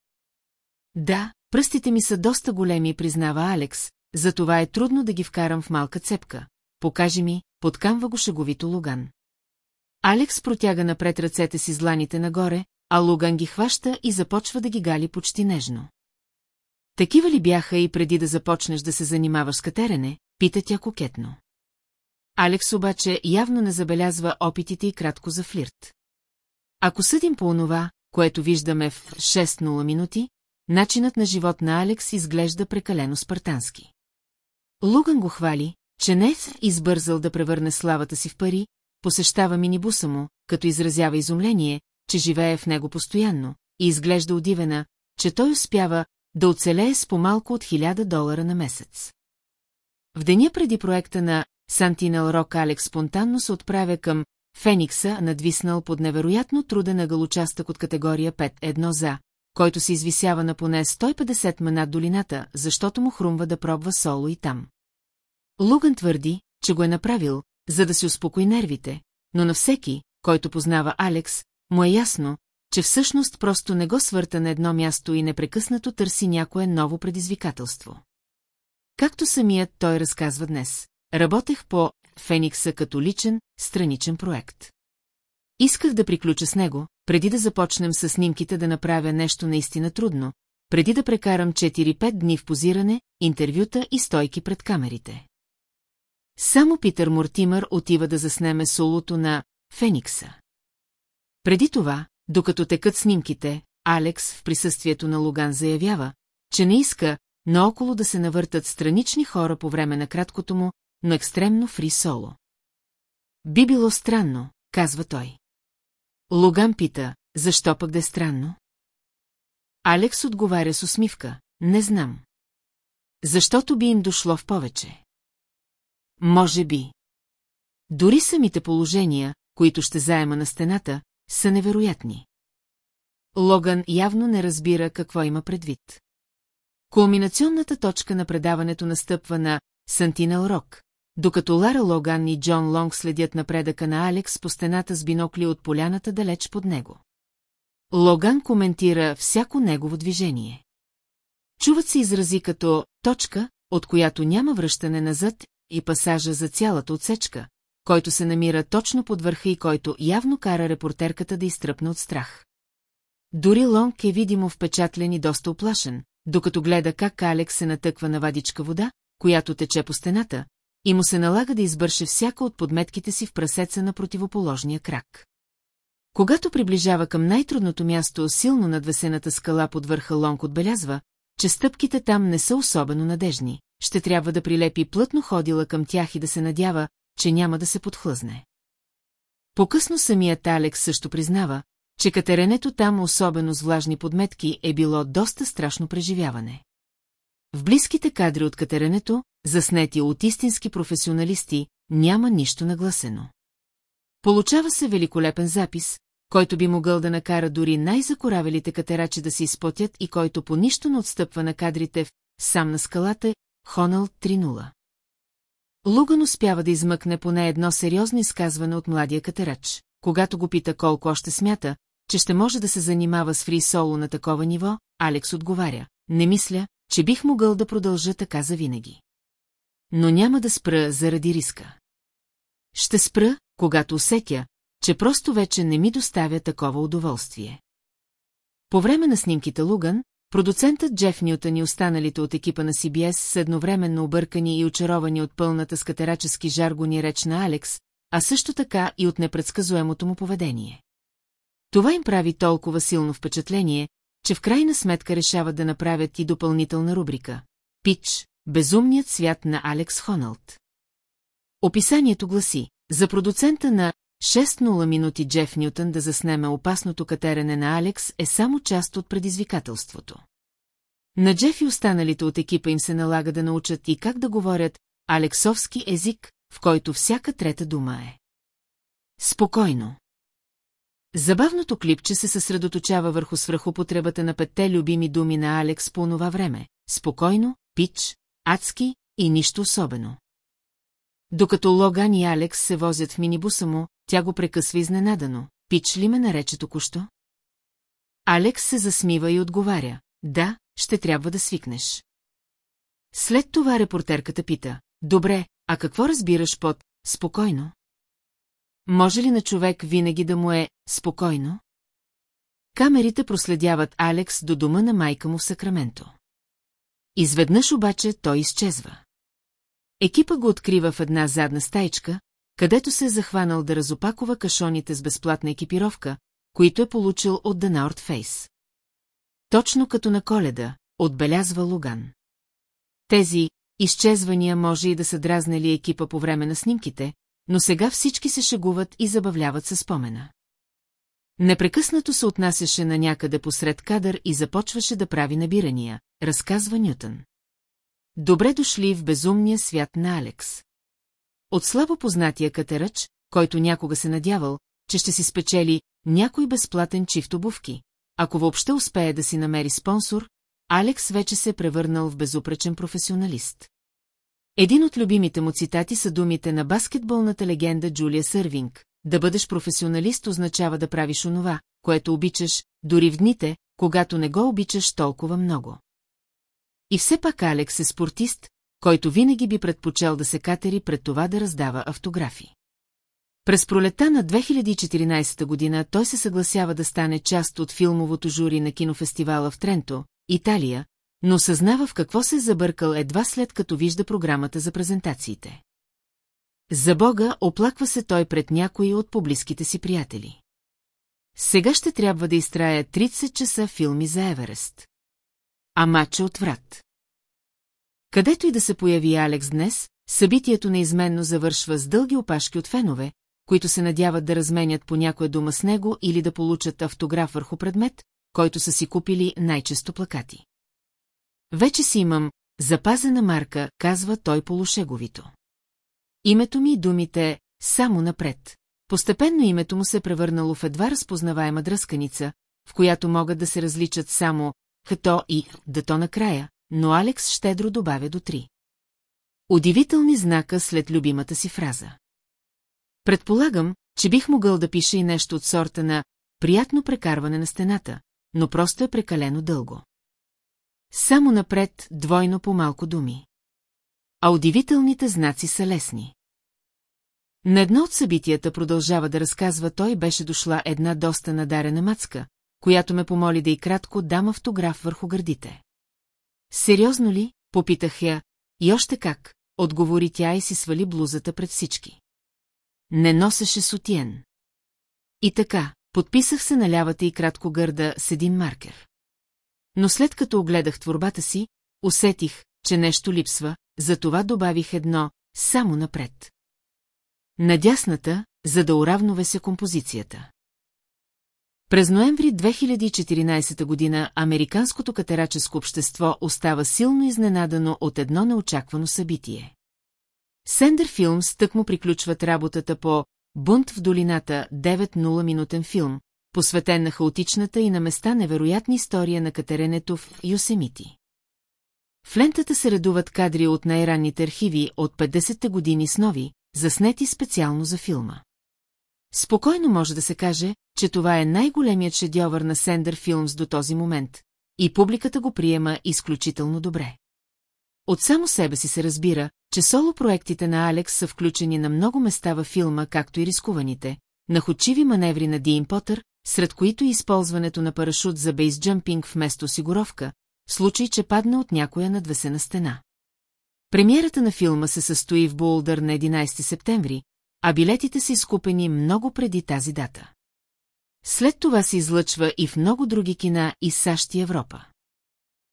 Да, пръстите ми са доста големи, признава Алекс, затова е трудно да ги вкарам в малка цепка. Покажи ми, подкамва го шеговито Луган. Алекс протяга напред ръцете си зланите нагоре, а Луган ги хваща и започва да ги гали почти нежно. Такива ли бяха и преди да започнеш да се занимаваш с катерене, пита тя кокетно. Алекс обаче явно не забелязва опитите и кратко за флирт. Ако съдим по онова, което виждаме в 6-0 минути, начинът на живот на Алекс изглежда прекалено спартански. Луган го хвали, че не е избързал да превърне славата си в пари, посещава минибуса му, като изразява изумление, че живее в него постоянно, и изглежда удивена, че той успява да оцелее с по-малко от 1000 долара на месец. В деня преди проекта на Сантинел Рок Алекс спонтанно се отправя към Феникса, надвиснал под невероятно труден ъгълучастък от категория 5-1 за, който се извисява на поне 150 ма над долината, защото му хрумва да пробва соло и там. Луган твърди, че го е направил, за да си успокои нервите, но на всеки, който познава Алекс, му е ясно, че всъщност просто не го свърта на едно място и непрекъснато търси някое ново предизвикателство. Както самият той разказва днес, работех по Феникса като личен, страничен проект. Исках да приключа с него, преди да започнем с снимките да направя нещо наистина трудно, преди да прекарам 4-5 дни в позиране, интервюта и стойки пред камерите. Само Питър Мортимър отива да заснеме солото на Феникса. Преди това, докато текат снимките, Алекс в присъствието на Логан заявява, че не иска наоколо да се навъртат странични хора по време на краткото му, но екстремно фри соло. Би било странно, казва той. Логан пита, защо пък да е странно? Алекс отговаря с усмивка, не знам. Защото би им дошло в повече. Може би. Дори самите положения, които ще заема на стената, са невероятни. Логан явно не разбира какво има предвид. Кулминационната точка на предаването настъпва на Сантинел Рок, докато Лара Логан и Джон Лонг следят напредъка на Алекс по стената с бинокли от поляната далеч под него. Логан коментира всяко негово движение. Чуват се изрази като «точка», от която няма връщане назад и пасажа за цялата отсечка, който се намира точно под върха и който явно кара репортерката да изтръпне от страх. Дори Лонг е видимо впечатлен и доста оплашен, докато гледа как Алекс се натъква на вадичка вода, която тече по стената, и му се налага да избърше всяка от подметките си в прасеца на противоположния крак. Когато приближава към най-трудното място, силно надвесената скала под върха Лонг отбелязва, че стъпките там не са особено надежни, ще трябва да прилепи плътно ходила към тях и да се надява, че няма да се подхлъзне. По-късно самият Алекс също признава, че катеренето там, особено с влажни подметки, е било доста страшно преживяване. В близките кадри от катеренето, заснети от истински професионалисти, няма нищо нагласено. Получава се великолепен запис, който би могъл да накара дори най-закоравелите катерачи да се изпотят и който по нищо не отстъпва на кадрите в «Сам на скалата» Хоналд 3.0. Луган успява да измъкне поне едно сериозно изказване от младия катерач. Когато го пита колко още смята, че ще може да се занимава с фри соло на такова ниво, Алекс отговаря. Не мисля, че бих могъл да продължа така завинаги. Но няма да спра заради риска. Ще спра, когато усетя, че просто вече не ми доставя такова удоволствие. По време на снимките Луган, продуцентът Джеф Нютън и останалите от екипа на CBS са едновременно объркани и очаровани от пълната скатерачески жаргони реч на Алекс, а също така и от непредсказуемото му поведение. Това им прави толкова силно впечатление, че в крайна сметка решават да направят и допълнителна рубрика. Пич – безумният свят на Алекс Хоналд. Описанието гласи, за продуцента на 6-0 минути Джеф Нютън да заснеме опасното катерене на Алекс е само част от предизвикателството. На Джеф и останалите от екипа им се налага да научат и как да говорят алексовски език, в който всяка трета дума е. Спокойно. Забавното клипче се съсредоточава върху свръхопотребата на петте любими думи на Алекс по това време. Спокойно, пич, адски и нищо особено. Докато Логан и Алекс се возят в минибуса му, тя го прекъсва изненадано. Пич ли ме нарече току-що? Алекс се засмива и отговаря. Да, ще трябва да свикнеш. След това репортерката пита. Добре, а какво разбираш под «спокойно»? Може ли на човек винаги да му е спокойно? Камерите проследяват Алекс до дома на майка му в Сакраменто. Изведнъж обаче той изчезва. Екипа го открива в една задна стайчка, където се е захванал да разопакова кашоните с безплатна екипировка, които е получил от The North Face. Точно като на коледа, отбелязва Луган. Тези изчезвания може и да са дразнали екипа по време на снимките, но сега всички се шегуват и забавляват със спомена. Непрекъснато се отнасяше на някъде посред кадър и започваше да прави набирания, разказва Нютън. Добре дошли в безумния свят на Алекс. От слабо познатия катерач, който някога се надявал, че ще си спечели някой безплатен чифт обувки. Ако въобще успее да си намери спонсор, Алекс вече се е превърнал в безупречен професионалист. Един от любимите му цитати са думите на баскетболната легенда Джулия Сървинг. Да бъдеш професионалист означава да правиш онова, което обичаш, дори в дните, когато не го обичаш толкова много. И все пак Алекс е спортист, който винаги би предпочел да се катери пред това да раздава автографи. През пролета на 2014 година той се съгласява да стане част от филмовото жури на кинофестивала в Тренто, Италия, но съзнава в какво се е забъркал едва след като вижда програмата за презентациите. За Бога оплаква се той пред някои от поблизките си приятели. Сега ще трябва да изтрая 30 часа филми за Еверест. А мача от врат. Където и да се появи Алекс днес, събитието неизменно завършва с дълги опашки от фенове, които се надяват да разменят по някоя дума с него или да получат автограф върху предмет, който са си купили най-често плакати. Вече си имам запазена марка, казва той полушеговито. Името ми и думите само напред. Постепенно името му се е превърнало в едва разпознаваема дръсканица, в която могат да се различат само като и дато накрая, но Алекс щедро добавя до три. Удивителни знака след любимата си фраза. Предполагам, че бих могъл да пиша и нещо от сорта на приятно прекарване на стената, но просто е прекалено дълго. Само напред двойно по малко думи. А удивителните знаци са лесни. На едно от събитията продължава да разказва той беше дошла една доста надарена мацка, която ме помоли да и кратко дам автограф върху гърдите. Сериозно ли? Попитах я. И още как, отговори тя и си свали блузата пред всички. Не носеше сутиен. И така, подписах се на лявата и кратко гърда с един маркер. Но след като огледах творбата си, усетих, че нещо липсва, затова добавих едно само напред. Надясната, за да уравновеся композицията. През ноември 2014 година Американското катераческо общество остава силно изненадано от едно неочаквано събитие. Сендер Филмс тък му приключват работата по «Бунт в долината» 9-0-минутен филм, посветен на хаотичната и на места невероятна история на катеренето в Юсемити. В лентата се редуват кадри от най-ранните архиви от 50-те години с нови, заснети специално за филма. Спокойно може да се каже, че това е най-големият шедьовър на Сендър Филмс до този момент, и публиката го приема изключително добре. От само себе си се разбира, че соло-проектите на Алекс са включени на много места във филма, както и рискуваните, находчиви маневри на Дин Потър, сред които използването на парашут за бейсджъмпинг вместо осигуровка, в случай, че падне от някоя надвесена стена. Премиерата на филма се състои в Булдър на 11 септември, а билетите са изкупени много преди тази дата. След това се излъчва и в много други кина и САЩ и Европа.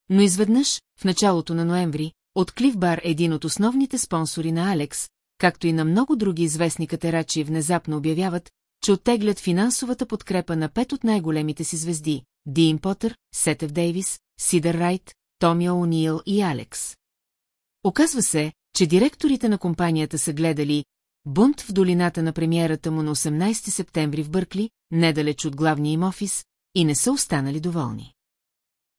Но изведнъж, в началото на ноември, от Клиф Бар един от основните спонсори на Алекс, както и на много други известни катерачи внезапно обявяват, че оттеглят финансовата подкрепа на пет от най-големите си звезди – Дин Потър, Сетев Дейвис, Сидър Райт, Томи О'Нил и Алекс. Оказва се, че директорите на компанията са гледали Бунт в долината на премиерата му на 18 септември в Бъркли, недалеч от главния им офис, и не са останали доволни.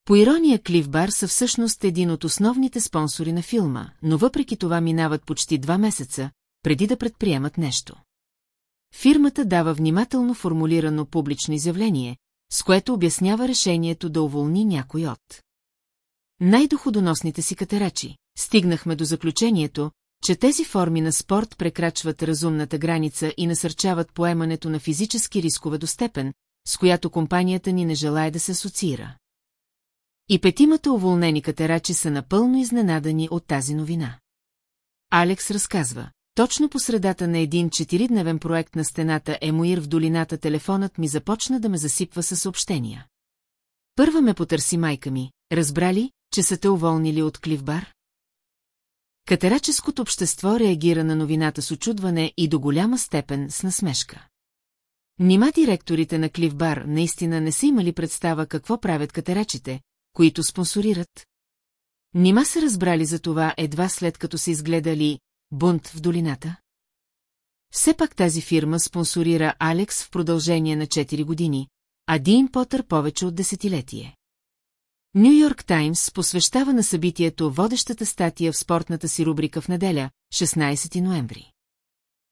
По ирония Клиф Бар са всъщност един от основните спонсори на филма, но въпреки това минават почти два месеца, преди да предприемат нещо. Фирмата дава внимателно формулирано публично изявление, с което обяснява решението да уволни някой от. Най-доходоносните си катерачи, стигнахме до заключението, че тези форми на спорт прекрачват разумната граница и насърчават поемането на физически рискове до степен, с която компанията ни не желая да се асоциира. И петимата уволнени катерачи са напълно изненадани от тази новина. Алекс разказва, точно по средата на един четиридневен проект на стената Емуир в долината телефонът ми започна да ме засипва със съобщения. Първа ме потърси майка ми, разбрали, че са те уволнили от Кливбар? Катераческото общество реагира на новината с очудване и до голяма степен с насмешка. Нима директорите на Кливбар наистина не са имали представа какво правят катерачите, които спонсорират? Нима са разбрали за това едва след като са изгледали бунт в долината? Все пак тази фирма спонсорира Алекс в продължение на 4 години, а Дин Потър повече от десетилетие. Нью Йорк Таймс посвещава на събитието водещата статия в спортната си рубрика в неделя, 16 ноември.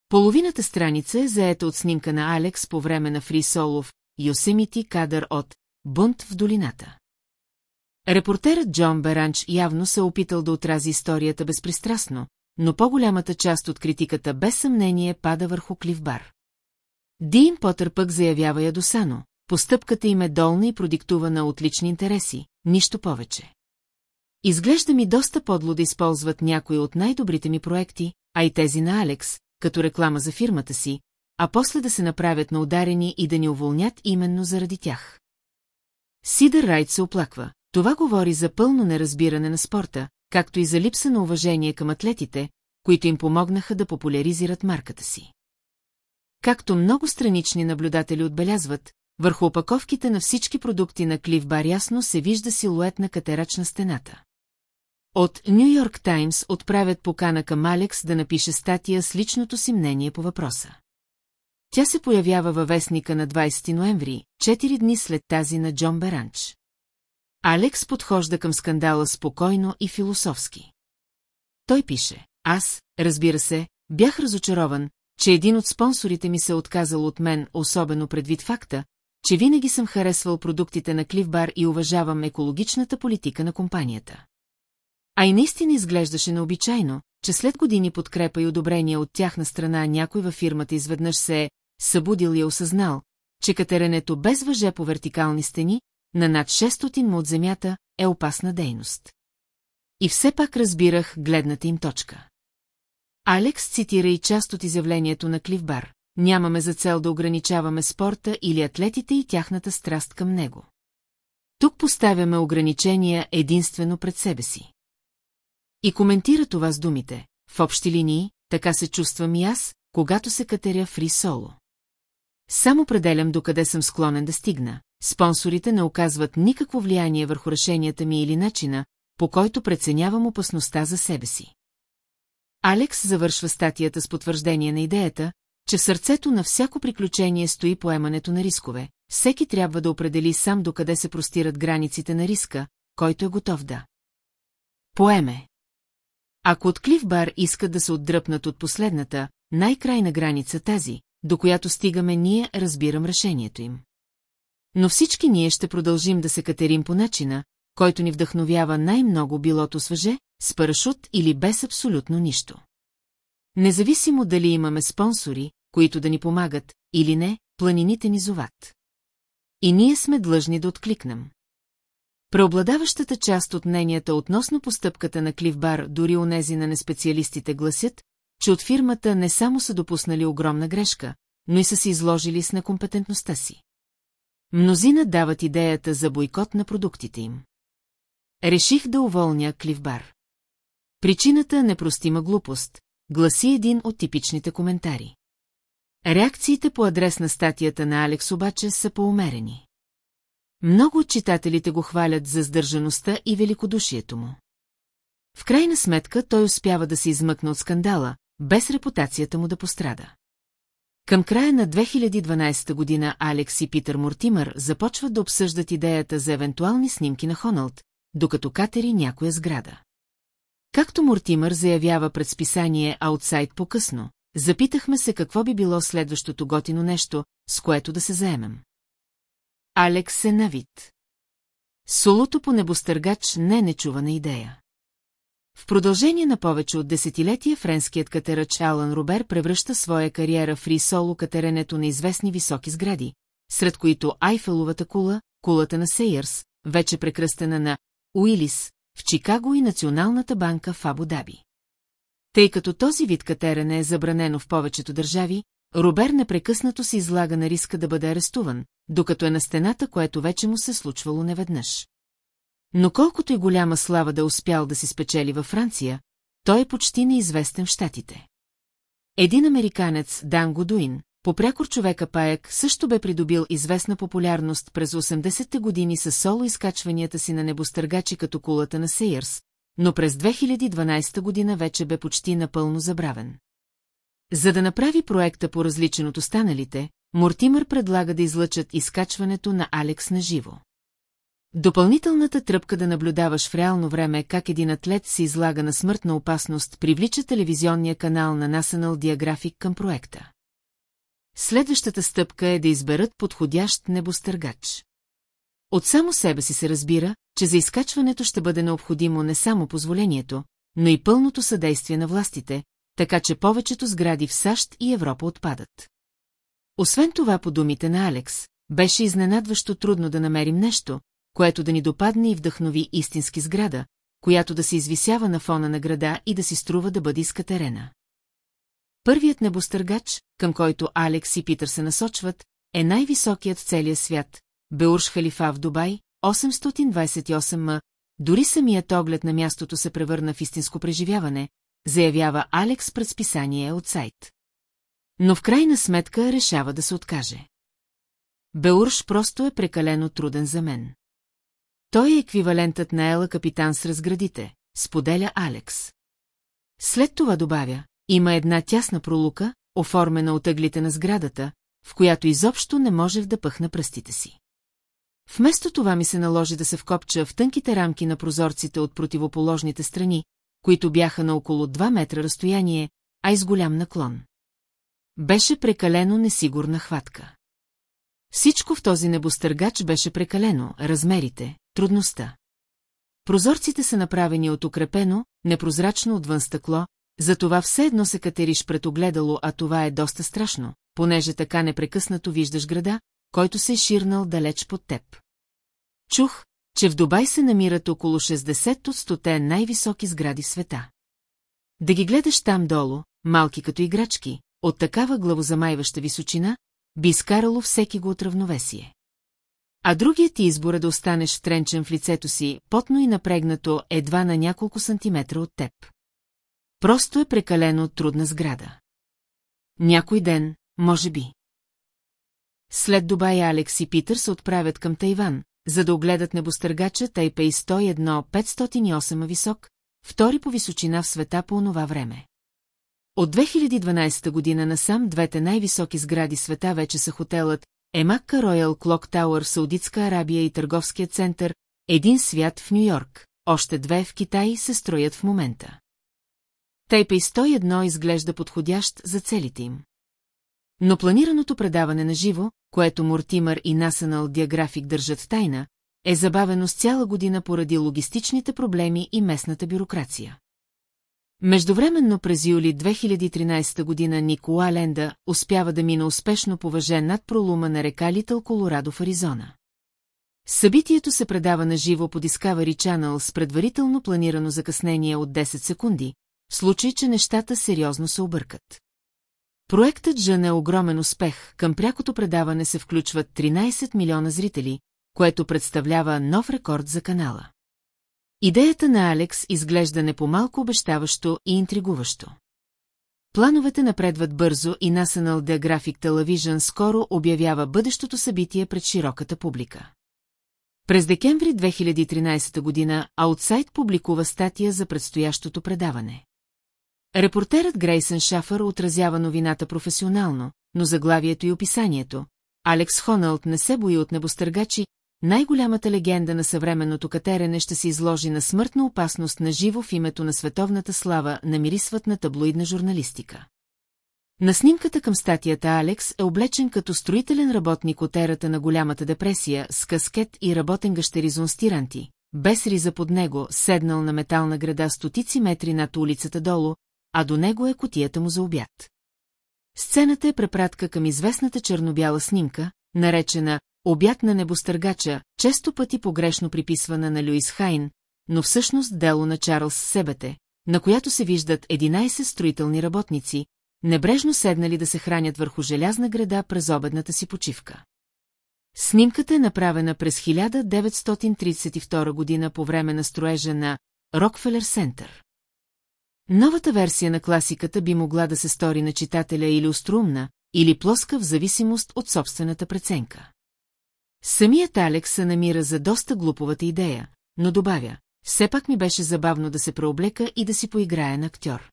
Половината страница е заета от снимка на Алекс по време на Фри Солов Йосемити кадър от «Бунт в долината». Репортерът Джон Беранч явно се е опитал да отрази историята безпристрастно, но по-голямата част от критиката без съмнение пада върху Кливбар. Дин Потър пък заявява ядосано, постъпката им е долна и продиктувана от лични интереси, нищо повече. Изглежда ми доста подло да използват някои от най-добрите ми проекти, а и тези на Алекс, като реклама за фирмата си, а после да се направят на ударени и да ни уволнят именно заради тях. Сидър Райт се оплаква. Това говори за пълно неразбиране на спорта, както и за липса на уважение към атлетите, които им помогнаха да популяризират марката си. Както много странични наблюдатели отбелязват, върху опаковките на всички продукти на Клив Бар ясно се вижда силует на катерач на стената. От Нью Йорк Таймс отправят покана към Алекс да напише статия с личното си мнение по въпроса. Тя се появява във вестника на 20 ноември, 4 дни след тази на Джон Беранч. Алекс подхожда към скандала спокойно и философски. Той пише, аз, разбира се, бях разочарован, че един от спонсорите ми се е отказал от мен, особено предвид факта, че винаги съм харесвал продуктите на Кливбар и уважавам екологичната политика на компанията. А и наистина изглеждаше необичайно, че след години подкрепа и одобрение от тяхна страна някой във фирмата изведнъж се е събудил и е осъзнал, че катеренето без въже по вертикални стени, на над 600 му от земята, е опасна дейност. И все пак разбирах гледната им точка. Алекс цитира и част от изявлението на Кливбар. Нямаме за цел да ограничаваме спорта или атлетите и тяхната страст към него. Тук поставяме ограничения единствено пред себе си. И коментира това с думите. В общи линии, така се чувствам и аз, когато се катеря фри соло. Само пределям докъде съм склонен да стигна. Спонсорите не оказват никакво влияние върху решенията ми или начина, по който преценявам опасността за себе си. Алекс завършва статията с потвърждение на идеята, че в сърцето на всяко приключение стои поемането на рискове. Всеки трябва да определи сам докъде се простират границите на риска, който е готов да. Поеме. Ако от Клиф Бар искат да се отдръпнат от последната, най-крайна граница тази, до която стигаме ние, разбирам решението им. Но всички ние ще продължим да се катерим по начина, който ни вдъхновява най-много билото с с парашут или без абсолютно нищо. Независимо дали имаме спонсори, които да ни помагат, или не, планините ни зоват. И ние сме длъжни да откликнем. Преобладаващата част от мненията относно постъпката на Кливбар, дори онези на неспециалистите гласят, че от фирмата не само са допуснали огромна грешка, но и са се изложили с некомпетентността си. Мнозина дават идеята за бойкот на продуктите им. Реших да уволня Кливбар. Причината е непростима глупост, гласи един от типичните коментари. Реакциите по адрес на статията на Алекс обаче са поумерени. Много от читателите го хвалят за сдържаността и великодушието му. В крайна сметка той успява да се измъкне от скандала, без репутацията му да пострада. Към края на 2012 година Алекс и Питър Мортимър започват да обсъждат идеята за евентуални снимки на Хоналд, докато катери някоя сграда. Както Мортимър заявява пред списание Аутсайд по-късно, запитахме се какво би било следващото готино нещо, с което да се заемем. Алекс е на вид. Солото по небостъргач не е нечувана идея. В продължение на повече от десетилетия френският катерач Алан Робер превръща своя кариера в рисоло катеренето на известни високи сгради, сред които Айфеловата кула, кулата на Сейърс, вече прекръстена на Уилис, в Чикаго и Националната банка в Абу Даби. Тъй като този вид катерене е забранено в повечето държави, Робер непрекъснато се излага на риска да бъде арестуван, докато е на стената, което вече му се случвало неведнъж. Но колкото и голяма слава да успял да си спечели във Франция, той е почти неизвестен в Штатите. Един американец, Дан Годуин, попрякор човека Паек, също бе придобил известна популярност през 80-те години с соло изкачванията си на небостъргачи като кулата на Сейърс, но през 2012 година вече бе почти напълно забравен. За да направи проекта по различен от останалите, Мортимър предлага да излъчат изкачването на Алекс на живо. Допълнителната тръпка да наблюдаваш в реално време как един атлет се излага на смъртна опасност привлича телевизионния канал на National Geographic към проекта. Следващата стъпка е да изберат подходящ небостъргач. От само себе си се разбира, че за изкачването ще бъде необходимо не само позволението, но и пълното съдействие на властите, така че повечето сгради в САЩ и Европа отпадат. Освен това, по думите на Алекс, беше изненадващо трудно да намерим нещо, което да ни допадне и вдъхнови истински сграда, която да се извисява на фона на града и да си струва да бъде изкатерена. Първият небостъргач, към който Алекс и Питър се насочват, е най-високият в целия свят, Беурш Халифа в Дубай, 828 м, дори самият оглед на мястото се превърна в истинско преживяване, заявява Алекс пред списание от сайт. Но в крайна сметка решава да се откаже. Беурш просто е прекалено труден за мен. Той е еквивалентът на Ела капитан с разградите, споделя Алекс. След това добавя, има една тясна пролука, оформена от ъглите на сградата, в която изобщо не може да пъхна пръстите си. Вместо това ми се наложи да се вкопча в тънките рамки на прозорците от противоположните страни, които бяха на около 2 метра разстояние, а и с голям наклон. Беше прекалено несигурна хватка. Всичко в този небостъргач беше прекалено, размерите, трудността. Прозорците са направени от укрепено, непрозрачно отвън стъкло, затова все едно се катериш пред огледало, а това е доста страшно, понеже така непрекъснато виждаш града, който се е ширнал далеч под теб. Чух, че в Дубай се намират около 60 от 100 най-високи сгради света. Да ги гледаш там долу, малки като играчки, от такава главозамайваща височина, би изкарало всеки го от равновесие. А другият ти избор е да останеш тренчен в лицето си, потно и напрегнато едва на няколко сантиметра от теб. Просто е прекалено трудна сграда. Някой ден, може би. След Дубай Алекс и Питър се отправят към Тайван, за да огледат небостъргача Тайпей 101-508 висок, втори по височина в света по онова време. От 2012 година насам двете най-високи сгради света вече са хотелът Емакка Роял Клок Тауър Саудитска Арабия и търговския център Един свят в Нью-Йорк, още две в Китай се строят в момента. Тайпей 101 изглежда подходящ за целите им. Но планираното предаване на живо, което Мортимър и National Диаграфик държат в тайна, е забавено с цяла година поради логистичните проблеми и местната бюрокрация. Междувременно през юли 2013 година Никола Ленда успява да мине успешно по въже над пролума на река Литъл Колорадо в Аризона. Събитието се предава на живо по Discovery Channel с предварително планирано закъснение от 10 секунди, в случай, че нещата сериозно се объркат. Проектът Жън е огромен успех, към прякото предаване се включват 13 милиона зрители, което представлява нов рекорд за канала. Идеята на Алекс изглежда не по-малко обещаващо и интригуващо. Плановете напредват бързо и National Geographic Television скоро обявява бъдещото събитие пред широката публика. През декември 2013 година Аутсайд публикува статия за предстоящото предаване. Репортерът Грейсън Шафър отразява новината професионално, но заглавието и описанието. Алекс Хоналт не се бои от небостъргачи, най-голямата легенда на съвременното катерене ще се изложи на смъртна опасност на живо в името на световната слава, намирисват на таблоидна журналистика. На снимката към статията Алекс е облечен като строителен работник от ерата на голямата депресия с каскет и работен гащеризон с тиранти, без риза под него, седнал на метална града стотици метри над улицата долу, а до него е котията му за обяд. Сцената е препратка към известната чернобяла снимка, наречена «Обяд на небостъргача», често пъти погрешно приписвана на Люис Хайн, но всъщност дело на Чарлз Себете, на която се виждат 11 строителни работници, небрежно седнали да се хранят върху желязна града през обедната си почивка. Снимката е направена през 1932 година по време на строежа на Рокфелер Сентър. Новата версия на класиката би могла да се стори на читателя или острумна, или плоска в зависимост от собствената преценка. Самият Алекс се намира за доста глуповата идея, но добавя, все пак ми беше забавно да се преоблека и да си поиграя на актьор.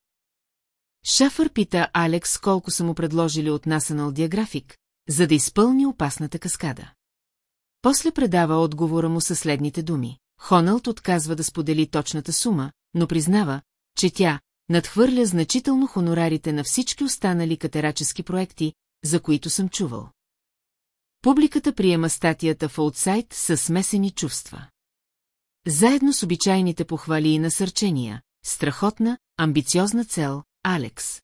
Шафър пита Алекс колко са му предложили от National Geographic, за да изпълни опасната каскада. После предава отговора му със следните думи. Хоналд отказва да сподели точната сума, но признава, че тя надхвърля значително хонорарите на всички останали катерачески проекти, за които съм чувал. Публиката приема статията в аутсайт със смесени чувства. Заедно с обичайните похвали и насърчения, страхотна, амбициозна цел, Алекс.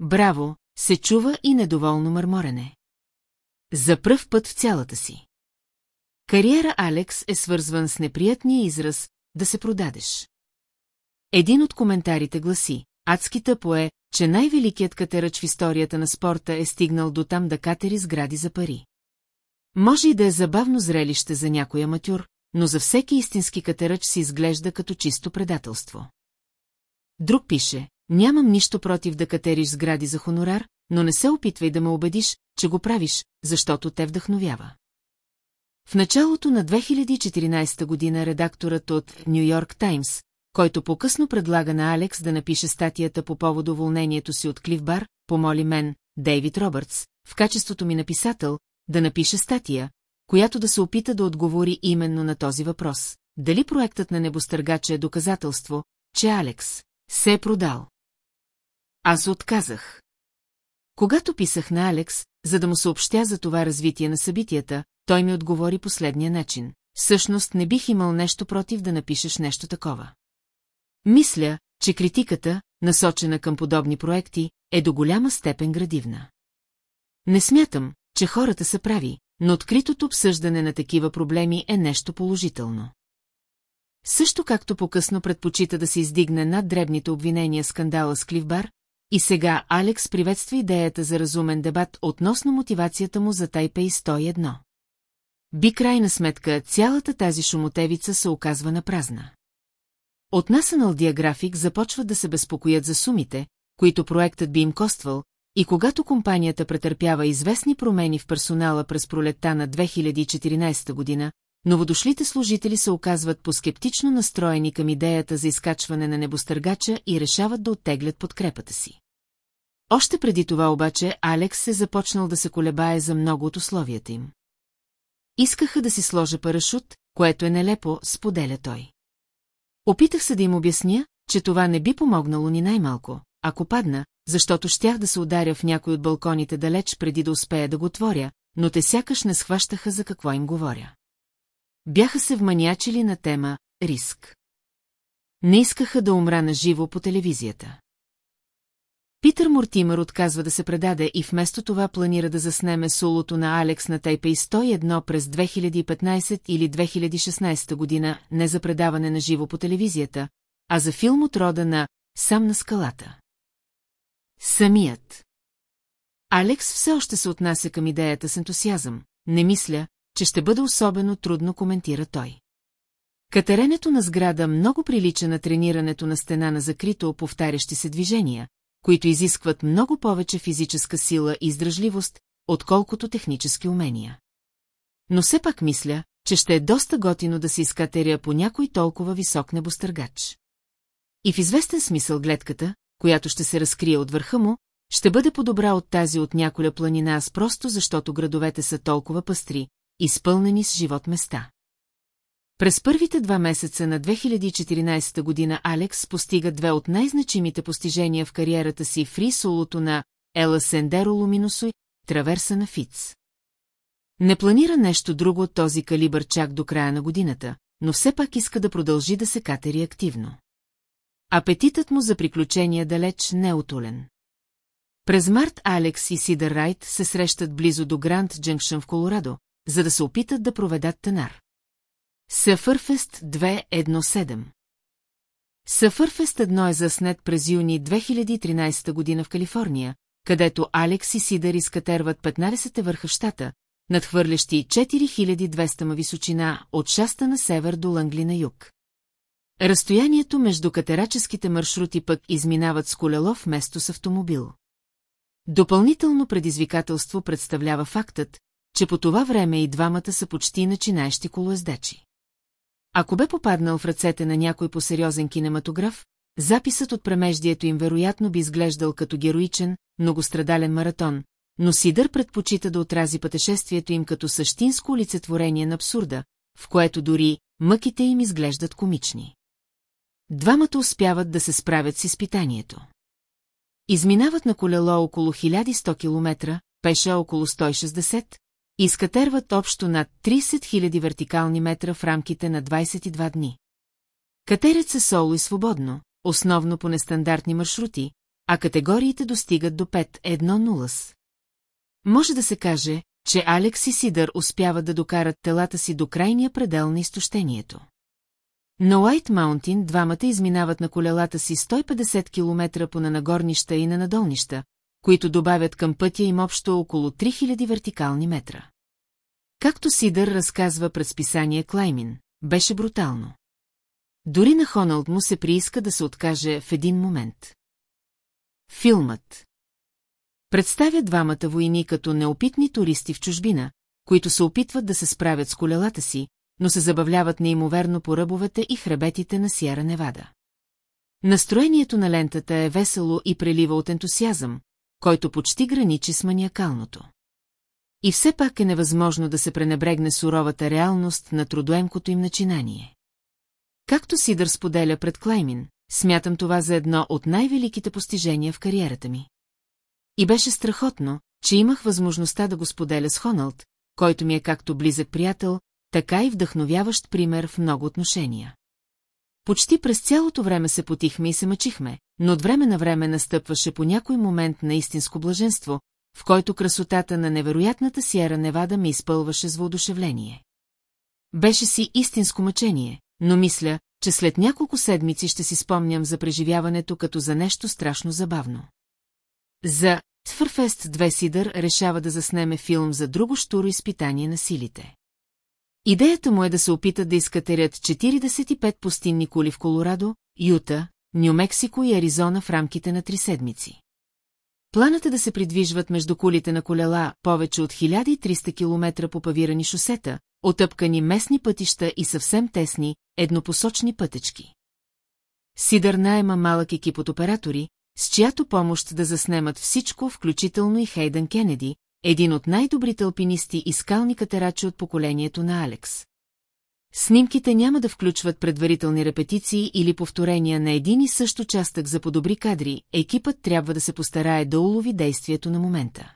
Браво, се чува и недоволно мърморене. За пръв път в цялата си. Кариера Алекс е свързван с неприятния израз да се продадеш. Един от коментарите гласи, адски тъпо е, че най-великият катерач в историята на спорта е стигнал до там да катери сгради за пари. Може и да е забавно зрелище за някой аматюр, но за всеки истински катерач си изглежда като чисто предателство. Друг пише, нямам нищо против да катериш сгради за хонорар, но не се опитвай да ме убедиш, че го правиш, защото те вдъхновява. В началото на 2014 година редакторът от Нью Йорк Таймс, който по-късно предлага на Алекс да напише статията по повод уволнението си от Клиф Бар, помоли мен, Дейвид Робъртс, в качеството ми на писател, да напише статия, която да се опита да отговори именно на този въпрос. Дали проектът на небостъргача е доказателство, че Алекс се е продал? Аз отказах. Когато писах на Алекс, за да му съобщя за това развитие на събитията, той ми отговори последния начин. Всъщност не бих имал нещо против да напишеш нещо такова. Мисля, че критиката, насочена към подобни проекти, е до голяма степен градивна. Не смятам, че хората са прави, но откритото обсъждане на такива проблеми е нещо положително. Също както по-късно предпочита да се издигне над дребните обвинения скандала с Кливбар, и сега Алекс приветства идеята за разумен дебат относно мотивацията му за Тайпей 101. Би крайна сметка цялата тази шумотевица се оказва на празна. От National Geographic започват да се безпокоят за сумите, които проектът би им коствал, и когато компанията претърпява известни промени в персонала през пролетта на 2014 година, новодошлите служители се оказват по-скептично настроени към идеята за изкачване на небостъргача и решават да оттеглят подкрепата си. Още преди това обаче Алекс е започнал да се колебае за много от условията им. Искаха да си сложа парашут, което е нелепо, споделя той. Опитах се да им обясня, че това не би помогнало ни най-малко, ако падна, защото щях да се ударя в някой от балконите далеч преди да успея да го отворя, но те сякаш не схващаха за какво им говоря. Бяха се вманиачили на тема «Риск». Не искаха да умра на живо по телевизията. Питър Мортимър отказва да се предаде и вместо това планира да заснеме солото на Алекс на Тайпей 101 през 2015 или 2016 година не за предаване на живо по телевизията, а за филм от рода на «Сам на скалата». Самият. Алекс все още се отнася към идеята с ентусиазъм. Не мисля, че ще бъде особено трудно, коментира той. Катеренето на сграда много прилича на тренирането на стена на закрито повтарящи се движения, които изискват много повече физическа сила и издръжливост, отколкото технически умения. Но все пак мисля, че ще е доста готино да се изкатеря по някой толкова висок небостъргач. И в известен смисъл гледката, която ще се разкрие от върха му, ще бъде по-добра от тази от няколя планина аз просто защото градовете са толкова пъстри, изпълнени с живот места. През първите два месеца на 2014 година Алекс постига две от най-значимите постижения в кариерата си фри солото на Ела Сендеро Луминосо и Траверса на Фиц. Не планира нещо друго от този калибър чак до края на годината, но все пак иска да продължи да се катери активно. Апетитът му за приключения далеч не е отулен. През март Алекс и Сидър Райт се срещат близо до Гранд Дженкшън в Колорадо, за да се опитат да проведат тенар. Съфърфест 217 Съфърфест 1 е заснет през юни 2013 година в Калифорния, където Алекс и Сидър изкатерват 15-те върха в щата, надхвърлящи 4200 ма височина от шаста на север до Лънгли на юг. Разстоянието между катераческите маршрути пък изминават с колело вместо с автомобил. Допълнително предизвикателство представлява фактът, че по това време и двамата са почти начинаещи колоездачи. Ако бе попаднал в ръцете на някой по-сериозен кинематограф, записът от премеждието им вероятно би изглеждал като героичен, многострадален маратон, но Сидър предпочита да отрази пътешествието им като същинско олицетворение на абсурда, в което дори мъките им изглеждат комични. Двамата успяват да се справят с изпитанието. Изминават на колело около 1100 км, пеша около 160, и изкатерват общо над 30 000 вертикални метра в рамките на 22 дни. Катерят се соло и свободно, основно по нестандартни маршрути, а категориите достигат до 5-1-0. Може да се каже, че Алекс и Сидър успяват да докарат телата си до крайния предел на изтощението. На Уайт Маунтин двамата изминават на колелата си 150 км по на нагорнища и на надолнища, които добавят към пътя им общо около 3000 вертикални метра. Както Сидър разказва пред списание Клаймин, беше брутално. Дори на Хоналд му се прииска да се откаже в един момент. Филмът Представя двамата войни като неопитни туристи в чужбина, които се опитват да се справят с колелата си, но се забавляват неимоверно по ръбовете и хребетите на Сиера Невада. Настроението на лентата е весело и прелива от ентусиазъм, който почти граничи с маниакалното. И все пак е невъзможно да се пренебрегне суровата реалност на трудоемкото им начинание. Както Сидър споделя пред Клаймин, смятам това за едно от най-великите постижения в кариерата ми. И беше страхотно, че имах възможността да го споделя с Хоналд, който ми е както близък приятел, така и вдъхновяващ пример в много отношения. Почти през цялото време се потихме и се мъчихме, но от време на време настъпваше по някой момент на истинско блаженство, в който красотата на невероятната Сиера Невада ми изпълваше с воодушевление. Беше си истинско мъчение, но мисля, че след няколко седмици ще си спомням за преживяването като за нещо страшно забавно. За Тфърфест 2 Сидър решава да заснеме филм за друго штуро изпитание на силите. Идеята му е да се опитат да изкатерят 45 пустинни кули в Колорадо, Юта, Нью-Мексико и Аризона в рамките на три седмици. Планът е да се придвижват между кулите на колела повече от 1300 км по павирани шосета, отъпкани местни пътища и съвсем тесни, еднопосочни пътечки. Сидър найема малък екип от оператори, с чиято помощ да заснемат всичко, включително и Хейден Кенеди, един от най-добрите алпинисти и скални катерачи от поколението на Алекс. Снимките няма да включват предварителни репетиции или повторения на един и същ участък за подобри кадри, екипът трябва да се постарае да улови действието на момента.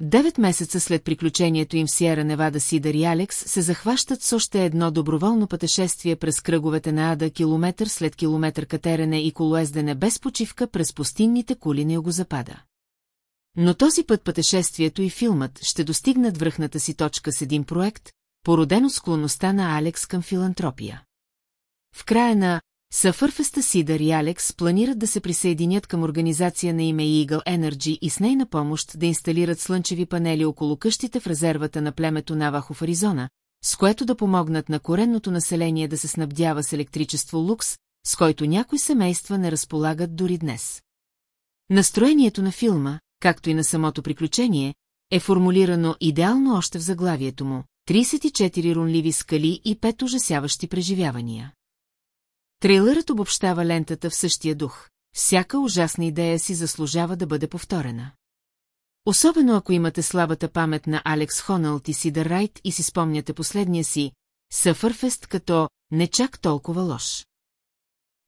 Девет месеца след приключението им в Сиера Невада Сидър и Алекс се захващат с още едно доброволно пътешествие през кръговете на Ада километър след километър катерене и колоездене без почивка през пустинните кули на югозапада. Но този път пътешествието и филмът ще достигнат връхната си точка с един проект, породен от склонността на Алекс към филантропия. В края на Съфърфеста Сидър и Алекс планират да се присъединят към организация на име Eagle Energy и с нейна помощ да инсталират слънчеви панели около къщите в резервата на племето Навахо в Аризона, с което да помогнат на коренното население да се снабдява с електричество лукс, с който някои семейства не разполагат дори днес. Настроението на филма, както и на самото приключение, е формулирано идеално още в заглавието му 34 рунливи скали и 5 ужасяващи преживявания. Трейлърът обобщава лентата в същия дух. Всяка ужасна идея си заслужава да бъде повторена. Особено ако имате слабата памет на Алекс Хоналт и Сидър Райт и си спомняте последния си, Съфърфест като не чак толкова лош.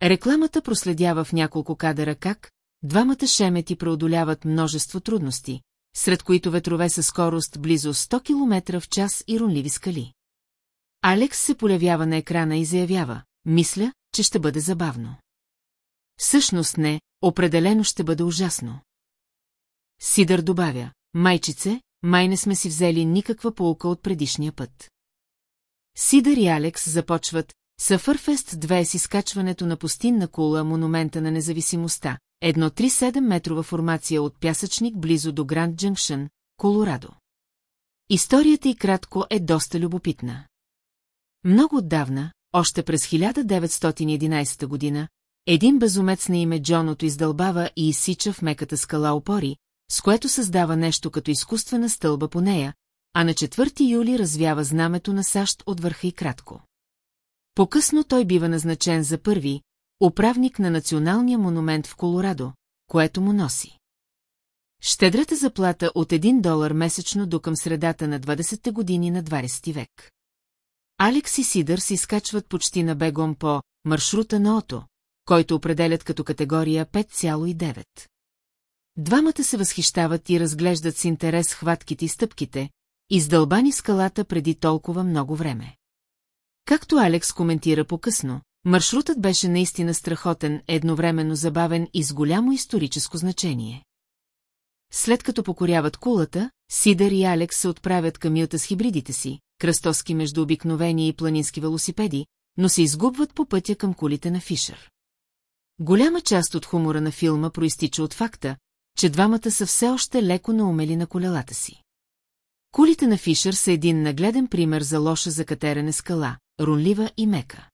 Рекламата проследява в няколко кадъра как двамата шемети преодоляват множество трудности, сред които ветрове със скорост близо 100 км в час и рунливи скали. Алекс се появява на екрана и заявява, мисля, че ще бъде забавно. Всъщност не, определено ще бъде ужасно. Сидър добавя, майчице, май не сме си взели никаква полука от предишния път. Сидър и Алекс започват Съфърфест 2 е с изкачването на пустинна кула монумента на независимостта, едно 3-7 метрова формация от пясъчник близо до Гранд Джънкшън, Колорадо. Историята и кратко е доста любопитна. Много отдавна, още през 1911 година, един безумец на име Джоното издълбава и изсича в меката скала опори, с което създава нещо като изкуствена стълба по нея, а на 4 юли развява знамето на САЩ от върха и кратко. По-късно той бива назначен за първи, управник на националния монумент в Колорадо, което му носи. Щедрата заплата от 1 долар месечно до към средата на 20-те години на 20 век. Алекс и Сидър се изкачват почти на бегом по маршрута на ОТО, който определят като категория 5,9. Двамата се възхищават и разглеждат с интерес хватките и стъпките, издълбани скалата преди толкова много време. Както Алекс коментира по-късно, маршрутът беше наистина страхотен, едновременно забавен и с голямо историческо значение. След като покоряват кулата, Сидър и Алекс се отправят към Юта с хибридите си, кръстоски между обикновени и планински велосипеди, но се изгубват по пътя към кулите на Фишер. Голяма част от хумора на филма проистича от факта, че двамата са все още леко наумели на колелата си. Кулите на Фишер са един нагледен пример за лоша закатерене скала, рунлива и мека.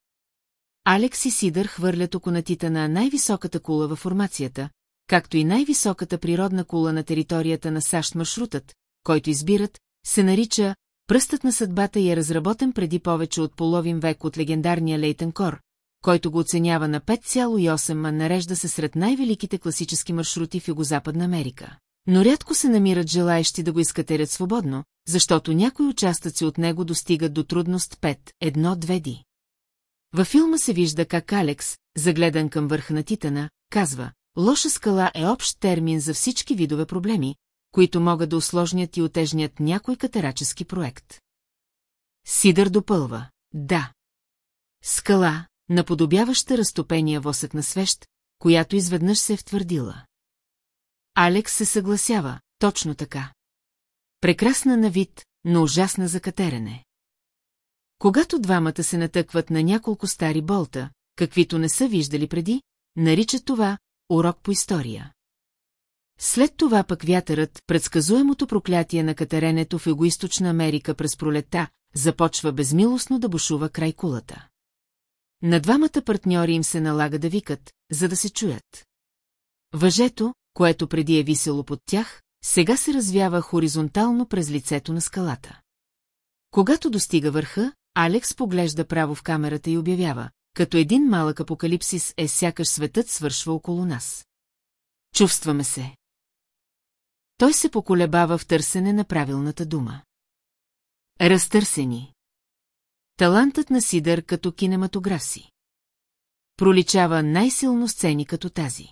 Алекс и Сидър хвърлят оконатита на най-високата кула във формацията, както и най-високата природна кула на територията на САЩ маршрутът, който избират, се нарича Пръстът на съдбата и е разработен преди повече от половин век от легендарния Лейтен Кор, който го оценява на 5,8, а нарежда се сред най-великите класически маршрути в Югозападна Америка. Но рядко се намират желаещи да го изкатерят свободно, защото някои участъци от него достигат до трудност 5, 1, 2 ди. Във филма се вижда как Алекс, загледан към върха на Титана, казва, лоша скала е общ термин за всички видове проблеми, които могат да усложнят и отежнят някой катерачески проект. Сидър допълва, да. Скала, наподобяваща разтопения восък на свещ, която изведнъж се е втвърдила. Алекс се съгласява, точно така. Прекрасна на вид, но ужасна за катерене. Когато двамата се натъкват на няколко стари болта, каквито не са виждали преди, наричат това урок по история. След това пък вятърът, предсказуемото проклятие на катеренето в Югоизточна Америка през пролета, започва безмилостно да бушува край кулата. На двамата партньори им се налага да викат, за да се чуят. Въжето, което преди е висело под тях, сега се развява хоризонтално през лицето на скалата. Когато достига върха, Алекс поглежда право в камерата и обявява, като един малък апокалипсис е сякаш светът свършва около нас. Чувстваме се. Той се поколебава в търсене на правилната дума. Разтърсени. Талантът на Сидър като кинематограф си. Проличава най-силно сцени като тази.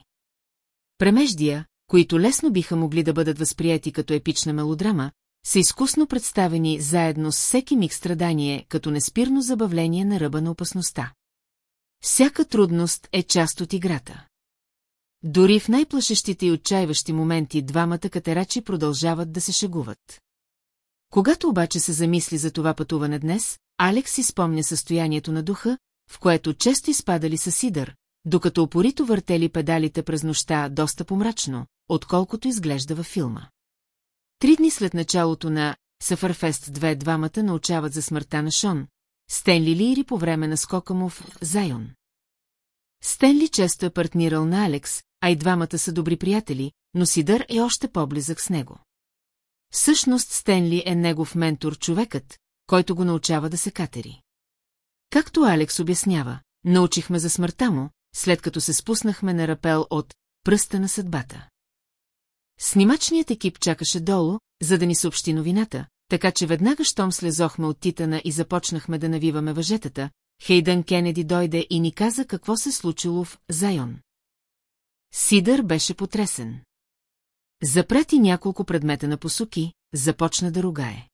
Премеждия, които лесно биха могли да бъдат възприяти като епична мелодрама, са изкусно представени заедно с всеки миг страдание като неспирно забавление на ръба на опасността. Всяка трудност е част от играта. Дори в най-плашещите и отчаиващи моменти двамата катерачи продължават да се шегуват. Когато обаче се замисли за това пътуване днес, Алекс си спомня състоянието на духа, в което често изпадали със Сидър, докато опорито въртели педалите през нощта доста помрачно, отколкото изглежда във филма. Три дни след началото на Съфърфест 2 двамата научават за смъртта на Шон, Стенли Лири по време на скока му в Зайон. Стенли често е партнирал на Алекс, а и двамата са добри приятели, но Сидър е още по-близък с него. Всъщност Стенли е негов ментор човекът, който го научава да се катери. Както Алекс обяснява, научихме за смъртта му, след като се спуснахме на рапел от пръста на съдбата. Снимачният екип чакаше долу, за да ни съобщи новината, така че веднага щом слезохме от Титана и започнахме да навиваме въжетата, Хейдън Кенеди дойде и ни каза какво се случило в Зайон. Сидър беше потресен. Запрети няколко предмета на посуки, започна да ругае.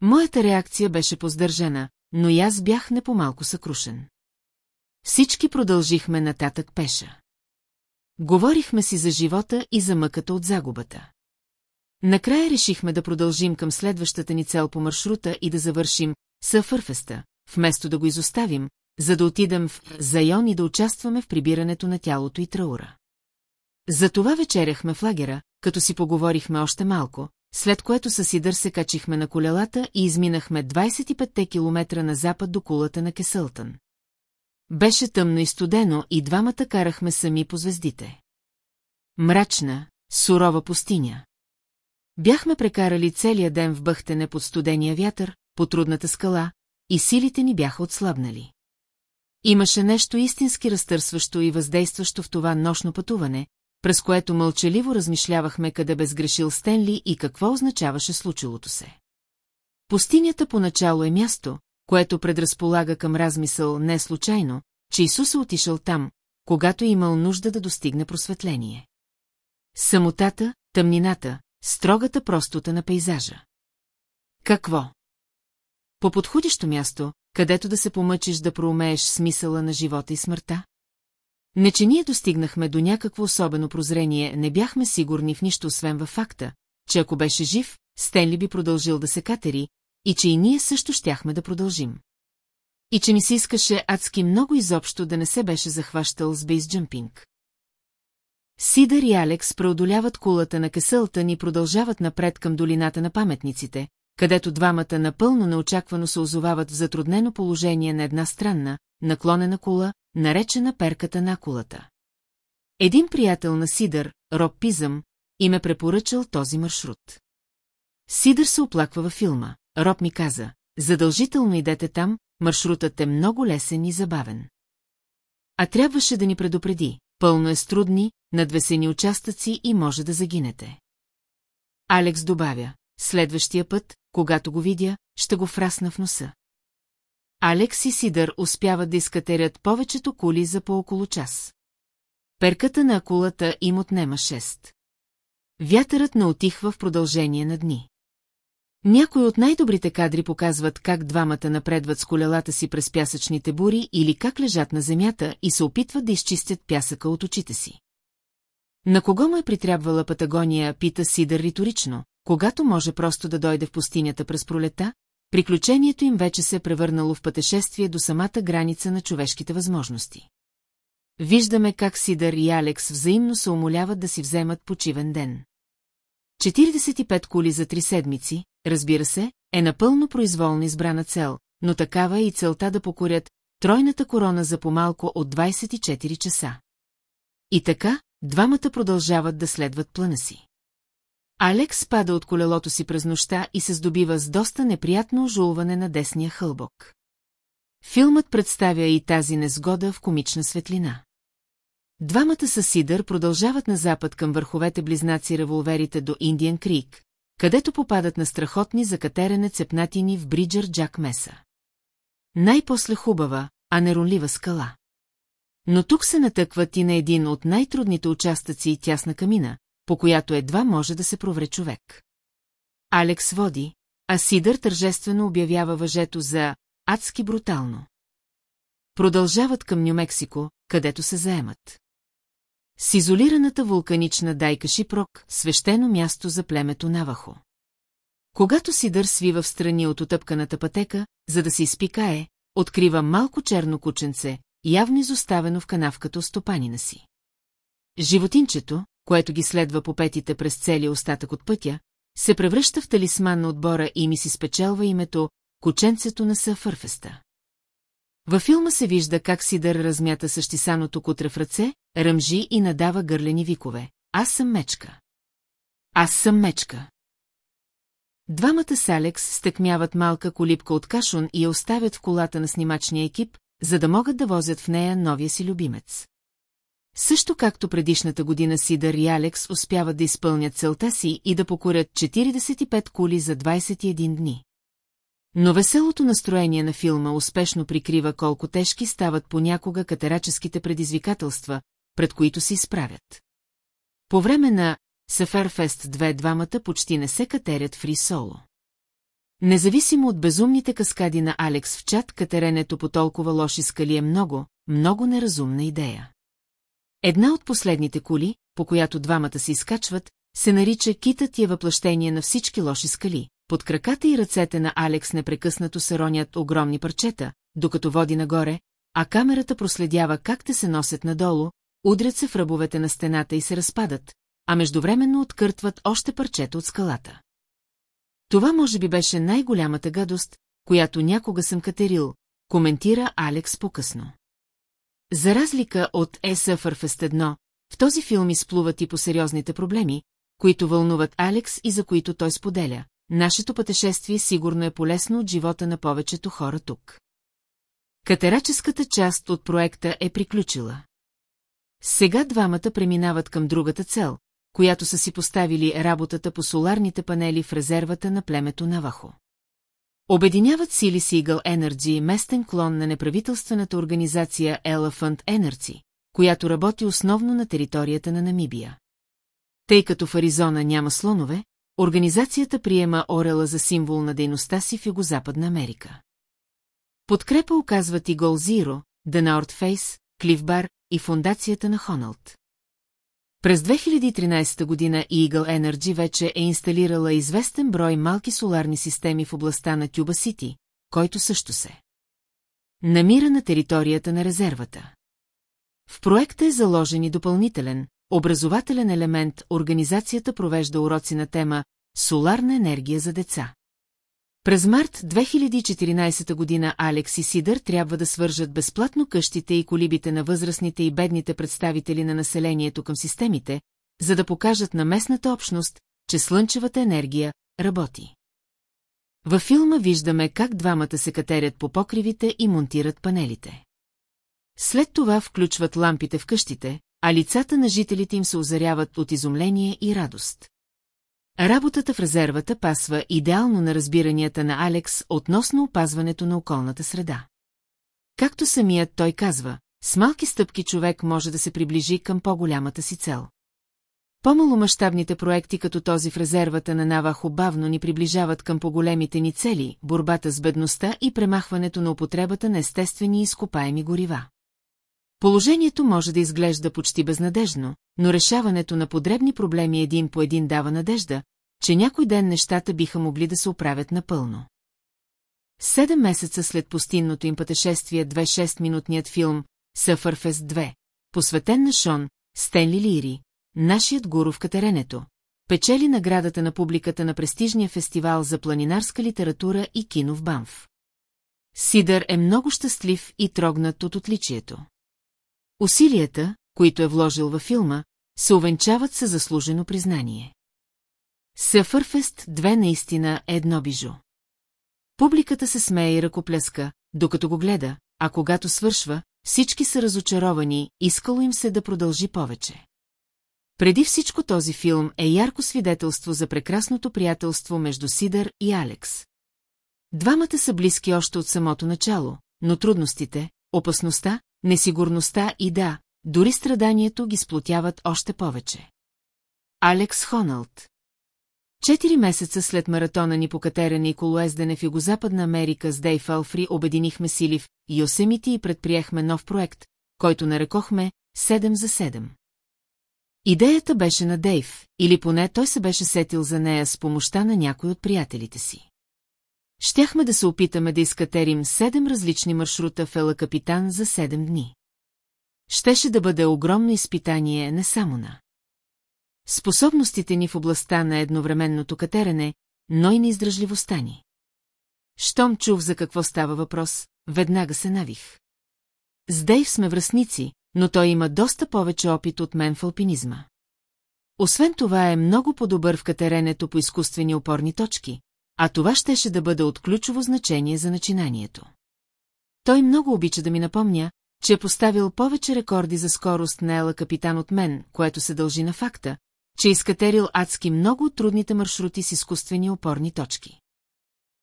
Моята реакция беше поздържана, но и аз бях не по-малко съкрушен. Всички продължихме нататък пеша. Говорихме си за живота и за мъката от загубата. Накрая решихме да продължим към следващата ни цел по маршрута и да завършим Съфърфеста, вместо да го изоставим, за да отидем в Зайон и да участваме в прибирането на тялото и траура. Затова вечеряхме в лагера, като си поговорихме още малко, след което със Сидър се качихме на колелата и изминахме 25 километра на запад до кулата на Кесълтън. Беше тъмно и студено и двамата карахме сами по звездите. Мрачна, сурова пустиня. Бяхме прекарали целия ден в бъхтене под студения вятър, по трудната скала, и силите ни бяха отслабнали. Имаше нещо истински разтърсващо и въздействащо в това нощно пътуване, през което мълчаливо размишлявахме къде безгрешил Стенли и какво означаваше случилото се. Пустинята поначало е място, което предразполага към размисъл не случайно, че Исус е отишъл там, когато е имал нужда да достигне просветление. Самотата, тъмнината, строгата простота на пейзажа. Какво? По подходящо място, където да се помъчиш да проумееш смисъла на живота и смъртта? Не, че ние достигнахме до някакво особено прозрение, не бяхме сигурни в нищо, освен във факта, че ако беше жив, Стенли би продължил да се катери, и че и ние също щяхме да продължим. И че ни се искаше адски много изобщо да не се беше захващал с бейсджампинг. Сидър и Алекс преодоляват кулата на кесълта и продължават напред към долината на паметниците, където двамата напълно неочаквано се озовават в затруднено положение на една странна, наклонена кула, наречена перката на кулата. Един приятел на Сидър, Роб Пизъм, им е препоръчал този маршрут. Сидър се оплаква във филма. Роб ми каза, задължително идете там, маршрутът е много лесен и забавен. А трябваше да ни предупреди, пълно е с трудни, надвесени участъци и може да загинете. Алекс добавя, следващия път, когато го видя, ще го фрасна в носа. Алекс и Сидър успяват да изкатерят повечето кули за по около час. Перката на акулата им отнема 6. Вятърът не отихва в продължение на дни. Някои от най-добрите кадри показват как двамата напредват с колелата си през пясъчните бури или как лежат на земята и се опитват да изчистят пясъка от очите си. На кого му е притрябвала Патагония, пита Сидър риторично, когато може просто да дойде в пустинята през пролета, приключението им вече се е превърнало в пътешествие до самата граница на човешките възможности. Виждаме как Сидър и Алекс взаимно се умоляват да си вземат почивен ден. 45 коли за три седмици, разбира се, е напълно произволно избрана цел, но такава е и целта да покорят тройната корона за помалко от 24 часа. И така, двамата продължават да следват плана си. Алекс пада от колелото си през нощта и се здобива с доста неприятно ожулване на десния хълбок. Филмът представя и тази незгода в комична светлина. Двамата с Сидър продължават на запад към върховете близнаци револверите до Индиан Крик, където попадат на страхотни закатерене цепнатини в Бриджър Джак Меса. Най-после хубава, а неронлива скала. Но тук се натъкват и на един от най-трудните участъци и тясна камина, по която едва може да се провре човек. Алекс води, а Сидър тържествено обявява въжето за адски брутално. Продължават към Нью-Мексико, където се заемат. С изолираната вулканична дайка Шипрок, свещено място за племето Навахо. Когато Сидър свива в страни от отъпканата пътека, за да се изпикае, открива малко черно кученце, явно изоставено в канавката стопанина си. Животинчето, което ги следва по петите през целия остатък от пътя, се превръща в талисман на отбора и ми си спечелва името «Кученцето на Съфърфеста». Във филма се вижда как Сидър размята същисаното кутре в ръце, ръмжи и надава гърлени викове. Аз съм мечка. Аз съм мечка. Двамата с Алекс стъкмяват малка колипка от кашун и я оставят в колата на снимачния екип, за да могат да возят в нея новия си любимец. Също както предишната година Сидър и Алекс успяват да изпълнят целта си и да покорят 45 кули за 21 дни. Но веселото настроение на филма успешно прикрива колко тежки стават понякога катераческите предизвикателства, пред които се изправят. По време на Сеферфест 2 двамата почти не се катерят фри соло. Независимо от безумните каскади на Алекс в чат, катеренето по толкова лоши скали е много, много неразумна идея. Една от последните кули, по която двамата се изкачват, се нарича Китът и е въплъщение на всички лоши скали. Под краката и ръцете на Алекс непрекъснато се ронят огромни парчета, докато води нагоре, а камерата проследява как те се носят надолу, удрят се в ръбовете на стената и се разпадат, а междувременно откъртват още парчета от скалата. Това може би беше най-голямата гадост, която някога съм катерил, коментира Алекс по-късно. За разлика от Еса Фърфест 1, в този филм изплуват и по сериозните проблеми, които вълнуват Алекс и за които той споделя. Нашето пътешествие сигурно е полезно от живота на повечето хора тук. Катераческата част от проекта е приключила. Сега двамата преминават към другата цел, която са си поставили работата по соларните панели в резервата на племето Навахо. Обединяват сили с Eagle Energy, местен клон на неправителствената организация Elephant Energy, която работи основно на територията на Намибия. Тъй като в Аризона няма слонове, организацията приема орела за символ на дейността си в Югозападна Америка. Подкрепа оказват и Гол Zero, The North Face, Cliff Bar и фундацията на Хоналд. През 2013 година Eagle Energy вече е инсталирала известен брой малки соларни системи в областта на Тюба Сити, който също се намира на територията на резервата. В проекта е заложен и допълнителен, образователен елемент, организацията провежда уроци на тема «Соларна енергия за деца». През март 2014 година Алекс и Сидър трябва да свържат безплатно къщите и колибите на възрастните и бедните представители на населението към системите, за да покажат на местната общност, че слънчевата енергия работи. Във филма виждаме как двамата се катерят по покривите и монтират панелите. След това включват лампите в къщите, а лицата на жителите им се озаряват от изумление и радост. Работата в резервата пасва идеално на разбиранията на Алекс относно опазването на околната среда. Както самият той казва, с малки стъпки човек може да се приближи към по-голямата си цел. По-маломащабните проекти като този в резервата на Навахо бавно ни приближават към по-големите ни цели, борбата с бедността и премахването на употребата на естествени изкопаеми горива. Положението може да изглежда почти безнадежно, но решаването на подребни проблеми един по един дава надежда, че някой ден нещата биха могли да се оправят напълно. Седем месеца след пустинното им пътешествие 26-минутният филм Съфърфест 2, посветен на Шон, Стенли Лири, нашият гуру в катеренето, печели наградата на публиката на престижния фестивал за планинарска литература и кино в Банф. Сидър е много щастлив и трогнат от отличието. Усилията, които е вложил във филма, се увенчават със заслужено признание. Съфърфест 2 наистина е едно бижу. Публиката се смее и ръкопляска, докато го гледа, а когато свършва, всички са разочаровани, искало им се да продължи повече. Преди всичко този филм е ярко свидетелство за прекрасното приятелство между Сидър и Алекс. Двамата са близки още от самото начало, но трудностите, опасността, несигурността и да, дори страданието ги сплотяват още повече. Алекс Хоналд Четири месеца след маратона ни по катерене и колоездене в Югозападна Америка с Дейв Алфри обединихме сили в Йосемити и предприехме нов проект, който нарекохме «7 за 7». Идеята беше на Дейв, или поне той се беше сетил за нея с помощта на някой от приятелите си. Щяхме да се опитаме да изкатерим седем различни маршрута в Ела Капитан за седем дни. Щеше да бъде огромно изпитание не само на способностите ни в областта на едновременното катерене, но и на издръжливостта ни. Щом чух за какво става въпрос, веднага се навих. С Дейв сме връзници, но той има доста повече опит от мен в алпинизма. Освен това е много по-добър в катеренето по изкуствени опорни точки, а това щеше да бъде от ключово значение за начинанието. Той много обича да ми напомня, че е поставил повече рекорди за скорост на Ела капитан от мен, което се дължи на факта, че изкатерил адски много трудните маршрути с изкуствени опорни точки.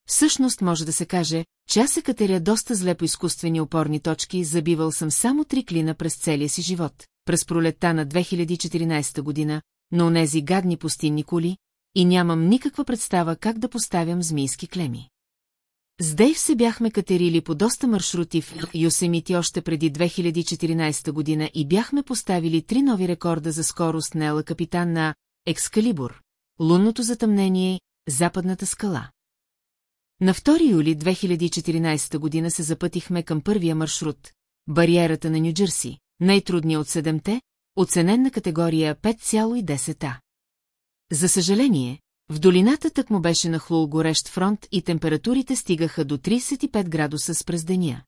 Всъщност може да се каже, че аз се катеря доста зле по изкуствени опорни точки, забивал съм само три клина през целия си живот, през пролетта на 2014 година, на онези гадни пустинни кули, и нямам никаква представа как да поставям змийски клеми. С Дейв се бяхме катерили по доста маршрути в Йосемити още преди 2014 година и бяхме поставили три нови рекорда за скорост на Ела капитан на Екскалибур, лунното затъмнение, западната скала. На 2 юли 2014 година се запътихме към първия маршрут, бариерата на Нью-Джерси, най-трудният от седемте, оценен на категория 5,10А. За съжаление, в долината тък му беше нахлул горещ фронт и температурите стигаха до 35 градуса с през деня.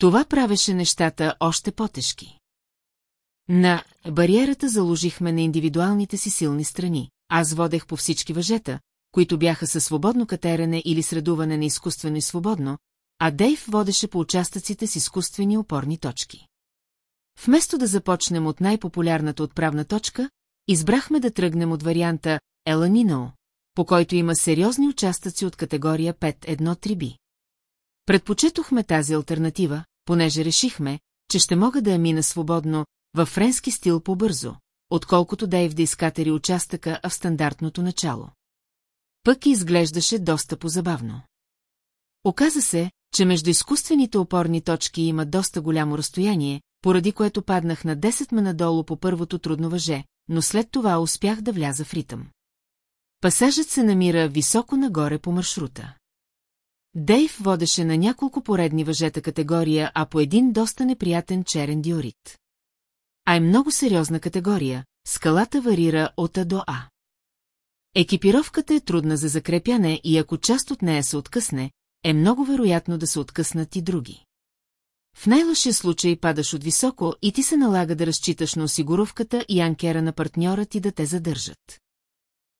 Това правеше нещата още по-тежки. На бариерата заложихме на индивидуалните си силни страни. Аз водех по всички въжета, които бяха със свободно катерене или средуване на изкуствено и свободно, а Дейв водеше по участъците с изкуствени опорни точки. Вместо да започнем от най-популярната отправна точка, избрахме да тръгнем от варианта Еланино, по който има сериозни участъци от категория 5-1-3B. Предпочетохме тази альтернатива, понеже решихме, че ще мога да я мина свободно, във френски стил по-бързо, отколкото Дейв да изкатери участъка в стандартното начало. Пък изглеждаше доста позабавно. Оказа се, че между изкуствените опорни точки има доста голямо разстояние, поради което паднах на 10 ма надолу по първото трудно въже, но след това успях да вляза в ритъм. Пасажът се намира високо нагоре по маршрута. Дейв водеше на няколко поредни въжета категория, а по един доста неприятен черен диорит. А е много сериозна категория, скалата варира от А до А. Екипировката е трудна за закрепяне и ако част от нея се откъсне, е много вероятно да се откъснат и други. В най-лошия случай падаш от високо и ти се налага да разчиташ на осигуровката и анкера на партньора ти да те задържат.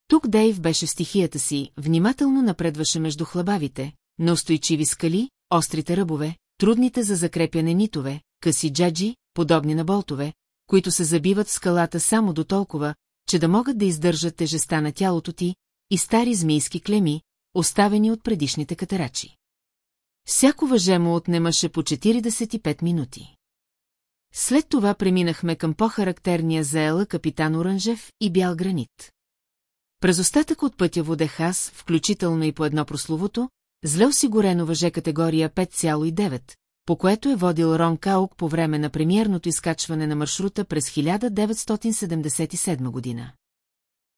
Тук Дейв беше в стихията си, внимателно напредваше между хлабавите, неустойчиви скали, острите ръбове, трудните за закрепяне нитове, къси джаджи, подобни на болтове, които се забиват в скалата само до толкова, че да могат да издържат тежеста на тялото ти, и стари змийски клеми, оставени от предишните катерачи. Всяко въже му отнемаше по 45 минути. След това преминахме към по-характерния за Ела капитан Оранжев и бял гранит. През остатък от пътя водех аз, включително и по едно прословото, зле осигурено въже категория 5,9, по което е водил Рон Каук по време на премиерното изкачване на маршрута през 1977 година.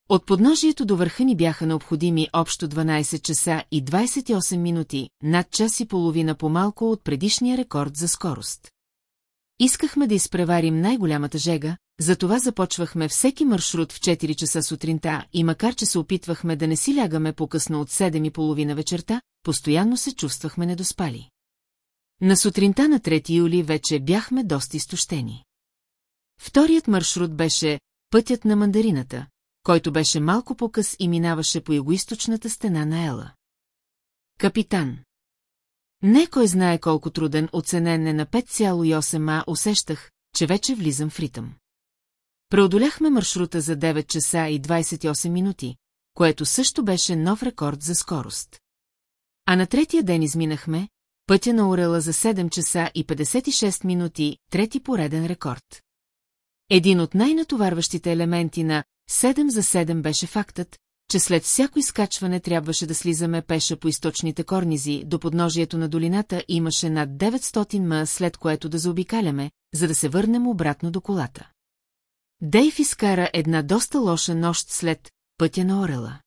От подножието до върха ни бяха необходими общо 12 часа и 28 минути, над час и половина по-малко от предишния рекорд за скорост. Искахме да изпреварим най-голямата жега, затова започвахме всеки маршрут в 4 часа сутринта и макар че се опитвахме да не си лягаме по-късно от 7 и половина вечерта, постоянно се чувствахме недоспали. На сутринта на 3 юли вече бяхме доста изтощени. Вторият маршрут беше пътят на мандарината, който беше малко по-къс и минаваше по югоисточната стена на Ела. Капитан. Не кой знае колко труден, оценен е на 5,8а, усещах, че вече влизам в ритъм. Преодоляхме маршрута за 9 часа и 28 минути, което също беше нов рекорд за скорост. А на третия ден изминахме, пътя на Орела за 7 часа и 56 минути, трети пореден рекорд. Един от най-натоварващите елементи на 7 за 7 беше фактът, че след всяко изкачване трябваше да слизаме пеша по източните корнизи, до подножието на долината имаше над 900 м, след което да заобикаляме, за да се върнем обратно до колата. Дейв изкара една доста лоша нощ след пътя на Орела.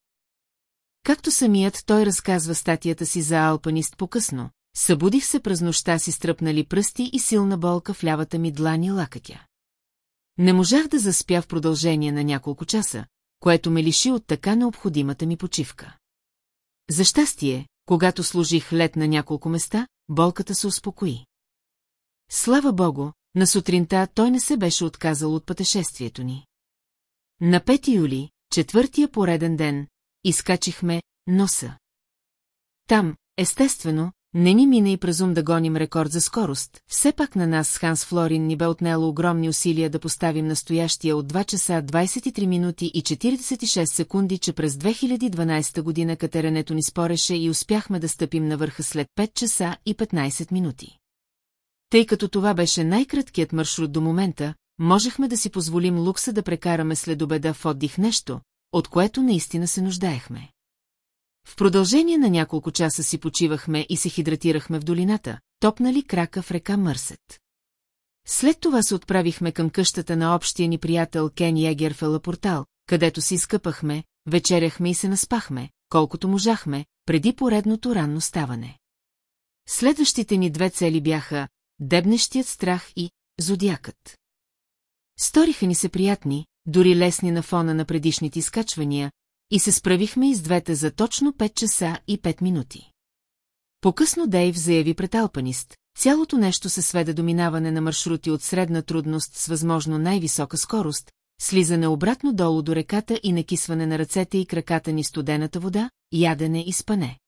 Както самият той разказва статията си за алпанист по-късно, събудих се през нощта си стръпнали пръсти и силна болка в лявата ми длан и лакътя. Не можах да заспя в продължение на няколко часа, което ме лиши от така необходимата ми почивка. За щастие, когато служих лед на няколко места, болката се успокои. Слава богу, на сутринта той не се беше отказал от пътешествието ни. На 5 юли, четвъртия пореден ден, изкачихме носа. Там, естествено, не ни мина и празум да гоним рекорд за скорост, все пак на нас Ханс Флорин ни бе отнело огромни усилия да поставим настоящия от 2 часа 23 минути и 46 секунди, че през 2012 година катеренето ни спореше и успяхме да стъпим на върха след 5 часа и 15 минути. Тъй като това беше най-краткият маршрут до момента, можехме да си позволим лукса да прекараме след обеда в отдих нещо, от което наистина се нуждаехме. В продължение на няколко часа си почивахме и се хидратирахме в долината, топнали крака в река Мърсет. След това се отправихме към къщата на общия ни приятел Кен Егер в Елапортал, където си изкъпахме, вечеряхме и се наспахме, колкото можахме, преди поредното ранно ставане. Следващите ни две цели бяха дебнещият страх и зодиакът. Сториха ни се приятни, дори лесни на фона на предишните изкачвания, и се справихме из двете за точно 5 часа и 5 минути. По-късно Дейв заяви пред Алпанист, цялото нещо се сведе до минаване на маршрути от средна трудност с възможно най-висока скорост, слизане обратно долу до реката и накисване на ръцете и краката ни студената вода, ядене и спане.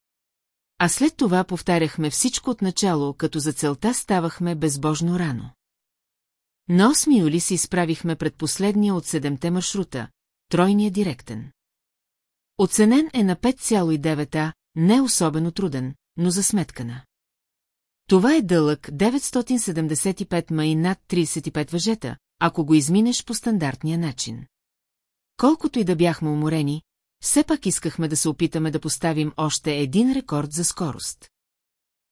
А след това повтаряхме всичко от начало, като за целта ставахме безбожно рано. На 8 юли се изправихме пред последния от седемте маршрута, тройния директен. Оценен е на 5,9А, не особено труден, но за сметка на. Това е дълъг 975 ма и над 35 въжета, ако го изминеш по стандартния начин. Колкото и да бяхме уморени, все пак искахме да се опитаме да поставим още един рекорд за скорост.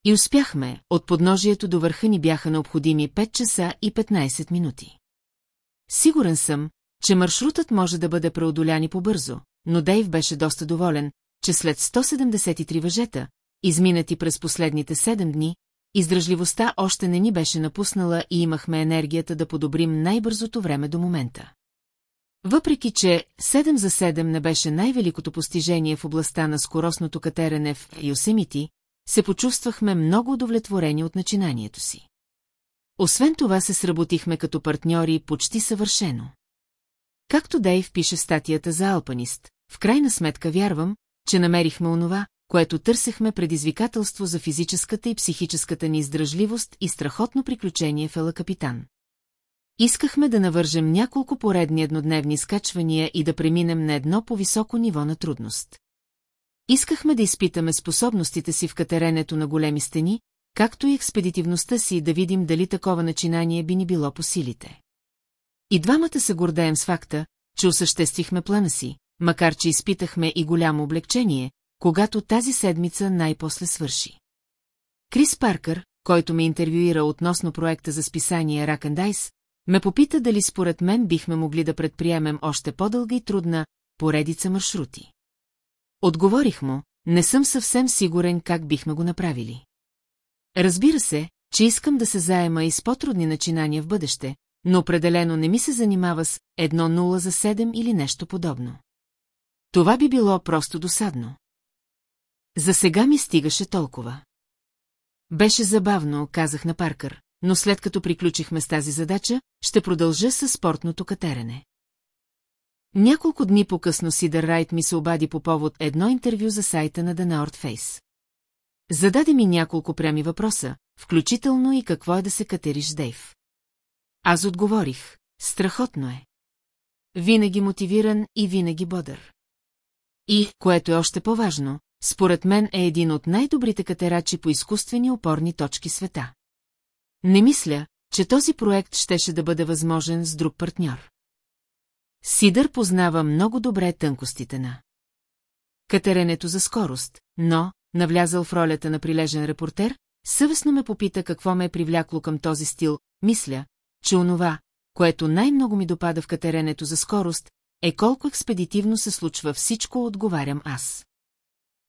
И успяхме, от подножието до върха ни бяха необходими 5 часа и 15 минути. Сигурен съм, че маршрутът може да бъде преодолян и побързо, но Дейв беше доста доволен, че след 173 въжета, изминати през последните 7 дни, издръжливостта още не ни беше напуснала и имахме енергията да подобрим най-бързото време до момента. Въпреки, че 7 за 7 не беше най-великото постижение в областта на скоростното катерене в Йосемити, се почувствахме много удовлетворени от начинанието си. Освен това се сработихме като партньори почти съвършено. Както Дейв пише статията за Алпанист, в крайна сметка вярвам, че намерихме онова, което търсехме предизвикателство за физическата и психическата ни издръжливост и страхотно приключение в Ела Капитан. Искахме да навържем няколко поредни еднодневни скачвания и да преминем на едно по-високо ниво на трудност. Искахме да изпитаме способностите си в катеренето на големи стени, както и експедитивността си да видим дали такова начинание би ни било по силите. И двамата се гордеем с факта, че осъществихме плана си, макар че изпитахме и голямо облегчение, когато тази седмица най-после свърши. Крис Паркър, който ме интервюира относно проекта за списание Ракандайс, ме попита дали според мен бихме могли да предприемем още по-дълга и трудна поредица маршрути. Отговорих му, не съм съвсем сигурен как бихме го направили. Разбира се, че искам да се заема и с по-трудни начинания в бъдеще, но определено не ми се занимава с едно нула за седем или нещо подобно. Това би било просто досадно. За сега ми стигаше толкова. Беше забавно, казах на Паркър, но след като приключихме с тази задача, ще продължа със спортното катерене. Няколко дни по-късно Сидър Райт ми се обади по повод едно интервю за сайта на The North Face. Зададе ми няколко прями въпроса, включително и какво е да се катериш Дейв. Аз отговорих, страхотно е. Винаги мотивиран и винаги бодър. И, което е още по-важно, според мен е един от най-добрите катерачи по изкуствени опорни точки света. Не мисля, че този проект щеше да бъде възможен с друг партньор. Сидър познава много добре тънкостите на катеренето за скорост, но, навлязал в ролята на прилежен репортер, съвестно ме попита какво ме е привлякло към този стил, мисля, че онова, което най-много ми допада в катеренето за скорост, е колко експедитивно се случва всичко, отговарям аз.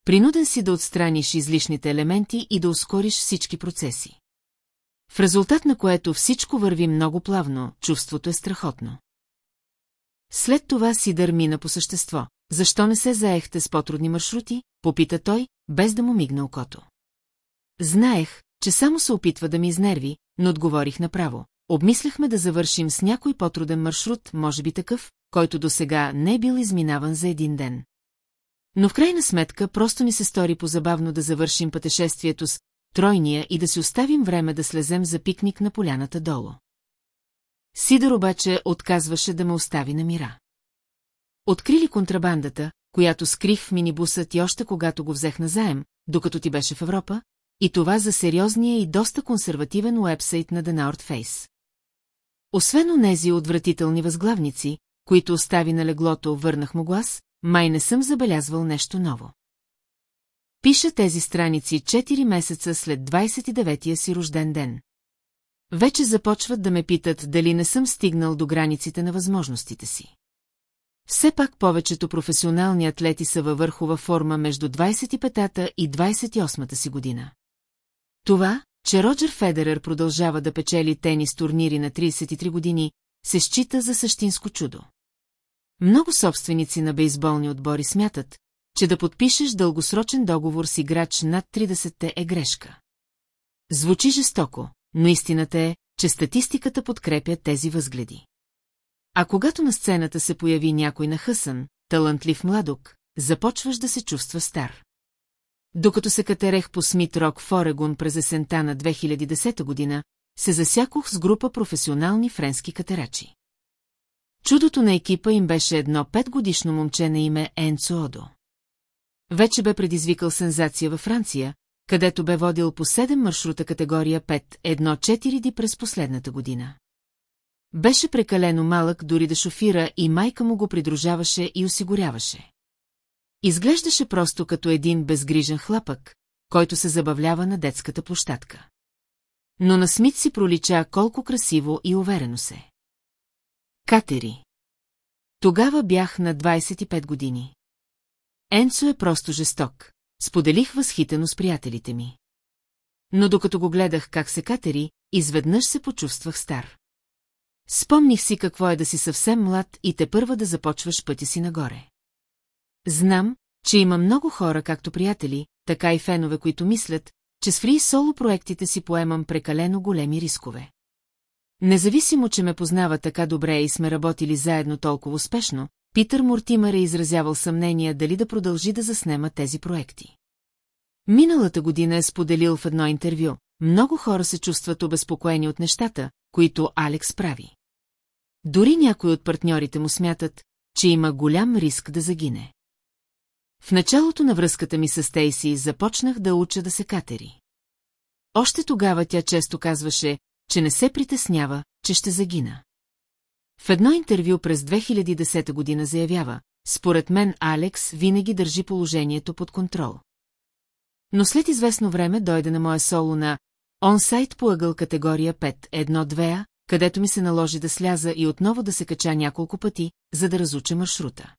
Принуден си да отстраниш излишните елементи и да ускориш всички процеси. В резултат на което всичко върви много плавно, чувството е страхотно. След това Сидър мина по същество. Защо не се заехте с по-трудни маршрути? Попита той, без да му мигна окото. Знаех, че само се опитва да ми изнерви, но отговорих направо. Обмисляхме да завършим с някой по-труден маршрут, може би такъв, който до сега не е бил изминаван за един ден. Но в крайна сметка просто ни се стори позабавно да завършим пътешествието с тройния и да си оставим време да слезем за пикник на поляната долу. Сидор обаче отказваше да ме остави на мира. Открили контрабандата, която скрих в минибуса ти още когато го взех на заем, докато ти беше в Европа, и това за сериозния и доста консервативен уебсайт на The North Face. Освен онези отвратителни възглавници, които остави на леглото, върнах му глас, май не съм забелязвал нещо ново. Пиша тези страници 4 месеца след 29-я си рожден ден. Вече започват да ме питат дали не съм стигнал до границите на възможностите си. Все пак повечето професионални атлети са във върхова форма между 25-та и 28-та си година. Това, че Роджер Федерер продължава да печели тенис турнири на 33 години, се счита за същинско чудо. Много собственици на бейсболни отбори смятат, че да подпишеш дългосрочен договор с играч над 30 е грешка. Звучи жестоко, но истината е, че статистиката подкрепя тези възгледи. А когато на сцената се появи някой нахъсан, талантлив младок, започваш да се чувства стар. Докато се катерех по Смит Рок в Орегон през есента на 2010 година, се засякох с група професионални френски катерачи. Чудото на екипа им беше едно петгодишно момче на име Енцо Одо. Вече бе предизвикал сензация във Франция, където бе водил по 7 маршрута категория 5-1-4 ди през последната година. Беше прекалено малък дори да шофира и майка му го придружаваше и осигуряваше. Изглеждаше просто като един безгрижен хлапък, който се забавлява на детската площадка. Но на Смит си пролича колко красиво и уверено се. Катери. Тогава бях на 25 години. Енцо е просто жесток, споделих възхитено с приятелите ми. Но докато го гледах как се катери, изведнъж се почувствах стар. Спомних си какво е да си съвсем млад и те първа да започваш пътя си нагоре. Знам, че има много хора, както приятели, така и фенове, които мислят, че с фри соло проектите си поемам прекалено големи рискове. Независимо, че ме познава така добре и сме работили заедно толкова успешно, Питър Мортимър е изразявал съмнение дали да продължи да заснема тези проекти. Миналата година е споделил в едно интервю, много хора се чувстват обезпокоени от нещата, които Алекс прави. Дори някои от партньорите му смятат, че има голям риск да загине. В началото на връзката ми с Стейси започнах да уча да се катери. Още тогава тя често казваше, че не се притеснява, че ще загина. В едно интервю през 2010 година заявява, според мен Алекс винаги държи положението под контрол. Но след известно време дойде на моя соло на онсайт по ъгъл категория 5-1-2А, където ми се наложи да сляза и отново да се кача няколко пъти, за да разуча маршрута.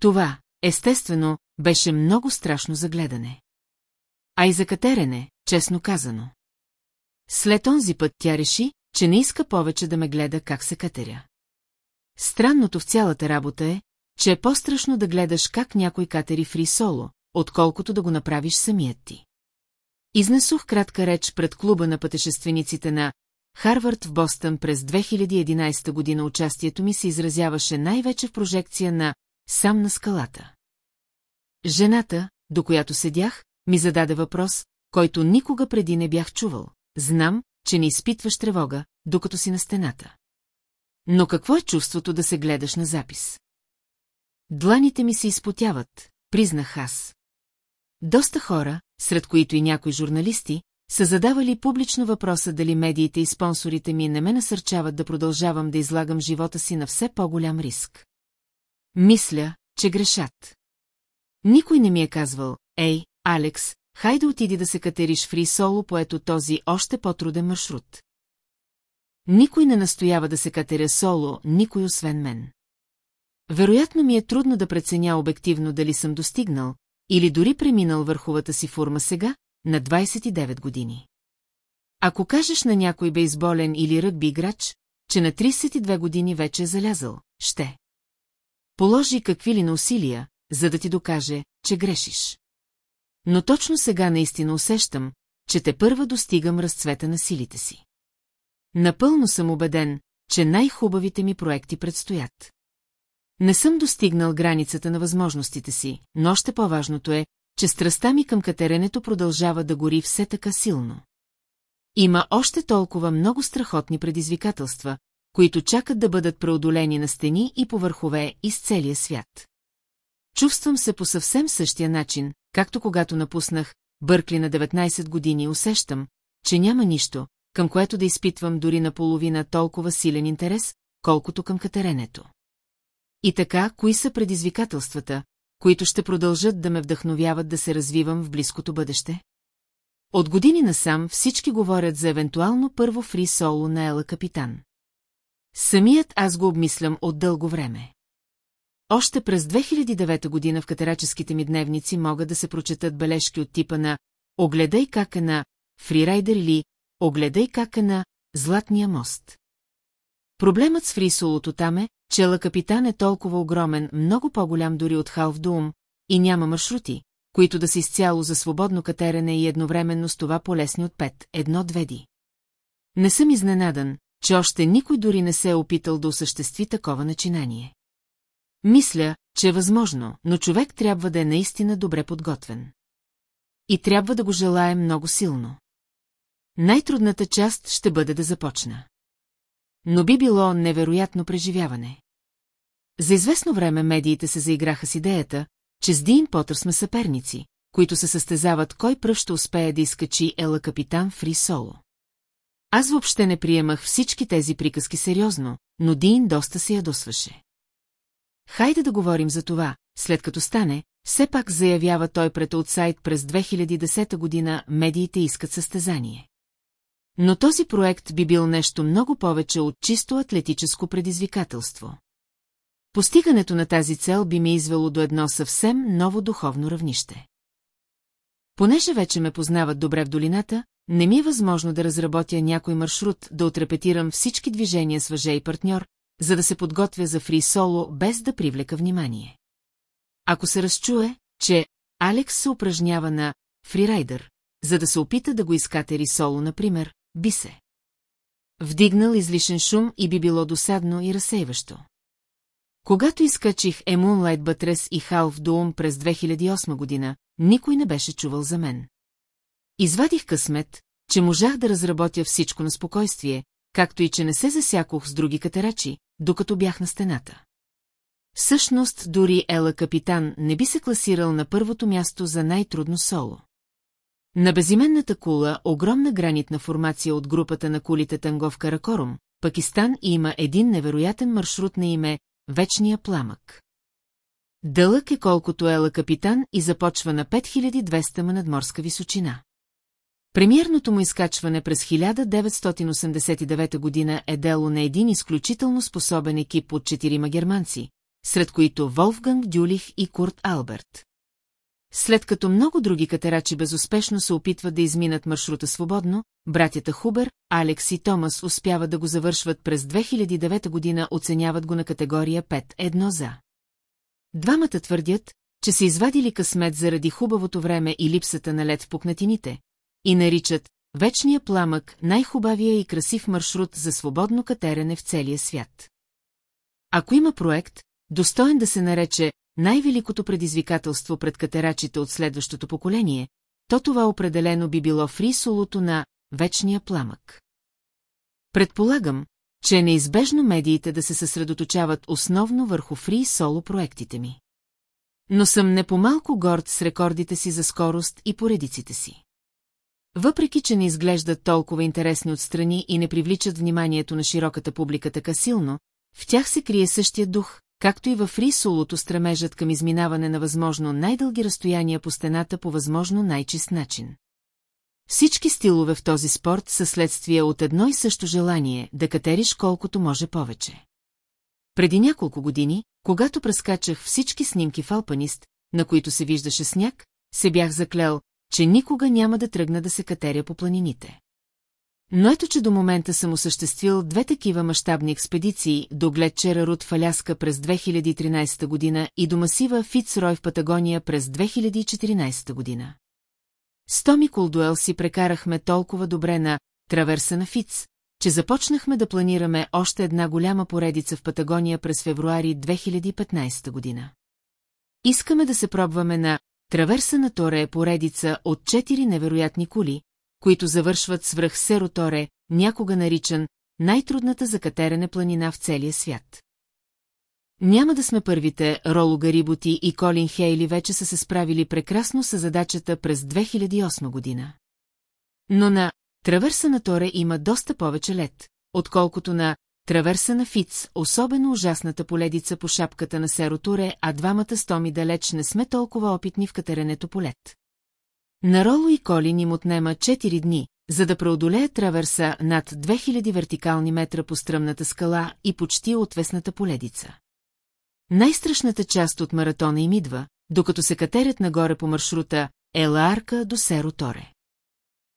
Това, естествено, беше много страшно за гледане. А и за катерене, честно казано. След онзи път тя реши, че не иска повече да ме гледа как се катеря. Странното в цялата работа е, че е по-страшно да гледаш как някой катери фри соло, отколкото да го направиш самият ти. Изнесох кратка реч пред клуба на пътешествениците на Харвард в Бостън през 2011 година участието ми се изразяваше най-вече в прожекция на «Сам на скалата». Жената, до която седях, ми зададе въпрос, който никога преди не бях чувал. Знам, че не изпитваш тревога, докато си на стената. Но какво е чувството да се гледаш на запис? Дланите ми се изпотяват, признах аз. Доста хора, сред които и някои журналисти, са задавали публично въпроса дали медиите и спонсорите ми не ме насърчават да продължавам да излагам живота си на все по-голям риск. Мисля, че грешат. Никой не ми е казвал, ей, Алекс, хайде отиди да се катериш фри соло поето този още по-труден маршрут. Никой не настоява да се катеря соло, никой освен мен. Вероятно ми е трудно да преценя обективно дали съм достигнал, или дори преминал върховата си форма сега, на 29 години. Ако кажеш на някой бейсболен или ръгби играч, че на 32 години вече е залязал, ще. Положи какви ли на усилия, за да ти докаже, че грешиш. Но точно сега наистина усещам, че те първа достигам разцвета на силите си. Напълно съм убеден, че най-хубавите ми проекти предстоят. Не съм достигнал границата на възможностите си, но още по-важното е, че страстта ми към катеренето продължава да гори все така силно. Има още толкова много страхотни предизвикателства, които чакат да бъдат преодолени на стени и по върхове из целия свят. Чувствам се по съвсем същия начин, както когато напуснах Бъркли на 19 години усещам, че няма нищо, към което да изпитвам дори наполовина толкова силен интерес, колкото към катеренето. И така, кои са предизвикателствата, които ще продължат да ме вдъхновяват да се развивам в близкото бъдеще? От години насам всички говорят за евентуално първо фри соло на Ела Капитан. Самият аз го обмислям от дълго време. Още през 2009 година в катераческите ми дневници могат да се прочетат бележки от типа на «Огледай как е на фрирайдер или огледай как е на Златния мост. Проблемът с фрисолото там е, че Ла Капитан е толкова огромен, много по-голям дори от Халф Дум, и няма маршрути, които да са изцяло за свободно катерене и едновременно с това полесни от пет, едно-две ди. Не съм изненадан, че още никой дори не се е опитал да осъществи такова начинание. Мисля, че е възможно, но човек трябва да е наистина добре подготвен. И трябва да го желая много силно. Най-трудната част ще бъде да започна. Но би било невероятно преживяване. За известно време медиите се заиграха с идеята, че с Дин Потър сме съперници, които се състезават кой пръв ще успее да изкачи Ела Капитан Фри Соло. Аз въобще не приемах всички тези приказки сериозно, но Дин доста се ядосваше. Хайде да говорим за това, след като стане, все пак заявява той пред Аутсайд през 2010 година, медиите искат състезание. Но този проект би бил нещо много повече от чисто атлетическо предизвикателство. Постигането на тази цел би ме извело до едно съвсем ново духовно равнище. Понеже вече ме познават добре в долината, не ми е възможно да разработя някой маршрут, да отрепетирам всички движения с въже и партньор, за да се подготвя за фри соло, без да привлека внимание. Ако се разчуе, че Алекс се упражнява на фрирайдър, за да се опита да го изкатери соло, например, би се. Вдигнал излишен шум и би било досадно и разсейващо. Когато изкачих A Moonlight и Half Doom през 2008 година, никой не беше чувал за мен. Извадих късмет, че можах да разработя всичко на спокойствие, както и че не се засякох с други катерачи, докато бях на стената. Всъщност, дори Ела Капитан не би се класирал на първото място за най-трудно соло. На безименната кула, огромна гранитна формация от групата на кулите Тангов Каракорум, Пакистан има един невероятен маршрут на име Вечния пламък. Дълъг е колкото ела капитан и започва на 5200 ма надморска височина. Премиерното му изкачване през 1989 година е дело на един изключително способен екип от четирима германци, сред които Волфганг Дюлих и Курт Алберт. След като много други катерачи безуспешно се опитват да изминат маршрута свободно, братята Хубер, Алекс и Томас успяват да го завършват през 2009 година, оценяват го на категория 5-1 за. Двамата твърдят, че са извадили късмет заради хубавото време и липсата на лед в пукнатините, и наричат Вечния пламък най-хубавия и красив маршрут за свободно катерене в целия свят. Ако има проект, достоен да се нарече най-великото предизвикателство пред катерачите от следващото поколение, то това определено би било фрисолото на вечния пламък. Предполагам, че е неизбежно медиите да се съсредоточават основно върху фри соло проектите ми. Но съм не по-малко горд с рекордите си за скорост и поредиците си. Въпреки, че не изглеждат толкова интересни отстрани и не привличат вниманието на широката публика така силно, в тях се крие същия дух, както и във фри солото стремежат към изминаване на възможно най-дълги разстояния по стената по възможно най-чист начин. Всички стилове в този спорт са следствие от едно и също желание да катериш колкото може повече. Преди няколко години, когато прескачах всички снимки в Алпанист, на които се виждаше сняг, се бях заклел, че никога няма да тръгна да се катеря по планините. Но ето, че до момента съм осъществил две такива мащабни експедиции до Гледчера Рут в Аляска през 2013 година и до масива Фицрой в Патагония през 2014 година. С Томи Колдуел си прекарахме толкова добре на траверса на Фиц, че започнахме да планираме още една голяма поредица в Патагония през февруари 2015 година. Искаме да се пробваме на траверса на Торе поредица от четири невероятни кули, които завършват свръх Сероторе, някога наричан най-трудната за катерене планина в целия свят. Няма да сме първите, Роло Гариботи и Колин Хейли вече са се справили прекрасно с задачата през 2008 година. Но на Траверса на Торе има доста повече лед, отколкото на Траверса на Фиц, особено ужасната поледица по шапката на Серотуре, а двамата стоми далеч не сме толкова опитни в катеренето по лед. На Роло и Колин им отнема 4 дни, за да преодолеят траверса над 2000 вертикални метра по стръмната скала и почти отвесната поледица. Най-страшната част от маратона им идва, докато се катерят нагоре по маршрута Ела Арка до Серо Торе.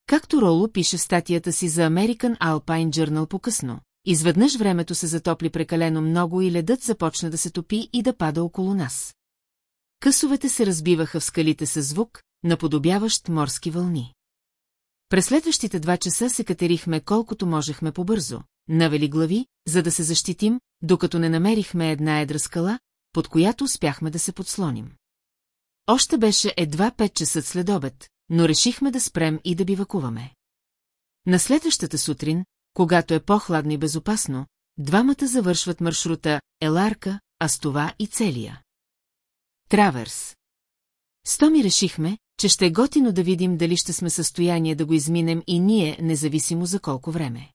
Както Роло пише в статията си за American Alpine Journal по-късно, изведнъж времето се затопли прекалено много и ледът започна да се топи и да пада около нас. Късовете се разбиваха в скалите със звук, наподобяващ морски вълни. През следващите два часа се катерихме колкото можехме побързо, навели глави, за да се защитим, докато не намерихме една едра скала, под която успяхме да се подслоним. Още беше едва пет часа след обед, но решихме да спрем и да бивакуваме. На следващата сутрин, когато е по-хладно и безопасно, двамата завършват маршрута Еларка, Астова и Целия. Траверс. С Томи решихме, че ще е готино да видим дали ще сме състояние да го изминем и ние, независимо за колко време.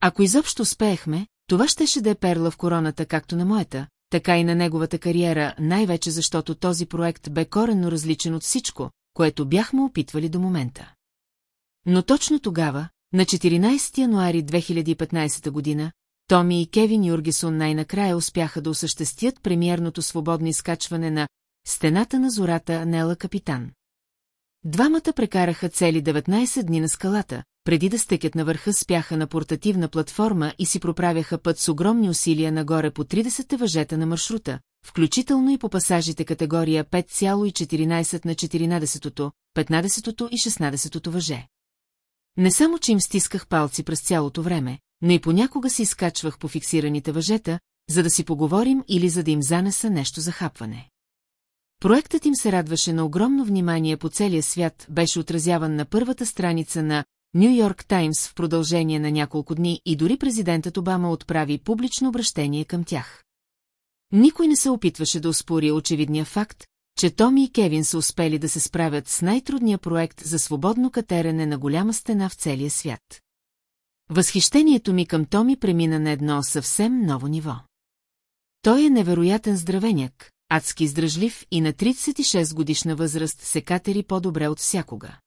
Ако изобщо успеехме, това щеше да е перла в короната както на моята, така и на неговата кариера, най-вече защото този проект бе коренно различен от всичко, което бяхме опитвали до момента. Но точно тогава, на 14 януари 2015 година, Томи и Кевин Юргисон най-накрая успяха да осъществят премиерното свободно изкачване на «Стената на зората» на Ела Капитан. Двамата прекараха цели 19 дни на скалата, преди да стъкят на върха спяха на портативна платформа и си проправяха път с огромни усилия нагоре по 30-те въжета на маршрута, включително и по пасажите категория 5,14 на 14-то, 15-то и 16-то въже. Не само, че им стисках палци през цялото време, но и понякога си изкачвах по фиксираните въжета, за да си поговорим или за да им занеса нещо за хапване. Проектът им се радваше на огромно внимание по целия свят, беше отразяван на първата страница на Нью Йорк Таймс в продължение на няколко дни и дори президентът Обама отправи публично обращение към тях. Никой не се опитваше да успори очевидния факт, че Томи и Кевин са успели да се справят с най-трудния проект за свободно катерене на голяма стена в целия свят. Възхищението ми към Томи премина на едно съвсем ново ниво. Той е невероятен здравеняк, адски издръжлив и на 36 годишна възраст се катери по-добре от всякога.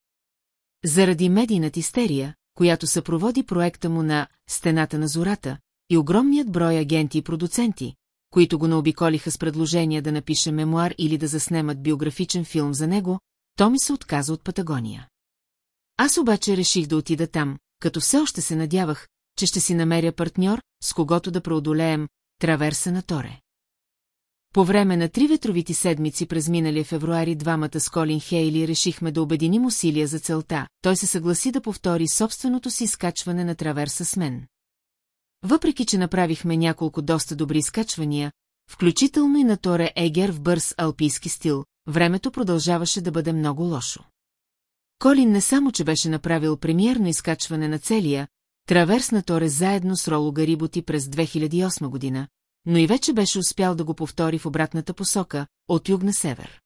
Заради медийната истерия, която съпроводи проекта му на «Стената на зората» и огромният брой агенти и продуценти, които го наобиколиха с предложения да напише мемуар или да заснемат биографичен филм за него, Томи се отказа от Патагония. Аз обаче реших да отида там, като все още се надявах, че ще си намеря партньор, с когото да преодолеем траверса на Торе. По време на три ветровити седмици през миналия февруари двамата с Колин Хейли решихме да обединим усилия за целта, той се съгласи да повтори собственото си изкачване на траверса с мен. Въпреки, че направихме няколко доста добри изкачвания, включително и на Торе Егер в бърз алпийски стил, времето продължаваше да бъде много лошо. Колин не само, че беше направил премиерно изкачване на целия, траверс на Торе заедно с Роло Гариботи през 2008 година, но и вече беше успял да го повтори в обратната посока, от юг на север.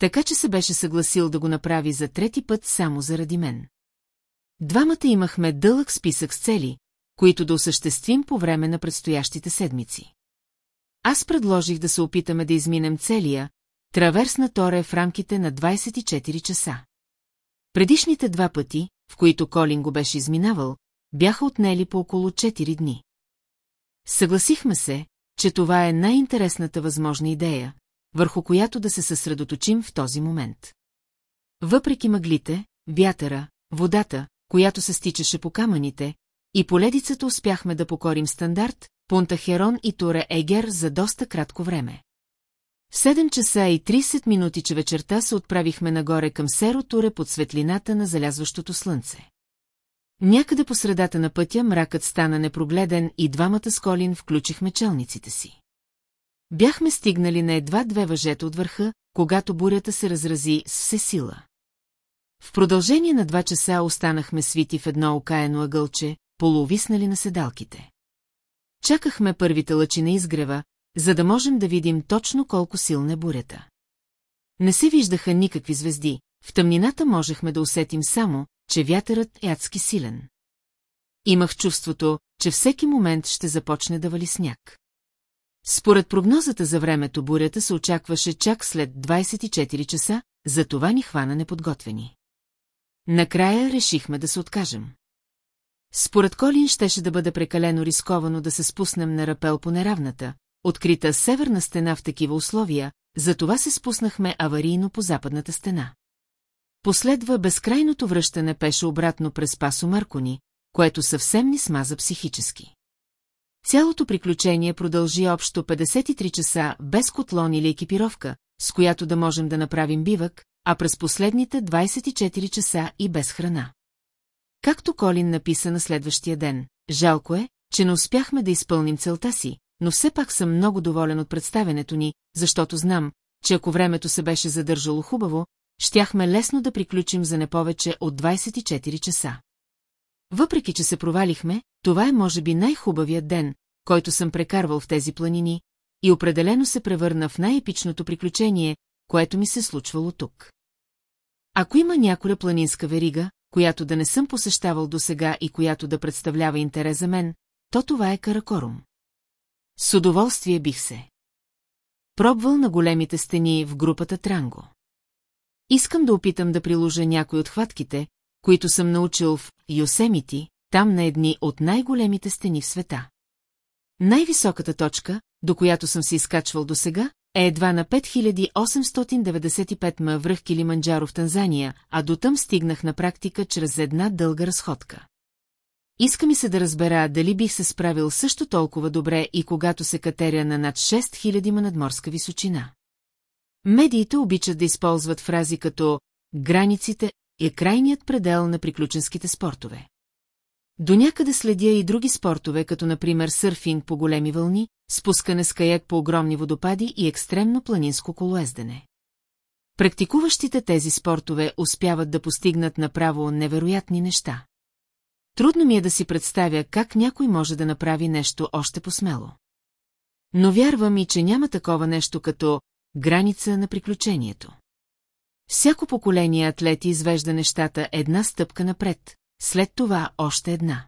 Така че се беше съгласил да го направи за трети път само заради мен. Двамата имахме дълъг списък с цели, които да осъществим по време на предстоящите седмици. Аз предложих да се опитаме да изминем целия, траверс на Торе в рамките на 24 часа. Предишните два пъти, в които Колин го беше изминавал, бяха отнели по около 4 дни. Съгласихме се, че това е най-интересната възможна идея, върху която да се съсредоточим в този момент. Въпреки мъглите, вятъра, водата, която се стичаше по камъните, и поледицата успяхме да покорим стандарт, Пунта Херон и Туре Егер за доста кратко време. В 7 часа и 30 минути че вечерта се отправихме нагоре към Серо Туре под светлината на залязващото слънце. Някъде по средата на пътя мракът стана непрогледен и двамата с Колин включихме челниците си. Бяхме стигнали на едва две въжета от върха, когато бурята се разрази с все сила. В продължение на два часа останахме свити в едно окаяно ъгълче, полуовиснали на седалките. Чакахме първите лъчи на изгрева, за да можем да видим точно колко силна е бурята. Не се виждаха никакви звезди, в тъмнината можехме да усетим само, че вятърът е адски силен. Имах чувството, че всеки момент ще започне да вали сняг. Според прогнозата за времето бурята се очакваше чак след 24 часа, за това ни хвана неподготвени. Накрая решихме да се откажем. Според Колин щеше да бъде прекалено рисковано да се спуснем на рапел по неравната, открита северна стена в такива условия, затова се спуснахме аварийно по западната стена. Последва безкрайното връщане пеше обратно през Пасо Маркони, което съвсем ни смаза психически. Цялото приключение продължи общо 53 часа без котлон или екипировка, с която да можем да направим бивък, а през последните 24 часа и без храна. Както Колин написа на следващия ден, жалко е, че не успяхме да изпълним целта си, но все пак съм много доволен от представенето ни, защото знам, че ако времето се беше задържало хубаво, щяхме лесно да приключим за не повече от 24 часа. Въпреки, че се провалихме, това е може би най-хубавият ден, който съм прекарвал в тези планини, и определено се превърна в най-епичното приключение, което ми се случвало тук. Ако има някоя планинска верига, която да не съм посещавал досега и която да представлява интерес за мен, то това е Каракорум. С удоволствие бих се. Пробвал на големите стени в групата Транго. Искам да опитам да приложа някои от хватките, които съм научил в Йосемити, там на едни от най-големите стени в света. Най-високата точка, до която съм се изкачвал досега, е едва на 5895 м връх Килиманджаро в Танзания, а дотъм стигнах на практика чрез една дълга разходка. Иска ми се да разбера дали бих се справил също толкова добре и когато се катеря на над 6000 ма надморска височина. Медиите обичат да използват фрази като «границите» е крайният предел на приключенските спортове. До някъде следя и други спортове, като например сърфинг по големи вълни, спускане с каяк по огромни водопади и екстремно планинско колоездене. Практикуващите тези спортове успяват да постигнат направо невероятни неща. Трудно ми е да си представя как някой може да направи нещо още по-смело. Но вярвам и, че няма такова нещо като граница на приключението. Всяко поколение атлети извежда нещата една стъпка напред, след това още една.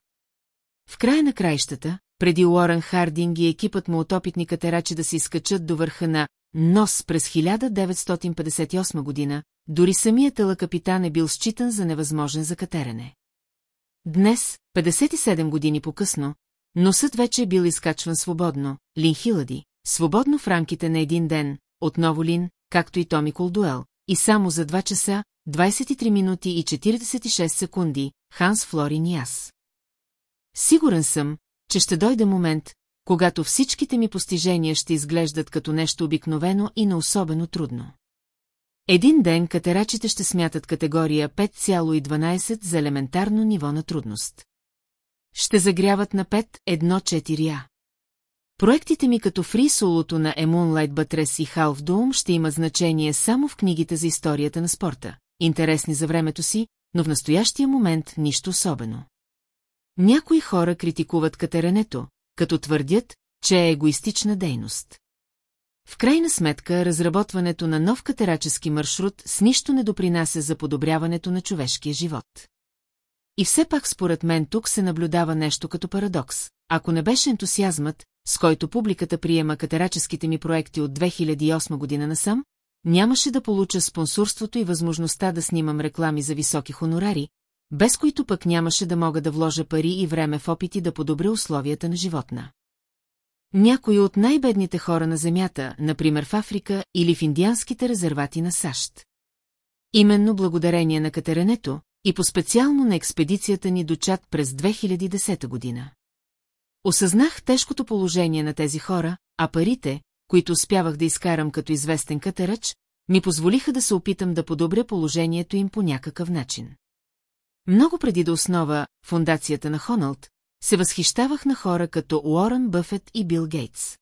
В края на краищата, преди Уорън Хардинг и екипът му от опитни катерачи да се изкачат до върха на Нос през 1958 година, дори самият капитан е бил считан за невъзможен за катерене. Днес, 57 години по-късно, носът вече е бил изкачван свободно, Лин Хилади, свободно в рамките на един ден, отново Лин, както и Томи Колдуел, и само за 2 часа, 23 минути и 46 секунди, Ханс Флорин и аз. Сигурен съм, че ще дойде момент, когато всичките ми постижения ще изглеждат като нещо обикновено и на особено трудно. Един ден катерачите ще смятат категория 5,12 за елементарно ниво на трудност. Ще загряват на 5.1.4а. Проектите ми като фри солото на Moonlight Buttress и Half Doom ще имат значение само в книгите за историята на спорта, интересни за времето си, но в настоящия момент нищо особено. Някои хора критикуват катеренето, като твърдят, че е егоистична дейност. В крайна сметка, разработването на нов катерачески маршрут с нищо не допринася за подобряването на човешкия живот. И все пак според мен тук се наблюдава нещо като парадокс. Ако не беше ентусиазмът, с който публиката приема катераческите ми проекти от 2008 година насам, нямаше да получа спонсорството и възможността да снимам реклами за високи хонорари, без които пък нямаше да мога да вложа пари и време в опити да подобря условията на животна. Някои от най-бедните хора на Земята, например в Африка или в индианските резервати на САЩ. Именно благодарение на катеренето и по-специално на експедицията ни до Чад през 2010 година. Осъзнах тежкото положение на тези хора, а парите, които успявах да изкарам като известен катерач, ми позволиха да се опитам да подобря положението им по някакъв начин. Много преди да основа фундацията на Хоналд, се възхищавах на хора като Уорън Бъфет и Бил Гейтс.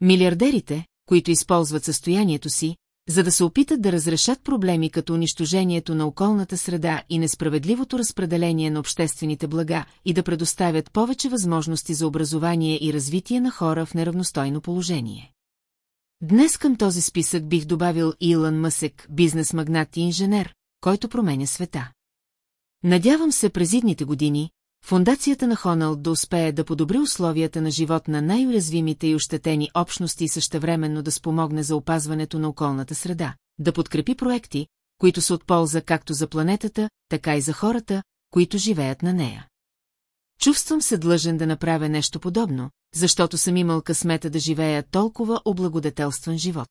Милиардерите, които използват състоянието си, за да се опитат да разрешат проблеми като унищожението на околната среда и несправедливото разпределение на обществените блага и да предоставят повече възможности за образование и развитие на хора в неравностойно положение. Днес към този списък бих добавил Илън Мъсек, бизнес-магнат и инженер, който променя света. Надявам се през идните години, Фундацията на Хоналд да успее да подобри условията на живот на най-уязвимите и ощетени общности и същевременно да спомогне за опазването на околната среда, да подкрепи проекти, които са от полза както за планетата, така и за хората, които живеят на нея. Чувствам се длъжен да направя нещо подобно, защото съм имал късмета да живея толкова облагодетелстван живот.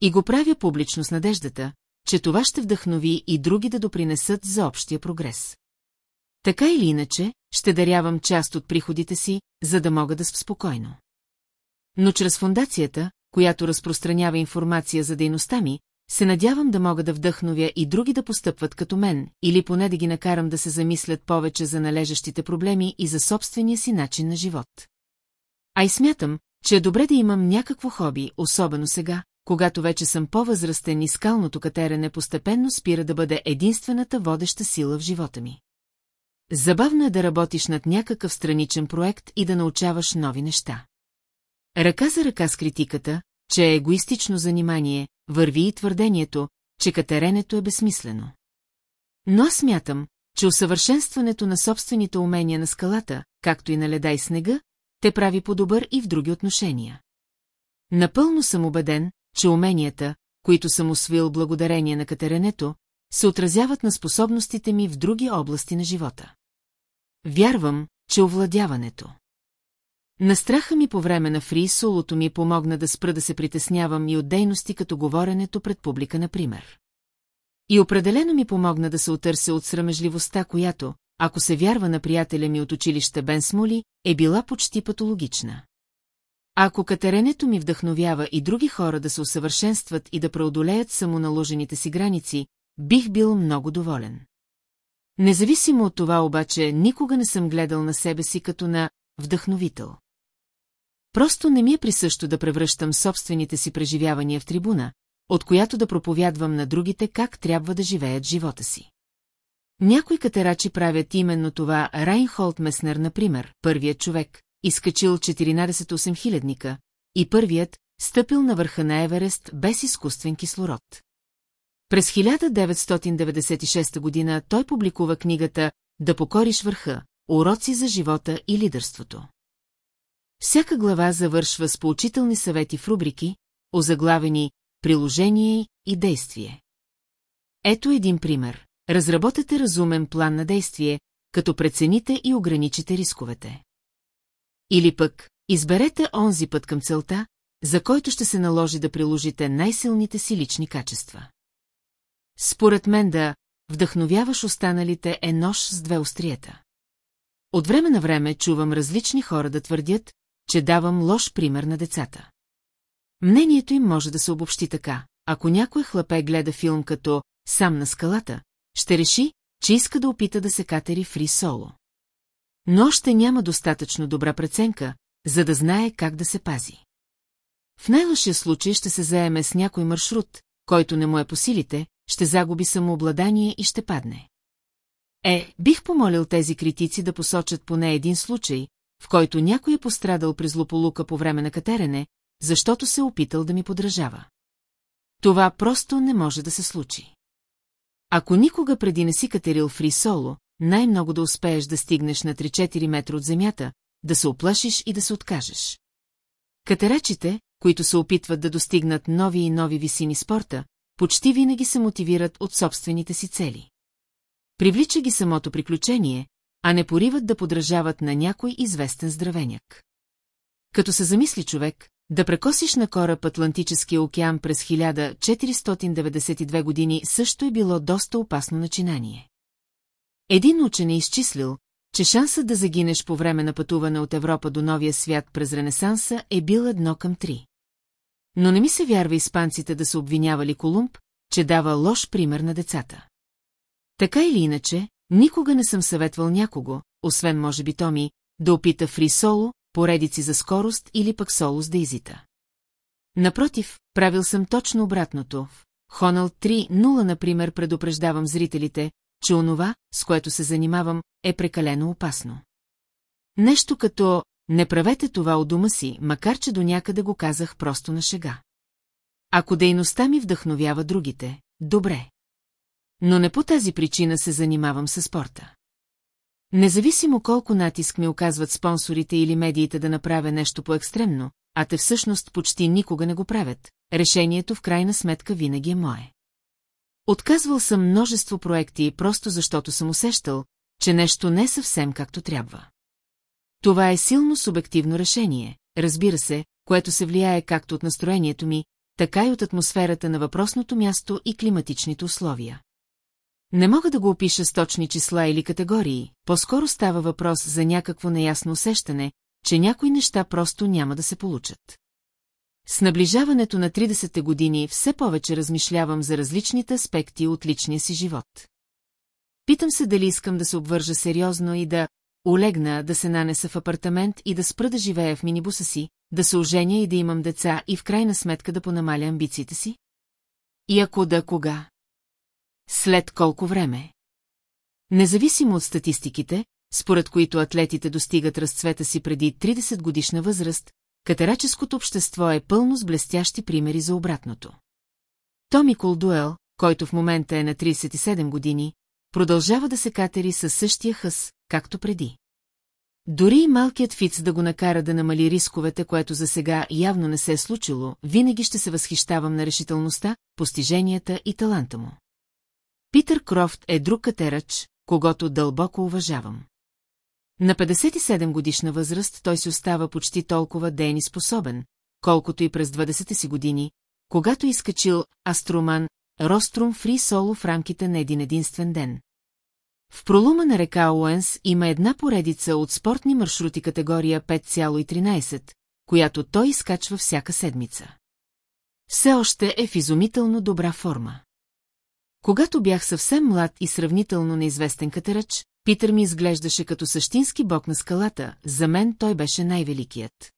И го правя публично с надеждата, че това ще вдъхнови и други да допринесат за общия прогрес. Така или иначе, ще дарявам част от приходите си, за да мога да спокойно. Но чрез фундацията, която разпространява информация за дейността ми, се надявам да мога да вдъхновя и други да постъпват като мен, или поне да ги накарам да се замислят повече за належащите проблеми и за собствения си начин на живот. А и смятам, че е добре да имам някакво хоби, особено сега, когато вече съм по-възрастен и скалното катерене постепенно спира да бъде единствената водеща сила в живота ми. Забавно е да работиш над някакъв страничен проект и да научаваш нови неща. Ръка за ръка с критиката, че е егоистично занимание, върви и твърдението, че катеренето е безсмислено. Но аз смятам, че усъвършенстването на собствените умения на скалата, както и на леда и снега, те прави по-добър и в други отношения. Напълно съм убеден, че уменията, които съм освил благодарение на катеренето, се отразяват на способностите ми в други области на живота. Вярвам, че овладяването. На страха ми по време на фри солото ми помогна да спра да се притеснявам и от дейности като говоренето пред публика, например. И определено ми помогна да се отърся от срамежливостта, която, ако се вярва на приятеля ми от училище Бен Смоли, е била почти патологична. Ако катеренето ми вдъхновява и други хора да се усъвършенстват и да преодолеят самоналожените си граници, бих бил много доволен. Независимо от това обаче, никога не съм гледал на себе си като на вдъхновител. Просто не ми е присъщо да превръщам собствените си преживявания в трибуна, от която да проповядвам на другите как трябва да живеят живота си. Някои катерачи правят именно това Райнхолд Меснер, например, първият човек, изкачил 14 хилядника, и първият, стъпил на върха на Еверест без изкуствен кислород. През 1996 година той публикува книгата «Да покориш върха. Уроци за живота и лидерството». Всяка глава завършва с поучителни съвети в рубрики, озаглавени «Приложение и действие». Ето един пример. Разработете разумен план на действие, като прецените и ограничите рисковете. Или пък, изберете онзи път към целта, за който ще се наложи да приложите най-силните си лични качества. Според мен да вдъхновяваш останалите е нож с две острията. От време на време чувам различни хора да твърдят, че давам лош пример на децата. Мнението им може да се обобщи така. Ако някой хлапе гледа филм като «Сам на скалата», ще реши, че иска да опита да се катери фри соло. Но още няма достатъчно добра преценка, за да знае как да се пази. В най-лошия случай ще се заеме с някой маршрут, който не му е по силите, ще загуби самообладание и ще падне. Е, бих помолил тези критици да посочат поне един случай, в който някой е пострадал при злополука по време на катерене, защото се е опитал да ми подражава. Това просто не може да се случи. Ако никога преди не си катерил фри соло, най-много да успееш да стигнеш на 3-4 метра от земята, да се оплашиш и да се откажеш. Катерачите, които се опитват да достигнат нови и нови висини спорта, почти винаги се мотивират от собствените си цели. Привлича ги самото приключение, а не пориват да подражават на някой известен здравеняк. Като се замисли човек, да прекосиш на кораб Атлантическия океан през 1492 години също е било доста опасно начинание. Един учен е изчислил, че шансът да загинеш по време на пътуване от Европа до Новия свят през Ренесанса е бил едно към три. Но не ми се вярва испанците да са обвинявали Колумб, че дава лош пример на децата. Така или иначе, никога не съм съветвал някого, освен може би Томи, да опита фри соло, поредици за скорост или пък соло с дейзита. Напротив, правил съм точно обратното. В Хонал 3.0, например, предупреждавам зрителите, че онова, с което се занимавам, е прекалено опасно. Нещо като «не правете това у дома си», макар че до някъде го казах просто на шега. Ако дейността ми вдъхновява другите, добре. Но не по тази причина се занимавам с спорта. Независимо колко натиск ми оказват спонсорите или медиите да направя нещо по-екстремно, а те всъщност почти никога не го правят, решението в крайна сметка винаги е мое. Отказвал съм множество проекти просто защото съм усещал, че нещо не е съвсем както трябва. Това е силно субективно решение, разбира се, което се влияе както от настроението ми, така и от атмосферата на въпросното място и климатичните условия. Не мога да го опиша с точни числа или категории, по-скоро става въпрос за някакво неясно усещане, че някои неща просто няма да се получат. С наближаването на 30-те години все повече размишлявам за различните аспекти от личния си живот. Питам се дали искам да се обвържа сериозно и да олегна да се нанеса в апартамент и да спра да живея в минибуса си, да се оженя и да имам деца и в крайна сметка да понамаля амбициите си? И ако да, кога? След колко време? Независимо от статистиките, според които атлетите достигат разцвета си преди 30 годишна възраст, катераческото общество е пълно с блестящи примери за обратното. Томи Колдуел, който в момента е на 37 години, продължава да се катери със същия хъс, както преди. Дори и малкият Фиц да го накара да намали рисковете, което за сега явно не се е случило, винаги ще се възхищавам на решителността, постиженията и таланта му. Питър Крофт е друг катерач, когато дълбоко уважавам. На 57 годишна възраст той си остава почти толкова ден и способен, колкото и през 20-те си години, когато изкачил Астроман Рострум фри соло в рамките на един единствен ден. В пролума на река Уенс има една поредица от спортни маршрути категория 5,13, която той изкачва всяка седмица. Все още е в изумително добра форма. Когато бях съвсем млад и сравнително неизвестен катерач, Питър ми изглеждаше като същински бог на скалата, за мен той беше най-великият.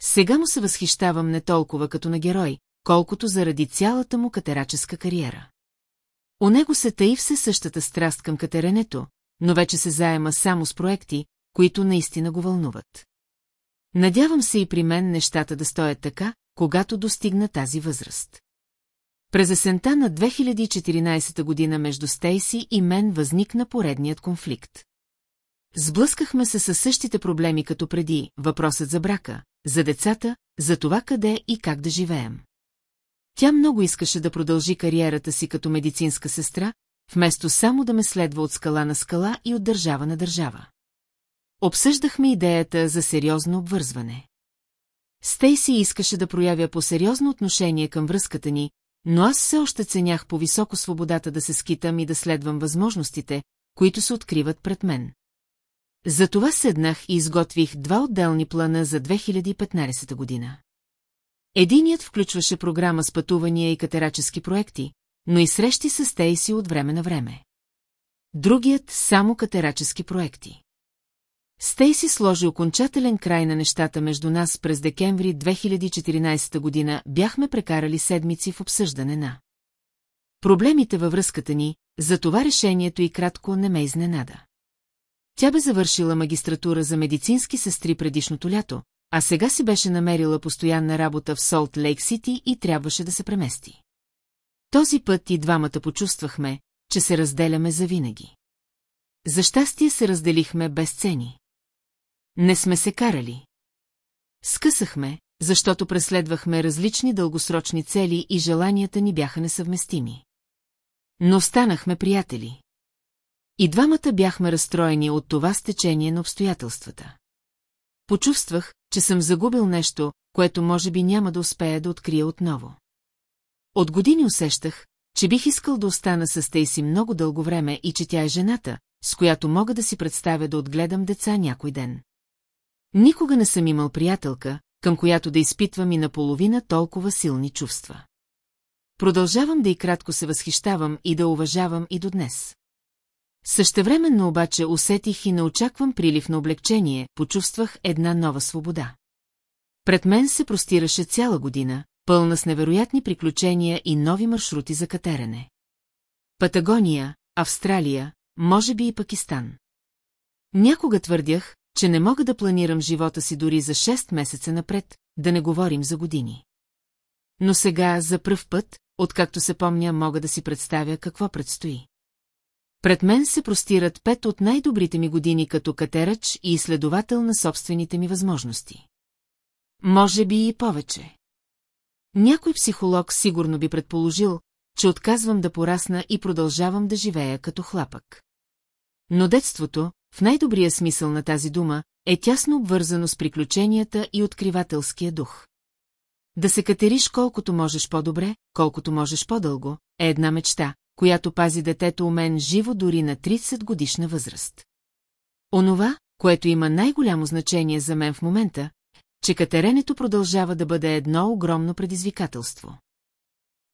Сега му се възхищавам не толкова като на герой, колкото заради цялата му катераческа кариера. У него се таи все същата страст към катеренето, но вече се заема само с проекти, които наистина го вълнуват. Надявам се и при мен нещата да стоят така, когато достигна тази възраст. През есента на 2014 година между Стейси и мен възникна поредният конфликт. Сблъскахме се със същите проблеми като преди, въпросът за брака, за децата, за това къде и как да живеем. Тя много искаше да продължи кариерата си като медицинска сестра, вместо само да ме следва от скала на скала и от държава на държава. Обсъждахме идеята за сериозно обвързване. Стейси искаше да проявя по-сериозно отношение към връзката ни, но аз все още ценях по-високо свободата да се скитам и да следвам възможностите, които се откриват пред мен. Затова седнах и изготвих два отделни плана за 2015 година. Единият включваше програма с пътувания и катерачески проекти, но и срещи с Стейси от време на време. Другият – само катерачески проекти. Стейси сложи окончателен край на нещата между нас през декември 2014 година, бяхме прекарали седмици в обсъждане на проблемите във връзката ни, за това решението и кратко не ме изненада. Тя бе завършила магистратура за медицински сестри предишното лято, а сега си беше намерила постоянна работа в Солт Лейк Сити и трябваше да се премести. Този път и двамата почувствахме, че се разделяме завинаги. За щастие се разделихме без цени. Не сме се карали. Скъсахме, защото преследвахме различни дългосрочни цели и желанията ни бяха несъвместими. Но станахме приятели. И двамата бяхме разстроени от това стечение на обстоятелствата. Почувствах, че съм загубил нещо, което може би няма да успея да открия отново. От години усещах, че бих искал да остана с Тейси много дълго време и че тя е жената, с която мога да си представя да отгледам деца някой ден. Никога не съм имал приятелка, към която да изпитвам и наполовина толкова силни чувства. Продължавам да и кратко се възхищавам и да уважавам и до днес. Същевременно обаче усетих и не очаквам прилив на облегчение, почувствах една нова свобода. Пред мен се простираше цяла година, пълна с невероятни приключения и нови маршрути за катерене. Патагония, Австралия, може би и Пакистан. Някога твърдях, че не мога да планирам живота си дори за 6 месеца напред, да не говорим за години. Но сега, за пръв път, откакто се помня, мога да си представя какво предстои. Пред мен се простират пет от най-добрите ми години като катерач и изследовател на собствените ми възможности. Може би и повече. Някой психолог сигурно би предположил, че отказвам да порасна и продължавам да живея като хлапък. Но детството, в най-добрия смисъл на тази дума, е тясно обвързано с приключенията и откривателския дух. Да се катериш колкото можеш по-добре, колкото можеш по-дълго, е една мечта, която пази детето у мен живо дори на 30 годишна възраст. Онова, което има най-голямо значение за мен в момента, че катеренето продължава да бъде едно огромно предизвикателство.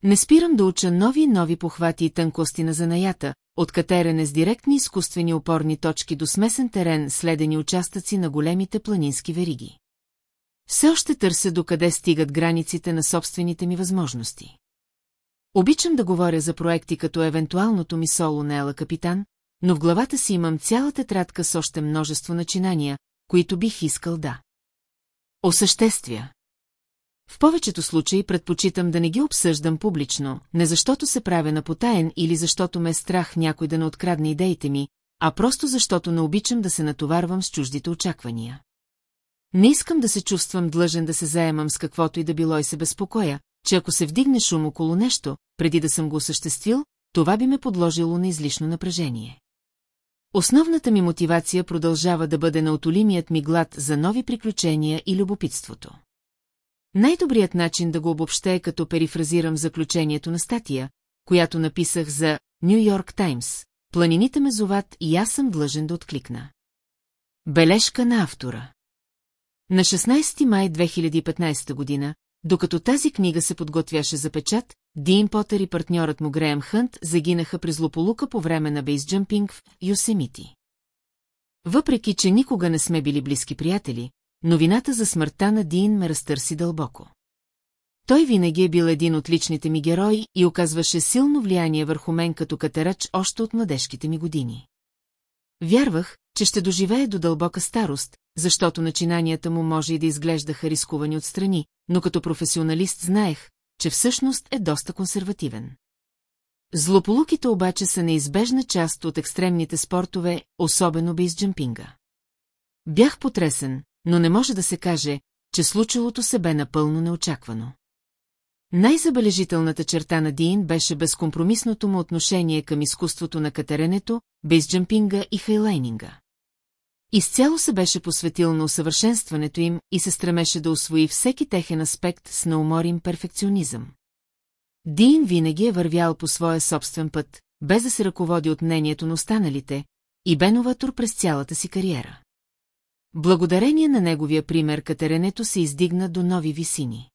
Не спирам да уча нови нови похвати и тънкости на занаята, от катерене с директни изкуствени опорни точки до смесен терен следени участъци на големите планински вериги. Все още търся докъде стигат границите на собствените ми възможности. Обичам да говоря за проекти като евентуалното ми соло на Ела Капитан, но в главата си имам цяла тетрадка с още множество начинания, които бих искал да. Осъществя. В повечето случаи предпочитам да не ги обсъждам публично, не защото се правя на потаен или защото ме е страх някой да не открадне идеите ми, а просто защото не обичам да се натоварвам с чуждите очаквания. Не искам да се чувствам длъжен да се заемам с каквото и да било и се безпокоя, че ако се вдигне шум около нещо, преди да съм го осъществил, това би ме подложило на излишно напрежение. Основната ми мотивация продължава да бъде неотолимият ми глад за нови приключения и любопитството. Най-добрият начин да го обобща е като перифразирам заключението на статия, която написах за Нью Йорк Таймс. Планините ме зоват и аз съм длъжен да откликна. Бележка на автора На 16 май 2015 година, докато тази книга се подготвяше за печат, Дин Потър и партньорът му Греем Хънт загинаха при злополука по време на бейсджампинг в Юсемити. Въпреки, че никога не сме били близки приятели, новината за смъртта на Дин ме разтърси дълбоко. Той винаги е бил един от личните ми герои и оказваше силно влияние върху мен като катерач още от младежките ми години. Вярвах, че ще доживее до дълбока старост, защото начинанията му може и да изглеждаха рискувани отстрани, но като професионалист знаех, че всъщност е доста консервативен. Злополуките обаче са неизбежна част от екстремните спортове, особено бейсджампинга. Бях потресен, но не може да се каже, че случилото се бе напълно неочаквано. Най-забележителната черта на Дин беше безкомпромисното му отношение към изкуството на катеренето, бейсджампинга и хайлайнинга. Изцяло се беше посветил на усъвършенстването им и се стремеше да освои всеки техен аспект с науморим перфекционизъм. Дин винаги е вървял по своя собствен път, без да се ръководи от мнението на останалите, и бе новатор през цялата си кариера. Благодарение на неговия пример катеренето се издигна до нови висини.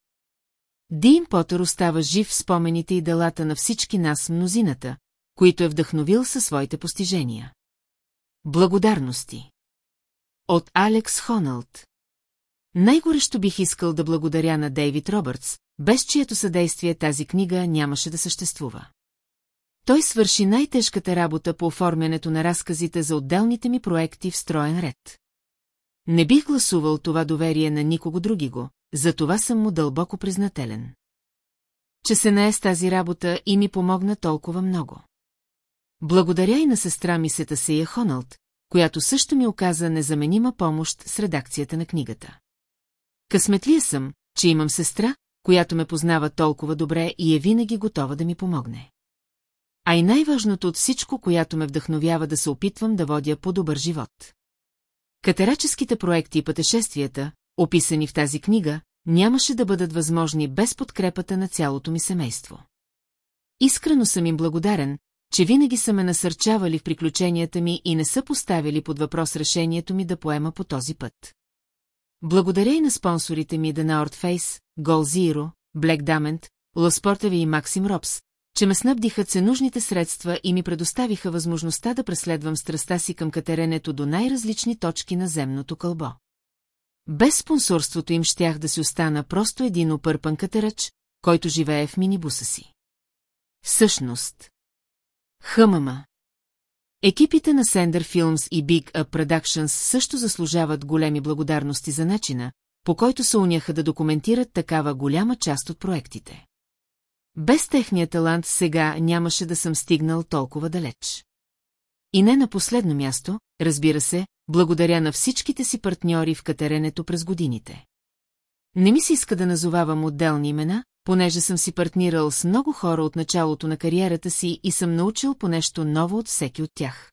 Дин Потър остава жив в спомените и делата на всички нас мнозината, които е вдъхновил със своите постижения. Благодарности От Алекс Хоналд Най-горещо бих искал да благодаря на Дейвид Робъртс, без чието съдействие тази книга нямаше да съществува. Той свърши най-тежката работа по оформянето на разказите за отделните ми проекти в строен ред. Не бих гласувал това доверие на никого други го, за това съм му дълбоко признателен. Че се нае с тази работа и ми помогна толкова много. Благодаря и на сестра ми Сетасея Хоналд, която също ми оказа незаменима помощ с редакцията на книгата. Късметлия съм, че имам сестра, която ме познава толкова добре и е винаги готова да ми помогне. А и най-важното от всичко, която ме вдъхновява да се опитвам да водя по-добър живот. Катераческите проекти и пътешествията, описани в тази книга, нямаше да бъдат възможни без подкрепата на цялото ми семейство. Искрено съм им благодарен, че винаги са ме насърчавали в приключенията ми и не са поставили под въпрос решението ми да поема по този път. Благодаря и на спонсорите ми The North Face, Goal Zero, Black Diamond, Ласпортеви и Максим Робс, че ме снабдиха ценужните средства и ми предоставиха възможността да преследвам страста си към катеренето до най-различни точки на земното кълбо. Без спонсорството им щях да си остана просто един опърпан катерач, който живее в минибуса си. Всъщност. Хъмама. Екипите на Sender Films и Big Up Productions също заслужават големи благодарности за начина, по който се уняха да документират такава голяма част от проектите. Без техния талант сега нямаше да съм стигнал толкова далеч. И не на последно място, разбира се, благодаря на всичките си партньори в катеренето през годините. Не ми се иска да назовавам отделни имена, понеже съм си партнирал с много хора от началото на кариерата си и съм научил по нещо ново от всеки от тях.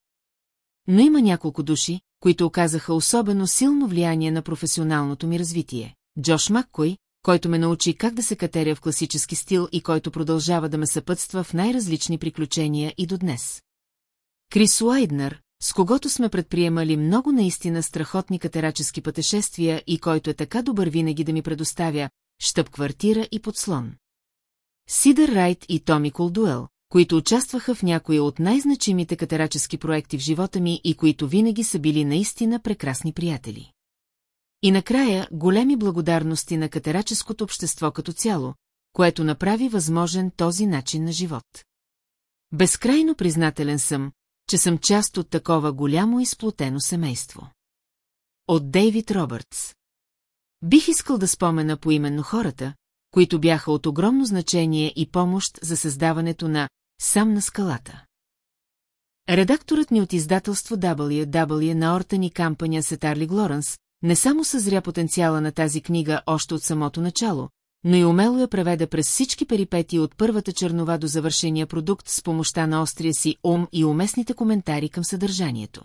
Но има няколко души, които оказаха особено силно влияние на професионалното ми развитие. Джош Маккой, който ме научи как да се катеря в класически стил и който продължава да ме съпътства в най-различни приключения и до днес. Крис Уайднер, с когото сме предприемали много наистина страхотни катерачески пътешествия и който е така добър винаги да ми предоставя щъп-квартира и подслон. Сидър Райт и Томи Колдуел, които участваха в някои от най-значимите катерачески проекти в живота ми и които винаги са били наистина прекрасни приятели. И накрая големи благодарности на катераческото общество като цяло, което направи възможен този начин на живот. Безкрайно признателен съм, че съм част от такова голямо и сплотено семейство. От Дейвид Робъртс Бих искал да спомена поименно хората, които бяха от огромно значение и помощ за създаването на «Сам на скалата». Редакторът ни от издателство WW на Ортън и кампания Сетарли Глоранс не само съзря потенциала на тази книга още от самото начало, но и умело я преведе през всички перипети от първата чернова до завършения продукт с помощта на острия си ум и уместните коментари към съдържанието.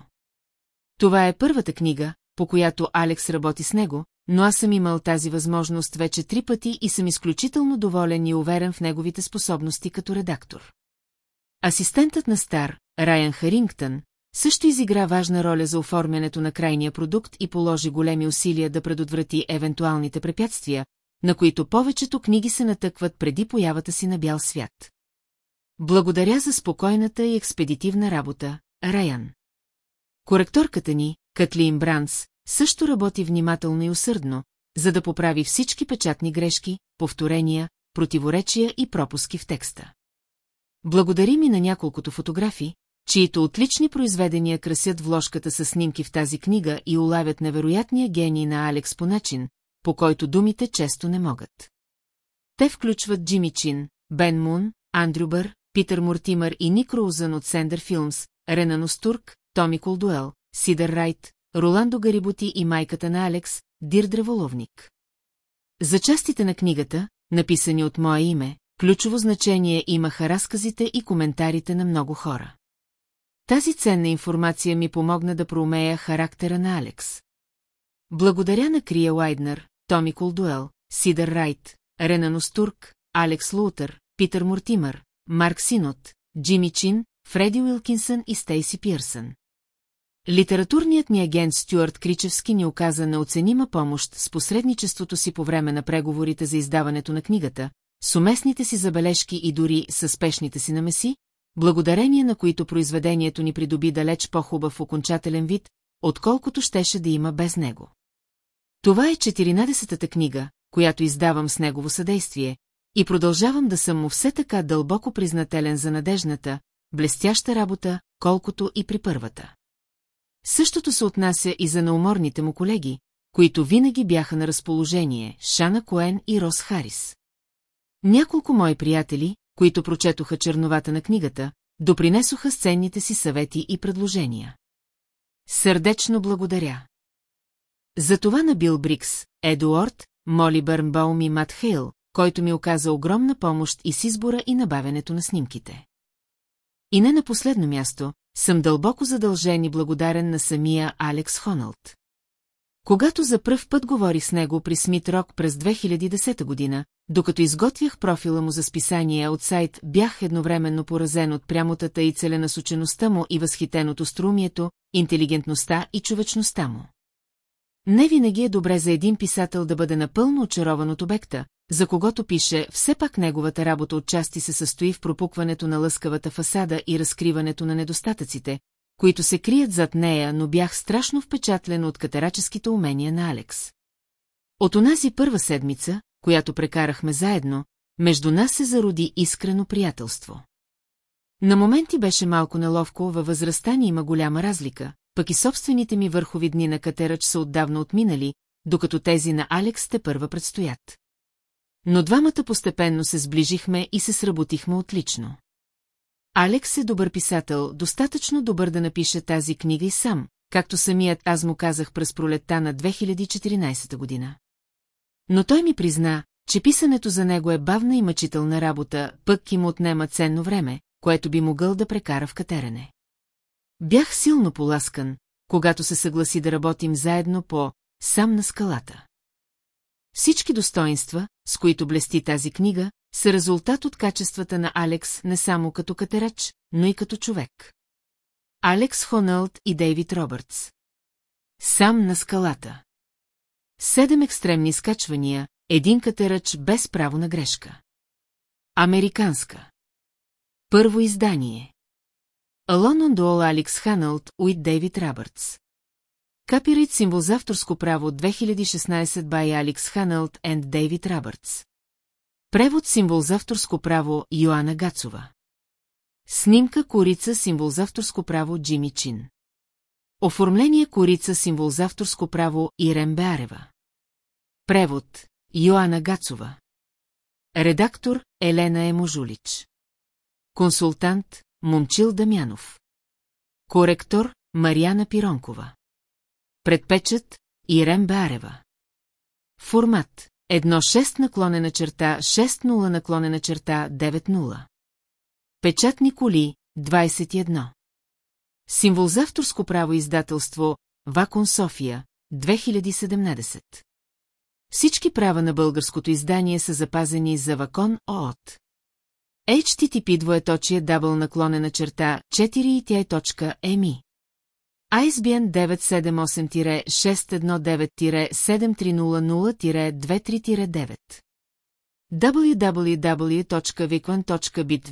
Това е първата книга, по която Алекс работи с него, но аз съм имал тази възможност вече три пъти и съм изключително доволен и уверен в неговите способности като редактор. Асистентът на Стар, Райан Харингтън, също изигра важна роля за оформянето на крайния продукт и положи големи усилия да предотврати евентуалните препятствия, на които повечето книги се натъкват преди появата си на бял свят. Благодаря за спокойната и експедитивна работа, Райан. Коректорката ни, Катлин Бранс, също работи внимателно и усърдно, за да поправи всички печатни грешки, повторения, противоречия и пропуски в текста. Благодари ми на няколкото фотографи, чието отлични произведения красят вложката с снимки в тази книга и улавят невероятния гений на Алекс по начин, по който думите често не могат. Те включват Джимми Чин, Бен Мун, Андрю Бър, Питър Мортимър и Ник Роузън от Сендър Филмс, Ренан Остурк, Томи Колдуел, Сидър Райт, Роландо Гарибути и майката на Алекс, Дирдре Воловник. За частите на книгата, написани от мое име, ключово значение имаха разказите и коментарите на много хора. Тази ценна информация ми помогна да проумея характера на Алекс. Благодаря на Крия Уайднер, Томи Колдуел, Сидър Райт, Ренан Остурк, Алекс Лутър, Питър Мортимър, Марк Синот, Джимми Чин, Фреди Уилкинсън и Стейси Пирсън. Литературният ми агент Стюарт Кричевски ни оказа неоценима помощ с посредничеството си по време на преговорите за издаването на книгата, с уместните си забележки и дори с спешните си намеси, благодарение на които произведението ни придоби далеч по-хубав окончателен вид, отколкото щеше да има без него. Това е 14-та книга, която издавам с негово съдействие, и продължавам да съм му все така дълбоко признателен за надежната, блестяща работа, колкото и при първата. Същото се отнася и за науморните му колеги, които винаги бяха на разположение, Шана Коен и Рос Харис. Няколко мои приятели, които прочетоха черновата на книгата, допринесоха с ценните си съвети и предложения. Сърдечно благодаря. За това на Бил Брикс, Едуард, Моли Бърнбаум и Мат Хейл, който ми оказа огромна помощ и с избора и набавянето на снимките. И не на последно място, съм дълбоко задължен и благодарен на самия Алекс Хоналд. Когато за пръв път говорих с него при Смит Рок през 2010 година, докато изготвях профила му за списание от сайт, бях едновременно поразен от прямотата и целенасочеността му и възхитен от острумието, интелигентността и човечността му. Не винаги е добре за един писател да бъде напълно очарован от обекта, за когото пише, все пак неговата работа отчасти се състои в пропукването на лъскавата фасада и разкриването на недостатъците, които се крият зад нея, но бях страшно впечатлен от катераческите умения на Алекс. От онази първа седмица, която прекарахме заедно, между нас се зароди искрено приятелство. На моменти беше малко неловко, във възрастта ни има голяма разлика, пък и собствените ми върхови дни на катерач са отдавна отминали, докато тези на Алекс те първа предстоят. Но двамата постепенно се сближихме и се сработихме отлично. Алекс е добър писател, достатъчно добър да напише тази книга и сам, както самият аз му казах през пролетта на 2014 година. Но той ми призна, че писането за него е бавна и мъчителна работа, пък и му отнема ценно време, което би могъл да прекара в катерене. Бях силно поласкан, когато се съгласи да работим заедно по «Сам на скалата». Всички достоинства, с които блести тази книга, са резултат от качествата на Алекс не само като катерач, но и като човек. Алекс Хоналд и Дейвид Робъртс Сам на скалата Седем екстремни скачвания, един катерач без право на грешка. Американска Първо издание Alone on Алекс Ханалд, Уит Дейвид Робъртс Капирит символ за авторско право 2016 by Алекс Ханалд and Дейвид Робъртс Превод символ за авторско право Йоанна Гацова. Снимка корица символ за авторско право Джими Чин. Оформление корица символ за авторско право Ирен Беарева. Превод Йоанна Гацова. Редактор Елена Еможулич. Консултант Момчил Дамянов. Коректор Марияна Пиронкова. Предпечат Ирен Беарева. Формат 1.6 наклонена черта 6.0 наклонена черта 9.0. Печатни коли 21. Символ за авторско право издателство Вакон София 2017. Всички права на българското издание са запазени за Вакон ООТ. HTTP двоеточие дабл наклонена черта 4 ISBN 978-619-7300-23-9 www.vicon.bit